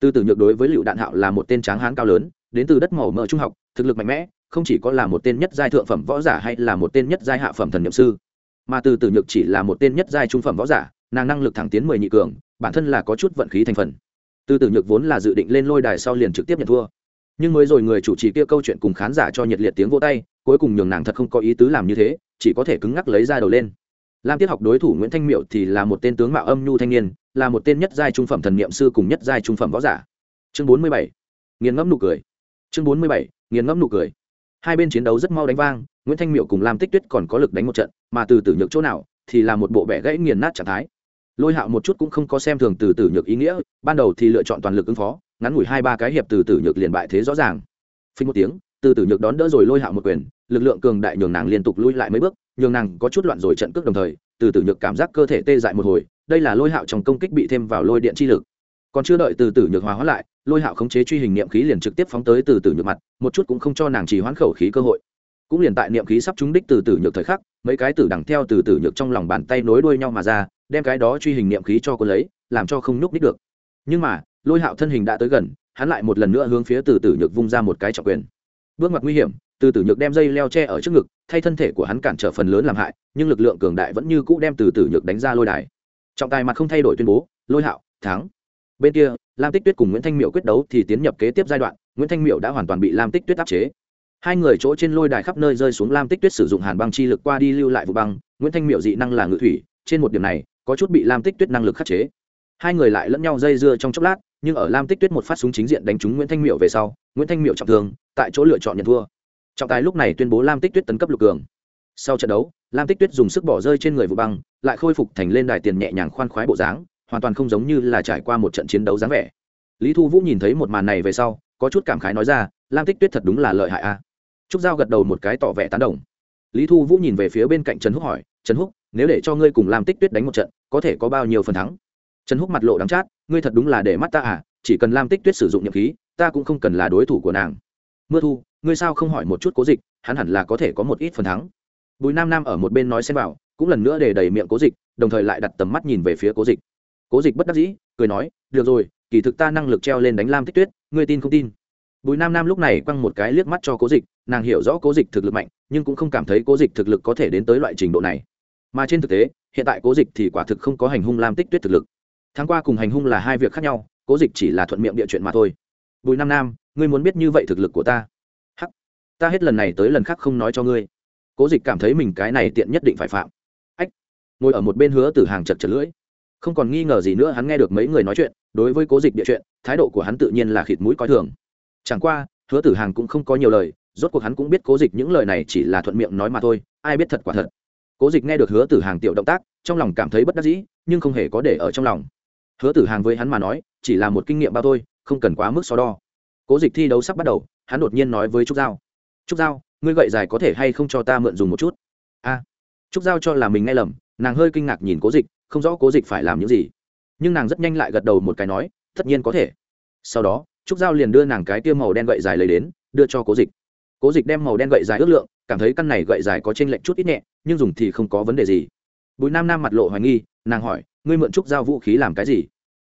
Từ tử nhược đối với lựu đạn hạo là một tên tráng hán cao lớn, đến từ đất màu mỡ trung học, thực lực mạnh mẽ không chỉ có là một tên nhất giai thượng phẩm võ giả hay là một tên nhất giai hạ phẩm thần nhậm sư, mà từ tử nhược chỉ là một tên nhất giai trung phẩm võ giả, nàng năng lực thẳng tiến mười nhị cường, bản thân là có chút vận khí thành phần. Từ tử nhược vốn là dự định lên lôi đài sau liền trực tiếp nhận thua. Nhưng mới rồi người chủ trì kia câu chuyện cùng khán giả cho nhiệt liệt tiếng vô tay, cuối cùng nhường nàng thật không có ý tứ làm như thế, chỉ có thể cứng ngắc lấy ra đầu lên. Lam tiết học đối thủ nguyễn thanh miệu thì là một tên tướng mạo âm nhu thanh niên, là một tên nhất giai trung phẩm thần niệm sư cùng nhất giai trung phẩm võ giả. Chương bốn mươi bảy, nghiền ngẫm nụ cười. Chương bốn mươi bảy, nghiền ngẫm nụ cười hai bên chiến đấu rất mau đánh vang, nguyễn thanh miệu cùng lam tích tuyết còn có lực đánh một trận, mà từ tử nhược chỗ nào thì là một bộ bẻ gãy nghiền nát trạng thái. Lôi hạo một chút cũng không có xem thường từ tử nhược ý nghĩa, ban đầu thì lựa chọn toàn lực ứng phó, ngắn ngủi hai ba cái hiệp từ tử nhược liền bại thế rõ ràng. Phí một tiếng, từ tử nhược đón đỡ rồi lôi hạo một quyền, lực lượng cường đại nhường nàng liên tục lui lại mấy bước, nhường nàng có chút loạn rồi trận cước đồng thời, từ tử nhược cảm giác cơ thể tê dại một hồi, đây là lôi hạo trong công kích bị thêm vào lôi điện chi lực còn chưa đợi từ tử nhược hòa hóa lại, lôi hạo khống chế truy hình niệm khí liền trực tiếp phóng tới từ tử nhược mặt, một chút cũng không cho nàng chỉ hoãn khẩu khí cơ hội. Cũng liền tại niệm khí sắp trúng đích từ tử nhược thời khắc, mấy cái tử đằng theo từ tử nhược trong lòng bàn tay nối đuôi nhau mà ra, đem cái đó truy hình niệm khí cho cô lấy, làm cho không nhúc đích được. Nhưng mà, lôi hạo thân hình đã tới gần, hắn lại một lần nữa hướng phía từ tử nhược vung ra một cái trọng quyền. Bước mặt nguy hiểm, từ tử nhược đem dây leo tre ở trước ngực, thay thân thể của hắn cản trở phần lớn làm hại, nhưng lực lượng cường đại vẫn như cũ đem từ tử nhược đánh ra lôi đài. Trọng tài mặt không thay đổi tuyên bố, lôi hạo, thắng bên kia, lam tích tuyết cùng nguyễn thanh miệu quyết đấu thì tiến nhập kế tiếp giai đoạn, nguyễn thanh miệu đã hoàn toàn bị lam tích tuyết áp chế. Hai người chỗ trên lôi đài khắp nơi rơi xuống, lam tích tuyết sử dụng hàn băng chi lực qua đi lưu lại vụ băng, nguyễn thanh miệu dị năng là ngự thủy, trên một điểm này, có chút bị lam tích tuyết năng lực khắc chế. Hai người lại lẫn nhau dây dưa trong chốc lát, nhưng ở lam tích tuyết một phát súng chính diện đánh trúng nguyễn thanh miệu về sau, nguyễn thanh miệu trọng thương, tại chỗ lựa chọn nhận thua. Trọng tài lúc này tuyên bố lam tích tuyết tấn cấp lục cường. Sau trận đấu, lam tích tuyết dùng sức bỏ rơi trên người vụ băng, lại khôi phục thành lên đài tiền nhẹ nhàng khoan khoái bộ dáng hoàn toàn không giống như là trải qua một trận chiến đấu dáng vẻ. Lý thu vũ nhìn thấy một màn này về sau, có chút cảm khái nói ra, lam tích tuyết thật đúng là lợi hại a. Trúc giao gật đầu một cái tỏ vẻ tán đồng. Lý thu vũ nhìn về phía bên cạnh trần húc hỏi, trần húc, nếu để cho ngươi cùng lam tích tuyết đánh một trận, có thể có bao nhiêu phần thắng? Trần húc mặt lộ đắng chát, ngươi thật đúng là để mắt ta à chỉ cần lam tích tuyết sử dụng nhậm khí, ta cũng không cần là đối thủ của nàng. Mưa thu, ngươi sao không hỏi một chút cố dịch, hắn hẳn là có thể có một ít phần thắng. Bùi nam nam ở một bên nói xem vào, cũng lần nữa để đầy miệng cố dịch, đồng thời lại đặt tầm mắt nhìn về phía cố dịch cố dịch bất đắc dĩ, cười nói, được rồi, kỳ thực ta năng lực treo lên đánh lam tích tuyết, ngươi tin không tin? Bùi nam nam lúc này quăng một cái liếc mắt cho cố dịch, nàng hiểu rõ cố dịch thực lực mạnh, nhưng cũng không cảm thấy cố dịch thực lực có thể đến tới loại trình độ này. Mà trên thực tế, hiện tại cố dịch thì quả thực không có hành hung lam tích tuyết thực lực. Tháng qua cùng hành hung là hai việc khác nhau, cố dịch chỉ là thuận miệng địa chuyện mà thôi. Bùi nam nam, ngươi muốn biết như vậy thực lực của ta? Hắc, ta hết lần này tới lần khác không nói cho ngươi. Cố dịch cảm thấy mình cái này tiện nhất định phải phạm. Ách, ngồi ở một bên hứa từ hàng chật chật lưỡi không còn nghi ngờ gì nữa, hắn nghe được mấy người nói chuyện, đối với cố dịch địa chuyện, thái độ của hắn tự nhiên là khịt mũi coi thường. Chẳng qua, hứa tử hàng cũng không có nhiều lời, rốt cuộc hắn cũng biết cố dịch những lời này chỉ là thuận miệng nói mà thôi, ai biết thật quả thật. Cố dịch nghe được hứa tử hàng tiểu động tác, trong lòng cảm thấy bất đắc dĩ, nhưng không hề có để ở trong lòng. Hứa tử hàng với hắn mà nói, chỉ là một kinh nghiệm bao thôi, không cần quá mức so đo. Cố dịch thi đấu sắp bắt đầu, hắn đột nhiên nói với trúc giao. Trúc giao, ngươi gậy dài có thể hay không cho ta mượn dùng một chút? A. Trúc giao cho là mình nghe lầm, nàng hơi kinh ngạc nhìn cố dịch không rõ cố dịch phải làm những gì. Nhưng nàng rất nhanh lại gật đầu một cái nói, tất nhiên có thể. Sau đó, trúc giao liền đưa nàng cái tiêu màu đen gậy dài lấy đến, đưa cho cố dịch. Cố dịch đem màu đen gậy dài ước lượng, cảm thấy căn này gậy dài có t r ê n lệch chút ít nhẹ, nhưng dùng thì không có vấn đề gì. Bùi nam nam mặt lộ hoài nghi, nàng hỏi, ngươi mượn trúc giao vũ khí làm cái gì?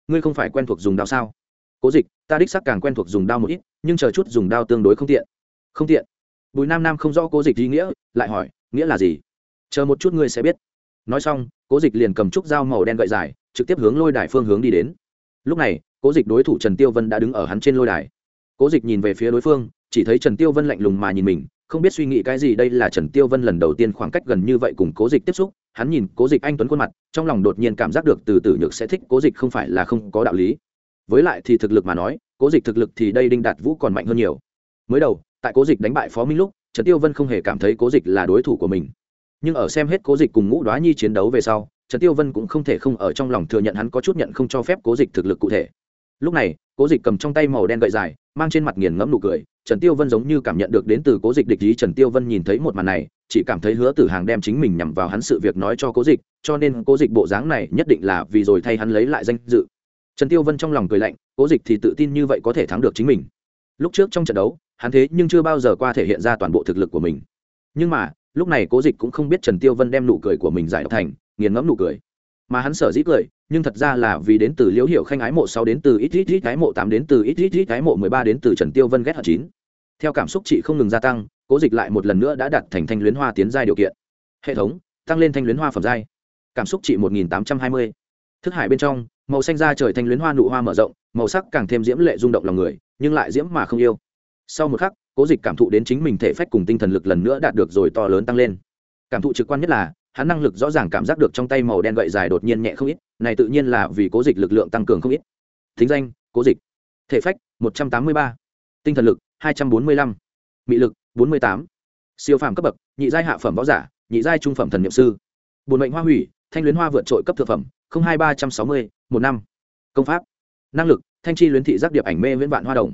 Ngươi không phải quen thuộc dùng đao sao? Cố dịch, ta đích sắc càng quen thuộc dùng đao một ít, nhưng chờ chút dùng đao tương đối không tiện. Không tiện? Bùi nam nam không rõ cố dịch ý nghĩa, lại hỏi, nghĩa là gì? Chờ một chút ngươi sẽ biết nói xong, cố dịch liền cầm trúc dao màu đen gậy dài, trực tiếp hướng lôi đài phương hướng đi đến. Lúc này, cố dịch đối thủ trần tiêu vân đã đứng ở hắn trên lôi đài. Cố dịch nhìn về phía đối phương, chỉ thấy trần tiêu vân lạnh lùng mà nhìn mình, không biết suy nghĩ cái gì đây là trần tiêu vân lần đầu tiên khoảng cách gần như vậy cùng cố dịch tiếp xúc. Hắn nhìn cố dịch anh tuấn khuôn mặt, trong lòng đột nhiên cảm giác được từ từ nhược sẽ thích cố dịch không phải là không có đạo lý. Với lại thì thực lực mà nói, cố dịch thực lực thì đây đinh đạt vũ còn mạnh hơn nhiều. Mới đầu, tại cố dịch đánh bại phó minh lúc, trần tiêu vân không hề cảm thấy cố dịch là đối thủ của mình nhưng ở xem hết cố dịch cùng ngũ đoá nhi chiến đấu về sau, trần tiêu vân cũng không thể không ở trong lòng thừa nhận hắn có chút nhận không cho phép cố dịch thực lực cụ thể. Lúc này, cố dịch cầm trong tay màu đen gậy dài, mang trên mặt nghiền ngẫm nụ cười, trần tiêu vân giống như cảm nhận được đến từ cố dịch địch ý, trần tiêu vân nhìn thấy một màn này, chỉ cảm thấy hứa tử hàng đem chính mình nhằm vào hắn sự việc nói cho cố dịch, cho nên cố dịch bộ dáng này nhất định là vì rồi thay hắn lấy lại danh dự. Trần tiêu vân trong lòng cười lạnh, cố dịch thì tự tin như vậy có thể thắng được chính mình. Lúc trước trong trận đấu, hắn thế nhưng chưa bao giờ qua thể hiện ra toàn bộ thực lực của mình. Nhưng mà lúc này cố dịch cũng không biết trần tiêu vân đem nụ cười của mình giải thành, nghiền ngẫm nụ cười. Mà hắn sở dĩ cười, nhưng thật ra là vì đến từ liễu hiệu khanh ái mộ sáu đến từ ít ít ít ái mộ tám đến từ ít ít ít ái mộ mười ba đến từ trần tiêu vân ghét hận chín. Theo cảm xúc chị không ngừng gia tăng, cố dịch lại một lần nữa đã đặt thành thanh luyến hoa tiến giai điều kiện. Hệ thống, tăng lên thanh luyến hoa phẩm giai. Cảm xúc chị một nghìn tám trăm hai mươi. Thức hải bên trong, màu xanh da trời thanh luyến hoa nụ hoa mở rộng, màu sắc càng thêm diễm lệ rung động lòng người, nhưng lại diễm mà không yêu. Sau một khắc cố dịch cảm thụ đến chính mình thể phách cùng tinh thần lực lần nữa đạt được rồi to lớn tăng lên. Cảm thụ trực quan nhất là, hắn năng lực rõ ràng cảm giác được trong tay màu đen gậy dài đột nhiên nhẹ không ít, này tự nhiên là vì cố dịch lực lượng tăng cường không ít. Thính danh, cố dịch. Thể phách, một trăm tám mươi ba. Tinh thần lực, hai trăm bốn mươi lăm. Mị lực, bốn mươi tám. Siêu phàm cấp bậc, nhị giai hạ phẩm võ giả, nhị giai trung phẩm thần niệm sư. Bùn mệnh hoa hủy, thanh luyến hoa vượt trội cấp thượng phẩm hai ba trăm sáu mươi, một năm. Công pháp. Năng lực, thanh chi luyến thị giác điệp ảnh mê viễn vạn hoa đồng.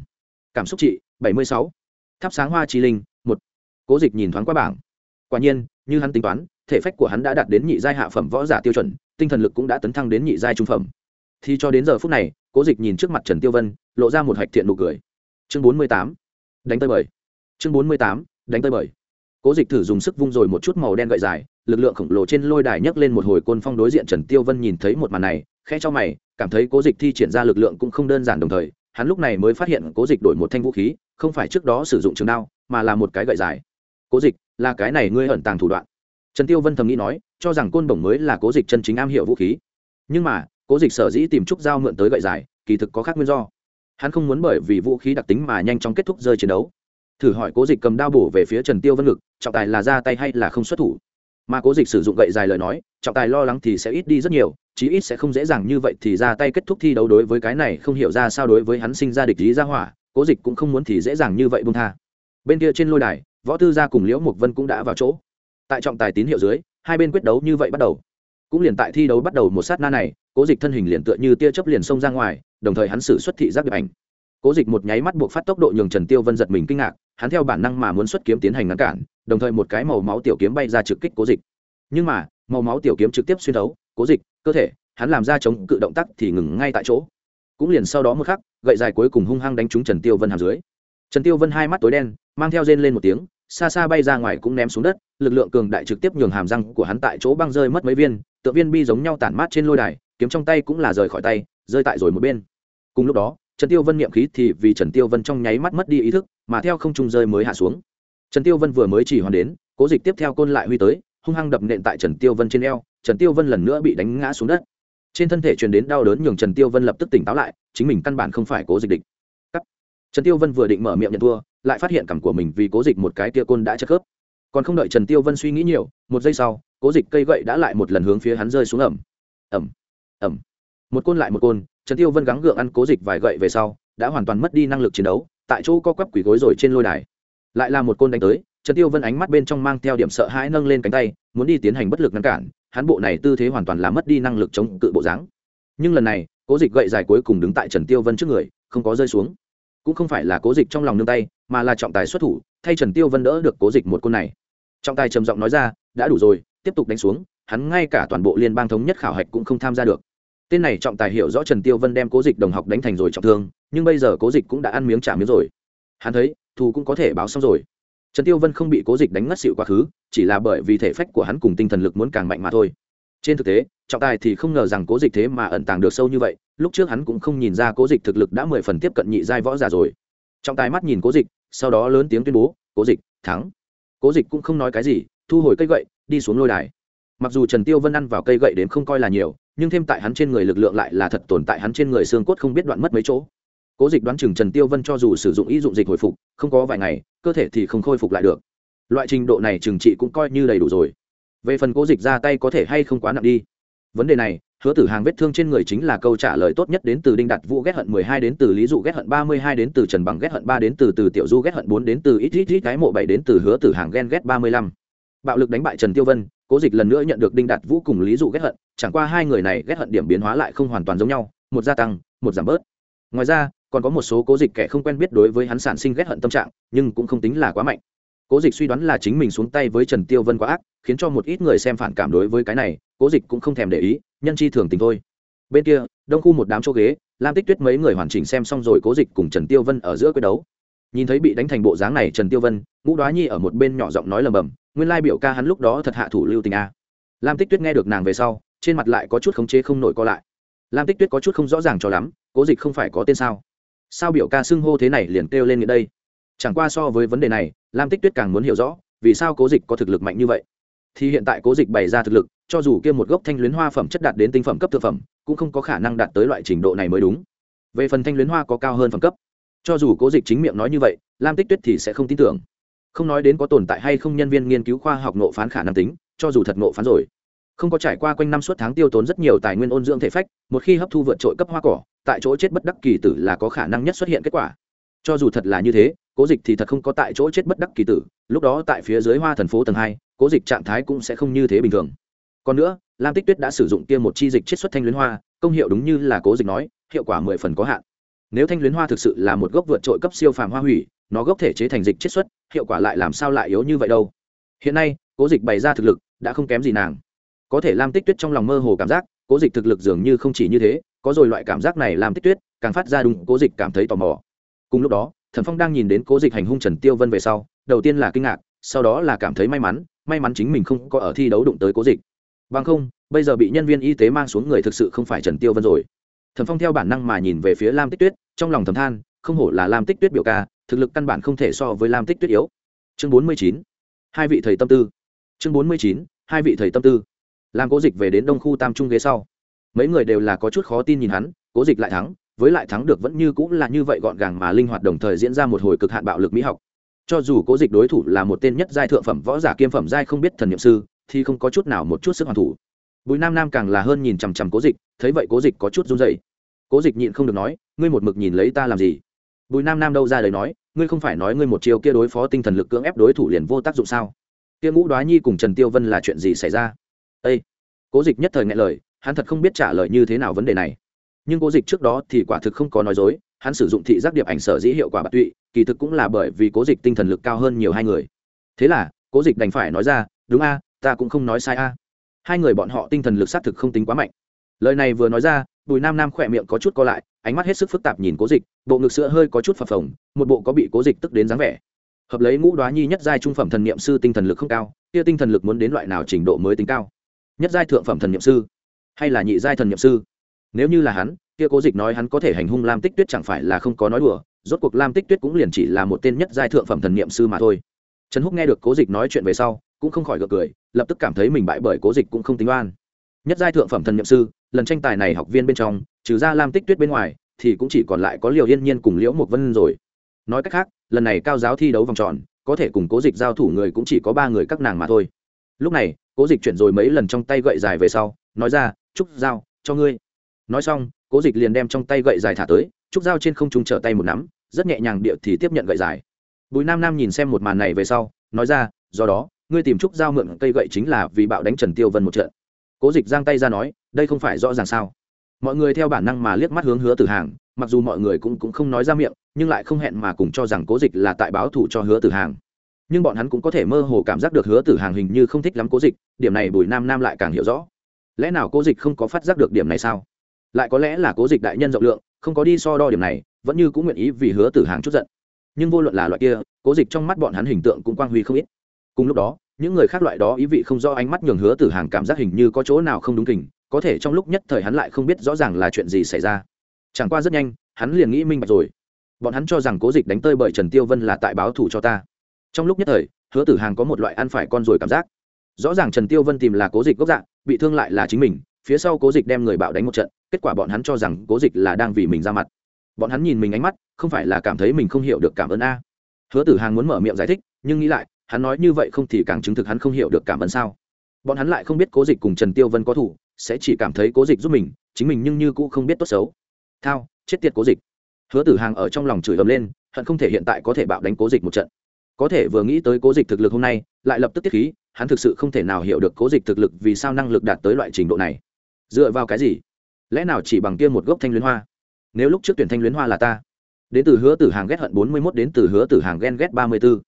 Cảm xúc trị, bảy mươi sáu thắp sáng hoa trí linh, một. Cố dịch nhìn thoáng qua bảng. Quả nhiên, như hắn tính toán, thể phách của hắn đã đạt đến nhị giai hạ phẩm võ giả tiêu chuẩn, tinh thần lực cũng đã tấn thăng đến nhị giai trung phẩm. Thì cho đến giờ phút này, cố dịch nhìn trước mặt trần tiêu vân, lộ ra một hạch thiện nụ cười. Chương bốn mươi tám. Đánh tơi bời. Chương bốn mươi tám. Đánh tơi bời. Cố dịch thử dùng sức vung rồi một chút màu đen gậy dài, lực lượng khổng lồ trên lôi đài nhấc lên một hồi côn phong đối diện trần tiêu vân nhìn thấy một màn này khe cho mày, cảm thấy cố dịch thi triển ra lực lượng cũng không đơn giản đồng thời hắn lúc này mới phát hiện cố dịch đổi một thanh vũ khí, không phải trước đó sử dụng trường đao, mà là một cái gậy dài. Cố dịch, là cái này ngươi ẩn tàng thủ đoạn. Trần tiêu vân thầm nghĩ nói, cho rằng côn bổng mới là cố dịch chân chính am hiểu vũ khí. Nhưng mà, cố dịch sở dĩ tìm trúc dao mượn tới gậy dài, kỳ thực có khác nguyên do. Hắn không muốn bởi vì vũ khí đặc tính mà nhanh chóng kết thúc rơi chiến đấu. Thử hỏi cố dịch cầm đao bổ về phía trần tiêu vân ngực, trọng tài là ra tay hay là không xuất thủ? Mà cố dịch sử dụng gậy dài lời nói, trọng tài lo lắng thì sẽ ít đi rất nhiều chí ít sẽ không dễ dàng như vậy thì ra tay kết thúc thi đấu đối với cái này không hiểu ra sao đối với hắn sinh ra địch lý ra hỏa, cố dịch cũng không muốn thì dễ dàng như vậy bung tha. Bên kia trên lôi đài, võ tư gia cùng liễu mục vân cũng đã vào chỗ. Tại trọng tài tín hiệu dưới, hai bên quyết đấu như vậy bắt đầu. Cũng liền tại thi đấu bắt đầu một sát na này, cố dịch thân hình liền tựa như tia chớp liền xông ra ngoài, đồng thời hắn xử xuất thị giác điệp ảnh. Cố dịch một nháy mắt buộc phát tốc độ nhường trần tiêu vân giật mình kinh ngạc, hắn theo bản năng mà muốn xuất kiếm tiến hành ngăn cản, đồng thời một cái màu máu tiểu kiếm bay ra trực kích cố dịch. Nhưng mà, màu máu tiểu kiếm trực tiếp xuyên đấu, cố dịch cơ thể, hắn làm ra chống cự động tác thì ngừng ngay tại chỗ. Cũng liền sau đó một khắc, gậy dài cuối cùng hung hăng đánh trúng trần tiêu vân hàm dưới. Trần tiêu vân hai mắt tối đen, mang theo rên lên một tiếng, xa xa bay ra ngoài cũng ném xuống đất, lực lượng cường đại trực tiếp nhường hàm răng của hắn tại chỗ băng rơi mất mấy viên tượng viên bi giống nhau tản mát trên lôi đài, kiếm trong tay cũng là rời khỏi tay, rơi tại rồi một bên. Cùng lúc đó, trần tiêu vân niệm khí thì vì trần tiêu vân trong nháy mắt mất đi ý thức, mà theo không trung rơi mới hạ xuống. Trần tiêu vân vừa mới chỉ hoàn đến, cố dịch tiếp theo côn lại huy tới, hung hăng đập nện tại trần tiêu vân trên eo trần tiêu vân lần nữa bị đánh ngã xuống đất. Trên thân thể truyền đến đau đớn nhường trần tiêu vân lập tức tỉnh táo lại, chính mình căn bản không phải cố dịch địch. Cắt. trần tiêu vân vừa định mở miệng nhận thua, lại phát hiện cảm của mình vì cố dịch một cái tia côn đã chất khớp. Còn không đợi trần tiêu vân suy nghĩ nhiều, một giây sau, cố dịch cây gậy đã lại một lần hướng phía hắn rơi xuống ẩm. Ẩm. Ẩm. Một côn lại một côn, trần tiêu vân gắng gượng ăn cố dịch vài gậy về sau, đã hoàn toàn mất đi năng lực chiến đấu, tại chỗ co quắp quỷ gối rồi trên lôi đài. Lại là một côn đánh tới trần tiêu vân ánh mắt bên trong mang theo điểm sợ hãi nâng lên cánh tay, muốn đi tiến hành bất lực ngăn cản, hắn bộ này tư thế hoàn toàn là mất đi năng lực chống cự bộ dáng. Nhưng lần này, cố dịch gậy dài cuối cùng đứng tại trần tiêu vân trước người, không có rơi xuống. Cũng không phải là cố dịch trong lòng nương tay, mà là trọng tài xuất thủ, thay trần tiêu vân đỡ được cố dịch một côn này. Trọng tài trầm giọng nói ra, đã đủ rồi, tiếp tục đánh xuống, hắn ngay cả toàn bộ liên bang thống nhất khảo hạch cũng không tham gia được. Tên này trọng tài hiểu rõ trần tiêu vân đem cố dịch đồng học đánh thành rồi trọng thương, nhưng bây giờ cố dịch cũng đã ăn miếng trả miếng rồi. Hắn thấy, thù cũng có thể báo xong rồi trần tiêu vân không bị cố dịch đánh ngất xịu quá khứ, chỉ là bởi vì thể phách của hắn cùng tinh thần lực muốn càng mạnh mà thôi. Trên thực tế, trọng tài thì không ngờ rằng cố dịch thế mà ẩn tàng được sâu như vậy, lúc trước hắn cũng không nhìn ra cố dịch thực lực đã mười phần tiếp cận nhị giai võ giả rồi. Trọng tài mắt nhìn cố dịch, sau đó lớn tiếng tuyên bố, cố dịch, thắng. Cố dịch cũng không nói cái gì, thu hồi cây gậy, đi xuống lôi đài. Mặc dù trần tiêu vân ăn vào cây gậy đến không coi là nhiều, nhưng thêm tại hắn trên người lực lượng lại là thật tồn tại hắn trên người xương cốt không biết đoạn mất mấy chỗ cố dịch đoán chừng trần tiêu vân cho dù sử dụng ý dụng dịch hồi phục, không có vài ngày, cơ thể thì không khôi phục lại được. Loại trình độ này trừng trị cũng coi như đầy đủ rồi. Về phần cố dịch ra tay có thể hay không quá nặng đi. Vấn đề này, hứa tử hàng vết thương trên người chính là câu trả lời tốt nhất đến từ đinh đặt vũ ghét hận mười hai đến từ lý dụ ghét hận ba mươi hai đến từ trần bằng ghét hận ba đến từ từ tiểu du ghét hận bốn đến từ ít ít ít cái mộ bảy đến từ hứa tử hàng ghen ghét ba mươi lăm. Bạo lực đánh bại trần tiêu vân, cố dịch lần nữa nhận được đinh đặt vũ cùng lý dụ ghét hận, chẳng qua hai người này ghét hận điểm biến hóa lại không hoàn toàn giống nhau, một gia tăng, một giảm bớt. Ngoài ra còn có một số cố dịch kẻ không quen biết đối với hắn sản sinh ghét hận tâm trạng, nhưng cũng không tính là quá mạnh. Cố dịch suy đoán là chính mình xuống tay với trần tiêu vân quá ác, khiến cho một ít người xem phản cảm đối với cái này, cố dịch cũng không thèm để ý, nhân chi thường tình thôi. Bên kia, đông khu một đám chỗ ghế, lam tích tuyết mấy người hoàn chỉnh xem xong rồi cố dịch cùng trần tiêu vân ở giữa quyết đấu. Nhìn thấy bị đánh thành bộ dáng này, trần tiêu vân, ngũ đoá nhi ở một bên nhỏ giọng nói lầm bầm, nguyên lai biểu ca hắn lúc đó thật hạ thủ lưu tình a. Lam tích tuyết nghe được nàng về sau, trên mặt lại có chút khống chế không nổi co lại. Lam tích tuyết có chút không rõ ràng cho lắm, cố dịch không phải có tên sao? Sao biểu ca xưng hô thế này liền kêu lên nghĩa đây? Chẳng qua so với vấn đề này, lam tích tuyết càng muốn hiểu rõ, vì sao cố dịch có thực lực mạnh như vậy. Thì hiện tại cố dịch bày ra thực lực, cho dù kia một gốc thanh luyến hoa phẩm chất đạt đến tinh phẩm cấp thực phẩm, cũng không có khả năng đạt tới loại trình độ này mới đúng. Về phần thanh luyến hoa có cao hơn phẩm cấp, cho dù cố dịch chính miệng nói như vậy, lam tích tuyết thì sẽ không tin tưởng. Không nói đến có tồn tại hay không nhân viên nghiên cứu khoa học nộ phán khả năng tính, cho dù thật nộ phán rồi không có trải qua quanh năm suốt tháng tiêu tốn rất nhiều tài nguyên ôn dưỡng thể phách, một khi hấp thu vượt trội cấp hoa cỏ, tại chỗ chết bất đắc kỳ tử là có khả năng nhất xuất hiện kết quả. Cho dù thật là như thế, cố dịch thì thật không có tại chỗ chết bất đắc kỳ tử, lúc đó tại phía dưới hoa thần phố tầng hai, cố dịch trạng thái cũng sẽ không như thế bình thường. Còn nữa, lam tích tuyết đã sử dụng tiêm một chi dịch chiết xuất thanh luyến hoa, công hiệu đúng như là cố dịch nói, hiệu quả mười phần có hạn. Nếu thanh luyến hoa thực sự là một gốc vượt trội cấp siêu phàm hoa hủy, nó gốc thể chế thành dịch chiết xuất, hiệu quả lại làm sao lại yếu như vậy đâu? Hiện nay, cố dịch bày ra thực lực, đã không kém gì nàng có thể lam tích tuyết trong lòng mơ hồ cảm giác, cố dịch thực lực dường như không chỉ như thế, có rồi loại cảm giác này làm tích tuyết càng phát ra đúng, cố dịch cảm thấy tò mò. Cùng lúc đó thần phong đang nhìn đến cố dịch hành hung trần tiêu vân về sau, đầu tiên là kinh ngạc, sau đó là cảm thấy may mắn may mắn chính mình không có ở thi đấu đụng tới cố dịch. Vâng không, bây giờ bị nhân viên y tế mang xuống người thực sự không phải trần tiêu vân rồi. Thần phong theo bản năng mà nhìn về phía lam tích tuyết, trong lòng thầm than, không hổ là lam tích tuyết biểu ca, thực lực căn bản không thể so với lam tích tuyết yếu. Chương bốn mươi chín, hai vị thầy tâm tư. Chương bốn mươi chín, hai vị thầy tâm tư làm cố dịch về đến đông khu tam trung ghế sau. Mấy người đều là có chút khó tin nhìn hắn, cố dịch lại thắng, với lại thắng được vẫn như cũng là như vậy gọn gàng mà linh hoạt đồng thời diễn ra một hồi cực hạn bạo lực mỹ học. Cho dù cố dịch đối thủ là một tên nhất giai thượng phẩm võ giả kiêm phẩm giai không biết thần n i ệ m sư, thì không có chút nào một chút sức hoàn thủ. Bùi nam nam càng là hơn nhìn chằm chằm cố dịch, thấy vậy cố dịch có chút run dậy cố dịch nhịn không được nói, ngươi một mực nhìn lấy ta làm gì? Bùi nam nam đâu ra lời nói, ngươi không phải nói ngươi một chiều kia đối phó tinh thần lực cưỡng ép đối thủ liền vô tác dụng sao? Kia ngũ đoá nhi cùng trần tiêu vân là chuyện gì xảy ra? Â cố dịch nhất thời ngại lời, hắn thật không biết trả lời như thế nào vấn đề này. Nhưng cố dịch trước đó thì quả thực không có nói dối, hắn sử dụng thị giác điệp ảnh sở dĩ hiệu quả bạc tụy, kỳ thực cũng là bởi vì cố dịch tinh thần lực cao hơn nhiều hai người. Thế là, cố dịch đành phải nói ra, đúng a, ta cũng không nói sai a. Hai người bọn họ tinh thần lực xác thực không tính quá mạnh. Lời này vừa nói ra, bùi nam nam khỏe miệng có chút co lại, ánh mắt hết sức phức tạp nhìn cố dịch, bộ ngực sữa hơi có chút phập phồng, một bộ có bị cố dịch tức đến dáng vẻ. Hợp lấy ngũ đoá nhi nhất giai trung phẩm thần n i ệ m sư tinh thần lực không cao, kia tinh thần lực muốn đến loại nào trình độ mới tính cao? Nhất giai thượng phẩm thần nhiệm sư, hay là nhị giai thần nhiệm sư? Nếu như là hắn, kia cố dịch nói hắn có thể hành hung lam tích tuyết chẳng phải là không có nói đùa, rốt cuộc lam tích tuyết cũng liền chỉ là một tên nhất giai thượng phẩm thần niệm sư mà thôi. Trần húc nghe được cố dịch nói chuyện về sau, cũng không khỏi gật cười, lập tức cảm thấy mình bại bởi cố dịch cũng không tính oan. Nhất giai thượng phẩm thần niệm sư, lần tranh tài này học viên bên trong, trừ ra lam tích tuyết bên ngoài, thì cũng chỉ còn lại có liều yên nhiên cùng liễu mộc vân rồi. Nói cách khác, lần này cao giáo thi đấu vòng tròn, có thể cùng cố dịch giao thủ người cũng chỉ có ba người các nàng mà thôi. Lúc này cố dịch chuyển rồi mấy lần trong tay gậy dài về sau nói ra trúc dao cho ngươi. Nói xong cố dịch liền đem trong tay gậy dài thả tới trúc dao trên không trung trở tay một nắm rất nhẹ nhàng địa thì tiếp nhận gậy dài. Bùi nam nam nhìn xem một màn này về sau nói ra do đó ngươi tìm trúc dao mượn cây gậy chính là vì bạo đánh trần tiêu vân một trận. Cố dịch giang tay ra nói đây không phải rõ ràng sao? Mọi người theo bản năng mà liếc mắt hướng hứa tử hàng mặc dù mọi người cũng, cũng không nói ra miệng nhưng lại không hẹn mà cùng cho rằng cố dịch là tại báo thủ cho hứa tử hàng nhưng bọn hắn cũng có thể mơ hồ cảm giác được hứa tử hàng hình như không thích lắm cố dịch, điểm này bùi nam nam lại càng hiểu rõ. Lẽ nào cố dịch không có phát giác được điểm này sao? Lại có lẽ là cố dịch đại nhân rộng lượng, không có đi so đo điểm này, vẫn như cũng nguyện ý vì hứa tử hàng chút giận. Nhưng vô luận là loại kia, cố dịch trong mắt bọn hắn hình tượng cũng quang huy không ít. Cùng lúc đó, những người khác loại đó ý vị không do ánh mắt nhường hứa tử hàng cảm giác hình như có chỗ nào không đúng kình, có thể trong lúc nhất thời hắn lại không biết rõ ràng là chuyện gì xảy ra. Chẳng qua rất nhanh, hắn liền nghĩ minh bạch rồi. Bọn hắn cho rằng cố dịch đánh tơi bởi trần tiêu vân là tại báo thủ cho ta trong lúc nhất thời, hứa tử hàng có một loại ăn phải con rồi cảm giác. Rõ ràng trần tiêu vân tìm là cố dịch gốc dạng bị thương lại là chính mình, phía sau cố dịch đem người bạo đánh một trận, kết quả bọn hắn cho rằng cố dịch là đang vì mình ra mặt. Bọn hắn nhìn mình ánh mắt, không phải là cảm thấy mình không hiểu được cảm ơn a. Hứa tử hàng muốn mở miệng giải thích, nhưng nghĩ lại, hắn nói như vậy không thì càng chứng thực hắn không hiểu được cảm ơn sao. Bọn hắn lại không biết cố dịch cùng trần tiêu vân có thủ sẽ chỉ cảm thấy cố dịch giúp mình, chính mình nhưng như cũng không biết tốt xấu. Thao, chết tiệt cố dịch. Hứa tử hàng ở trong lòng chửi ầm lên, hận không thể hiện tại có thể bạo đánh cố dịch một trận có thể vừa nghĩ tới cố dịch thực lực hôm nay, lại lập tức tiết khí, hắn thực sự không thể nào hiểu được cố dịch thực lực vì sao năng lực đạt tới loại trình độ này. Dựa vào cái gì? Lẽ nào chỉ bằng kia một gốc thanh luyến hoa? Nếu lúc trước tuyển thanh luyến hoa là ta, đến từ hứa tử hàng ghét hận bốn mươi mốt đến từ hứa tử hàng ghen ghét ba mươi b ố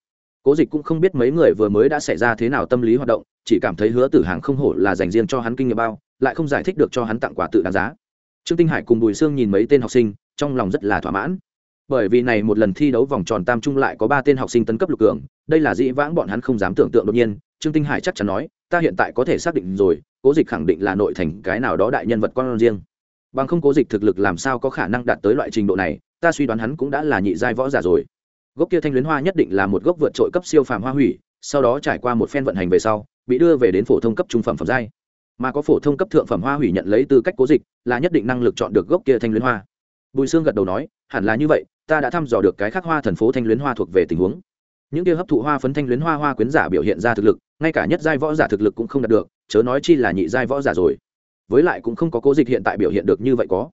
cố dịch cũng không biết mấy người vừa mới đã xảy ra thế nào tâm lý hoạt động, chỉ cảm thấy hứa tử hàng không hổ là dành riêng cho hắn kinh nghiệm bao, lại không giải thích được cho hắn tặng quà tự đáng giá. Trương tinh hải cùng bùi sương nhìn mấy tên học sinh, trong lòng rất là thỏa mãn bởi vì này một lần thi đấu vòng tròn tam trung lại có ba tên học sinh tấn cấp lục cường, đây là dĩ vãng bọn hắn không dám tưởng tượng đột nhiên, trương tinh hải chắc chắn nói, ta hiện tại có thể xác định rồi, cố dịch khẳng định là nội thành cái nào đó đại nhân vật con riêng. Bằng không cố dịch thực lực làm sao có khả năng đạt tới loại trình độ này, ta suy đoán hắn cũng đã là nhị giai võ giả rồi. Gốc kia thanh luyến hoa nhất định là một gốc vượt trội cấp siêu phàm hoa hủy, sau đó trải qua một phen vận hành về sau, bị đưa về đến phổ thông cấp trung phẩm phẩm giai. Mà có phổ thông cấp thượng phẩm hoa hủy nhận lấy tư cách cố dịch, là nhất định năng lực chọn được gốc kia thanh luyến hoa. Bùi sương gật đầu nói, hẳn là như vậy ta đã thăm dò được cái khác hoa thần phố thanh luyến hoa thuộc về tình huống. Những kia hấp thụ hoa phấn thanh luyến hoa hoa quyến giả biểu hiện ra thực lực, ngay cả nhất giai võ giả thực lực cũng không đạt được, chớ nói chi là nhị giai võ giả rồi. Với lại cũng không có cố dịch hiện tại biểu hiện được như vậy có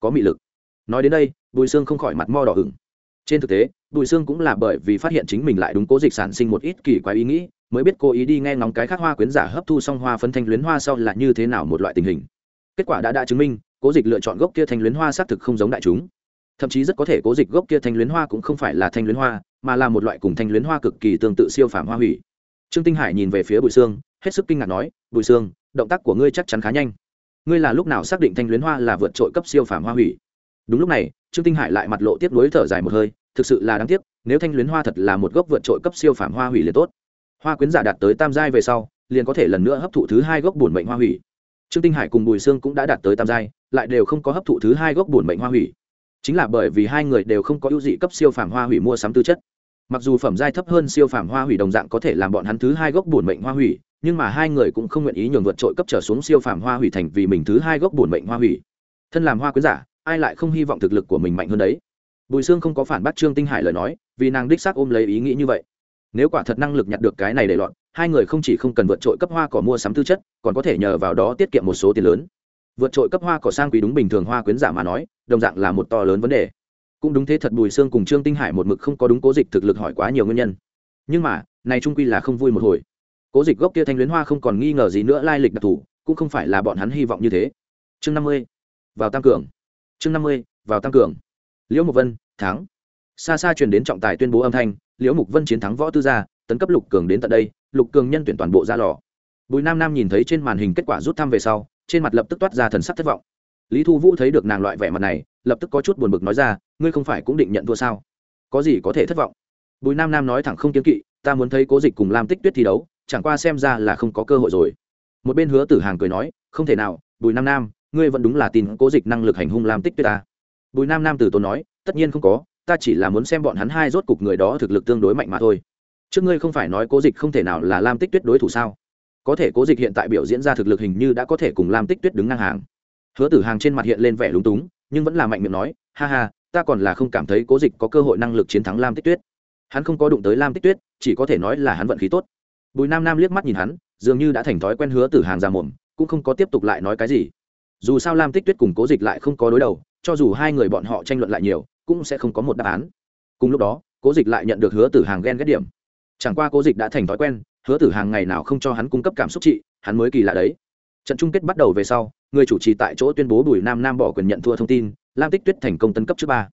có mị lực. Nói đến đây, bùi xương không khỏi mặt mo đỏ hừng trên thực tế, bùi xương cũng là bởi vì phát hiện chính mình lại đúng cố dịch sản sinh một ít kỳ quái ý nghĩ, mới biết cố ý đi nghe ngóng cái khác hoa quyến giả hấp thu xong hoa phấn thanh luyến hoa sau là như thế nào một loại tình hình. Kết quả đã đã chứng minh, cố dịch lựa chọn gốc kia thanh luyến hoa xác thực không giống đại chúng thậm chí rất có thể cố dịch gốc kia thanh luyến hoa cũng không phải là thanh luyến hoa, mà là một loại cùng thanh luyến hoa cực kỳ tương tự siêu phàm hoa hủy. Trương tinh hải nhìn về phía bùi sương, hết sức kinh ngạc nói, bùi sương, động tác của ngươi chắc chắn khá nhanh. Ngươi là lúc nào xác định thanh luyến hoa là vượt trội cấp siêu phàm hoa hủy? Đúng lúc này, trương tinh hải lại mặt lộ tiếp nối thở dài một hơi, thực sự là đáng tiếc, nếu thanh luyến hoa thật là một gốc vượt trội cấp siêu phàm hoa hủy liền tốt. Hoa quyến giả đạt tới tam giai về sau, liền có thể lần nữa hấp thụ thứ hai gốc bổn mệnh hoa hủy. Trương tinh hải cùng bùi sương cũng đã đạt tới tam giai, lại đều không có hấp thụ thứ hai gốc bổn mệnh hoa hủy chính là bởi vì hai người đều không có ưu dị cấp siêu phàm hoa hủy mua sắm tư chất. Mặc dù phẩm giai thấp hơn siêu phàm hoa hủy đồng dạng có thể làm bọn hắn thứ hai gốc bổn mệnh hoa hủy, nhưng mà hai người cũng không nguyện ý nhường vượt trội cấp trở xuống siêu phàm hoa hủy thành vì mình thứ hai gốc bổn mệnh hoa hủy. Thân làm hoa quyến giả, ai lại không hy vọng thực lực của mình mạnh hơn đấy? Bùi sương không có phản bác trương tinh hải lời nói, vì nàng đích xác ôm lấy ý nghĩ như vậy. Nếu quả thật năng lực nhặt được cái này để loạn, hai người không chỉ không cần vượt trội cấp hoa cỏ mua sắm tư chất, còn có thể nhờ vào đó tiết kiệm một số tiền lớn vượt trội cấp hoa cỏ sang quý đúng bình thường hoa quyến giả mà nói, đồng dạng là một to lớn vấn đề. Cũng đúng thế thật bùi xương cùng trương tinh hải một mực không có đúng cố dịch thực lực hỏi quá nhiều nguyên nhân. Nhưng mà, này trung quy là không vui một hồi. Cố dịch gốc kia thanh luyến hoa không còn nghi ngờ gì nữa lai lịch đặc thù, cũng không phải là bọn hắn hy vọng như thế. Chương năm mươi, vào tăng cường. Chương năm mươi, vào tăng cường. Liễu mục vân, thắng. Xa xa truyền đến trọng tài tuyên bố âm thanh, liễu mục vân chiến thắng võ tư gia, tấn cấp lục cường đến tận đây, lục cường nhân tuyển toàn bộ ra lò. Bùi nam nam nhìn thấy trên màn hình kết quả rút thăm về sau trên mặt lập tức toát ra thần sắc thất vọng. Lý thu vũ thấy được nàng loại vẻ mặt này, lập tức có chút buồn bực nói ra, ngươi không phải cũng định nhận thua sao? Có gì có thể thất vọng? Bùi nam nam nói thẳng không kiên kỵ, ta muốn thấy cố dịch cùng lam tích tuyết thi đấu, chẳng qua xem ra là không có cơ hội rồi. Một bên hứa tử hàng cười nói, không thể nào, bùi nam nam, ngươi vẫn đúng là tin cố dịch năng lực hành hung lam tích tuyết ta. Bùi nam nam từ tốn nói, tất nhiên không có, ta chỉ là muốn xem bọn hắn hai rốt cục người đó thực lực tương đối mạnh mà thôi. Trước ngươi không phải nói cố dịch không thể nào là lam tích tuyết đối thủ sao? Có thể cố dịch hiện tại biểu diễn ra thực lực hình như đã có thể cùng lam tích tuyết đứng ngang hàng. Hứa tử hàng trên mặt hiện lên vẻ lúng túng, nhưng vẫn là mạnh miệng nói, ha ha, ta còn là không cảm thấy cố dịch có cơ hội năng lực chiến thắng lam tích tuyết. Hắn không có đụng tới lam tích tuyết, chỉ có thể nói là hắn vận khí tốt. Bùi nam nam liếc mắt nhìn hắn, dường như đã thành thói quen hứa tử hàng ra mồm, cũng không có tiếp tục lại nói cái gì. Dù sao lam tích tuyết cùng cố dịch lại không có đối đầu, cho dù hai người bọn họ tranh luận lại nhiều, cũng sẽ không có một đáp án. Cùng lúc đó, cố dịch lại nhận được hứa tử hàng ghen ghét điểm chẳng qua cố dịch đã thành thói quen, hứa tử hàng ngày nào không cho hắn cung cấp cảm xúc trị, hắn mới kỳ lạ đấy. Trận chung kết bắt đầu về sau, người chủ trì tại chỗ tuyên bố bùi nam nam bỏ quyền nhận thua thông tin, lam tích tuyết thành công tân cấp trước ba.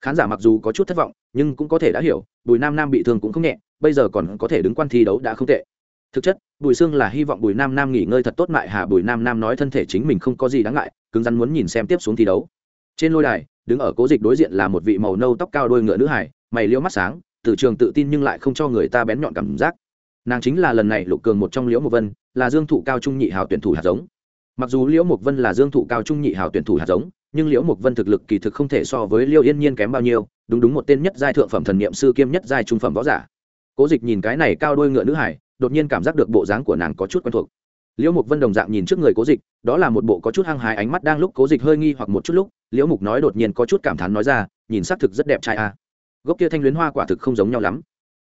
Khán giả mặc dù có chút thất vọng, nhưng cũng có thể đã hiểu, bùi nam nam bị thương cũng không nhẹ, bây giờ còn có thể đứng quan thi đấu đã không tệ. Thực chất, bùi sương là hy vọng bùi nam nam nghỉ ngơi thật tốt mại hà bùi nam nam nói thân thể chính mình không có gì đáng ngại, cứng rắn muốn nhìn xem tiếp xuống thi đấu. Trên lôi đài, đứng ở cố dịch đối diện là một vị màu nâu tóc cao đôi ngựa nữ hải, mày liêu mắt sáng từ trường tự tin nhưng lại không cho người ta bén nhọn cảm giác. Nàng chính là lần này lục cường một trong liễu một vân, là dương thụ cao trung nhị hào tuyển thủ hạt giống. Mặc dù liễu mộc vân là dương thụ cao trung nhị hào tuyển thủ hạt giống, nhưng liễu mộc vân thực lực kỳ thực không thể so với liễu yên nhiên kém bao nhiêu, đúng đúng một tên nhất giai thượng phẩm thần niệm sư kiêm nhất giai trung phẩm võ giả. Cố dịch nhìn cái này cao đôi ngựa nữ hải, đột nhiên cảm giác được bộ dáng của nàng có chút quen thuộc. Liễu mục vân đồng dạng nhìn trước người cố dịch, đó là một bộ có chút hăng hái ánh mắt đang lúc cố dịch hơi nghi hoặc một chút lúc, liễu mục nói đột nhiên có chút cảm thán nói ra, nhìn xác thực rất đẹp trai a. à gốc kia thanh luyến hoa quả thực không giống nhau lắm.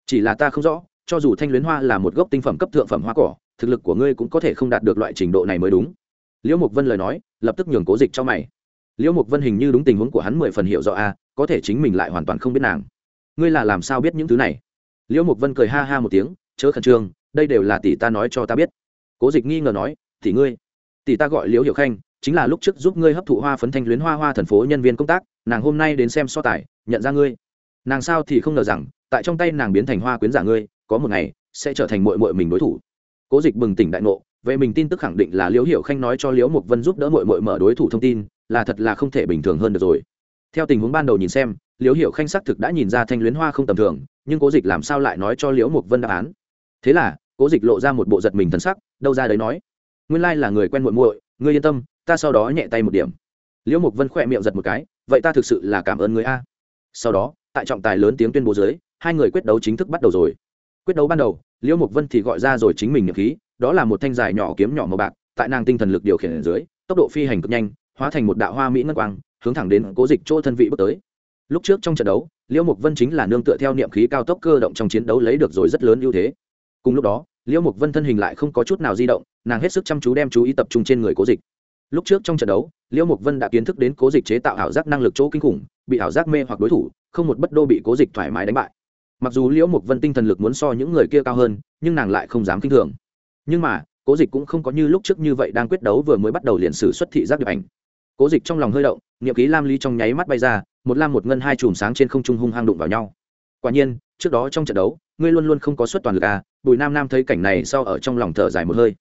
Chỉ là ta không rõ, cho dù thanh luyến hoa là một gốc tinh phẩm cấp thượng phẩm hoa cỏ, thực lực của ngươi cũng có thể không đạt được loại trình độ này mới đúng. Liễu mục vân lời nói, lập tức nhường cố dịch cho mày. Liễu mục vân hình như đúng tình huống của hắn mười phần hiểu rõ a, có thể chính mình lại hoàn toàn không biết nàng. Ngươi là làm sao biết những thứ này? Liễu mục vân cười ha ha một tiếng, chớ khẩn trương, đây đều là tỷ ta nói cho ta biết. Cố dịch nghi ngờ nói, tỷ ngươi? Tỷ ta gọi liễu hiểu khanh, chính là lúc trước giúp ngươi hấp thụ hoa phấn thanh luyến hoa hoa thần phố nhân viên công tác, nàng hôm nay đến xem so tài, nhận ra ngươi nàng sao thì không ngờ rằng, tại trong tay nàng biến thành hoa quyến giả ngươi, có một ngày, sẽ trở thành mội mội mình đối thủ. Cố dịch bừng tỉnh đại ngộ, về mình tin tức khẳng định là liễu hiểu khanh nói cho liễu mục vân giúp đỡ mội mội mở đối thủ thông tin, là thật là không thể bình thường hơn được rồi. Theo tình huống ban đầu nhìn xem, liễu hiểu khanh xác thực đã nhìn ra thanh luyến hoa không tầm thường, nhưng cố dịch làm sao lại nói cho liễu mục vân đáp án? Thế là, cố dịch lộ ra một bộ giật mình thần sắc, đâu ra đấy nói, nguyên lai là người quen muội muội, ngươi yên tâm, ta sau đó nhẹ tay một điểm. Liễu mục vân khỏe miệng giật một cái, vậy ta thực sự là cảm ơn người a. Sau đó tại trọng tài lớn tiếng tuyên bố dưới, hai người quyết đấu chính thức bắt đầu rồi. Quyết đấu ban đầu, liễu mục vân thì gọi ra rồi chính mình nhập khí, đó là một thanh dài nhỏ kiếm nhỏ màu bạc, tại nàng tinh thần lực điều khiển ở dưới, tốc độ phi hành cực nhanh, hóa thành một đạo hoa mỹ ngân quang, hướng thẳng đến cố dịch chỗ thân vị bước tới. Lúc trước trong trận đấu, liễu mục vân chính là nương tựa theo niệm khí cao tốc cơ động trong chiến đấu lấy được rồi rất lớn ưu thế. Cùng lúc đó, liễu mục vân thân hình lại không có chút nào di động, nàng hết sức chăm chú đem chú ý tập trung trên người cố dịch. Lúc trước trong trận đấu, liễu mục vân đã kiến thức đến cố dịch chế tạo ảo giác năng lực chỗ kinh khủng, bị ảo giác mê hoặc đối thủ không một bất đô bị cố dịch thoải mái đánh bại. Mặc dù liễu mục vân tinh thần lực muốn so những người kia cao hơn, nhưng nàng lại không dám kinh thường. Nhưng mà, cố dịch cũng không có như lúc trước như vậy đang quyết đấu vừa mới bắt đầu liền sử xuất thị giác được ảnh. Cố dịch trong lòng hơi động, niệm ký lam ly trong nháy mắt bay ra, một lam một ngân hai chùm sáng trên không trung hung hăng đụng vào nhau. Quả nhiên, trước đó trong trận đấu, ngươi luôn luôn không có suất toàn lực à bùi nam nam thấy cảnh này sau ở trong lòng thở dài một hơi.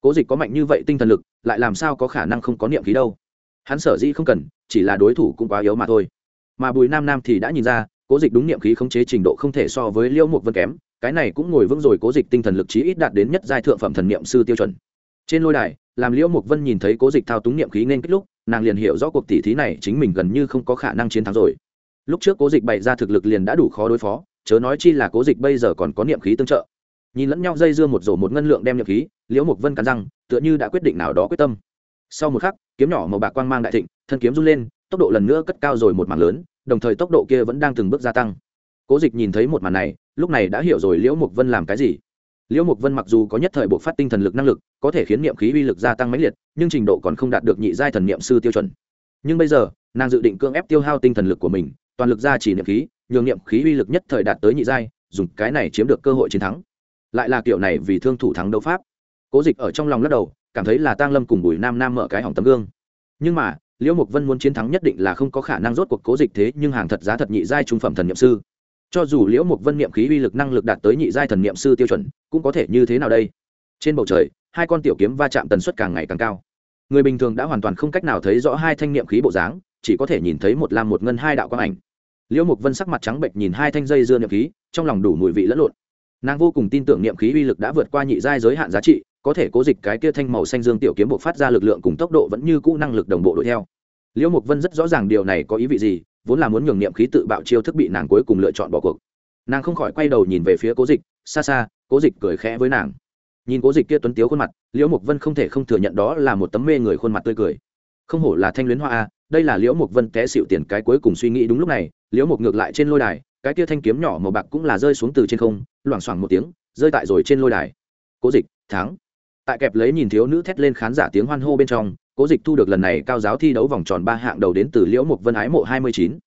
Cố dịch có mạnh như vậy tinh thần lực, lại làm sao có khả năng không có niệm khí đâu? Hắn sở dĩ không cần, chỉ là đối thủ cũng quá yếu mà thôi mà bùi nam nam thì đã nhìn ra, cố dịch đúng niệm khí khống chế trình độ không thể so với liễu mục vân kém, cái này cũng ngồi vững rồi, cố dịch tinh thần lực trí ít đạt đến nhất giai thượng phẩm thần niệm sư tiêu chuẩn. Trên lôi đài, làm liễu mục vân nhìn thấy cố dịch thao túng niệm khí nên kết lúc, nàng liền hiểu rõ cuộc tỷ thí này chính mình gần như không có khả năng chiến thắng rồi. Lúc trước cố dịch bày ra thực lực liền đã đủ khó đối phó, chớ nói chi là cố dịch bây giờ còn có niệm khí tương trợ. Nhìn lẫn nhau dây dưa một rổ một ngân lượng đem niệm khí, liễu mục vân cắn răng, tựa như đã quyết định nào đó quyết tâm. Sau một khắc, kiếm nhỏ màu bạc quang mang đại thịnh, thân kiếm run lên tốc độ lần nữa cất cao rồi một mảng lớn, đồng thời tốc độ kia vẫn đang từng bước gia tăng. Cố dịch nhìn thấy một màn này, lúc này đã hiểu rồi liễu mục vân làm cái gì. Liễu mục vân mặc dù có nhất thời bộ phát tinh thần lực năng lực, có thể khiến niệm khí uy lực gia tăng mãnh liệt, nhưng trình độ còn không đạt được nhị giai thần niệm sư tiêu chuẩn. Nhưng bây giờ, nàng dự định cưỡng ép tiêu hao tinh thần lực của mình, toàn lực ra chỉ niệm khí, nhường niệm khí uy lực nhất thời đạt tới nhị giai, dùng cái này chiếm được cơ hội chiến thắng. Lại là kiểu này vì thương thủ thắng đấu pháp. Cố dịch ở trong lòng lắc đầu, cảm thấy là tang lâm cùng bùi nam nam mở cái hỏng tấm gương. Nhưng mà liễu mục vân muốn chiến thắng nhất định là không có khả năng rốt cuộc cố dịch thế, nhưng hàng thật giá thật nhị giai trung phẩm thần niệm sư. Cho dù liễu mục vân niệm khí uy lực năng lực đạt tới nhị giai thần niệm sư tiêu chuẩn, cũng có thể như thế nào đây? Trên bầu trời, hai con tiểu kiếm va chạm tần suất càng ngày càng cao. Người bình thường đã hoàn toàn không cách nào thấy rõ hai thanh niệm khí bộ dáng, chỉ có thể nhìn thấy một lam một ngân hai đạo quang ảnh. Liễu mục vân sắc mặt trắng bệnh nhìn hai thanh dây dưa niệm khí, trong lòng đủ mùi vị lẫn lộn. Nàng vô cùng tin tưởng niệm khí uy lực đã vượt qua nhị giai giới hạn giá trị có thể cố dịch cái kia thanh màu xanh dương tiểu kiếm buộc phát ra lực lượng cùng tốc độ vẫn như cũ năng lực đồng bộ đuổi theo. Liễu mục vân rất rõ ràng điều này có ý vị gì, vốn là muốn nhường niệm khí tự bạo chiêu thức bị nàng cuối cùng lựa chọn bỏ cuộc. Nàng không khỏi quay đầu nhìn về phía cố dịch, xa xa, cố dịch cười khẽ với nàng. Nhìn cố dịch kia tuấn tiếu khuôn mặt, liễu mục vân không thể không thừa nhận đó là một tấm mê người khuôn mặt tươi cười. Không hổ là thanh luyến hoa a, đây là liễu mục vân té xịu tiền cái cuối cùng suy nghĩ đúng lúc này, liễu mục ngược lại trên lôi đài, cái kia thanh kiếm nhỏ màu bạc cũng là rơi xuống từ trên không, loảng xoảng một tiếng, rơi tại rồi trên lôi đài. Cố dịch, thắng tại kẹp lấy nhìn thiếu nữ thét lên khán giả tiếng hoan hô bên trong, cố dịch thu được lần này cao giáo thi đấu vòng tròn ba hạng đầu đến từ liễu mục vân ái mộ hai mươi chín.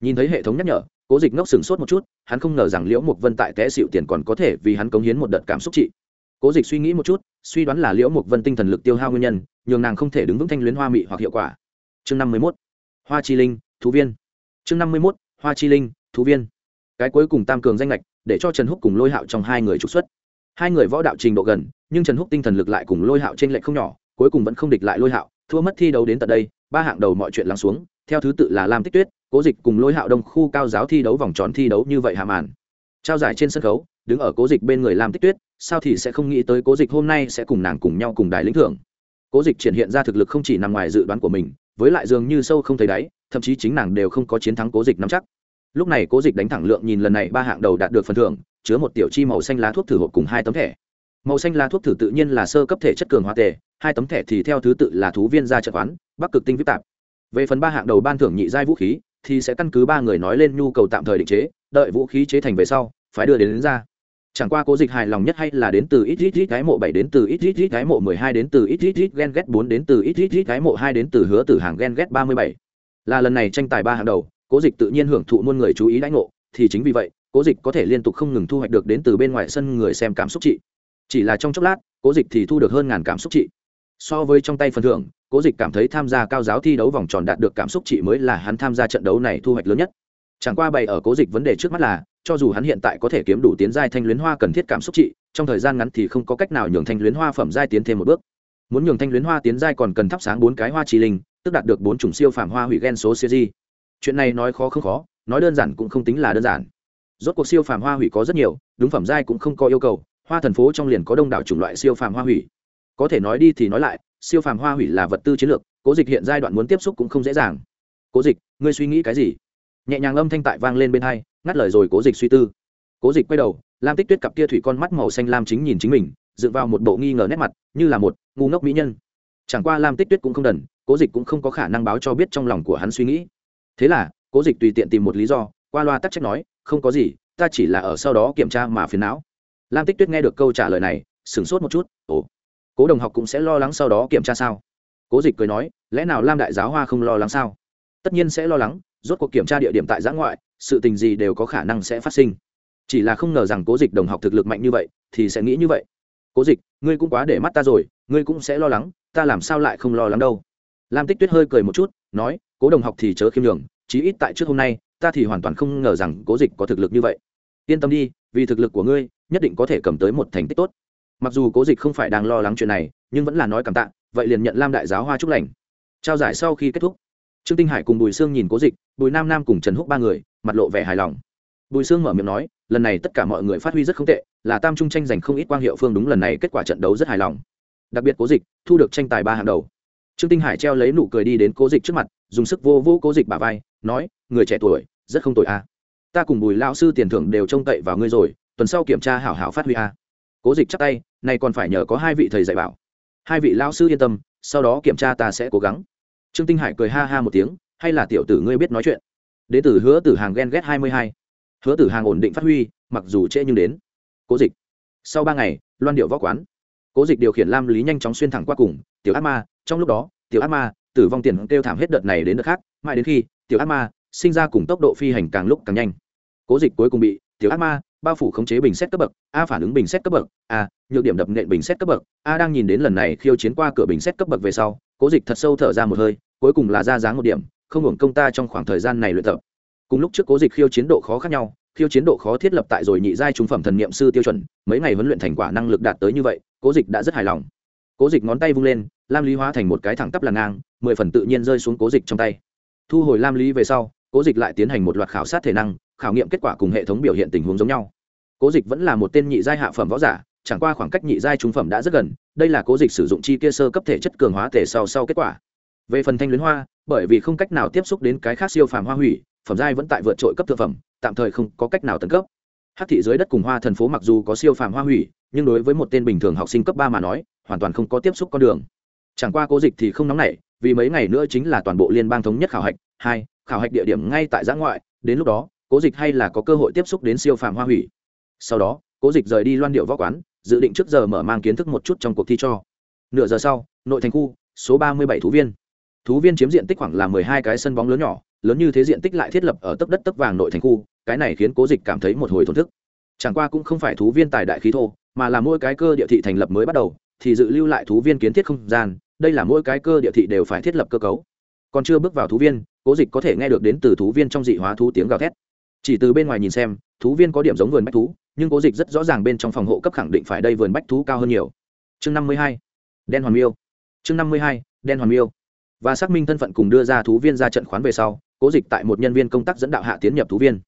Nhìn thấy hệ thống nhắc nhở, cố dịch ngốc sừng sốt một chút, hắn không ngờ rằng liễu mục vân tại té xịu tiền còn có thể vì hắn cống hiến một đợt cảm xúc trị. Cố dịch suy nghĩ một chút, suy đoán là liễu mục vân tinh thần lực tiêu hao nguyên nhân, nhường nàng không thể đứng vững thanh luyến hoa mị hoặc hiệu quả. Chương năm mươi mốt. Hoa chi linh, thú viên. Chương năm mươi mốt. Hoa chi linh, thú viên. Cái cuối cùng tam cường danh lệch để cho trần húc cùng lôi hạo trong hai người trục xuất hai người võ đạo trình độ gần, nhưng trần húc tinh thần lực lại cùng lôi hạo t r ê n lệch không nhỏ, cuối cùng vẫn không địch lại lôi hạo, thua mất thi đấu đến tận đây, ba hạng đầu mọi chuyện lắng xuống, theo thứ tự là lam tích tuyết, cố dịch cùng lôi hạo đông khu cao giáo thi đấu vòng tròn thi đấu như vậy hàm màn. Trao giải trên sân khấu, đứng ở cố dịch bên người lam tích tuyết, sao thì sẽ không nghĩ tới cố dịch hôm nay sẽ cùng nàng cùng nhau cùng đài lĩnh thưởng. Cố dịch triển hiện ra thực lực không chỉ nằm ngoài dự đoán của mình, với lại dường như sâu không thấy đáy, thậm chí chính nàng đều không có chiến thắng cố dịch nắm chắc. Lúc này cố dịch đánh thẳng lượng nhìn lần này ba hạng đầu đạt được phần thưởng chứa một tiểu chi màu xanh lá thuốc thử hộp cùng hai tấm thẻ. Màu xanh lá thuốc thử tự nhiên là sơ cấp thể chất cường hóa tề hai tấm thẻ thì theo thứ tự là thú viên gia trận quán bắc cực tinh viết tạp. Về phần ba hạng đầu ban thưởng nhị giai vũ khí thì sẽ căn cứ ba người nói lên nhu cầu tạm thời định chế đợi vũ khí chế thành về sau phải đưa đến, đến ra. Chẳng qua cố dịch hài lòng nhất hay là đến từ ít ít ít cái mộ bảy đến từ ít ít ít cái mộ mười hai đến từ ít ít ít ghen ghét bốn đến từ ít ít ít cái mộ hai đến từ hứa tử hàng ghen ghét ba mươi bảy. Là lần này tranh tài ba hạng đầu cố dịch tự nhiên hưởng thụ muôn người chú ý đãi ngộ thì chính vì vậy cố dịch có thể liên tục không ngừng thu hoạch được đến từ bên ngoài sân người xem cảm xúc trị. Chỉ là trong chốc lát, cố dịch thì thu được hơn ngàn cảm xúc trị. So với trong tay phần thưởng, cố dịch cảm thấy tham gia cao giáo thi đấu vòng tròn đạt được cảm xúc trị mới là hắn tham gia trận đấu này thu hoạch lớn nhất. Chẳng qua bày ở cố dịch vấn đề trước mắt là, cho dù hắn hiện tại có thể kiếm đủ tiến giai thanh luyến hoa cần thiết cảm xúc trị, trong thời gian ngắn thì không có cách nào nhường thanh luyến hoa phẩm giai tiến thêm một bước. Muốn nhường thanh luyến hoa tiến giai còn cần thắp sáng bốn cái hoa trì linh, tức đạt được bốn chủng siêu phàm hoa hủy gen số siêu di chuyện này nói khó không khó, nói đơn giản cũng không tính là đơn giản rốt cuộc siêu phàm hoa hủy có rất nhiều, đúng phẩm giai cũng không có yêu cầu, hoa thần phố trong liền có đông đảo chủng loại siêu phàm hoa hủy. Có thể nói đi thì nói lại, siêu phàm hoa hủy là vật tư chiến lược, cố dịch hiện giai đoạn muốn tiếp xúc cũng không dễ dàng. Cố dịch, ngươi suy nghĩ cái gì? Nhẹ nhàng âm thanh tại vang lên bên hai, ngắt lời rồi cố dịch suy tư. Cố dịch quay đầu, lam tích tuyết cặp kia thủy con mắt màu xanh lam chính nhìn chính mình dựa vào một bộ nghi ngờ nét mặt, như là một ngu ngốc mỹ nhân. Chẳng qua lam tích tuyết cũng không đần, cố dịch cũng không có khả năng báo cho biết trong lòng của hắn suy nghĩ. Thế là, cố dịch tùy tiện tìm một lý do, qua loa tắc trách nói không có gì, ta chỉ là ở sau đó kiểm tra mà phiền não. Lam tích tuyết nghe được câu trả lời này, sửng sốt một chút, ồ, cố đồng học cũng sẽ lo lắng sau đó kiểm tra sao? Cố dịch cười nói, lẽ nào lam đại giáo hoa không lo lắng sao? Tất nhiên sẽ lo lắng, rốt cuộc kiểm tra địa điểm tại giã ngoại, sự tình gì đều có khả năng sẽ phát sinh. Chỉ là không ngờ rằng cố dịch đồng học thực lực mạnh như vậy, thì sẽ nghĩ như vậy. Cố dịch, ngươi cũng quá để mắt ta rồi, ngươi cũng sẽ lo lắng, ta làm sao lại không lo lắng đâu? Lam tích tuyết hơi cười một chút, nói, cố đồng học thì chớ khiêm nhường, chí ít tại trước hôm nay ta thì hoàn toàn không ngờ rằng cố dịch có thực lực như vậy. Yên tâm đi, vì thực lực của ngươi, nhất định có thể cầm tới một thành tích tốt. Mặc dù cố dịch không phải đang lo lắng chuyện này, nhưng vẫn là nói cảm tạ, vậy liền nhận lam đại giáo hoa chúc lành. Trao giải sau khi kết thúc, trương tinh hải cùng bùi sương nhìn cố dịch, bùi nam nam cùng trần húc ba người, mặt lộ vẻ hài lòng. Bùi sương mở miệng nói, lần này tất cả mọi người phát huy rất không tệ, là tam trung tranh giành không ít quang hiệu phương đúng lần này kết quả trận đấu rất hài lòng. Đặc biệt cố dịch thu được tranh tài ba hàng đầu. Trương tinh hải treo lấy nụ cười đi đến cố dịch trước mặt, dùng sức vô vô cố dịch bà vai, nói, người trẻ tuổi rất không tội a. Ta cùng bùi lão sư tiền thưởng đều trông cậy vào ngươi rồi, tuần sau kiểm tra hảo hảo phát huy a. Cố dịch chắc tay nay còn phải nhờ có hai vị thầy dạy bảo. Hai vị lão sư yên tâm, sau đó kiểm tra ta sẽ cố gắng. Trương tinh hải cười ha ha một tiếng, hay là tiểu tử ngươi biết nói chuyện. Đ ế tử hứa tử hàng ghen ghét hai mươi hai. Hứa tử hàng ổn định phát huy, mặc dù trễ nhưng đến. Cố dịch. Sau ba ngày, loan điệu võ quán. Cố dịch điều khiển lam lý nhanh chóng xuyên thẳng qua cùng, tiểu ác ma, trong lúc đó, tiểu ác ma, tử vong tiền kêu thảm hết đợt này đến đợt khác, mãi đến khi, tiểu ác ma sinh ra cùng tốc độ phi hành càng lúc càng nhanh. Cố dịch cuối cùng bị, tiểu ác ma, bao phủ khống chế bình xét cấp bậc, a phản ứng bình xét cấp bậc, a, nhược điểm đập nện bình xét cấp bậc, a đang nhìn đến lần này khiêu chiến qua cửa bình xét cấp bậc về sau, cố dịch thật sâu thở ra một hơi, cuối cùng là ra dáng một điểm, không hưởng công ta trong khoảng thời gian này luyện tập. Cùng lúc trước cố dịch khiêu chiến độ khó khác nhau, khiêu chiến độ khó thiết lập tại rồi nhị giai trung phẩm thần niệm sư tiêu chuẩn, mấy ngày huấn luyện thành quả năng lực đạt tới như vậy, cố dịch đã rất hài lòng. Cố dịch ngón tay vung lên, lam lý hóa thành một cái thẳng tắp là ngang, mười phần tự nhiên rơi xuống cố dịch trong tay. Thu hồi lam lý về sau cố dịch lại tiến hành một loạt khảo sát thể năng, khảo nghiệm kết quả cùng hệ thống biểu hiện tình huống giống nhau. Cố dịch vẫn là một tên nhị giai hạ phẩm võ giả, chẳng qua khoảng cách nhị giai trung phẩm đã rất gần, đây là cố dịch sử dụng chi kia sơ cấp thể chất cường hóa thể sau sau kết quả. Về phần thanh luyến hoa, bởi vì không cách nào tiếp xúc đến cái khác siêu phàm hoa hủy, phẩm giai vẫn tại vượt trội cấp thượng phẩm, tạm thời không có cách nào tấn cấp. Hát thị dưới đất cùng hoa thần phố mặc dù có siêu phàm hoa hủy, nhưng đối với một tên bình thường học sinh cấp ba mà nói, hoàn toàn không có tiếp xúc con đường. Chẳng qua cố dịch thì không nóng nảy vì mấy ngày nữa chính là toàn bộ liên bang thống nhất khảo hạch. Hai, khảo hạch địa điểm ngay tại giã ngoại, đến lúc đó, cố dịch hay là có cơ hội tiếp xúc đến siêu phàm hoa hủy. Sau đó, cố dịch rời đi loan điệu võ quán, dự định trước giờ mở mang kiến thức một chút trong cuộc thi cho. Nửa giờ sau, nội thành khu, số ba mươi bảy thú viên. Thú viên chiếm diện tích khoảng là mười hai cái sân bóng lớn nhỏ, lớn như thế diện tích lại thiết lập ở tấp đất tấp vàng nội thành khu, cái này khiến cố dịch cảm thấy một hồi thổn thức. Chẳng qua cũng không phải thú viên tài đại khí thô, mà là mỗi cái cơ địa thị thành lập mới bắt đầu, thì dự lưu lại thú viên kiến thiết không gian đây là mỗi cái cơ địa thị đều phải thiết lập cơ cấu. Còn chưa bước vào thú viên, cố dịch có thể nghe được đến từ thú viên trong dị hóa thú tiếng gào thét. Chỉ từ bên ngoài nhìn xem, thú viên có điểm giống vườn bách thú, nhưng cố dịch rất rõ ràng bên trong phòng hộ cấp khẳng định phải đây vườn bách thú cao hơn nhiều. Chương năm mươi hai, đen hoàn miêu. Chương năm mươi hai, đen hoàn miêu. Và xác minh thân phận cùng đưa ra thú viên ra trận khoán về sau, cố dịch tại một nhân viên công tác dẫn đạo hạ tiến nhập thú viên.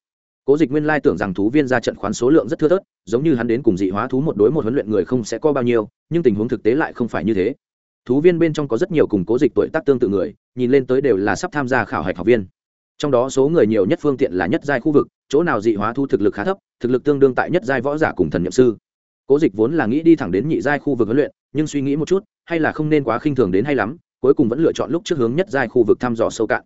Cố dịch nguyên lai tưởng rằng thú viên ra trận khoán số lượng rất thưa thớt, giống như hắn đến cùng dị hóa thú một đối một huấn luyện người không sẽ có bao nhiêu, nhưng tình huống thực tế lại không phải như thế thú viên bên trong có rất nhiều cùng cố dịch tuổi tác tương tự người, nhìn lên tới đều là sắp tham gia khảo hạch học viên. Trong đó số người nhiều nhất phương tiện là nhất giai khu vực, chỗ nào dị hóa thu thực lực khá thấp, thực lực tương đương tại nhất giai võ giả cùng thần nhậm sư. Cố dịch vốn là nghĩ đi thẳng đến nhị giai khu vực huấn luyện, nhưng suy nghĩ một chút, hay là không nên quá khinh thường đến hay lắm, cuối cùng vẫn lựa chọn lúc trước hướng nhất giai khu vực thăm dò sâu cạn.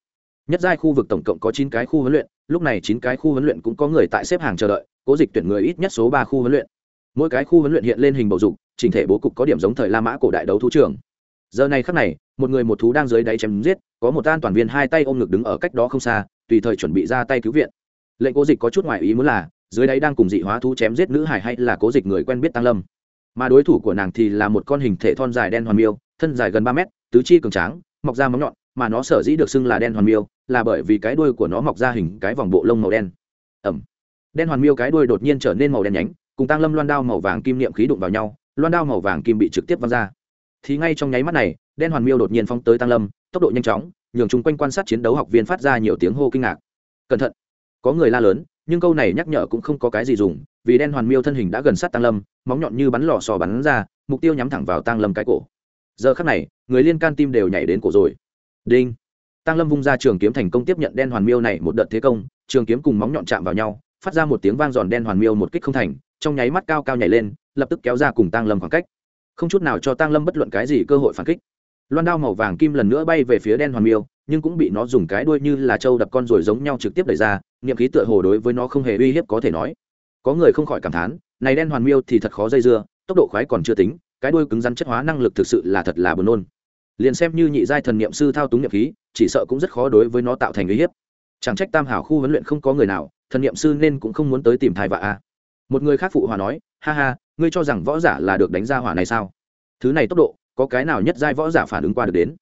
Nhất giai khu vực tổng cộng có chín cái khu huấn luyện, lúc này chín cái khu huấn luyện cũng có người tại xếp hàng chờ đợi, cố dịch tuyển người ít nhất số ba khu huấn luyện. Mỗi cái khu huấn luyện hiện lên hình bầu dục trình thể bố cục có điểm giống thời la mã cổ đại đấu thú trường giờ này khắc này, một người một thú đang dưới đáy chém giết, có một an toàn viên hai tay ôm ngực đứng ở cách đó không xa, tùy thời chuẩn bị ra tay cứu viện. Lệnh cố dịch có chút ngoại ý muốn là, dưới đáy đang cùng dị hóa thú chém giết nữ hải hay là cố dịch người quen biết tăng lâm. Mà đối thủ của nàng thì là một con hình thể thon dài đen hoàn miêu, thân dài gần ba mét, tứ chi cường tráng, mọc ra móng nhọn, mà nó sở dĩ được xưng là đen hoàn miêu là bởi vì cái đuôi của nó mọc ra hình cái vòng bộ lông màu đen. Ẩm. Đen hoàn miêu cái đuôi đột nhiên trở nên màu đen nhánh, cùng tăng lâm loan đao màu vàng kim niệm khí đụng vào nhau, loan đao màu vàng kim bị trực tiếp văng ra thì ngay trong nháy mắt này, đen hoàn miêu đột nhiên phóng tới tăng lâm, tốc độ nhanh chóng, nhường chung quanh quan sát chiến đấu học viên phát ra nhiều tiếng hô kinh ngạc. Cẩn thận! Có người la lớn, nhưng câu này nhắc nhở cũng không có cái gì dùng, vì đen hoàn miêu thân hình đã gần sát tăng lâm, móng nhọn như bắn lò sò bắn ra, mục tiêu nhắm thẳng vào tăng lâm cái cổ. Giờ khắc này, người liên can tim đều nhảy đến cổ rồi. Đinh! Tăng lâm vung ra trường kiếm thành công tiếp nhận đen hoàn miêu này một đợt thế công, trường kiếm cùng móng nhọn chạm vào nhau, phát ra một tiếng vang giòn đen hoàn miêu một kích không thành, trong nháy mắt cao cao nhảy lên, lập tức kéo ra cùng tăng lâm khoảng cách không chút nào cho tăng lâm bất luận cái gì cơ hội phản kích. Loan đao màu vàng kim lần nữa bay về phía đen hoàn miêu, nhưng cũng bị nó dùng cái đuôi như là trâu đập con rồi giống nhau trực tiếp đẩy ra, niệm khí tựa hồ đối với nó không hề uy hiếp có thể nói. Có người không khỏi cảm thán, này đen hoàn miêu thì thật khó dây dưa, tốc độ khoái còn chưa tính, cái đuôi cứng rắn chất hóa năng lực thực sự là thật là buồn nôn. Liền xem như nhị giai thần niệm sư thao túng niệm khí, chỉ sợ cũng rất khó đối với nó tạo thành uy hiếp. Chẳng trách tam hảo khu huấn luyện không có người nào, thần niệm sư nên cũng không muốn tới tìm thai vạ a một người khác phụ hòa nói, ha ha, ngươi cho rằng võ giả là được đánh ra hỏa này sao? Thứ này tốc độ, có cái nào nhất giai võ giả phản ứng qua được đến?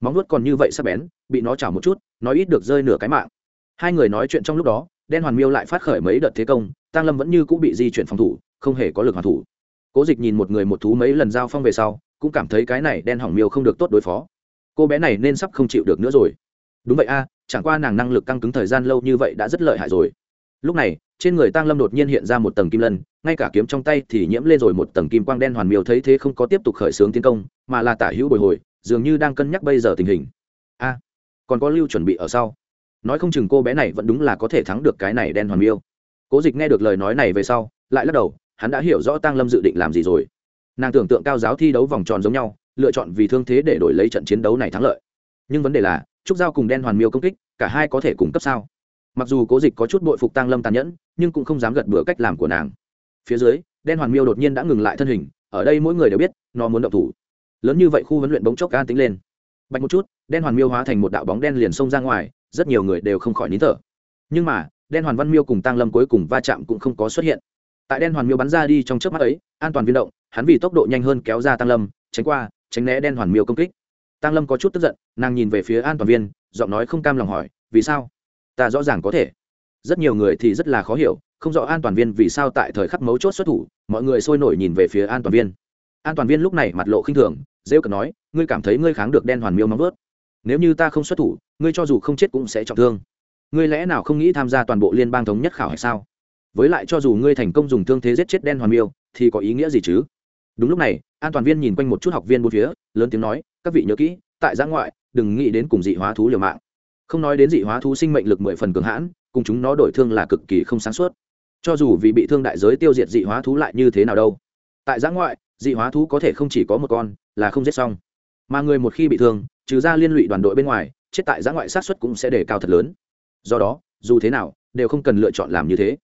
Móng nuốt còn như vậy sắp bén, bị nó chảo một chút, nói ít được rơi nửa cái mạng. Hai người nói chuyện trong lúc đó, đen hoàn miêu lại phát khởi mấy đợt thế công tăng lâm vẫn như cũng bị di chuyển phòng thủ, không hề có lực hoàn thủ. Cố dịch nhìn một người một thú mấy lần giao phong về sau, cũng cảm thấy cái này đen hỏng miêu không được tốt đối phó. Cô bé này nên sắp không chịu được nữa rồi. Đúng vậy a, chẳng qua nàng năng lực căng cứng thời gian lâu như vậy đã rất lợi hại rồi. Lúc này trên người tăng lâm đột nhiên hiện ra một tầng kim lân, ngay cả kiếm trong tay thì nhiễm lên rồi một tầng kim quang đen hoàn miêu thấy thế không có tiếp tục khởi xướng tiến công, mà là tả hữu bồi hồi, dường như đang cân nhắc bây giờ tình hình. A, còn có lưu chuẩn bị ở sau. Nói không chừng cô bé này vẫn đúng là có thể thắng được cái này đen hoàn miêu. Cố dịch nghe được lời nói này về sau, lại lắc đầu, hắn đã hiểu rõ tăng lâm dự định làm gì rồi. Nàng tưởng tượng cao giáo thi đấu vòng tròn giống nhau, lựa chọn vì thương thế để đổi lấy trận chiến đấu này thắng lợi. Nhưng vấn đề là, trúc giao cùng đen hoàn miêu công kích, cả hai có thể cùng cấp sao? Mặc dù cố dịch có chút bội phục tăng lâm tàn nhẫn, nhưng cũng không dám gật bừa cách làm của nàng. Phía dưới, đen hoàn miêu đột nhiên đã ngừng lại thân hình, ở đây mỗi người đều biết, nó muốn động thủ. Lớn như vậy khu huấn luyện bóng chốc gan tính lên. Bạch một chút, đen hoàn miêu hóa thành một đạo bóng đen liền xông ra ngoài, rất nhiều người đều không khỏi nín thở. Nhưng mà, đen hoàn văn miêu cùng tăng lâm cuối cùng va chạm cũng không có xuất hiện. Tại đen hoàn miêu bắn ra đi trong trước mắt ấy, an toàn viên động, hắn vì tốc độ nhanh hơn kéo ra tăng lâm, tránh qua, tránh né đen hoàn miêu công kích. Tăng lâm có chút tức giận, nàng nhìn về phía an toàn viên, giọng nói không cam lòng hỏi, vì sao? Ta rõ ràng có thể. Rất nhiều người thì rất là khó hiểu, không rõ an toàn viên vì sao tại thời khắc mấu chốt xuất thủ, mọi người sôi nổi nhìn về phía an toàn viên. An toàn viên lúc này mặt lộ khinh thường dễ cờ nói, ngươi cảm thấy ngươi kháng được đen hoàn miêu móng vớt nếu như ta không xuất thủ, ngươi cho dù không chết cũng sẽ trọng thương. Ngươi lẽ nào không nghĩ tham gia toàn bộ liên bang thống nhất khảo hay sao? Với lại cho dù ngươi thành công dùng thương thế giết chết đen hoàn miêu, thì có ý nghĩa gì chứ? Đúng lúc này, an toàn viên nhìn quanh một chút học viên bốn phía, lớn tiếng nói, các vị nhớ kỹ, tại giã ngoại, đừng nghĩ đến cùng dị hóa thú liều mạng không nói đến dị hóa thú sinh mệnh lực mười phần cường hãn, cùng chúng nó đổi thương là cực kỳ không sáng suốt. Cho dù vì bị thương đại giới tiêu diệt dị hóa thú lại như thế nào đâu. Tại giã ngoại, dị hóa thú có thể không chỉ có một con, là không giết xong. Mà người một khi bị thương, trừ ra liên lụy đoàn đội bên ngoài, chết tại giã ngoại sát xuất cũng sẽ đề cao thật lớn. Do đó, dù thế nào, đều không cần lựa chọn làm như thế.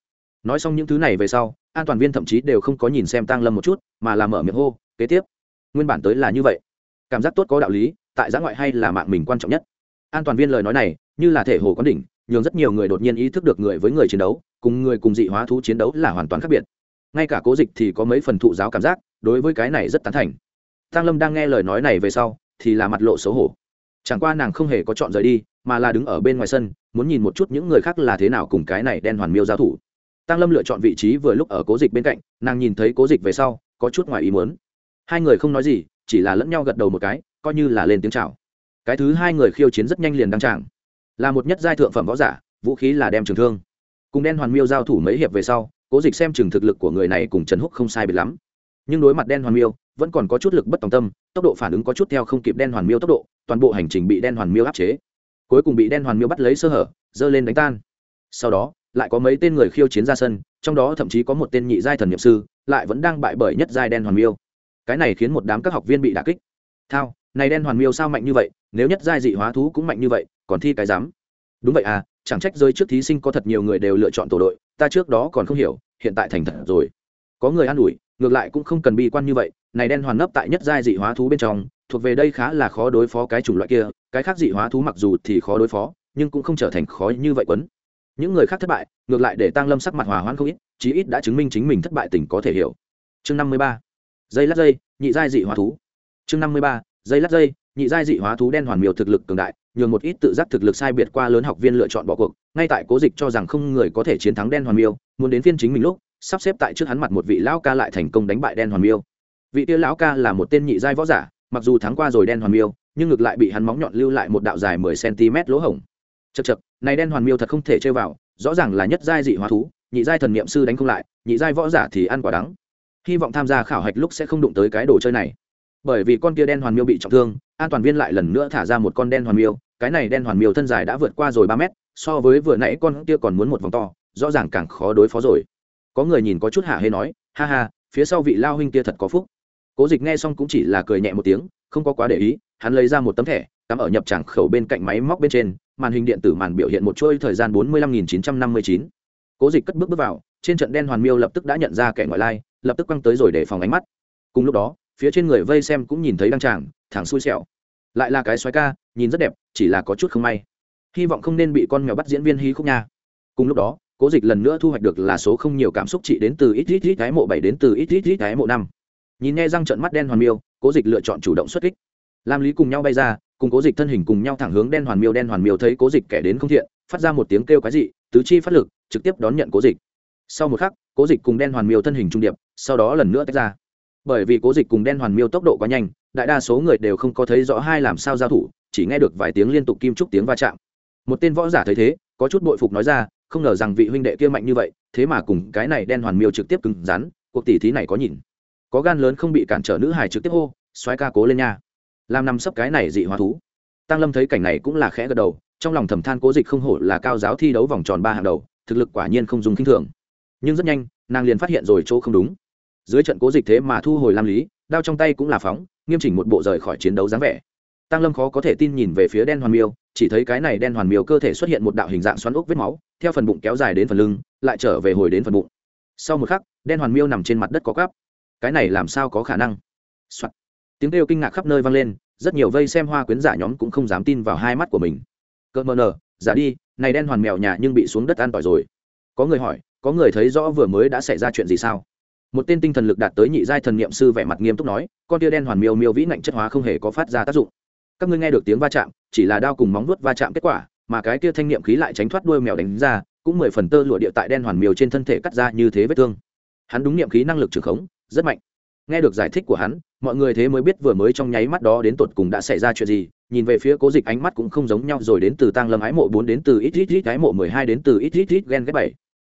Nói xong những thứ này về sau, an toàn viên thậm chí đều không có nhìn xem tăng lâm một chút, mà làm mở miệng hô, kế tiếp. Nguyên bản tới là như vậy. Cảm giác tốt có đạo lý, tại giã ngoại hay là mạng mình quan trọng nhất? An toàn viên lời nói này, như là thể hồ quán đỉnh, nhường rất nhiều người đột nhiên ý thức được người với người chiến đấu, cùng người cùng dị hóa thú chiến đấu là hoàn toàn khác biệt. Ngay cả cố dịch thì có mấy phần thụ giáo cảm giác, đối với cái này rất tán thành. Tăng lâm đang nghe lời nói này về sau, thì là mặt lộ xấu hổ. Chẳng qua nàng không hề có chọn rời đi, mà là đứng ở bên ngoài sân, muốn nhìn một chút những người khác là thế nào cùng cái này đen hoàn miêu giao thủ. Tăng lâm lựa chọn vị trí vừa lúc ở cố dịch bên cạnh, nàng nhìn thấy cố dịch về sau, có chút ngoài ý muốn. Hai người không nói gì, chỉ là lẫn nhau gật đầu một cái, coi như là lên tiếng chào cái thứ hai người khiêu chiến rất nhanh liền đăng tràng. Là một nhất giai thượng phẩm võ giả, vũ khí là đem trường thương. Cùng đen hoàn miêu giao thủ mấy hiệp về sau, cố dịch xem chừng thực lực của người này cùng trần húc không sai biệt lắm. Nhưng đối mặt đen hoàn miêu, vẫn còn có chút lực bất tòng tâm, tốc độ phản ứng có chút theo không kịp đen hoàn miêu tốc độ, toàn bộ hành trình bị đen hoàn miêu áp chế. Cuối cùng bị đen hoàn miêu bắt lấy sơ hở dơ lên đánh tan. Sau đó, lại có mấy tên người khiêu chiến ra sân, trong đó thậm chí có một tên nhị giai thần n i ệ m sư, lại vẫn đang bại bởi nhất giai đen hoàn miêu. Cái này khiến một đám các học viên bị đà kích. Thao, này đen hoàn miêu sao mạnh như vậy nếu nhất giai dị hóa thú cũng mạnh như vậy, còn thi cái dám? Đúng vậy à chẳng trách rơi trước thí sinh có thật nhiều người đều lựa chọn tổ đội, ta trước đó còn không hiểu, hiện tại thành thật rồi. Có người an ủi, ngược lại cũng không cần bi quan như vậy, này đen hoàn nấp tại nhất giai dị hóa thú bên trong, thuộc về đây khá là khó đối phó cái chủng loại kia, cái khác dị hóa thú mặc dù thì khó đối phó, nhưng cũng không trở thành khó như vậy quấn. Những người khác thất bại, ngược lại để tăng lâm sắc mặt hòa hoãn không ít, chí ít đã chứng minh chính mình thất bại tình có thể hiểu. Chương năm mươi ba. Dây lát dây nhị giai dị hóa thú. Chương năm mươi ba. Dây lát dây nhị giai dị hóa thú đen hoàn miều thực lực cường đại, nhường một ít tự giác thực lực sai biệt qua lớn học viên lựa chọn bỏ cuộc. Ngay tại cố dịch cho rằng không người có thể chiến thắng đen hoàn miêu, muốn đến phiên chính mình lúc, sắp xếp tại trước hắn mặt một vị lão ca lại thành công đánh bại đen hoàn miêu. Vị tia lão ca là một tên nhị giai võ giả, mặc dù thắng qua rồi đen hoàn miêu, nhưng ngược lại bị hắn móng nhọn lưu lại một đạo dài mười cm lỗ hổng. Chật chật này đen hoàn miêu thật không thể chơi vào, rõ ràng là nhất giai dị hóa thú, nhị giai thần niệm sư đánh không lại, nhị giai võ giả thì ăn quả đắng. Hy vọng tham gia khảo hạch lúc sẽ không đụng tới cái đồ chơi này. Bởi vì con kia đen hoàn miêu bị trọng thương an toàn viên lại lần nữa thả ra một con đen hoàn miêu, cái này đen hoàn miêu thân dài đã vượt qua rồi ba mét, so với vừa nãy con kia còn muốn một vòng to, rõ ràng càng khó đối phó rồi. Có người nhìn có chút hạ hê nói, ha ha, phía sau vị lao huynh kia thật có phúc. Cố dịch nghe xong cũng chỉ là cười nhẹ một tiếng, không có quá để ý, hắn lấy ra một tấm thẻ, cắm ở nhập tràng khẩu bên cạnh máy móc bên trên, màn hình điện tử màn biểu hiện một chuỗi thời gian bốn mươi lăm nghìn chín trăm năm mươi chín. Cố dịch cất bước bước vào, trên trận đen hoàn miêu lập tức đã nhận ra kẻ ngoại lai, lập tức quăng tới rồi để phòng ánh mắt. Cùng lúc đó, phía trên người vây xem cũng nhìn thấy đăng tràng thẳng xui xẻo. Lại là cái xoáy ca, nhìn rất đẹp, chỉ là có chút không may. Hy vọng không nên bị con mèo bắt diễn viên hí khúc nha. Cùng lúc đó, cố dịch lần nữa thu hoạch được là số không nhiều cảm xúc trị đến từ ít ít ít cái mộ bảy đến từ ít ít ít cái mộ năm. Nhìn nghe răng trận mắt đen hoàn miêu, cố dịch lựa chọn chủ động xuất kích. Lam lý cùng nhau bay ra, cùng cố dịch thân hình cùng nhau thẳng hướng đen hoàn miêu, đen hoàn miêu thấy cố dịch kẻ đến không thiện, phát ra một tiếng kêu cái dị, tứ chi phát lực, trực tiếp đón nhận cố dịch. Sau một khắc, cố dịch cùng đen hoàn miêu thân hình trung điệp, sau đó lần nữa tách ra. Bởi vì cố dịch cùng đen hoàn miêu tốc độ quá nhanh đại đa số người đều không có thấy rõ hai làm sao giao thủ, chỉ nghe được vài tiếng liên tục kim trúc tiếng va chạm. Một tên võ giả thấy thế, có chút bội phục nói ra, không ngờ rằng vị huynh đệ kia mạnh như vậy, thế mà cùng cái này đen hoàn miêu trực tiếp cứng rắn, cuộc tỷ thí này có nhìn. Có gan lớn không bị cản trở nữ hải trực tiếp hô xoáy ca cố lên nha. Làm nằm sấp cái này dị hóa thú. Tăng lâm thấy cảnh này cũng là khẽ gật đầu, trong lòng thầm than cố dịch không hổ là cao giáo thi đấu vòng tròn ba hàng đầu, thực lực quả nhiên không dùng k i n h thường. Nhưng rất nhanh, nàng liền phát hiện rồi chỗ không đúng dưới trận cố dịch thế mà thu hồi lam lý, đao trong tay cũng là phóng, nghiêm chỉnh một bộ rời khỏi chiến đấu dáng vẻ. Tăng lâm khó có thể tin nhìn về phía đen hoàn miêu, chỉ thấy cái này đen hoàn miêu cơ thể xuất hiện một đạo hình dạng xoắn ốc vết máu, theo phần bụng kéo dài đến phần lưng, lại trở về hồi đến phần bụng. Sau một khắc, đen hoàn miêu nằm trên mặt đất có cắp. Cái này làm sao có khả năng、Soạn. tiếng kêu kinh ngạc khắp nơi vang lên, rất nhiều vây xem hoa quyến giả nhóm cũng không dám tin vào hai mắt của mình. Cỡ mờ nờ, giả đi, này đen hoàn mèo nhà nhưng bị xuống đất an tỏi rồi. Có người hỏi, có người thấy rõ vừa mới đã xảy ra chuyện gì sao? Một tên tinh thần lực đạt tới nhị giai thần niệm sư vẻ mặt nghiêm túc nói, con tia đen hoàn miêu miêu vĩ nạnh chất hóa không hề có phát ra tác dụng. Các ngươi nghe được tiếng va chạm, chỉ là đao cùng móng vuốt va chạm kết quả, mà cái tia thanh niệm khí lại tránh thoát đuôi mèo đánh ra, cũng mười phần tơ lụa địa tại đen hoàn miêu trên thân thể cắt ra như thế vết thương. Hắn đúng niệm khí năng lực trường khống, rất mạnh. Nghe được giải thích của hắn, mọi người thế mới biết vừa mới trong nháy mắt đó đến tột cùng đã xảy ra chuyện gì, nhìn về phía cố dịch ánh mắt cũng không giống nhau rồi đến từ tăng lâm ái mộ bốn đến từ ít ít ít ái mộ mười hai đến từ ít ít ít ghen ghép bảy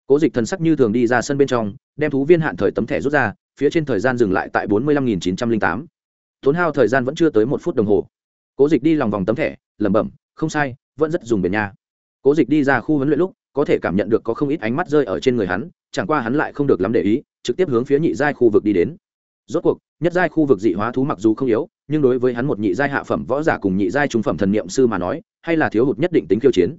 cố dịch thần sắc như thường đi ra sân bên trong, đem thú viên hạn thời tấm thẻ rút ra, phía trên thời gian dừng lại tại bốn mươi lăm nghìn chín trăm linh tám. Tốn hao thời gian vẫn chưa tới một phút đồng hồ. Cố dịch đi lòng vòng tấm thẻ, lẩm bẩm, không sai, vẫn rất dùng bền nha. Cố dịch đi ra khu huấn luyện lúc, có thể cảm nhận được có không ít ánh mắt rơi ở trên người hắn, chẳng qua hắn lại không được lắm để ý, trực tiếp hướng phía nhị giai khu vực đi đến. Rốt cuộc, nhất giai khu vực dị hóa thú mặc dù không yếu, nhưng đối với hắn một nhị giai hạ phẩm võ giả cùng nhị giai trung phẩm thần niệm sư mà nói, hay là thiếu hụt nhất định tính khiêu chiến.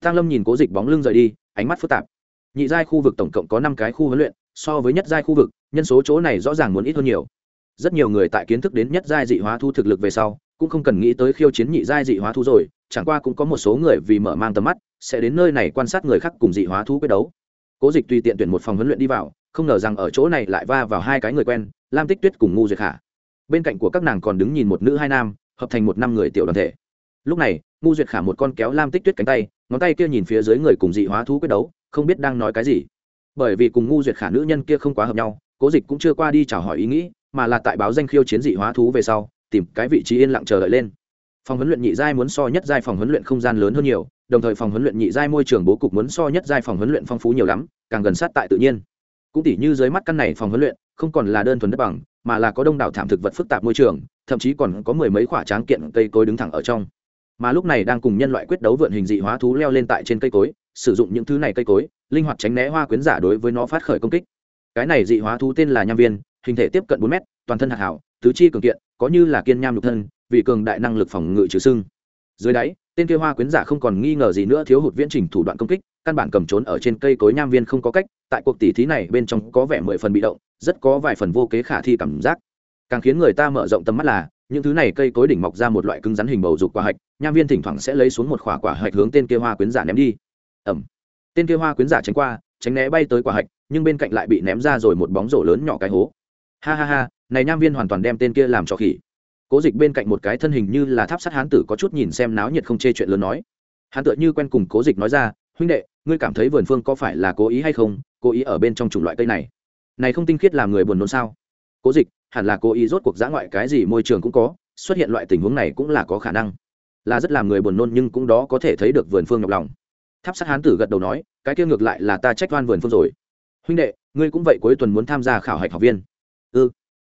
Tăng lâm nhìn cố dịch bóng lưng rời đi, ánh mắt phức tạp nhị giai khu vực tổng cộng có năm cái khu huấn luyện, so với nhất giai khu vực, nhân số chỗ này rõ ràng muốn ít hơn nhiều. Rất nhiều người tại kiến thức đến nhất giai dị hóa thu thực lực về sau, cũng không cần nghĩ tới khiêu chiến nhị giai dị hóa thú rồi, chẳng qua cũng có một số người vì mở mang tầm mắt, sẽ đến nơi này quan sát người khác cùng dị hóa thú quyết đấu. Cố dịch tùy tiện tuyển một phòng huấn luyện đi vào, không ngờ rằng ở chỗ này lại va vào hai cái người quen, lam tích tuyết cùng ngu duyệt khả. Bên cạnh của các nàng còn đứng nhìn một nữ hai nam, hợp thành một năm người tiểu đoàn thể. Lúc này ngu duyệt khả một con kéo lam tích tuyết cánh tay, ngón tay kia nhìn phía dưới người cùng dị hóa thú quyết đấu không biết đang nói cái gì. Bởi vì cùng ngu duyệt khả nữ nhân kia không quá hợp nhau, cố dịch cũng chưa qua đi chào hỏi ý nghĩ, mà là tại báo danh khiêu chiến dị hóa thú về sau, tìm cái vị trí yên lặng chờ đợi lên. Phòng huấn luyện nhị giai muốn so nhất giai phòng huấn luyện không gian lớn hơn nhiều, đồng thời phòng huấn luyện nhị giai môi trường bố cục muốn so nhất giai phòng huấn luyện phong phú nhiều lắm, càng gần sát tại tự nhiên. Cũng tỉ như dưới mắt căn này phòng huấn luyện, không còn là đơn thuần đất bằng, mà là có đông đảo thảm thực vật phức tạp môi trường, thậm chí còn có mười mấy khoả tráng kiện cây cối đứng thẳng ở trong. Mà lúc này đang cùng nhân loại quyết đấu vượn hình dị hóa thú leo lên tại trên cây cối sử dụng những thứ này cây cối, linh hoạt tránh né hoa quyến giả đối với nó phát khởi công kích. Cái này dị hóa thú tên là nham viên, hình thể tiếp cận bốn mét, toàn thân hạt hảo, tứ chi cường kiện, có như là kiên nham nhục thân, vì cường đại năng lực phòng ngự trừ sưng. Dưới đáy, tên kia hoa quyến giả không còn nghi ngờ gì nữa, thiếu hụt viễn trình thủ đoạn công kích, căn bản cầm trốn ở trên cây cối nham viên không có cách, tại cuộc tỉ thí này bên trong có vẻ mười phần bị động, rất có vài phần vô kế khả thi cảm giác. Càng khiến người ta mở rộng tầm mắt là, những thứ này cây cối đỉnh mọc ra một loại cứng rắn hình bầu dục quả hạch, nham viên thỉnh thoảng sẽ lấy xuống một khỏa quả hạch hướng tên kia hoa quyến giả ném đi ẩm. Tên kia hoa quyến giả tránh qua, tránh né bay tới quả hạch, nhưng bên cạnh lại bị ném ra rồi một bóng rổ lớn nhỏ cái hố. Ha ha ha, này nham viên hoàn toàn đem tên kia làm cho khỉ. Cố dịch bên cạnh một cái thân hình như là tháp sắt hán tử có chút nhìn xem náo nhiệt không chê chuyện lớn nói. Hắn tựa như quen cùng cố dịch nói ra, huynh đệ, ngươi cảm thấy vườn phương có phải là cố ý hay không? Cố ý ở bên trong chủng loại cây này. Này không tinh khiết làm người buồn nôn sao? Cố dịch, hẳn là cố ý rốt cuộc giã ngoại cái gì môi trường cũng có, xuất hiện loại tình huống này cũng là có khả năng. Là rất làm người buồn nôn nhưng cũng đó có thể thấy được vườn phương nhọc lòng tháp sát hán tử gật đầu nói, cái kia ngược lại là ta trách oan vườn phương rồi. Huynh đệ, ngươi cũng vậy cuối tuần muốn tham gia khảo hạch học viên. Ư ừ.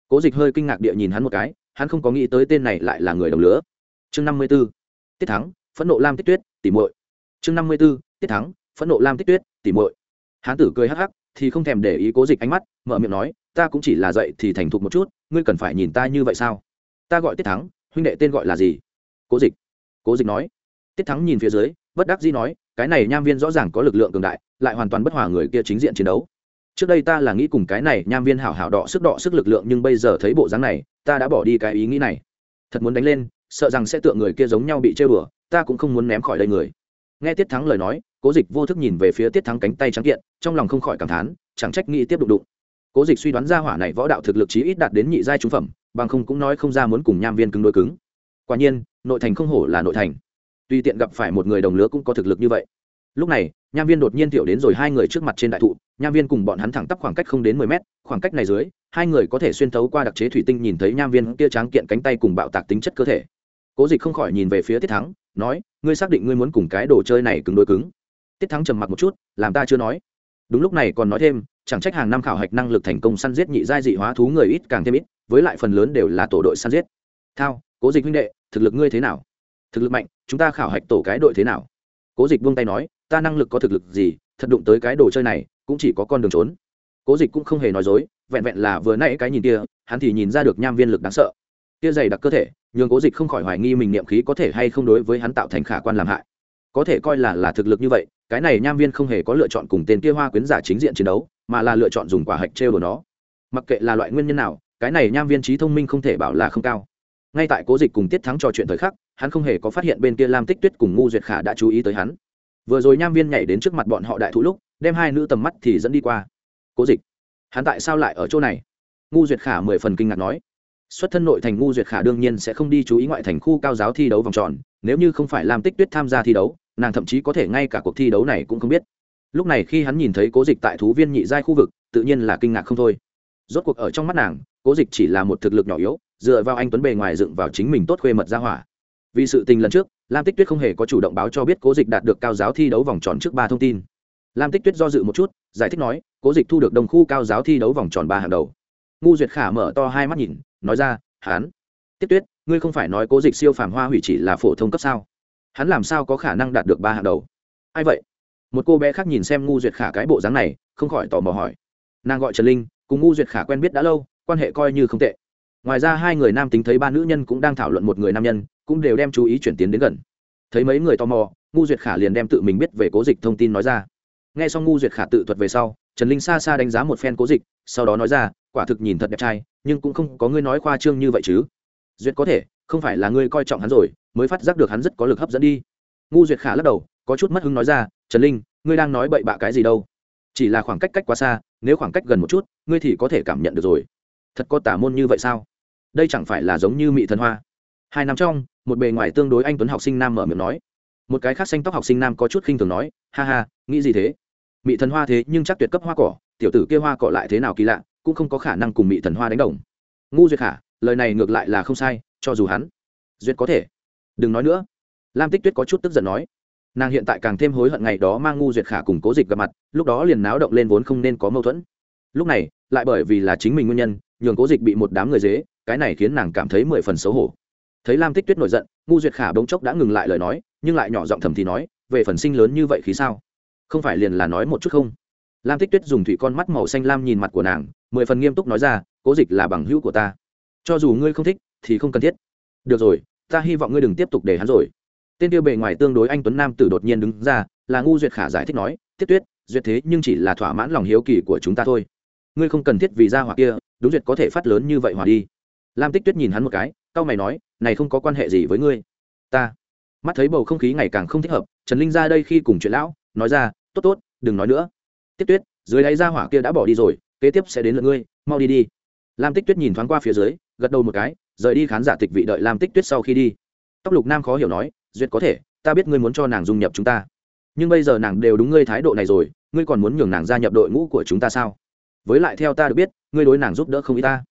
cố dịch hơi kinh ngạc địa nhìn hắn một cái, hắn không có nghĩ tới tên này lại là người đồng lứa. Chương năm mươi b ố tiết thắng, phẫn nộ lam tích tuyết, tỉ muội. Chương năm mươi b ố tiết thắng, phẫn nộ lam tích tuyết, tỉ muội. Hán tử cười hắc hắc, thì không thèm để ý cố dịch ánh mắt, mở miệng nói, ta cũng chỉ là dậy thì thành thục một chút, ngươi cần phải nhìn ta như vậy sao? Ta gọi tiết thắng, huynh đệ tên gọi là gì? Cố dịch. Cố dịch nói. Tiết thắng nhìn phía dưới, bất đắc dĩ nói cái này nham viên rõ ràng có lực lượng cường đại, lại hoàn toàn bất hòa người kia chính diện chiến đấu. Trước đây ta là nghĩ cùng cái này nham viên hảo hảo đọ sức đọ sức lực lượng, nhưng bây giờ thấy bộ dáng này, ta đã bỏ đi cái ý nghĩ này. Thật muốn đánh lên, sợ rằng sẽ tựa người kia giống nhau bị chơi bừa ta cũng không muốn ném khỏi đây người. Nghe tiết thắng lời nói, cố dịch vô thức nhìn về phía tiết thắng cánh tay trắng kiện, trong lòng không khỏi cảm thán, chẳng trách nghĩ tiếp đụng đụng. Cố dịch suy đoán ra hỏa này võ đạo thực lực chí ít đạt đến nhị giai trung phẩm, bằng không cũng nói không ra muốn cùng nham viên cứng đôi cứng. Quả nhiên, nội thành không hổ là nội thành tùy tiện gặp phải một người đồng lứa cũng có thực lực như vậy. Lúc này, nham viên đột nhiên tiểu đến rồi hai người trước mặt trên đại thụ. Nham viên cùng bọn hắn thẳng tắp khoảng cách không đến mười mét, khoảng cách này dưới, hai người có thể xuyên thấu qua đặc chế thủy tinh nhìn thấy nham viên kia tráng kiện cánh tay cùng bạo tạc tính chất cơ thể. Cố dịch không khỏi nhìn về phía tiết thắng, nói, ngươi xác định ngươi muốn cùng cái đồ chơi này cứng đôi cứng? Tiết thắng trầm mặc một chút, làm ta chưa nói. Đúng lúc này còn nói thêm, chẳng trách hàng năm khảo hạch năng lực thành công săn giết nhị giai dị hóa thú người ít càng thêm ít, với lại phần lớn đều là tổ đội săn giết. Thao, cố dịch huynh đệ, thực lực ngươi thế nào? Thực lực mạnh chúng ta khảo hạch tổ cái đội thế nào? Cố dịch buông tay nói, ta năng lực có thực lực gì, thật đụng tới cái đồ chơi này, cũng chỉ có con đường trốn. Cố dịch cũng không hề nói dối, vẹn vẹn là vừa nãy cái nhìn kia, hắn thì nhìn ra được nham viên lực đáng sợ. Kia dày đặc cơ thể, nhường cố dịch không khỏi hoài nghi mình niệm khí có thể hay không đối với hắn tạo thành khả quan làm hại. Có thể coi là là thực lực như vậy, cái này nham viên không hề có lựa chọn cùng tên kia hoa quyến giả chính diện chiến đấu, mà là lựa chọn dùng quả hạch trêu của nó. Mặc kệ là loại nguyên nhân nào, cái này nham viên trí thông minh không thể bảo là không cao ngay tại cố dịch cùng tiết thắng trò chuyện thời khắc, hắn không hề có phát hiện bên kia lam tích tuyết cùng ngu duyệt khả đã chú ý tới hắn. Vừa rồi nham viên nhảy đến trước mặt bọn họ đại thụ lúc, đem hai nữ tầm mắt thì dẫn đi qua. Cố dịch, hắn tại sao lại ở chỗ này? Ngu duyệt khả mười phần kinh ngạc nói. Xuất thân nội thành ngu duyệt khả đương nhiên sẽ không đi chú ý ngoại thành khu cao giáo thi đấu vòng tròn, nếu như không phải lam tích tuyết tham gia thi đấu, nàng thậm chí có thể ngay cả cuộc thi đấu này cũng không biết. Lúc này khi hắn nhìn thấy cố dịch tại thú viên nhị giai khu vực, tự nhiên là kinh ngạc không thôi. Rốt cuộc ở trong mắt nàng cố dịch chỉ là một thực lực nhỏ yếu, dựa vào anh tuấn bề ngoài dựng vào chính mình tốt khuê mật ra hỏa. Vì sự tình lần trước, lam tích tuyết không hề có chủ động báo cho biết cố dịch đạt được cao giáo thi đấu vòng tròn trước ba thông tin. Lam tích tuyết do dự một chút, giải thích nói, cố dịch thu được đồng khu cao giáo thi đấu vòng tròn ba hàng đầu. Ngu duyệt khả mở to hai mắt nhìn, nói ra, hán tiếp tuyết, ngươi không phải nói cố dịch siêu phàm hoa hủy chỉ là phổ thông cấp sao? Hắn làm sao có khả năng đạt được ba hàng đầu? Ai vậy? Một cô bé khác nhìn xem ngu duyệt khả cái bộ dáng này, không khỏi tò mò hỏi. Nàng gọi trần linh, cùng ngu duyệt khả quen biết đã lâu quan hệ coi như không tệ. Ngoài ra hai người nam tính thấy ba nữ nhân cũng đang thảo luận một người nam nhân, cũng đều đem chú ý chuyển tiến đến gần. Thấy mấy người tò mò, ngu duyệt khả liền đem tự mình biết về cố dịch thông tin nói ra. Nghe xong ngu duyệt khả tự thuật về sau, trần linh xa xa đánh giá một phen cố dịch, sau đó nói ra, quả thực nhìn thật đẹp trai, nhưng cũng không có ngươi nói khoa trương như vậy chứ. Duyệt có thể, không phải là ngươi coi trọng hắn rồi, mới phát giác được hắn rất có lực hấp dẫn đi. Ngu duyệt khả lắc đầu, có chút mất hứng nói ra, trần linh, ngươi đang nói bậy bạ cái gì đâu? Chỉ là khoảng cách cách quá xa, nếu khoảng cách gần một chút, ngươi thì có thể cảm nhận được rồi thật có tả môn như vậy sao? Đây chẳng phải là giống như mị thần hoa. Hai năm trong, một bề ngoài tương đối anh tuấn học sinh nam mở miệng nói. Một cái khác xanh tóc học sinh nam có chút khinh thường nói, ha ha, nghĩ gì thế? Mị thần hoa thế nhưng chắc tuyệt cấp hoa cỏ, tiểu tử kia hoa cỏ lại thế nào kỳ lạ, cũng không có khả năng cùng mị thần hoa đánh đồng. Ngu duyệt khả lời này ngược lại là không sai, cho dù hắn, duyệt có thể. Đừng nói nữa. Lam tích tuyết có chút tức giận nói. Nàng hiện tại càng thêm hối hận ngày đó mang ngu duyệt khả cùng cố dịch gặp mặt, lúc đó liền náo động lên vốn không nên có mâu thuẫn. Lúc này, lại bởi vì là chính mình nguyên nhân nhường cố dịch bị một đám người dế, cái này khiến nàng cảm thấy mười phần xấu hổ. Thấy lam tích tuyết nổi giận, ngu duyệt khả bỗng chốc đã ngừng lại lời nói, nhưng lại nhỏ giọng thầm thì nói, về phần sinh lớn như vậy khí sao? Không phải liền là nói một chút không? Lam tích tuyết dùng thủy con mắt màu xanh lam nhìn mặt của nàng, mười phần nghiêm túc nói ra, cố dịch là bằng hữu của ta. Cho dù ngươi không thích, thì không cần thiết. Được rồi, ta hy vọng ngươi đừng tiếp tục để hắn rồi. Tên tiêu bề ngoài tương đối anh tuấn nam tử đột nhiên đứng ra, là ngu duyệt khả giải thích nói, tiết tuyết, duyệt thế nhưng chỉ là thỏa mãn lòng hiếu kỳ của chúng ta thôi ngươi không cần thiết vì ra hỏa kia, đúng duyệt có thể phát lớn như vậy hòa đi. Lam tích tuyết nhìn hắn một cái c mày nói, này không có quan hệ gì với ngươi. Ta. Mắt thấy bầu không khí ngày càng không thích hợp, trần linh ra đây khi cùng chuyện lão, nói ra, tốt tốt, đừng nói nữa. Tiết tuyết, dưới đáy ra hỏa kia đã bỏ đi rồi, kế tiếp sẽ đến lượt ngươi, mau đi đi. Lam tích tuyết nhìn thoáng qua phía dưới, gật đầu một cái, rời đi khán giả tịch vị đợi lam tích tuyết sau khi đi. Tóc lục nam khó hiểu nói, duyệt có thể, ta biết ngươi muốn cho nàng dung nhập chúng ta. Nhưng bây giờ nàng đều đúng ngươi thái độ này rồi, ngươi còn muốn nhường nàng gia nhập đội ngũ của chúng ta sao? Với lại theo ta được biết, ngươi đối nàng giúp đỡ không ý ta.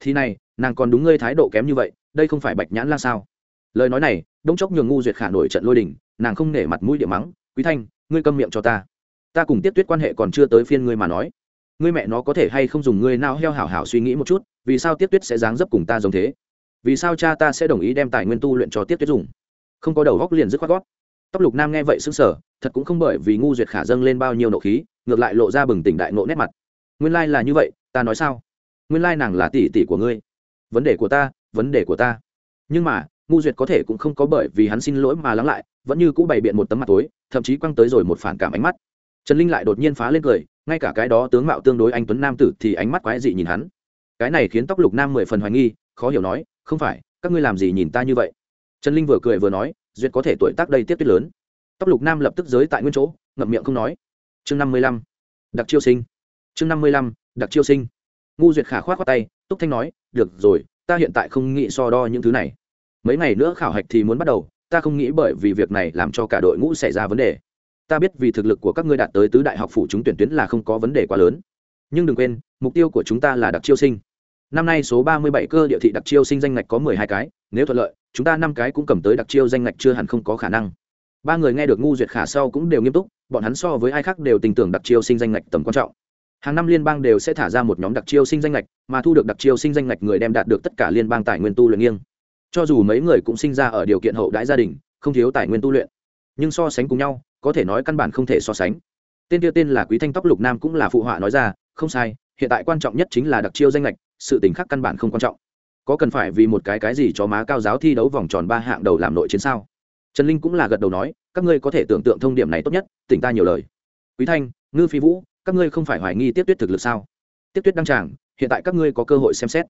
Thì này, nàng còn đúng ngươi thái độ kém như vậy, đây không phải bạch nhãn lan sao? Lời nói này, đông chốc nhường ngu duyệt khả nổi trận lôi đình, nàng không nể mặt mũi địa mắng, quý thanh, ngươi câm miệng cho ta. Ta cùng tiếp tuyết quan hệ còn chưa tới phiên ngươi mà nói. Ngươi mẹ nó có thể hay không dùng ngươi nào heo hảo hảo suy nghĩ một chút, vì sao tiếp tuyết sẽ dáng dấp cùng ta giống thế? Vì sao cha ta sẽ đồng ý đem tài nguyên tu luyện cho tiếp tuyết dùng? Không có đầu góc liền dứt khoát gót. Tóc lục nam nghe vậy xứng sờ, thật cũng không bởi vì ngu duyệt khả dâng lên bao nhiêu nộ khí, ngược lại lộ ra bừng tỉnh đại nộ nét mặt nguyên lai là như vậy, ta nói sao? Nguyên lai nàng là tỷ tỷ của ngươi. Vấn đề của ta, vấn đề của ta. Nhưng mà ngu duyệt có thể cũng không có bởi vì hắn xin lỗi mà lắng lại, vẫn như cũ bày biện một tấm mặt tối, thậm chí quăng tới rồi một phản cảm ánh mắt. Trần linh lại đột nhiên phá lên cười, ngay cả cái đó tướng mạo tương đối anh tuấn nam tử thì ánh mắt quái dị nhìn hắn. Cái này khiến tóc lục nam mười phần hoài nghi, khó hiểu nói, không phải, các ngươi làm gì nhìn ta như vậy? Trần linh vừa cười vừa nói, duyệt có thể tuổi tác đây tiếp tuyết lớn. Tóc lục nam lập tức giới tại nguyên chỗ, ngậm miệng không nói. Chương năm mươi lăm. Đặc chiêu sinh chương năm mươi lăm, đặc chiêu sinh. Ngu duyệt khả khoát khoác tay, túc thanh nói, được rồi, ta hiện tại không nghĩ so đo những thứ này. Mấy ngày nữa khảo hạch thì muốn bắt đầu, ta không nghĩ bởi vì việc này làm cho cả đội ngũ xảy ra vấn đề. Ta biết vì thực lực của các ngươi đạt tới tứ đại học phủ chúng tuyển tuyến là không có vấn đề quá lớn. Nhưng đừng quên, mục tiêu của chúng ta là đặc chiêu sinh. Năm nay số ba mươi bảy cơ địa thị đặc chiêu sinh danh ngạch có mười hai cái, nếu thuận lợi, chúng ta năm cái cũng cầm tới đặc chiêu danh ngạch chưa hẳn không có khả năng. Ba người nghe được ngu duyệt khả sau cũng đều nghiêm túc, bọn hắn so với ai khác đều tin tưởng đặc chiêu sinh danh ngạch tầm quan trọng hàng năm liên bang đều sẽ thả ra một nhóm đặc chiêu sinh danh lệch, mà thu được đặc chiêu sinh danh lệch người đem đạt được tất cả liên bang tài nguyên tu luyện nghiêng. Cho dù mấy người cũng sinh ra ở điều kiện hậu đãi gia đình không thiếu tài nguyên tu luyện. Nhưng so sánh cùng nhau có thể nói căn bản không thể so sánh. Tên tiêu tên là quý thanh tóc lục nam cũng là phụ họa nói ra không sai hiện tại quan trọng nhất chính là đặc chiêu danh lệch sự tình khác căn bản không quan trọng. Có cần phải vì một cái cái gì cho má cao giáo thi đấu vòng tròn ba hạng đầu làm nội chiến sao? Trần linh cũng là gật đầu nói các ngươi có thể tưởng tượng thông điểm này tốt nhất tỉnh ta nhiều lời. Quý thanh ngư phi vũ các ngươi không phải hoài nghi tiếp tuyết thực lực sao? Tiếp tuyết đăng tràng, hiện tại các ngươi có cơ hội xem xét.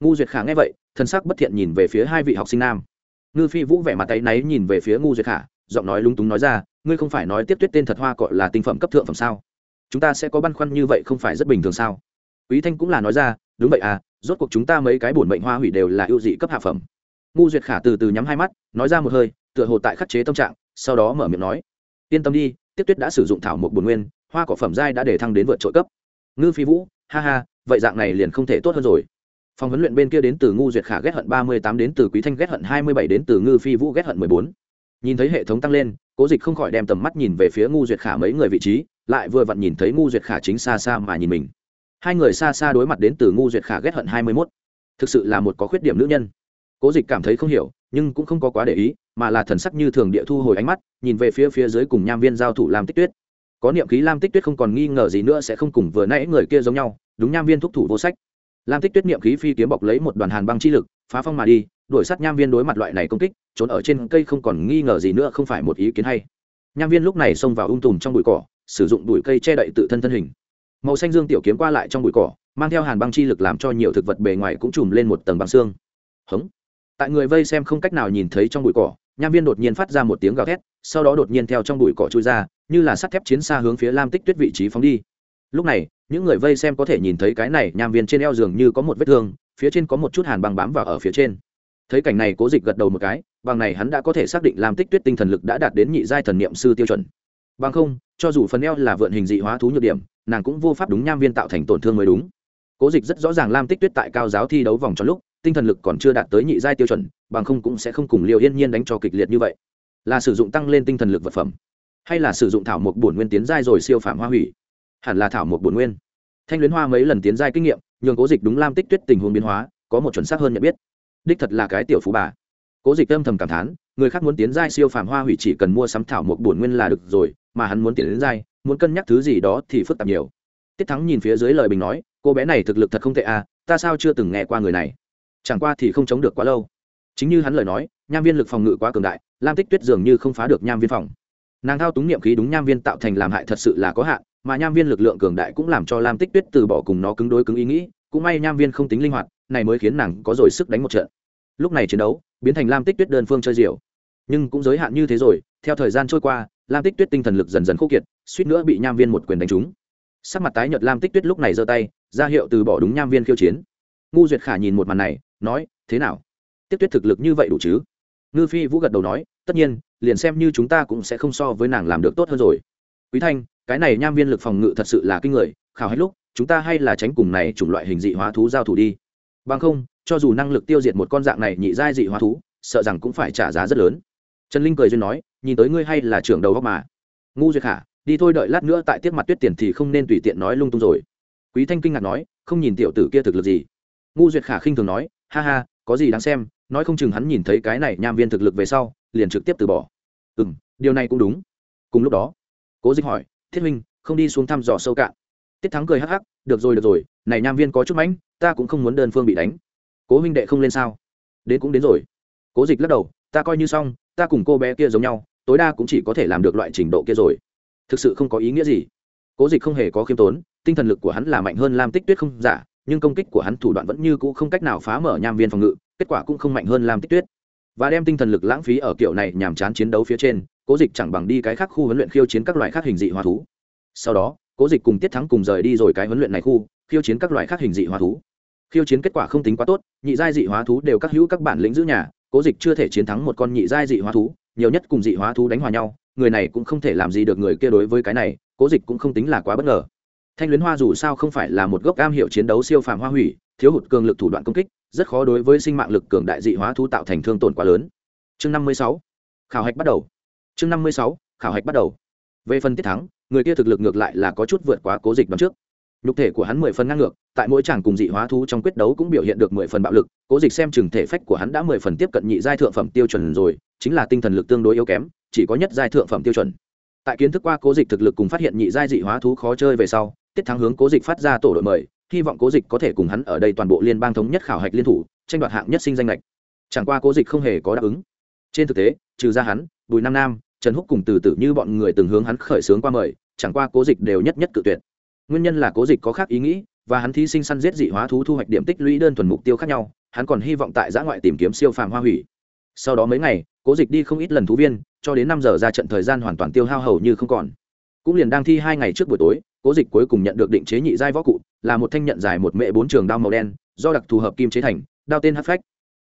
Ngu duyệt khả nghe vậy thân sắc bất thiện nhìn về phía hai vị học sinh nam. Ngư phi vũ vẻ mặt tay náy nhìn về phía ngu duyệt khả, giọng nói lúng túng nói ra, ngươi không phải nói tiếp tuyết tên thật hoa cọ là tinh phẩm cấp thượng phẩm sao? Chúng ta sẽ có băn khoăn như vậy không phải rất bình thường sao? Quý thanh cũng là nói ra, đúng vậy à rốt cuộc chúng ta mấy cái bổn mệnh hoa hủy đều là ưu dị cấp hạ phẩm. Ngu duyệt khả từ từ nhắm hai mắt, nói ra một hơi, tựa hồ tại khắc chế tâm trạng, sau đó mở miệng nói, yên tâm đi, tiếp tuyết đã sử dụng thảo một bổn nguyên hoa cỏ phẩm giai đã để thăng đến vượt trội cấp. Ngư phi vũ, ha ha, vậy dạng này liền không thể tốt hơn rồi. Phòng huấn luyện bên kia đến từ ngu duyệt khả ghét hận ba mươi tám đến từ quý thanh ghét hận hai mươi bảy đến từ ngư phi vũ ghét hận mười bốn. Nhìn thấy hệ thống tăng lên, cố dịch không khỏi đem tầm mắt nhìn về phía ngu duyệt khả mấy người vị trí, lại vừa vặn nhìn thấy ngu duyệt khả chính xa xa mà nhìn mình. Hai người xa xa đối mặt đến từ ngu duyệt khả ghét hận hai mươi mốt. Thực sự là một có khuyết điểm nữ nhân. Cố dịch cảm thấy không hiểu, nhưng cũng không có quá để ý, mà là thần sắc như thường địa thu hồi ánh mắt, nhìn về phía phía dưới cùng nham viên giao thủ làm tích tuyết có niệm khí lam tích tuyết không còn nghi ngờ gì nữa sẽ không cùng vừa nãy người kia giống nhau, đúng nham viên thúc thủ vô sách. Lam tích tuyết niệm khí phi kiếm bọc lấy một đoàn hàn băng chi lực, phá phong mà đi, đuổi sát nham viên đối mặt loại này công kích, trốn ở trên cây không còn nghi ngờ gì nữa không phải một ý kiến hay. Nham viên lúc này xông vào ung tùm trong bụi cỏ, sử dụng bụi cây che đậy tự thân thân hình. Màu xanh dương tiểu kiếm qua lại trong bụi cỏ, mang theo hàn băng chi lực làm cho nhiều thực vật bề ngoài cũng trùm lên một tầng băng xương. Hống. Tại người vây xem không cách nào nhìn thấy trong bụi cỏ, nham viên đột nhiên phát ra một tiếng gào thét, sau đó đột nhiên theo trong bụi cỏ trôi ra như là sắt thép chiến xa hướng phía lam tích tuyết vị trí phóng đi. Lúc này, những người vây xem có thể nhìn thấy cái này nham viên trên eo giường như có một vết thương, phía trên có một chút hàn băng bám vào ở phía trên. Thấy cảnh này, cố dịch gật đầu một cái, bằng này hắn đã có thể xác định lam tích tuyết tinh thần lực đã đạt đến nhị giai thần niệm sư tiêu chuẩn. Bằng không, cho dù phần eo là vượn hình dị hóa thú nhược điểm, nàng cũng vô pháp đúng nham viên tạo thành tổn thương mới đúng. Cố dịch rất rõ ràng lam tích tuyết tại cao giáo thi đấu vòng tròn lúc, tinh thần lực còn chưa đạt tới nhị giai tiêu chuẩn, bằng không cũng sẽ không cùng liều yên nhiên đánh cho kịch liệt như vậy. Là sử dụng tăng lên tinh thần lực vật phẩm hay là sử dụng thảo mộc bổn nguyên tiến giai rồi siêu phạm hoa hủy? Hẳn là thảo mộc bổn nguyên. Thanh luyến hoa mấy lần tiến giai kinh nghiệm, nhường cố dịch đúng lam tích tuyết tình huống biến hóa, có một chuẩn xác hơn nhận biết. Đích thật là cái tiểu phú bà. Cố dịch âm thầm cảm thán, người khác muốn tiến giai siêu phàm hoa hủy chỉ cần mua sắm thảo một bổn nguyên là được rồi, mà hắn muốn tiến đến giai, muốn cân nhắc thứ gì đó thì phức tạp nhiều. Tiết thắng nhìn phía dưới lời bình nói, cô bé này thực lực thật không tệ à ta sao chưa từng nghe qua người này? Chẳng qua thì không chống được quá lâu. Chính như hắn lời nói, nham viên lực phòng ngự quá cường đại, lam tích tuyết dường như không phá được nham viên phòng nàng thao túng niệm khí đúng nham viên tạo thành làm hại thật sự là có hạn, mà nham viên lực lượng cường đại cũng làm cho lam tích tuyết từ bỏ cùng nó cứng đối cứng ý nghĩ, cũng may nham viên không tính linh hoạt, này mới khiến nàng có rồi sức đánh một trận. Lúc này chiến đấu, biến thành lam tích tuyết đơn phương chơi diều. Nhưng cũng giới hạn như thế rồi, theo thời gian trôi qua, lam tích tuyết tinh thần lực dần dần khô kiệt, suýt nữa bị nham viên một quyền đánh trúng. Sắc mặt tái nhợt lam tích tuyết lúc này giơ tay, ra hiệu từ bỏ đúng nham viên khiêu chiến. Ngu duyệt khả nhìn một màn này, nói, thế nào? Tiếp tuyết thực lực như vậy đủ chứ? Ngư phi vũ gật đầu nói, tất nhiên liền xem như chúng ta cũng sẽ không so với nàng làm được tốt hơn rồi. Quý thanh, cái này nham viên lực phòng ngự thật sự là kinh người, khảo hết lúc, chúng ta hay là tránh cùng này chủng loại hình dị hóa thú giao thủ đi. Bằng không, cho dù năng lực tiêu diệt một con dạng này nhị giai dị hóa thú, sợ rằng cũng phải trả giá rất lớn. Trần linh cười duyên nói, nhìn tới ngươi hay là trưởng đầu góc mà. Ngu duyệt khả, đi thôi đợi lát nữa tại tiết mặt tuyết tiền thì không nên tùy tiện nói lung tung rồi. Quý thanh kinh ngạc nói, không nhìn tiểu tử kia thực lực gì. Ngu duyệt khả khinh thường nói, ha ha, có gì đáng xem, nói không chừng hắn nhìn thấy cái này nham viên thực lực về sau liền trực tiếp từ bỏ. Ừ m điều này cũng đúng. Cùng lúc đó, cố dịch hỏi, thiết minh không đi xuống thăm dò sâu cạn? Tiết thắng cười hắc hắc, được rồi được rồi, này Nam viên có chút mãnh, ta cũng không muốn đơn phương bị đánh. Cố huynh đệ không lên sao? Đến cũng đến rồi. Cố dịch lắc đầu, ta coi như xong, ta cùng cô bé kia giống nhau, tối đa cũng chỉ có thể làm được loại trình độ kia rồi. Thực sự không có ý nghĩa gì. Cố dịch không hề có khiêm tốn, tinh thần lực của hắn là mạnh hơn lam tích tuyết không giả, nhưng công kích của hắn thủ đoạn vẫn như cũ không cách nào phá mở nham viên phòng ngự, kết quả cũng không mạnh hơn lam tích tuyết và đem tinh thần lực lãng phí ở kiểu này nhàm chán chiến đấu phía trên, cố dịch chẳng bằng đi cái khác khu huấn luyện khiêu chiến các loại khác hình dị hóa thú. Sau đó, cố dịch cùng tiết thắng cùng rời đi rồi cái huấn luyện này khu, khiêu chiến các loại khác hình dị hóa thú. Khiêu chiến kết quả không tính quá tốt, nhị giai dị hóa thú đều các hữu các bản lĩnh giữ nhà, cố dịch chưa thể chiến thắng một con nhị giai dị hóa thú, nhiều nhất cùng dị hóa thú đánh hòa nhau, người này cũng không thể làm gì được người kia đối với cái này, cố dịch cũng không tính là quá bất ngờ. Thanh luyến hoa dù sao không phải là một gốc am hiểu chiến đấu siêu phàm hoa hủy, thiếu hụt cường lực thủ đoạn công kích rất khó đối với sinh mạng lực cường đại dị hóa thú tạo thành thương tổn quá lớn. Chương năm mươi sáu, khảo hạch bắt đầu. Chương năm mươi sáu, khảo hạch bắt đầu. Về phần tiết thắng, người kia thực lực ngược lại là có chút vượt quá cố dịch đón trước. Nhục thể của hắn mười phần ngang ngược, tại mỗi chàng cùng dị hóa thú trong quyết đấu cũng biểu hiện được mười phần bạo lực, cố dịch xem chừng thể phách của hắn đã mười phần tiếp cận nhị giai thượng phẩm tiêu chuẩn rồi, chính là tinh thần lực tương đối yếu kém, chỉ có nhất giai thượng phẩm tiêu chuẩn. Tại kiến thức qua cố dịch thực lực cùng phát hiện nhị giai dị hóa thú khó chơi về sau, tiết thắng hướng cố dịch phát ra tổ đội mời hy vọng cố dịch có thể cùng hắn ở đây toàn bộ liên bang thống nhất khảo hạch liên thủ, tranh đoạt hạng nhất sinh danh lệch. Chẳng qua cố dịch không hề có đáp ứng. Trên thực tế, trừ ra hắn, bùi nam nam, trần húc cùng từ tử như bọn người từng hướng hắn khởi xướng qua mời, chẳng qua cố dịch đều nhất nhất cự tuyệt. Nguyên nhân là cố dịch có khác ý nghĩ, và hắn thí sinh săn giết dị hóa thú thu hoạch điểm tích lũy đơn thuần mục tiêu khác nhau, hắn còn hy vọng tại giã ngoại tìm kiếm siêu phàm hoa hủy. Sau đó mấy ngày, cố dịch đi không ít lần thú viên, cho đến năm giờ ra trận thời gian hoàn toàn tiêu hao hầu như không còn. Cũng liền đang thi hai ngày trước buổi tối cố dịch cuối cùng nhận được định chế nhị giai võ cụ, là một thanh nhận dài một mệ bốn trường đao màu đen, do đặc thù hợp kim chế thành, đao tên hát phách.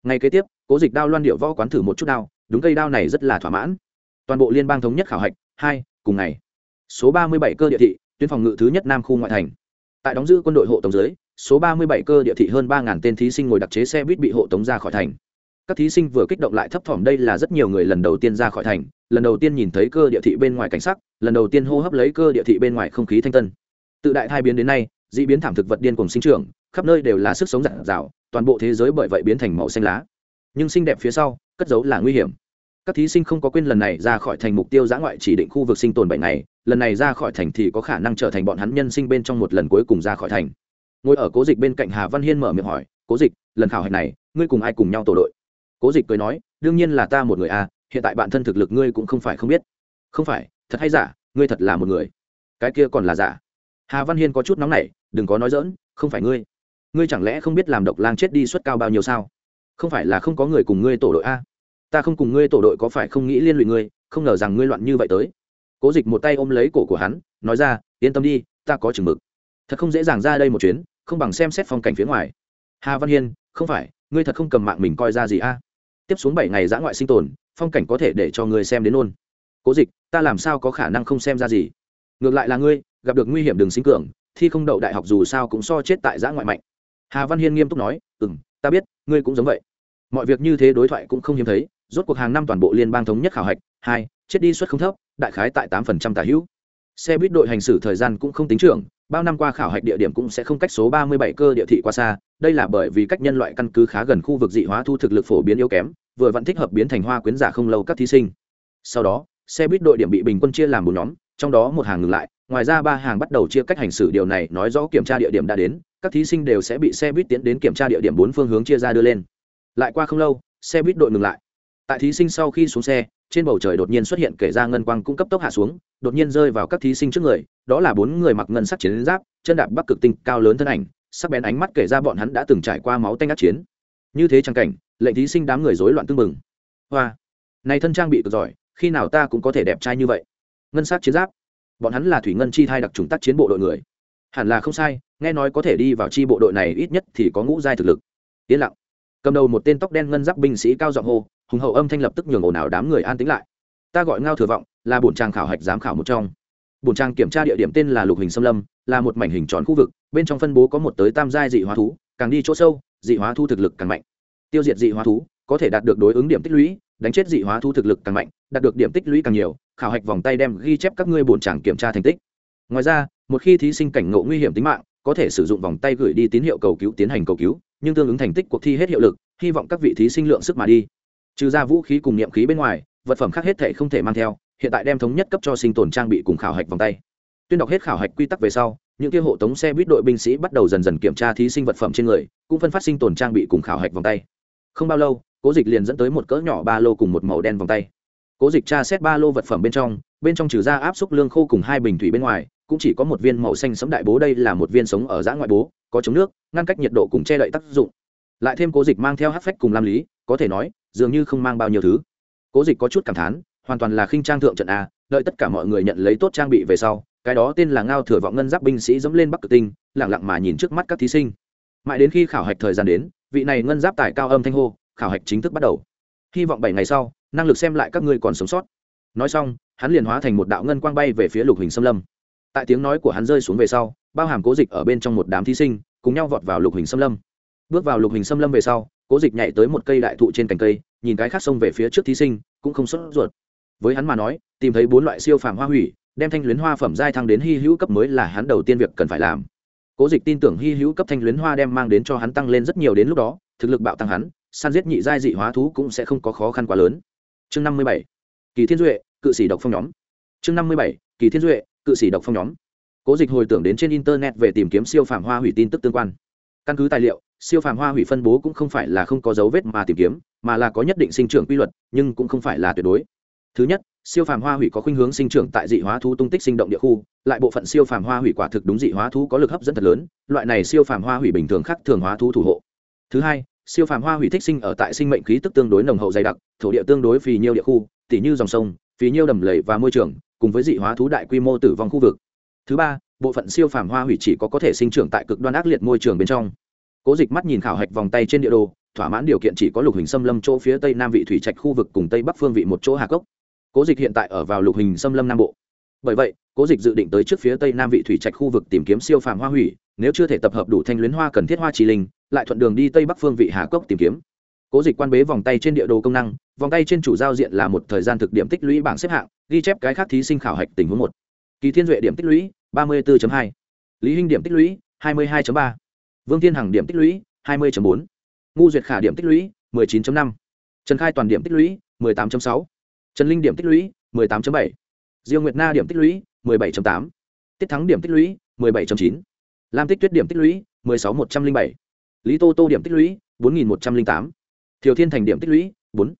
Ngày kế tiếp, cố dịch đao loan điệu võ quán thử một chút đao, đúng cây đao này rất là thỏa mãn. Toàn bộ liên bang thống nhất khảo hạch, hai, cùng ngày. Số ba mươi bảy cơ địa thị, tuyến phòng ngự thứ nhất nam khu ngoại thành. Tại đóng giữ quân đội hộ tống dưới, số ba mươi bảy cơ địa thị hơn ba tên thí sinh ngồi đặc chế xe buýt bị hộ tống ra khỏi thành các thí sinh vừa kích động lại thấp thỏm, đây là rất nhiều người lần đầu tiên ra khỏi thành, lần đầu tiên nhìn thấy cơ địa thị bên ngoài cảnh sắc, lần đầu tiên hô hấp lấy cơ địa thị bên ngoài không khí thanh tân. Tự đại thai biến đến nay, d ị biến thảm thực vật điên cùng sinh trưởng, khắp nơi đều là sức sống giản dạo toàn bộ thế giới bởi vậy biến thành màu xanh lá. Nhưng xinh đẹp phía sau, cất giấu là nguy hiểm. Các thí sinh không có quên lần này ra khỏi thành mục tiêu giã ngoại chỉ định khu vực sinh tồn bảy ngày, lần này ra khỏi thành thì có khả năng trở thành bọn hắn nhân sinh bên trong một lần cuối cùng ra khỏi thành. Ngồi ở cố dịch bên cạnh hà văn hiên mở miệng hỏi, cố dịch, lần khảo hạch này, ngươi cùng ai cùng nhau tổ đội? Cố dịch cười nói đương nhiên là ta một người a à, hiện tại bạn thân thực lực ngươi cũng không phải không biết. Không phải thật hay giả ngươi thật là một người. Cái kia còn là giả. Hà văn hiên có chút nóng nảy đừng có nói dỡn không phải ngươi. Ngươi chẳng lẽ không biết làm độc lang chết đi suất cao bao nhiêu sao? Không phải là không có người cùng ngươi tổ đội a ta không cùng ngươi tổ đội có phải không nghĩ liên lụy ngươi không ngờ rằng ngươi loạn như vậy tới. Cố dịch một tay ôm lấy cổ của hắn nói ra yên tâm đi ta có chừng mực. Thật không dễ dàng ra đây một chuyến không bằng xem xét phong cảnh phía ngoài. Hà văn hiên không phải ngươi thật không cầm mạng mình coi ra gì a tiếp xuống bảy ngày dã ngoại sinh tồn, phong cảnh có thể để cho ngươi xem đến ôn. Cố dịch, ta làm sao có khả năng không xem ra gì? Ngược lại là ngươi, gặp được nguy hiểm đừng sinh cường, thi không đậu đại học dù sao cũng so chết tại giã ngoại mạnh. Hà văn hiên nghiêm túc nói ừ m ta biết, ngươi cũng giống vậy. Mọi việc như thế đối thoại cũng không hiếm thấy, rốt cuộc hàng năm toàn bộ liên bang thống nhất khảo hạch, hai, chết đi suất không thấp, đại khái tại tám phần trăm tả hữu xe buýt đội hành xử thời gian cũng không tính trưởng, bao năm qua khảo hạch địa điểm cũng sẽ không cách số ba mươi bảy cơ địa thị qua xa, đây là bởi vì cách nhân loại căn cứ khá gần khu vực dị hóa thu thực lực phổ biến yếu kém, vừa vẫn thích hợp biến thành hoa quyến giả không lâu các thí sinh. Sau đó, xe buýt đội điểm bị bình quân chia làm bốn nhóm, trong đó một hàng ngừng lại, ngoài ra ba hàng bắt đầu chia cách hành xử, điều này nói rõ kiểm tra địa điểm đã đến, các thí sinh đều sẽ bị xe buýt tiến đến kiểm tra địa điểm bốn phương hướng chia ra đưa lên. Lại qua không lâu, xe buýt đội ngừng lại. Tại thí sinh sau khi xuống xe trên bầu trời đột nhiên xuất hiện kể ra ngân quang cũng cấp tốc hạ xuống, đột nhiên rơi vào các thí sinh trước người, đó là bốn người mặc ngân sắc chiến giáp, chân đạp bắc cực tinh, cao lớn thân ảnh, sắc bén ánh mắt kể ra bọn hắn đã từng trải qua máu tanh ác chiến. Như thế trang cảnh, lệnh thí sinh đám người rối loạn tưng bừng. Hoa, này thân trang bị cực giỏi, khi nào ta cũng có thể đẹp trai như vậy. Ngân sắc chiến giáp, bọn hắn là thủy ngân chi thai đặc trùng tác chiến bộ đội người. Hẳn là không sai, nghe nói có thể đi vào chi bộ đội này ít nhất thì có ngũ giai thực lực. Yên lặng. Cầm đầu một tên tóc đen ngân giáp binh sĩ cao giọng hô hùng hậu âm thanh lập tức nhường ồn ào đám người an tĩnh lại. Ta gọi ngao thừa vọng, là bổn trang khảo hạch giám khảo một trong. Bổn trang kiểm tra địa điểm tên là lục hình xâm lâm, là một mảnh hình tròn khu vực, bên trong phân bố có một tới tam giai dị hóa thú, càng đi chỗ sâu, dị hóa thu thực lực càng mạnh. Tiêu diệt dị hóa thú, có thể đạt được đối ứng điểm tích lũy, đánh chết dị hóa thu thực lực càng mạnh, đạt được điểm tích lũy càng nhiều, khảo hạch vòng tay đem ghi chép các ngươi bổn tràng kiểm tra thành tích. Ngoài ra, một khi thí sinh cảnh ngộ nguy hiểm tính mạng, có thể sử dụng vòng tay gửi đi tín hiệu cầu cứu tiến hành cầu cứu, nhưng tương ứng thành tích cuộc thi hết hiệu lực, hy vọng các vị thí sinh lượng sức mà đi trừ ra vũ khí cùng niệm khí bên ngoài, vật phẩm khác hết thể không thể mang theo, hiện tại đem thống nhất cấp cho sinh tồn trang bị cùng khảo hạch vòng tay. Tuyên đọc hết khảo hạch quy tắc về sau, những kia hộ tống xe buýt đội binh sĩ bắt đầu dần dần kiểm tra thí sinh vật phẩm trên người, cũng phân phát sinh tồn trang bị cùng khảo hạch vòng tay. Không bao lâu, cố dịch liền dẫn tới một cỡ nhỏ ba lô cùng một màu đen vòng tay. Cố dịch tra xét ba lô vật phẩm bên trong bên trong trừ ra áp xúc lương khô cùng hai bình thủy bên ngoài, cũng chỉ có một viên màu xanh sẫm đại bố đây là một viên sống ở giã ngoại bố, có chống nước, ngăn cách nhiệt độ cùng che đậy tác dụng. Lại thêm cố dịch mang theo hát phách cùng lam lý, có thể nói dường như không mang bao nhiêu thứ. Cố dịch có chút cảm thán, hoàn toàn là khinh trang thượng trận a, đợi tất cả mọi người nhận lấy tốt trang bị về sau, cái đó tên là ngao thừa vọng ngân giáp binh sĩ dẫm lên bắc cực tinh lẳng lặng mà nhìn trước mắt các thí sinh. Mãi đến khi khảo hạch thời gian đến, vị này ngân giáp tài cao âm thanh hô, khảo hạch chính thức bắt đầu. Hy vọng bảy ngày sau, năng lực xem lại các ngươi còn sống sót. Nói xong, hắn liền hóa thành một đạo ngân quang bay về phía lục hình xâm lâm. Tại tiếng nói của hắn rơi xuống về sau, bao hàm cố dịch ở bên trong một đám thí sinh, cùng nhau vọt vào lục hình xâm lâm. Bước vào lục hình xâm lâm về sau cố dịch nhảy tới một cây đại thụ trên cành cây, nhìn cái khác xông về phía trước thí sinh, cũng không sốt ruột. Với hắn mà nói, tìm thấy bốn loại siêu phàm hoa hủy, đem thanh luyến hoa phẩm giai thăng đến hy hữu cấp mới là hắn đầu tiên việc cần phải làm. Cố dịch tin tưởng hy hữu cấp thanh luyến hoa đem mang đến cho hắn tăng lên rất nhiều đến lúc đó, thực lực bạo tăng hắn săn giết nhị giai dị hóa thú cũng sẽ không có khó khăn quá lớn. Chương năm mươi bảy, kỳ thiên duệ, cự sĩ độc phong nhóm. Chương năm mươi bảy, kỳ thiên duệ, cự sĩ độc phong nhóm. Cố dịch hồi tưởng đến trên internet về tìm kiếm siêu phàm hoa hủy tin tức tương quan căn cứ tài liệu, siêu phàm hoa hủy phân bố cũng không phải là không có dấu vết mà tìm kiếm, mà là có nhất định sinh trưởng quy luật, nhưng cũng không phải là tuyệt đối. Thứ nhất, siêu phàm hoa hủy có khuynh hướng sinh trưởng tại dị hóa thú tung tích sinh động địa khu, lại bộ phận siêu phàm hoa hủy quả thực đúng dị hóa thú có lực hấp dẫn thật lớn, loại này siêu phàm hoa hủy bình thường khác thường hóa thú thủ hộ. Thứ hai, siêu phàm hoa hủy thích sinh ở tại sinh mệnh khí tức tương đối nồng hậu dày đặc, thổ địa tương đối phì nhiêu địa khu, tỉ như dòng sông, phì nhiêu đầm lầy và môi trường, cùng với dị hóa thú đại quy mô tử vong khu vực. Thứ ba bộ phận siêu phàm hoa hủy chỉ có có thể sinh trưởng tại cực đoan ác liệt môi trường bên trong. Cố dịch mắt nhìn khảo hạch vòng tay trên địa đồ, thỏa mãn điều kiện chỉ có lục hình xâm lâm chỗ phía tây nam vị thủy trạch khu vực cùng tây bắc phương vị một chỗ hà cốc. Cố dịch hiện tại ở vào lục hình xâm lâm nam bộ. Bởi vậy, cố dịch dự định tới trước phía tây nam vị thủy trạch khu vực tìm kiếm siêu phàm hoa hủy, nếu chưa thể tập hợp đủ thanh luyến hoa cần thiết hoa trì linh, lại thuận đường đi tây bắc phương vị hà cốc tìm kiếm. Cố dịch quan bế vòng tay trên địa đồ công năng, vòng tay trên chủ giao diện là một thời gian thực điểm tích lũy bảng xếp hạng, ghi chép cái khác thí sinh khảo hạch tình huống một. Kỳ thiên duệ điểm tích lũy ba mươi 34 hai lý hinh điểm tích lũy hai mươi 22 ba vương thiên hằng điểm tích lũy hai mươi bốn ngu duyệt khả điểm tích lũy 19 năm trần khai toàn điểm tích lũy 18 sáu trần linh điểm tích lũy 18 bảy diêu nguyệt na điểm tích lũy 17 tám tiết thắng điểm tích lũy 17 chín lam tích tuyết điểm tích lũy 16 một trăm linh bảy lý tô tô điểm tích lũy 4 một trăm linh tám thiều thiên thành điểm tích lũy 4.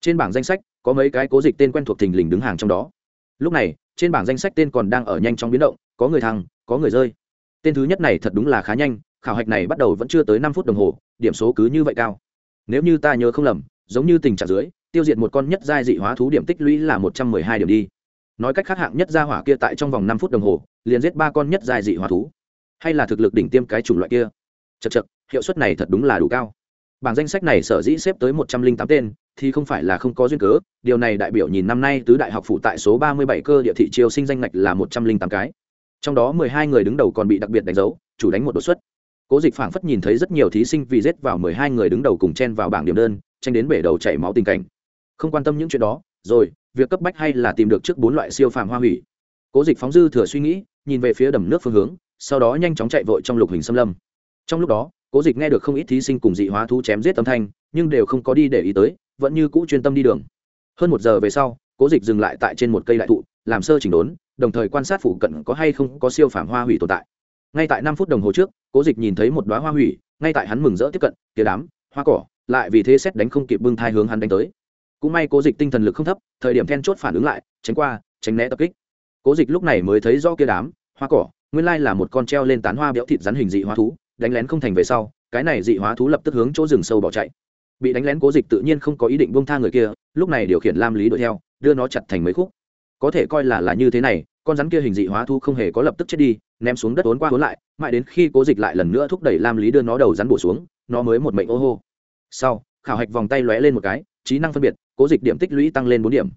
trên bảng danh sách có mấy cái cố dịch tên quen thuộc thình lình đứng hàng trong đó lúc này trên bảng danh sách tên còn đang ở nhanh trong biến động, có người thăng, có người rơi. Tên thứ nhất này thật đúng là khá nhanh, khảo hạch này bắt đầu vẫn chưa tới năm phút đồng hồ, điểm số cứ như vậy cao. Nếu như ta nhớ không lầm, giống như tình trạng dưới, tiêu diệt một con nhất giai dị hóa thú điểm tích lũy là một trăm mười hai điểm đi. Nói cách khác hạng nhất gia hỏa kia tại trong vòng năm phút đồng hồ, liền giết ba con nhất giai dị hóa thú. Hay là thực lực đỉnh tiêm cái chủng loại kia. Chật chật hiệu suất này thật đúng là đủ cao. Bảng danh sách này sở dĩ xếp tới một trăm linh tám tên thì không phải là không có duyên cớ, điều này đại biểu nhìn năm nay tứ đại học phụ tại số ba mươi bảy cơ địa thị triều sinh danh ngạch là một trăm linh tám cái. Trong đó mười hai người đứng đầu còn bị đặc biệt đánh dấu, chủ đánh một đột xuất. Cố dịch phảng phất nhìn thấy rất nhiều thí sinh vì rết vào mười hai người đứng đầu cùng chen vào bảng điểm đơn, tranh đến bể đầu chảy máu tình cảnh. Không quan tâm những chuyện đó, rồi, việc cấp bách hay là tìm được trước bốn loại siêu phàm hoa hủy. Cố dịch phóng dư thừa suy nghĩ, nhìn về phía đầm nước phương hướng, sau đó nhanh chóng chạy vội trong lục hình xâm lâm. Trong lúc đó, cố dịch nghe được không ít thí sinh cùng dị hóa thú chém giết âm thanh, nhưng đều không có đi để ý tới vẫn như cũ chuyên tâm đi đường. Hơn một giờ về sau, cố dịch dừng lại tại trên một cây đại thụ, làm sơ chỉnh đốn, đồng thời quan sát phụ cận có hay không có siêu phàm hoa hủy tồn tại. Ngay tại năm phút đồng hồ trước, cố dịch nhìn thấy một đoá hoa hủy, ngay tại hắn mừng rỡ tiếp cận tía đám hoa cỏ, lại vì thế xét đánh không kịp bưng thai hướng hắn đánh tới. Cũng may cố dịch tinh thần lực không thấp, thời điểm then chốt phản ứng lại, tránh qua, tránh né tập kích. Cố dịch lúc này mới thấy do kia đám hoa cỏ, nguyên lai là một con treo lên tán hoa béo thịt rắn hình dị hóa thú, đánh lén không thành về sau, cái này dị hóa thú lập tức hướng chỗ rừng sâu bỏ chạy bị đánh lén cố dịch tự nhiên không có ý định bông tha người kia, lúc này điều khiển lam lý đuổi theo, đưa nó chặt thành mấy khúc. Có thể coi là là như thế này, con rắn kia hình dị hóa thú không hề có lập tức chết đi, ném xuống đất ốn qua ốn lại, mãi đến khi cố dịch lại lần nữa thúc đẩy lam lý đưa nó đầu rắn bổ xuống, nó mới một mệnh ô hô. Sau, khảo hạch vòng tay lóe lên một cái, trí năng phân biệt, cố dịch điểm tích lũy tăng lên bốn điểm.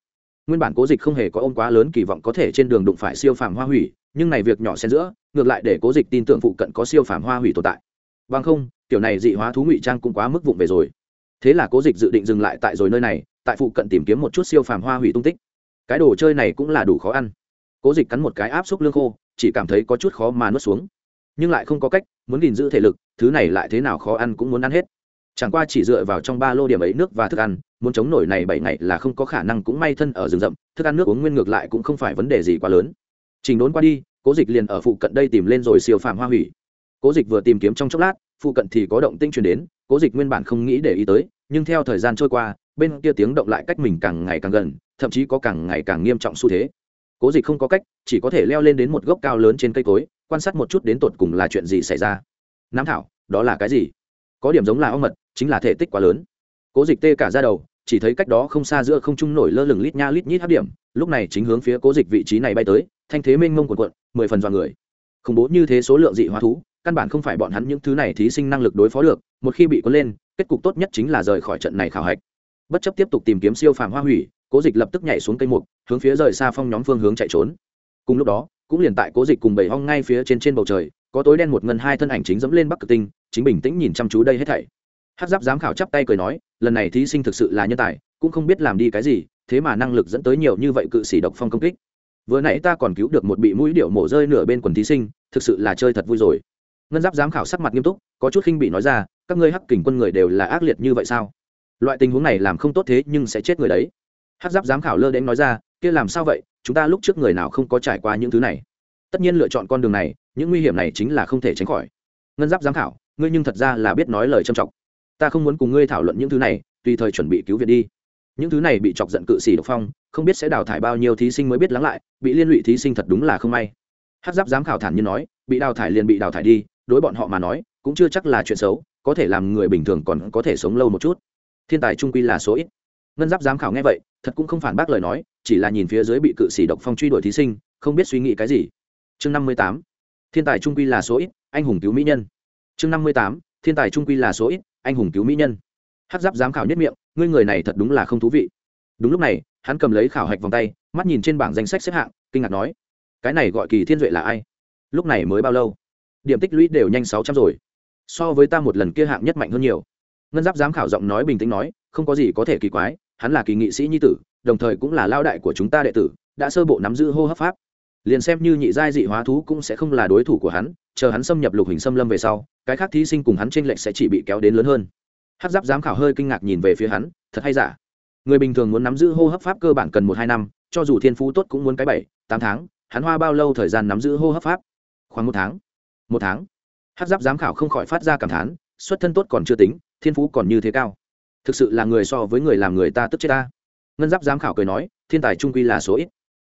Nguyên bản cố dịch không hề có ôm quá lớn kỳ vọng có thể trên đường đụng phải siêu phàm hoa hủy, nhưng này việc nhỏ xen giữa, ngược lại để cố dịch tin tưởng phụ cận có siêu phàm hoa hủy tồn tại. Bằng không, kiểu này dị hóa thú ngụy trang cũng quá mức vụng về rồi thế là cố dịch dự định dừng lại tại rồi nơi này, tại phụ cận tìm kiếm một chút siêu phàm hoa hủy tung tích. Cái đồ chơi này cũng là đủ khó ăn. Cố dịch cắn một cái áp xúc lương khô, chỉ cảm thấy có chút khó mà nuốt xuống. Nhưng lại không có cách, muốn gìn giữ thể lực, thứ này lại thế nào khó ăn cũng muốn ăn hết. Chẳng qua chỉ dựa vào trong ba lô điểm ấy nước và thức ăn, muốn chống nổi này bảy ngày là không có khả năng cũng may thân ở rừng rậm, thức ăn nước uống nguyên ngược lại cũng không phải vấn đề gì quá lớn. Trình đốn qua đi, cố dịch liền ở phụ cận đây tìm lên rồi siêu phàm hoa hủy. Cố dịch vừa tìm kiếm trong chốc lát, phụ cận thì có động tinh truyền đến cố dịch nguyên bản không nghĩ để ý tới, nhưng theo thời gian trôi qua, bên kia tiếng động lại cách mình càng ngày càng gần, thậm chí có càng ngày càng nghiêm trọng xu thế. Cố dịch không có cách, chỉ có thể leo lên đến một gốc cao lớn trên cây cối, quan sát một chút đến tột cùng là chuyện gì xảy ra. Nam thảo, đó là cái gì? Có điểm giống là ong mật, chính là thể tích quá lớn. Cố dịch tê cả ra đầu, chỉ thấy cách đó không xa giữa không trung nổi lơ lửng lít nha lít nhít hát điểm, lúc này chính hướng phía cố dịch vị trí này bay tới, thanh thế mênh mông quần quận mười phần dọn người. Khủng bố như thế số lượng dị hóa thú căn bản không phải bọn hắn những thứ này thí sinh năng lực đối phó được, một khi bị cuốn lên, kết cục tốt nhất chính là rời khỏi trận này khảo hạch. Bất chấp tiếp tục tìm kiếm siêu phàm hoa hủy, cố dịch lập tức nhảy xuống cây mục, hướng phía rời xa phong nhóm phương hướng chạy trốn. Cùng lúc đó, cũng liền tại cố dịch cùng bảy hong ngay phía trên trên bầu trời, có tối đen một ngân hai thân ảnh chính dẫm lên bắc cực tinh, chính bình tĩnh nhìn chăm chú đây hết thảy. Hát giáp giám khảo chắp tay cười nói, lần này thí sinh thực sự là nhân tài, cũng không biết làm đi cái gì, thế mà năng lực dẫn tới nhiều như vậy cự sĩ độc phong công kích. Vừa nãy ta còn cứu được một bị mũi điệu mổ rơi nửa bên quần thí sinh, thực sự là chơi thật vui rồi ngân giáp giám khảo sắc mặt nghiêm túc, có chút khinh bị nói ra, các ngươi hắc kình quân người đều là ác liệt như vậy sao? Loại tình huống này làm không tốt thế nhưng sẽ chết người đấy. Hắc giáp giám khảo lơ đến nói ra, kia làm sao vậy, chúng ta lúc trước người nào không có trải qua những thứ này? Tất nhiên lựa chọn con đường này, những nguy hiểm này chính là không thể tránh khỏi. Ngân giáp giám khảo, ngươi nhưng thật ra là biết nói lời trầm trọng. Ta không muốn cùng ngươi thảo luận những thứ này, tùy thời chuẩn bị cứu viện đi. Những thứ này bị chọc giận cự sĩ độc phong, không biết sẽ đào thải bao nhiêu thí sinh mới biết lắng lại, bị liên lụy thí sinh thật đúng là không may. Hát giáp giám khảo thản nhiên nói, bị đào thải liền bị đào thải đi đối bọn họ mà nói, cũng chưa chắc là chuyện xấu, có thể làm người bình thường còn có thể sống lâu một chút. Thiên tài trung quy là số ít. Ngân giáp giám khảo nghe vậy, thật cũng không phản bác lời nói, chỉ là nhìn phía dưới bị cự sĩ độc phong truy đuổi thí sinh, không biết suy nghĩ cái gì. Chương năm mươi tám, thiên tài trung quy là số ít, anh hùng cứu mỹ nhân. Chương năm mươi tám, thiên tài trung quy là số ít, anh hùng cứu mỹ nhân. Hát giáp giám khảo nhất miệng, ngươi người này thật đúng là không thú vị. Đúng lúc này, hắn cầm lấy khảo hạch vòng tay, mắt nhìn trên bảng danh sách xếp hạng, kinh ngạc nói, cái này gọi kỳ thiên duệ là ai? Lúc này mới bao lâu? Điểm tích lũy đều nhanh sáu trăm rồi. So với ta một lần kia hạng nhất mạnh hơn nhiều. Ngân giáp giám khảo giọng nói bình tĩnh nói, không có gì có thể kỳ quái, hắn là kỳ nghị sĩ nhi tử, đồng thời cũng là lao đại của chúng ta đệ tử, đã sơ bộ nắm giữ hô hấp pháp. Liền xem như nhị giai dị hóa thú cũng sẽ không là đối thủ của hắn, chờ hắn xâm nhập lục hình xâm lâm về sau, cái khác thí sinh cùng hắn tranh lệch sẽ chỉ bị kéo đến lớn hơn. Hát giáp giám khảo hơi kinh ngạc nhìn về phía hắn, thật hay giả? Người bình thường muốn nắm giữ hô hấp pháp cơ bản cần một hai năm, cho dù thiên phú tốt cũng muốn cái bảy, tám tháng, hắn hoa bao lâu thời gian nắm giữ hô hấp pháp? Khoảng một tháng một tháng. Hát giáp giám khảo không khỏi phát ra cảm thán, xuất thân tốt còn chưa tính, thiên phú còn như thế cao. Thực sự là người so với người làm người ta tức chết ta. Ngân giáp giám khảo cười nói, thiên tài trung quy là số ít.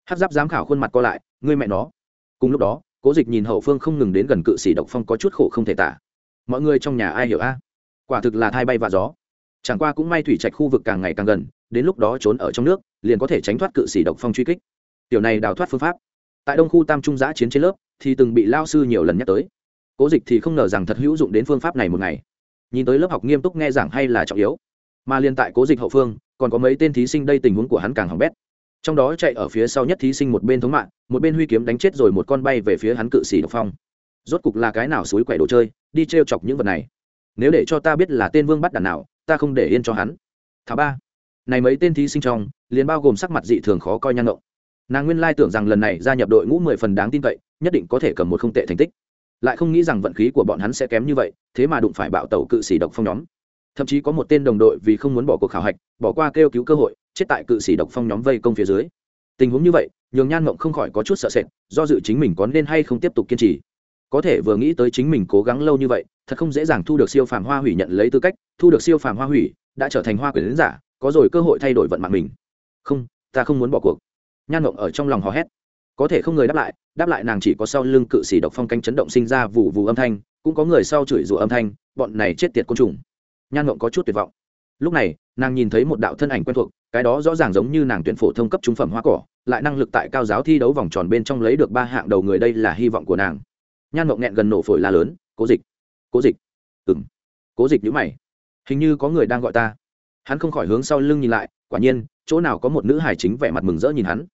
Hát giáp giám khảo khuôn mặt co lại ngươi mẹ nó. Cùng lúc đó, cố dịch nhìn hậu phương không ngừng đến gần cự sĩ độc phong có chút khổ không thể tả. Mọi người trong nhà ai hiểu a? À? Quả thực là thai bay và gió. Chẳng qua cũng may thủy trạch khu vực càng ngày càng gần, đến lúc đó trốn ở trong nước, liền có thể tránh thoát cự sĩ độc phong truy kích. Tiểu này đào thoát phương pháp. Tại đông khu tam trung giã chiến trên lớp thì từng bị lao sư nhiều lần nhắc tới. Cố dịch thì không ngờ rằng thật hữu dụng đến phương pháp này một ngày. Nhìn tới lớp học nghiêm túc nghe giảng hay là trọng yếu, mà liên tại cố dịch hậu phương, còn có mấy tên thí sinh đây tình huống của hắn càng hỏng bét. Trong đó chạy ở phía sau nhất thí sinh một bên thống mạng, một bên huy kiếm đánh chết rồi một con bay về phía hắn cự sĩ độc phong. Rốt cục là cái nào suối quẻ đồ chơi, đi t r e o chọc những vật này. Nếu để cho ta biết là tên vương bắt đàn nào, ta không để yên cho hắn. Thả ba. Này mấy tên thí sinh trong, liền bao gồm sắc mặt dị thường khó coi nhang ngộng nàng nguyên lai tưởng rằng lần này gia nhập đội ngũ mười phần đáng tin cậy, nhất định có thể cầm một không tệ thành tích. Lại không nghĩ rằng vận khí của bọn hắn sẽ kém như vậy, thế mà đụng phải bạo tẩu cự sĩ độc phong nhóm. Thậm chí có một tên đồng đội vì không muốn bỏ cuộc khảo hạch, bỏ qua kêu cứu cơ hội, chết tại cự sĩ độc phong nhóm vây công phía dưới. Tình huống như vậy, nhường nhan mộng không khỏi có chút sợ sệt, do dự chính mình có nên hay không tiếp tục kiên trì. Có thể vừa nghĩ tới chính mình cố gắng lâu như vậy, thật không dễ dàng thu được siêu phàm hoa hủy nhận lấy tư cách, thu được siêu phàm hoa hủy, đã trở thành hoa quyền giả, có rồi cơ hội thay đổi vận mạng mình. Không, ta không muốn bỏ cuộc nhan mộng ở trong lòng hò hét. Có thể không người đáp lại đáp lại nàng chỉ có sau lưng cự sĩ độc phong canh chấn động sinh ra vụ vụ âm thanh, cũng có người sau chửi rủa âm thanh, bọn này chết tiệt côn trùng. Nhan mộng có chút tuyệt vọng. Lúc này, nàng nhìn thấy một đạo thân ảnh quen thuộc, cái đó rõ ràng giống như nàng tuyển phổ thông cấp trung phẩm hoa cỏ, lại năng lực tại cao giáo thi đấu vòng tròn bên trong lấy được ba hạng đầu người đây là hy vọng của nàng. Nhan mộng nghẹn gần nổ phổi la lớn, cố dịch cố dịch. Ừng cố dịch nhữ mày. Hình như có người đang gọi ta. Hắn không khỏi hướng sau lưng nhìn lại, quả nhiên, chỗ nào có một nữ hải chính vẻ mặt mừng rỡ nhìn hắn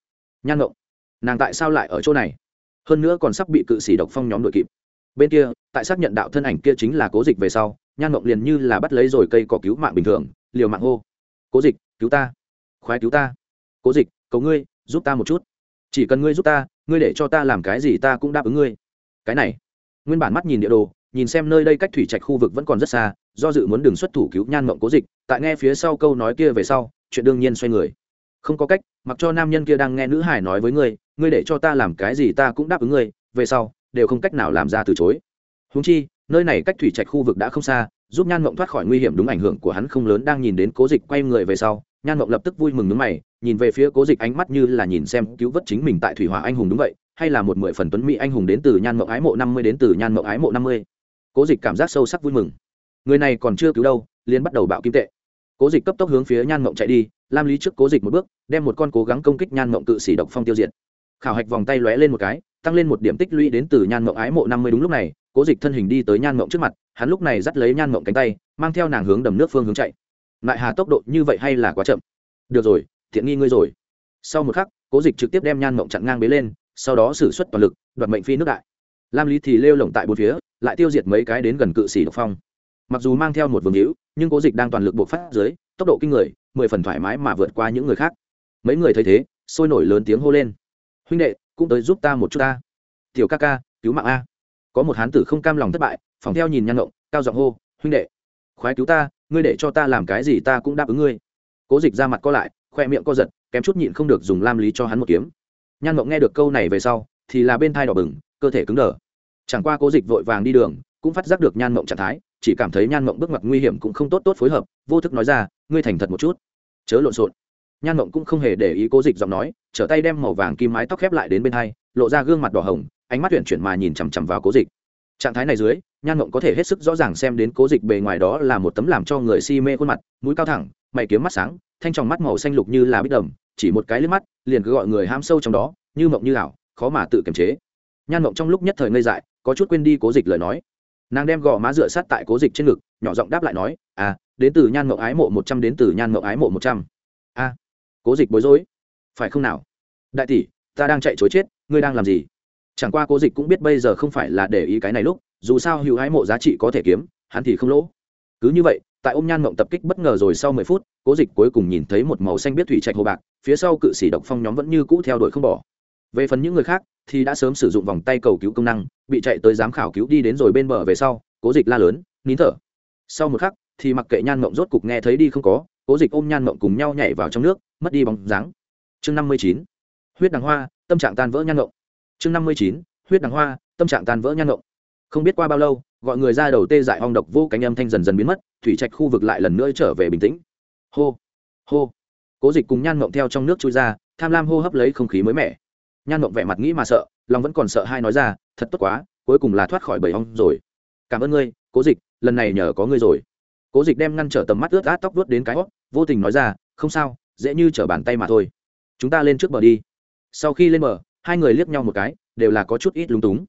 nhan ngộng nàng tại sao lại ở chỗ này? Hơn nữa còn sắp bị cự sĩ độc phong nhóm đội kịp. Bên kia, tại xác nhận đạo thân ảnh kia chính là cố dịch về sau, nhan ngộng liền như là bắt lấy rồi cây cỏ cứu mạng bình thường, liều mạng hô, cố dịch, cứu ta, khoái cứu ta. Cố dịch, cầu ngươi, giúp ta một chút. Chỉ cần ngươi giúp ta, ngươi để cho ta làm cái gì ta cũng đáp ứng ngươi. Cái này, nguyên bản mắt nhìn địa đồ, nhìn xem nơi đây cách thủy trạch khu vực vẫn còn rất xa, do dự muốn đường xuất thủ cứu nhan mộng cố dịch, tại nghe phía sau câu nói kia về sau, chuyện đương nhiên xoay người không có cách, mặc cho nam nhân kia đang nghe nữ hải nói với ngươi ngươi để cho ta làm cái gì ta cũng đáp ứng ngươi, về sau, đều không cách nào làm ra từ chối. Húng chi, nơi này cách thủy trạch khu vực đã không xa, giúp nhan mộng thoát khỏi nguy hiểm đúng ảnh hưởng của hắn không lớn đang nhìn đến cố dịch quay người về sau, nhan mộng lập tức vui mừng nước mày, nhìn về phía cố dịch ánh mắt như là nhìn xem cứu vớt chính mình tại thủy hỏa anh hùng đúng vậy, hay là một mười phần tuấn mỹ anh hùng đến từ nhan mộng ái mộ năm mươi đến từ nhan mộng ái mộ năm mươi. Cố dịch cảm giác sâu sắc vui mừng. Người này còn chưa cứu đâu liên bắt đầu bạo kim tệ. Cố dịch cấp tốc hướng phía nhan mộng chạy đi lam lý trước cố dịch một bước, đem một con cố gắng công kích nhan mộng cự sĩ độc phong tiêu diệt. Khảo hạch vòng tay lóe lên một cái, tăng lên một điểm tích lũy đến từ nhan mộng ái mộ năm mươi đúng lúc này, cố dịch thân hình đi tới nhan mộng trước mặt, hắn lúc này dắt lấy nhan mộng cánh tay, mang theo nàng hướng đầm nước phương hướng chạy. Lại hà tốc độ như vậy hay là quá chậm? Được rồi, thiện nghi ngươi rồi. Sau một khắc, cố dịch trực tiếp đem nhan mộng chặn ngang bế lên, sau đó xử suất toàn lực, đoạt mệnh phi nước đại. Lam lý thì lêu lỏng tại bốn phía, lại tiêu diệt mấy cái đến gần cự sĩ độc phong. Mặc dù mang theo một vương hữu, nhưng cố dịch đang toàn lực buộc phát dưới, tốc độ kinh người mười phần thoải mái mà vượt qua những người khác. Mấy người thấy thế, sôi nổi lớn tiếng hô lên. Huynh đệ, cũng tới giúp ta một chút ta. Tiểu ca ca, cứu mạng a. Có một hán tử không cam lòng thất bại phòng theo nhìn nhan ngộng, cao giọng hô, huynh đệ, khoái cứu ta, ngươi để cho ta làm cái gì ta cũng đáp ứng ngươi. Cố dịch ra mặt co lại, khoe miệng co giật, kém chút nhịn không được dùng lam lý cho hắn một kiếm. Nhan ngộng nghe được câu này về sau, thì là bên thai đỏ bừng, cơ thể cứng đờ. Chẳng qua cố dịch vội vàng đi đường cũng phát giác được nhan mộng trạng thái, chỉ cảm thấy nhan mộng bước ngoặt nguy hiểm cũng không tốt tốt phối hợp, vô thức nói ra, ngươi thành thật một chút. Chớ lộn xộn. Nhan mộng cũng không hề để ý cố dịch giọng nói, trở tay đem màu vàng kim mái tóc khép lại đến bên hai, lộ ra gương mặt đỏ hồng, ánh mắt tuyển chuyển mà nhìn chằm chằm vào cố dịch. Trạng thái này dưới, nhan mộng có thể hết sức rõ ràng xem đến cố dịch bề ngoài đó là một tấm làm cho người si mê khuôn mặt, mũi cao thẳng, mày kiếm mắt sáng, thanh tròng mắt màu xanh lục như là bít đầm chỉ một cái liếc mắt, liền cứ gọi người ham sâu trong đó, như mộng như ảo, khó mà tự kiềm chế. Nhan mộng trong lúc nhất thời ngây dại, có chút quên đi cố dịch lời nói nàng đem gò má dựa sát tại cố dịch trên ngực, nhỏ giọng đáp lại nói à đến từ nhan mậu ái mộ một trăm đến từ nhan mậu ái mộ một trăm. A, cố dịch bối rối. Phải không nào? Đại tỷ, ta đang chạy chối chết, ngươi đang làm gì? Chẳng qua cố dịch cũng biết bây giờ không phải là để ý cái này lúc, dù sao hữu ái mộ giá trị có thể kiếm, hắn thì không lỗ. Cứ như vậy, tại ôm nhan mộng tập kích bất ngờ rồi sau mười phút, cố dịch cuối cùng nhìn thấy một màu xanh biết thủy trạch hồ bạc, phía sau cự sĩ độc phong nhóm vẫn như cũ theo đuổi không bỏ về phần những người khác, thì đã sớm sử dụng vòng tay cầu cứu công năng, bị chạy tới giám khảo cứu đi đến rồi bên bờ về sau, cố dịch la lớn, nín thở. Sau một khắc, thì mặc kệ nhan mộng rốt cục nghe thấy đi không có, cố dịch ôm nhan mộng cùng nhau nhảy vào trong nước, mất đi bóng dáng. Chương năm mươi chín, huyết đằng hoa, tâm trạng tan vỡ nhan mộng. Chương năm mươi chín, huyết đằng hoa, tâm trạng tan vỡ nhan mộng. Không biết qua bao lâu, gọi người ra đầu tê dại hong độc vô cánh âm thanh dần dần biến mất, thủy trạch khu vực lại lần nữa trở về bình tĩnh. Hô hô. Cố dịch cùng nhan mộng theo trong nước trôi ra, tham lam hô hấp lấy không khí mới mẻ nhan mộng vẻ mặt nghĩ mà sợ, lòng vẫn còn sợ hai nói ra, thật tốt quá, cuối cùng là thoát khỏi bầy ong rồi. Cảm ơn ngươi, cố dịch, lần này nhờ có ngươi rồi. Cố dịch đem ngăn trở tầm mắt ướt át tóc vớt đến cái hót, vô tình nói ra, không sao, dễ như t r ở bàn tay mà thôi. Chúng ta lên trước bờ đi. Sau khi lên bờ, hai người liếc nhau một cái, đều là có chút ít lúng túng.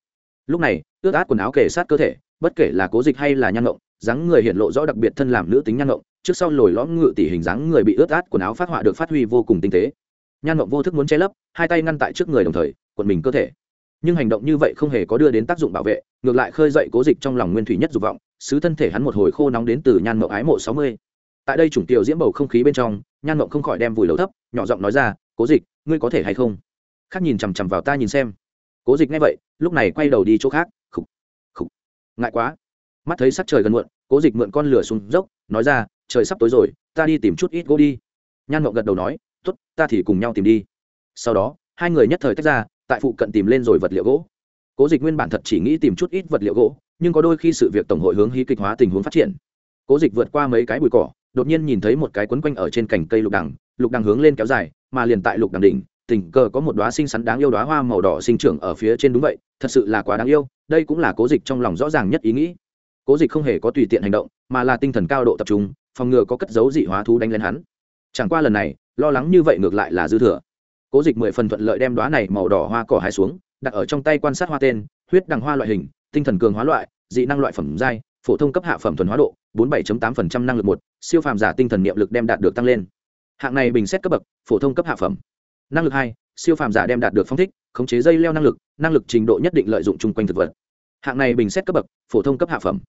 Lúc này, ướt át quần áo kể sát cơ thể, bất kể là cố dịch hay là nhan ngộng dáng người hiện lộ rõ đặc biệt thân làm nữ tính nhan ngộng trước sau lồi lõm ngự tỉ hình dáng người bị ướt át quần áo phát họa được phát huy vô cùng tinh tế. Nhan ngộng vô thức muốn che lấp hai tay ngăn tại trước người đồng thời quần mình cơ thể. Nhưng hành động như vậy không hề có đưa đến tác dụng bảo vệ, ngược lại khơi dậy cố dịch trong lòng nguyên thủy nhất dục vọng, xứ thân thể hắn một hồi khô nóng đến từ nhan mậu ái mộ sáu mươi. Tại đây chủng tiểu diễm bầu không khí bên trong, nhan mậu không khỏi đem vùi lầu thấp, nhỏ giọng nói ra, cố dịch, ngươi có thể hay không? Khác nhìn chằm chằm vào ta nhìn xem. Cố dịch nghe vậy, lúc này quay đầu đi chỗ khác, khục khục. Ngại quá. Mắt thấy sắc trời gần muộn, cố dịch mượn con lửa xuống dốc, nói ra, trời sắp tối rồi, ta đi tìm chút ít gỗ đi. Nhan mậu gật đầu nói t ố t ta thì cùng nhau tìm đi sau đó, hai người nhất thời tách ra, tại phụ cận tìm lên rồi vật liệu gỗ. Cố dịch nguyên bản thật chỉ nghĩ tìm chút ít vật liệu gỗ, nhưng có đôi khi sự việc tổng hội hướng hí kịch hóa tình huống phát triển. Cố dịch vượt qua mấy cái bụi cỏ, đột nhiên nhìn thấy một cái quấn quanh ở trên cành cây lục đằng lục đằng hướng lên kéo dài, mà liền tại lục đằng đỉnh, tình cờ có một đoá xinh xắn đáng yêu đoá hoa màu đỏ sinh trưởng ở phía trên đúng vậy, thật sự là quá đáng yêu, đây cũng là cố dịch trong lòng rõ ràng nhất ý nghĩ. Cố dịch không hề có tùy tiện hành động, mà là tinh thần cao độ tập trung, phòng ngừa có cất dấu dị hóa thú đánh lên hắn. Chẳng qua lần này, lo lắng như vậy ngược lại là dư thừa cố dịch mười phần thuận lợi đem đoá này màu đỏ hoa cỏ hai xuống, đặt ở trong tay quan sát hoa tên, huyết đằng hoa loại hình, tinh thần cường hóa loại, dị năng loại phẩm giai, phổ thông cấp hạ phẩm thuần hóa độ, bốn mươi bảy tám năng lực một, siêu phàm giả tinh thần niệm lực đem đạt được tăng lên. Hạng này bình xét cấp bậc, phổ thông cấp hạ phẩm. Năng lực hai, siêu phàm giả đem đạt được phong thích, khống chế dây leo năng lực năng lực trình độ nhất định lợi dụng chung quanh thực vật. Hạng này bình xét cấp bậc, phổ thông cấp hạ phẩm.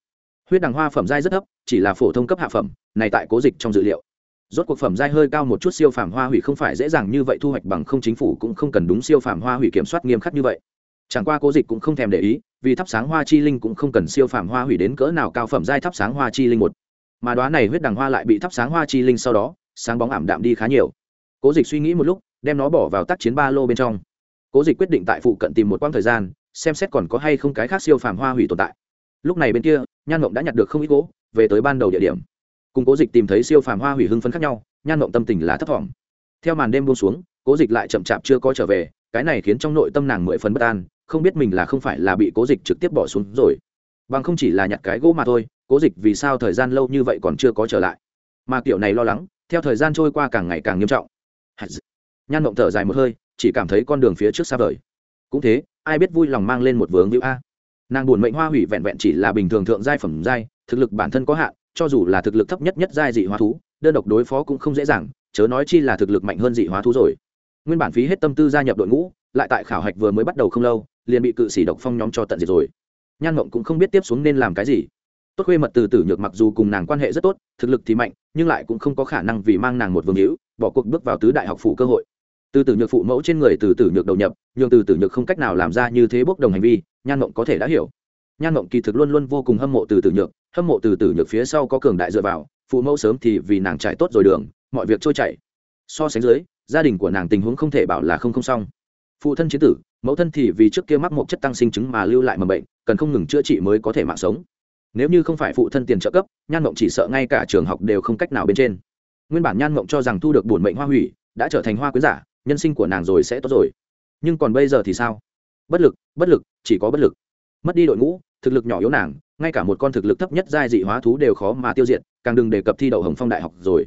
Huyết đằng hoa phẩm giai rất thấp, chỉ là phổ thông cấp hạ phẩm, này tại cố dịch trong dự liệu rốt cuộc phẩm giai hơi cao một chút siêu phàm hoa hủy không phải dễ dàng như vậy, thu hoạch bằng không chính phủ cũng không cần đúng siêu phàm hoa hủy kiểm soát nghiêm khắc như vậy. Chẳng qua cố dịch cũng không thèm để ý, vì thắp sáng hoa chi linh cũng không cần siêu phàm hoa hủy đến cỡ nào cao phẩm giai thắp sáng hoa chi linh một. Mà đoá này huyết đằng hoa lại bị thắp sáng hoa chi linh sau đó, sáng bóng ảm đạm đi khá nhiều. Cố dịch suy nghĩ một lúc, đem nó bỏ vào tác chiến ba lô bên trong. Cố dịch quyết định tại phụ cận tìm một quãng thời gian, xem xét còn có hay không cái khác siêu phàm hoa hủy tồn tại. Lúc này bên kia, nhan mộng đã nhặt được không ít gỗ, về tới ban đầu địa điểm cùng cố dịch tìm thấy siêu phàm hoa hủy hưng phấn khác nhau, nhan mộng tâm tình là thấp t theo màn đêm buông xuống, cố dịch lại chậm chạp chưa có trở về, cái này khiến trong nội tâm nàng mười phần bất an, không biết mình là không phải là bị cố dịch trực tiếp bỏ xuống rồi. Bằng không chỉ là nhặt cái gỗ mà thôi, cố dịch vì sao thời gian lâu như vậy còn chưa có trở lại? Mà kiểu này lo lắng, theo thời gian trôi qua càng ngày càng nghiêm trọng. Nhan mộng thở dài một hơi, chỉ cảm thấy con đường phía trước xa vời. Cũng thế, ai biết vui lòng mang lên một vướng hữu a. Nàng buồn mệnh hoa hủy vẹn vẹn chỉ là bình thường thượng giai phẩm giai, thực lực bản thân có hạn cho dù là thực lực thấp nhất nhất giai dị hóa thú, đơn độc đối phó cũng không dễ dàng, chớ nói chi là thực lực mạnh hơn dị hóa thú rồi. Nguyên bản phí hết tâm tư gia nhập đội ngũ, lại tại khảo hạch vừa mới bắt đầu không lâu, liền bị cự sĩ độc phong nhóm cho tận diệt rồi. Nhan mộng cũng không biết tiếp xuống nên làm cái gì. Tốt khuê mật từ tử nhược mặc dù cùng nàng quan hệ rất tốt, thực lực thì mạnh, nhưng lại cũng không có khả năng vì mang nàng một vương hữu, bỏ cuộc bước vào tứ đại học phủ cơ hội. Từ tử nhược phụ mẫu trên người từ tử nhược đầu nhập, nhưng từ tử nhược không cách nào làm ra như thế bốc đồng hành vi, nhan mộng có thể đã hiểu nhan ngộng kỳ thực luôn luôn vô cùng hâm mộ từ tử nhược, hâm mộ từ tử nhược phía sau có cường đại dựa vào, phụ mẫu sớm thì vì nàng trải tốt rồi đường, mọi việc trôi chảy. So sánh dưới, gia đình của nàng tình huống không thể bảo là không không xong. Phụ thân chế tử, mẫu thân thì vì trước kia mắc một chất tăng sinh chứng mà lưu lại mầm bệnh, cần không ngừng chữa trị mới có thể mạng sống. Nếu như không phải phụ thân tiền trợ cấp, nhan mộng chỉ sợ ngay cả trường học đều không cách nào bên trên. Nguyên bản nhan mộng cho rằng thu được bổn mệnh hoa hủy, đã trở thành hoa quyến giả, nhân sinh của nàng rồi sẽ tốt rồi. Nhưng còn bây giờ thì sao? Bất lực bất lực, chỉ có bất lực. Mất đi đội ngũ thực lực nhỏ yếu nàng, ngay cả một con thực lực thấp nhất giai dị hóa thú đều khó mà tiêu diệt, càng đừng đề cập thi đậu hồng phong đại học rồi.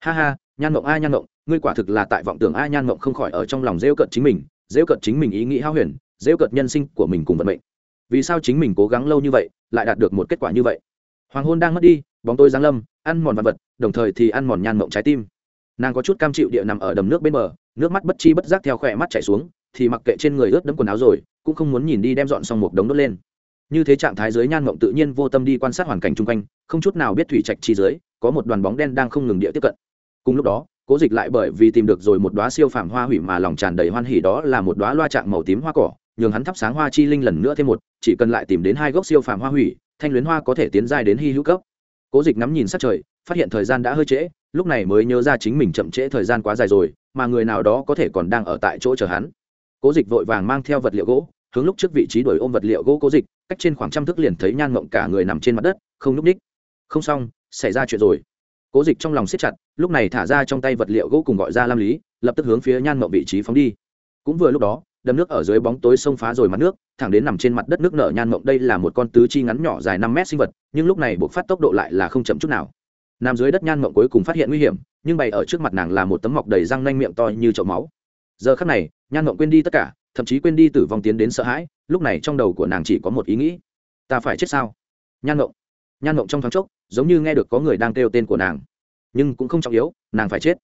Ha ha, nhan mộng a, nhan mộng, ngươi quả thực là tại vọng tưởng a, nhan mộng không khỏi ở trong lòng rêu cận chính mình, rêu cận chính mình ý nghĩ hao huyền, rêu cận nhân sinh của mình cùng vận mệnh. Vì sao chính mình cố gắng lâu như vậy, lại đạt được một kết quả như vậy? Hoàng hôn đang mất đi, bóng tôi giáng lâm, ăn mòn vật vật, đồng thời thì ăn mòn nhan mộng trái tim. Nàng có chút cam chịu địa nằm ở đầm nước bên bờ, nước mắt bất chi bất giác theo khỏe mắt chảy xuống, thì mặc kệ trên người ướt đẫm quần áo rồi, cũng không muốn nhìn đi đem dọn xong một đống đốt lên như thế trạng thái dưới nhan mộng tự nhiên vô tâm đi quan sát hoàn cảnh chung quanh, không chút nào biết thủy trạch chi dưới, có một đoàn bóng đen đang không ngừng địa tiếp cận. Cùng lúc đó, cố dịch lại bởi vì tìm được rồi một đoá siêu phàm hoa hủy mà lòng tràn đầy hoan hỉ đó là một đoá loa trạng màu tím hoa cỏ, nhường hắn thắp sáng hoa chi linh lần nữa thêm một, chỉ cần lại tìm đến hai gốc siêu phàm hoa hủy, thanh luyến hoa có thể tiến dài đến hy hữu cấp. Cố dịch ngắm nhìn sát trời, phát hiện thời gian đã hơi trễ, lúc này mới nhớ ra chính mình chậm trễ thời gian quá dài rồi, mà người nào đó có thể còn đang ở tại chỗ chờ hắn. Cố dịch vội vàng mang theo vật liệu gỗ hướng lúc trước vị trí đuổi ôm vật liệu gỗ cố dịch, cách trên khoảng trăm thước liền thấy nhan mộng cả người nằm trên mặt đất, không núp ních không xong, xảy ra chuyện rồi. Cố dịch trong lòng siết chặt, lúc này thả ra trong tay vật liệu gỗ cùng gọi ra lam lý, lập tức hướng phía nhan mộng vị trí phóng đi. Cũng vừa lúc đó, đầm nước ở dưới bóng tối sông phá rồi mặt nước, thẳng đến nằm trên mặt đất nước nở nhan mộng đây là một con tứ chi ngắn nhỏ dài năm mét sinh vật, nhưng lúc này buộc phát tốc độ lại là không chậm chút nào. Nằm dưới đất nhan mộng cuối cùng phát hiện nguy hiểm, nhưng bày ở trước mặt nàng là một tấm mọc đầy răng nanh miệng to như chậu máu. Giờ khắc này, nhan mộng quên đi tất cả thậm chí quên đi tử vong tiến đến sợ hãi, lúc này trong đầu của nàng chỉ có một ý nghĩ. Ta phải chết sao? Nhan ngộng. Nhan ngộng trong thoáng chốc, giống như nghe được có người đang kêu tên của nàng. Nhưng cũng không trọng yếu, nàng phải chết.